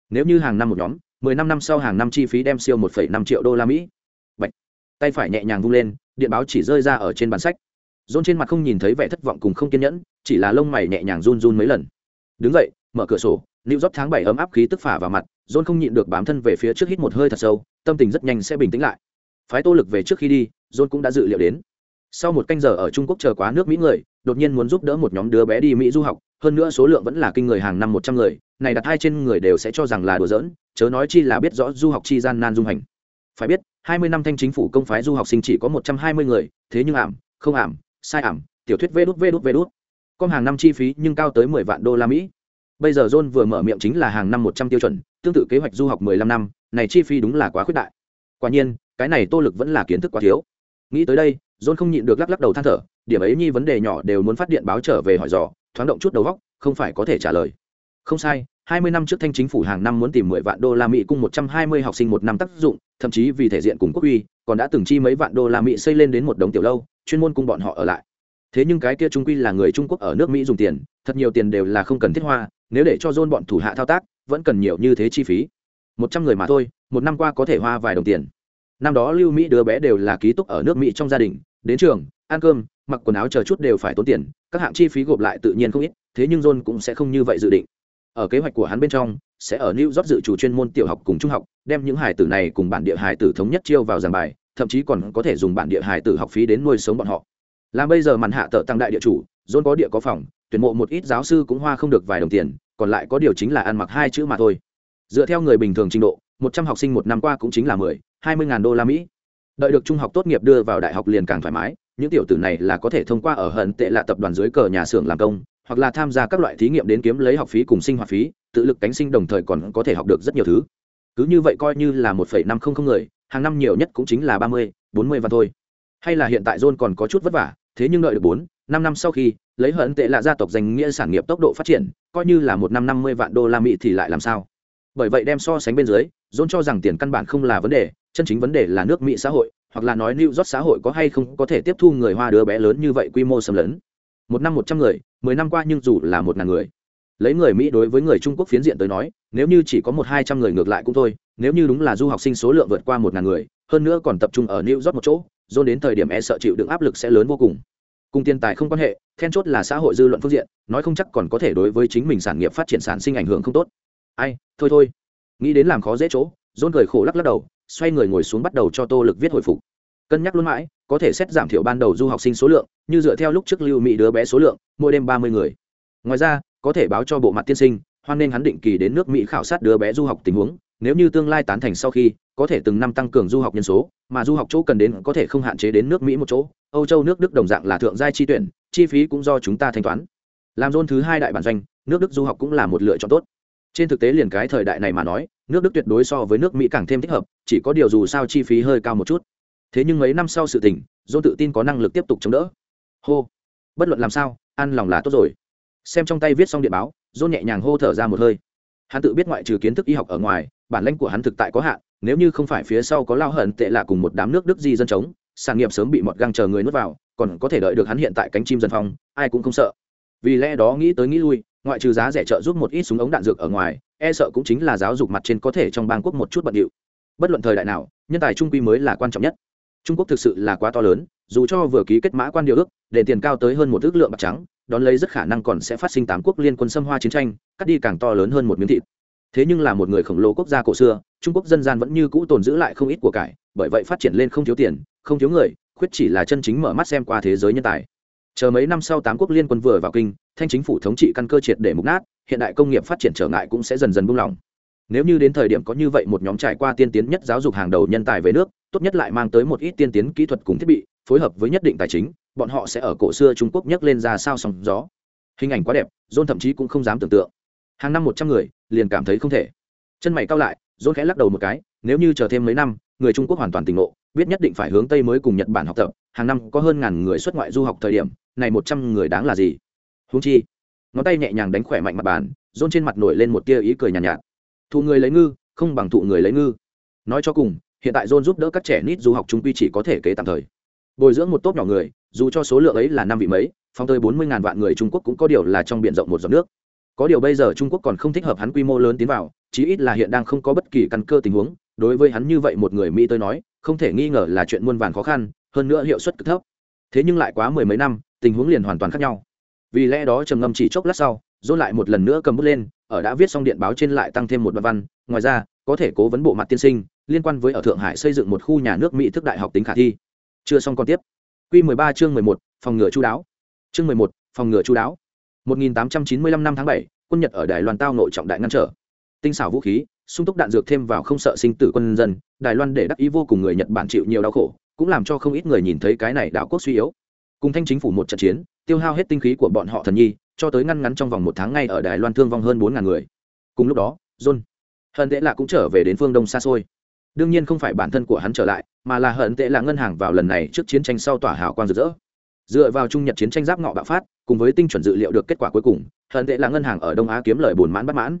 Nếu như hàng năm một nhóm, mười năm năm sau hàng năm chi phí đem siêu một phẩy năm triệu đô la mỹ. Bạch. tay phải nhẹ nhàng vung lên, điện báo chỉ rơi ra ở trên bàn sách. Dôn trên mặt không nhìn thấy vẻ thất vọng cùng không kiên nhẫn, chỉ là lông mày nhẹ nhàng run run mấy lần. Đứng dậy, mở cửa sổ lưu dốc tháng bảy ấm áp khí tức phả vào mặt John không nhịn được bám thân về phía trước hít một hơi thật sâu, tâm tình rất nhanh sẽ bình tĩnh lại. Phái tô lực về trước khi đi, John cũng đã dự liệu đến. Sau một canh giờ ở trung quốc chờ quá nước mỹ người, đột nhiên muốn giúp đỡ một nhóm đứa bé đi mỹ du học, hơn nữa số lượng vẫn là kinh người hàng năm một trăm người, này đặt hai trên người đều sẽ cho rằng là đùa giỡn, chớ nói chi là biết rõ du học chi gian nan dung hành. Phải biết, hai mươi năm thanh chính phủ công phái du học sinh chỉ có một trăm hai mươi người, thế nhưng ảm, không ảm, sai ảm, tiểu thuyết vê đút vê đút vê đút. Con hàng năm chi phí nhưng cao tới mười vạn đô la mỹ bây giờ john vừa mở miệng chính là hàng năm một trăm tiêu chuẩn, tương tự kế hoạch du học mười lăm năm, này chi phí đúng là quá khuyết đại. Quả nhiên, cái này tô lực vẫn là kiến thức quá thiếu. Nghĩ tới đây, john không nhịn được lắc lắc đầu than thở, điểm ấy nhi vấn đề nhỏ đều muốn phát điện báo trở về hỏi dò, thoáng động chút đầu góc không phải có thể trả lời. Không sai, hai mươi năm trước thanh chính phủ hàng năm muốn tìm mười vạn đô la mỹ cùng một trăm hai mươi học sinh một năm tác dụng, thậm chí vì thể diện cùng quốc uy, còn đã từng chi mấy vạn đô la mỹ xây lên đến một đống tiểu lâu, chuyên môn cùng bọn họ ở lại. Thế nhưng cái kia trung quy là người trung quốc ở nước mỹ dùng tiền, thật nhiều tiền đều là không cần thiết hoa nếu để cho dôn bọn thủ hạ thao tác, vẫn cần nhiều như thế chi phí. Một trăm người mà thôi, một năm qua có thể hoa vài đồng tiền. Năm đó lưu mỹ đứa bé đều là ký túc ở nước mỹ trong gia đình, đến trường, ăn cơm, mặc quần áo chờ chút đều phải tốn tiền, các hạng chi phí gộp lại tự nhiên không ít, thế nhưng john cũng sẽ không như vậy dự định. Ở kế hoạch của hắn bên trong, sẽ ở new york dự chủ chuyên môn tiểu học cùng trung học, đem những hải tử này cùng bản địa hải tử thống nhất chiêu vào giảng bài, thậm chí còn có thể dùng bản địa hải tử học phí đến nuôi sống bọn họ. Làm bây giờ màn hạ tợ tăng đại địa chủ, john có địa có phòng tuyển mộ một ít giáo sư cũng hoa không được vài đồng tiền, còn lại có điều chính là ăn mặc hai chữ mà thôi. Dựa theo người bình thường trình độ, một trăm học sinh một năm qua cũng chính là mười, hai mươi ngàn đô la mỹ. Đợi được trung học tốt nghiệp đưa vào đại học liền càng thoải mái, những tiểu tử này là có thể thông qua ở hận tệ là tập đoàn dưới cờ nhà xưởng làm công, hoặc là tham gia các loại thí nghiệm đến kiếm lấy học phí cùng sinh hoạt phí, tự lực cánh sinh đồng thời còn có thể học được rất nhiều thứ. Cứ như vậy coi như là một phẩy năm không không người, hàng năm nhiều nhất cũng chính là ba mươi, bốn mươi và thôi. Hay là hiện tại john còn có chút vất vả thế nhưng đợi được bốn, năm năm sau khi, lấy hận tệ là gia tộc danh nghĩa sản nghiệp tốc độ phát triển, coi như là một năm năm mươi vạn đô la mỹ thì lại làm sao? Bởi vậy đem so sánh bên dưới dôn cho rằng tiền căn bản không là vấn đề, chân chính vấn đề là nước mỹ xã hội, hoặc là nói new york xã hội có hay không có thể tiếp thu người hoa đứa bé lớn như vậy quy mô xâm lấn. Một năm một trăm người, mười năm qua nhưng dù là một ngàn người. Lấy người mỹ đối với người trung quốc phiến diện tới nói, nếu như chỉ có một hai trăm người ngược lại cũng thôi, nếu như đúng là du học sinh số lượng vượt qua một ngàn người, hơn nữa còn tập trung ở new york một chỗ dồn đến thời điểm e sợ chịu đựng áp lực sẽ lớn vô cùng. Cùng tiền tài không quan hệ, then chốt là xã hội dư luận phương diện, nói không chắc còn có thể đối với chính mình sản nghiệp phát triển sản sinh ảnh hưởng không tốt. Ai, thôi thôi. Nghĩ đến làm khó dễ chỗ, dồn cười khổ lắc lắc đầu, xoay người ngồi xuống bắt đầu cho tô lực viết hồi phục. Cân nhắc luôn mãi, có thể xét giảm thiểu ban đầu du học sinh số lượng, như dựa theo lúc trước lưu mỹ đứa bé số lượng, mỗi đêm ba mươi người. Ngoài ra, có thể báo cho bộ mặt tiên sinh, hoan nên hắn định kỳ đến nước mỹ khảo sát đứa bé du học tình huống nếu như tương lai tán thành sau khi, có thể từng năm tăng cường du học nhân số, mà du học chỗ cần đến có thể không hạn chế đến nước mỹ một chỗ, âu châu nước đức đồng dạng là thượng giai chi tuyển, chi phí cũng do chúng ta thanh toán. Làm dôn thứ hai đại bản doanh, nước đức du học cũng là một lựa chọn tốt. Trên thực tế liền cái thời đại này mà nói, nước đức tuyệt đối so với nước mỹ càng thêm thích hợp, chỉ có điều dù sao chi phí hơi cao một chút. Thế nhưng mấy năm sau sự tình, dôn tự tin có năng lực tiếp tục chống đỡ. Hô. Bất luận làm sao ăn lòng là tốt rồi. Xem trong tay viết xong điện báo, dôn nhẹ nhàng hô thở ra một hơi. Hắn tự biết ngoại trừ kiến thức y học ở ngoài bản lãnh của hắn thực tại có hạn, nếu như không phải phía sau có lao hận tệ lạ cùng một đám nước đức di dân chống, sản nghiệp sớm bị mọt găng chờ người nuốt vào, còn có thể đợi được hắn hiện tại cánh chim dân phong, ai cũng không sợ. Vì lẽ đó nghĩ tới nghĩ lui, ngoại trừ giá rẻ trợ giúp một ít súng ống đạn dược ở ngoài e sợ cũng chính là giáo dục mặt trên có thể trong bang quốc một chút bận điệu. Bất luận thời đại nào, nhân tài trung quy mới là quan trọng nhất. Trung quốc thực sự là quá to lớn, dù cho vừa ký kết mã quan điều ước, để tiền cao tới hơn một ước lượng bạc trắng, đón lấy rất khả năng còn sẽ phát sinh tám quốc liên quân xâm hoa chiến tranh, cắt đi càng to lớn hơn một miếng thịt thế nhưng là một người khổng lồ quốc gia cổ xưa, trung quốc dân gian vẫn như cũ tồn giữ lại không ít của cải, bởi vậy phát triển lên không thiếu tiền, không thiếu người, khuyết chỉ là chân chính mở mắt xem qua thế giới nhân tài. Chờ mấy năm sau tám quốc liên quân vừa vào kinh, thanh chính phủ thống trị căn cơ triệt để mục nát, hiện đại công nghiệp phát triển trở ngại cũng sẽ dần dần buông lỏng. Nếu như đến thời điểm có như vậy một nhóm trải qua tiên tiến nhất giáo dục hàng đầu nhân tài về nước, tốt nhất lại mang tới một ít tiên tiến kỹ thuật cùng thiết bị, phối hợp với nhất định tài chính, bọn họ sẽ ở cổ xưa trung quốc nhấc lên ra sao sóng gió. Hình ảnh quá đẹp, john thậm chí cũng không dám tưởng tượng. Hàng năm một trăm người liền cảm thấy không thể. Chân mày cao lại dôn khẽ lắc đầu một cái nếu như chờ thêm mấy năm người trung quốc hoàn toàn tỉnh ngộ biết nhất định phải hướng tây mới cùng nhật bản học tập hàng năm có hơn ngàn người xuất ngoại du học thời điểm này một trăm người đáng là gì? Húng chi ngón tay nhẹ nhàng đánh khỏe mạnh mặt bàn dôn trên mặt nổi lên một tia ý cười nhàn nhạt, nhạt. Thụ người lấy ngư không bằng thụ người lấy ngư. Nói cho cùng hiện tại dôn giúp đỡ các trẻ nít du học trung quy chỉ có thể kế tạm thời. Bồi dưỡng một tốt nhỏ người dù cho số lượng ấy là năm vị mấy phong tới bốn mươi ngàn vạn người trung quốc cũng có điều là trong b i ể n rộng một giọt nước có điều bây giờ trung quốc còn không thích hợp hắn quy mô lớn tiến vào chí ít là hiện đang không có bất kỳ căn cơ tình huống. Đối với hắn như vậy một người mỹ tôi nói không thể nghi ngờ là chuyện muôn vàn khó khăn hơn nữa hiệu suất cực thấp. Thế nhưng lại quá mười mấy năm tình huống liền hoàn toàn khác nhau. Vì lẽ đó trầm ngâm chỉ chốc lát sau dôn lại một lần nữa cầm bút lên ở đã viết xong điện báo trên lại tăng thêm một đoạn văn. Ngoài ra có thể cố vấn bộ mặt tiên sinh liên quan với ở thượng hải xây dựng một khu nhà nước mỹ thức đại học tính khả thi. Chưa xong còn tiếp. Q 13 chương 11, phòng ngừa chú đáo. Chương 11, phòng ngừa chú đáo. 1895 năm tháng 7, quân nhật ở đài loan tao nội trọng đại ngăn trở. Tinh xảo vũ khí sung túc đạn dược thêm vào không sợ sinh tử quân dân đài loan để đắc ý vô cùng người nhật bản chịu nhiều đau khổ cũng làm cho không ít người nhìn thấy cái này đảo quốc suy yếu. Cùng thanh chính phủ một trận chiến tiêu hao hết tinh khí của bọn họ thần nhi cho tới ngăn ngắn trong vòng một tháng ngay ở đài loan thương vong hơn 4000 người. Cùng lúc đó john hận tệ là cũng trở về đến phương đông xa xôi. Đương nhiên không phải bản thân của hắn trở lại mà là hận tệ là ngân hàng vào lần này trước chiến tranh sau tỏa hào quang rực rỡ dựa vào trung nhật chiến tranh giáp ngọ bạo phát, cùng với tinh chuẩn dự liệu được kết quả cuối cùng, hận tệ là ngân hàng ở đông á kiếm lời bồn mãn bất mãn.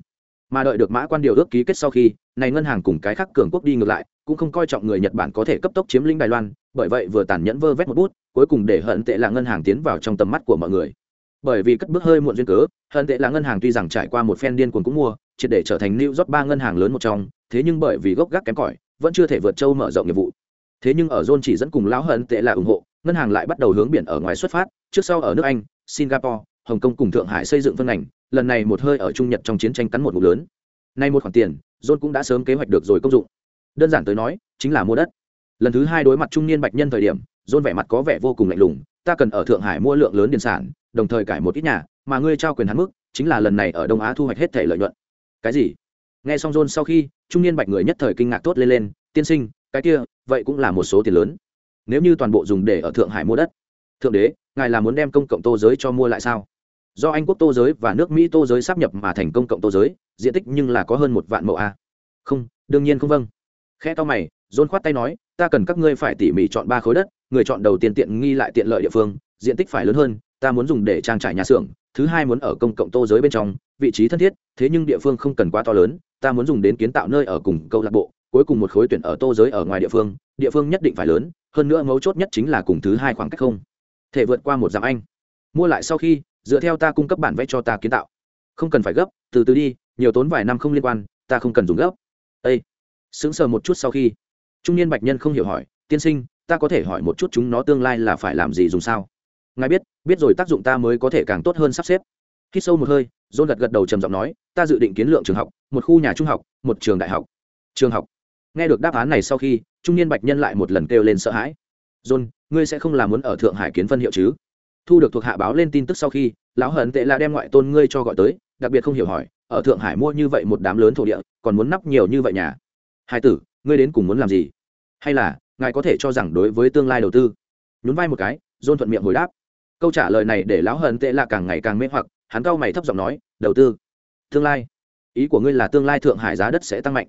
Mà đợi được mã quan điều ước ký kết sau khi, này ngân hàng cùng cái khác cường quốc đi ngược lại, cũng không coi trọng người nhật bản có thể cấp tốc chiếm lĩnh đài loan, bởi vậy vừa tàn nhẫn vơ vét một bút, cuối cùng để hận tệ là ngân hàng tiến vào trong tầm mắt của mọi người. Bởi vì cất bước hơi muộn duyên cớ, hận tệ là ngân hàng tuy rằng trải qua một phen điên cuồng cũng mua, triệt để trở thành new york ba ngân hàng lớn một trong, thế nhưng bởi vì gốc gác kém cỏi, vẫn chưa thể vượt châu mở rộng nghiệp vụ. Thế nhưng ở john chỉ dẫn cùng lão hận tệ là ủng hộ ngân hàng lại bắt đầu hướng biển ở ngoài xuất phát, trước sau ở nước anh, singapore, hồng kông cùng thượng hải xây dựng phân ngành, lần này một hơi ở trung nhật trong chiến tranh cắn một mục lớn. Nay một khoản tiền, john cũng đã sớm kế hoạch được rồi công dụng. Đơn giản tới nói, chính là mua đất. Lần thứ hai đối mặt trung niên bạch nhân thời điểm, john vẻ mặt có vẻ vô cùng lạnh lùng, ta cần ở thượng hải mua lượng lớn điện sản, đồng thời cải một ít nhà, mà ngươi trao quyền hắn mức, chính là lần này ở đông á thu hoạch hết thể lợi nhuận. Cái gì? Nghe xong john sau khi, trung niên bạch người nhất thời kinh ngạc tốt lên lên, tiên sinh, cái kia, vậy cũng là một số tiền lớn nếu như toàn bộ dùng để ở thượng hải mua đất. Thượng đế, ngài là muốn đem công cộng tô giới cho mua lại sao? Do anh quốc tô giới và nước mỹ tô giới sắp nhập mà thành công cộng tô giới, diện tích nhưng là có hơn một vạn mẫu a. Không, đương nhiên không vâng. Khe to mày, dôn khoát tay nói, ta cần các ngươi phải tỉ mỉ chọn ba khối đất, người chọn đầu tiên tiện nghi lại tiện lợi địa phương, diện tích phải lớn hơn, ta muốn dùng để trang trải nhà xưởng, thứ hai muốn ở công cộng tô giới bên trong, vị trí thân thiết, thế nhưng địa phương không cần quá to lớn, ta muốn dùng đến kiến tạo nơi ở cùng câu lạc bộ, cuối cùng một khối tuyển ở tô giới ở ngoài địa phương địa phương nhất định phải lớn hơn nữa mấu chốt nhất chính là cùng thứ hai khoảng cách không. Thể vượt qua một dặm anh. Mua lại sau khi, dựa theo ta cung cấp bản vẽ cho ta kiến tạo. Không cần phải gấp, từ từ đi, nhiều tốn vài năm không liên quan, ta không cần dùng gấp. Ây sững sờ một chút sau khi, trung niên bạch nhân không hiểu hỏi, tiên sinh, ta có thể hỏi một chút chúng nó tương lai là phải làm gì dùng sao? Ngài biết biết rồi, tác dụng ta mới có thể càng tốt hơn sắp xếp. Khi sâu một hơi dôn gật gật đầu trầm giọng nói, ta dự định kiến lượng trường học, một khu nhà trung học, một trường đại học. Trường học? Nghe được đáp án này sau khi, trung niên bạch nhân lại một lần kêu lên sợ hãi. John, ngươi sẽ không làm muốn ở thượng hải kiến phân hiệu chứ? Thu được thuộc hạ báo lên tin tức sau khi, lão hận tệ là đem ngoại tôn ngươi cho gọi tới, đặc biệt không hiểu hỏi, ở thượng hải mua như vậy một đám lớn thổ địa, còn muốn nắp nhiều như vậy nhà? Hai tử, ngươi đến cùng muốn làm gì? Hay là, ngài có thể cho rằng đối với tương lai đầu tư? Nhún vai một cái, john thuận miệng hồi đáp. Câu trả lời này để lão hận tệ là càng ngày càng mê hoặc, hắn cau mày thấp giọng nói, đầu tư, tương lai, ý của ngươi là tương lai thượng hải giá đất sẽ tăng mạnh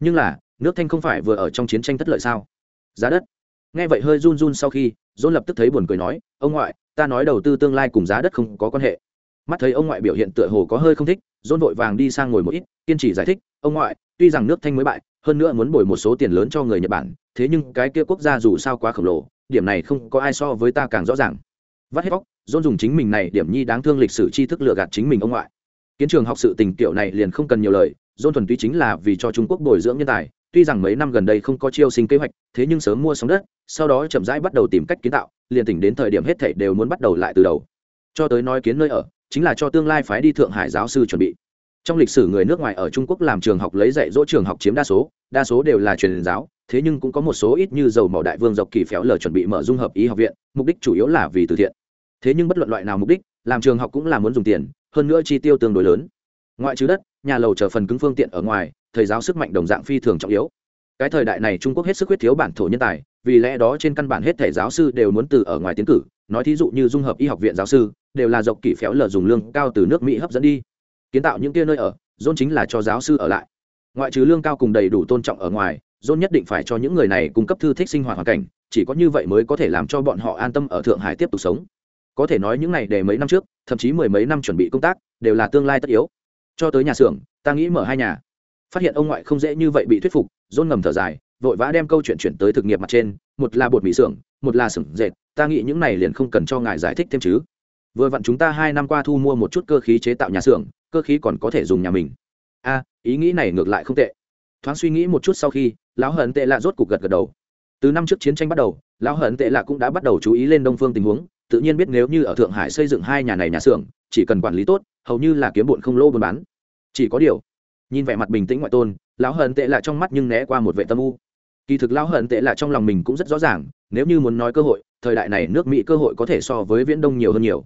nhưng là, nước thanh không phải vừa ở trong chiến tranh thất lợi sao? Giá đất. Nghe vậy hơi run run sau khi dôn lập tức thấy buồn cười nói, ông ngoại, ta nói đầu tư tương lai cùng giá đất không có quan hệ. Mắt thấy ông ngoại biểu hiện tựa hồ có hơi không thích dôn vội vàng đi sang ngồi một ít, kiên trì giải thích, ông ngoại, tuy rằng nước thanh mới bại, hơn nữa muốn bồi một số tiền lớn cho người nhật bản, thế nhưng cái kia quốc gia dù sao quá khổng lồ, điểm này không có ai so với ta càng rõ ràng. Vắt hết bóc dôn dùng chính mình này điểm nhi đáng thương lịch sử tri thức lừa gạt chính mình ông ngoại. Kiến trường học sự tình kiểu này liền không cần nhiều lời dôn thuần túy chính là vì cho trung quốc bồi dưỡng nhân tài, tuy rằng mấy năm gần đây không có chiêu sinh kế hoạch, thế nhưng sớm mua sóng đất, sau đó chậm rãi bắt đầu tìm cách kiến tạo, liền tỉnh đến thời điểm hết thảy đều muốn bắt đầu lại từ đầu. Cho tới nói kiến nơi ở, chính là cho tương lai phái đi thượng hải giáo sư chuẩn bị. Trong lịch sử người nước ngoài ở trung quốc làm trường học lấy dạy dỗ trường học chiếm đa số đa số đều là truyền giáo, thế nhưng cũng có một số ít như dầu mỏ đại vương dọc kỳ phéo lờ chuẩn bị mở dung hợp y học viện, mục đích chủ yếu là vì từ thiện. Thế nhưng bất luận loại nào mục đích, làm trường học cũng là muốn dùng tiền, hơn nữa chi tiêu tương đối lớn ngoại trừ đất, nhà lầu chờ phần cứng phương tiện ở ngoài, thầy giáo sức mạnh đồng dạng phi thường trọng yếu. Cái thời đại này trung quốc hết sức huyết thiếu bản thổ nhân tài, vì lẽ đó trên căn bản hết thầy giáo sư đều muốn từ ở ngoài tiến cử. Nói thí dụ như dung hợp y học viện giáo sư, đều là dọc kỷ phéo lờ dùng lương cao từ nước mỹ hấp dẫn đi. Kiến tạo những kia nơi ở, dôn chính là cho giáo sư ở lại. Ngoại trừ lương cao cùng đầy đủ tôn trọng ở ngoài, dôn nhất định phải cho những người này cung cấp thư thích sinh hoạt hoàn cảnh, chỉ có như vậy mới có thể làm cho bọn họ an tâm ở thượng hải tiếp tục sống. Có thể nói những này để mấy năm trước, thậm chí mười mấy năm chuẩn bị công tác, đều là tương lai tất yếu cho tới nhà xưởng, ta nghĩ mở hai nhà. Phát hiện ông ngoại không dễ như vậy bị thuyết phục dôn ngầm thở dài, vội vã đem câu chuyện chuyển tới thực nghiệp mặt trên, một là bột mì xưởng, một là xưởng dệt, ta nghĩ những này liền không cần cho ngài giải thích thêm chứ. Vừa vặn chúng ta hai năm qua thu mua một chút cơ khí chế tạo nhà xưởng, cơ khí còn có thể dùng nhà mình. A, ý nghĩ này ngược lại không tệ. Thoáng suy nghĩ một chút sau khi, lão hận tệ lạ rốt cục gật gật đầu. Từ năm trước chiến tranh bắt đầu, lão hận tệ lạ cũng đã bắt đầu chú ý lên đông phương tình huống, tự nhiên biết nếu như ở thượng hải xây dựng hai nhà này nhà xưởng chỉ cần quản lý tốt, hầu như là kiếm bụn không lô buôn bán. Chỉ có điều, nhìn vẻ mặt bình tĩnh ngoại tôn, lão hận tệ lại trong mắt nhưng né qua một vệ tâm u. Kỳ thực lão hận tệ lại trong lòng mình cũng rất rõ ràng, nếu như muốn nói cơ hội, thời đại này nước mỹ cơ hội có thể so với viễn đông nhiều hơn nhiều.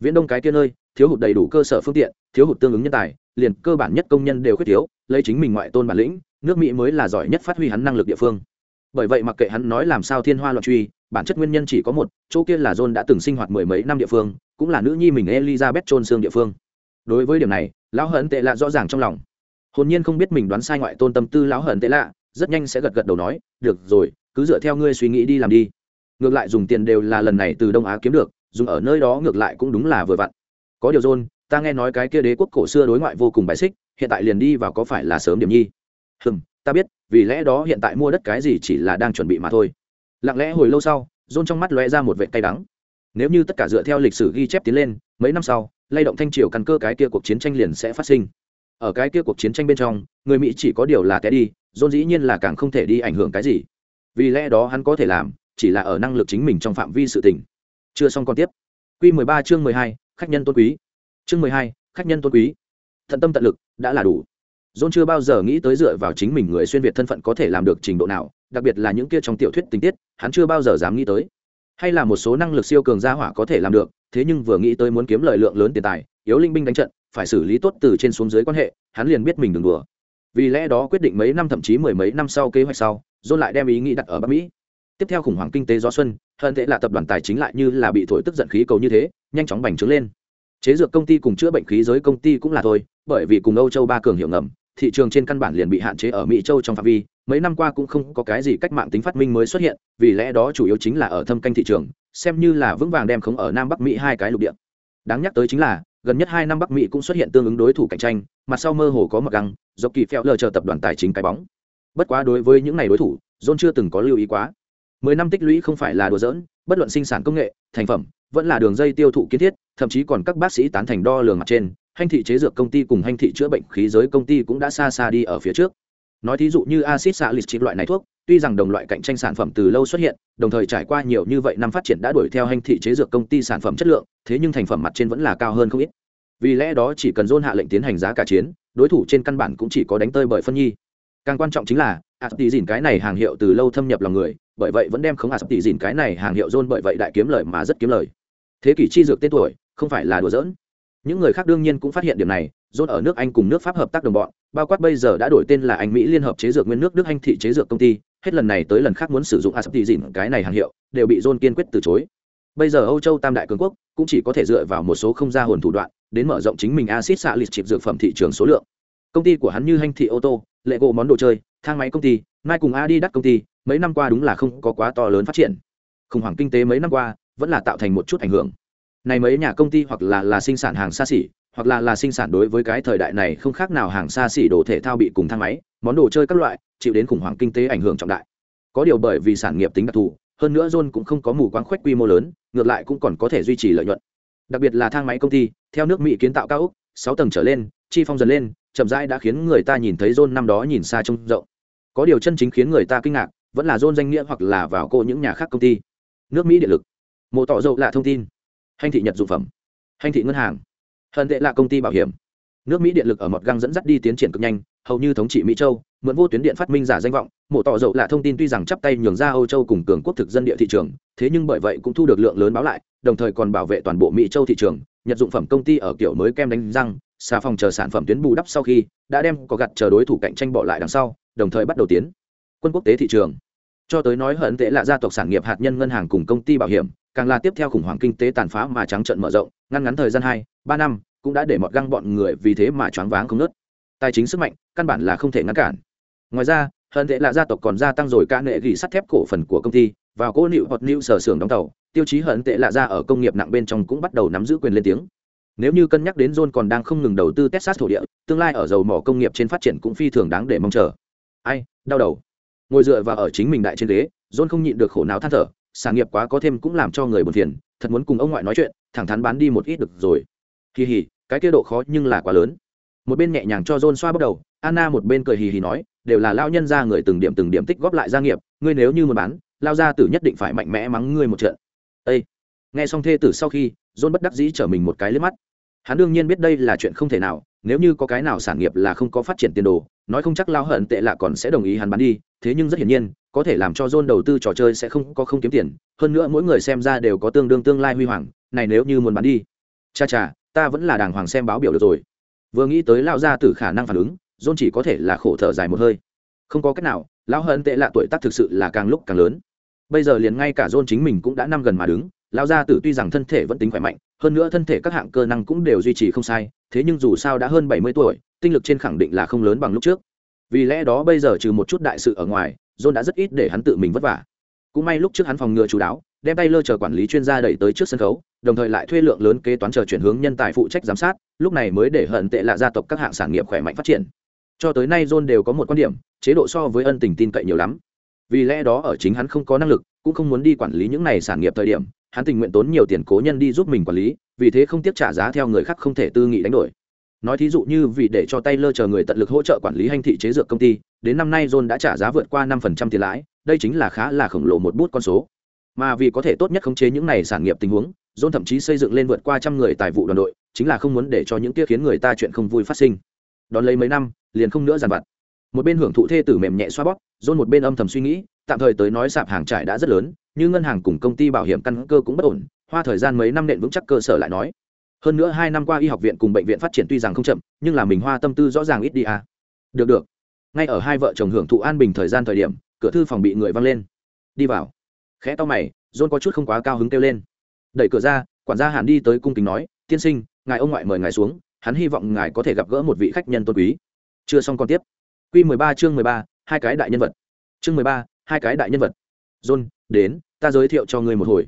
Viễn đông cái kia nơi, thiếu hụt đầy đủ cơ sở phương tiện, thiếu hụt tương ứng nhân tài, liền cơ bản nhất công nhân đều khuyết thiếu, lấy chính mình ngoại tôn bản lĩnh, nước mỹ mới là giỏi nhất phát huy hắn năng lực địa phương bởi vậy mặc kệ hắn nói làm sao thiên hoa loạn truy, bản chất nguyên nhân chỉ có một, chỗ kia là john đã từng sinh hoạt mười mấy năm địa phương, cũng là nữ nhi mình elizabeth trôn xương địa phương. Đối với điểm này, lão hận tệ lạ rõ ràng trong lòng. Hồn nhiên không biết mình đoán sai ngoại tôn tâm tư lão hận tệ lạ, rất nhanh sẽ gật gật đầu nói, được rồi, cứ dựa theo ngươi suy nghĩ đi làm đi. Ngược lại dùng tiền đều là lần này từ đông á kiếm được, dùng ở nơi đó ngược lại cũng đúng là vừa vặn. Có điều john, ta nghe nói cái kia đế quốc cổ xưa đối ngoại vô cùng bài xích, hiện tại liền đi vào có phải là sớm điểm nhi? Hừm ta biết vì lẽ đó hiện tại mua đất cái gì chỉ là đang chuẩn bị mà thôi. Lặng lẽ hồi lâu sau john trong mắt lóe ra một vệ cay đắng. Nếu như tất cả dựa theo lịch sử ghi chép tiến lên mấy năm sau lay động thanh triều căn cơ cái kia cuộc chiến tranh liền sẽ phát sinh. Ở cái kia cuộc chiến tranh bên trong người mỹ chỉ có điều là té đi john dĩ nhiên là càng không thể đi ảnh hưởng cái gì. Vì lẽ đó hắn có thể làm chỉ là ở năng lực chính mình trong phạm vi sự tình. Chưa xong còn tiếp. Q 13 chương 12, khách nhân tôn quý. Chương 12, khách nhân tôn quý. Thận tâm tận lực đã là đủ john chưa bao giờ nghĩ tới dựa vào chính mình người xuyên việt thân phận có thể làm được trình độ nào, đặc biệt là những kia trong tiểu thuyết tình tiết, hắn chưa bao giờ dám nghĩ tới. Hay là một số năng lực siêu cường gia hỏa có thể làm được, thế nhưng vừa nghĩ tới muốn kiếm lợi lượng lớn tiền tài, yếu linh binh đánh trận, phải xử lý tốt từ trên xuống dưới quan hệ, hắn liền biết mình đừng đùa. Vì lẽ đó quyết định mấy năm thậm chí mười mấy năm sau kế hoạch sau, john lại đem ý nghĩ đặt ở bắc mỹ. Tiếp theo khủng hoảng kinh tế gió xuân hơn thế là tập đoàn tài chính lại như là bị thổi tức giận khí cầu như thế, nhanh chóng bành trướng lên. Chế dược công ty cùng chữa bệnh khí giới công ty cũng là thôi, bởi vì cùng âu châu ba cường hiệu ngầm thị trường trên căn bản liền bị hạn chế ở mỹ châu trong phạm vi, mấy năm qua cũng không có cái gì cách mạng tính phát minh mới xuất hiện, vì lẽ đó chủ yếu chính là ở thâm canh thị trường, xem như là vững vàng đem khống ở nam bắc mỹ hai cái lục địa. Đáng nhắc tới chính là, gần nhất hai năm bắc mỹ cũng xuất hiện tương ứng đối thủ cạnh tranh, mặt sau mơ hồ có mặc găng, dọc kỳ phèo lờ chờ tập đoàn tài chính cái bóng. Bất quá đối với những này đối thủ, john chưa từng có lưu ý quá. Mười năm tích lũy không phải là đùa giỡn, bất luận sinh sản công nghệ, thành phẩm, vẫn là đường dây tiêu thụ kiến thiết, thậm chí còn các bác sĩ tán thành đo lường mặt trên hành thị chế dược công ty cùng hành thị chữa bệnh khí giới công ty cũng đã xa xa đi ở phía trước. Nói thí dụ như acid xạ lịch loại này thuốc, tuy rằng đồng loại cạnh tranh sản phẩm từ lâu xuất hiện, đồng thời trải qua nhiều như vậy năm phát triển đã đuổi theo hành thị chế dược công ty sản phẩm chất lượng, thế nhưng thành phẩm mặt trên vẫn là cao hơn không ít. Vì lẽ đó chỉ cần dôn hạ lệnh tiến hành giá cả chiến, đối thủ trên căn bản cũng chỉ có đánh tơi bởi phân nhi. Càng quan trọng chính là ạt tỷ dìn cái này hàng hiệu từ lâu thâm nhập lòng người, bởi vậy vẫn đem không ạt tỷ dìn cái này hàng hiệu dôn bởi vậy đại kiếm lời mà rất kiếm lời. Thế kỷ chi dược tên tuổi, không phải là đùa giỡn những người khác đương nhiên cũng phát hiện điểm này dồn ở nước anh cùng nước pháp hợp tác đồng bọn, bao quát bây giờ đã đổi tên là anh mỹ liên hợp chế dược nguyên nước đức anh thị chế dược công ty, hết lần này tới lần khác muốn sử dụng ạt dìn cái này hàng hiệu, đều bị dồn kiên quyết từ chối. Bây giờ âu châu tam đại cường quốc cũng chỉ có thể dựa vào một số không gian hồn thủ đoạn, đến mở rộng chính mình acid xạ lịch chịp dược phẩm thị trường số lượng. Công ty của hắn như hành thị ô tô lệ gỗ món đồ chơi, thang máy công ty mai cùng adi đắt công ty, mấy năm qua đúng là không có quá to lớn phát triển. Khủng hoảng kinh tế mấy năm qua vẫn là tạo thành một chút ảnh hưởng này mấy nhà công ty hoặc là là sinh sản hàng xa xỉ, hoặc là là sinh sản đối với cái thời đại này không khác nào hàng xa xỉ đồ thể thao bị cùng thang máy, món đồ chơi các loại, chịu đến khủng hoảng kinh tế ảnh hưởng trọng đại. Có điều bởi vì sản nghiệp tính đặc thù, hơn nữa john cũng không có mù quáng khoách quy mô lớn, ngược lại cũng còn có thể duy trì lợi nhuận. Đặc biệt là thang máy công ty, theo nước mỹ kiến tạo cao ốc sáu tầng trở lên, chi phong dần lên, chậm rãi đã khiến người ta nhìn thấy john năm đó nhìn xa trông rộng. Có điều chân chính khiến người ta kinh ngạc, vẫn là john danh nghĩa hoặc là vào cô những nhà khác công ty. Nước mỹ điện lực. Mộ tỏ dầu là thông tin hành thị nhật dụng phẩm. Hành thị ngân hàng. Hận tệ là công ty bảo hiểm. Nước mỹ điện lực ở một găng dẫn dắt đi tiến triển cực nhanh, hầu như thống trị mỹ châu, mượn vô tuyến điện phát minh giả danh vọng, mổ tỏ dậu là thông tin tuy rằng chắp tay nhường ra âu châu cùng cường quốc thực dân địa thị trường, thế nhưng bởi vậy cũng thu được lượng lớn báo lại, đồng thời còn bảo vệ toàn bộ mỹ châu thị trường. Nhật dụng phẩm công ty ở kiểu mới kem đánh răng, xà phòng chờ sản phẩm tuyến bù đắp sau khi, đã đem có gặt chờ đối thủ cạnh tranh bỏ lại đằng sau, đồng thời bắt đầu tiến quân quốc tế thị trường. Cho tới nói hận tệ là gia tộc sản nghiệp hạt nhân ngân hàng cùng công ty bảo hiểm càng là tiếp theo khủng hoảng kinh tế tàn phá mà trắng trận mở rộng, ngăn ngắn thời gian hai, ba năm, cũng đã để mọt găng bọn người vì thế mà choáng váng không nớt tài chính sức mạnh, căn bản là không thể ngăn cản. Ngoài ra, hận tệ là gia tộc còn gia tăng rồi ca nghệ gỉ sắt thép cổ phần của công ty, vào cỗ nịu hoặc nịu sở xưởng đóng tàu, tiêu chí hận tệ lạ ra ở công nghiệp nặng bên trong cũng bắt đầu nắm giữ quyền lên tiếng. Nếu như cân nhắc đến john còn đang không ngừng đầu tư texas thổ địa, tương lai ở dầu mỏ công nghiệp trên phát triển cũng phi thường đáng để mong chờ. Ai, đau đầu. Ngồi dựa và ở chính mình đại trên ghế john không nhịn được khổ não than thở sản nghiệp quá có thêm cũng làm cho người buồn phiền, thật muốn cùng ông ngoại nói chuyện, thẳng thắn bán đi một ít được rồi. Kỳ hỉ cái kia độ khó nhưng là quá lớn. Một bên nhẹ nhàng cho john xoa bắt đầu, anna một bên cười hì hì nói, đều là lao nhân ra người từng điểm từng điểm tích góp lại gia nghiệp, ngươi nếu như muốn bán lao ra tử nhất định phải mạnh mẽ mắng ngươi một trận. Ê! nghe xong thê tử sau khi, john bất đắc dĩ trở mình một cái liếc mắt. Hắn đương nhiên biết đây là chuyện không thể nào, nếu như có cái nào sản nghiệp là không có phát triển tiền đồ nói không chắc lao hận tệ lạ còn sẽ đồng ý hắn bán đi, thế nhưng rất hiển nhiên, có thể làm cho john đầu tư trò chơi sẽ không có không kiếm tiền, hơn nữa mỗi người xem ra đều có tương đương tương lai huy hoàng, này nếu như muốn bán đi, cha cha, ta vẫn là đàng hoàng xem báo biểu được rồi. Vừa nghĩ tới lao ra từ khả năng phản ứng, john chỉ có thể là khổ thở dài một hơi. Không có cách nào, lão hận tệ lạ tuổi tác thực sự là càng lúc càng lớn. Bây giờ liền ngay cả john chính mình cũng đã năm gần mà đứng, lão gia tử tuy rằng thân thể vẫn tính khỏe mạnh, hơn nữa thân thể các hạng cơ năng cũng đều duy trì không sai, thế nhưng dù sao đã hơn bảy mươi tuổi tinh lực trên khẳng định là không lớn bằng lúc trước. Vì lẽ đó bây giờ trừ một chút đại sự ở ngoài, john đã rất ít để hắn tự mình vất vả. Cũng may lúc trước hắn phòng ngừa chú đáo, đem tay lơ chờ quản lý chuyên gia đẩy tới trước sân khấu, đồng thời lại thuê lượng lớn kế toán chờ chuyển hướng nhân tài phụ trách giám sát, lúc này mới để hận tệ lạ gia tộc các hạng sản nghiệp khỏe mạnh phát triển. Cho tới nay john đều có một quan điểm, chế độ so với ân tình tin cậy nhiều lắm. Vì lẽ đó ở chính hắn không có năng lực, cũng không muốn đi quản lý những này sản nghiệp thời điểm, hắn tình nguyện tốn nhiều tiền cố nhân đi giúp mình quản lý, vì thế không tiếp trả giá theo người khác không thể tư nghị đánh đổi nói thí dụ như vì để cho tay lơ chờ người tận lực hỗ trợ quản lý hành thị chế dược công ty, đến năm nay john đã trả giá vượt qua năm phần trăm tiền lãi, đây chính là khá là khổng lồ một bút con số. Mà vì có thể tốt nhất khống chế những này sản nghiệp tình huống, john thậm chí xây dựng lên vượt qua trăm người tài vụ đoàn đội, chính là không muốn để cho những kia khiến người ta chuyện không vui phát sinh. Đón lấy mấy năm, liền không nữa giàn vặt. Một bên hưởng thụ thê tử mềm nhẹ xoa bóp, john một bên âm thầm suy nghĩ, tạm thời tới nói sạp hàng trải đã rất lớn, nhưng ngân hàng cùng công ty bảo hiểm căn cơ cũng bất ổn, hoa thời gian mấy năm nện vững chắc cơ sở lại nói hơn nữa hai năm qua y học viện cùng bệnh viện phát triển tuy rằng không chậm, nhưng là mình hoa tâm tư rõ ràng ít đi à. được được. Ngay ở hai vợ chồng hưởng thụ an bình thời gian thời điểm, cửa thư phòng bị người văng lên. Đi vào. Khẽ to mày, john có chút không quá cao hứng kêu lên. Đẩy cửa ra, quản gia hàn đi tới cung kính nói, tiên sinh, ngài ông ngoại mời ngài xuống, hắn hy vọng ngài có thể gặp gỡ một vị khách nhân tôn quý. Chưa xong còn tiếp. Q mười ba chương mười ba, hai cái đại nhân vật. Chương mười ba, hai cái đại nhân vật. John, đến, ta giới thiệu cho ngươi một hồi.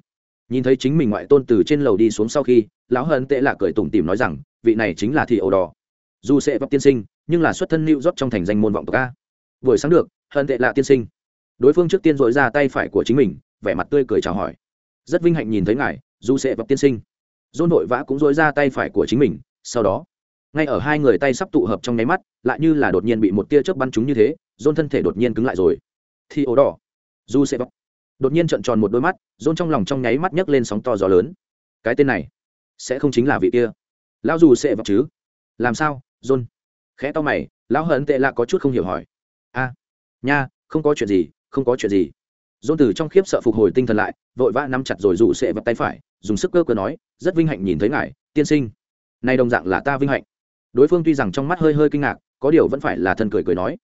Nhìn thấy chính mình ngoại tôn từ trên lầu đi xuống sau khi lão hận tệ lạ cười tủm tìm nói rằng, vị này chính là thị ổ đỏ. Dù sẽ vấp tiên sinh, nhưng là xuất thân lưu rót trong thành danh môn vọng tộc a. Buổi sáng được hận tệ lạ tiên sinh. Đối phương trước tiên dội ra tay phải của chính mình, vẻ mặt tươi cười chào hỏi. Rất vinh hạnh nhìn thấy ngài, dù sẽ vấp tiên sinh. Dôn vội vã cũng dội ra tay phải của chính mình, sau đó, ngay ở hai người tay sắp tụ hợp trong nháy mắt, lại như là đột nhiên bị một tia chớp bắn trúng như thế, dôn thân thể đột nhiên cứng lại rồi. Thì ổ đỏ. Dù sẽ vấp. Đột nhiên trợn tròn một đôi mắt, dôn trong lòng trong nháy mắt nhấc lên sóng to gió lớn. Cái tên này sẽ không chính là vị kia. Lão dù sẽ vật chứ. Làm sao? Dôn khẽ to mày, lão hận tệ lạ có chút không hiểu hỏi. A, nha, không có chuyện gì, không có chuyện gì. Dôn từ trong khiếp sợ phục hồi tinh thần lại, vội vã nắm chặt rồi dù sẽ vật tay phải, dùng sức cơ cơ nói, rất vinh hạnh nhìn thấy ngài, tiên sinh. Nay đồng dạng là ta vinh hạnh. Đối phương tuy rằng trong mắt hơi hơi kinh ngạc, có điều vẫn phải là thân cười cười nói.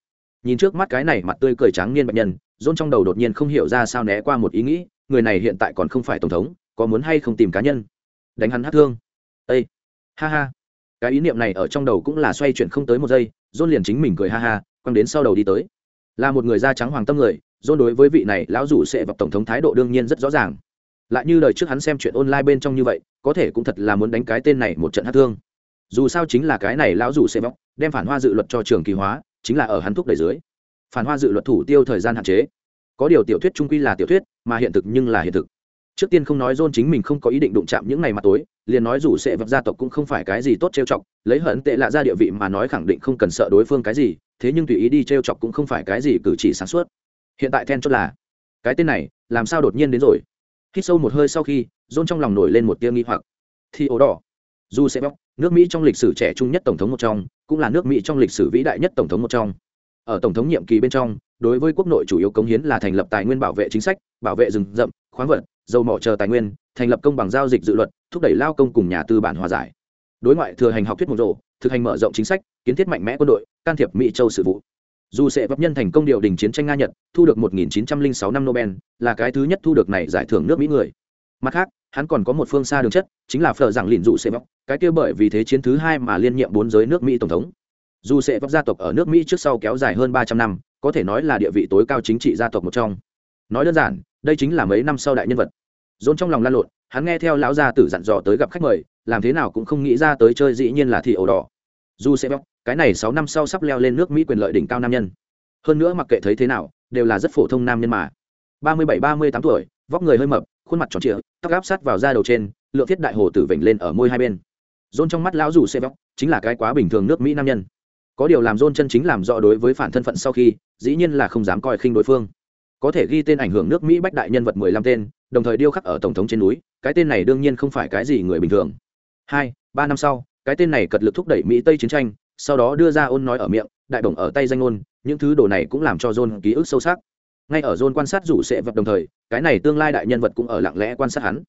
Nhìn trước mắt cái này mặt tươi cười trắng niên bệnh nhân dôn trong đầu đột nhiên không hiểu ra sao né qua một ý nghĩ, người này hiện tại còn không phải tổng thống, có muốn hay không tìm cá nhân đánh hắn hát thương. Ây ha ha. Cái ý niệm này ở trong đầu cũng là xoay chuyển không tới một giây dôn liền chính mình cười ha ha, quăng đến sau đầu đi tới. Là một người da trắng hoàng tâm người dôn đối với vị này lão rủ sẽ vào tổng thống thái độ đương nhiên rất rõ ràng. Lại như lời trước hắn xem chuyện online bên trong như vậy, có thể cũng thật là muốn đánh cái tên này một trận hát thương. Dù sao chính là cái này lão rủ sẽ vóc đem phản hoa dự luật cho trường kỳ hóa, chính là ở hắn thúc đẩy dưới. Phản hoa dự luật thủ tiêu thời gian hạn chế. Có điều tiểu thuyết trung quy là tiểu thuyết, mà hiện thực nhưng là hiện thực trước tiên không nói john chính mình không có ý định đụng chạm những ngày mặt tối, liền nói rủ sẽ vật gia tộc cũng không phải cái gì tốt trêu chọc, lấy hận tệ lạ ra địa vị mà nói khẳng định không cần sợ đối phương cái gì, thế nhưng tùy ý đi trêu chọc cũng không phải cái gì cử chỉ sáng suốt. Hiện tại then chốt là, cái tên này, làm sao đột nhiên đến rồi? Hít sâu một hơi sau khi, john trong lòng nổi lên một tia nghi hoặc. Thì ổ đỏ. Dù sẽ bóc nước mỹ trong lịch sử trẻ trung nhất tổng thống một trong, cũng là nước mỹ trong lịch sử vĩ đại nhất tổng thống một trong. Ở tổng thống nhiệm kỳ bên trong, đối với quốc nội chủ yếu cống hiến là thành lập tài nguyên bảo vệ chính sách, bảo vệ rừng rậm, khoáng vật dầu mỏ chờ tài nguyên, thành lập công bằng giao dịch dự luật, thúc đẩy lao công cùng nhà tư bản hòa giải. Đối ngoại thừa hành học thuyết một rộ, thực hành mở rộng chính sách, kiến thiết mạnh mẽ quân đội, can thiệp mỹ châu sự vụ. Dù sẽ vấp nhân thành công điều đình chiến tranh nga nhật thu được 1906 năm nobel, là cái thứ nhất thu được này giải thưởng nước mỹ người. Mặt khác, hắn còn có một phương xa đường chất, chính là phở giảng lìn dù sẽ vấp, cái kia bởi vì thế chiến thứ hai mà liên nhiệm bốn giới nước mỹ tổng thống. Dù sẽ vấp gia tộc ở nước mỹ trước sau kéo dài hơn ba trăm năm, có thể nói là địa vị tối cao chính trị gia tộc một trong nói đơn giản, đây chính là mấy năm sau đại nhân vật. Dồn trong lòng lan lộn, hắn nghe theo lão gia tử dặn dò tới gặp khách mời, làm thế nào cũng không nghĩ ra tới chơi dĩ nhiên là thị ổ đỏ. Dù sẽ bóc, cái này sáu năm sau sắp leo lên nước mỹ quyền lợi đỉnh cao nam nhân. Hơn nữa mặc kệ thấy thế nào, đều là rất phổ thông nam nhân mà. Ba mươi bảy, ba mươi tám tuổi, vóc người hơi mập, khuôn mặt tròn trịa, tóc áp sát vào da đầu trên, lượng thiết đại hồ tử vểnh lên ở môi hai bên. Dôn trong mắt lão dù xe vóc chính là cái quá bình thường nước mỹ nam nhân. Có điều làm dôn chân chính làm rõ đối với phản thân phận sau khi, dĩ nhiên là không dám coi khinh đối phương có thể ghi tên ảnh hưởng nước mỹ bách đại nhân vật mười lăm tên, đồng thời điêu khắc ở tổng thống trên núi, cái tên này đương nhiên không phải cái gì người bình thường. Hai, ba năm sau, cái tên này cật lực thúc đẩy mỹ tây chiến tranh, sau đó đưa ra ôn nói ở miệng, đại bổng ở tay danh ngôn, những thứ đồ này cũng làm cho john ký ức sâu sắc. Ngay ở john quan sát rủ sẽ vật đồng thời, cái này tương lai đại nhân vật cũng ở lặng lẽ quan sát hắn.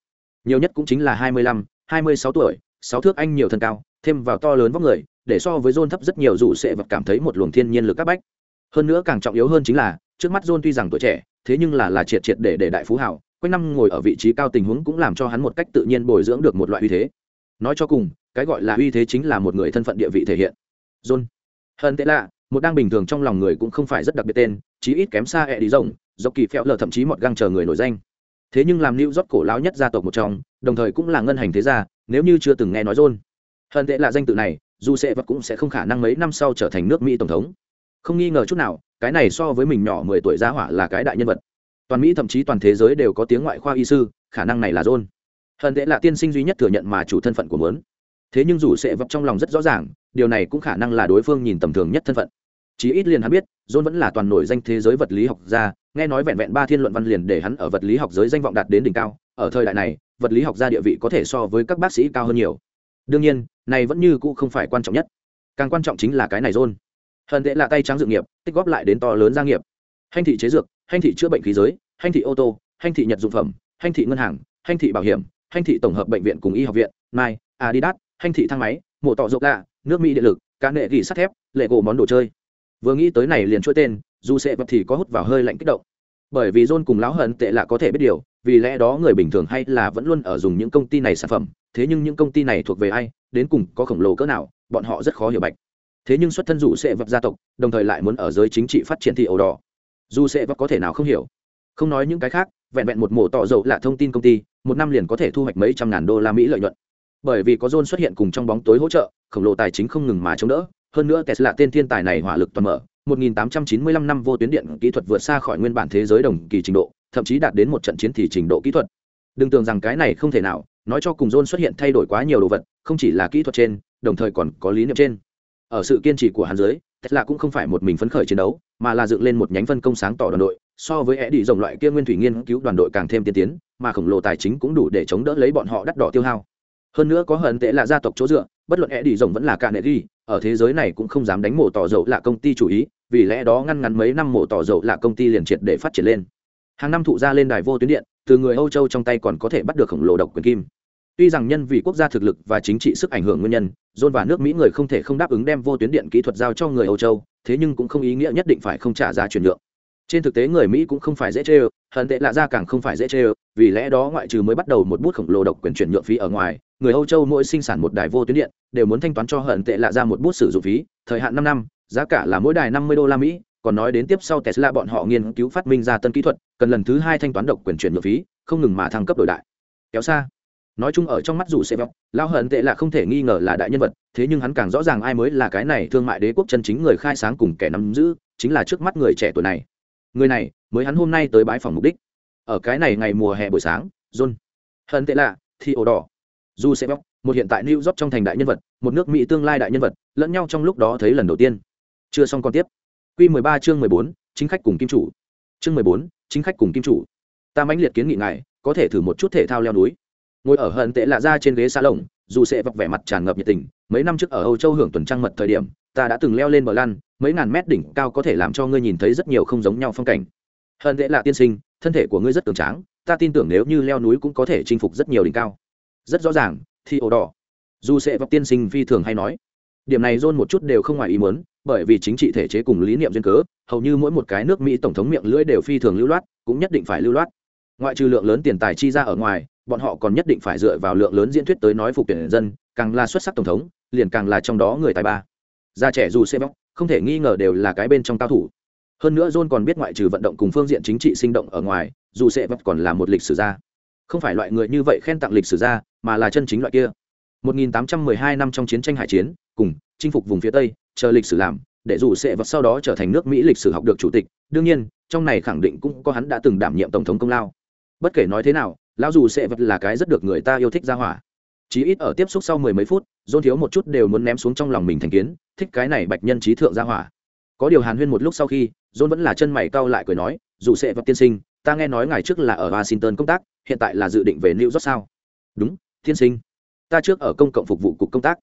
Nhiều nhất cũng chính là hai mươi lăm, hai mươi sáu tuổi, sáu thước anh nhiều thân cao, thêm vào to lớn vóc người, để so với john thấp rất nhiều rủ sẽ vật cảm thấy một luồng thiên nhiên lực các bách. Hơn nữa càng trọng yếu hơn chính là trước mắt john tuy rằng tuổi trẻ, thế nhưng là là triệt triệt để để đại phú hảo quanh năm ngồi ở vị trí cao tình huống cũng làm cho hắn một cách tự nhiên bồi dưỡng được một loại uy thế. Nói cho cùng, cái gọi là uy thế chính là một người thân phận địa vị thể hiện. John hơn tệ lạ một đang bình thường trong lòng người cũng không phải rất đặc biệt tên, chí ít kém xa e đi rộng dọc kỳ phèo lờ thậm chí một găng chờ người nổi danh. Thế nhưng làm lưu rót cổ lão nhất gia tộc một trong, đồng thời cũng là ngân hành thế gia, nếu như chưa từng nghe nói john hơn tệ là danh tự này, dù sẽ vật cũng sẽ không khả năng mấy năm sau trở thành nước mỹ tổng thống. Không nghi ngờ chút nào cái này so với mình nhỏ mười tuổi gia hỏa là cái đại nhân vật. Toàn mỹ thậm chí toàn thế giới đều có tiếng ngoại khoa y sư, khả năng này là john. Hơn tệ là tiên sinh duy nhất thừa nhận mà chủ thân phận của mớn thế nhưng dù sẽ vấp trong lòng rất rõ ràng, điều này cũng khả năng là đối phương nhìn tầm thường nhất thân phận. Chí ít liền hắn biết, john vẫn là toàn nổi danh thế giới vật lý học gia, nghe nói vẹn vẹn ba thiên luận văn liền để hắn ở vật lý học giới danh vọng đạt đến đỉnh cao, ở thời đại này, vật lý học gia địa vị có thể so với các bác sĩ cao hơn nhiều. Đương nhiên, này vẫn như cũ không phải quan trọng nhất. Càng quan trọng chính là cái này john hận tệ là tay trắng dự nghiệp, tích góp lại đến to lớn gia nghiệp. Hành thị chế dược, hành thị chữa bệnh khí giới, hành thị ô tô, hành thị nhật dụng phẩm, hành thị ngân hàng, hành thị bảo hiểm, hành thị tổng hợp bệnh viện cùng y học viện mai adidas, hành thị thang máy, mổ tọ rộng lạ, nước mỹ điện lực, cá nệ gỉ sắt thép, lệ gỗ món đồ chơi. Vừa nghĩ tới này liền chuỗi tên, dù sẽ vật thì có hút vào hơi lạnh kích động. Bởi vì john cùng lão hận tệ là có thể biết điều, vì lẽ đó người bình thường hay là vẫn luôn ở dùng những công ty này sản phẩm, thế nhưng những công ty này thuộc về ai, đến cùng có khổng lồ cỡ nào, bọn họ rất khó hiểu bạch thế nhưng xuất thân dù sẽ vấp gia tộc, đồng thời lại muốn ở giới chính trị phát triển thì ẩu đỏ. Dù sẽ vấp có thể nào không hiểu. Không nói những cái khác, vẹn vẹn một mổ tỏ dầu là thông tin công ty, một năm liền có thể thu hoạch mấy trăm ngàn đô la mỹ lợi nhuận. Bởi vì có John xuất hiện cùng trong bóng tối hỗ trợ, khổng lồ tài chính không ngừng mà chống đỡ. Hơn nữa tesla tên thiên tài này hỏa lực toàn mở 1895 năm vô tuyến điện kỹ thuật vượt xa khỏi nguyên bản thế giới đồng kỳ trình độ, thậm chí đạt đến một trận chiến thì trình độ kỹ thuật. Đừng tưởng rằng cái này không thể nào, nói cho cùng John xuất hiện thay đổi quá nhiều đồ vật, không chỉ là kỹ thuật trên, đồng thời còn có lý niệm trên ở sự kiên trì của hắn dưới, tesla cũng không phải một mình phấn khởi chiến đấu, mà là dựng lên một nhánh phân công sáng tỏ đoàn đội, so với e đi rồng loại kia nguyên thủy nghiên cứu đoàn đội càng thêm tiên tiến, mà khổng lồ tài chính cũng đủ để chống đỡ lấy bọn họ đắt đỏ tiêu hao. Hơn nữa có hận tệ là gia tộc chỗ dựa, bất luận e đi rồng vẫn là cả nệ đi, ở thế giới này cũng không dám đánh mổ tỏ dầu là công ty chủ ý, vì lẽ đó ngăn ngắn mấy năm mổ tỏ dầu là công ty liền triệt để phát triển lên. Hàng năm thụ ra lên đài vô tuyến điện, từ người âu châu trong tay còn có thể bắt được khổng lồ độc quyền kim tuy rằng nhân vì quốc gia thực lực và chính trị sức ảnh hưởng nguyên nhân, John và nước mỹ người không thể không đáp ứng đem vô tuyến điện kỹ thuật giao cho người âu châu, thế nhưng cũng không ý nghĩa nhất định phải không trả giá chuyển nhượng. Trên thực tế người mỹ cũng không phải dễ chê hận tệ lạ ra càng không phải dễ chê vì lẽ đó ngoại trừ mới bắt đầu một bút khổng lồ độc quyền chuyển nhượng phí ở ngoài, người âu châu mỗi sinh sản một đài vô tuyến điện, đều muốn thanh toán cho hận tệ lạ ra một bút sử dụng phí, thời hạn năm năm, giá cả là mỗi đài năm mươi đô la mỹ, còn nói đến tiếp sau tesla bọn họ nghiên cứu phát minh ra tân kỹ thuật, cần lần thứ hai thanh toán độc quyền chuyển nhượng phí, không ngừng mà thăng cấp đổi đại. Kéo xa nói chung ở trong mắt dù sẽ vọng lao hận tệ là không thể nghi ngờ là đại nhân vật thế nhưng hắn càng rõ ràng ai mới là cái này thương mại đế quốc chân chính người khai sáng cùng kẻ nắm giữ chính là trước mắt người trẻ tuổi này. Người này mới hắn hôm nay tới bãi phòng mục đích. Ở cái này ngày mùa hè buổi sáng john hận tệ lạ thì ổ đỏ. Dù sẽ vọng một hiện tại new york trong thành đại nhân vật một nước mỹ tương lai đại nhân vật lẫn nhau trong lúc đó thấy lần đầu tiên. Chưa xong còn tiếp. Q 13 chương 14, chính khách cùng kim chủ. Chương 14, chính khách cùng kim chủ. Ta mãnh liệt kiến nghị ngài có thể thử một chút thể thao leo núi ngồi ở hận tệ lạ ra trên ghế xa lồng, dù sẽ vọc vẻ mặt tràn ngập nhiệt tình, mấy năm trước ở âu châu hưởng tuần trăng mật thời điểm, ta đã từng leo lên bờ lăn, mấy ngàn mét đỉnh cao có thể làm cho ngươi nhìn thấy rất nhiều không giống nhau phong cảnh. Hận tệ lạ tiên sinh, thân thể của ngươi rất cường tráng, ta tin tưởng nếu như leo núi cũng có thể chinh phục rất nhiều đỉnh cao. Rất rõ ràng thì ổ đỏ. Dù sẽ vọc tiên sinh phi thường hay nói. Điểm này john một chút đều không ngoài ý muốn, bởi vì chính trị thể chế cùng lý niệm duyên cớ, hầu như mỗi một cái nước mỹ tổng thống miệng lưỡi đều phi thường lưu loát, cũng nhất định phải lưu loát. Ngoại trừ lượng lớn tiền tài chi ra ở ngoài bọn họ còn nhất định phải dựa vào lượng lớn diễn thuyết tới nói phục tuyển dân, càng là xuất sắc tổng thống, liền càng là trong đó người tài ba. Già trẻ dù xe bóc không thể nghi ngờ đều là cái bên trong cao thủ. Hơn nữa john còn biết ngoại trừ vận động cùng phương diện chính trị sinh động ở ngoài, dù sẽ vấp còn là một lịch sử gia. Không phải loại người như vậy khen tặng lịch sử gia, mà là chân chính loại kia. 1812 năm trong chiến tranh hải chiến, cùng chinh phục vùng phía tây, chờ lịch sử làm, để dù sẽ vật sau đó trở thành nước mỹ lịch sử học được chủ tịch. Đương nhiên, trong này khẳng định cũng có hắn đã từng đảm nhiệm tổng thống công lao bất kể nói thế nào, lão dù sẽ vật là cái rất được người ta yêu thích ra hỏa. Chí ít ở tiếp xúc sau mười mấy phút, dôn thiếu một chút đều muốn ném xuống trong lòng mình thành kiến, thích cái này bạch nhân trí thượng ra hỏa. Có điều hàn huyên một lúc sau khi, dôn vẫn là chân mày cau lại cười nói, dù sẽ vật tiên sinh, ta nghe nói ngày trước là ở washington công tác, hiện tại là dự định về new york sao? Đúng, tiên sinh. Ta trước ở công cộng phục vụ cục công tác.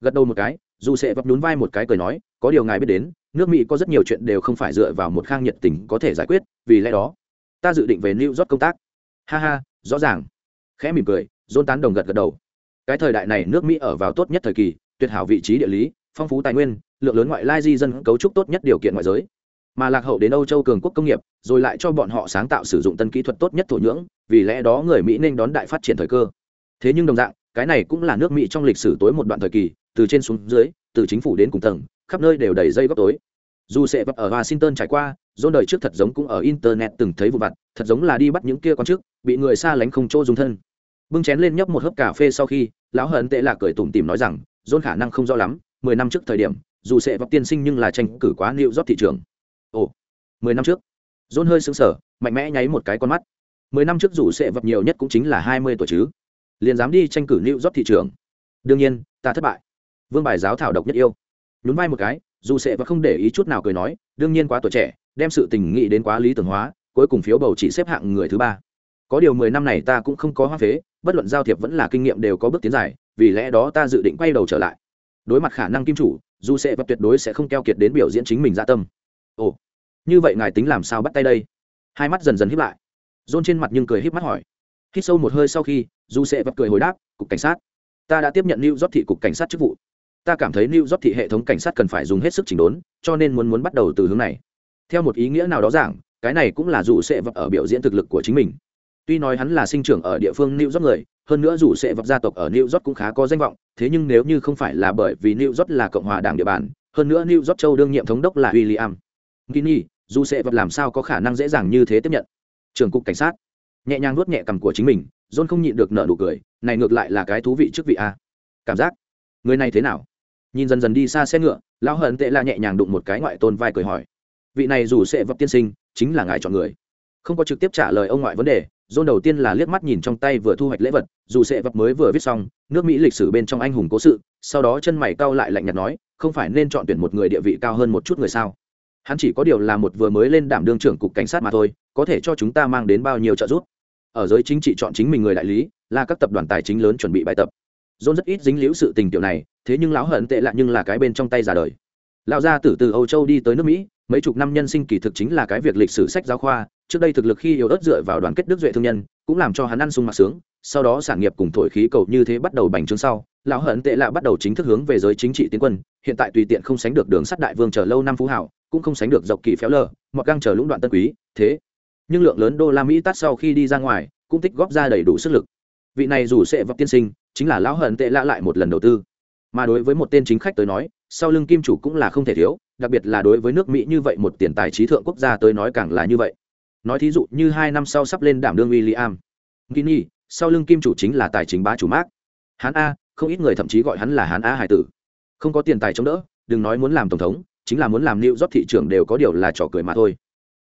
Gật đầu một cái, dù sẽ vấp nhún vai một cái cười nói, có điều ngài biết đến, nước mỹ có rất nhiều chuyện đều không phải dựa vào một khang nhiệt tình có thể giải quyết, vì lẽ đó, ta dự định về new york công tác ha ha, rõ ràng. Khẽ mỉm cười dôn tán đồng gật gật đầu. Cái thời đại này nước mỹ ở vào tốt nhất thời kỳ, tuyệt hảo vị trí địa lý, phong phú tài nguyên, lượng lớn ngoại lai di dân cấu trúc tốt nhất điều kiện ngoại giới. Mà lạc hậu đến âu châu cường quốc công nghiệp, rồi lại cho bọn họ sáng tạo sử dụng tân kỹ thuật tốt nhất thổ nhưỡng, vì lẽ đó người mỹ nên đón đại phát triển thời cơ. Thế nhưng đồng dạng, cái này cũng là nước mỹ trong lịch sử tối một đoạn thời kỳ, từ trên xuống dưới, từ chính phủ đến cùng tầng, khắp nơi đều đầy dây góc tối. Dù sẽ vấp ở washington trải qua dôn đời trước thật giống cũng ở internet từng thấy vụ vặt, thật giống là đi bắt những kia con trước, bị người xa lánh không chỗ dùng thân. Bưng chén lên nhấp một hớp cà phê sau khi, lão hận tệ là cười tủm tìm nói rằng, dôn khả năng không rõ lắm, mười năm trước thời điểm, dù sẽ vấp tiên sinh nhưng là tranh cử quá liệu rót thị trường. Ồ, mười năm trước? Dôn hơi sững sờ, mạnh mẽ nháy một cái con mắt. Mười năm trước dù sẽ vấp nhiều nhất cũng chính là hai mươi tuổi chứ. Liền dám đi tranh cử liệu rót thị trường. Đương nhiên, ta thất bại. Vương bài giáo thảo độc nhất yêu. Nhún vai một cái, dù sẽ và không để ý chút nào cười nói, đương nhiên quá tuổi trẻ đem sự tình nghĩ đến quá lý tưởng hóa, cuối cùng phiếu bầu chỉ xếp hạng người thứ ba. Có điều mười năm này ta cũng không có hoa phế, bất luận giao thiệp vẫn là kinh nghiệm đều có bước tiến dài, vì lẽ đó ta dự định quay đầu trở lại. Đối mặt khả năng kim chủ, dù sẽ và tuyệt đối sẽ không keo kiệt đến biểu diễn chính mình dạ tâm. Ồ, như vậy ngài tính làm sao bắt tay đây? Hai mắt dần dần híp lại. Rôn trên mặt nhưng cười híp mắt hỏi. Hít sâu một hơi sau khi, dù sẽ vật cười hồi đáp, cục cảnh sát, ta đã tiếp nhận lưu rót thị cục cảnh sát chức vụ. Ta cảm thấy new york thị hệ thống cảnh sát cần phải dùng hết sức chỉnh đốn, cho nên muốn muốn bắt đầu từ hướng này theo một ý nghĩa nào đó giảng, cái này cũng là dù sẽ vật ở biểu diễn thực lực của chính mình. Tuy nói hắn là sinh trưởng ở địa phương new york người, hơn nữa dù sẽ vật gia tộc ở new york cũng khá có danh vọng, thế nhưng nếu như không phải là bởi vì new york là cộng hòa đảng địa bàn, hơn nữa new york châu đương nhiệm thống đốc là william kini dù sẽ vật làm sao có khả năng dễ dàng như thế tiếp nhận. Trường cục cảnh sát, nhẹ nhàng nuốt nhẹ cằm của chính mình, john không nhịn được nợ nụ cười, này ngược lại là cái thú vị trước vị a. Cảm giác, người này thế nào? Nhìn dần dần đi xa xe ngựa, lão hận tệ là nhẹ nhàng đụng một cái ngoại tôn vai cười hỏi vị này dù sẽ vấp tiên sinh chính là ngài chọn người không có trực tiếp trả lời ông ngoại vấn đề John đầu tiên là liếc mắt nhìn trong tay vừa thu hoạch lễ vật, dù sẽ vật mới vừa viết xong, nước Mỹ lịch sử bên trong anh hùng cố sự, sau đó chân mày cau lại lạnh nhạt nói, không phải nên chọn tuyển một người địa vị cao hơn một chút người sao? Hắn chỉ có điều là một vừa mới lên đảm đương trưởng cục cảnh sát mà thôi, có thể cho chúng ta mang đến bao nhiêu trợ giúp. Ở giới chính trị chọn chính mình người đại lý, là các tập đoàn tài chính lớn chuẩn bị bài tập. John rất ít dính liễu sự tình tiểu này, thế nhưng lão hận tệ lạ nhưng là cái bên trong tay già đời. Lão gia tử từ Âu Châu đi tới nước Mỹ, mấy chục năm nhân sinh kỳ thực chính là cái việc lịch sử sách giáo khoa, trước đây thực lực khi yếu ớt dựa vào đoàn kết đức duệ thương nhân cũng làm cho hắn ăn sung mặc sướng sau đó sản nghiệp cùng thổi khí cầu như thế bắt đầu bành trướng sau lão hận tệ lạ bắt đầu chính thức hướng về giới chính trị tiến quân hiện tại tùy tiện không sánh được đường sắt đại vương chờ lâu năm phú hảo cũng không sánh được dọc kỳ phéo lờ mọi găng chờ lũng đoạn tân quý thế. Nhưng lượng lớn đô la mỹ tắt sau khi đi ra ngoài cũng tích góp ra đầy đủ sức lực. Vị này dù sẽ vấp tiên sinh chính là lão hận tệ lạ lại một lần đầu tư. Mà đối với một tên chính khách tới nói sau lưng kim chủ cũng là không thể thiếu đặc biệt là đối với nước mỹ như vậy một tiền tài trí thượng quốc gia tới nói càng là như vậy nói thí dụ như hai năm sau sắp lên đảm đương William. Gini, sau lưng kim chủ chính là tài chính bá chủ Mark. Hán A, không ít người thậm chí gọi hắn là Hán A hải tử. Không có tiền tài chống đỡ, đừng nói muốn làm tổng thống, chính là muốn làm New York thị trường đều có điều là trò cười mà thôi.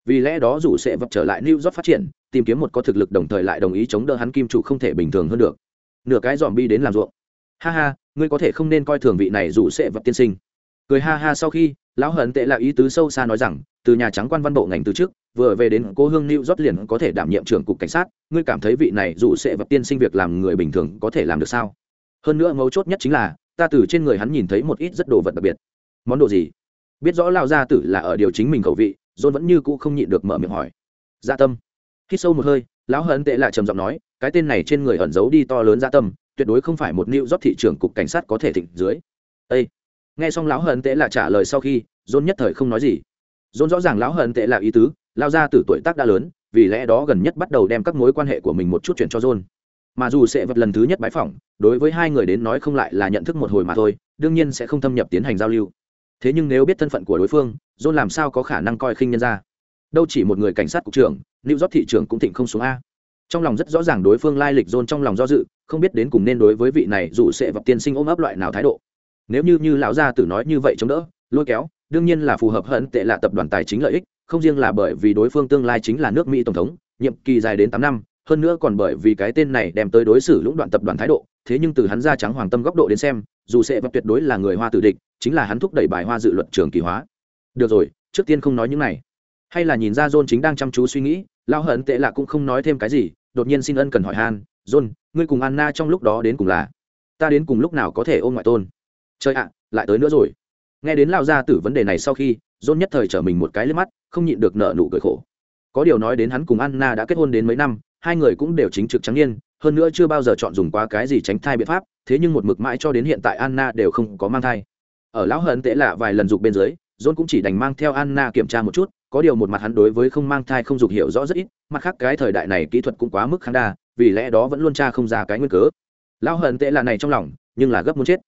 Vì lẽ đó dù sẽ vật trở lại New York phát triển, tìm kiếm một có thực lực đồng thời lại đồng ý chống đỡ hắn kim chủ không thể bình thường hơn được. Nửa cái bi đến làm ruộng. Ha ha, ngươi có thể không nên coi thường vị này dù sẽ vật tiên sinh. Cười ha ha sau khi, lão hận tệ là ý tứ sâu xa nói rằng, từ nhà trắng quan văn bộ ngành từ trước, vừa về đến cô hương new rót liền có thể đảm nhiệm trưởng cục cảnh sát ngươi cảm thấy vị này dù sẽ vật tiên sinh việc làm người bình thường có thể làm được sao? Hơn nữa mấu chốt nhất chính là ta từ trên người hắn nhìn thấy một ít rất đồ vật đặc biệt. Món đồ gì? Biết rõ lao gia tử là ở điều chính mình khẩu vị john vẫn như cũ không nhịn được mở miệng hỏi. Dạ tâm. Khi sâu một hơi lão hận tệ lại trầm giọng nói cái tên này trên người ẩn giấu đi to lớn dạ tâm tuyệt đối không phải một new rót thị trưởng cục cảnh sát có thể thịnh dưới. Ê! Nghe xong lão hận tệ là trả lời sau khi, dôn nhất thời không nói gì. Dôn rõ ràng lão hận tệ là ý tứ, lao ra từ tuổi tác đã lớn, vì lẽ đó gần nhất bắt đầu đem các mối quan hệ của mình một chút chuyển cho dôn. Mà dù sẽ vật lần thứ nhất bái phỏng, đối với hai người đến nói không lại là nhận thức một hồi mà thôi, đương nhiên sẽ không thâm nhập tiến hành giao lưu. Thế nhưng nếu biết thân phận của đối phương, dôn làm sao có khả năng coi khinh nhân ra đâu chỉ một người cảnh sát cục trưởng lưu rót thị trường cũng thịnh không xuống a. Trong lòng rất rõ ràng đối phương lai lịch dôn trong lòng do dự, không biết đến cùng nên đối với vị này dù sẽ vật tiên sinh ôm ấp loại nào thái độ nếu như như lão gia tử nói như vậy chống đỡ, lôi kéo, đương nhiên là phù hợp hận tệ là tập đoàn tài chính lợi ích, không riêng là bởi vì đối phương tương lai chính là nước mỹ tổng thống, nhiệm kỳ dài đến tám năm, hơn nữa còn bởi vì cái tên này đem tới đối xử lũng đoạn tập đoàn thái độ, thế nhưng từ hắn ra trắng hoàng tâm góc độ đến xem, dù sẽ vẫn tuyệt đối là người hoa tử địch, chính là hắn thúc đẩy bài hoa dự luật trường kỳ hóa. Được rồi, trước tiên không nói những này. Hay là nhìn ra john chính đang chăm chú suy nghĩ lao hận tệ lạ cũng không nói thêm cái gì, đột nhiên xin ân cần hỏi han, john, ngươi cùng anna trong lúc đó đến cùng là? Ta đến cùng lúc nào có thể ôm ngoại tôn? Chơi ạ lại tới nữa rồi nghe đến lao ra tử vấn đề này sau khi dôn nhất thời trở mình một cái lên mắt, không nhịn được nợ nụ cười khổ. Có điều nói đến hắn cùng Anna đã kết hôn đến mấy năm, hai người cũng đều chính trực trắng niên, hơn nữa chưa bao giờ chọn dùng qua cái gì tránh thai biện pháp, thế nhưng một mực mãi cho đến hiện tại Anna đều không có mang thai. Ở lão hận tệ lạ vài lần dục bên dưới, dôn cũng chỉ đành mang theo Anna kiểm tra một chút, có điều một mặt hắn đối với không mang thai không dục hiểu rõ rất ít, mặt khác cái thời đại này kỹ thuật cũng quá mức kháng đa, vì lẽ đó vẫn luôn tra không ra cái nguyên cớ. Lão hận tệ lạ này trong lòng, nhưng là gấp muốn chết.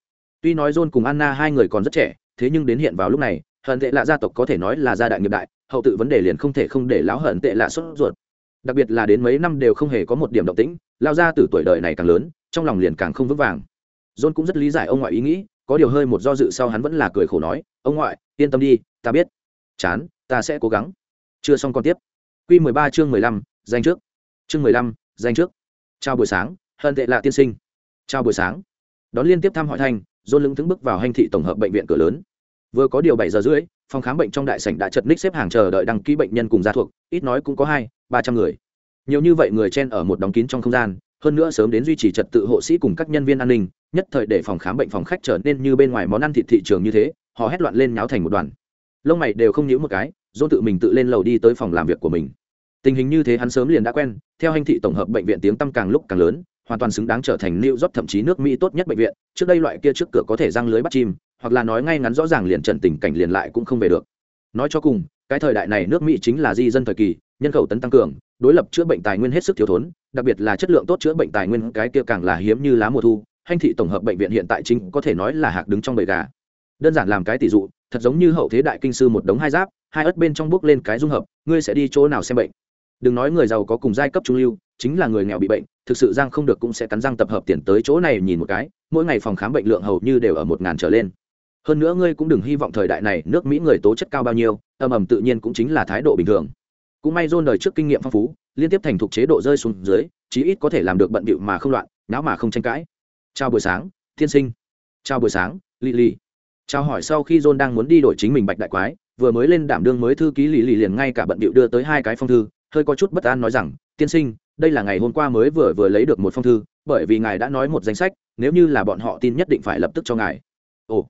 Tuy nói John cùng Anna hai người còn rất trẻ, thế nhưng đến hiện vào lúc này, hận tệ lạ gia tộc có thể nói là gia đại nghiệp đại hậu tự vấn đề liền không thể không để lão hận tệ lạ sốt ruột. Đặc biệt là đến mấy năm đều không hề có một điểm động tĩnh lao ra từ tuổi đời này càng lớn trong lòng liền càng không vững vàng. John cũng rất lý giải ông ngoại ý nghĩ có điều hơi một do dự sau hắn vẫn là cười khổ nói ông ngoại yên tâm đi ta biết. Chán ta sẽ cố gắng. Chưa xong còn tiếp. Q mười ba chương mười lăm danh trước. Chương mười lăm danh trước. Chào buổi sáng hận tệ lạ tiên sinh. Chào buổi sáng. Đón liên tiếp thăm hỏi thành dôn lững thững bước vào hành thị tổng hợp bệnh viện cửa lớn. Vừa có điều bảy giờ rưỡi, phòng khám bệnh trong đại sảnh đã chật ních xếp hàng chờ đợi đăng ký bệnh nhân cùng gia thuộc, ít nói cũng có hai, ba trăm người. Nhiều như vậy người chen ở một đóng kín trong không gian, hơn nữa sớm đến duy trì trật tự hộ sĩ cùng các nhân viên an ninh, nhất thời để phòng khám bệnh phòng khách trở nên như bên ngoài món ăn thịt thị trường như thế, họ hét loạn lên nháo thành một đoàn. Lông mày đều không nhíu một cái dôn tự mình tự lên lầu đi tới phòng làm việc của mình. Tình hình như thế hắn sớm liền đã quen, theo hành thị tổng hợp bệnh viện tiếng tăm càng lúc càng lớn hoàn toàn xứng đáng trở thành New York thậm chí nước Mỹ tốt nhất bệnh viện, trước đây loại kia trước cửa có thể răng lưới bắt chim, hoặc là nói ngay ngắn rõ ràng liền trần tình cảnh liền lại cũng không về được. Nói cho cùng, cái thời đại này nước Mỹ chính là di dân thời kỳ, nhân khẩu tấn tăng cường, đối lập chữa bệnh tài nguyên hết sức thiếu thốn, đặc biệt là chất lượng tốt chữa bệnh tài nguyên cái kia càng là hiếm như lá mùa thu, hành thị tổng hợp bệnh viện hiện tại chính có thể nói là hạc đứng trong bầy gà. Đơn giản làm cái tỷ dụ, thật giống như hậu thế đại kinh sư một đống hai giáp, hai ớt bên trong bước lên cái dung hợp, ngươi sẽ đi chỗ nào xem bệnh. Đừng nói người giàu có cùng giai cấp trung lưu, chính là người nghèo bị bệnh thực sự giang không được cũng sẽ cắn răng tập hợp tiền tới chỗ này nhìn một cái, mỗi ngày phòng khám bệnh lượng hầu như đều ở một ngàn trở lên. Hơn nữa ngươi cũng đừng hy vọng thời đại này nước mỹ người tố chất cao bao nhiêu, ầm ầm tự nhiên cũng chính là thái độ bình thường. Cũng may john đời trước kinh nghiệm phong phú, liên tiếp thành thục chế độ rơi xuống dưới, chí ít có thể làm được bận bịu mà không loạn não mà không tranh cãi. Chào buổi sáng thiên sinh. Chào buổi sáng lì lì chào hỏi sau khi john đang muốn đi đổi chính mình bạch đại quái, vừa mới lên đảm đương mới thư ký lì lì liền ngay cả bận bịu đưa tới hai cái phong thư, hơi có chút bất an nói rằng, tiên sinh đây là ngày hôm qua mới vừa vừa lấy được một phong thư, bởi vì ngài đã nói một danh sách, nếu như là bọn họ tin nhất định phải lập tức cho ngài. Ồ,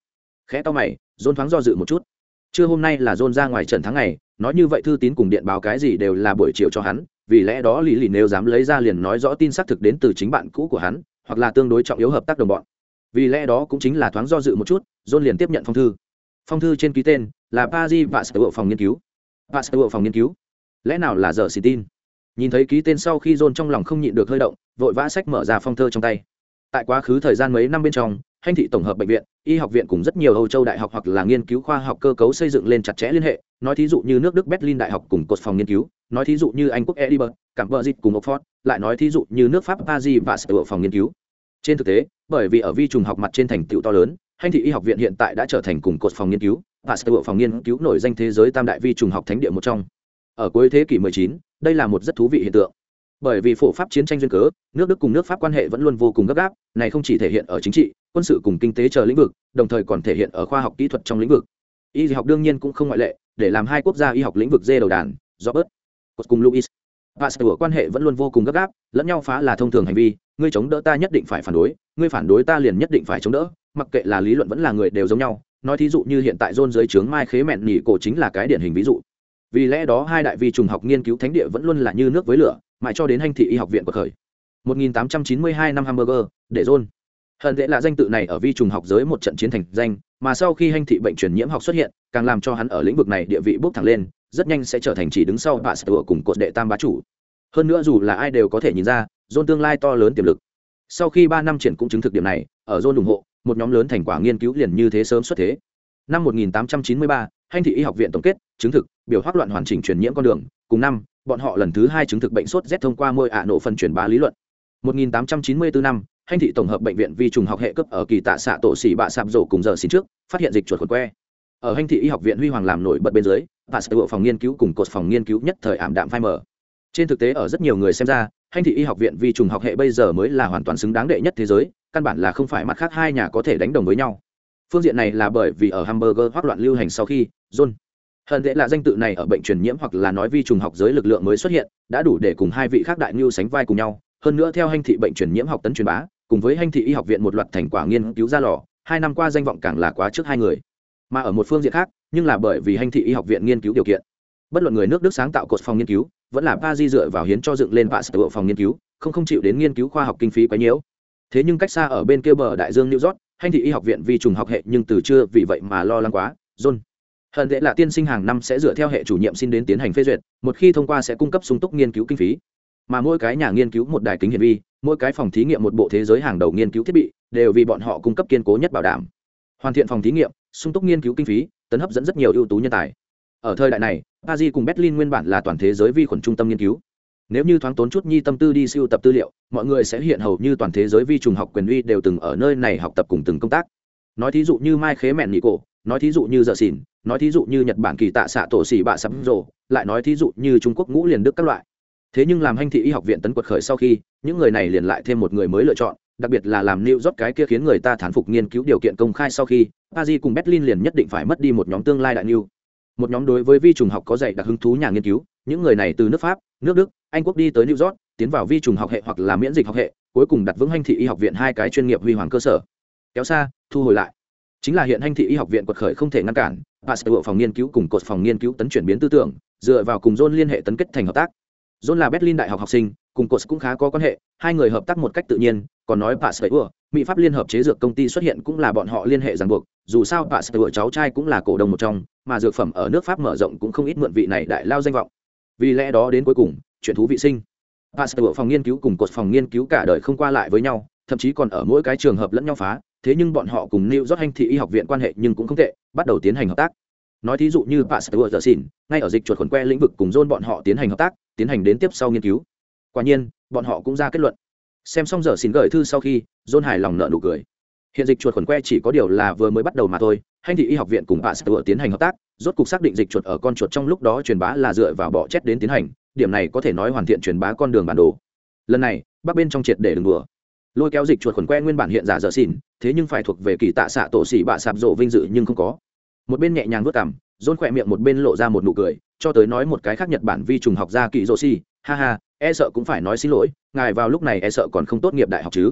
khẽ to mày john thoáng do dự một chút. Trưa hôm nay là john ra ngoài trần tháng ngày, nói như vậy thư tín cùng điện báo cái gì đều là buổi chiều cho hắn, vì lẽ đó lý lì nếu dám lấy ra liền nói rõ tin xác thực đến từ chính bạn cũ của hắn, hoặc là tương đối trọng yếu hợp tác đồng bọn. Vì lẽ đó cũng chính là thoáng do dự một chút john liền tiếp nhận phong thư. Phong thư trên ký tên là paris và sở phòng nghiên cứu. Và sở phòng nghiên cứu. Lẽ nào là giờ xì tin? Nhìn thấy ký tên sau khi dồn trong lòng không nhịn được hơi động vội vã sách mở ra phong thơ trong tay. Tại quá khứ thời gian mấy năm bên trong hành thị tổng hợp bệnh viện y học viện cùng rất nhiều âu châu đại học hoặc là nghiên cứu khoa học cơ cấu xây dựng lên chặt chẽ liên hệ nói thí dụ như nước đức berlin đại học cùng cột phòng nghiên cứu nói thí dụ như anh quốc edinburgh cảng vợ dịch cùng oxford lại nói thí dụ như nước pháp paris và sở phòng nghiên cứu. Trên thực tế bởi vì ở vi trùng học mặt trên thành tựu to lớn hành thị y học viện hiện tại đã trở thành cùng cột phòng nghiên cứu và sở phòng nghiên cứu nổi danh thế giới tam đại vi trùng học thánh địa một trong. Ở cuối thế kỷ 19, đây là một rất thú vị hiện tượng. Bởi vì phổ pháp chiến tranh duyên cớ, nước đức cùng nước pháp quan hệ vẫn luôn vô cùng gấp gáp, này không chỉ thể hiện ở chính trị, quân sự cùng kinh tế chờ lĩnh vực, đồng thời còn thể hiện ở khoa học kỹ thuật trong lĩnh vực. Y học đương nhiên cũng không ngoại lệ, để làm hai quốc gia y học lĩnh vực dê đầu đàn, robert cùng louis pasteur quan hệ vẫn luôn vô cùng gấp gáp, lẫn nhau phá là thông thường hành vi, ngươi chống đỡ ta nhất định phải phản đối, ngươi phản đối ta liền nhất định phải chống đỡ, mặc kệ là lý luận vẫn là người đều giống nhau, nói thí dụ như hiện tại dôn dưới trướng mai khế mẹn nhỉ cổ chính là cái điển hình ví dụ vì lẽ đó hai đại vi trùng học nghiên cứu thánh địa vẫn luôn là như nước với lửa, mãi cho đến hành thị y học viện của khởi 1892 năm hamburger, để john. Hận tệ là danh tự này ở vi trùng học giới một trận chiến thành danh, mà sau khi hành thị bệnh truyền nhiễm học xuất hiện, càng làm cho hắn ở lĩnh vực này địa vị bốc thẳng lên, rất nhanh sẽ trở thành chỉ đứng sau bà sửa cùng cột đệ tam bá chủ. Hơn nữa dù là ai đều có thể nhìn ra, john tương lai to lớn tiềm lực. Sau khi ba năm triển cũng chứng thực điểm này, ở john ủng hộ, một nhóm lớn thành quả nghiên cứu liền như thế sớm xuất thế năm 1893, hành thị y học viện tổng kết chứng thực biểu hoắc loạn hoàn chỉnh truyền nhiễm con đường. Cùng năm bọn họ lần thứ hai chứng thực bệnh sốt rét thông qua môi ạ nổ phân truyền bá lý luận. 1894 năm hành thị tổng hợp bệnh viện vi trùng học hệ cấp ở kỳ tạ xạ tổ sĩ bạ sạp rổ cùng giờ xin trước phát hiện dịch chuột khuẩn que. Ở hành thị y học viện huy hoàng làm nổi bật bên dưới và sự phòng nghiên cứu cùng cột phòng nghiên cứu nhất thời ảm đạm phai mờ. Trên thực tế ở rất nhiều người xem ra hành thị y học viện vi trùng học hệ bây giờ mới là hoàn toàn xứng đáng đệ nhất thế giới căn bản là không phải mặt khác hai nhà có thể đánh đồng với nhau phương diện này là bởi vì ở hamburger hoác loạn lưu hành sau khi, john hận tệ là danh tự này ở bệnh truyền nhiễm hoặc là nói vi trùng học giới lực lượng mới xuất hiện, đã đủ để cùng hai vị khác đại ngưu sánh vai cùng nhau. Hơn nữa theo hành thị bệnh truyền nhiễm học tấn truyền bá, cùng với hành thị y học viện một loạt thành quả nghiên cứu ra lò, hai năm qua danh vọng càng là quá trước hai người. Mà ở một phương diện khác, nhưng là bởi vì hành thị y học viện nghiên cứu điều kiện. Bất luận người nước đức sáng tạo cột phòng nghiên cứu, vẫn là ba di dựa vào hiến cho dựng lên vạ sở phòng nghiên cứu, không không chịu đến nghiên cứu khoa học kinh phí quá nhiễu thế nhưng cách xa ở bên kia bờ đại dương new york hành thị y học viện vi trùng học hệ nhưng từ chưa vì vậy mà lo lắng quá, john. Hận tệ là tiên sinh hàng năm sẽ dựa theo hệ chủ nhiệm xin đến tiến hành phê duyệt, một khi thông qua sẽ cung cấp sung túc nghiên cứu kinh phí. Mà mỗi cái nhà nghiên cứu một đài kính hiển vi, mỗi cái phòng thí nghiệm một bộ thế giới hàng đầu nghiên cứu thiết bị, đều vì bọn họ cung cấp kiên cố nhất bảo đảm. Hoàn thiện phòng thí nghiệm, sung túc nghiên cứu kinh phí, tấn hấp dẫn rất nhiều ưu tú nhân tài. Ở thời đại này, paris cùng berlin nguyên bản là toàn thế giới vi khuẩn trung tâm nghiên cứu nếu như thoáng tốn chút nhi tâm tư đi siêu tập tư liệu, mọi người sẽ hiện hầu như toàn thế giới vi trùng học quyền uy đều từng ở nơi này học tập cùng từng công tác. Nói thí dụ như mai khế mẹn nhị cổ, nói thí dụ như dợ xỉn nói thí dụ như nhật bản kỳ tạ xạ tổ xỉ bạ sắm rồ, lại nói thí dụ như trung quốc ngũ liền đức các loại. Thế nhưng làm hành thị y học viện tấn quật khởi sau khi, những người này liền lại thêm một người mới lựa chọn, đặc biệt là làm nêu rót cái kia khiến người ta thán phục nghiên cứu điều kiện công khai sau khi, paris cùng berlin liền nhất định phải mất đi một nhóm tương lai đại nêu một nhóm đối với vi trùng học có dạy đặc hứng thú nhà nghiên cứu, những người này từ nước pháp, nước đức anh quốc đi tới new york, tiến vào vi trùng học hệ hoặc là miễn dịch học hệ, cuối cùng đặt vững hành thị y học viện hai cái chuyên nghiệp huy hoàng cơ sở. Kéo xa, thu hồi lại. Chính là hiện hành thị y học viện quật khởi không thể ngăn cản pasteur phòng nghiên cứu cùng cột phòng nghiên cứu tấn chuyển biến tư tưởng, dựa vào cùng john liên hệ tấn kết thành hợp tác. John là berlin đại học học sinh, cùng cột cũng khá có quan hệ, hai người hợp tác một cách tự nhiên, còn nói pasteur mỹ pháp liên hợp chế dược công ty xuất hiện cũng là bọn họ liên hệ ràng buộc, dù sao pasteur cháu trai cũng là cổ đông một trong, mà dược phẩm ở nước pháp mở rộng cũng không ít mượn vị này đại lao danh vọng. Vì lẽ đó đến cuối cùng chuyện thú vị sinh pasteur phòng nghiên cứu cùng cột phòng nghiên cứu cả đời không qua lại với nhau thậm chí còn ở mỗi cái trường hợp lẫn nhau phá thế nhưng bọn họ cùng New York Hành thị y học viện quan hệ nhưng cũng không tệ, bắt đầu tiến hành hợp tác. Nói thí dụ như Pasteur giờ xỉn, ngay ở dịch chuột khuẩn que lĩnh vực cùng John bọn họ tiến hành hợp tác, tiến hành đến tiếp sau nghiên cứu. Quả nhiên, bọn họ cũng ra kết luận. xem xong giờ xỉn gửi thư sau khi john hài lòng nợ nụ cười hiện dịch chuột khuẩn que chỉ có điều là vừa mới bắt đầu mà thôi hành thị y học viện cùng pasteur tiến hành hợp tác rốt cục xác định dịch chuột ở con chuột trong lúc đó truyền bá là dựa vào bọ chết đến tiến hành điểm này có thể nói hoàn thiện truyền bá con đường bản đồ. Lần này, bắc bên trong triệt để đường đùa. Lôi kéo dịch chuột khuẩn que nguyên bản hiện giả dở xỉn, thế nhưng phải thuộc về kỳ tạ xạ tổ xỉ bạ sạp rộ vinh dự nhưng không có. Một bên nhẹ nhàng vớt cảm rôn khỏe miệng một bên lộ ra một nụ cười, cho tới nói một cái khác nhật bản vi trùng học gia kỳ rô xi ha ha e sợ cũng phải nói xin lỗi, ngài vào lúc này e sợ còn không tốt nghiệp đại học chứ.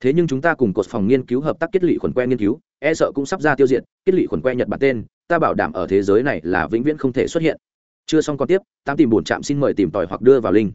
Thế nhưng chúng ta cùng cột phòng nghiên cứu hợp tác kết lị khuẩn que nghiên cứu e sợ cũng sắp ra tiêu diệt, kết lị khuẩn que nhật bản tên, ta bảo đảm ở thế giới này là vĩnh viễn không thể xuất hiện chưa xong còn tiếp, tám tìm bổn trạm xin mời tìm tòi hoặc đưa vào link.